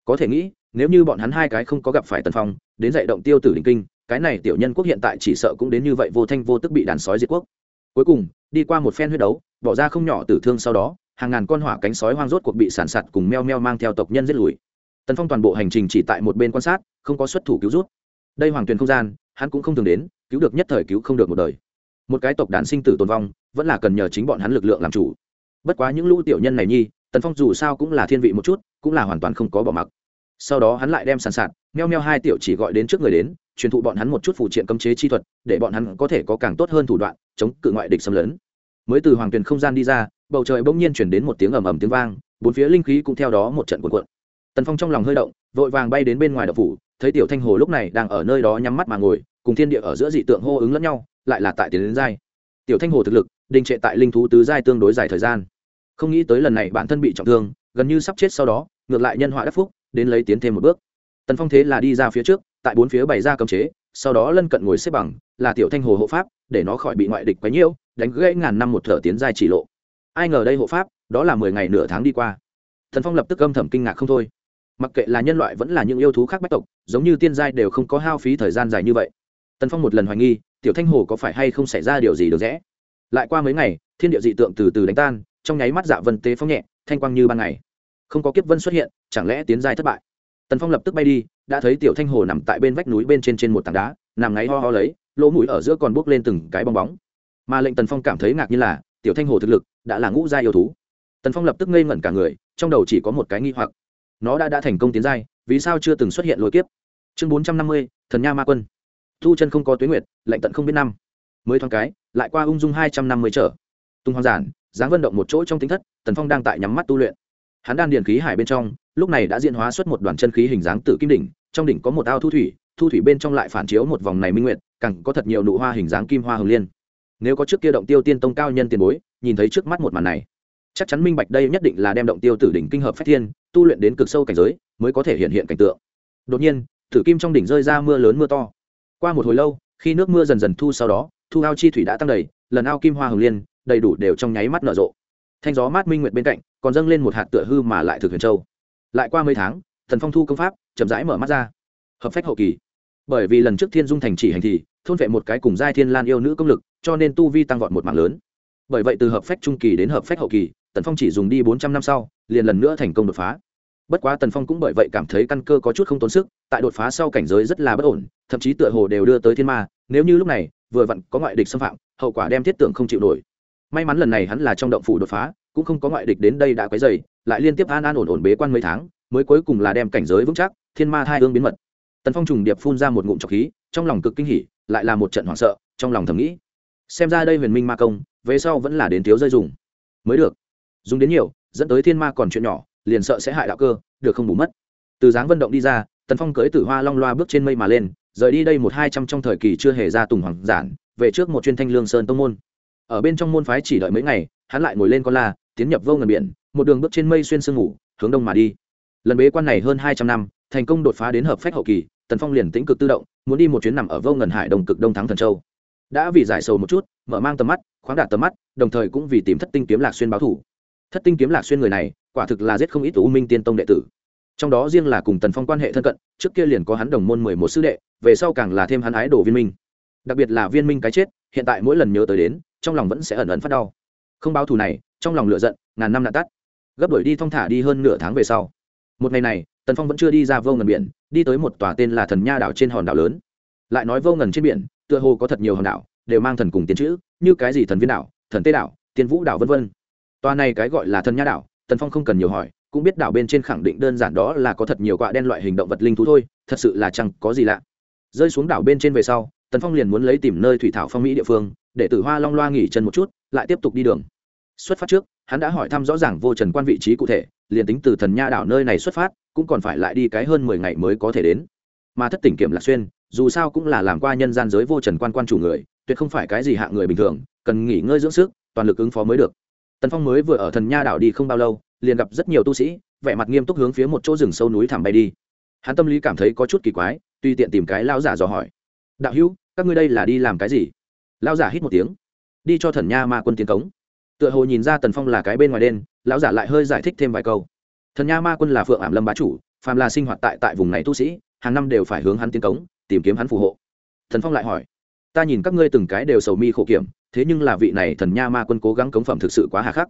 Có thể nghĩ, nếu như bọn hắn hai cái không có gặp phải tần phong, đến dạy động tiêu tử đình kinh cái này tiểu nhân quốc hiện tại chỉ sợ cũng đến như vậy vô thanh vô tức bị đàn sói diệt quốc. Cuối cùng, đi qua một phen huyết đấu, bỏ ra không nhỏ tử thương sau đó, hàng ngàn con hỏa cánh sói hoang rốt cuộc bị sản sạt cùng meo meo mang theo tộc nhân giết lùi. Tần phong toàn bộ hành trình chỉ tại một bên quan sát, không có xuất thủ cứu rút. Đây hoàng tuyền không gian, hắn cũng không thường đến, cứu được nhất thời cứu không được một đời. Một cái tộc đàn sinh tử tồn vong, vẫn là cần nhờ chính bọn hắn lực lượng làm chủ. Bất quá những lũ tiểu nhân này nhi, tần phong dù sao cũng là thiên vị một chút, cũng là hoàn toàn không có bỏ mặc. Sau đó hắn lại đem sàn sạt, meo meo hai tiểu chỉ gọi đến trước người đến truyền thụ bọn hắn một chút phụ triện cấm chế chi thuật, để bọn hắn có thể có càng tốt hơn thủ đoạn chống cự ngoại địch xâm lấn. Mới từ hoàng tuyền không gian đi ra, bầu trời bỗng nhiên chuyển đến một tiếng ầm ầm tiếng vang, bốn phía linh khí cũng theo đó một trận cuộn cuộn. Tần phong trong lòng hơi động, vội vàng bay đến bên ngoài đậu phủ, thấy tiểu thanh hồ lúc này đang ở nơi đó nhắm mắt mà ngồi, cùng thiên địa ở giữa dị tượng hô ứng lẫn nhau, lại là tại tiến đến giai. Tiểu thanh hồ thực lực, đình trệ tại linh thú tứ giai tương đối dài thời gian. Không nghĩ tới lần này bản thân bị trọng thương, gần như sắp chết sau đó, ngược lại nhân họa đắc phúc, đến lấy tiến thêm một bước. Tần phong thế là đi ra phía trước tại bốn phía bày ra cấm chế, sau đó lân cận ngồi xếp bằng, là tiểu thanh hồ hộ pháp, để nó khỏi bị ngoại địch quấy nhiễu, đánh gãy ngàn năm một thở tiến giai chỉ lộ. Ai ngờ đây hộ pháp, đó là mười ngày nửa tháng đi qua. Thần phong lập tức âm thầm kinh ngạc không thôi. Mặc kệ là nhân loại vẫn là những yêu thú khác bách tộc, giống như tiên giai đều không có hao phí thời gian dài như vậy. Tần phong một lần hoài nghi, tiểu thanh hồ có phải hay không xảy ra điều gì được rẽ? Lại qua mấy ngày, thiên địa dị tượng từ từ đánh tan, trong nháy mắt dạ vân tế phong nhẹ, thanh quang như ban ngày. Không có kiếp vân xuất hiện, chẳng lẽ tiến giai thất bại? Tần phong lập tức bay đi, đã thấy tiểu thanh hồ nằm tại bên vách núi bên trên trên một tảng đá, nằm ngáy ho ho lấy, lỗ mũi ở giữa còn bốc lên từng cái bong bóng. Mà lệnh tần phong cảm thấy ngạc như là, tiểu thanh hồ thực lực đã là ngũ gia yêu thú. Tần phong lập tức ngây ngẩn cả người, trong đầu chỉ có một cái nghi hoặc. Nó đã đã thành công tiến giai, vì sao chưa từng xuất hiện lôi kiếp? Chương bốn trăm năm mươi, thần nha ma quân. Thu chân không có tuyến nguyệt, lệnh tận không biết năm. Mới thoáng cái, lại qua ung dung hai trăm năm mươi trở. Tung hoang giản dáng vận động một chỗ trong tính thất, tần phong đang tại nhắm mắt tu luyện. Hắn đan điền khí hải bên trong lúc này đã diễn hóa xuất một đoàn chân khí hình dáng tử kim đỉnh, trong đỉnh có một ao thu thủy thu thủy bên trong lại phản chiếu một vòng này minh nguyệt, càng có thật nhiều nụ hoa hình dáng kim hoa hồng liên. Nếu có trước kia động tiêu tiên tông cao nhân tiền bối, nhìn thấy trước mắt một màn này, chắc chắn minh bạch đây nhất định là đem động tiêu tử đỉnh kinh hợp phách thiên, tu luyện đến cực sâu cảnh giới, mới có thể hiện hiện cảnh tượng. Đột nhiên, tử kim trong đỉnh rơi ra mưa lớn mưa to. Qua một hồi lâu, khi nước mưa dần dần thu sau đó, thu ao chi thủy đã tăng đầy, lần ao kim hoa hồng liên, đầy đủ đều trong nháy mắt nở rộ. Thanh gió mát minh nguyệt bên cạnh, còn dâng lên một hạt tựa hư mà lại thực huyền châu lại qua mấy tháng, thần phong thu công pháp chậm rãi mở mắt ra. Hợp phách hậu kỳ. Bởi vì lần trước thiên dung thành chỉ hành thì, thôn vệ một cái cùng giai thiên lan yêu nữ công lực, cho nên tu vi tăng vọt một mạng lớn. Bởi vậy từ hợp phách trung kỳ đến hợp phách hậu kỳ, tần phong chỉ dùng đi bốn trăm năm sau, liền lần nữa thành công đột phá. Bất quá tần phong cũng bởi vậy cảm thấy căn cơ có chút không tốn sức, tại đột phá sau cảnh giới rất là bất ổn, thậm chí tựa hồ đều đưa tới thiên ma, nếu như lúc này, vừa vặn có ngoại địch xâm phạm, hậu quả đem thiết tưởng không chịu nổi. May mắn lần này hắn là trong động phủ đột phá, cũng không có ngoại địch đến đây đã quấy dày lại liên tiếp an an ổn ổn bế quan mấy tháng, mới cuối cùng là đem cảnh giới vững chắc, thiên ma thai ương biến mật. Tần phong trùng điệp phun ra một ngụm trọc khí, trong lòng cực kinh hỉ, lại là một trận hoảng sợ, trong lòng thầm nghĩ, xem ra đây huyền minh ma công, về sau vẫn là đến thiếu rơi dùng. Mới được. Dùng đến nhiều, dẫn tới thiên ma còn chuyện nhỏ, liền sợ sẽ hại đạo cơ, được không bù mất. Từ dáng vận động đi ra, tần phong cưới tử hoa long loa bước trên mây mà lên, rời đi đây một hai trăm trong thời kỳ chưa hề ra tùng hoàng giản, về trước một chuyên thanh lương sơn tông môn. Ở bên trong môn phái chỉ đợi mấy ngày, hắn lại ngồi lên con la, tiến nhập vô ngần biển một đường bước trên mây xuyên sương ngủ, hướng đông mà đi. Lần bế quan này hơn hai trăm năm, thành công đột phá đến hợp phách hậu kỳ, tần phong liền tĩnh cực tự động, muốn đi một chuyến nằm ở vô ngần hải đồng cực đông thắng thần châu. Đã vì giải sầu một chút, mở mang tầm mắt, khoáng đạt tầm mắt, đồng thời cũng vì tìm thất tinh kiếm lạc xuyên báo thủ. Thất tinh kiếm lạc xuyên người này, quả thực là giết không ít u minh tiên tông đệ tử. Trong đó riêng là cùng tần phong quan hệ thân cận, trước kia liền có hắn đồng môn mười một sư đệ, về sau càng là thêm hắn ái đồ viên minh. Đặc biệt là viên minh cái chết, hiện tại mỗi lần nhớ tới đến, trong lòng vẫn sẽ ẩn ẩn phát đau. Không báo thù này, trong lòng lựa giận, ngàn năm nạn tắt gấp đổi đi thong thả đi hơn nửa tháng về sau. Một ngày này, tần phong vẫn chưa đi ra vô ngần biển, đi tới một tòa tên là thần nha đảo trên hòn đảo lớn. Lại nói vô ngần trên biển, tựa hồ có thật nhiều hòn đảo, đều mang thần cùng tiến chữ, như cái gì thần viên đảo, thần tê đảo, tiên vũ đảo v v tòa này cái gọi là thần nha đảo, tần phong không cần nhiều hỏi, cũng biết đảo bên trên khẳng định đơn giản đó là có thật nhiều quạ đen loại hình động vật linh thú thôi, thật sự là chẳng có gì lạ. Rơi xuống đảo bên trên về sau, tần phong liền muốn lấy tìm nơi thủy thảo phong mỹ địa phương, để tử hoa long loa nghỉ chân một chút, lại tiếp tục đi đường xuất phát trước, hắn đã hỏi thăm rõ ràng vô trần quan vị trí cụ thể, liền tính từ thần nha đảo nơi này xuất phát, cũng còn phải lại đi cái hơn mười ngày mới có thể đến. Mà thất tỉnh kiểm lạc xuyên, dù sao cũng là làm qua nhân gian giới vô trần quan quan chủ người, tuyệt không phải cái gì hạ người bình thường, cần nghỉ ngơi dưỡng sức, toàn lực ứng phó mới được. Tần phong mới vừa ở thần nha đảo đi không bao lâu, liền gặp rất nhiều tu sĩ, vẻ mặt nghiêm túc hướng phía một chỗ rừng sâu núi thẳm bay đi. Hắn tâm lý cảm thấy có chút kỳ quái, tuy tiện tìm cái lao giả dò hỏi. Đạo hữu, các ngươi đây là đi làm cái gì? Lao giả hít một tiếng. Đi cho thần nha ma quân tiến cống tựa hồ nhìn ra tần phong là cái bên ngoài đen, lão giả lại hơi giải thích thêm vài câu. Thần nha ma quân là phượng ảm lâm bá chủ, phàm là sinh hoạt tại tại vùng này tu sĩ, hàng năm đều phải hướng hắn tiến cống, tìm kiếm hắn phù hộ. Thần phong lại hỏi, ta nhìn các ngươi từng cái đều sầu mi khổ kiểm, thế nhưng là vị này thần nha ma quân cố gắng cống phẩm thực sự quá hà khắc.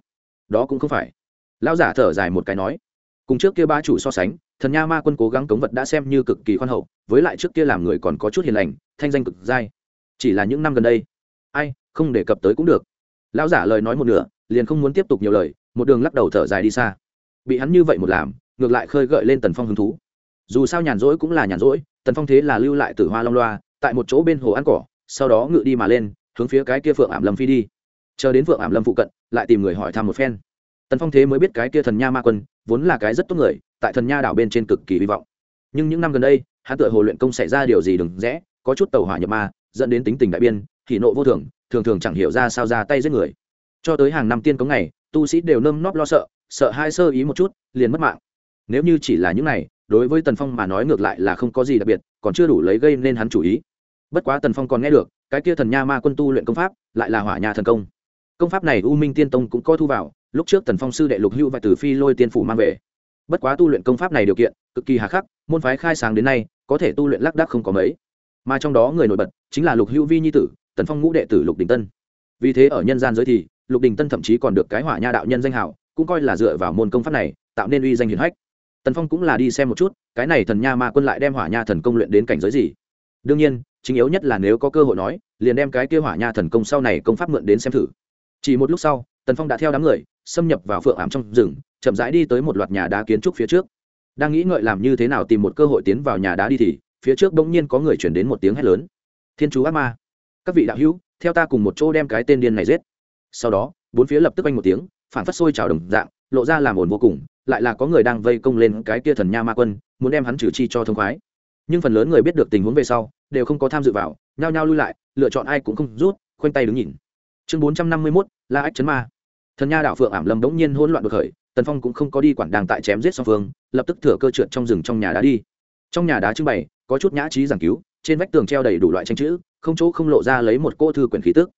Đó cũng không phải. Lão giả thở dài một cái nói, cùng trước kia ba chủ so sánh, thần nha ma quân cố gắng cống vật đã xem như cực kỳ khoan hậu, với lại trước kia làm người còn có chút hiền lành, thanh danh cực dai. Chỉ là những năm gần đây, ai, không đề cập tới cũng được lão giả lời nói một nửa, liền không muốn tiếp tục nhiều lời, một đường lắc đầu thở dài đi xa. Bị hắn như vậy một làm, ngược lại khơi gợi lên tần phong hứng thú. Dù sao nhàn rỗi cũng là nhàn rỗi, tần phong thế là lưu lại từ hoa long loa, tại một chỗ bên hồ ăn cỏ, sau đó ngự đi mà lên, hướng phía cái kia phượng ảm lâm phi đi. Chờ đến phượng ảm lâm phụ cận, lại tìm người hỏi thăm một phen. Tần phong thế mới biết cái kia thần nha ma quân, vốn là cái rất tốt người, tại thần nha đảo bên trên cực kỳ hy vọng. Nhưng những năm gần đây, hắn tựa hồ luyện công xảy ra điều gì đừng rẽ, có chút tàu hỏa nhập ma, dẫn đến tính tình đại biên thì nộ vô thường thường thường chẳng hiểu ra sao ra tay giết người. Cho tới hàng năm tiên cống ngày, tu sĩ đều nơm nóp lo sợ sợ hai sơ ý một chút, liền mất mạng. Nếu như chỉ là những này, đối với tần phong mà nói ngược lại là không có gì đặc biệt, còn chưa đủ lấy gây nên hắn chủ ý. Bất quá tần phong còn nghe được, cái kia thần nha ma quân tu luyện công pháp, lại là hỏa nha thần công. Công pháp này u minh tiên tông cũng có thu vào, lúc trước tần phong sư đệ lục hữu và từ phi lôi tiên phủ mang về. Bất quá tu luyện công pháp này điều kiện, cực kỳ hà khắc, môn phái khai sáng đến nay, có thể tu luyện lác đác không có mấy. Mà trong đó người nổi bật chính là lục hữu vi nhi tử tần phong ngũ đệ tử lục đình tân. Vì thế ở nhân gian giới thì, lục đình tân thậm chí còn được cái hỏa nha đạo nhân danh hảo, cũng coi là dựa vào môn công pháp này, tạo nên uy danh hiển hách. Tần phong cũng là đi xem một chút, cái này thần nha ma quân lại đem hỏa nha thần công luyện đến cảnh giới gì. Đương nhiên, chính yếu nhất là nếu có cơ hội nói, liền đem cái kia hỏa nha thần công sau này công pháp mượn đến xem thử. Chỉ một lúc sau, tần phong đã theo đám người, xâm nhập vào phượng ảm trong rừng, chậm rãi đi tới một loạt nhà đá kiến trúc phía trước. Đang nghĩ ngợi làm như thế nào tìm một cơ hội tiến vào nhà đá đi thì, phía trước bỗng nhiên có người chuyển đến một tiếng hét lớn. Thiên chú ác ma các vị đạo hữu, theo ta cùng một chỗ đem cái tên điên này giết. Sau đó, bốn phía lập tức quanh một tiếng phản phát sôi trào đồng dạng, lộ ra làm ồn vô cùng, lại là có người đang vây công lên cái kia thần nha ma quân, muốn đem hắn trừ chi cho thông khoái. Nhưng phần lớn người biết được tình huống về sau, đều không có tham dự vào, nhao nhao lui lại, lựa chọn ai cũng không rút, khoanh tay đứng nhìn. Chương bốn trăm năm mươi mốt, la ách chấn ma. Thần nha đạo phượng ảm lâm đống nhiên hỗn loạn đột khởi, tần phong cũng không có đi quản đàng tại chém giết song phương, lập tức thừa cơ trượt trong rừng trong nhà đá đi. Trong nhà đá trưng bày, có chút nhã trí giảng cứu trên vách tường treo đầy đủ loại tranh chữ, không chỗ không lộ ra lấy một cô thư quyển khí tức.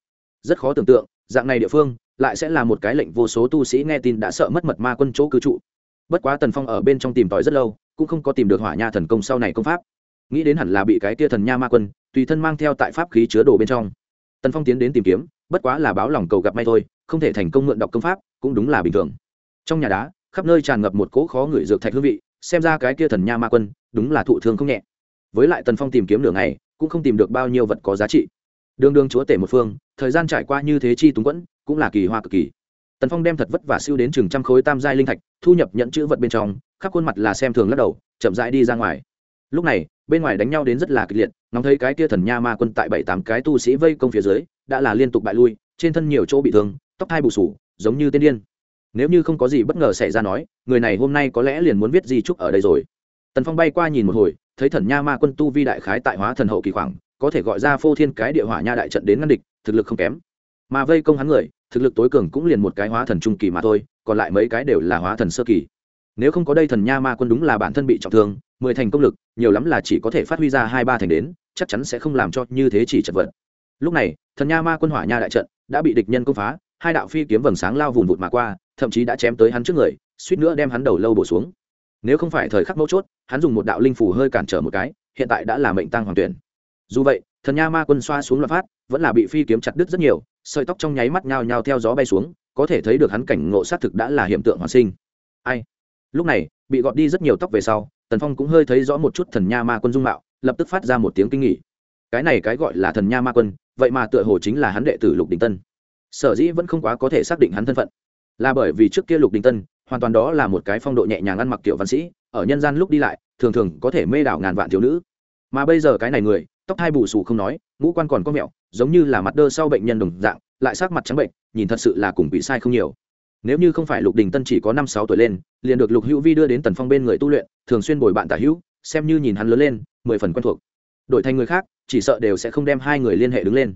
Rất khó tưởng tượng, dạng này địa phương lại sẽ là một cái lệnh vô số tu sĩ nghe tin đã sợ mất mật ma quân chỗ cư trụ. Bất quá tần phong ở bên trong tìm tòi rất lâu, cũng không có tìm được hỏa nha thần công sau này công pháp. Nghĩ đến hẳn là bị cái tia thần nha ma quân, tùy thân mang theo tại pháp khí chứa đồ bên trong. Tần phong tiến đến tìm kiếm, bất quá là báo lòng cầu gặp may thôi, không thể thành công mượn đọc công pháp, cũng đúng là bình thường. Trong nhà đá, khắp nơi tràn ngập một cỗ khó ngửi dược thạch hương vị, xem ra cái kia thần nha ma quân, đúng là thụ thương không nhẹ với lại tần phong tìm kiếm nửa ngày, cũng không tìm được bao nhiêu vật có giá trị. Đường đường chúa tể một phương, thời gian trải qua như thế chi túng quẫn, cũng là kỳ hoa cực kỳ. Tần phong đem thật vất vả siêu đến chừng trăm khối tam giai linh thạch, thu nhập nhận chữ vật bên trong, khắp khuôn mặt là xem thường lắc đầu, chậm rãi đi ra ngoài. Lúc này, bên ngoài đánh nhau đến rất là kịch liệt, ngóng thấy cái kia thần nha ma quân tại bảy tám cái tu sĩ vây công phía dưới, đã là liên tục bại lui, trên thân nhiều chỗ bị thương, tóc hai bù sủ giống như tên điên. Nếu như không có gì bất ngờ xảy ra nói, người này hôm nay có lẽ liền muốn viết di trúc ở đây rồi. Tần phong bay qua nhìn một hồi thấy thần nha ma quân tu vi đại khái tại hóa thần hậu kỳ khoảng, có thể gọi ra phô thiên cái địa hỏa nha đại trận đến ngăn địch, thực lực không kém. Mà vây công hắn người, thực lực tối cường cũng liền một cái hóa thần trung kỳ mà thôi, còn lại mấy cái đều là hóa thần sơ kỳ. Nếu không có đây thần nha ma quân đúng là bản thân bị trọng thương, mười thành công lực, nhiều lắm là chỉ có thể phát huy ra hai ba thành đến, chắc chắn sẽ không làm cho như thế chỉ chật vật. Lúc này, thần nha ma quân hỏa nha đại trận đã bị địch nhân công phá, hai đạo phi kiếm vầng sáng lao vùng vụt mà qua, thậm chí đã chém tới hắn trước người, suýt nữa đem hắn đầu lâu bổ xuống nếu không phải thời khắc mấu chốt, hắn dùng một đạo linh phủ hơi cản trở một cái, hiện tại đã là mệnh tăng hoàng tuyển. Dù vậy, thần nha ma quân xoa xuống loạt phát, vẫn là bị phi kiếm chặt đứt rất nhiều, sợi tóc trong nháy mắt nhao nhao theo gió bay xuống, có thể thấy được hắn cảnh ngộ sát thực đã là hiện tượng hoàn sinh. Ai? Lúc này, bị gọt đi rất nhiều tóc về sau, tần phong cũng hơi thấy rõ một chút thần nha ma quân dung mạo, lập tức phát ra một tiếng kinh nghỉ cái này cái gọi là thần nha ma quân, vậy mà tựa hồ chính là hắn đệ tử lục đình tân. Sở dĩ vẫn không quá có thể xác định hắn thân phận, là bởi vì trước kia lục đình tân hoàn toàn đó là một cái phong độ nhẹ nhàng ăn mặc tiểu văn sĩ, ở nhân gian lúc đi lại, thường thường có thể mê đảo ngàn vạn thiếu nữ. Mà bây giờ cái này người, tóc hai bù xù không nói, ngũ quan còn có mẹo, giống như là mặt đơ sau bệnh nhân đồng dạng, lại sắc mặt trắng bệnh, nhìn thật sự là cùng bị sai không nhiều. Nếu như không phải lục đình tân chỉ có năm sáu tuổi lên, liền được lục hữu vi đưa đến tần phong bên người tu luyện, thường xuyên bồi bạn tả hữu, xem như nhìn hắn lớn lên, mười phần quen thuộc. Đổi thành người khác, chỉ sợ đều sẽ không đem hai người liên hệ đứng lên.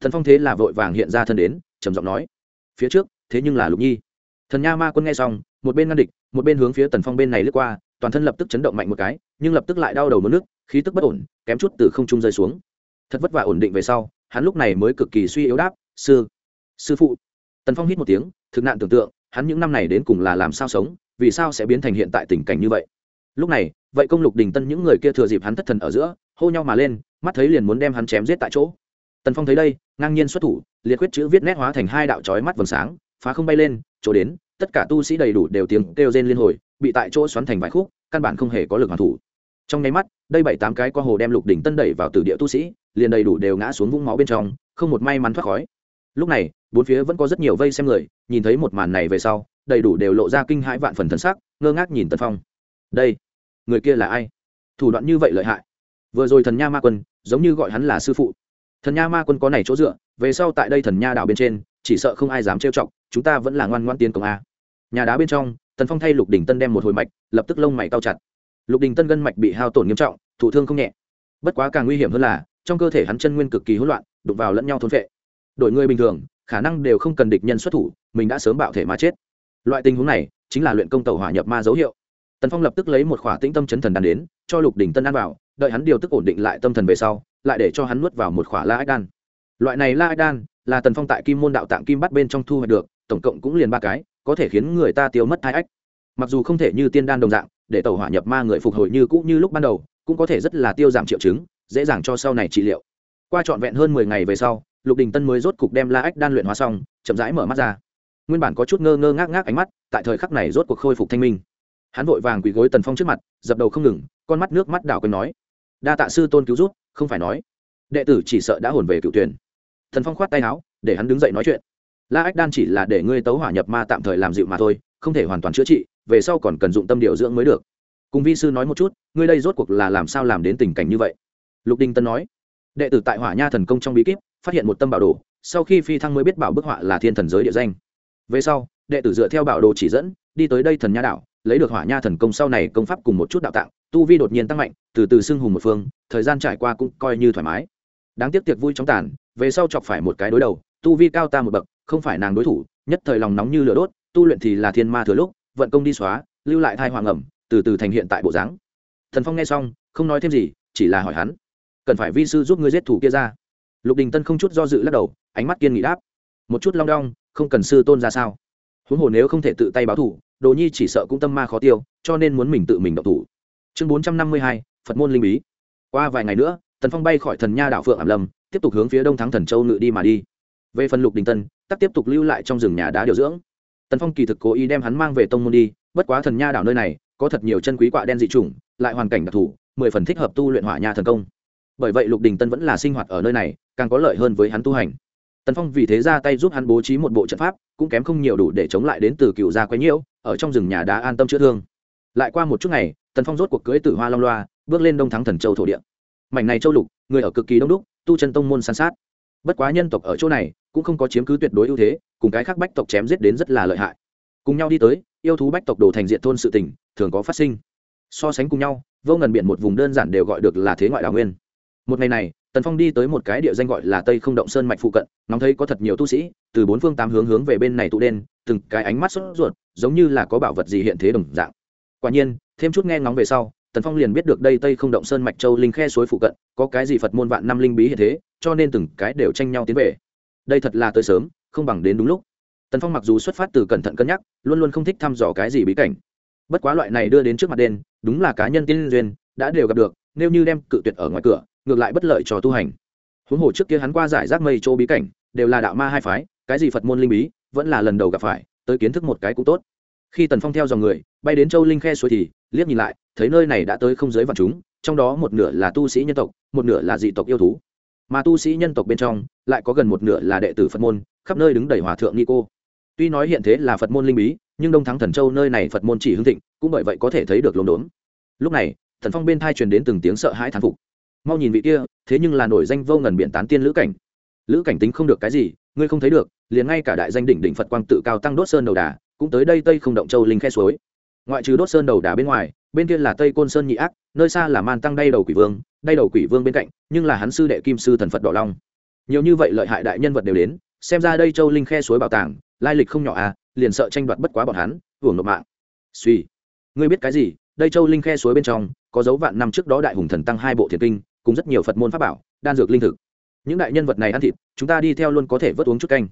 Thần phong thế là vội vàng hiện ra thân đến, trầm giọng nói, phía trước, thế nhưng là lục nhi. Thần nha ma quân nghe xong một bên ngăn địch, một bên hướng phía tần phong bên này lướt qua, toàn thân lập tức chấn động mạnh một cái, nhưng lập tức lại đau đầu mất nước, khí tức bất ổn, kém chút từ không trung rơi xuống. Thật vất vả ổn định về sau, hắn lúc này mới cực kỳ suy yếu đáp, sư sư phụ. Tần phong hít một tiếng, thực nạn tưởng tượng, hắn những năm này đến cùng là làm sao sống, vì sao sẽ biến thành hiện tại tình cảnh như vậy? Lúc này, vậy công lục đình tân những người kia thừa dịp hắn thất thần ở giữa, hô nhau mà lên, mắt thấy liền muốn đem hắn chém giết tại chỗ. Tần phong thấy đây, ngang nhiên xuất thủ, liệt quyết chữ viết nét hóa thành hai đạo trói mắt vầng sáng, phá không bay lên, chỗ đến tất cả tu sĩ đầy đủ đều tiếng kêu rên liên hồi, bị tại chỗ xoắn thành vài khúc, căn bản không hề có lực hoàn thủ. Trong nháy mắt, đây bảy tám cái qua hồ đem lục đỉnh tân đẩy vào tử địa tu sĩ, liền đầy đủ đều ngã xuống vũng máu bên trong, không một may mắn thoát khói. Lúc này, bốn phía vẫn có rất nhiều vây xem người, nhìn thấy một màn này về sau, đầy đủ đều lộ ra kinh hãi vạn phần thân sắc, ngơ ngác nhìn tân phong. Đây, người kia là ai? Thủ đoạn như vậy lợi hại. Vừa rồi thần nha ma quân, giống như gọi hắn là sư phụ. Thần nha ma quân có này chỗ dựa, về sau tại đây thần nha đảo bên trên, chỉ sợ không ai dám trêu chọc, chúng ta vẫn là ngoan ngoan tiên công a nhà đá bên trong, tần phong thay lục đình tân đem một hồi mạch, lập tức lông mày cao chặt. Lục đình tân gân mạch bị hao tổn nghiêm trọng, thụ thương không nhẹ. Bất quá càng nguy hiểm hơn là, trong cơ thể hắn chân nguyên cực kỳ hỗn loạn, đụng vào lẫn nhau thốn vệ đội người bình thường, khả năng đều không cần địch nhân xuất thủ, mình đã sớm bạo thể mà chết. Loại tình huống này, chính là luyện công tàu hỏa nhập ma dấu hiệu. Tần phong lập tức lấy một khỏa tĩnh tâm chấn thần đan đến, cho lục đình tân ăn vào, đợi hắn điều tức ổn định lại tâm thần về sau, lại để cho hắn nuốt vào một khỏa la ách đan. Loại này la ách đan là tần phong tại kim môn đạo tạng kim bắt bên trong thu hoạch được, tổng cộng cũng liền ba cái có thể khiến người ta tiêu mất thai ách. Mặc dù không thể như tiên đan đồng dạng, để tàu hỏa nhập ma người phục hồi như cũ như lúc ban đầu, cũng có thể rất là tiêu giảm triệu chứng, dễ dàng cho sau này trị liệu. Qua trọn vẹn hơn mười ngày về sau, lục đình tân mới rốt cục đem la ách đan luyện hóa xong, chậm rãi mở mắt ra. Nguyên bản có chút ngơ ngơ ngác ngác ánh mắt, tại thời khắc này rốt cuộc khôi phục thanh minh. Hắn vội vàng quỳ gối tần phong trước mặt, dập đầu không ngừng, con mắt nước mắt đảo quên nói, đa tạ sư tôn cứu rút không phải nói. Đệ tử chỉ sợ đã hồn về cựu tuyển. Thần phong khoát tay áo, để hắn đứng dậy nói chuyện la ách đan chỉ là để ngươi tấu hỏa nhập ma tạm thời làm dịu mà thôi, không thể hoàn toàn chữa trị, về sau còn cần dụng tâm điều dưỡng mới được. Cùng vi sư nói một chút, ngươi đây rốt cuộc là làm sao làm đến tình cảnh như vậy? Lục đinh tân nói. Đệ tử tại hỏa nha thần công trong bí kíp, phát hiện một tâm bảo đồ, sau khi phi thăng mới biết bảo bức họa là thiên thần giới địa danh. Về sau, đệ tử dựa theo bảo đồ chỉ dẫn, đi tới đây thần nha đảo, lấy được hỏa nha thần công sau này công pháp cùng một chút đạo tạng, tu vi đột nhiên tăng mạnh, từ từ xưng hùng một phương, thời gian trải qua cũng coi như thoải mái. Đáng tiếc tiệc vui chóng tàn, về sau chọc phải một cái đối đầu, tu vi cao ta một bậc không phải nàng đối thủ, nhất thời lòng nóng như lửa đốt, tu luyện thì là thiên ma thừa lúc, vận công đi xóa, lưu lại thai hoàng ẩm, từ từ thành hiện tại bộ dáng. Thần phong nghe xong, không nói thêm gì, chỉ là hỏi hắn, cần phải vi sư giúp ngươi giết thủ kia ra? Lục đình tân không chút do dự lắc đầu, ánh mắt kiên nghị đáp, một chút long đong, không cần sư tôn ra sao? Huống hồ nếu không thể tự tay báo thủ, đồ nhi chỉ sợ cũng tâm ma khó tiêu, cho nên muốn mình tự mình động thủ. Chương bốn trăm năm mươi hai, phật môn linh bí. Qua vài ngày nữa tần phong bay khỏi thần nha đảo phượng ảm lâm, tiếp tục hướng phía đông thắng thần châu ngự đi mà đi về phần lục đình tân, tắc tiếp tục lưu lại trong rừng nhà đá điều dưỡng. Tần phong kỳ thực cố ý đem hắn mang về tông môn đi, bất quá thần nha đảo nơi này, có thật nhiều chân quý quạ đen dị chủng, lại hoàn cảnh đặc thù, mười phần thích hợp tu luyện hỏa nha thần công. Bởi vậy lục đình tân vẫn là sinh hoạt ở nơi này, càng có lợi hơn với hắn tu hành. Tần phong vì thế ra tay giúp hắn bố trí một bộ trận pháp, cũng kém không nhiều đủ để chống lại đến từ cựu gia quấy nhiễu, ở trong rừng nhà đá an tâm chữa thương. Lại qua một chút ngày, tần phong rốt cuộc cưới tử hoa long loa, bước lên đông thắng thần châu thổ địa. Mảnh này châu lục, người ở cực kỳ đông đúc, tu chân tông môn san sát bất quá nhân tộc ở chỗ này, cũng không có chiếm cứ tuyệt đối ưu thế, cùng cái khác bách tộc chém giết đến rất là lợi hại. Cùng nhau đi tới, yêu thú bách tộc đồ thành diện thôn sự tình, thường có phát sinh. So sánh cùng nhau, vô ngần biển một vùng đơn giản đều gọi được là thế ngoại đào nguyên. Một ngày này, tần phong đi tới một cái địa danh gọi là tây không động sơn mạch phụ cận nóng thấy có thật nhiều tu sĩ, từ bốn phương tám hướng hướng về bên này tụ đen từng cái ánh mắt sốt ruột, giống như là có bảo vật gì hiện thế đồng dạng. Quả nhiên, thêm chút nghe ngóng về sau tần phong liền biết được đây tây không động sơn mạch châu linh khe suối phụ cận có cái gì phật môn vạn năm linh bí hiện thế cho nên từng cái đều tranh nhau tiến về đây thật là tới sớm không bằng đến đúng lúc tần phong mặc dù xuất phát từ cẩn thận cân nhắc luôn luôn không thích thăm dò cái gì bí cảnh bất quá loại này đưa đến trước mặt đen đúng là cá nhân tiên duyên đã đều gặp được nếu như đem cự tuyệt ở ngoài cửa ngược lại bất lợi cho tu hành huống hồ trước kia hắn qua giải rác mây chỗ bí cảnh đều là đạo ma hai phái cái gì phật môn linh bí vẫn là lần đầu gặp phải tới kiến thức một cái cũng tốt khi tần phong theo dòng người bay đến châu linh khe suối thì liếc nhìn lại thấy nơi này đã tới không giới vạn chúng, trong đó một nửa là tu sĩ nhân tộc, một nửa là dị tộc yêu thú. Mà tu sĩ nhân tộc bên trong, lại có gần một nửa là đệ tử phật môn, khắp nơi đứng đầy hòa thượng ni cô. Tuy nói hiện thế là phật môn linh bí, nhưng đông thắng thần châu nơi này phật môn chỉ hưng thịnh, cũng bởi vậy có thể thấy được lồn đốn lúc này, thần phong bên thai truyền đến từng tiếng sợ hãi thán phục. Mau nhìn vị kia, thế nhưng là nổi danh vô ngần biện tán tiên lữ cảnh. Lữ cảnh tính không được cái gì, ngươi không thấy được, liền ngay cả đại danh đỉnh đỉnh phật quang tự cao tăng đốt sơn đầu đà, cũng tới đây tây không động châu linh khe suối. Ngoại trừ đốt sơn đầu đà bên ngoài bên kia là tây côn sơn nhị ác, nơi xa là man tăng đay đầu quỷ vương, đay đầu quỷ vương bên cạnh, nhưng là hắn sư đệ kim sư thần phật đỏ long. Nhiều như vậy lợi hại đại nhân vật đều đến, xem ra đây châu linh khe suối bảo tàng, lai lịch không nhỏ à liền sợ tranh đoạt bất quá bọn hắn, hưởng nộp mạng. Suy, ngươi biết cái gì, đây châu linh khe suối bên trong, có dấu vạn năm trước đó đại hùng thần tăng hai bộ thiền kinh, cùng rất nhiều phật môn pháp bảo, đan dược linh thực. Những đại nhân vật này ăn thịt, chúng ta đi theo luôn có thể vớt uống chút canh.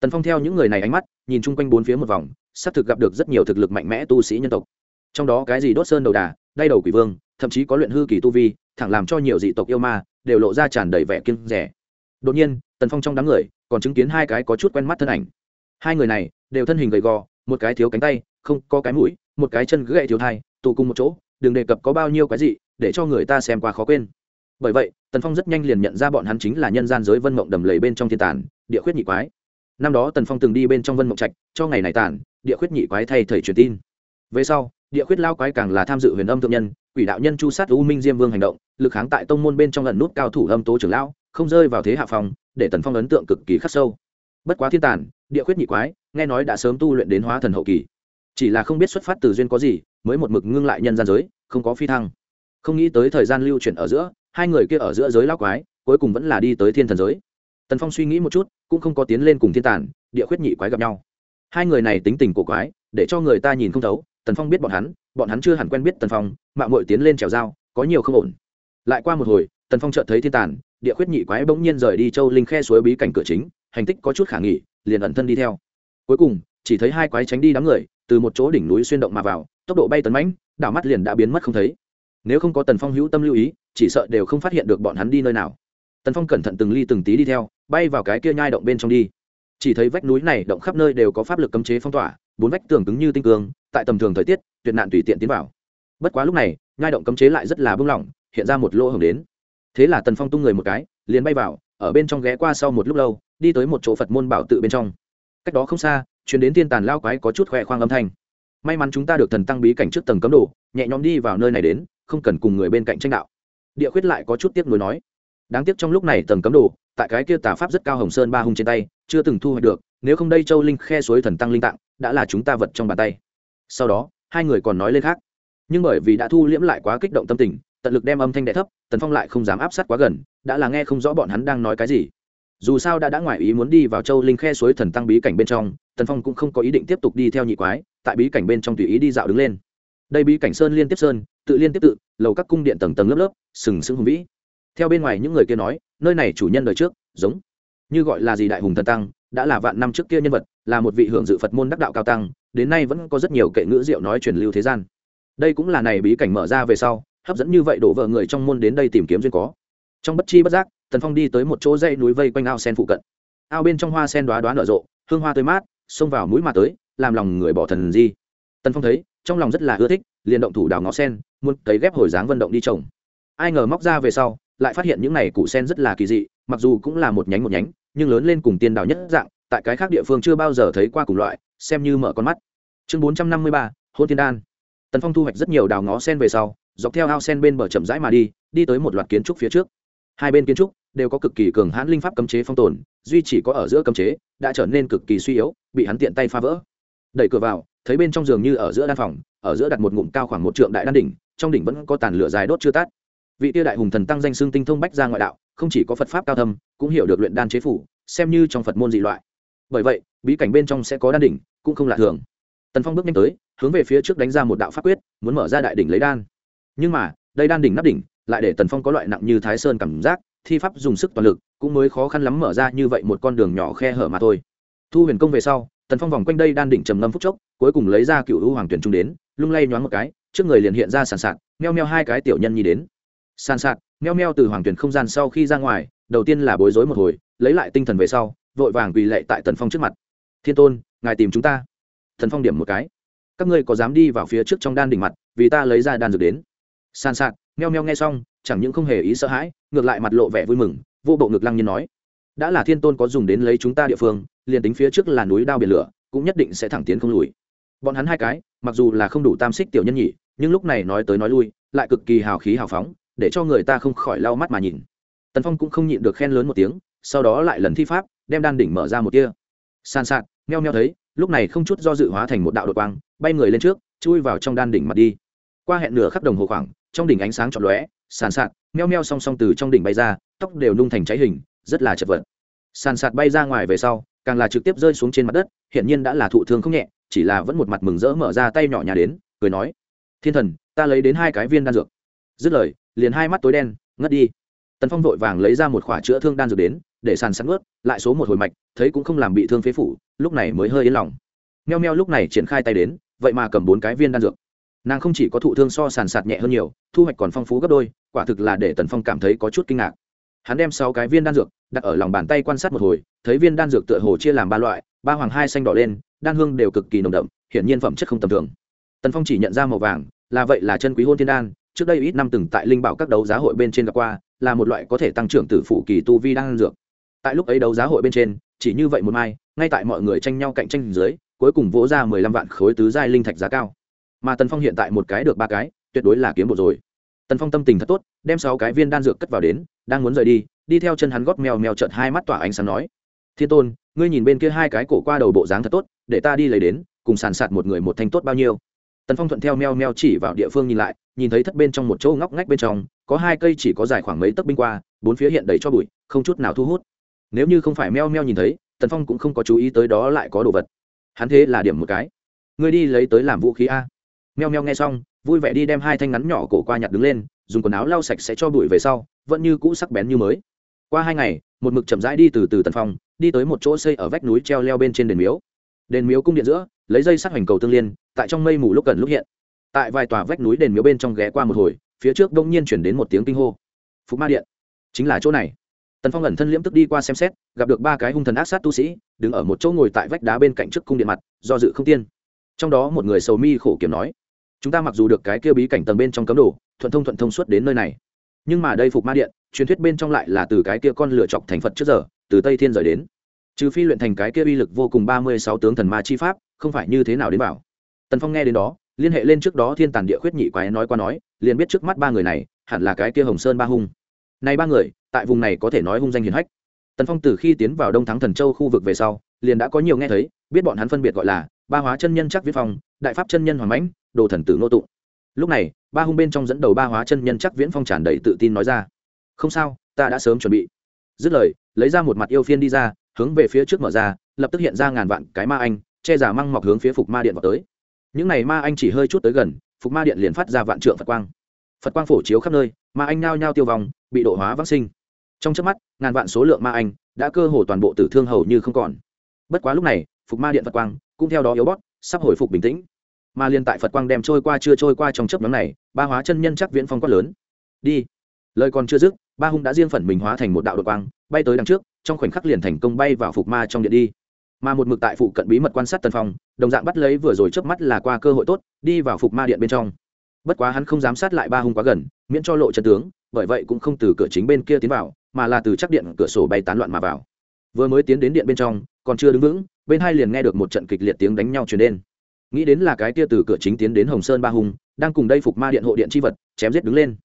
Tần phong theo những người này ánh mắt, nhìn chung quanh bốn phía một vòng, xác thực gặp được rất nhiều thực lực mạnh mẽ tu sĩ nhân tộc trong đó cái gì đốt sơn đầu đà, đay đầu quỷ vương, thậm chí có luyện hư kỳ tu vi, thẳng làm cho nhiều dị tộc yêu ma, đều lộ ra tràn đầy vẻ kiên rẻ đột nhiên, tần phong trong đám người, còn chứng kiến hai cái có chút quen mắt thân ảnh. Hai người này, đều thân hình gầy gò, một cái thiếu cánh tay, không có cái mũi, một cái chân gậy thiếu thai, tụ cùng một chỗ, đừng đề cập có bao nhiêu cái gì, để cho người ta xem qua khó quên. Bởi vậy, tần phong rất nhanh liền nhận ra bọn hắn chính là nhân gian giới vân mộng đầm lầy bên trong thiên tản địa khuyết nhị quái. Năm đó tần phong từng đi bên trong vân mộng trạch, cho ngày này tản địa khuyết nhị quái thay thầy truyền tin. Về sau địa khuyết lao quái càng là tham dự huyền âm thượng nhân, quỷ đạo nhân chu sát u minh diêm vương hành động, lực kháng tại tông môn bên trong lần nút cao thủ âm tố trưởng lão, không rơi vào thế hạ phòng để tần phong ấn tượng cực kỳ khắc sâu. Bất quá thiên tản địa khuyết nhị quái, nghe nói đã sớm tu luyện đến hóa thần hậu kỳ. Chỉ là không biết xuất phát từ duyên có gì, mới một mực ngưng lại nhân gian giới, không có phi thăng. Không nghĩ tới thời gian lưu chuyển ở giữa, hai người kia ở giữa giới lao quái, cuối cùng vẫn là đi tới thiên thần giới. Tần phong suy nghĩ một chút, cũng không có tiến lên cùng thiên tản địa khuyết nhị quái gặp nhau. Hai người này tính tình cổ quái, để cho người ta nhìn không thấu tần phong biết bọn hắn bọn hắn chưa hẳn quen biết tần phong mạng mội tiến lên trèo dao có nhiều không ổn. Lại qua một hồi tần phong chợt thấy thiên tàn, địa khuyết nhị quái bỗng nhiên rời đi châu linh khe suối bí cảnh cửa chính hành tích có chút khả nghỉ liền ẩn thân đi theo. Cuối cùng chỉ thấy hai quái tránh đi đám người từ một chỗ đỉnh núi xuyên động mà vào tốc độ bay tấn mãnh đảo mắt liền đã biến mất không thấy. Nếu không có tần phong hữu tâm lưu ý chỉ sợ đều không phát hiện được bọn hắn đi nơi nào. Tần phong cẩn thận từng ly từng tí đi theo bay vào cái kia nhai động bên trong đi. Chỉ thấy vách núi này động khắp nơi đều có pháp lực cấm chế phong tỏa bốn vách tường cứng như tinh cương tại tầm thường thời tiết, tuyệt nạn tùy tiện tiến vào. Bất quá lúc này, nhai động cấm chế lại rất là bưng lỏng, hiện ra một lỗ hồng đến. Thế là tần phong tung người một cái, liền bay vào, ở bên trong ghé qua sau một lúc lâu, đi tới một chỗ phật môn bảo tự bên trong. Cách đó không xa chuyến đến thiên tàn lao quái có chút khoe khoang âm thanh. May mắn chúng ta được thần tăng bí cảnh trước tầng cấm đồ, nhẹ nhõm đi vào nơi này đến, không cần cùng người bên cạnh tranh đạo. Địa khuyết lại có chút tiếc nuối nói. Đáng tiếc trong lúc này tầng cấm đồ, tại cái kia tà pháp rất cao hồng sơn ba hung trên tay, chưa từng thu hoạch được, nếu không đây châu linh khe suối thần tăng linh tạng, đã là chúng ta vật trong bàn tay sau đó, hai người còn nói lên khác. Nhưng bởi vì đã thu liễm lại quá kích động tâm tình, tận lực đem âm thanh đ thấp, tần phong lại không dám áp sát quá gần, đã là nghe không rõ bọn hắn đang nói cái gì. Dù sao đã đã ngoài ý muốn đi vào châu linh khe suối thần tăng bí cảnh bên trong, tần phong cũng không có ý định tiếp tục đi theo nhị quái, tại bí cảnh bên trong tùy ý đi dạo đứng lên. Đây bí cảnh sơn liên tiếp sơn, tự liên tiếp tự, lầu các cung điện tầng tầng lớp lớp, sừng sững hùng vĩ. Theo bên ngoài những người kia nói, nơi này chủ nhân đời trước, giống như gọi là gì đại hùng thần tăng, đã là vạn năm trước kia nhân vật là một vị hưởng dự phật môn đắc đạo cao tăng, đến nay vẫn có rất nhiều kệ ngữ diệu nói truyền lưu thế gian. Đây cũng là này bí cảnh mở ra về sau, hấp dẫn như vậy đổ vợ người trong môn đến đây tìm kiếm duyên có. Trong bất chi bất giác, tần phong đi tới một chỗ dãy núi vây quanh ao sen phụ cận. Ao bên trong hoa sen đoá đoá nở rộ, hương hoa tươi mát, xông vào mũi mà tới, làm lòng người bỏ thần di. Tần phong thấy, trong lòng rất là ưa thích, liền động thủ đào ngõ sen, muốn cấy ghép hồi dáng vận động đi trồng. Ai ngờ móc ra về sau, lại phát hiện những này củ sen rất là kỳ dị, mặc dù cũng là một nhánh một nhánh, nhưng lớn lên cùng tiên đào nhất dạng tại cái khác địa phương chưa bao giờ thấy qua cùng loại, xem như mở con mắt. Chương bốn trăm năm mươi ba, hôn tiên đan. Tần phong thu hoạch rất nhiều đào ngó sen về sau, dọc theo ao sen bên bờ chậm rãi mà đi đi tới một loạt kiến trúc phía trước. Hai bên kiến trúc đều có cực kỳ cường hãn linh pháp cấm chế phong tồn, duy chỉ có ở giữa cấm chế đã trở nên cực kỳ suy yếu, bị hắn tiện tay phá vỡ. Đẩy cửa vào, thấy bên trong giường như ở giữa đan phòng, ở giữa đặt một ngụm cao khoảng một trượng đại đan đỉnh, trong đỉnh vẫn có tàn lửa dài đốt chưa tát vị tiêu đại hùng thần tăng danh xương tinh thông bách ra ngoại đạo, không chỉ có phật pháp cao thâm, cũng hiểu được luyện đan chế phủ, xem như trong phật môn dị loại bởi vậy, bí cảnh bên trong sẽ có đan đỉnh, cũng không lạ thường. Tần phong bước nhanh tới, hướng về phía trước đánh ra một đạo pháp quyết, muốn mở ra đại đỉnh lấy đan. Nhưng mà, đây đan đỉnh nắp đỉnh, lại để tần phong có loại nặng như thái sơn cảm giác, thi pháp dùng sức toàn lực, cũng mới khó khăn lắm mở ra như vậy một con đường nhỏ khe hở mà thôi. Thu huyền công về sau, tần phong vòng quanh đây đan đỉnh trầm ngâm phúc chốc, cuối cùng lấy ra cựu hữu hoàng tuyển trung đến, lung lay nhoáng một cái, trước người liền hiện ra sàn sạt, meo meo hai cái tiểu nhân nhi đến. Sàn sạt, meo meo từ hoàng tuyển không gian sau khi ra ngoài, đầu tiên là bối rối một hồi, lấy lại tinh thần về sau vội vàng quỳ lệ tại tần phong trước mặt. Thiên tôn, ngài tìm chúng ta. Thần phong điểm một cái. Các ngươi có dám đi vào phía trước trong đan đỉnh mặt, vì ta lấy ra đan dược đến. San sạc meo meo nghe xong, chẳng những không hề ý sợ hãi, ngược lại mặt lộ vẻ vui mừng, vô bộ ngực lăng nhiên nói, đã là thiên tôn có dùng đến lấy chúng ta địa phương, liền tính phía trước là núi đao biển lửa, cũng nhất định sẽ thẳng tiến không lùi. Bọn hắn hai cái, mặc dù là không đủ tam xích tiểu nhân nhỉ, nhưng lúc này nói tới nói lui, lại cực kỳ hào khí hào phóng, để cho người ta không khỏi lau mắt mà nhìn. Tần phong cũng không nhịn được khen lớn một tiếng, sau đó lại lần thi pháp đem đan đỉnh mở ra một tia. San sạt, meo meo thấy, lúc này không chút do dự hóa thành một đạo đột quang, bay người lên trước, chui vào trong đan đỉnh mặt đi. Qua hẹn nửa khắp đồng hồ khoảng, trong đỉnh ánh sáng trọn lóe, sàn sạt, meo meo song song từ trong đỉnh bay ra, tóc đều nung thành cháy hình, rất là chật vật. Sàn sạt bay ra ngoài về sau, càng là trực tiếp rơi xuống trên mặt đất hiện nhiên đã là thụ thương không nhẹ, chỉ là vẫn một mặt mừng rỡ mở ra tay nhỏ nhà đến, cười nói, thiên thần, ta lấy đến hai cái viên đan dược. Dứt lời, liền hai mắt tối đen, ngất đi. Tần phong vội vàng lấy ra một khỏa chữa thương đan dược đến để sàn sắn ướt lại số một hồi mạch, thấy cũng không làm bị thương phế phủ, lúc này mới hơi yên lòng. Meo meo lúc này triển khai tay đến, vậy mà cầm bốn cái viên đan dược. Nàng không chỉ có thụ thương so sàn sạt nhẹ hơn nhiều, thu hoạch còn phong phú gấp đôi, quả thực là để tần phong cảm thấy có chút kinh ngạc. Hắn đem sáu cái viên đan dược, đặt ở lòng bàn tay quan sát một hồi, thấy viên đan dược tựa hồ chia làm ba loại, ba hoàng hai xanh đỏ lên, đan hương đều cực kỳ nồng đậm, hiển nhiên phẩm chất không tầm thường. Tần phong chỉ nhận ra màu vàng, là vậy là chân quý hôn thiên đan, trước đây ít năm từng tại linh bảo các đấu giá hội bên trên gặp qua, là một loại có thể tăng trưởng từ phụ kỳ tu vi đan dược tại lúc ấy đấu giá hội bên trên, chỉ như vậy một mai, ngay tại mọi người tranh nhau cạnh tranh dưới, cuối cùng vỗ ra mười lăm vạn khối tứ giai linh thạch giá cao. Mà tần phong hiện tại một cái được ba cái, tuyệt đối là kiếm bộ rồi. Tần phong tâm tình thật tốt, đem sáu cái viên đan dược cất vào đến, đang muốn rời đi đi theo chân hắn gót mèo mèo trợn hai mắt tỏa ánh sáng nói, thiên tôn, ngươi nhìn bên kia hai cái cổ qua đầu bộ dáng thật tốt, để ta đi lấy đến, cùng sàn sạt một người một thanh tốt bao nhiêu? Tần phong thuận theo meo meo chỉ vào địa phương nhìn lại, nhìn thấy thất bên trong một chỗ ngóc ngách bên trong, có hai cây chỉ có dài khoảng mấy tấc binh qua, bốn phía hiện đầy cho bụi, không chút nào thu hút nếu như không phải meo meo nhìn thấy, tần phong cũng không có chú ý tới đó lại có đồ vật. Hắn thế là điểm một cái. Ngươi đi lấy tới làm vũ khí a. Meo meo nghe xong, vui vẻ đi đem hai thanh ngắn nhỏ cổ qua nhặt đứng lên, dùng quần áo lau sạch sẽ cho bụi về sau, vẫn như cũ sắc bén như mới. Qua hai ngày, một mực chậm rãi đi từ từ tần phong, đi tới một chỗ xây ở vách núi treo leo bên trên đền miếu. Đền miếu cung điện giữa, lấy dây sắt hoành cầu tương liên, tại trong mây mù lúc cần lúc hiện. Tại vài tòa vách núi đền miếu bên trong ghé qua một hồi, phía trước đông nhiên chuyển đến một tiếng kinh hô. Phục ma điện. Chính là chỗ này tần phong ẩn thân liễm tức đi qua xem xét, gặp được ba cái hung thần ác sát tu sĩ, đứng ở một chỗ ngồi tại vách đá bên cạnh trước cung điện mặt, do dự không tiên. Trong đó một người sầu mi khổ kiểm nói, chúng ta mặc dù được cái kia bí cảnh tầng bên trong cấm đồ, thuận thông thuận thông suốt đến nơi này. Nhưng mà đây phục ma điện, truyền thuyết bên trong lại là từ cái kia con lựa chọc thành phật trước giờ, từ tây thiên rời đến. Trừ phi luyện thành cái kia uy lực vô cùng ba mươi sáu tướng thần ma chi pháp, không phải như thế nào đến bảo. Tần phong nghe đến đó, liên hệ lên trước đó thiên tàn địa khuyết nhị quái nói qua nói, liền biết trước mắt ba người này, hẳn là cái kia hồng sơn ba hung này ba người, tại vùng này có thể nói hung danh hiền hách. Tần phong từ khi tiến vào đông thắng thần châu khu vực về sau, liền đã có nhiều nghe thấy, biết bọn hắn phân biệt gọi là ba hóa chân nhân chắc viết phong, đại pháp chân nhân hoàng mãnh, đồ thần tử nô tụng lúc này, ba hung bên trong dẫn đầu ba hóa chân nhân chắc viễn phong tràn đầy tự tin nói ra, không sao, ta đã sớm chuẩn bị. Dứt lời, lấy ra một mặt yêu phiên đi ra, hướng về phía trước mở ra, lập tức hiện ra ngàn vạn cái ma anh, che giả măng mọc hướng phía phục ma điện vào tới. Những này ma anh chỉ hơi chút tới gần, phục ma điện liền phát ra vạn trượng phật quang phật quang phổ chiếu khắp nơi, ma anh nao nhao tiêu vong, bị độ hóa vắc sinh. Trong trước mắt, ngàn vạn số lượng ma anh đã cơ hồ toàn bộ tử thương hầu như không còn. Bất quá lúc này, phục ma điện phật quang cũng theo đó yếu bót sắp hồi phục bình tĩnh. Mà liên tại phật quang đem trôi qua chưa trôi qua trong chấp nhóm này, ba hóa chân nhân chắc viễn phong quát lớn. Đi. Lời còn chưa dứt, ba hung đã riêng phần mình hóa thành một đạo đội quang, bay tới đằng trước, trong khoảnh khắc liền thành công bay vào phục ma trong điện đi. Mà một mực tại phụ cận bí mật quan sát tần phong, đồng dạng bắt lấy vừa rồi trước mắt là qua cơ hội tốt, đi vào phục ma điện bên trong bất quá hắn không dám sát lại ba hung quá gần, miễn cho lộ chân tướng, bởi vậy cũng không từ cửa chính bên kia tiến vào, mà là từ chắc điện cửa sổ bay tán loạn mà vào. Vừa mới tiến đến điện bên trong, còn chưa đứng vững, bên hai liền nghe được một trận kịch liệt tiếng đánh nhau truyền đến. Nghĩ đến là cái kia từ cửa chính tiến đến hồng sơn ba hùng đang cùng đây phục ma điện hộ điện chi vật, chém giết đứng lên.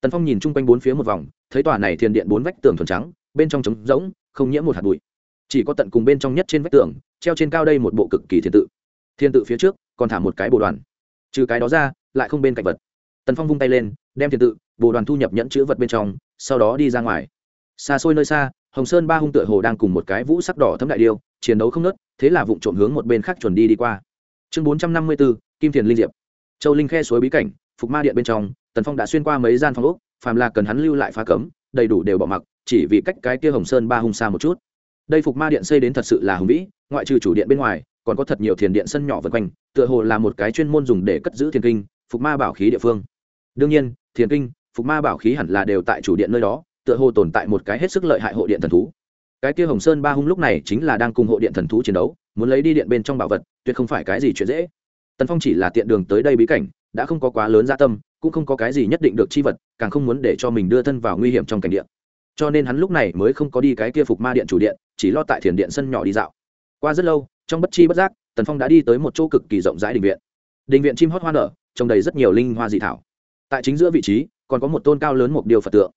Tần phong nhìn chung quanh bốn phía một vòng, thấy tòa này thiền điện bốn vách tường thuần trắng, bên trong trống rỗng, không nhiễm một hạt bụi. Chỉ có tận cùng bên trong nhất trên vách tường, treo trên cao đây một bộ cực kỳ thiên tự. Thiên tự phía trước, còn thả một cái bộ đoàn trừ cái đó ra, lại không bên cạnh vật. Tần phong vung tay lên, đem thiền tự, bồ đoàn thu nhập nhẫn chữ vật bên trong, sau đó đi ra ngoài. Xa xôi nơi xa, hồng sơn ba hung tựa hồ đang cùng một cái vũ sắc đỏ thấm đại điêu, chiến đấu không nớt thế là vụ trộm hướng một bên khác chuẩn đi đi qua. Chương bốn trăm năm mươi bốn kim thiền linh diệp. Châu linh khe suối bí cảnh, phục ma điện bên trong, tần phong đã xuyên qua mấy gian phòng úc phàm là cần hắn lưu lại phá cấm, đầy đủ đều bỏ mặc, chỉ vì cách cái kia hồng sơn ba hung xa một chút. Đây phục ma điện xây đến thật sự là hùng vĩ, ngoại trừ chủ điện bên ngoài còn có thật nhiều thiền điện sân nhỏ vân quanh, tựa hồ là một cái chuyên môn dùng để cất giữ thiền kinh, phục ma bảo khí địa phương. Đương nhiên, thiền kinh, phục ma bảo khí hẳn là đều tại chủ điện nơi đó, tựa hồ tồn tại một cái hết sức lợi hại hộ điện thần thú. Cái kia hồng sơn ba hung lúc này chính là đang cùng hộ điện thần thú chiến đấu, muốn lấy đi điện bên trong bảo vật, tuyệt không phải cái gì chuyện dễ. Tần phong chỉ là tiện đường tới đây bí cảnh, đã không có quá lớn gia tâm, cũng không có cái gì nhất định được chi vật, càng không muốn để cho mình đưa thân vào nguy hiểm trong cảnh điện cho nên hắn lúc này mới không có đi cái kia phục ma điện chủ điện, chỉ lo tại thiền điện sân nhỏ đi dạo. Qua rất lâu trong bất chi bất giác, tần phong đã đi tới một chỗ cực kỳ rộng rãi đình viện. Đình viện chim hót hoa nở trồng đầy rất nhiều linh hoa dị thảo. Tại chính giữa vị trí, còn có một tôn cao lớn một điêu phật tượng.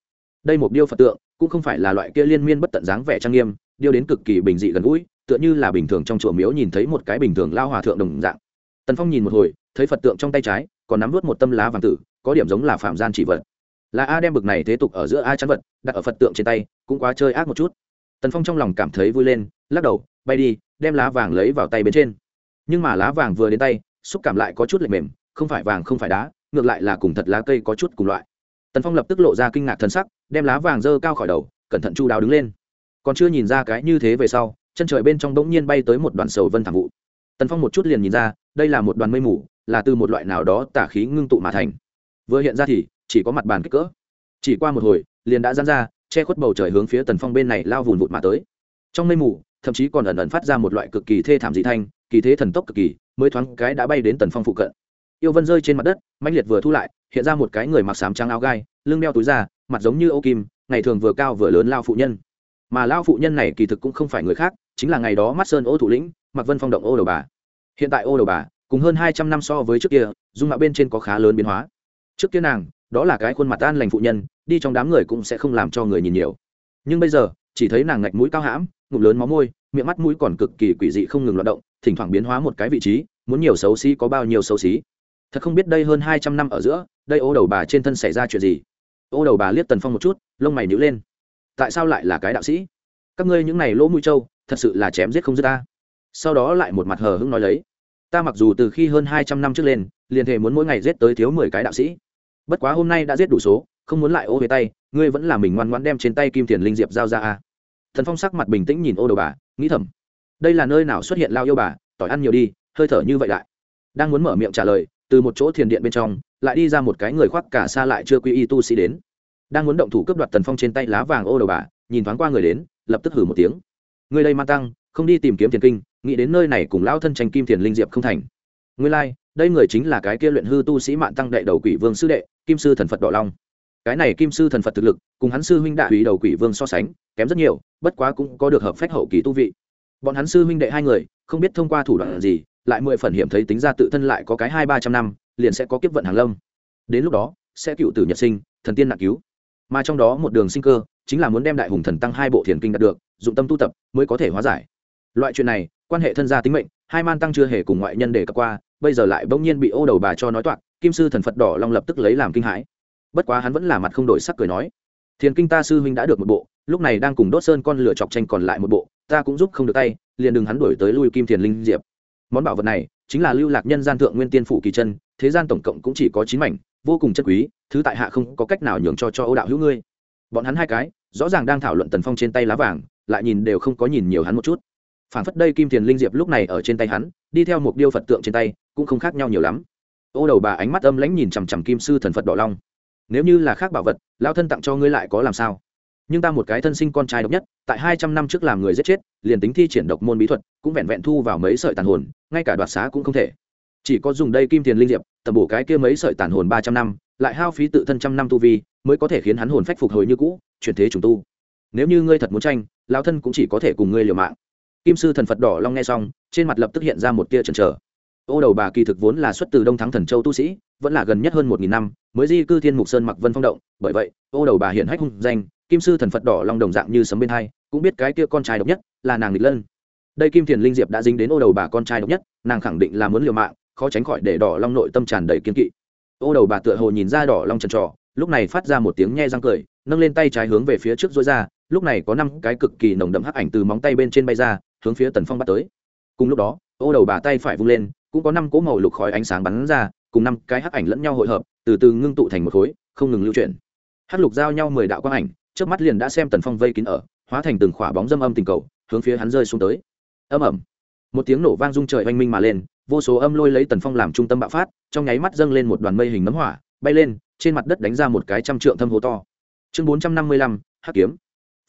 Đây một điêu phật tượng cũng không phải là loại kia liên miên bất tận dáng vẻ trang nghiêm, điêu đến cực kỳ bình dị gần gũi, tựa như là bình thường trong chùa miếu nhìn thấy một cái bình thường lao hòa thượng đồng dạng. Tần phong nhìn một hồi, thấy phật tượng trong tay trái, còn nắm vút một tâm lá vàng tử, có điểm giống là phạm gian chỉ vật. Là a đem bực này thế tục ở giữa a chắn vật, đặt ở phật tượng trên tay, cũng quá chơi ác một chút. Tần phong trong lòng cảm thấy vui lên, lắc đầu, bay đi đem lá vàng lấy vào tay bên trên. Nhưng mà lá vàng vừa đến tay, xúc cảm lại có chút lệch mềm, không phải vàng không phải đá, ngược lại là cùng thật lá cây có chút cùng loại. Tần phong lập tức lộ ra kinh ngạc thân sắc, đem lá vàng dơ cao khỏi đầu, cẩn thận chu đáo đứng lên. Còn chưa nhìn ra cái như thế về sau, chân trời bên trong bỗng nhiên bay tới một đoàn sầu vân thảm vụ. Tần phong một chút liền nhìn ra, đây là một đoàn mây mù, là từ một loại nào đó tả khí ngưng tụ mà thành. Vừa hiện ra thì, chỉ có mặt bàn kích cỡ. Chỉ qua một hồi, liền đã dán ra, che khuất bầu trời hướng phía tần phong bên này lao vùn vụt mà tới. Trong mây mù thậm chí còn ẩn ẩn phát ra một loại cực kỳ thê thảm dị thanh, kỳ thế thần tốc cực kỳ, mới thoáng cái đã bay đến tần phong phụ cận. Yêu vân rơi trên mặt đất mạnh liệt vừa thu lại, hiện ra một cái người mặc sám trắng áo gai, lưng đeo túi da, mặt giống như ô kim, ngày thường vừa cao vừa lớn lao phụ nhân. Mà lao phụ nhân này kỳ thực cũng không phải người khác, chính là ngày đó mắt sơn ô thủ lĩnh mặc vân phong động ô đầu bà. Hiện tại ô đầu bà, cùng hơn hai trăm năm so với trước kia, dung mạo bên trên có khá lớn biến hóa. Trước kia nàng, đó là cái khuôn mặt an lành phụ nhân, đi trong đám người cũng sẽ không làm cho người nhìn nhiều. Nhưng bây giờ, chỉ thấy nàng ngạch mũi cao hãm ngụm lớn máu môi, miệng mắt mũi còn cực kỳ quỷ dị không ngừng loạt động, thỉnh thoảng biến hóa một cái vị trí, muốn nhiều xấu xí có bao nhiêu xấu xí. Thật không biết đây hơn hai trăm năm ở giữa, đây ô đầu bà trên thân xảy ra chuyện gì. Ô đầu bà liếc tần phong một chút, lông mày nhíu lên. Tại sao lại là cái đạo sĩ? Các ngươi những này lỗ mũi trâu, thật sự là chém giết không dứt ta. Sau đó lại một mặt hờ hững nói lấy. Ta mặc dù từ khi hơn hai trăm năm trước lên, liền thể muốn mỗi ngày giết tới thiếu mười cái đạo sĩ. Bất quá hôm nay đã giết đủ số, không muốn lại ô về tay, ngươi vẫn là mình ngoan ngoãn đem trên tay kim tiền linh diệp giao ra a thần phong sắc mặt bình tĩnh nhìn ô đầu bà nghĩ thầm đây là nơi nào xuất hiện lao yêu bà tỏi ăn nhiều đi hơi thở như vậy lại. Đang muốn mở miệng trả lời từ một chỗ thiền điện bên trong lại đi ra một cái người khoác cả xa lại chưa quy y tu sĩ đến. Đang muốn động thủ cướp đoạt tần phong trên tay lá vàng ô đầu bà nhìn thoáng qua người đến lập tức hử một tiếng. Người đây man tăng không đi tìm kiếm thiền kinh nghĩ đến nơi này cùng lao thân tranh kim thiền linh diệp không thành. Nguyên lai、like, đây người chính là cái kia luyện hư tu sĩ mạng tăng đệ đầu quỷ vương sư đệ kim sư thần phật đỏ long cái này kim sư thần phật thực lực, cùng hắn sư huynh đại ủy đầu quỷ vương so sánh, kém rất nhiều, bất quá cũng có được hợp phách hậu kỳ tu vị. Bọn hắn sư huynh đệ hai người, không biết thông qua thủ đoạn gì, lại mười phần hiểm thấy tính ra tự thân lại có cái hai ba trăm năm, liền sẽ có kiếp vận hàng lâm. Đến lúc đó, sẽ cựu tử nhật sinh, thần tiên nạn cứu. Mà trong đó một đường sinh cơ, chính là muốn đem đại hùng thần tăng hai bộ thiền kinh đạt được, dụng tâm tu tập mới có thể hóa giải. Loại chuyện này, quan hệ thân gia tính mệnh, hai man tăng chưa hề cùng ngoại nhân để cập qua, bây giờ lại bỗng nhiên bị ô đầu bà cho nói toạc, kim sư thần phật đỏ long lập tức lấy làm kinh hãi bất quá hắn vẫn là mặt không đổi sắc cười nói, thiền kinh ta sư huynh đã được một bộ, lúc này đang cùng đốt sơn con lửa chọc tranh còn lại một bộ, ta cũng giúp không được tay, liền đừng hắn đổi tới lui kim thiền linh diệp. Món bảo vật này chính là lưu lạc nhân gian thượng nguyên tiên phủ kỳ chân, thế gian tổng cộng cũng chỉ có chín mảnh, vô cùng chất quý, thứ tại hạ không có cách nào nhường cho cho ô đạo hữu ngươi. Bọn hắn hai cái rõ ràng đang thảo luận tần phong trên tay lá vàng, lại nhìn đều không có nhìn nhiều hắn một chút. Phản phất đây kim thiền linh diệp lúc này ở trên tay hắn, đi theo một điêu phật tượng trên tay, cũng không khác nhau nhiều lắm. Ô đầu bà ánh mắt âm lãnh nhìn chằm chằm kim sư thần phật đỏ long nếu như là khác bảo vật lao thân tặng cho ngươi lại có làm sao? Nhưng ta một cái thân sinh con trai độc nhất, tại hai trăm năm trước làm người giết chết, liền tính thi triển độc môn bí thuật, cũng vẹn vẹn thu vào mấy sợi tàn hồn, ngay cả đoạt xá cũng không thể. Chỉ có dùng đây kim tiền linh diệp, tầm bổ cái kia mấy sợi tàn hồn ba trăm năm, lại hao phí tự thân trăm năm tu vi, mới có thể khiến hắn hồn phách phục hồi như cũ, chuyển thế trùng tu. Nếu như ngươi thật muốn tranh lao thân cũng chỉ có thể cùng ngươi liều mạng. Kim sư thần phật đỏ long nghe xong, trên mặt lập tức hiện ra một tia chần trở ô đầu bà kỳ thực vốn là xuất từ đông thắng thần châu tu sĩ vẫn là gần nhất hơn một nghìn năm, mới di cư thiên mục sơn mặc vân phong động, bởi vậy, ô đầu bà hiện hách hung danh, kim sư thần phật đỏ long đồng dạng như sấm bên hai, cũng biết cái kia con trai độc nhất là nàng nghịch lân. Đây kim thiền linh diệp đã dính đến ô đầu bà con trai độc nhất, nàng khẳng định là muốn liều mạng, khó tránh khỏi để đỏ long nội tâm tràn đầy kiên kỵ. Ô đầu bà tựa hồ nhìn ra đỏ long trần trò, lúc này phát ra một tiếng nhe răng cười, nâng lên tay trái hướng về phía trước dối ra, lúc này có năm cái cực kỳ nồng đậm hắc ảnh từ móng tay bên trên bay ra, hướng phía tần phong bắt tới. Cùng lúc đó, ô đầu bà tay phải vung lên, cũng có năm cỗ màu lục khói ánh sáng bắn ra cùng năm cái hắc ảnh lẫn nhau hội hợp, từ từ ngưng tụ thành một khối, không ngừng lưu chuyển. Hắc lục giao nhau mười đạo quang ảnh trước mắt liền đã xem tần phong vây kín ở, hóa thành từng khỏa bóng dâm âm tình cầu, hướng phía hắn rơi xuống tới. Âm ẩm một tiếng nổ vang rung trời oanh minh mà lên, vô số âm lôi lấy tần phong làm trung tâm bạo phát, trong nháy mắt dâng lên một đoàn mây hình nấm hỏa, bay lên, trên mặt đất đánh ra một cái trăm trượng thâm hố to. Chương bốn trăm năm mươi lăm, hắc kiếm.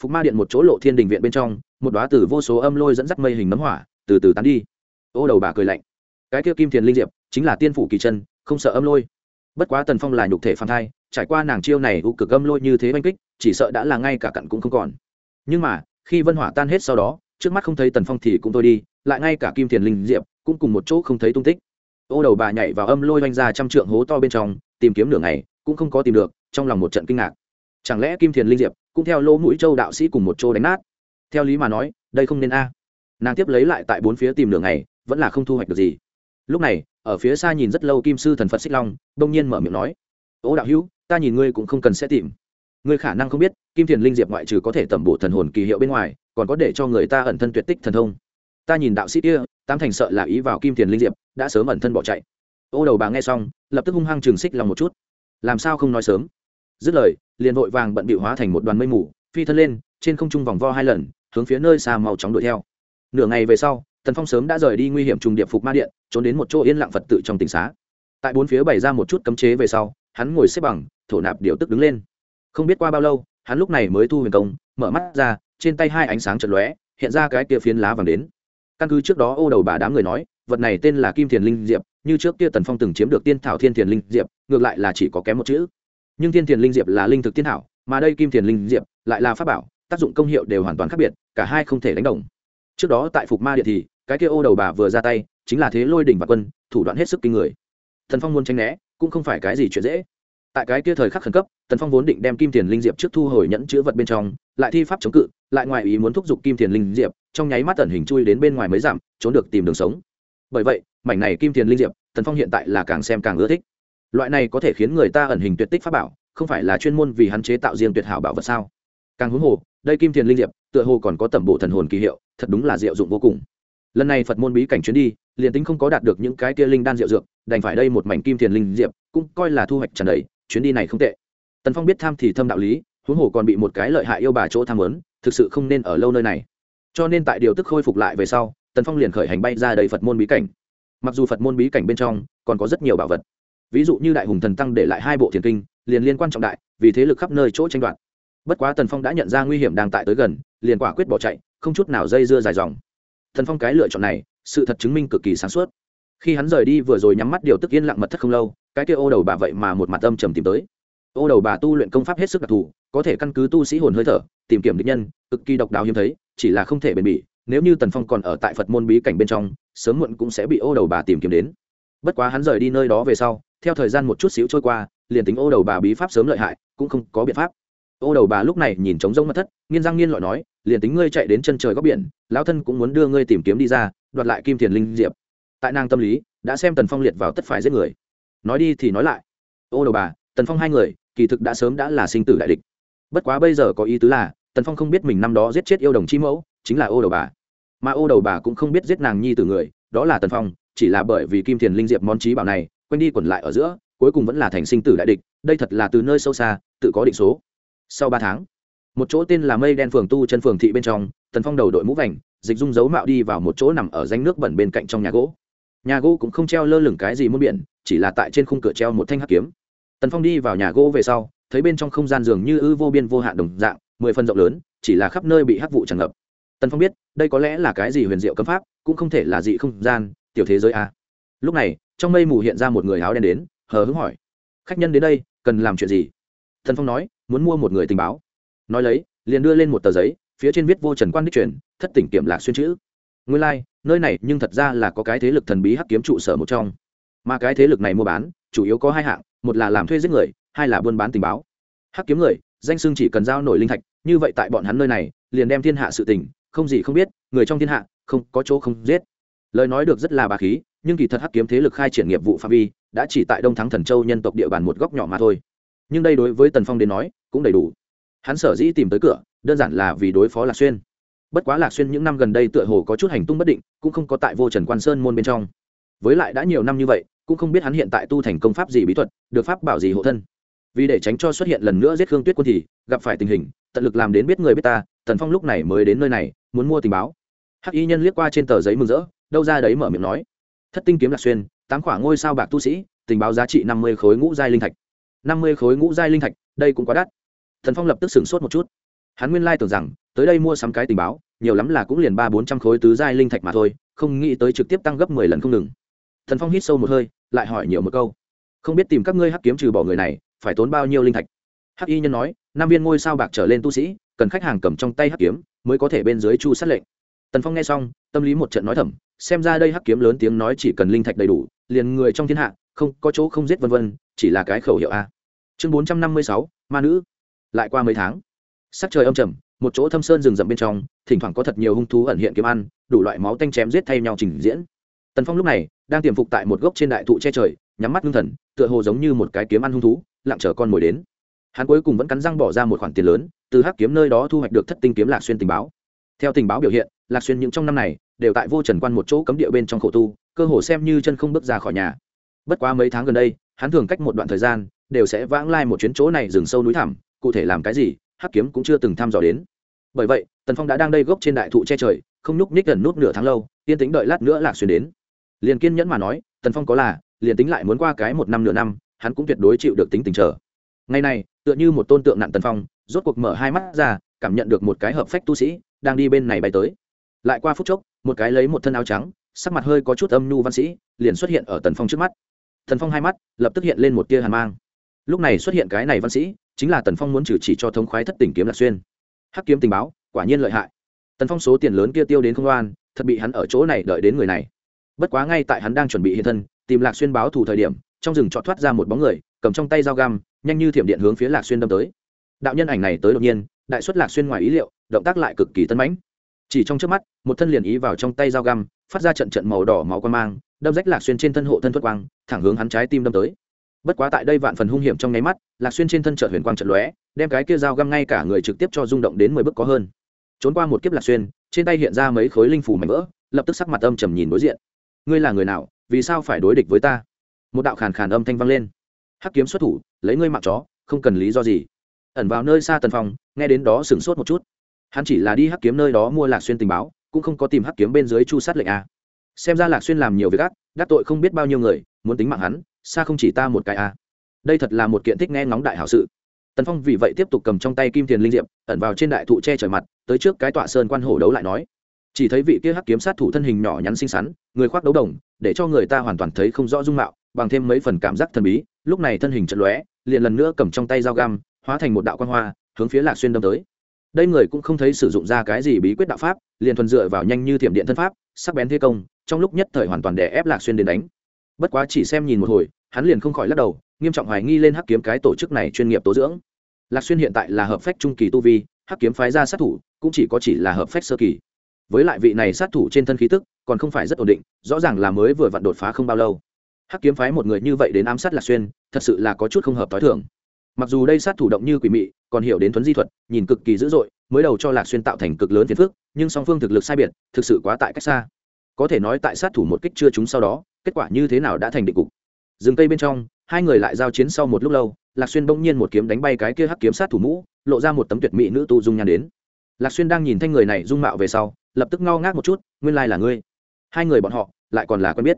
Phục ma điện một chỗ lộ thiên đình viện bên trong, một đoá từ vô số âm lôi dẫn dắt mây hình nấm hỏa, từ từ tán đi. Ô đầu bà cười lạnh. Cái kia kim thiền linh diệp, chính là tiên phủ kỳ chân không sợ âm lôi. Bất quá tần phong là nhục thể phản thai, trải qua nàng chiêu này u cực âm lôi như thế oanh kích, chỉ sợ đã là ngay cả cặn cũng không còn. Nhưng mà, khi vân hỏa tan hết sau đó, trước mắt không thấy tần phong thì cũng thôi đi, lại ngay cả kim thiền linh diệp cũng cùng một chỗ không thấy tung tích. Ô đầu bà nhảy vào âm lôi oanh ra trăm trượng hố to bên trong, tìm kiếm nửa ngày, cũng không có tìm được, trong lòng một trận kinh ngạc. Chẳng lẽ kim thiền linh diệp cũng theo lô mũi châu đạo sĩ cùng một chỗ đánh nát? Theo lý mà nói, đây không nên a. Nàng tiếp lấy lại tại bốn phía tìm nửa ngày, vẫn là không thu hoạch được gì lúc này, ở phía xa nhìn rất lâu kim sư thần phật xích long đông nhiên mở miệng nói, ô đạo hữu, ta nhìn ngươi cũng không cần sẽ tìm. Ngươi khả năng không biết, kim thiền linh diệp ngoại trừ có thể tẩm bổ thần hồn kỳ hiệu bên ngoài, còn có để cho người ta ẩn thân tuyệt tích thần thông. Ta nhìn đạo sĩ kia tam thành sợ là ý vào kim thiền linh diệp, đã sớm ẩn thân bỏ chạy. Ô đầu bà nghe xong, lập tức hung hăng trường xích lòng một chút. Làm sao không nói sớm? Dứt lời, liền vội vàng bận bị hóa thành một đoàn mây mù, phi thân lên, trên không trung vòng vo hai lần, hướng phía nơi xa màu chóng đuổi theo. Nửa ngày về sau tần phong sớm đã rời đi nguy hiểm trùng điệp phục ma điện, trốn đến một chỗ yên lặng phật tự trong tỉnh xá. Tại bốn phía bày ra một chút cấm chế về sau, hắn ngồi xếp bằng, thổ nạp điều tức đứng lên. Không biết qua bao lâu, hắn lúc này mới thu huyền công, mở mắt ra, trên tay hai ánh sáng chật lóe, hiện ra cái kia phiến lá vàng đến. Căn cứ trước đó ô đầu bà đám người nói, vật này tên là kim thiền linh diệp, như trước kia tần phong từng chiếm được tiên thảo thiên thiền linh diệp, ngược lại là chỉ có kém một chữ. Nhưng thiên thiền linh diệp là linh thực tiên thảo, mà đây kim thiền linh diệp lại là pháp bảo, tác dụng công hiệu đều hoàn toàn khác biệt, cả hai không thể đánh đồng. Trước đó tại phục ma điện thì cái kia ô đầu bà vừa ra tay, chính là thế lôi đỉnh và quân, thủ đoạn hết sức kinh người. Thần phong muốn tranh né, cũng không phải cái gì chuyện dễ. Tại cái kia thời khắc khẩn cấp tần phong vốn định đem kim tiền linh diệp trước thu hồi nhẫn chữ vật bên trong, lại thi pháp chống cự, lại ngoài ý muốn thúc giục kim tiền linh diệp, trong nháy mắt tần hình chui đến bên ngoài mới giảm trốn được tìm đường sống. Bởi vậy, mảnh này kim tiền linh diệp tần phong hiện tại là càng xem càng ưa thích. Loại này có thể khiến người ta ẩn hình tuyệt tích pháp bảo, không phải là chuyên môn vì hắn chế tạo riêng tuyệt hảo bảo vật sao? Càng huống hồ, đây kim tiền linh diệp, tựa hồ còn có tẩm bộ thần hồn kỳ hiệu, thật đúng là diệu dụng vô cùng lần này phật môn bí cảnh chuyến đi liền tính không có đạt được những cái kia linh đan diệu dược đành phải đây một mảnh kim thiền linh diệp cũng coi là thu hoạch trần đầy chuyến đi này không tệ tần phong biết tham thì thâm đạo lý huống hồ còn bị một cái lợi hại yêu bà chỗ tham lớn thực sự không nên ở lâu nơi này cho nên tại điều tức khôi phục lại về sau tần phong liền khởi hành bay ra đầy phật môn bí cảnh mặc dù phật môn bí cảnh bên trong còn có rất nhiều bảo vật ví dụ như đại hùng thần tăng để lại hai bộ thiền kinh liền liên quan trọng đại vì thế lực khắp nơi chỗ tranh đoạt bất quá tần phong đã nhận ra nguy hiểm đang tại tới gần liền quả quyết bỏ chạy không chút nào dây dưa dài dòng tần phong cái lựa chọn này, sự thật chứng minh cực kỳ sáng suốt. Khi hắn rời đi vừa rồi nhắm mắt điều tức yên lặng mật thất không lâu, cái kia ô đầu bà vậy mà một mặt âm trầm tìm tới. Ô đầu bà tu luyện công pháp hết sức đặc thù, có thể căn cứ tu sĩ hồn hơi thở, tìm kiếm định nhân, cực kỳ độc đáo hiếm thấy, chỉ là không thể bền bỉ, nếu như tần phong còn ở tại phật môn bí cảnh bên trong, sớm muộn cũng sẽ bị ô đầu bà tìm kiếm đến. Bất quá hắn rời đi nơi đó về sau, theo thời gian một chút xíu trôi qua, liền tính ô đầu bà bí pháp sớm lợi hại, cũng không có biện pháp. Ô đầu bà lúc này nhìn trống rông mất thất nghiên răng nghiên lọi nói liền tính ngươi chạy đến chân trời góc biển, lão thân cũng muốn đưa ngươi tìm kiếm đi ra, đoạt lại kim thiền linh diệp. Tại nàng tâm lý, đã xem tần phong liệt vào tất phải giết người. Nói đi thì nói lại. Ô đầu bà, tần phong hai người, kỳ thực đã sớm đã là sinh tử đại địch. Bất quá bây giờ có ý tứ là, tần phong không biết mình năm đó giết chết yêu đồng chi mẫu, chính là ô đầu bà. Mà ô đầu bà cũng không biết giết nàng nhi từ người, đó là tần phong, chỉ là bởi vì kim thiền linh diệp món trí bảo này quanh đi quẩn lại ở giữa, cuối cùng vẫn là thành sinh tử đại địch, đây thật là từ nơi sâu xa, tự có định số. Sau ba tháng một chỗ tên là mây đen phường tu chân phường thị bên trong, tần phong đầu đội mũ vành, dịch dung dấu mạo đi vào một chỗ nằm ở danh nước bẩn bên cạnh trong nhà gỗ. Nhà gỗ cũng không treo lơ lửng cái gì muôn biển, chỉ là tại trên khung cửa treo một thanh hắc kiếm. Tần phong đi vào nhà gỗ về sau, thấy bên trong không gian dường như ư vô biên vô hạn đồng dạng, mười phân rộng lớn, chỉ là khắp nơi bị hắc vụ tràn ngập. Tần phong biết, đây có lẽ là cái gì huyền diệu cấm pháp, cũng không thể là dị không gian, tiểu thế giới a. À. lúc này, trong mây mù hiện ra một người áo đen đến, hờ hững hỏi. Khách nhân đến đây, cần làm chuyện gì? Thần phong nói, muốn mua một người tình báo nói lấy liền đưa lên một tờ giấy phía trên viết vô trần quan đích truyền thất tỉnh kiểm lạc xuyên chữ. Nguyên lai、like, nơi này nhưng thật ra là có cái thế lực thần bí hắc kiếm trụ sở một trong. Mà cái thế lực này mua bán chủ yếu có hai hạng một là làm thuê giết người hai là buôn bán tình báo. Hắc kiếm người danh xưng chỉ cần giao nổi linh thạch như vậy tại bọn hắn nơi này liền đem thiên hạ sự tình không gì không biết người trong thiên hạ không có chỗ không giết. Lời nói được rất là bà khí nhưng kỳ thật hắc kiếm thế lực khai triển nghiệp vụ phạm vi đã chỉ tại đông thắng thần châu nhân tộc địa bàn một góc nhỏ mà thôi. Nhưng đây đối với tần phong đến nói cũng đầy đủ hắn sở dĩ tìm tới cửa, đơn giản là vì đối phó lạc xuyên. Bất quá lạc xuyên những năm gần đây tựa hồ có chút hành tung bất định, cũng không có tại vô trần quan sơn môn bên trong. Với lại đã nhiều năm như vậy, cũng không biết hắn hiện tại tu thành công pháp gì bí thuật, được pháp bảo gì hộ thân. Vì để tránh cho xuất hiện lần nữa giết khương tuyết quân thì, gặp phải tình hình, tận lực làm đến biết người biết ta, tần phong lúc này mới đến nơi này, muốn mua tình báo. Hắc y nhân liếc qua trên tờ giấy mừng rỡ, đâu ra đấy mở miệng nói. Thất tinh kiếm lạc xuyên, tám khoảng ngôi sao bạc tu sĩ, tình báo giá trị năm mươi khối ngũ giai linh thạch. năm mươi khối ngũ giai linh thạch, đây cũng quá đắt thần phong lập tức sửng sốt một chút. Hắn nguyên lai tưởng rằng, tới đây mua sắm cái tình báo, nhiều lắm là cũng liền ba bốn trăm khối tứ giai linh thạch mà thôi, không nghĩ tới trực tiếp tăng gấp mười lần không ngừng. Thần phong hít sâu một hơi, lại hỏi nhiều một câu. Không biết tìm các ngươi hắc kiếm trừ bỏ người này, phải tốn bao nhiêu linh thạch? Hắc y nhân nói, năm viên ngôi sao bạc trở lên tu sĩ, cần khách hàng cầm trong tay hắc kiếm, mới có thể bên dưới chu sát lệnh. Tần phong nghe xong, tâm lý một trận nói thầm, xem ra đây hắc kiếm lớn tiếng nói chỉ cần linh thạch đầy đủ, liền người trong thiên hạ, không có chỗ không giết vân vân, chỉ là cái khẩu hiệu a. Chương bốn trăm năm mươi sáu, ma nữ lại qua mấy tháng. Sắc trời âm trầm, một chỗ thâm sơn rừng rậm bên trong, thỉnh thoảng có thật nhiều hung thú ẩn hiện kiếm ăn, đủ loại máu tanh chém giết thay nhau trình diễn. Tần phong lúc này đang tiềm phục tại một gốc trên đại thụ che trời, nhắm mắt ngưng thần, tựa hồ giống như một cái kiếm ăn hung thú, lặng chờ con mồi đến. Hắn cuối cùng vẫn cắn răng bỏ ra một khoản tiền lớn, từ hắc kiếm nơi đó thu hoạch được thất tinh kiếm lạc xuyên tình báo. Theo tình báo biểu hiện, lạc xuyên những trong năm này đều tại vô trần quan một chỗ cấm địa bên trong khổ tu, cơ hồ xem như chân không bước ra khỏi nhà. Bất quá mấy tháng gần đây, hắn thường cách một đoạn thời gian, đều sẽ vãng lai một chuyến chỗ này rừng sâu núi thẳm cụ thể làm cái gì, hắc kiếm cũng chưa từng thăm dò đến. Bởi vậy, tần phong đã đang đây gốc trên đại thụ che trời, không nhúc nhích gần nút nửa tháng lâu, yên tính đợi lát nữa lạc xuyên đến. Liền kiên nhẫn mà nói, tần phong có là, liền tính lại muốn qua cái một năm nửa năm, hắn cũng tuyệt đối chịu được tính tình chờ. Ngày này, tựa như một tôn tượng nặng tần phong, rốt cuộc mở hai mắt ra, cảm nhận được một cái hợp phách tu sĩ đang đi bên này bay tới. Lại qua phút chốc, một cái lấy một thân áo trắng, sắc mặt hơi có chút âm nhu văn sĩ, liền xuất hiện ở tần phong trước mắt. Tần phong hai mắt lập tức hiện lên một tia hàn mang. Lúc này xuất hiện cái này văn sĩ chính là tần phong muốn trừ chỉ cho thống khoái thất tỉnh kiếm lạc xuyên. Hắc kiếm tình báo, quả nhiên lợi hại. Tần phong số tiền lớn kia tiêu đến không oan, thật bị hắn ở chỗ này đợi đến người này. Bất quá ngay tại hắn đang chuẩn bị hiện thân, tìm lạc xuyên báo thù thời điểm, trong rừng trọt thoát ra một bóng người, cầm trong tay dao găm, nhanh như thiểm điện hướng phía lạc xuyên đâm tới. Đạo nhân ảnh này tới đột nhiên, đại xuất lạc xuyên ngoài ý liệu, động tác lại cực kỳ tân mãnh. Chỉ trong trước mắt, một thân liền ý vào trong tay dao găm, phát ra trận trận màu đỏ máu quan mang, đâm rách lạc xuyên trên thân hộ thân thuật quang, thẳng hướng hắn trái tim đâm tới bất quá tại đây vạn phần hung hiểm trong nháy mắt, lạc xuyên trên thân trợ huyền quang trận lóe, đem cái kia dao găm ngay cả người trực tiếp cho rung động đến mười bước có hơn. Trốn qua một kiếp lạc xuyên, trên tay hiện ra mấy khối linh phủ mảnh vỡ, lập tức sắc mặt âm trầm nhìn đối diện. Ngươi là người nào? Vì sao phải đối địch với ta? Một đạo khàn khàn âm thanh vang lên. Hắc kiếm xuất thủ, lấy ngươi mạng chó, không cần lý do gì. Ẩn vào nơi xa tần phong nghe đến đó sửng sốt một chút. Hắn chỉ là đi hắc kiếm nơi đó mua lạc xuyên tình báo, cũng không có tìm hắc kiếm bên dưới chu sát lệnh a. Xem ra lạc xuyên làm nhiều việc ác, đắc tội không biết bao nhiêu người, muốn tính mạng hắn xa không chỉ ta một cái a đây thật là một kiện thích nghe ngóng đại hảo sự. Tần phong vì vậy tiếp tục cầm trong tay kim tiền linh diệp, ẩn vào trên đại thụ che trời mặt, tới trước cái tọa sơn quan hổ đấu lại nói. Chỉ thấy vị kia hắc kiếm sát thủ thân hình nhỏ nhắn xinh xắn, người khoác đấu đồng, để cho người ta hoàn toàn thấy không rõ dung mạo, bằng thêm mấy phần cảm giác thần bí, lúc này thân hình chật lóe, liền lần nữa cầm trong tay dao găm, hóa thành một đạo quan hoa, hướng phía lạc xuyên đâm tới. Đây người cũng không thấy sử dụng ra cái gì bí quyết đạo pháp, liền thuần dựa vào nhanh như thiểm điện thân pháp, sắc bén thi công, trong lúc nhất thời hoàn toàn đè ép lạc xuyên đến đánh. Bất quá chỉ xem nhìn một hồi hắn liền không khỏi lắc đầu, nghiêm trọng hoài nghi lên hắc kiếm cái tổ chức này chuyên nghiệp tố dưỡng. Lạc xuyên hiện tại là hợp phách trung kỳ tu vi, hắc kiếm phái ra sát thủ, cũng chỉ có chỉ là hợp phách sơ kỳ. Với lại vị này sát thủ trên thân khí tức, còn không phải rất ổn định, rõ ràng là mới vừa vặn đột phá không bao lâu. Hắc kiếm phái một người như vậy đến ám sát lạc xuyên, thật sự là có chút không hợp t h o i thường. Mặc dù đây sát thủ động như quỷ mị, còn hiểu đến thuấn di thuật, nhìn cực kỳ dữ dội, mới đầu cho lạc xuyên tạo thành cực lớn phiền phức, nhưng song phương thực lực sai biệt, thực sự quá tại cách xa. Có thể nói tại sát thủ một kích chưa trúng sau đó, kết quả như thế nào đã thành định cục rừng cây bên trong, hai người lại giao chiến sau một lúc lâu, lạc xuyên bỗng nhiên một kiếm đánh bay cái kia hắc kiếm sát thủ mũ, lộ ra một tấm tuyệt mỹ nữ tu dung nhan đến. Lạc xuyên đang nhìn thanh người này dung mạo về sau, lập tức ngao ngác một chút, nguyên lai là ngươi. Hai người bọn họ lại còn là quen biết.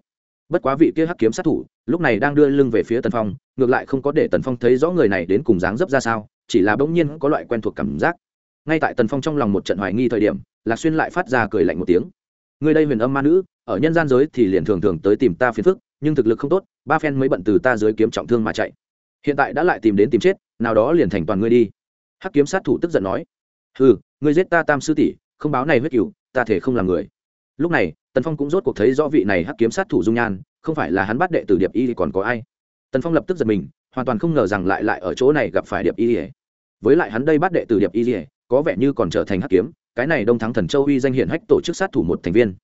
Bất quá vị kia hắc kiếm sát thủ, lúc này đang đưa lưng về phía tần phong, ngược lại không có để tần phong thấy rõ người này đến cùng dáng dấp ra sao, chỉ là bỗng nhiên có loại quen thuộc cảm giác. Ngay tại tần phong trong lòng một trận hoài nghi thời điểm, lạc xuyên lại phát ra cười lạnh một tiếng. Người đây huyền âm ma nữ, ở nhân gian giới thì liền thường thường tới tìm ta phiền phức, nhưng thực lực không tốt ba phen mới bận từ ta dưới kiếm trọng thương mà chạy. Hiện tại đã lại tìm đến tìm chết, nào đó liền thành toàn ngươi đi. Hắc kiếm sát thủ tức giận nói. Ừ ngươi giết ta tam sư tỷ, không báo này huyết cửu, ta thể không làm người. Lúc này, tần phong cũng rốt cuộc thấy rõ vị này hắc kiếm sát thủ dung nhan, không phải là hắn bắt đệ tử điệp y thì còn có ai. Tần phong lập tức giật mình, hoàn toàn không ngờ rằng lại lại ở chỗ này gặp phải điệp y với lại hắn đây bắt đệ tử điệp y có vẻ như còn trở thành hắc kiếm, cái này đông thắng thần châu uy danh hiển hách tổ chức sát thủ một thành viên.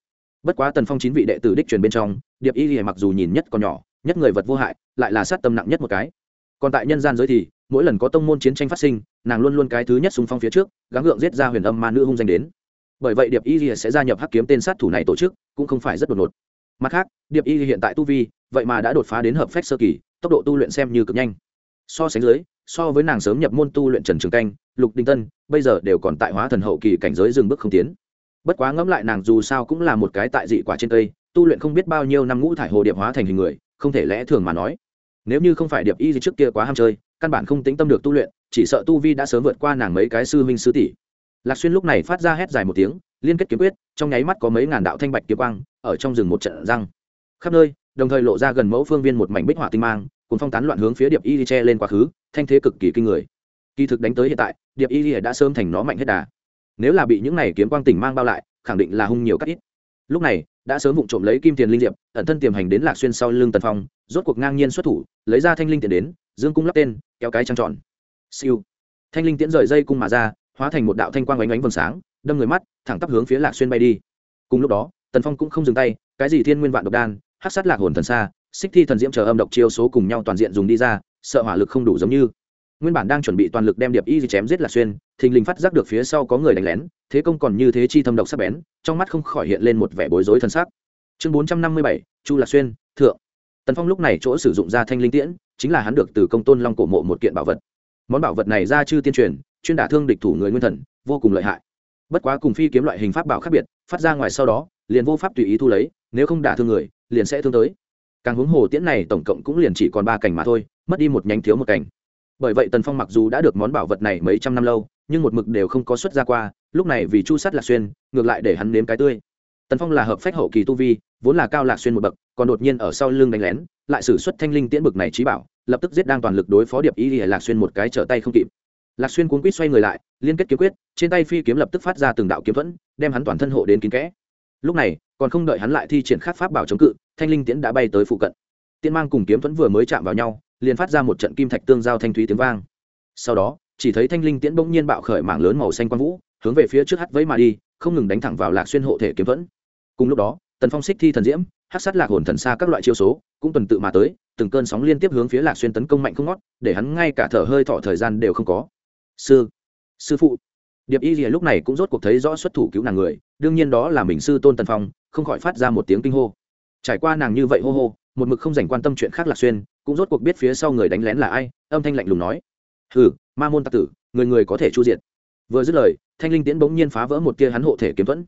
Bất quá tần phong chín vị đệ tử đích truyền bên trong, điệp y mặc dù nhìn nhất còn nhỏ nhất người vật vô hại, lại là sát tâm nặng nhất một cái. Còn tại nhân gian giới thì, mỗi lần có tông môn chiến tranh phát sinh, nàng luôn luôn cái thứ nhất xung phong phía trước, gắng gượng giết ra huyền âm ma nữ hung danh đến. Bởi vậy điệp y sẽ gia nhập hắc kiếm tên sát thủ này tổ chức, cũng không phải rất đột ngột. Mặt khác, điệp y hiện tại tu vi, vậy mà đã đột phá đến hợp phách sơ kỳ, tốc độ tu luyện xem như cực nhanh. So sánh dưới, so với nàng sớm nhập môn tu luyện trần trường canh, lục đình tân, bây giờ đều còn tại hóa thần hậu kỳ cảnh giới dừng bước không tiến. Bất quá ngẫm lại nàng dù sao cũng là một cái tại dị quả trên cây, tu luyện không biết bao nhiêu năm ngũ thải hồ điệp hóa thành hình người không thể lẽ thường mà nói. Nếu như không phải điệp y gì trước kia quá ham chơi, căn bản không tính tâm được tu luyện, chỉ sợ tu vi đã sớm vượt qua nàng mấy cái sư huynh sư tỷ. Lạc xuyên lúc này phát ra hét dài một tiếng, liên kết kiếm quyết, trong nháy mắt có mấy ngàn đạo thanh bạch kiếm quang, ở trong rừng một trận răng. Khắp nơi, đồng thời lộ ra gần mẫu phương viên một mảnh bích họa tinh mang cùng phong tán loạn hướng phía điệp y che lên quá khứ, thanh thế cực kỳ kinh người. Kỳ thực đánh tới hiện tại, điệp y đã sớm thành nó mạnh hết đà. Nếu là bị những này kiếm quang tỉnh mang bao lại, khẳng định là hung nhiều cắt ít. Lúc này đã sớm vụng trộm lấy kim tiền linh diệp, ẩn thân tiềm hành đến lạc xuyên sau lưng tần phong, rốt cuộc ngang nhiên xuất thủ, lấy ra thanh linh tiền đến, dương cung lắp tên, kéo cái trăng tròn. Siêu. Thanh linh tiễn rời dây cung mà ra, hóa thành một đạo thanh quang oánh ánh vầng sáng, đâm người mắt, thẳng tắp hướng phía lạc xuyên bay đi. Cùng lúc đó, tần phong cũng không dừng tay, cái gì thiên nguyên vạn độc đan hát sát lạc hồn thần xa, xích thi thần diễm chờ âm độc chiêu số cùng nhau toàn diện dùng đi ra, sợ hỏa lực không đủ giống như nguyên bản đang chuẩn bị toàn lực đem điệp y chém giết lạc xuyên, thình lình phát giác được phía sau có người đánh lén, thế công còn như thế chi thâm độc sắc bén, trong mắt không khỏi hiện lên một vẻ bối rối thân xác chương bốn trăm năm mươi bảy, chu lạc xuyên, thượng. Tần phong lúc này chỗ sử dụng ra thanh linh tiễn, chính là hắn được từ công tôn long cổ mộ một kiện bảo vật. Món bảo vật này ra chư tiên truyền, chuyên đả thương địch thủ người nguyên thần, vô cùng lợi hại. Bất quá cùng phi kiếm loại hình pháp bảo khác biệt, phát ra ngoài sau đó, liền vô pháp tùy ý thu lấy, nếu không đả thương người, liền sẽ thương tới. Càng huống hồ tiễn này tổng cộng cũng liền chỉ còn ba cảnh mà thôi, mất đi một nhánh thiếu một cảnh bởi vậy tần phong mặc dù đã được món bảo vật này mấy trăm năm lâu, nhưng một mực đều không có xuất ra qua, lúc này vì chu sát lạc xuyên, ngược lại để hắn nếm cái tươi. Tần phong là hợp phách hậu kỳ tu vi, vốn là cao lạc xuyên một bậc, còn đột nhiên ở sau lưng đánh lén, lại xử suất thanh linh tiễn bực này trí bảo, lập tức giết đang toàn lực đối phó điệp y lạc xuyên một cái trở tay không kịp. Lạc xuyên cuốn quýt xoay người lại, liên kết kiếm quyết, trên tay phi kiếm lập tức phát ra từng đạo kiếm thuẫn, đem hắn toàn thân hộ đến kín kẽ. Lúc này, còn không đợi hắn lại thi triển khắc pháp bảo chống cự, thanh linh tiễn đã bay tới phụ cận. Tiên mang cùng kiếm thuẫn vừa mới chạm vào nhau liền phát ra một trận kim thạch tương giao thanh thúy tiếng vang. Sau đó, chỉ thấy thanh linh tiễn bỗng nhiên bạo khởi mảng lớn màu xanh quang vũ, hướng về phía trước hắt vẫy mà đi, không ngừng đánh thẳng vào lạc xuyên hộ thể kiếm thuẫn cùng lúc đó, tần phong xích thi thần diễm hát sát lạc hồn thần xa các loại chiêu số, cũng tuần tự mà tới, từng cơn sóng liên tiếp hướng phía lạc xuyên tấn công mạnh không ngót, để hắn ngay cả thở hơi thọ thời gian đều không có. Sư sư phụ. Điệp y rìa lúc này cũng rốt cuộc thấy rõ xuất thủ cứu nàng người, đương nhiên đó là mình sư tôn tần phong, không khỏi phát ra một tiếng kinh hô. Trải qua nàng như vậy hô hô, một mực không dành quan tâm chuyện khác lạc xuyên cũng rốt cuộc biết phía sau người đánh lén là ai, âm thanh lạnh lùng nói. Hừ, ma môn tạc tử, người người có thể chu diệt. Vừa dứt lời, thanh linh tiễn bỗng nhiên phá vỡ một tia hắn hộ thể kiếm thuẫn.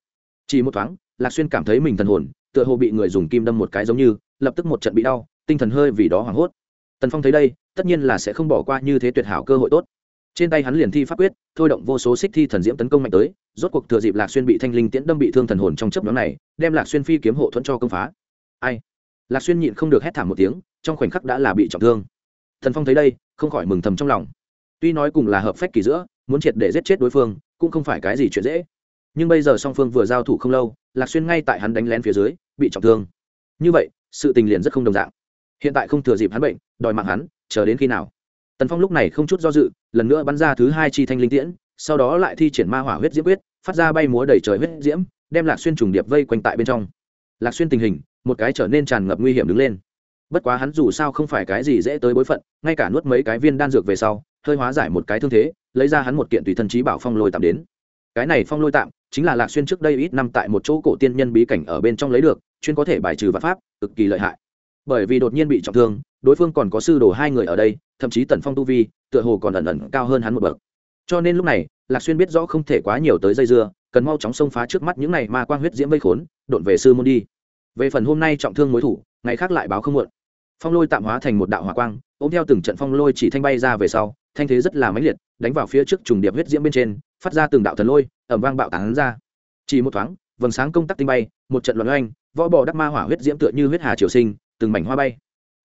Chỉ một thoáng, lạc xuyên cảm thấy mình thần hồn, tựa hồ bị người dùng kim đâm một cái giống như, lập tức một trận bị đau, tinh thần hơi vì đó hoảng hốt. Tần phong thấy đây, tất nhiên là sẽ không bỏ qua như thế tuyệt hảo cơ hội tốt. Trên tay hắn liền thi pháp quyết, thôi động vô số xích thi thần diễm tấn công mạnh tới, rốt cuộc thừa dịp lạc xuyên bị thanh linh tiễn đâm bị thương thần hồn trong chấp nhóm này, đem lạc xuyên phi kiếm hộ thuẫn cho công phá. Ai? Lạc xuyên nhịn không được hét thảm một tiếng trong khoảnh khắc đã là bị trọng thương. Thần phong thấy đây, không khỏi mừng thầm trong lòng. Tuy nói cùng là hợp phách kỳ giữa, muốn triệt để giết chết đối phương, cũng không phải cái gì chuyện dễ. Nhưng bây giờ song phương vừa giao thủ không lâu, lạc xuyên ngay tại hắn đánh lén phía dưới, bị trọng thương. Như vậy, sự tình liền rất không đồng dạng. Hiện tại không thừa dịp hắn bệnh, đòi mạng hắn, chờ đến khi nào? Tần phong lúc này không chút do dự, lần nữa bắn ra thứ hai chi thanh linh tiễn, sau đó lại thi triển ma hỏa huyết diễm quyết, phát ra bay múa đầy trời huyết diễm, đem lạc xuyên trùng điệp vây quanh tại bên trong. Lạc xuyên tình hình, một cái trở nên tràn ngập nguy hiểm đứng lên bất quá hắn dù sao không phải cái gì dễ tới bối phận, ngay cả nuốt mấy cái viên đan dược về sau, hơi hóa giải một cái thương thế, lấy ra hắn một kiện tùy thân trí bảo phong lôi tạm đến. Cái này phong lôi tạm chính là lạc xuyên trước đây ít năm tại một chỗ cổ tiên nhân bí cảnh ở bên trong lấy được, chuyên có thể bài trừ vật pháp, cực kỳ lợi hại. Bởi vì đột nhiên bị trọng thương, đối phương còn có sư đồ hai người ở đây, thậm chí tần phong tu vi, tựa hồ còn ẩn ẩn cao hơn hắn một bậc. Cho nên lúc này, lạc xuyên biết rõ không thể quá nhiều tới dây dưa, cần mau chóng xông phá trước mắt những này ma quang huyết diễm vây khốn đột về sư môn đi. Về phần hôm nay trọng thương mối thủ ngày khác lại báo không muộn. Phong lôi tạm hóa thành một đạo hỏa quang, ôm theo từng trận phong lôi chỉ thanh bay ra về sau, thanh thế rất là mãnh liệt, đánh vào phía trước trùng điệp huyết diễm bên trên, phát ra từng đạo thần lôi ẩm vang bạo tán ra. Chỉ một thoáng, vầng sáng công tắc tinh bay, một trận luận oanh, võ bò đắc ma hỏa huyết diễm tựa như huyết hà triều sinh, từng mảnh hoa bay.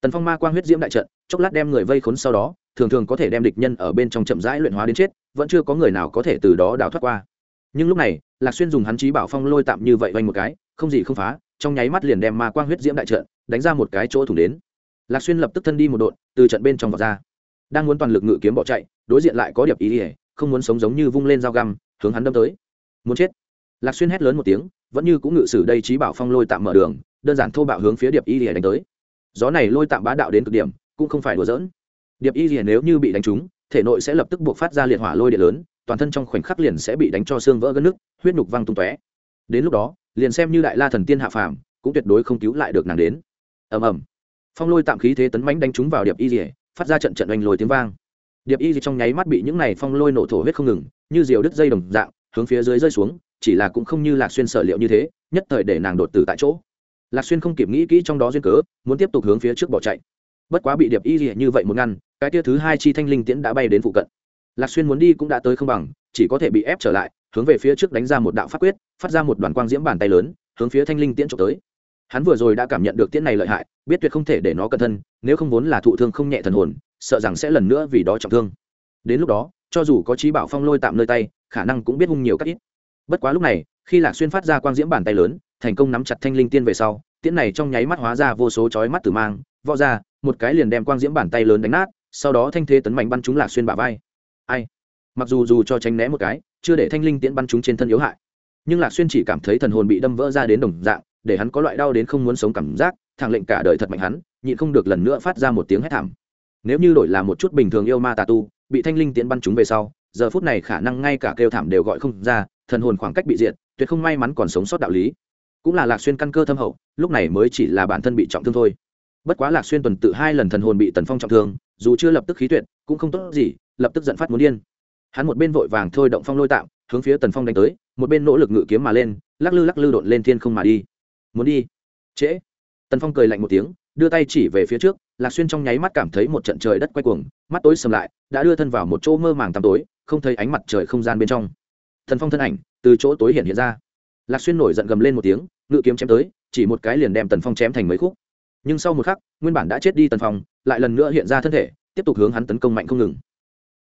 Tần phong ma quang huyết diễm đại trận, chốc lát đem người vây khốn sau đó, thường thường có thể đem địch nhân ở bên trong chậm rãi luyện hóa đến chết, vẫn chưa có người nào có thể từ đó đào thoát qua. Nhưng lúc này, lạc xuyên dùng hắn trí bảo phong lôi tạm như vậy vanh một cái, không gì không phá trong nháy mắt liền đem ma quang huyết diễm đại trận đánh ra một cái chỗ thủng đến. Lạc xuyên lập tức thân đi một đột từ trận bên trong vào ra. Đang muốn toàn lực ngự kiếm bỏ chạy, đối diện lại có điệp ý ỉa không muốn sống giống như vung lên dao găm, hướng hắn đâm tới. Muốn chết. Lạc xuyên hét lớn một tiếng, vẫn như cũng ngự sử đây trí bảo phong lôi tạm mở đường, đơn giản thô bạo hướng phía điệp y ỉa đánh tới. Gió này lôi tạm bá đạo đến cực điểm, cũng không phải đùa giỡn. Điệp y ỉa nếu như bị đánh trúng, thể nội sẽ lập tức buộc phát ra liệt hỏa lôi điện lớn, toàn thân trong khoảnh khắc liền sẽ bị đánh cho xương vỡ gân nước huyết nhục văng tung tóe. Đến lúc đó liền xem như đại la thần tiên hạ phàm, cũng tuyệt đối không cứu lại được nàng đến. Ầm ầm. Phong lôi tạm khí thế tấn mãnh đánh trúng vào điệp y rỉa phát ra trận trận oanh lôi tiếng vang. Điệp y trong nháy mắt bị những này phong lôi nổ thổ huyết không ngừng, như diều đứt dây đồng dạng, hướng phía dưới rơi xuống, chỉ là cũng không như lạc xuyên sở liệu như thế, nhất thời để nàng đột tử tại chỗ. Lạc xuyên không kịp nghĩ kỹ trong đó duyên cớ, muốn tiếp tục hướng phía trước bỏ chạy. Bất quá bị điệp y rỉa như vậy một ngăn, cái tia thứ hai chi thanh linh tiễn đã bay đến phụ cận. Lạc xuyên muốn đi cũng đã tới không bằng, chỉ có thể bị ép trở lại hướng về phía trước đánh ra một đạo pháp quyết, phát ra một đoàn quang diễm bàn tay lớn, hướng phía thanh linh tiễn trộm tới. Hắn vừa rồi đã cảm nhận được tiễn này lợi hại, biết tuyệt không thể để nó cẩn thân, nếu không vốn là thụ thương không nhẹ thần hồn, sợ rằng sẽ lần nữa vì đó trọng thương. Đến lúc đó, cho dù có trí bảo phong lôi tạm nơi tay, khả năng cũng biết hung nhiều các ít. Bất quá lúc này, khi lạc xuyên phát ra quang diễm bàn tay lớn, thành công nắm chặt thanh linh tiên về sau, tiễn này trong nháy mắt hóa ra vô số chói mắt tử mang vọt ra, một cái liền đem quang diễm bàn tay lớn đánh nát, sau đó thanh thế tấn mạnh bắn trúng lạc xuyên bả vai. Ai? Mặc dù dù cho tránh né một cái, chưa để thanh linh tiễn bắn chúng trên thân yếu hại. Nhưng lạc xuyên chỉ cảm thấy thần hồn bị đâm vỡ ra đến đồng dạng, để hắn có loại đau đến không muốn sống cảm giác thẳng lệnh cả đời thật mạnh hắn, nhịn không được lần nữa phát ra một tiếng hét thảm. Nếu như đổi là một chút bình thường yêu ma tà tu, bị thanh linh tiễn bắn chúng về sau, giờ phút này khả năng ngay cả kêu thảm đều gọi không ra, thần hồn khoảng cách bị diệt, tuyệt không may mắn còn sống sót đạo lý. Cũng là lạc xuyên căn cơ thâm hậu, lúc này mới chỉ là bản thân bị trọng thương thôi. Bất quá lạc xuyên tuần tự hai lần thần hồn bị tần phong trọng thương, dù chưa lập tức khí tuyệt, cũng không tốt gì, lập tức giận phát muốn điên hắn một bên vội vàng thôi động phong lôi tạm, hướng phía tần phong đánh tới, một bên nỗ lực ngự kiếm mà lên, lắc lư lắc lư đột lên thiên không mà đi. Muốn đi? Trễ. Tần phong cười lạnh một tiếng, đưa tay chỉ về phía trước, lạc xuyên trong nháy mắt cảm thấy một trận trời đất quay cuồng, mắt tối sầm lại, đã đưa thân vào một chỗ mơ màng tăm tối, không thấy ánh mặt trời không gian bên trong. Thần phong thân ảnh từ chỗ tối hiện hiện ra. Lạc xuyên nổi giận gầm lên một tiếng, ngự kiếm chém tới, chỉ một cái liền đem tần phong chém thành mấy khúc. Nhưng sau một khắc, nguyên bản đã chết đi tần phong, lại lần nữa hiện ra thân thể, tiếp tục hướng hắn tấn công mạnh không ngừng.